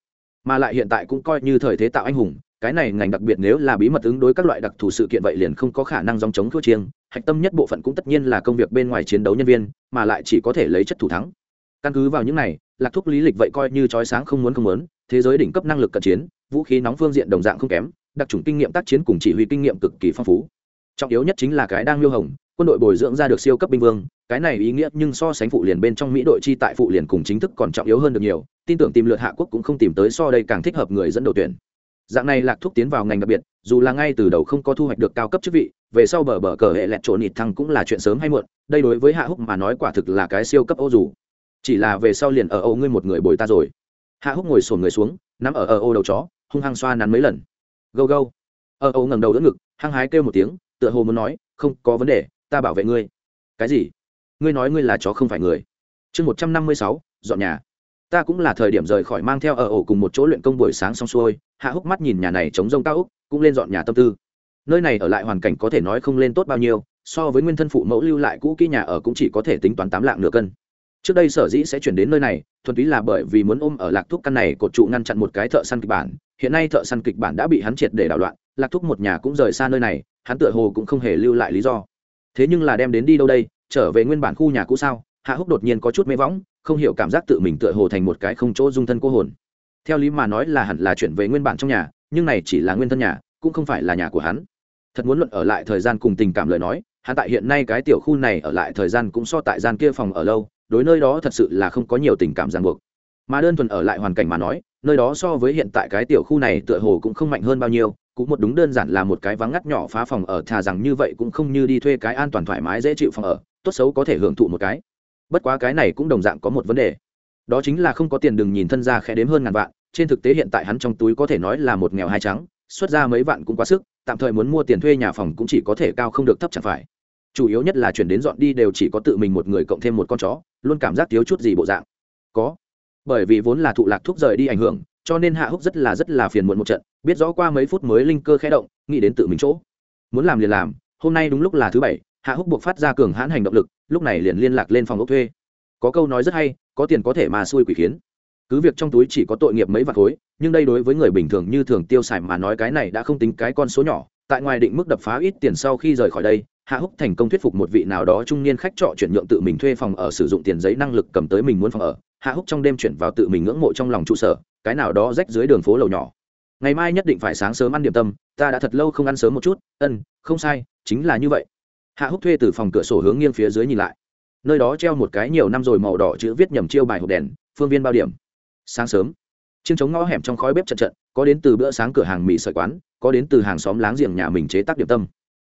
Mà lại hiện tại cũng coi như thời thế tạo anh hùng, cái này ngành đặc biệt nếu là bí mật ứng đối các loại đặc thù sự kiện vậy liền không có khả năng dòng chống thua chiêng, hạch tâm nhất bộ phận cũng tất nhiên là công việc bên ngoài chiến đấu nhân viên, mà lại chỉ có thể lấy chất thủ thắng. Căn cứ vào những này, lạc thúc lý lịch vậy coi như trói sáng không muốn không muốn, thế giới đỉnh cấp năng lực cận chiến, vũ khí nóng phương diện đồng dạng không kém, đặc trùng kinh nghiệm tác chiến cùng chỉ huy kinh nghiệm cực kỳ phong phú. Trọng yếu nhất chính là cái đang miêu hồng, quân đội bồi dưỡng ra được siêu cấp binh vương cái này ý nghĩa nhưng so sánh phụ liền bên trong mỹ đội chi tại phụ liền cùng chính thức còn trọng yếu hơn được nhiều, tin tưởng tìm lượt hạ quốc cũng không tìm tới so đây càng thích hợp người dẫn đầu tuyển. Dạng này lạc thúc tiến vào ngành đặc biệt, dù là ngay từ đầu không có thu hoạch được cao cấp chức vị, về sau bờ bờ cờ hệ lẹt trộn nịt thăng cũng là chuyện sớm hay muộn, đây đối với hạ húc mà nói quả thực là cái siêu cấp ô dù. Chỉ là về sau liền ở ô ngươi một người bồi ta rồi. Hạ húc ngồi sồn người xuống, nắm ở ở ô đầu chó, hung hăng xoa nắn mấy lần. Gâu gâu. Ở ô ngẩng đầu đỡ ngực, hăng hái kêu một tiếng, tựa hồ muốn nói, không có vấn đề, ta bảo vệ ngươi. Cái gì? Ngươi nói ngươi là chó không phải người. Chương một trăm năm mươi sáu, dọn nhà. Ta cũng là thời điểm rời khỏi mang theo ở ổ cùng một chỗ luyện công buổi sáng xong xuôi, hạ húc mắt nhìn nhà này chống rông cao úc cũng lên dọn nhà tâm tư. Nơi này ở lại hoàn cảnh có thể nói không lên tốt bao nhiêu, so với nguyên thân phụ mẫu lưu lại cũ kỹ nhà ở cũng chỉ có thể tính toán tám lạng nửa cân. Trước đây sở dĩ sẽ chuyển đến nơi này, thuần túy là bởi vì muốn ôm ở lạc thúc căn này cột trụ ngăn chặn một cái thợ săn kịch bản. Hiện nay thợ săn kịch bản đã bị hắn triệt để đảo loạn, lạc thúc một nhà cũng rời xa nơi này, hắn tựa hồ cũng không hề lưu lại lý do. Thế nhưng là đem đến đi đâu đây? Trở về nguyên bản khu nhà cũ sao? Hạ húc đột nhiên có chút mê võng, không hiểu cảm giác tự mình tựa hồ thành một cái không chỗ dung thân cô hồn. Theo lý mà nói là hẳn là chuyển về nguyên bản trong nhà, nhưng này chỉ là nguyên thân nhà, cũng không phải là nhà của hắn. Thật muốn luận ở lại thời gian cùng tình cảm lời nói, hắn tại hiện nay cái tiểu khu này ở lại thời gian cũng so tại gian kia phòng ở lâu, đối nơi đó thật sự là không có nhiều tình cảm ràng buộc. Mà đơn thuần ở lại hoàn cảnh mà nói, nơi đó so với hiện tại cái tiểu khu này tựa hồ cũng không mạnh hơn bao nhiêu, cũng một đúng đơn giản là một cái vắng ngắt nhỏ phá phòng ở, thà rằng như vậy cũng không như đi thuê cái an toàn thoải mái dễ chịu phòng ở tốt xấu có thể hưởng thụ một cái. Bất quá cái này cũng đồng dạng có một vấn đề. Đó chính là không có tiền đừng nhìn thân ra khẽ đếm hơn ngàn vạn, trên thực tế hiện tại hắn trong túi có thể nói là một nghèo hai trắng, xuất ra mấy vạn cũng quá sức, tạm thời muốn mua tiền thuê nhà phòng cũng chỉ có thể cao không được thấp chẳng phải. Chủ yếu nhất là chuyển đến dọn đi đều chỉ có tự mình một người cộng thêm một con chó, luôn cảm giác thiếu chút gì bộ dạng. Có. Bởi vì vốn là thụ lạc thuốc rời đi ảnh hưởng, cho nên hạ húc rất là rất là phiền muộn một trận, biết rõ qua mấy phút mới linh cơ khẽ động, nghĩ đến tự mình chỗ. Muốn làm liền làm, hôm nay đúng lúc là thứ bảy hạ húc buộc phát ra cường hãn hành động lực, lúc này liền liên lạc lên phòng ốc thuê. Có câu nói rất hay, có tiền có thể mà xui quỷ khiến. Cứ việc trong túi chỉ có tội nghiệp mấy vạt khối, nhưng đây đối với người bình thường như thường tiêu xài mà nói cái này đã không tính cái con số nhỏ. Tại ngoài định mức đập phá ít tiền sau khi rời khỏi đây, hạ húc thành công thuyết phục một vị nào đó trung niên khách trọ chuyển nhượng tự mình thuê phòng ở sử dụng tiền giấy năng lực cầm tới mình muốn phòng ở. Hạ húc trong đêm chuyển vào tự mình ngưỡng mộ trong lòng trụ sở, cái nào đó rách dưới đường phố lầu nhỏ. Ngày mai nhất định phải sáng sớm ăn điểm tâm, ta đã thật lâu không ăn sớm một chút. Ân, không sai, chính là như vậy hạ húc thuê từ phòng cửa sổ hướng nghiêng phía dưới nhìn lại. Nơi đó treo một cái nhiều năm rồi màu đỏ chữ viết nhầm chiêu bài hộp đèn, phương viên bao điểm. Sáng sớm chiên chống ngõ hẻm trong khói bếp trận trận có đến từ bữa sáng cửa hàng mì sợi quán, có đến từ hàng xóm láng giềng nhà mình chế tác điểm tâm.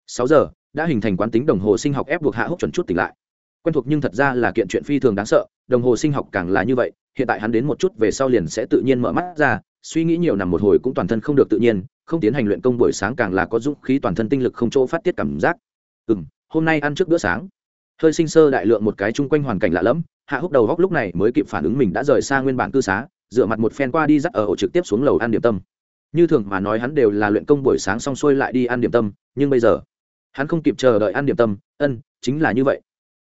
Sáu giờ, đã hình thành quán tính đồng hồ sinh học ép buộc hạ húc chuẩn chút tỉnh lại. Quen thuộc nhưng thật ra là kiện chuyện phi thường đáng sợ, đồng hồ sinh học càng là như vậy, hiện tại hắn đến một chút về sau liền sẽ tự nhiên mở mắt ra, suy nghĩ nhiều nằm một hồi cũng toàn thân không được tự nhiên, không tiến hành luyện công buổi sáng càng là có dũng khí toàn thân tinh lực không chỗ phát tiết cảm giác. Ừ m hôm nay ăn trước bữa sáng. Hơi sinh sơ đại lượng một cái chung quanh hoàn cảnh lạ lẫm, hạ húc đầu góc lúc này mới kịp phản ứng mình đã rời xa nguyên bản cư xá, dựa mặt một phen qua đi dắt ở ổ trực tiếp xuống lầu ăn điểm tâm. Như thường mà nói hắn đều là luyện công buổi sáng xong xuôi lại đi ăn điểm tâm, nhưng bây giờ, hắn không kịp chờ đợi ăn điểm tâm, ân, chính là như vậy.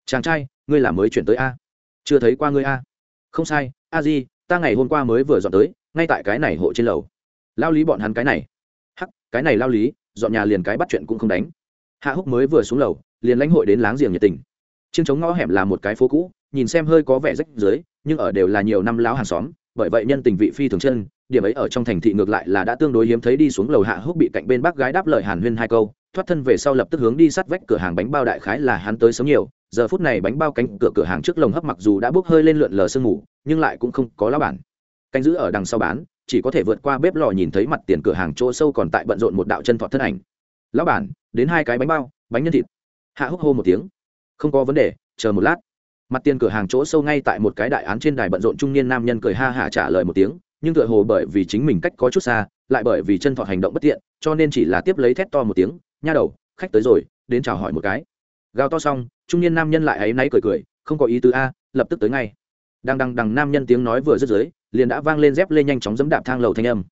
Chàng trai, ngươi là mới chuyển tới a. Chưa thấy qua ngươi a. Không sai, a di, ta ngày hôm qua mới vừa dọn tới, ngay tại cái này hộ trên lầu. Lao lý bọn hắn cái này. Hắc, cái này lao lý, dọn nhà liền cái bắt chuyện cũng không đánh hạ húc mới vừa xuống lầu, liền lãnh hội đến láng giềng nhiệt tình. Chiêng chống ngõ hẻm là một cái phố cũ, nhìn xem hơi có vẻ rách dưới nhưng ở đều là nhiều năm láo hàng xóm, bởi vậy nhân tình vị phi thường chân, điểm ấy ở trong thành thị ngược lại là đã tương đối hiếm thấy đi xuống lầu hạ húc bị cạnh bên bác gái đáp lời hàn huyên hai câu, thoát thân về sau lập tức hướng đi sát vách cửa hàng bánh bao đại khái là hắn tới sớm nhiều, giờ phút này bánh bao cánh cửa cửa hàng trước lồng hấp mặc dù đã bốc hơi lên lượn lờ sương mù, nhưng lại cũng không có lá bản. Canh giữ ở đằng sau bán, chỉ có thể vượt qua bếp lò nhìn thấy mặt tiền cửa hàng chỗ sâu còn tại bận rộn một đạo chân thọt thân ảnh lão bản, đến hai cái bánh bao, bánh nhân thịt. Hạ húc hô một tiếng. Không có vấn đề, chờ một lát. Mặt tiền cửa hàng chỗ sâu ngay tại một cái đại án trên đài bận rộn trung niên nam nhân cười ha hạ trả lời một tiếng, nhưng tựa hồ bởi vì chính mình cách có chút xa, lại bởi vì chân thọt hành động bất tiện, cho nên chỉ là tiếp lấy thét to một tiếng, nha đầu, khách tới rồi, đến chào hỏi một cái. Gào to xong, trung niên nam nhân lại áy náy cười cười, không có ý tứ a, lập tức tới ngay. Đang đằng đằng nam nhân tiếng nói vừa dứt dưới, liền đã vang lên dép lê nhanh chóng dẫm đạp thang lầu thanh âm.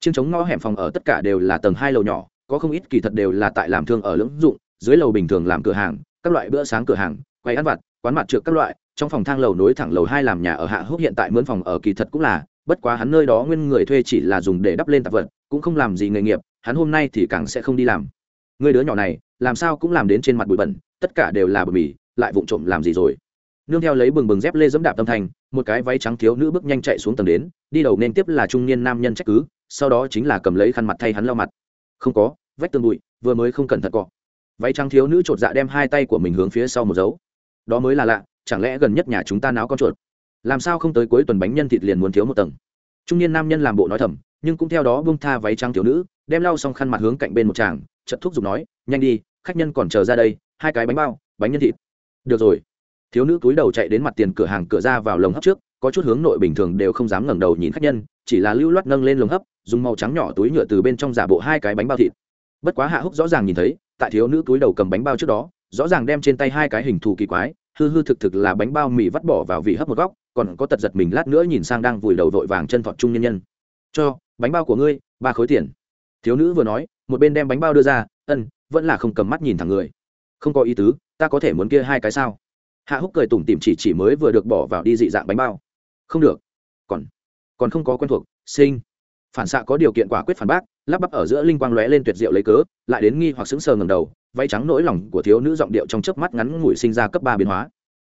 Chiêng chống ngõ hẻm phòng ở tất cả đều là tầng hai lầu nhỏ có không ít kỳ thật đều là tại làm thương ở lưỡng dụng, dưới lầu bình thường làm cửa hàng, các loại bữa sáng cửa hàng quay ăn vặt, quán mặt trượt các loại, trong phòng thang lầu nối thẳng lầu hai làm nhà ở hạ húc hiện tại mướn phòng ở kỳ thật cũng là, bất quá hắn nơi đó nguyên người thuê chỉ là dùng để đắp lên tạp vật, cũng không làm gì nghề nghiệp, hắn hôm nay thì càng sẽ không đi làm. Người đứa nhỏ này, làm sao cũng làm đến trên mặt bụi bẩn, tất cả đều là bụi bỉ lại vụng trộm làm gì rồi. Nương theo lấy bừng bừng dép lê dẫm đạp tâm thành một cái váy trắng thiếu nữ bước nhanh chạy xuống tầng đến, đi đầu nên tiếp là trung niên nam nhân trách cứ, sau đó chính là cầm lấy khăn mặt thay hắn lau mặt không có, vách tường bụi, vừa mới không cẩn thận cọ. Váy trắng thiếu nữ chột dạ đem hai tay của mình hướng phía sau một dấu. Đó mới là lạ, chẳng lẽ gần nhất nhà chúng ta náo con chuột? Làm sao không tới cuối tuần bánh nhân thịt liền muốn thiếu một tầng? Trung niên nam nhân làm bộ nói thầm, nhưng cũng theo đó bông tha váy trắng thiếu nữ, đem lau xong khăn mặt hướng cạnh bên một chàng chật thuốc giục nói, nhanh đi, khách nhân còn chờ ra đây, hai cái bánh bao, bánh nhân thịt. Được rồi. Thiếu nữ cúi đầu chạy đến mặt tiền cửa hàng cửa ra vào lồng hấp trước, có chút hướng nội bình thường đều không dám ngẩng đầu nhìn khách nhân, chỉ là lưu loát nâng lên lồng hấp dùng màu trắng nhỏ túi nhựa từ bên trong giả bộ hai cái bánh bao thịt. Bất quá hạ húc rõ ràng nhìn thấy, tại thiếu nữ túi đầu cầm bánh bao trước đó, rõ ràng đem trên tay hai cái hình thù kỳ quái, hư hư thực thực là bánh bao mì vắt bỏ vào vị hấp một góc, còn có tật giật mình lát nữa nhìn sang đang vùi đầu vội vàng chân thọt trung nhân nhân. Cho, bánh bao của ngươi, ba khối tiền. Thiếu nữ vừa nói, một bên đem bánh bao đưa ra, ân, vẫn là không cầm mắt nhìn thẳng người. Không có ý tứ, ta có thể muốn kia hai cái sao? Hạ húc cười tủm tỉm chỉ chỉ mới vừa được bỏ vào đi dị dạng bánh bao. Không được. Còn còn không có quen thuộc, sinh phản xạ có điều kiện quả quyết phản bác, lắp bắp ở giữa linh quang lóe lên tuyệt diệu lấy cớ, lại đến nghi hoặc sững sờ ngầm đầu, váy trắng nỗi lòng của thiếu nữ giọng điệu trong chớp mắt ngắn ngủi sinh ra cấp ba biến hóa.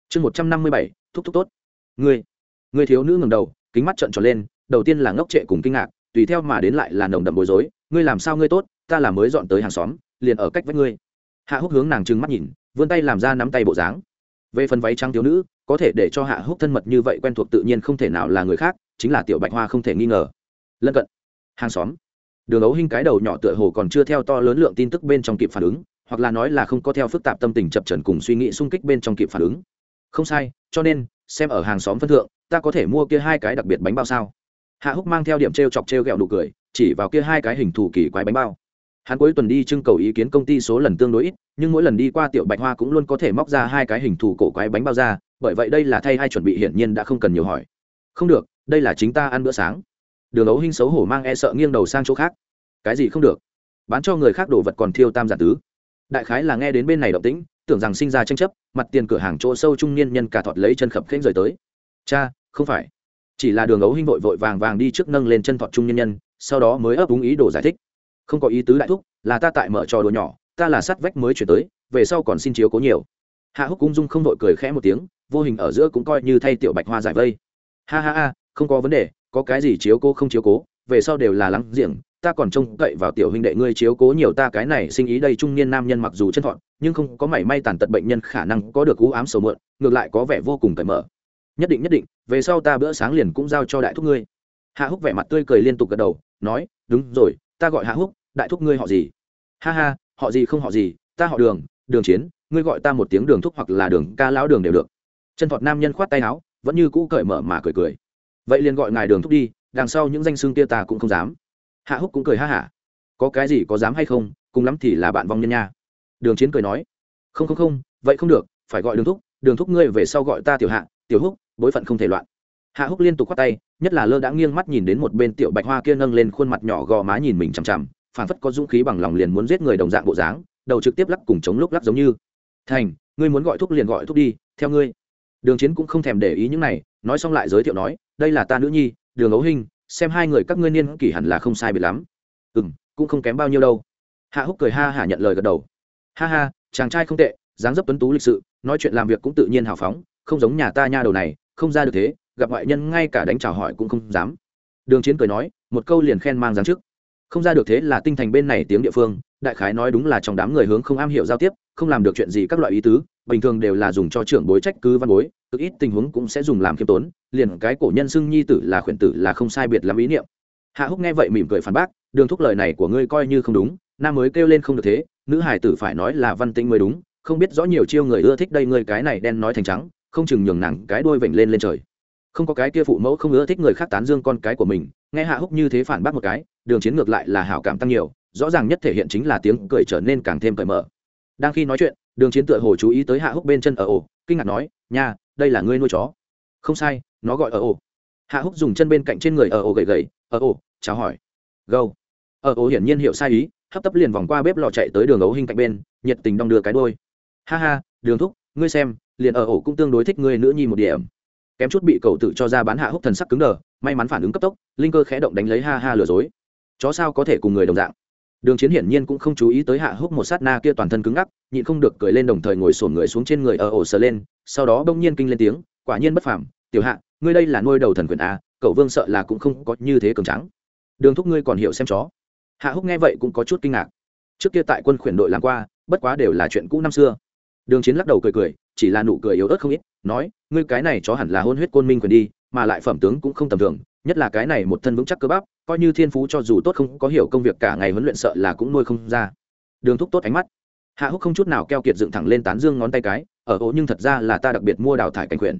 Chương một trăm năm mươi bảy, thúc thúc tốt. Ngươi ngươi thiếu nữ ngầm đầu, kính mắt trợn tròn lên, đầu tiên là ngốc trệ cùng kinh ngạc, tùy theo mà đến lại là nồng đậm bối rối, ngươi làm sao ngươi tốt, ta là mới dọn tới hàng xóm, liền ở cách với ngươi. Hạ húc hướng nàng trừng mắt nhìn, vươn tay làm ra nắm tay bộ dáng. Về phần váy trắng thiếu nữ, có thể để cho hạ húc thân mật như vậy quen thuộc tự nhiên không thể nào là người khác, chính là tiểu bạch hoa không thể nghi ngờ lân cận. Hàng xóm. Đường ấu hinh cái đầu nhỏ tựa hồ còn chưa theo to lớn lượng tin tức bên trong kịp phản ứng, hoặc là nói là không có theo phức tạp tâm tình chập trần cùng suy nghĩ xung kích bên trong kịp phản ứng. Không sai, cho nên, xem ở hàng xóm phân thượng, ta có thể mua kia hai cái đặc biệt bánh bao sao? Hạ húc mang theo điểm t r e o chọc t r e o g ẹ o nụ cười, chỉ vào kia hai cái hình thù kỳ quái bánh bao. Hắn cuối tuần đi trưng cầu ý kiến công ty số lần tương đối ít, nhưng mỗi lần đi qua tiểu bạch hoa cũng luôn có thể móc ra hai cái hình thù cổ quái bánh bao ra, bởi vậy đây là thay hai chuẩn bị hiển nhiên đã không cần nhiều hỏi. Không được, đây là chính ta ăn bữa sáng đường ấu hinh xấu hổ mang e sợ nghiêng đầu sang chỗ khác. Cái gì không được? Bán cho người khác đồ vật còn thiêu tam giả tứ. Đại khái là nghe đến bên này động tĩnh, tưởng rằng sinh ra tranh chấp, mặt tiền cửa hàng chỗ sâu trung niên nhân cả thọt lấy chân khập khênh rời tới. Cha, không phải. Chỉ là đường ấu hinh vội vội vàng vàng đi trước nâng lên chân thọt trung niên nhân, sau đó mới ấp úng ý đồ giải thích. Không có ý tứ đại thúc, là ta tại mở trò đồ nhỏ, ta là sắt vách mới chuyển tới, về sau còn xin chiếu cố nhiều. Hạ húc cung dung không vội cười khẽ một tiếng, vô hình ở giữa cũng coi như thay tiểu bạch hoa giải vây. Ha ha ha, không có vấn đề có cái gì chiếu cố không chiếu cố, về sau đều là lắng diện ta còn trông cậy vào tiểu huynh đệ ngươi chiếu cố nhiều ta cái này sinh ý đây trung niên nam nhân mặc dù chân thọn, nhưng không có mảy may tàn tật bệnh nhân khả năng có được cú ám sầu mượn ngược lại có vẻ vô cùng cởi mở. Nhất định nhất định, về sau ta bữa sáng liền cũng giao cho đại thúc ngươi. Hạ húc vẻ mặt tươi cười liên tục gật đầu, nói, đúng rồi, ta gọi hạ húc, đại thúc ngươi họ gì? Ha ha, họ gì không họ gì, ta họ đường đường chiến, ngươi gọi ta một tiếng đường thúc hoặc là đường ca lão đường đều được. Chân thọt nam nhân khoát tay áo, vẫn như cũ cởi mở mà cười cười vậy liền gọi ngài đường thúc đi, đằng sau những danh xương kia ta cũng không dám. Hạ húc cũng cười ha hả. Có cái gì có dám hay không, cùng lắm thì là bạn vong nhân nha. Đường chiến cười nói. Không không không, vậy không được, phải gọi đường thúc đường thúc ngươi về sau gọi ta tiểu hạ, tiểu húc, bối phận không thể loạn. Hạ húc liên tục khoát tay, nhất là lơ đã nghiêng mắt nhìn đến một bên tiểu bạch hoa kia nâng lên khuôn mặt nhỏ gò má nhìn mình chằm chằm phản phất có dũng khí bằng lòng liền muốn giết người đồng dạng bộ dáng, đầu trực tiếp lắc cùng chống lúc lắc giống như. Thành, ngươi muốn gọi thúc liền gọi thúc đi, theo ngươi. Đường chiến cũng không thèm để ý những này, nói xong lại giới thiệu nói đây là ta nữ nhi, đường ấu hình, xem hai người các ngươi niên kỷ hẳn là không sai biệt lắm. Ừ m cũng không kém bao nhiêu đâu. Hạ húc cười ha hả nhận lời gật đầu. Ha ha, chàng trai không tệ, dáng dấp tuấn tú lịch sự, nói chuyện làm việc cũng tự nhiên hào phóng, không giống nhà ta nha đầu này, không ra được thế, gặp ngoại nhân ngay cả đánh chào hỏi cũng không dám. Đường chiến cười nói, một câu liền khen mang dáng trước không ra được thế là tinh thành bên này tiếng địa phương, đại khái nói đúng là trong đám người hướng không am hiểu giao tiếp, không làm được chuyện gì các loại ý tứ bình thường đều là dùng cho trưởng bối trách cứ văn bối, cực ít tình huống cũng sẽ dùng làm khiêm tốn, liền cái cổ nhân xưng nhi tử là khuyển tử là không sai biệt lắm ý niệm. Hạ húc nghe vậy mỉm cười phản bác, đường thúc lời này của ngươi coi như không đúng, nam mới kêu lên không được thế, nữ hải tử phải nói là văn tĩnh mới đúng, không biết rõ nhiều chiêu người ưa thích đây ngươi cái này đen nói thành trắng, không chừng nhường nàng cái đuôi vểnh lên lên trời. Không có cái kia phụ mẫu không ưa thích người khác tán dương con cái của mình, nghe hạ húc như thế phản bác một cái, đường chiến ngược lại là hảo cảm tăng nhiều, rõ ràng nhất thể hiện chính là tiếng cười trở nên càng thêm cởi mở. Đang khi nói chuyện đường chiến tựa hồ chú ý tới hạ húc bên chân ở ổ, kinh ngạc nói, nha, đây là ngươi nuôi chó. Không sai, nó gọi ở ổ. Hạ húc dùng chân bên cạnh trên người ở ổ gầy gầy ở ổ, chào hỏi. Gâu ở ổ hiển nhiên hiểu sai ý, hấp tấp liền vòng qua bếp lò chạy tới đường ấu hình cạnh bên, nhiệt tình đong đưa cái đôi ha ha, đường thúc, ngươi xem, liền ở ổ cũng tương đối thích ngươi nữ nhi một điểm. Kém chút bị cậu tự cho ra bán hạ húc thần sắc cứng đờ, may mắn phản ứng cấp tốc, linh cơ khẽ động đánh lấy ha ha lừa dối. Chó sao có thể cùng người đồng dạng? Đường chiến hiển nhiên cũng không chú ý tới hạ húc một sát na kia toàn thân cứng ngắc, nhịn không được cười lên đồng thời ngồi sổn người xuống trên người ở ổ sờ lên, sau đó bỗng nhiên kinh lên tiếng, quả nhiên bất phàm, tiểu hạ, ngươi đây là nuôi đầu thần quyền a cậu vương sợ là cũng không có như thế cường trắng đường thúc ngươi còn hiểu xem chó. Hạ húc nghe vậy cũng có chút kinh ngạc. Trước kia tại quân khuyển đội làm qua, bất quá đều là chuyện cũ năm xưa. Đường chiến lắc đầu cười cười, chỉ là nụ cười yếu ớt không ít, nói, ngươi cái này chó hẳn là hôn huyết côn minh quyền đi, mà lại phẩm tướng cũng không tầm thường nhất là cái này một thân vững chắc cơ bắp, coi như thiên phú cho dù tốt không có hiểu công việc cả ngày huấn luyện sợ là cũng nuôi không ra. Đường thúc tốt ánh mắt. Hạ húc không chút nào keo kiệt dựng thẳng lên tán dương ngón tay cái ờ, ở ố nhưng thật ra là ta đặc biệt mua đào thải cảnh quyền.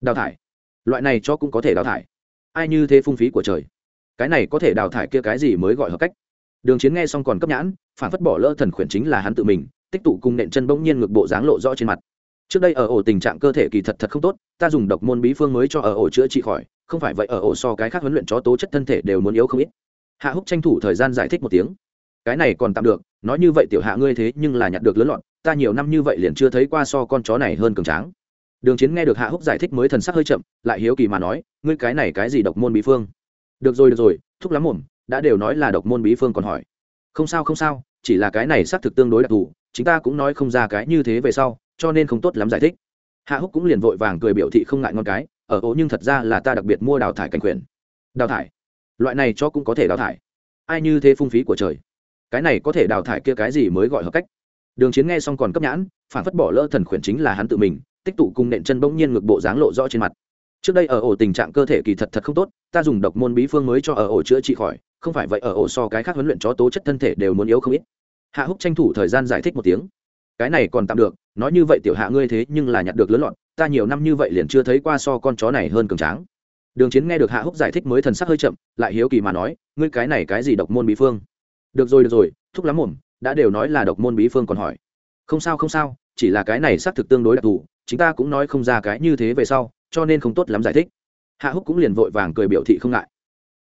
Đào thải? Loại này cho cũng có thể đào thải? Ai như thế phung phí của trời? Cái này có thể đào thải kia cái gì mới gọi hợp cách? Đường chiến nghe xong còn cấp nhãn, phản phất bỏ lỡ thần khuyển chính là hắn tự mình, tích tụ cùng nện chân bỗng nhiên ngược bộ dáng lộ rõ trên mặt. Trước đây ở ổ tình trạng cơ thể kỳ thật thật không tốt, ta dùng độc môn bí phương mới cho ở ổ chữa trị khỏi không phải vậy ở ổ so cái khác huấn luyện chó tố chất thân thể đều muốn yếu không ít. Hạ húc tranh thủ thời gian giải thích một tiếng. Cái này còn tạm được, nói như vậy tiểu hạ ngươi thế nhưng là nhặt được lớn lọn ta nhiều năm như vậy liền chưa thấy qua so con chó này hơn cường tráng. Đường chiến nghe được hạ húc giải thích mới thần sắc hơi chậm, lại hiếu kỳ mà nói, ngươi cái này cái gì độc môn bí phương? Được rồi được rồi, thúc lắm mồm, đã đều nói là độc môn bí phương còn hỏi. Không sao không sao, chỉ là cái này xác thực tương đối đặc thù chúng ta cũng nói không ra cái như thế về sau, cho nên không tốt lắm giải thích. Hạ húc cũng liền vội vàng cười biểu thị không ngại ngon cái ở ố nhưng thật ra là ta đặc biệt mua đào thải cảnh quyền. Đào thải? Loại này cho cũng có thể đào thải. Ai như thế phung phí của trời? Cái này có thể đào thải kia cái gì mới gọi hợp cách? Đường chiến nghe xong còn cấp nhãn, phản phất bỏ lỡ thần khuyển chính là hắn tự mình, tích tụ cùng nện chân bỗng nhiên ngực bộ dáng lộ rõ trên mặt. Trước đây ở ổ tình trạng cơ thể kỳ thật thật không tốt, ta dùng độc môn bí phương mới cho ở ổ chữa trị khỏi, không phải vậy ở ổ so cái khác huấn luyện chó tố chất thân thể đều muốn yếu không ít. Hạ húc tranh thủ thời gian giải thích một tiếng cái này còn tạm được, nói như vậy tiểu hạ ngươi thế nhưng là nhặt được lớn loạn ta nhiều năm như vậy liền chưa thấy qua so con chó này hơn cường tráng. Đường chiến nghe được hạ húc giải thích mới thần sắc hơi chậm, lại hiếu kỳ mà nói, ngươi cái này cái gì độc môn bí phương? Được rồi được rồi, thúc lắm mồm, đã đều nói là độc môn bí phương còn hỏi. Không sao không sao, chỉ là cái này xác thực tương đối đặc thù chúng ta cũng nói không ra cái như thế về sau, cho nên không tốt lắm giải thích. Hạ húc cũng liền vội vàng cười biểu thị không ngại.